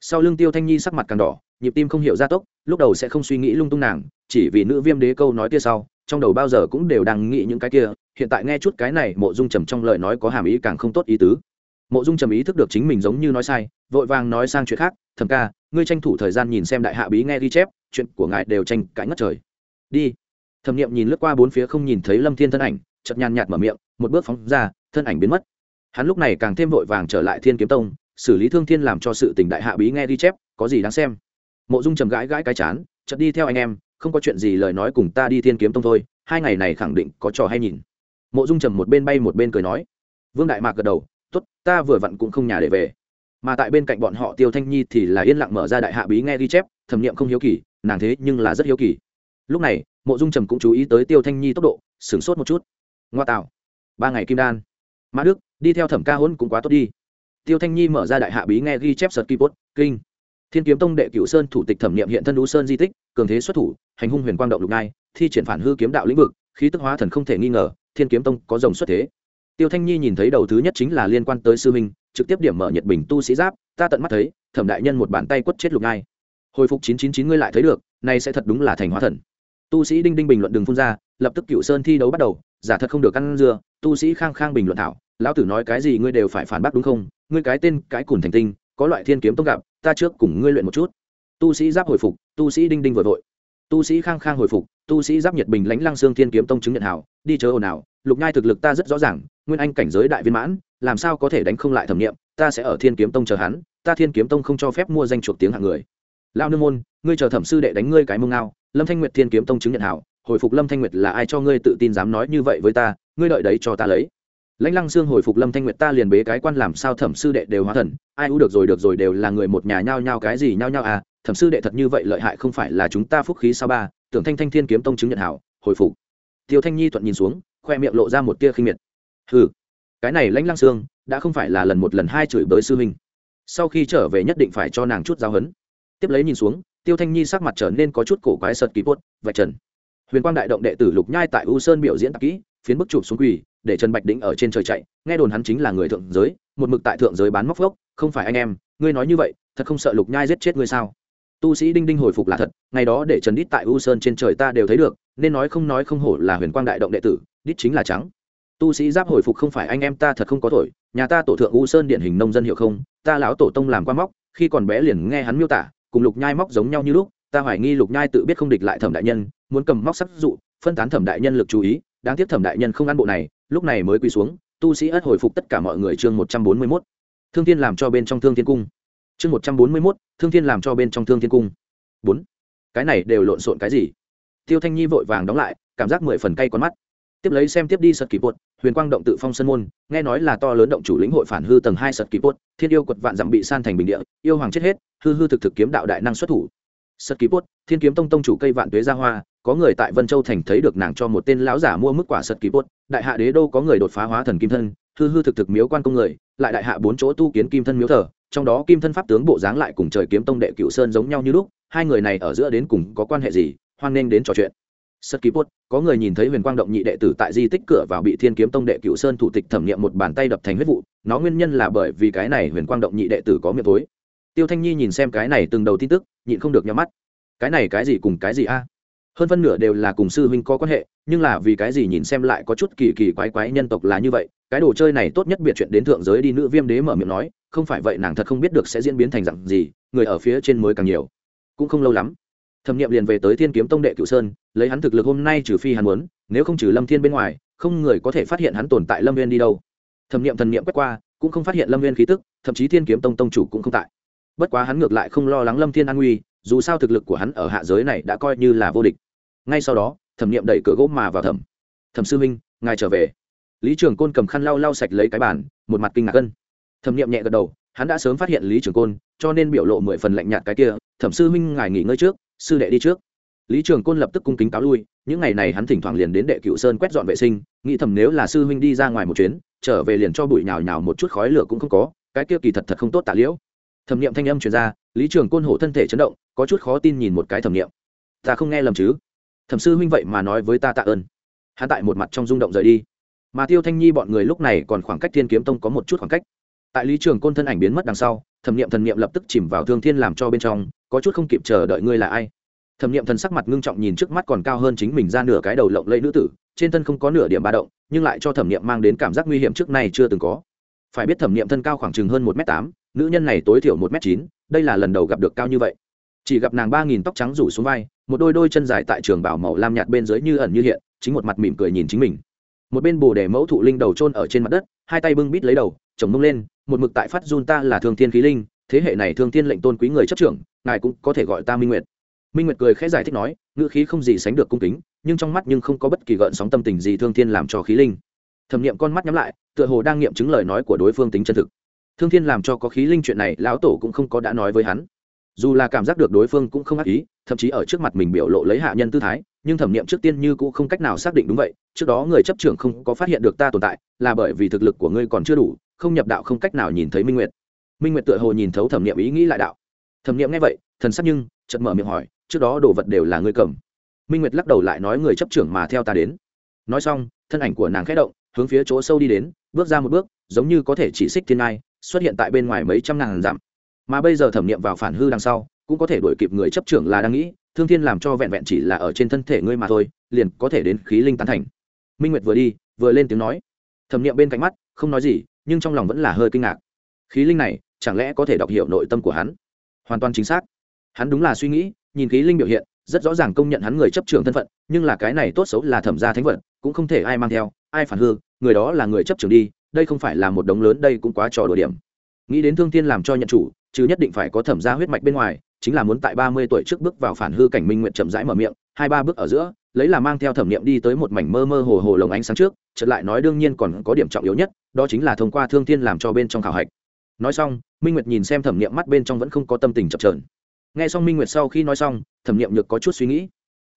Sau lưng tiêu thanh nhi sắc mặt càng đỏ, nhịp tim không hiểu gia tốc, lúc đầu sẽ không suy nghĩ lung tung nàng, chỉ vì nữ viêm đế câu nói kia sau, trong đầu bao giờ cũng đều đang nghĩ những cái kia, hiện tại nghe chút cái này, mộ dung trầm trong lời nói có hàm ý càng không tốt ý tứ. Mộ dung trầm ý thức được chính mình giống như nói sai, vội vàng nói sang chuyện khác thầm ca, ngươi tranh thủ thời gian nhìn xem đại hạ bí nghe ghi chép, chuyện của ngài đều tranh cãi ngất trời đi. Thẩm nghiệm nhìn lướt qua bốn phía không nhìn thấy lâm thiên thân ảnh chật nhàn nhạt mở miệng, một bước phóng ra, thân ảnh biến mất. Hắn lúc này càng thêm vội vàng trở lại thiên kiếm tông, xử lý thương thiên làm cho sự tình đại hạ bí nghe ghi chép, có gì đáng xem. Mộ dung trầm gãi gãi cái chán chật đi theo anh em, không có chuyện gì lời nói cùng ta đi thiên kiếm tông thôi, hai ngày này khẳng định có trò hay nhìn. Mộ dung trầm một bên bay một bên cười nói. Vương đại mạc gật đầu t ố t ta vừa vặn cũng không nhà để về. Mà tại bên cạnh bọn họ tiêu thanh nhi thì là yên lặng mở ra đại hạ bí nghe ghi chép, thẩm nghiệm không hiếu kỳ, nàng thế nhưng là rất hiếu kỳ lúc này, mộ dung trầm cũng chú ý tới tiêu thanh nhi tốc độ, sửng sốt một chút. Ngoa tạo. Ba ngày kim đan. Mã đức, đi theo thẩm ca hôn cũng quá tốt đi. Tiêu thanh nhi mở ra đại hạ bí nghe ghi chép sật kipot kinh. Thiên kiếm tông đệ cửu sơn thủ tịch thẩm nghiệm hiện thân đũ sơn di tích, cường thế xuất thủ, hành hung huyền quang động lục ngai, thi triển phản hư kiếm đạo lĩnh vực, khí tức hóa thần không thể nghi ngờ, thiên kiếm tông có rồng xuất thế. Tiêu thanh nhi nhìn thấy đầu thứ nhất chính là liên quan tới sư minh trực tiếp điểm mở nhiệt bình tu sĩ giáp, ta tận mắt thấy, thẩm đại nhân một bàn tay quất chết lục ngai. Hồi phục chín chín chín ngươi lại thấy được, nay sẽ thật đúng là thành hóa thần tu sĩ đinh đinh bình luận đừng phun ra, lập tức cựu sơn thi đấu bắt đầu, giả thật không được ăn dưa, tu sĩ khang khang bình luận thảo, lão tử nói cái gì ngươi đều phải phản bác đúng không? Ngươi cái tên, cái cùn thành tinh, có loại thiên kiếm tông gặp, ta trước cùng ngươi luyện một chút. Tu sĩ giáp hồi phục, tu sĩ đinh đinh vừa vội. Tu sĩ khang khang hồi phục, tu sĩ giáp nhiệt bình lãnh lăng xương thiên kiếm tông chứng nhận hảo, đi chớ ồn ào, lục nhai thực lực ta rất rõ ràng, nguyên anh cảnh giới đại viên mãn, làm sao có thể đánh không lại thẩm nghiệm, ta sẽ ở thiên kiếm tông chờ hắn, ta thiên kiếm tông không cho phép mua danh chuộc tiếng hạng người. Lao nương môn, ngươi chờ thẩm sư đệ đánh ngươi cái mông ngao lâm thanh nguyệt thiên kiếm tông chứng nhận hảo, hồi phục lâm thanh nguyệt là ai cho ngươi tự tin dám nói như vậy với ta, ngươi đợi đấy cho ta lấy. Lãnh lăng xương hồi phục lâm thanh nguyệt ta liền bế cái quan làm sao thẩm sư đệ đều hóa thần, ai u được rồi được rồi đều là người một nhà nhao nhao cái gì nhao nhao à thẩm sư đệ thật như vậy lợi hại không phải là chúng ta phúc khí sao ba, tưởng thanh thanh thiên kiếm tông chứng nhận hảo, hồi phục. Tiêu thanh nhi thuận nhìn xuống, khoe miệng lộ ra một tia khinh miệt. Ừ cái này lãnh lăng xương đã không phải là lần một lần hai chửi bới sư huynh. Sau khi trở về nhất định phải cho nàng chút giáo hấn tiếp lấy nhìn xuống tiêu thanh nhi sắc mặt trở nên có chút cổ quái sợt kỳ bốt vạch trần. Huyền quang đại động đệ tử lục nhai tại u sơn biểu diễn tạp kỹ, phiến bức chụp xuống quỳ, để trần bạch đĩnh ở trên trời chạy. Nghe đồn hắn chính là người thượng giới, một mực tại thượng giới bán móc gốc không phải anh em. Ngươi nói như vậy, thật không sợ lục nhai giết chết ngươi sao? Tu sĩ đinh đinh hồi phục là thật, ngày đó để trần đít tại u sơn trên trời ta đều thấy được, nên nói không nói không hổ là huyền quang đại động đệ tử, đít chính là trắng. Tu sĩ giáp hồi phục không phải anh em ta thật không có thổi nhà ta tổ thượng u sơn điển hình nông dân hiệu không? Ta lão tổ tông làm qua móc, khi còn bé liền nghe hắn miêu tả cùng lục nhai móc giống nhau như lúc, ta hoài nghi lục nhai tự biết không địch lại thẩm đại nhân, muốn cầm móc sắc dụ, phân tán thẩm đại nhân lực chú ý, đáng tiếc thẩm đại nhân không ăn bộ này, lúc này mới quỳ xuống, tu sĩ ất hồi phục tất cả mọi người chương một trăm bốn mươi mốt. Thương thiên làm cho bên trong thương thiên cung. Chương một trăm bốn mươi mốt, thương thiên làm cho bên trong thương thiên cung. Bốn. Cái này đều lộn xộn cái gì? Tiêu thanh nhi vội vàng đóng lại, cảm giác mười phần cay con mắt tiếp lấy xem tiếp đi sật kỳ bột huyền quang động tự phong sân môn, nghe nói là to lớn động chủ lĩnh hội phản hư tầng hai sật kỳ bột thiên yêu quật vạn dặm bị san thành bình địa, yêu hoàng chết hết, hư hư thực thực kiếm đạo đại năng xuất thủ. Sật kỳ bột thiên kiếm tông tông chủ cây vạn tuế ra hoa, có người tại vân châu thành thấy được nàng cho một tên lão giả mua mức quả sật kỳ bột đại hạ đế đô có người đột phá hóa thần kim thân, hư hư thực thực miếu quan công người, lại đại hạ bốn chỗ tu kiến kim thân miếu thờ, trong đó kim thân pháp tướng bộ dáng lại cùng trời kiếm tông đệ cựu sơn giống nhau như lúc, hai người này ở giữa đến cùng có quan hệ gì, hoan nghênh đến trò chuyện sật ký bút, có người nhìn thấy huyền quang động nhị đệ tử tại di tích cửa vào bị thiên kiếm tông đệ cựu sơn thủ tịch thẩm nghiệm một bàn tay đập thành huyết vụ nó nguyên nhân là bởi vì cái này huyền quang động nhị đệ tử có miệng tối tiêu thanh nhi nhìn xem cái này từng đầu tin tức nhịn không được nhắm mắt. Cái này cái gì cùng cái gì a? Hơn phân nửa đều là cùng sư huynh có quan hệ nhưng là vì cái gì nhìn xem lại có chút kỳ kỳ quái quái nhân tộc là như vậy cái đồ chơi này tốt nhất biệt chuyện đến thượng giới đi nữ viêm đế mở miệng nói không phải vậy nàng thật không biết được sẽ diễn biến thành dặn gì người ở phía trên mới càng nhiều. Cũng không lâu lắm thẩm nghiệm liền về tới thiên kiếm tông đệ cựu sơn lấy hắn thực lực hôm nay trừ phi hắn muốn nếu không trừ lâm thiên bên ngoài không người có thể phát hiện hắn tồn tại lâm viên đi đâu thẩm nghiệm thần nghiệm quét qua cũng không phát hiện lâm viên khí tức thậm chí thiên kiếm tông tông chủ cũng không tại bất quá hắn ngược lại không lo lắng lâm thiên an nguy dù sao thực lực của hắn ở hạ giới này đã coi như là vô địch ngay sau đó thẩm nghiệm đẩy cửa gỗ mà vào thẩm thẩm sư minh ngài trở về lý trường côn cầm khăn lau lau sạch lấy cái bàn một mặt kinh ngạc cân thẩm nghiệm nhẹ gật đầu hắn đã sớm phát hiện lý trường côn cho nên biểu lộ mười phần lạnh nhạt cái kia thẩm sư minh ngài nghỉ ngơi trước sư đệ đi trước. Lý trường côn lập tức cung kính cáo lui, những ngày này hắn thỉnh thoảng liền đến đệ cựu sơn quét dọn vệ sinh, nghĩ thầm nếu là sư huynh đi ra ngoài một chuyến, trở về liền cho bụi nhào nhào một chút khói lửa cũng không có, cái kia kỳ thật thật không tốt tả liễu. Thẩm nghiệm thanh âm truyền ra, lý trường côn hổ thân thể chấn động, có chút khó tin nhìn một cái thẩm nghiệm ta không nghe lầm chứ? Thẩm sư huynh vậy mà nói với ta tạ ơn. Hắn tại một mặt trong rung động rời đi. Mà tiêu thanh nhi bọn người lúc này còn khoảng cách thiên kiếm tông có một chút khoảng cách. Tại lý trường côn thân ảnh biến mất đằng sau, thẩm nghiệm thần nghiệm lập tức chìm vào thương thiên làm cho bên trong có chút không kịp chờ đợi ngươi là ai. Thẩm nghiệm thần sắc mặt ngưng trọng nhìn trước mắt còn cao hơn chính mình ra nửa cái đầu lộng lẫy nữ tử, trên thân không có nửa điểm ba động, nhưng lại cho thẩm nghiệm mang đến cảm giác nguy hiểm trước nay chưa từng có. Phải biết thẩm nghiệm thân cao khoảng chừng hơn một m tám, nữ nhân này tối thiểu một m chín, đây là lần đầu gặp được cao như vậy. Chỉ gặp nàng ba nghìn tóc trắng rủ xuống vai, một đôi đôi chân dài tại trường bảo màu lam nhạt bên dưới như ẩn như hiện, chính một mặt mỉm cười nhìn chính mình. Một bên bồ để mẫu thụ linh đầu trôn ở trên mặt đất, hai tay bưng bít lấy đầu, chồng mông lên, một mực tại phát run ta là thương thiên khí linh thế hệ này thương thiên lệnh tôn quý người chấp trưởng, ngài cũng có thể gọi ta minh nguyệt. Minh nguyệt cười khẽ giải thích nói, ngữ khí không gì sánh được cung kính, nhưng trong mắt nhưng không có bất kỳ gợn sóng tâm tình gì thương thiên làm cho khí linh. Thẩm nghiệm con mắt nhắm lại, tựa hồ đang nghiệm chứng lời nói của đối phương tính chân thực. Thương thiên làm cho có khí linh chuyện này, lão tổ cũng không có đã nói với hắn. Dù là cảm giác được đối phương cũng không ác ý, thậm chí ở trước mặt mình biểu lộ lấy hạ nhân tư thái, nhưng thẩm nghiệm trước tiên như cũng không cách nào xác định đúng vậy, trước đó người chấp trưởng không có phát hiện được ta tồn tại, là bởi vì thực lực của ngươi còn chưa đủ, không nhập đạo không cách nào nhìn thấy minh nguyệt minh nguyệt tựa hồ nhìn thấu thẩm nghiệm ý nghĩ lại đạo thẩm nghiệm nghe vậy thần sắc nhưng chợt mở miệng hỏi trước đó đồ vật đều là ngươi cầm minh nguyệt lắc đầu lại nói người chấp trưởng mà theo ta đến nói xong thân ảnh của nàng khẽ động hướng phía chỗ sâu đi đến bước ra một bước giống như có thể chỉ xích thiên ai xuất hiện tại bên ngoài mấy trăm ngàn dặm mà bây giờ thẩm nghiệm vào phản hư đằng sau cũng có thể đuổi kịp người chấp trưởng là đang nghĩ thương thiên làm cho vẹn vẹn chỉ là ở trên thân thể ngươi mà thôi liền có thể đến khí linh tán thành minh nguyệt vừa đi vừa lên tiếng nói thẩm nghiệm bên cạnh mắt không nói gì nhưng trong lòng vẫn là hơi kinh ngạc khí linh này, chẳng lẽ có thể đọc hiểu nội tâm của hắn? Hoàn toàn chính xác. Hắn đúng là suy nghĩ, nhìn khí linh biểu hiện, rất rõ ràng công nhận hắn người chấp trưởng thân phận, nhưng là cái này tốt xấu là thẩm gia thánh vật, cũng không thể ai mang theo, ai phản hư, người đó là người chấp trưởng đi, đây không phải là một đống lớn, đây cũng quá trò đổi điểm. Nghĩ đến thương thiên làm cho nhận chủ, chứ nhất định phải có thẩm gia huyết mạch bên ngoài, chính là muốn tại ba mươi tuổi trước bước vào phản hư cảnh minh nguyện chậm rãi mở miệng, hai ba bước ở giữa, lấy là mang theo thẩm niệm đi tới một mảnh mơ mơ hồ hồ lồng ánh sáng trước, chợt lại nói đương nhiên còn có điểm trọng yếu nhất, đó chính là thông qua thương thiên làm cho bên trong khảo hạch nói xong, minh nguyệt nhìn xem thẩm niệm mắt bên trong vẫn không có tâm tình chập trờn nghe xong minh nguyệt sau khi nói xong, thẩm niệm nhược có chút suy nghĩ.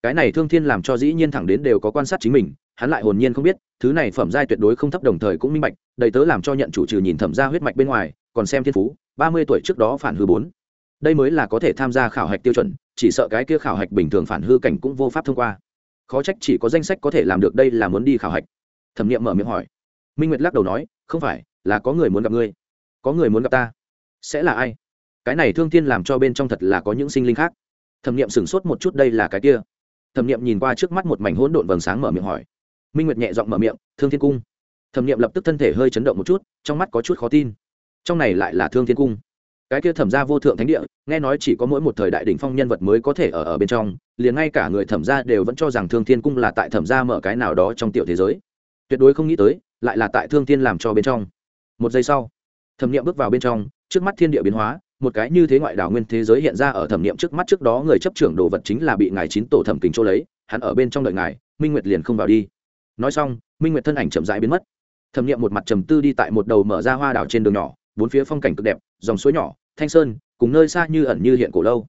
Cái này thương thiên làm cho dĩ nhiên thẳng đến đều có quan sát chính mình, hắn lại hồn nhiên không biết, thứ này phẩm giai tuyệt đối không thấp đồng thời cũng minh bạch, đầy tớ làm cho nhận chủ trừ nhìn thẩm ra huyết mạch bên ngoài, còn xem thiên phú, ba mươi tuổi trước đó phản hư bốn. Đây mới là có thể tham gia khảo hạch tiêu chuẩn, chỉ sợ cái kia khảo hạch bình thường phản hư cảnh cũng vô pháp thông qua. Khó trách chỉ có danh sách có thể làm được đây là muốn đi khảo hạch. Thẩm nghiệm mở miệng hỏi. Minh nguyệt lắc đầu nói, không phải, là có người muốn gặp ngươi có người muốn gặp ta. Sẽ là ai? Cái này thương thiên làm cho bên trong thật là có những sinh linh khác. Thẩm nghiệm sửng sốt một chút đây là cái kia. Thẩm nghiệm nhìn qua trước mắt một mảnh hỗn độn vầng sáng mở miệng hỏi. Minh nguyệt nhẹ giọng mở miệng, thương thiên cung. Thẩm nghiệm lập tức thân thể hơi chấn động một chút, trong mắt có chút khó tin. Trong này lại là thương thiên cung. Cái kia thẩm gia vô thượng thánh địa, nghe nói chỉ có mỗi một thời đại đỉnh phong nhân vật mới có thể ở ở bên trong, liền ngay cả người thẩm gia đều vẫn cho rằng thương thiên cung là tại thẩm gia mở cái nào đó trong tiểu thế giới. Tuyệt đối không nghĩ tới, lại là tại thương thiên làm cho bên trong. Một giây sau thẩm niệm bước vào bên trong, trước mắt thiên địa biến hóa, một cái như thế ngoại đảo nguyên thế giới hiện ra ở thẩm niệm trước mắt trước đó người chấp trưởng đồ vật chính là bị ngài chín tổ thẩm kính chỗ lấy, hắn ở bên trong đợi ngài, minh nguyệt liền không vào đi. Nói xong, minh nguyệt thân ảnh chậm rãi biến mất. Thẩm niệm một mặt trầm tư đi tại một đầu mở ra hoa đảo trên đường nhỏ, bốn phía phong cảnh cực đẹp, dòng suối nhỏ, thanh sơn, cùng nơi xa như ẩn như hiện cổ lâu.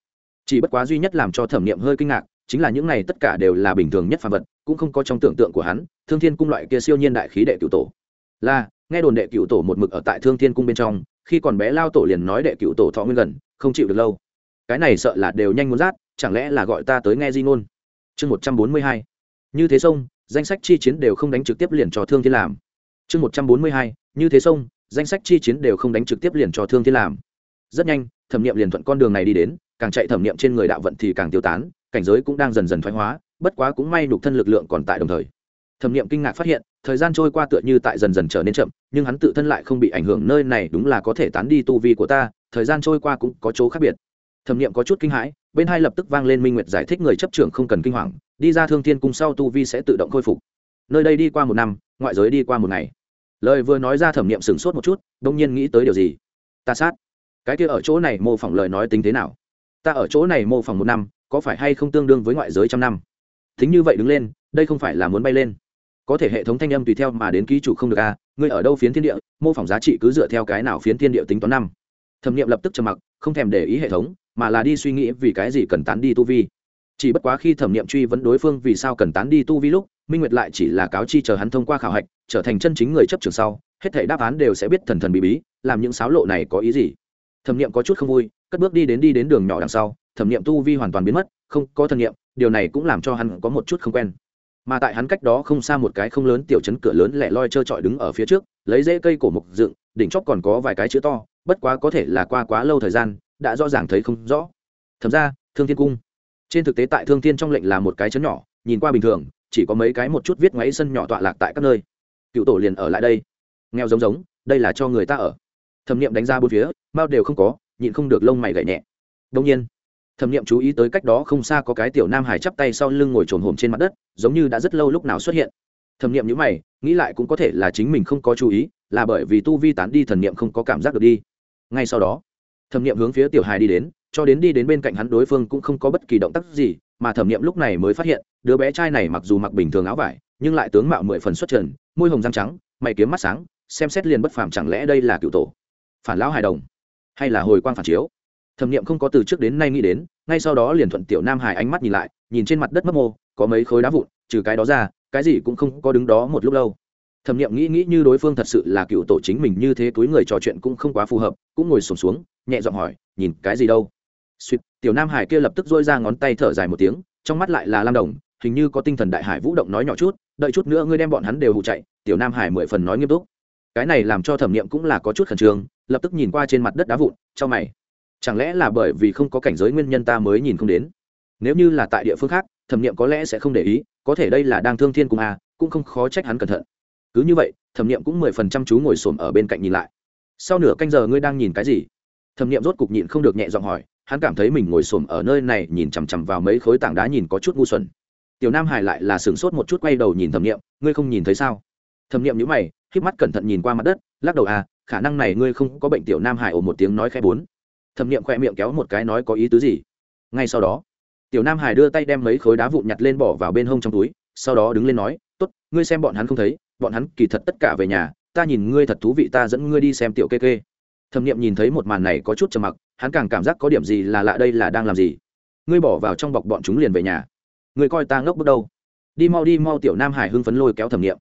Chỉ bất quá duy nhất làm cho thẩm niệm hơi kinh ngạc, chính là những này tất cả đều là bình thường nhất phàm vật, cũng không có trong tưởng tượng của hắn, thương thiên cung loại kia siêu nhiên đại khí đệ cựu tổ. Là nghe đồn đệ cựu tổ một mực ở tại thương thiên cung bên trong, khi còn bé lao tổ liền nói đệ cựu tổ thọ nguyên gần, không chịu được lâu. Cái này sợ là đều nhanh muốn rát, chẳng lẽ là gọi ta tới nghe di ngôn? Chương một trăm bốn mươi hai. Như thế sông, danh sách chi chiến đều không đánh trực tiếp liền cho thương thiên làm. Chương một trăm bốn mươi hai. Như thế sông, danh sách chi chiến đều không đánh trực tiếp liền cho thương thiên làm. Rất nhanh, thẩm nghiệm liền thuận con đường này đi đến, càng chạy thẩm nghiệm trên người đạo vận thì càng tiêu tán, cảnh giới cũng đang dần dần thoái hóa, bất quá cũng may đục thân lực lượng còn tại đồng thời. Thẩm nghiệm kinh ngạc phát hiện thời gian trôi qua tựa như tại dần dần trở nên chậm, nhưng hắn tự thân lại không bị ảnh hưởng, nơi này đúng là có thể tán đi tu vi của ta, thời gian trôi qua cũng có chỗ khác biệt. Thẩm nghiệm có chút kinh hãi, bên hai lập tức vang lên minh nguyệt giải thích người chấp trưởng không cần kinh hoàng, đi ra thương thiên cung sau tu vi sẽ tự động khôi phục. Nơi đây đi qua một năm, ngoại giới đi qua một ngày. Lời vừa nói ra thẩm nghiệm sửng sốt một chút đông nhiên nghĩ tới điều gì? Ta sát. Cái kia ở chỗ này mô phỏng lời nói tính thế nào? Ta ở chỗ này mô phỏng một năm, có phải hay không tương đương với ngoại giới trăm năm? Thính như vậy đứng lên, đây không phải là muốn bay lên có thể hệ thống thanh âm tùy theo mà đến ký chủ không được a à, ngươi ở đâu phiến thiên địa mô phỏng giá trị cứ dựa theo cái nào phiến thiên địa tính toán năm. Thẩm nghiệm lập tức trầm mặc không thèm để ý hệ thống mà là đi suy nghĩ vì cái gì cần tán đi tu vi. Chỉ bất quá khi thẩm nghiệm truy vấn đối phương vì sao cần tán đi tu vi lúc minh nguyệt lại chỉ là cáo chi chờ hắn thông qua khảo hạch trở thành chân chính người chấp trường sau hết thể đáp án đều sẽ biết thần thần bí bí làm những sáo lộ này có ý gì. Thẩm nghiệm có chút không vui cất bước đi đến đi đến đường nhỏ đằng sau thẩm nghiệm tu vi hoàn toàn biến mất không có thần nghiệm điều này cũng làm cho hắn có một chút không quen mà tại hắn cách đó không xa một cái không lớn tiểu chấn cửa lớn lẻ loi trơ trọi đứng ở phía trước, lấy rễ cây cổ mục dựng, đỉnh chóp còn có vài cái chữ to, bất quá có thể là qua quá lâu thời gian, đã rõ ràng thấy không rõ. Thậm ra thương thiên cung. Trên thực tế tại thương thiên trong lệnh là một cái chấn nhỏ, nhìn qua bình thường, chỉ có mấy cái một chút viết ngoáy sân nhỏ tọa lạc tại các nơi. Cựu tổ liền ở lại đây. Nghèo giống giống, đây là cho người ta ở. Thẩm nghiệm đánh ra bốn phía, mao đều không có, nhịn không được lông mày gậy nhẹ. Đông nhiên thẩm nghiệm chú ý tới cách đó không xa có cái tiểu nam hải chắp tay sau lưng ngồi trồn hồm trên mặt đất, giống như đã rất lâu lúc nào xuất hiện. Thẩm nghiệm nhữ mày, nghĩ lại cũng có thể là chính mình không có chú ý, là bởi vì tu vi tán đi thần nghiệm không có cảm giác được đi. Ngay sau đó, thẩm nghiệm hướng phía tiểu hài đi đến, cho đến đi đến bên cạnh hắn đối phương cũng không có bất kỳ động tác gì, mà thẩm nghiệm lúc này mới phát hiện, đứa bé trai này mặc dù mặc bình thường áo vải, nhưng lại tướng mạo mười phần xuất trần, môi hồng răng trắng, mày kiếm mắt sáng, xem xét liền bất phàm chẳng lẽ đây là cựu tổ, phản lão hài đồng, hay là hồi quang phản chiếu thẩm nghiệm không có từ trước đến nay nghĩ đến ngay sau đó liền thuận tiểu nam hải ánh mắt nhìn lại nhìn trên mặt đất mấp mô có mấy khối đá vụn trừ cái đó ra cái gì cũng không có đứng đó một lúc lâu. Thẩm nghiệm nghĩ nghĩ như đối phương thật sự là cựu tổ chính mình như thế túi người trò chuyện cũng không quá phù hợp cũng ngồi sùng xuống, xuống nhẹ giọng hỏi nhìn cái gì đâu? Suýt tiểu nam hải kia lập tức dôi ra ngón tay thở dài một tiếng trong mắt lại là lam đồng hình như có tinh thần đại hải vũ động nói nhỏ chút đợi chút nữa ngươi đem bọn hắn đều hụ chạy. Tiểu nam hải mười phần nói nghiêm túc. Cái này làm cho thẩm nghiệm cũng là có chút khẩn trương lập tức nhìn qua trên mặt đất đá vụn cho mày chẳng lẽ là bởi vì không có cảnh giới nguyên nhân ta mới nhìn không đến? Nếu như là tại địa phương khác, thẩm nghiệm có lẽ sẽ không để ý, có thể đây là đang thương thiên cùng à cũng không khó trách hắn cẩn thận. Cứ như vậy, thẩm nghiệm cũng mười phần trăm chú ngồi xổm ở bên cạnh nhìn lại. Sau nửa canh giờ ngươi đang nhìn cái gì? Thẩm nghiệm rốt cục nhịn không được nhẹ giọng hỏi, hắn cảm thấy mình ngồi xổm ở nơi này nhìn chằm chằm vào mấy khối tảng đá nhìn có chút ngu xuẩn. Tiểu nam hải lại là sửng sốt một chút quay đầu nhìn thẩm nghiệm, ngươi không nhìn thấy sao? Thẩm nghiệm nhữ mày k mắt cẩn thận nhìn qua mặt đất, lắc đầu à khả năng này ngươi không có bệnh tiểu nam hải ồ một tiếng nói khẽ bốn thẩm nghiệm khoe miệng kéo một cái nói có ý tứ gì. Ngay sau đó, tiểu nam hải đưa tay đem mấy khối đá vụn nhặt lên bỏ vào bên hông trong túi, sau đó đứng lên nói, tốt, ngươi xem bọn hắn không thấy, bọn hắn kỳ thật tất cả về nhà, ta nhìn ngươi thật thú vị, ta dẫn ngươi đi xem tiểu kê kê. Thẩm nghiệm nhìn thấy một màn này có chút trầm mặc, hắn càng cảm giác có điểm gì là lạ đây là đang làm gì. Ngươi bỏ vào trong bọc bọn chúng liền về nhà. Ngươi coi ta ngốc bước đâu. Đi mau đi, mau tiểu nam hải hưng phấn lôi kéo thẩm nghiệm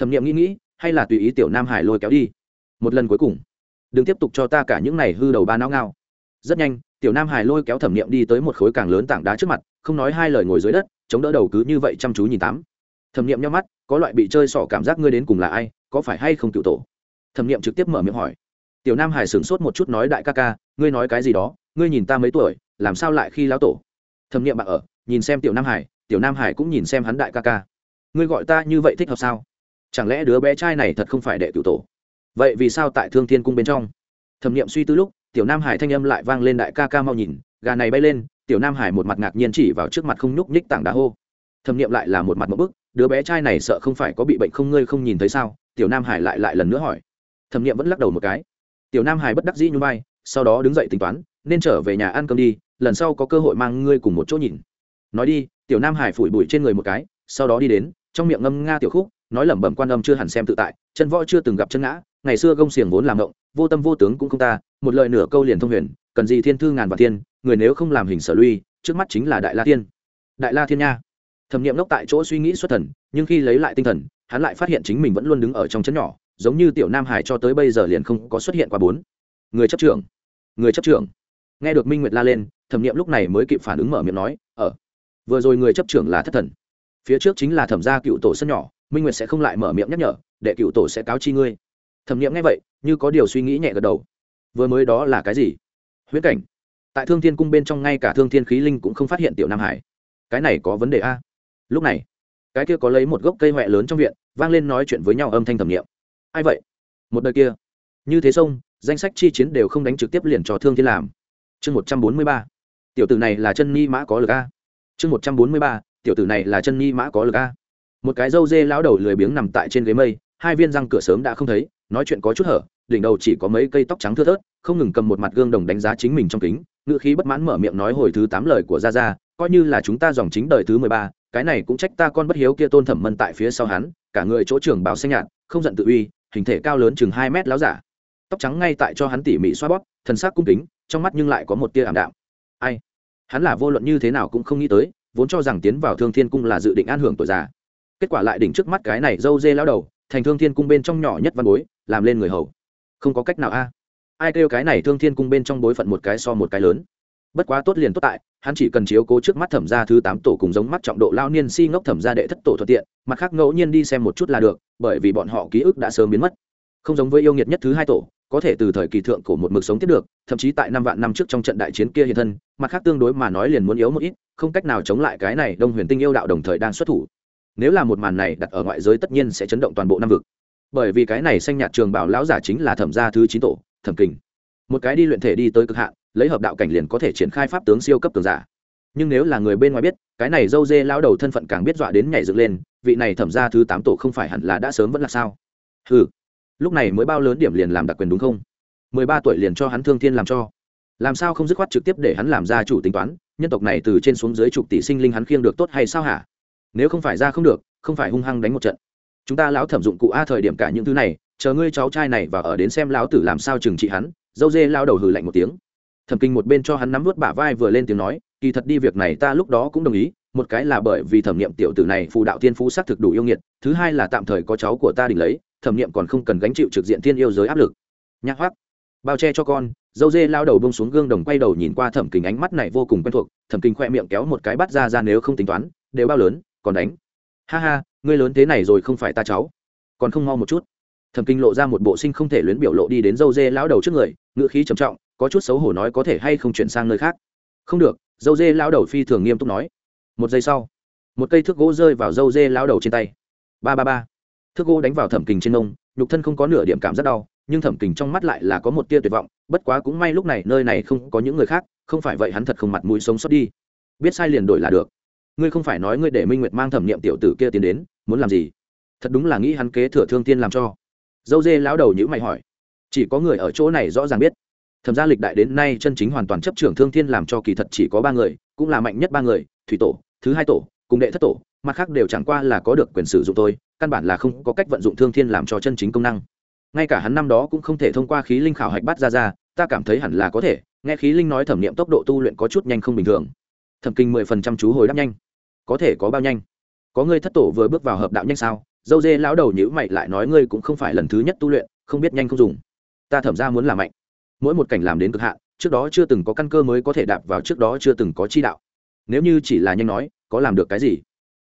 thẩm nghiệm nghĩ nghĩ, hay là tùy ý tiểu nam hải lôi kéo đi. Một lần cuối cùng, đừng tiếp tục cho ta cả những này hư đầu ba não ngao rất nhanh, tiểu nam hải lôi kéo thẩm nghiệm đi tới một khối càng lớn tảng đá trước mặt, không nói hai lời ngồi dưới đất, chống đỡ đầu cứ như vậy chăm chú nhìn tám. Thẩm nghiệm nhau mắt, có loại bị chơi sỏ cảm giác ngươi đến cùng là ai, có phải hay không cựu tổ? Thẩm nghiệm trực tiếp mở miệng hỏi. Tiểu nam hải sửng sốt một chút nói đại ca ca, ngươi nói cái gì đó, ngươi nhìn ta mấy tuổi, làm sao lại khi lão tổ? Thẩm nghiệm bạc ở, nhìn xem tiểu nam hải, tiểu nam hải cũng nhìn xem hắn đại ca ca. Ngươi gọi ta như vậy thích hợp sao? Chẳng lẽ đứa bé trai này thật không phải đệ cựu tổ? Vậy vì sao tại thương thiên cung bên trong? Thẩm nghiệm suy tư lúc tiểu nam hải thanh âm lại vang lên đại ca ca mau nhìn, gà này bay lên, tiểu nam hải một mặt ngạc nhiên chỉ vào trước mặt không nhúc nhích tảng đá hô. Thẩm nghiệm lại là một mặt một bức, đứa bé trai này sợ không phải có bị bệnh không ngươi không nhìn thấy sao? Tiểu nam hải lại lại lần nữa hỏi. Thẩm nghiệm vẫn lắc đầu một cái. Tiểu nam hải bất đắc dĩ như bay sau đó đứng dậy tính toán, nên trở về nhà ăn cơm đi, lần sau có cơ hội mang ngươi cùng một chỗ nhìn. Nói đi, tiểu nam hải phủi bụi trên người một cái, sau đó đi đến, trong miệng ngâm nga tiểu khúc, nói lẩm bẩm quan âm chưa hẳn xem tự tại, chân võ chưa từng gặp chân ngã ngày xưa gông xiềng vốn làm ngộng vô tâm vô tướng cũng không ta, một lời nửa câu liền thông huyền, cần gì thiên thư ngàn và thiên, người nếu không làm hình sở luy trước mắt chính là đại la thiên. Đại la thiên nha. Thẩm nghiệm ngốc tại chỗ suy nghĩ xuất thần, nhưng khi lấy lại tinh thần, hắn lại phát hiện chính mình vẫn luôn đứng ở trong chấn nhỏ, giống như tiểu nam hải cho tới bây giờ liền không có xuất hiện qua bốn. Người chấp trưởng. Người chấp trưởng. Nghe được minh nguyệt la lên, thẩm nghiệm lúc này mới kịp phản ứng mở miệng nói ở vừa rồi người chấp trưởng là thất thần. Phía trước chính là thẩm gia cựu tổ sân nhỏ, minh nguyệt sẽ không lại mở miệng nhắc nhở để cựu tổ sẽ cáo chi ngươi thẩm nghiệm nghe vậy, như có điều suy nghĩ nhẹ gật đầu. Vừa mới đó là cái gì? Huyễn cảnh. Tại thương thiên cung bên trong ngay cả thương thiên khí linh cũng không phát hiện tiểu nam hải. Cái này có vấn đề a? Lúc này, cái kia có lấy một gốc cây huệ lớn trong viện, vang lên nói chuyện với nhau âm thanh thẩm nghiệm. Ai vậy? Một đời kia. Như thế sông, danh sách chi chiến đều không đánh trực tiếp liền cho thương thiên làm. Chương một trăm bốn mươi ba. Tiểu tử này là chân ni mã có lực a? Chương một trăm bốn mươi ba. Tiểu tử này là chân ni mã có lực a? Một cái dâu dê lão đầu lười biếng nằm tại trên ghế mây hai viên răng cửa sớm đã không thấy, nói chuyện có chút hở, đỉnh đầu chỉ có mấy cây tóc trắng thưa thớt, không ngừng cầm một mặt gương đồng đánh giá chính mình trong kính ngự khí bất mãn mở miệng nói hồi thứ tám lời của gia gia, coi như là chúng ta dòng chính đời thứ mười ba, cái này cũng trách ta con bất hiếu kia tôn thẩm mân tại phía sau hắn, cả người chỗ trưởng bảo xanh nhạt, không giận tự uy, hình thể cao lớn chừng hai mét láo giả. Tóc trắng ngay tại cho hắn tỉ mỉ xoa bóp, thần sắc cung kính, trong mắt nhưng lại có một tia ảm đạm. Ai? Hắn là vô luận như thế nào cũng không nghĩ tới, vốn cho rằng tiến vào thương thiên cung là dự định an hưởng tuổi già. Kết quả lại đỉnh trước mắt cái này dâu dê lao đầu thành thương thiên cung bên trong nhỏ nhất văn bối, làm lên người hầu. Không có cách nào a. Ai kêu cái này thương thiên cung bên trong bối phận một cái so một cái lớn? Bất quá tốt liền tốt tại, hắn chỉ cần chiếu cố trước mắt thẩm ra thứ tám tổ cùng giống mắt trọng độ lao niên si ngốc thẩm ra đệ thất tổ thuận tiện, mặt khác ngẫu nhiên đi xem một chút là được, bởi vì bọn họ ký ức đã sớm biến mất. Không giống với yêu nghiệt nhất thứ hai tổ, có thể từ thời kỳ thượng của một mực sống tiếp được, thậm chí tại năm vạn năm trước trong trận đại chiến kia hiện thân, mặt khác tương đối mà nói liền muốn yếu một ít, không cách nào chống lại cái này đông huyền tinh yêu đạo đồng thời đang xuất thủ nếu là một màn này đặt ở ngoại giới tất nhiên sẽ chấn động toàn bộ năm vực. Bởi vì cái này xanh nhạt trường bảo lão giả chính là thẩm gia thứ chín tổ, thẩm kình. Một cái đi luyện thể đi tới cực hạn, lấy hợp đạo cảnh liền có thể triển khai pháp tướng siêu cấp cường giả. Nhưng nếu là người bên ngoài biết, cái này dâu dê lao đầu thân phận càng biết dọa đến nhảy dựng lên, vị này thẩm ra thứ tám tổ không phải hẳn là đã sớm vẫn là sao? Ừ lúc này mới bao lớn điểm liền làm đặc quyền đúng không? Mười ba tuổi liền cho hắn thương thiên làm cho. Làm sao không dứt khoát trực tiếp để hắn làm ra chủ tính toán, nhân tộc này từ trên xuống dưới chục tỷ sinh linh hắn khiêng được tốt hay sao hả? Nếu không phải ra không được, không phải hung hăng đánh một trận. Chúng ta lão thẩm dụng cụ a thời điểm cả những thứ này, chờ ngươi cháu trai này và ở đến xem lão tử làm sao trừng trị hắn, dâu dê lao đầu hừ lạnh một tiếng. Thẩm kinh một bên cho hắn nắm vút bả vai vừa lên tiếng nói, kỳ thật đi việc này ta lúc đó cũng đồng ý, một cái là bởi vì thẩm nghiệm tiểu tử này phù đạo tiên phú xác thực đủ yêu nghiệt, thứ hai là tạm thời có cháu của ta đỉnh lấy, thẩm nghiệm còn không cần gánh chịu trực diện thiên yêu giới áp lực. Nhạc hoác bao che cho con, dâu dê lao đầu bông xuống gương đồng quay đầu nhìn qua thẩm kinh ánh mắt này vô cùng quen thuộc, thẩm kinh khoe miệng kéo một cái bắt ra ra nếu không tính toán, đều bao lớn còn đánh. Ha ha, ngươi lớn thế này rồi không phải ta cháu. Còn không mau một chút. Thẩm kinh lộ ra một bộ sinh không thể luyến biểu lộ đi đến dâu dê lão đầu trước người, ngữ khí trầm trọng, có chút xấu hổ nói có thể hay không chuyển sang nơi khác. Không được, dâu dê lão đầu phi thường nghiêm túc nói. Một giây sau, một cây thước gỗ rơi vào dâu dê lão đầu trên tay. Ba ba ba. Thước gỗ đánh vào thẩm kình trên nông, nhục thân không có nửa điểm cảm rất đau, nhưng thẩm kình trong mắt lại là có một tia tuyệt vọng, bất quá cũng may lúc này nơi này không có những người khác, không phải vậy hắn thật không mặt mũi sống sót đi. Biết sai liền đổi là được ngươi không phải nói ngươi để minh nguyệt mang thẩm niệm tiểu tử kia tiến đến, muốn làm gì? Thật đúng là nghĩ hắn kế thừa thương tiên làm cho. Dâu dê lão đầu nhữ mày hỏi. Chỉ có người ở chỗ này rõ ràng biết. Thẩm gia lịch đại đến nay chân chính hoàn toàn chấp trưởng thương thiên làm cho kỳ thật chỉ có ba người, cũng là mạnh nhất ba người, thủy tổ, thứ hai tổ, cùng đệ thất tổ, mặt khác đều chẳng qua là có được quyền sử dụng tôi căn bản là không có cách vận dụng thương thiên làm cho chân chính công năng. Ngay cả hắn năm đó cũng không thể thông qua khí linh khảo hạch bắt ra ra, ta cảm thấy hẳn là có thể, nghe khí linh nói thẩm nghiệm tốc độ tu luyện có chút nhanh không bình thường. Thẩm kinh mười phần trăm chú hồi đáp nhanh có thể có bao nhanh? Có ngươi thất tổ vừa bước vào hợp đạo nhanh sao? Dâu dê lão đầu nhữ mày lại nói ngươi cũng không phải lần thứ nhất tu luyện, không biết nhanh không dùng. Ta thẩm ra muốn làm mạnh. Mỗi một cảnh làm đến cực hạn, trước đó chưa từng có căn cơ mới có thể đạp vào trước đó chưa từng có chi đạo. Nếu như chỉ là nhanh nói, có làm được cái gì?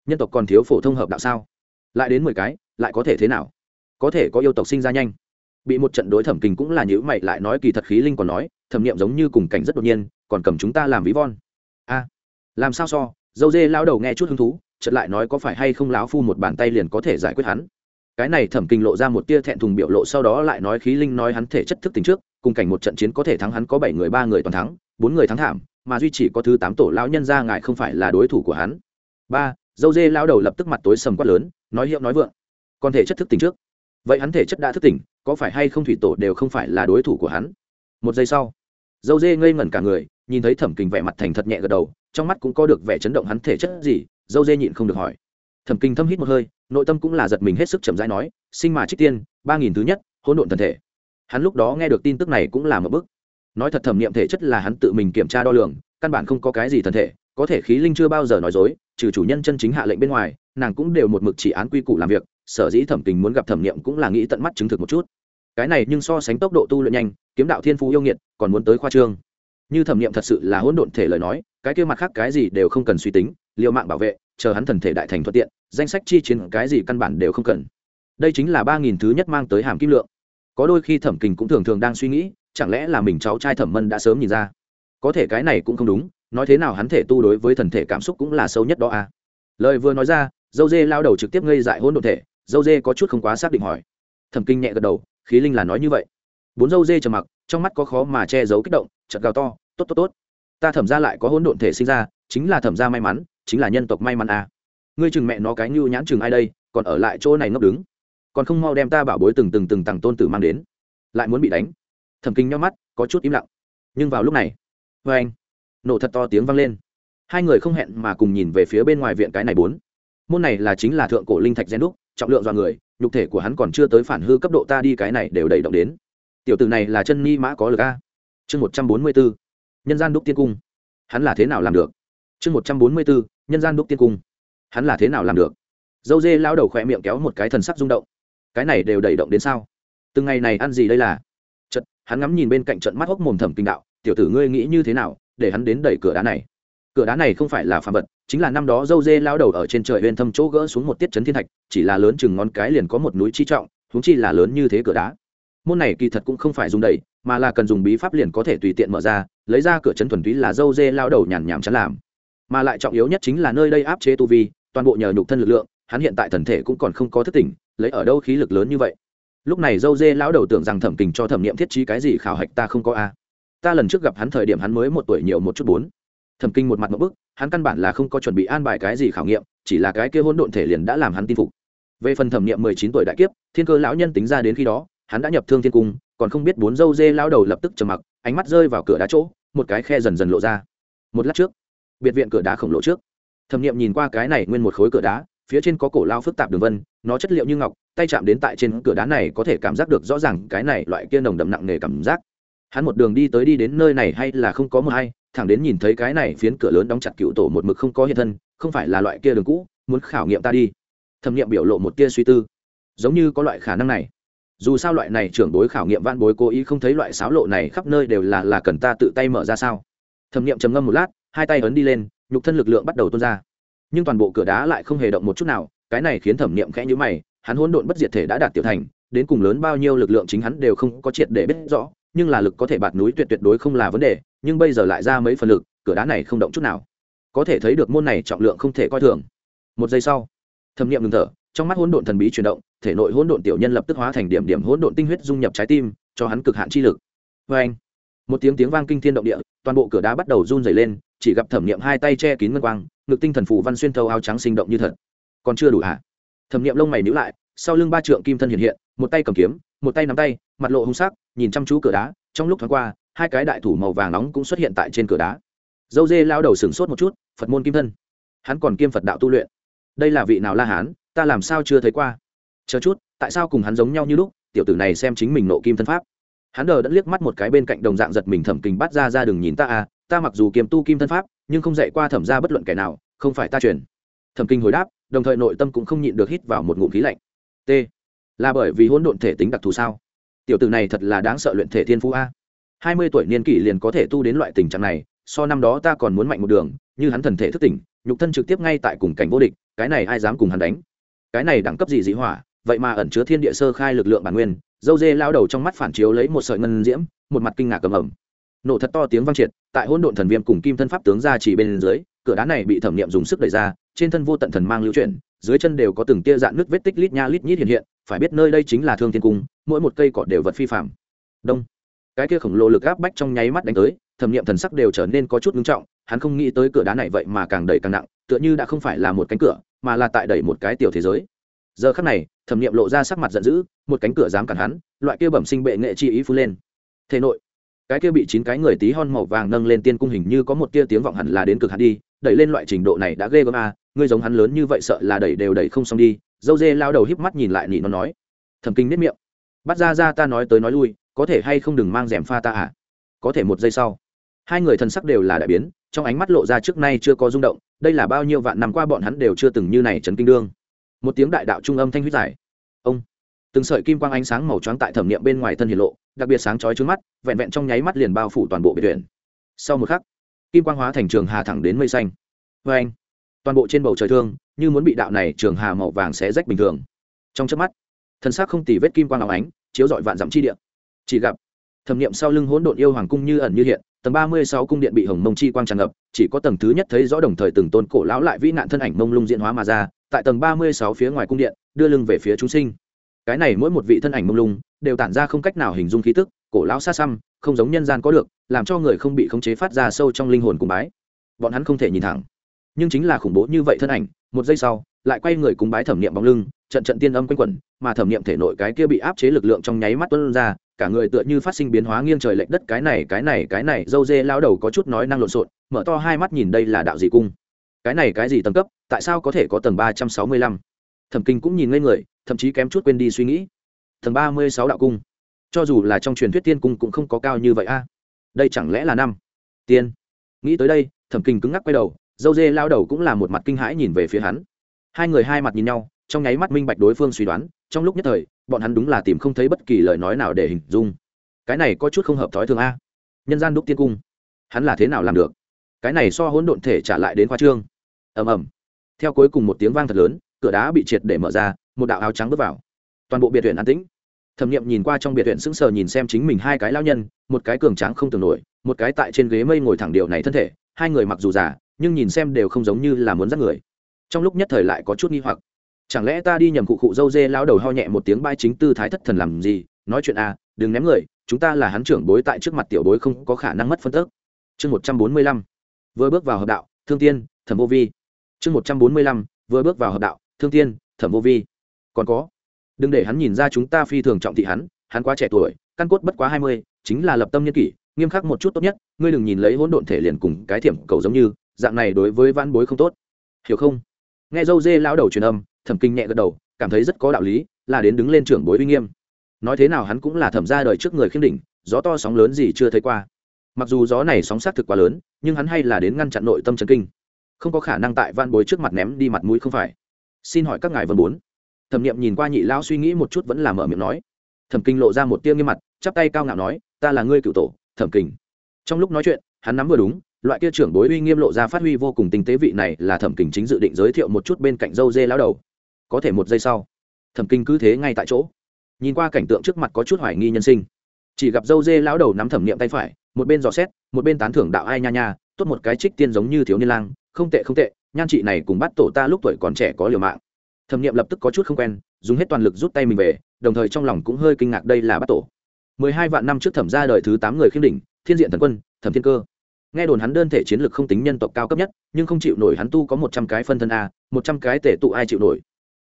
Nhân tộc còn thiếu phổ thông hợp đạo sao? Lại đến mười cái, lại có thể thế nào? Có thể có yêu tộc sinh ra nhanh. Bị một trận đối thẩm kình cũng là nhữ mày lại nói kỳ thật khí linh còn nói, thẩm nghiệm giống như cùng cảnh rất đột nhiên, còn cầm chúng ta làm ví von. A, làm sao so? Dâu dê lao đầu nghe chút hứng thú, chợt lại nói có phải hay không láo phu một bàn tay liền có thể giải quyết hắn. Cái này thẩm kinh lộ ra một tia thẹn thùng biểu lộ sau đó lại nói khí linh nói hắn thể chất thức tính trước, cùng cảnh một trận chiến có thể thắng hắn có bảy người ba người toàn thắng, bốn người thắng thảm, mà duy chỉ có thứ tám tổ lão nhân ra ngài không phải là đối thủ của hắn. Ba, dâu dê lao đầu lập tức mặt tối sầm quát lớn, nói hiệu nói vượng. Còn thể chất thức tỉnh trước. Vậy hắn thể chất đã thức tỉnh, có phải hay không thủy tổ đều không phải là đối thủ của hắn? Một giây sau, dâu dê ngây ngẩn cả người, nhìn thấy thẩm kình vẻ mặt thành thật nhẹ gật đầu trong mắt cũng có được vẻ chấn động hắn thể chất gì, dâu dê nhịn không được hỏi. Thẩm kinh thâm hít một hơi, nội tâm cũng là giật mình hết sức chậm rãi nói, sinh mà trích tiên, ba nghìn thứ nhất, hỗn độn thần thể. Hắn lúc đó nghe được tin tức này cũng là một bức nói thật thẩm niệm thể chất là hắn tự mình kiểm tra đo lường, căn bản không có cái gì thần thể, có thể khí linh chưa bao giờ nói dối, trừ chủ nhân chân chính hạ lệnh bên ngoài, nàng cũng đều một mực chỉ án quy củ làm việc, sở dĩ thẩm tình muốn gặp thẩm niệm cũng là nghĩ tận mắt chứng thực một chút. Cái này nhưng so sánh tốc độ tu luyện nhanh, kiếm đạo thiên phú yêu nghiệt, còn muốn tới khoa trương. Như thẩm niệm thật sự là hỗn độn thể lời nói cái kia mặt khác cái gì đều không cần suy tính liệu mạng bảo vệ, chờ hắn thần thể đại thành thuận tiện, danh sách chi chiến cái gì căn bản đều không cần. Đây chính là ba nghìn thứ nhất mang tới hàm kim lượng. Có đôi khi thẩm kình cũng thường thường đang suy nghĩ, chẳng lẽ là mình cháu trai thẩm mân đã sớm nhìn ra? Có thể cái này cũng không đúng, nói thế nào hắn thể tu đối với thần thể cảm xúc cũng là sâu nhất đó à? Lời vừa nói ra, dâu dê lao đầu trực tiếp ngây dại hôn đ ộ thể, dâu dê có chút không quá xác định hỏi. Thẩm kinh nhẹ gật đầu, khí linh là nói như vậy. Bốn dâu dê trầm mặc, trong mắt có khó mà che giấu kích động chật gào to, tốt tốt tốt ta thẩm ra lại có hỗn độn thể sinh ra, chính là thẩm ra may mắn, chính là nhân tộc may mắn à. ngươi chừng mẹ nó cái như nhãn chừng ai đây, còn ở lại chỗ này ngốc đứng. Còn không mau đem ta bảo bối từng từng từng tặng tôn tử mang đến. Lại muốn bị đánh. Thẩm kinh nhau mắt, có chút im lặng. Nhưng vào lúc này vê anh, nổ thật to tiếng vang lên. Hai người không hẹn mà cùng nhìn về phía bên ngoài viện cái này bốn. Môn này là chính là thượng cổ linh thạch gen đúc, trọng lượng do người, nhục thể của hắn còn chưa tới phản hư cấp độ ta đi cái này đều đầy động đến. Tiểu tử này là chân ni mã có lực a. Chương một trăm bốn mươi bốn nhân gian đúc tiên cung. Hắn là thế nào làm được? Chương một trăm bốn mươi bốn nhân gian đúc tiên cung. Hắn là thế nào làm được? Dâu dê lao đầu khỏe miệng kéo một cái thần sắc rung động. Cái này đều đẩy động đến sao? Từng ngày này ăn gì đây là? Trận hắn ngắm nhìn bên cạnh trận mắt hốc mồm thẩm kinh đạo, tiểu tử ngươi nghĩ như thế nào để hắn đến đẩy cửa đá này? Cửa đá này không phải là phạm vật, chính là năm đó dâu dê lao đầu ở trên trời huyền thâm chỗ gỡ xuống một tiết chấn thiên thạch, chỉ là lớn chừng ngón cái liền có một núi chi trọng húng chi là lớn như thế cửa đá. Môn này kỳ thật cũng không phải dùng đẩy mà là cần dùng bí pháp liền có thể tùy tiện mở ra, lấy ra cửa chấn thuần túy là dâu dê lao đầu nhàn nhảm chán làm. Mà lại trọng yếu nhất chính là nơi đây áp chế tu vi, toàn bộ nhờ nhục thân lực lượng, hắn hiện tại thần thể cũng còn không có thất tỉnh, lấy ở đâu khí lực lớn như vậy? Lúc này dâu dê lão đầu tưởng rằng thẩm tình cho thẩm nghiệm thiết trí cái gì khảo hạch ta không có a. Ta lần trước gặp hắn thời điểm hắn mới một tuổi nhiều một chút bốn. Thẩm kinh một mặt một bức, hắn căn bản là không có chuẩn bị an bài cái gì khảo nghiệm, chỉ là cái kia hỗn độn thể liền đã làm hắn tin phục. Về phần thẩm nghiệm mười chín tuổi đại kiếp, thiên cơ lão nhân tính ra đến khi đó hắn đã nhập thương thiên cung, còn không biết bốn dâu dê lao đầu lập tức trầm mặc, ánh mắt rơi vào cửa đá chỗ, một cái khe dần dần lộ ra. Một lát trước, biệt viện cửa đá khổng lồ trước. Thẩm nghiệm nhìn qua cái này nguyên một khối cửa đá, phía trên có cổ lao phức tạp đường vân, nó chất liệu như ngọc, tay chạm đến tại trên cửa đá này có thể cảm giác được rõ ràng cái này loại kia nồng đậm nặng nề cảm giác. Hắn một đường đi tới đi đến nơi này hay là không có một hay, thẳng đến nhìn thấy cái này phiến cửa lớn đóng chặt cựu tổ một mực không có hiện thân, không phải là loại kia đường cũ, muốn khảo nghiệm ta đi. Thẩm nghiệm biểu lộ một tia suy tư. Giống như có loại khả năng này dù sao loại này trưởng đối khảo nghiệm van bối cố ý không thấy loại sáo lộ này khắp nơi đều là là cần ta tự tay mở ra sao? Thẩm nghiệm trầm ngâm một lát, hai tay ấn đi lên, nhục thân lực lượng bắt đầu tuôn ra. Nhưng toàn bộ cửa đá lại không hề động một chút nào, cái này khiến thẩm nghiệm khẽ nhữ mày, hắn hỗn độn bất diệt thể đã đạt tiểu thành, đến cùng lớn bao nhiêu lực lượng chính hắn đều không có triệt để biết rõ, nhưng là lực có thể bạt núi tuyệt tuyệt đối không là vấn đề, nhưng bây giờ lại ra mấy phần lực, cửa đá này không động chút nào. Có thể thấy được môn này trọng lượng không thể coi thường. Một giây sau, thẩm nghiệm ngừng thở trong mắt hỗn độn thần bí chuyển động, thể nội hỗn độn tiểu nhân lập tức hóa thành điểm điểm hỗn độn tinh huyết dung nhập trái tim, cho hắn cực hạn chi lực. Vê anh, một tiếng tiếng vang kinh thiên động địa, toàn bộ cửa đá bắt đầu run dày lên, chỉ gặp thẩm nghiệm hai tay che kín ngân quang, ngực tinh thần phù văn xuyên thâu áo trắng sinh động như thật. Còn chưa đủ hả? Thẩm nghiệm lông mày nhíu lại, sau lưng ba trượng kim thân hiện hiện, một tay cầm kiếm, một tay nắm tay, mặt lộ hung sắc, nhìn chăm chú cửa đá, trong lúc thoáng qua, hai cái đại thủ màu vàng nóng cũng xuất hiện tại trên cửa đá. Dâu dê lao đầu sửng sốt một chút, phật môn kim thân. Hắn còn kiêm phật đạo tu luyện đây là vị nào la hán, ta làm sao chưa thấy qua? Chờ chút, tại sao cùng hắn giống nhau như lúc? Tiểu tử này xem chính mình nộ kim thân pháp. Hắn đờ đã liếc mắt một cái bên cạnh đồng dạng giật mình thẩm kình bắt ra ra đừng nhìn ta à ta mặc dù kiềm tu kim thân pháp, nhưng không dạy qua thẩm ra bất luận kẻ nào, không phải ta truyền. Thẩm kinh hồi đáp, đồng thời nội tâm cũng không nhịn được hít vào một ngụm khí lạnh. T. Là bởi vì hỗn độn thể tính đặc thù sao? Tiểu tử này thật là đáng sợ luyện thể thiên phú a. Hai mươi tuổi niên kỷ liền có thể tu đến loại tình trạng này, so năm đó ta còn muốn mạnh một đường, như hắn thần thể thức tỉnh, nhục thân trực tiếp ngay tại cùng cảnh vô địch cái này ai dám cùng hắn đánh? Cái này đẳng cấp gì dị hỏa, vậy mà ẩn chứa thiên địa sơ khai lực lượng bản nguyên, dâu dê lao đầu trong mắt phản chiếu lấy một sợi ngân diễm, một mặt kinh ngạc cầm ẩm nổ thật to tiếng vang triệt, tại hỗn độn thần viêm cùng kim thân pháp tướng ra chỉ bên dưới, cửa đá này bị thẩm nghiệm dùng sức đẩy ra, trên thân vô tận thần mang lưu chuyển, dưới chân đều có từng tia dạn nước vết tích lít nha lít nhít hiện hiện, phải biết nơi đây chính là thương thiên cung, mỗi một cây cọt đều vật phi phạm. Đông. Cái kia khổng lồ lực áp bách trong nháy mắt đánh tới, thẩm nghiệm thần sắc đều trở nên có chút ngưng trọng, hắn không nghĩ tới cửa đá này vậy mà càng đẩy càng nặng tựa như đã không phải là một cánh cửa, mà là tại đẩy một cái tiểu thế giới. Giờ khắc này, thẩm nghiệm lộ ra sắc mặt giận dữ, một cánh cửa dám cản hắn, loại kia bẩm sinh bệ nghệ chi ý phú lên. Thế nội, cái kia bị chín cái người tí hon màu vàng nâng lên tiên cung hình như có một tia tiếng vọng hẳn là đến cực hạn đi, đẩy lên loại trình độ này đã ghê gớm à ngươi giống hắn lớn như vậy sợ là đẩy đều đẩy không xong đi. Dâu dê lao đầu híp mắt nhìn lại nhị nó nói. Thẩm kinh nếp miệng. Bắt ra ra ta nói tới nói lui, có thể hay không đừng mang rèm pha ta à? Có thể một giây sau, hai người thân sắc đều là đại biến trong ánh mắt lộ ra trước nay chưa có rung động, đây là bao nhiêu vạn năm qua bọn hắn đều chưa từng như này trấn kinh đương. Một tiếng đại đạo trung âm thanh huyết giải ông, từng sợi kim quang ánh sáng màu trắng tại thẩm niệm bên ngoài thân hiển lộ, đặc biệt sáng chói trước mắt, vẹn vẹn trong nháy mắt liền bao phủ toàn bộ biệt thuyền sau một khắc, kim quang hóa thành trường hà thẳng đến mây xanh. Vê anh, toàn bộ trên bầu trời thương, như muốn bị đạo này trường hà màu vàng xé rách bình thường. Trong chớp mắt, thân xác không tì vết kim quang áo ánh, chiếu rọi vạn dặm chi điện chỉ gặp, thẩm niệm sau lưng hỗn độn yêu hoàng cung như ẩn như hiện tầng ba mươi sáu cung điện bị hồng mông chi quang tràn ngập, chỉ có tầng thứ nhất thấy rõ đồng thời từng tôn cổ lão lại vĩ nạn thân ảnh mông lung diễn hóa mà ra, tại tầng ba mươi sáu phía ngoài cung điện, đưa lưng về phía chúng sinh. Cái này mỗi một vị thân ảnh mông lung đều tản ra không cách nào hình dung khí tức, cổ lão xa xăm, không giống nhân gian có được, làm cho người không bị khống chế phát ra sâu trong linh hồn cùng bái. Bọn hắn không thể nhìn thẳng. Nhưng chính là khủng bố như vậy thân ảnh, một giây sau, lại quay người cúng bái thẩm niệm bóng lưng, trận trận tiên âm quanh quẩn, mà thẩm niệm thể nội cái kia bị áp chế lực lượng trong nháy mắt tuân ra cả người tựa như phát sinh biến hóa nghiêng trời lệch đất, cái này cái này cái này, dâu dê lao đầu có chút nói năng lộn xộn, mở to hai mắt nhìn đây là đạo gì cung. Cái này cái gì tầng cấp, tại sao có thể có tầng ba trăm sáu mươi lăm? Thẩm kinh cũng nhìn ngây người, thậm chí kém chút quên đi suy nghĩ. Tầng ba mươi sáu đạo cung. Cho dù là trong truyền thuyết tiên cung cũng không có cao như vậy a. Đây chẳng lẽ là năm? Tiên. Nghĩ tới đây, thẩm kinh cứng ngắc quay đầu, dâu dê lao đầu cũng là một mặt kinh hãi nhìn về phía hắn. Hai người hai mặt nhìn nhau trong nháy mắt minh bạch đối phương suy đoán, trong lúc nhất thời, bọn hắn đúng là tìm không thấy bất kỳ lời nói nào để hình dung. Cái này có chút không hợp thói thường a. Nhân gian đúc tiên cung. Hắn là thế nào làm được? Cái này so hỗn độn thể trả lại đến khoa trương. Ầm ầm. Theo cuối cùng một tiếng vang thật lớn, cửa đá bị triệt để mở ra, một đạo áo trắng bước vào. Toàn bộ biệt viện an tĩnh. Thẩm nghiệm nhìn qua trong biệt viện sững sờ nhìn xem chính mình hai cái lao nhân, một cái cường tráng không tưởng nổi, một cái tại trên ghế mây ngồi thẳng điệu này thân thể, hai người mặc dù già, nhưng nhìn xem đều không giống như là muốn dắt người. Trong lúc nhất thời lại có chút nghi hoặc chẳng lẽ ta đi nhầm cụ cụ dâu dê lao đầu ho nhẹ một tiếng bai chính tư thái thất thần làm gì? Nói chuyện à đừng ném người, chúng ta là hắn trưởng bối tại trước mặt tiểu bối không có khả năng mất phân tức. Chương một trăm bốn mươi lăm, vừa bước vào hợp đạo, thương tiên, thẩm vô vi. Chương một trăm bốn mươi lăm, vừa bước vào hợp đạo, thương tiên, thẩm vô vi. Còn có, đừng để hắn nhìn ra chúng ta phi thường trọng thị hắn hắn quá trẻ tuổi, căn cốt bất quá hai mươi, chính là lập tâm nhân kỷ, nghiêm khắc một chút tốt nhất, ngươi đừng nhìn lấy hỗn độn thể liền cùng cái thiểm cầu giống như, dạng này đối với vãn bối không tốt. Hiểu không? Nghe dâu dê lão đầu truyền âm thẩm kinh nhẹ gật đầu, cảm thấy rất có đạo lý, là đến đứng lên trưởng bối uy nghiêm. Nói thế nào hắn cũng là thẩm ra đời trước người khiêm đỉnh, gió to sóng lớn gì chưa thấy qua. Mặc dù gió này sóng xác thực quá lớn, nhưng hắn hay là đến ngăn chặn nội tâm trần kinh. Không có khả năng tại van bối trước mặt ném đi mặt mũi không phải. Xin hỏi các ngài vân bốn. Thẩm nghiệm nhìn qua nhị lão suy nghĩ một chút vẫn là mở miệng nói. Thẩm kinh lộ ra một tiêu nghiêm mặt, chắp tay cao ngạo nói, ta là ngươi cựu tổ, thẩm kinh. Trong lúc nói chuyện, hắn nắm vừa đúng, loại kia trưởng bối uy nghiêm lộ ra phát huy vô cùng tinh tế vị này là thẩm kinh chính dự định giới thiệu một chút bên cạnh dâu dê lão đầu có thể một giây sau, thẩm kinh cứ thế ngay tại chỗ. Nhìn qua cảnh tượng trước mặt có chút hoài nghi nhân sinh. Chỉ gặp dâu dê lão đầu nắm thẩm nghiệm tay phải, một bên dò xét, một bên tán thưởng đạo ai nha nha, tốt một cái trích tiên giống như thiếu niên lang, không tệ không tệ, nhan chị này cùng bắt tổ ta lúc tuổi còn trẻ có liều mạng. Thẩm nghiệm lập tức có chút không quen, dùng hết toàn lực rút tay mình về, đồng thời trong lòng cũng hơi kinh ngạc đây là bắt tổ. Mười hai vạn năm trước thẩm ra đời thứ tám người khiêm đỉnh, thiên diện thần quân, thẩm thiên cơ. Nghe đồn hắn đơn thể chiến lược không tính nhân tộc cao cấp nhất, nhưng không chịu nổi hắn tu có một trăm cái phân thân a, một trăm cái tể tụ ai chịu nổi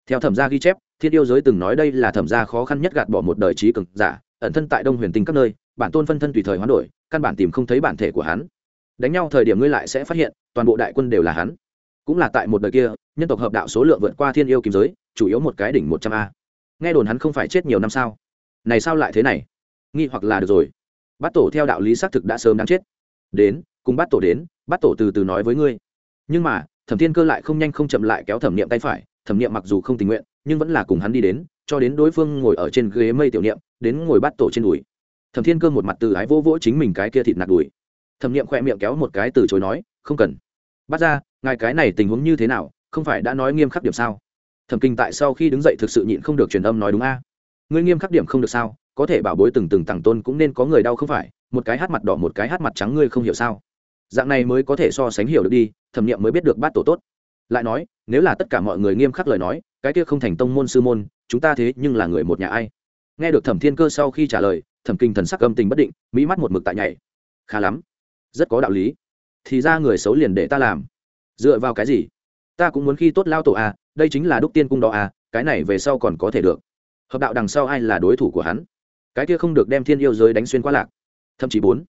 theo thẩm gia ghi chép, thiên yêu giới từng nói đây là thẩm gia khó khăn nhất gạt bỏ một đời trí cực giả, ẩn thân tại đông huyền tinh các nơi, bản tôn phân thân tùy thời hoán đổi, căn bản tìm không thấy bản thể của hắn. Đánh nhau thời điểm ngươi lại sẽ phát hiện, toàn bộ đại quân đều là hắn. Cũng là tại một đời kia, nhân tộc hợp đạo số lượng vượt qua thiên yêu kim giới, chủ yếu một cái đỉnh một trăm a. Nghe đồn hắn không phải chết nhiều năm sao? Này sao lại thế này? Nghi hoặc là được rồi. Bát tổ theo đạo lý xác thực đã sớm đáng chết. Đến, cùng bát tổ đến, bát tổ từ từ nói với ngươi. Nhưng mà, thẩm thiên cơ lại không nhanh không chậm lại kéo thẩm niệm tay phải thẩm niệm mặc dù không tình nguyện, nhưng vẫn là cùng hắn đi đến, cho đến đối phương ngồi ở trên ghế mây tiểu niệm, đến ngồi bắt tổ trên đùi. Thẩm thiên cơ một mặt từ ái vô vỗ chính mình cái kia thịt nạt đùi. Thẩm niệm khoe miệng kéo một cái từ chối nói, không cần. Bắt ra ngài cái này tình huống như thế nào, không phải đã nói nghiêm khắc điểm sao? Thẩm kinh tại sau khi đứng dậy thực sự nhịn không được truyền âm nói đúng a. Ngươi nghiêm khắc điểm không được sao, có thể bảo bối từng từng tặng tôn cũng nên có người đau không phải, một cái hát mặt đỏ một cái hát mặt trắng ngươi không hiểu sao? Dạng này mới có thể so sánh hiểu được đi, thẩm Niệm mới biết được bát tổ tốt lại nói, nếu là tất cả mọi người nghiêm khắc lời nói, cái kia không thành tông môn sư môn, chúng ta thế nhưng là người một nhà ai? Nghe được thẩm thiên cơ sau khi trả lời, thẩm kinh thần sắc âm tình bất định, mỹ mắt một mực tại nhảy. Khá lắm. Rất có đạo lý. Thì ra người xấu liền để ta làm. Dựa vào cái gì? Ta cũng muốn khi tốt lao tổ a đây chính là đúc tiên cung đó a cái này về sau còn có thể được. Hợp đạo đằng sau ai là đối thủ của hắn? Cái kia không được đem thiên yêu giới đánh xuyên qua lạc. Thậm chí bốn.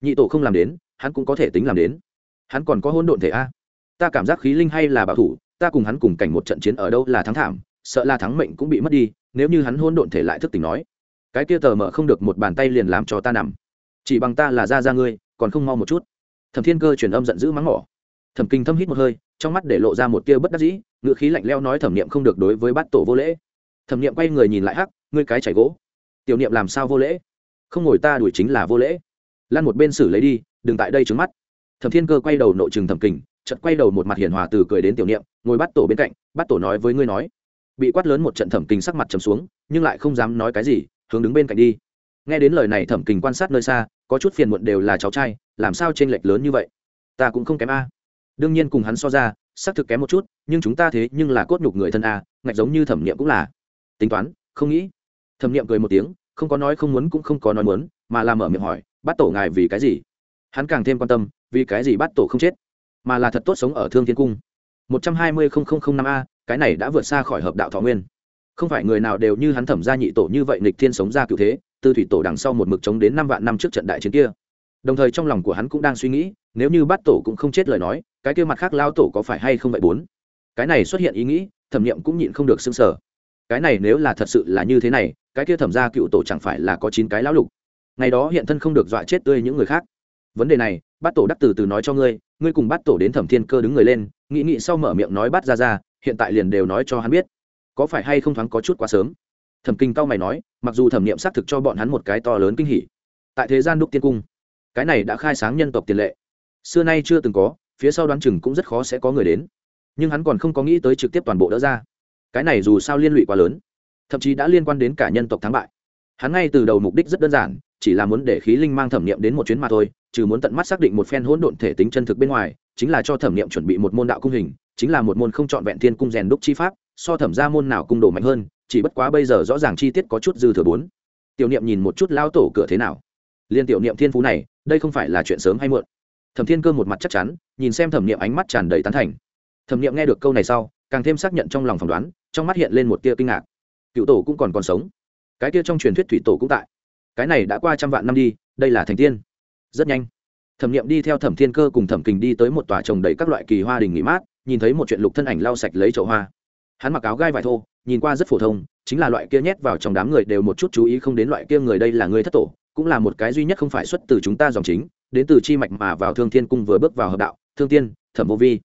Nhị tổ không làm đến, hắn cũng có thể tính làm đến. Hắn còn có hôn độn thể a ta cảm giác khí linh hay là bảo thủ, ta cùng hắn cùng cảnh một trận chiến ở đâu là thắng thảm, sợ là thắng mệnh cũng bị mất đi, nếu như hắn hôn độn thể lại thức tỉnh nói. Cái kia tờ mở không được một bàn tay liền làm cho ta nằm. Chỉ bằng ta là ra ra ngươi, còn không mau một chút. Thẩm thiên cơ truyền âm giận dữ mắng mỏ. Thẩm kinh thâm hít một hơi, trong mắt để lộ ra một tia bất đắc dĩ ngự khí lạnh leo nói thẩm niệm không được đối với bát tổ vô lễ. Thẩm niệm quay người nhìn lại hắc, ngươi cái chảy gỗ. Tiểu niệm làm sao vô lễ? Không ngồi ta đuổi chính là vô lễ. Lan một bên xử lấy đi, đừng tại đây trứng mắt. Thẩm thiên cơ quay đầu nội trường thẩm kình chợt quay đầu một mặt hiền hòa từ cười đến tiểu niệm, ngồi bắt tổ bên cạnh, bắt tổ nói với ngươi nói. Bị quát lớn một trận thẩm kình sắc mặt trầm xuống, nhưng lại không dám nói cái gì, hướng đứng bên cạnh đi. Nghe đến lời này thẩm kình quan sát nơi xa, có chút phiền muộn đều là cháu trai, làm sao trên lệch lớn như vậy? Ta cũng không kém a. Đương nhiên cùng hắn so ra, xác thực kém một chút, nhưng chúng ta thế nhưng là cốt nhục người thân a, ngạch giống như thẩm niệm cũng là. Tính toán, không nghĩ. Thẩm niệm cười một tiếng, không có nói không muốn cũng không có nói muốn, mà làm mở miệng hỏi, bắt tổ ngài vì cái gì? Hắn càng thêm quan tâm, vì cái gì bắt tổ không chết? Mà là thật tốt sống ở thương thiên cung. Một trăm hai mươi năm a, cái này đã vượt xa khỏi hợp đạo thọ nguyên. Không phải người nào đều như hắn thẩm gia nhị tổ như vậy nghịch thiên sống ra cựu thế, tư thủy tổ đằng sau một mực chống đến năm vạn năm trước trận đại chiến kia. Đồng thời trong lòng của hắn cũng đang suy nghĩ, nếu như bắt tổ cũng không chết lời nói, cái kia mặt khác lao tổ có phải hay không vậy bốn? Cái này xuất hiện ý nghĩ, thẩm nghiệm cũng nhịn không được xưng sở cái này nếu là thật sự là như thế này, cái kia thẩm gia cựu tổ chẳng phải là có chín cái lão lục. Ngày đó hiện thân không được dọa chết tươi những người khác. Vấn đề này bát tổ đắc từ từ nói cho ngươi ngươi cùng bát tổ đến thẩm thiên cơ đứng người lên, nghĩ nghĩ sau mở miệng nói bát ra ra, hiện tại liền đều nói cho hắn biết. Có phải hay không thoáng có chút quá sớm? Thẩm kinh cao mày nói, mặc dù thẩm nghiệm xác thực cho bọn hắn một cái to lớn kinh hỉ, tại thế gian đúc tiên cung, cái này đã khai sáng nhân tộc tiền lệ. Xưa nay chưa từng có, phía sau đoán chừng cũng rất khó sẽ có người đến. Nhưng hắn còn không có nghĩ tới trực tiếp toàn bộ đỡ ra. Cái này dù sao liên lụy quá lớn, thậm chí đã liên quan đến cả nhân tộc thắng bại. Hắn ngay từ đầu mục đích rất đơn giản, chỉ là muốn để khí linh mang thẩm nghiệm đến một chuyến mà thôi trừ muốn tận mắt xác định một phen hỗn độn thể tính chân thực bên ngoài, chính là cho thẩm nghiệm chuẩn bị một môn đạo cung hình, chính là một môn không trọn vẹn thiên cung rèn đúc chi pháp, so thẩm ra môn nào cung đồ mạnh hơn, chỉ bất quá bây giờ rõ ràng chi tiết có chút dư thừa bốn. Tiểu niệm nhìn một chút lao tổ cửa thế nào. Liên tiểu niệm thiên phú này, đây không phải là chuyện sớm hay muộn. Thẩm thiên cơ một mặt chắc chắn, nhìn xem thẩm niệm ánh mắt tràn đầy tán thành. Thẩm niệm nghe được câu này sau, càng thêm xác nhận trong lòng phỏng đoán, trong mắt hiện lên một tia kinh ngạc. Cựu tổ cũng còn còn sống. Cái tia trong truyền thuyết thủy tổ cũng tại. Cái này đã qua trăm vạn năm đi, đây là thành tiên rất nhanh. Thẩm niệm đi theo thẩm thiên cơ cùng thẩm kình đi tới một tòa trồng đầy các loại kỳ hoa đình nghỉ mát, nhìn thấy một chuyện lục thân ảnh lau sạch lấy chậu hoa. Hắn mặc áo gai vải thô, nhìn qua rất phổ thông, chính là loại kia nhét vào trong đám người đều một chút chú ý không đến loại kia người đây là người thất tổ, cũng là một cái duy nhất không phải xuất từ chúng ta dòng chính, đến từ chi mạch mà vào thương thiên cung vừa bước vào hợp đạo, thương tiên, thẩm vô vi.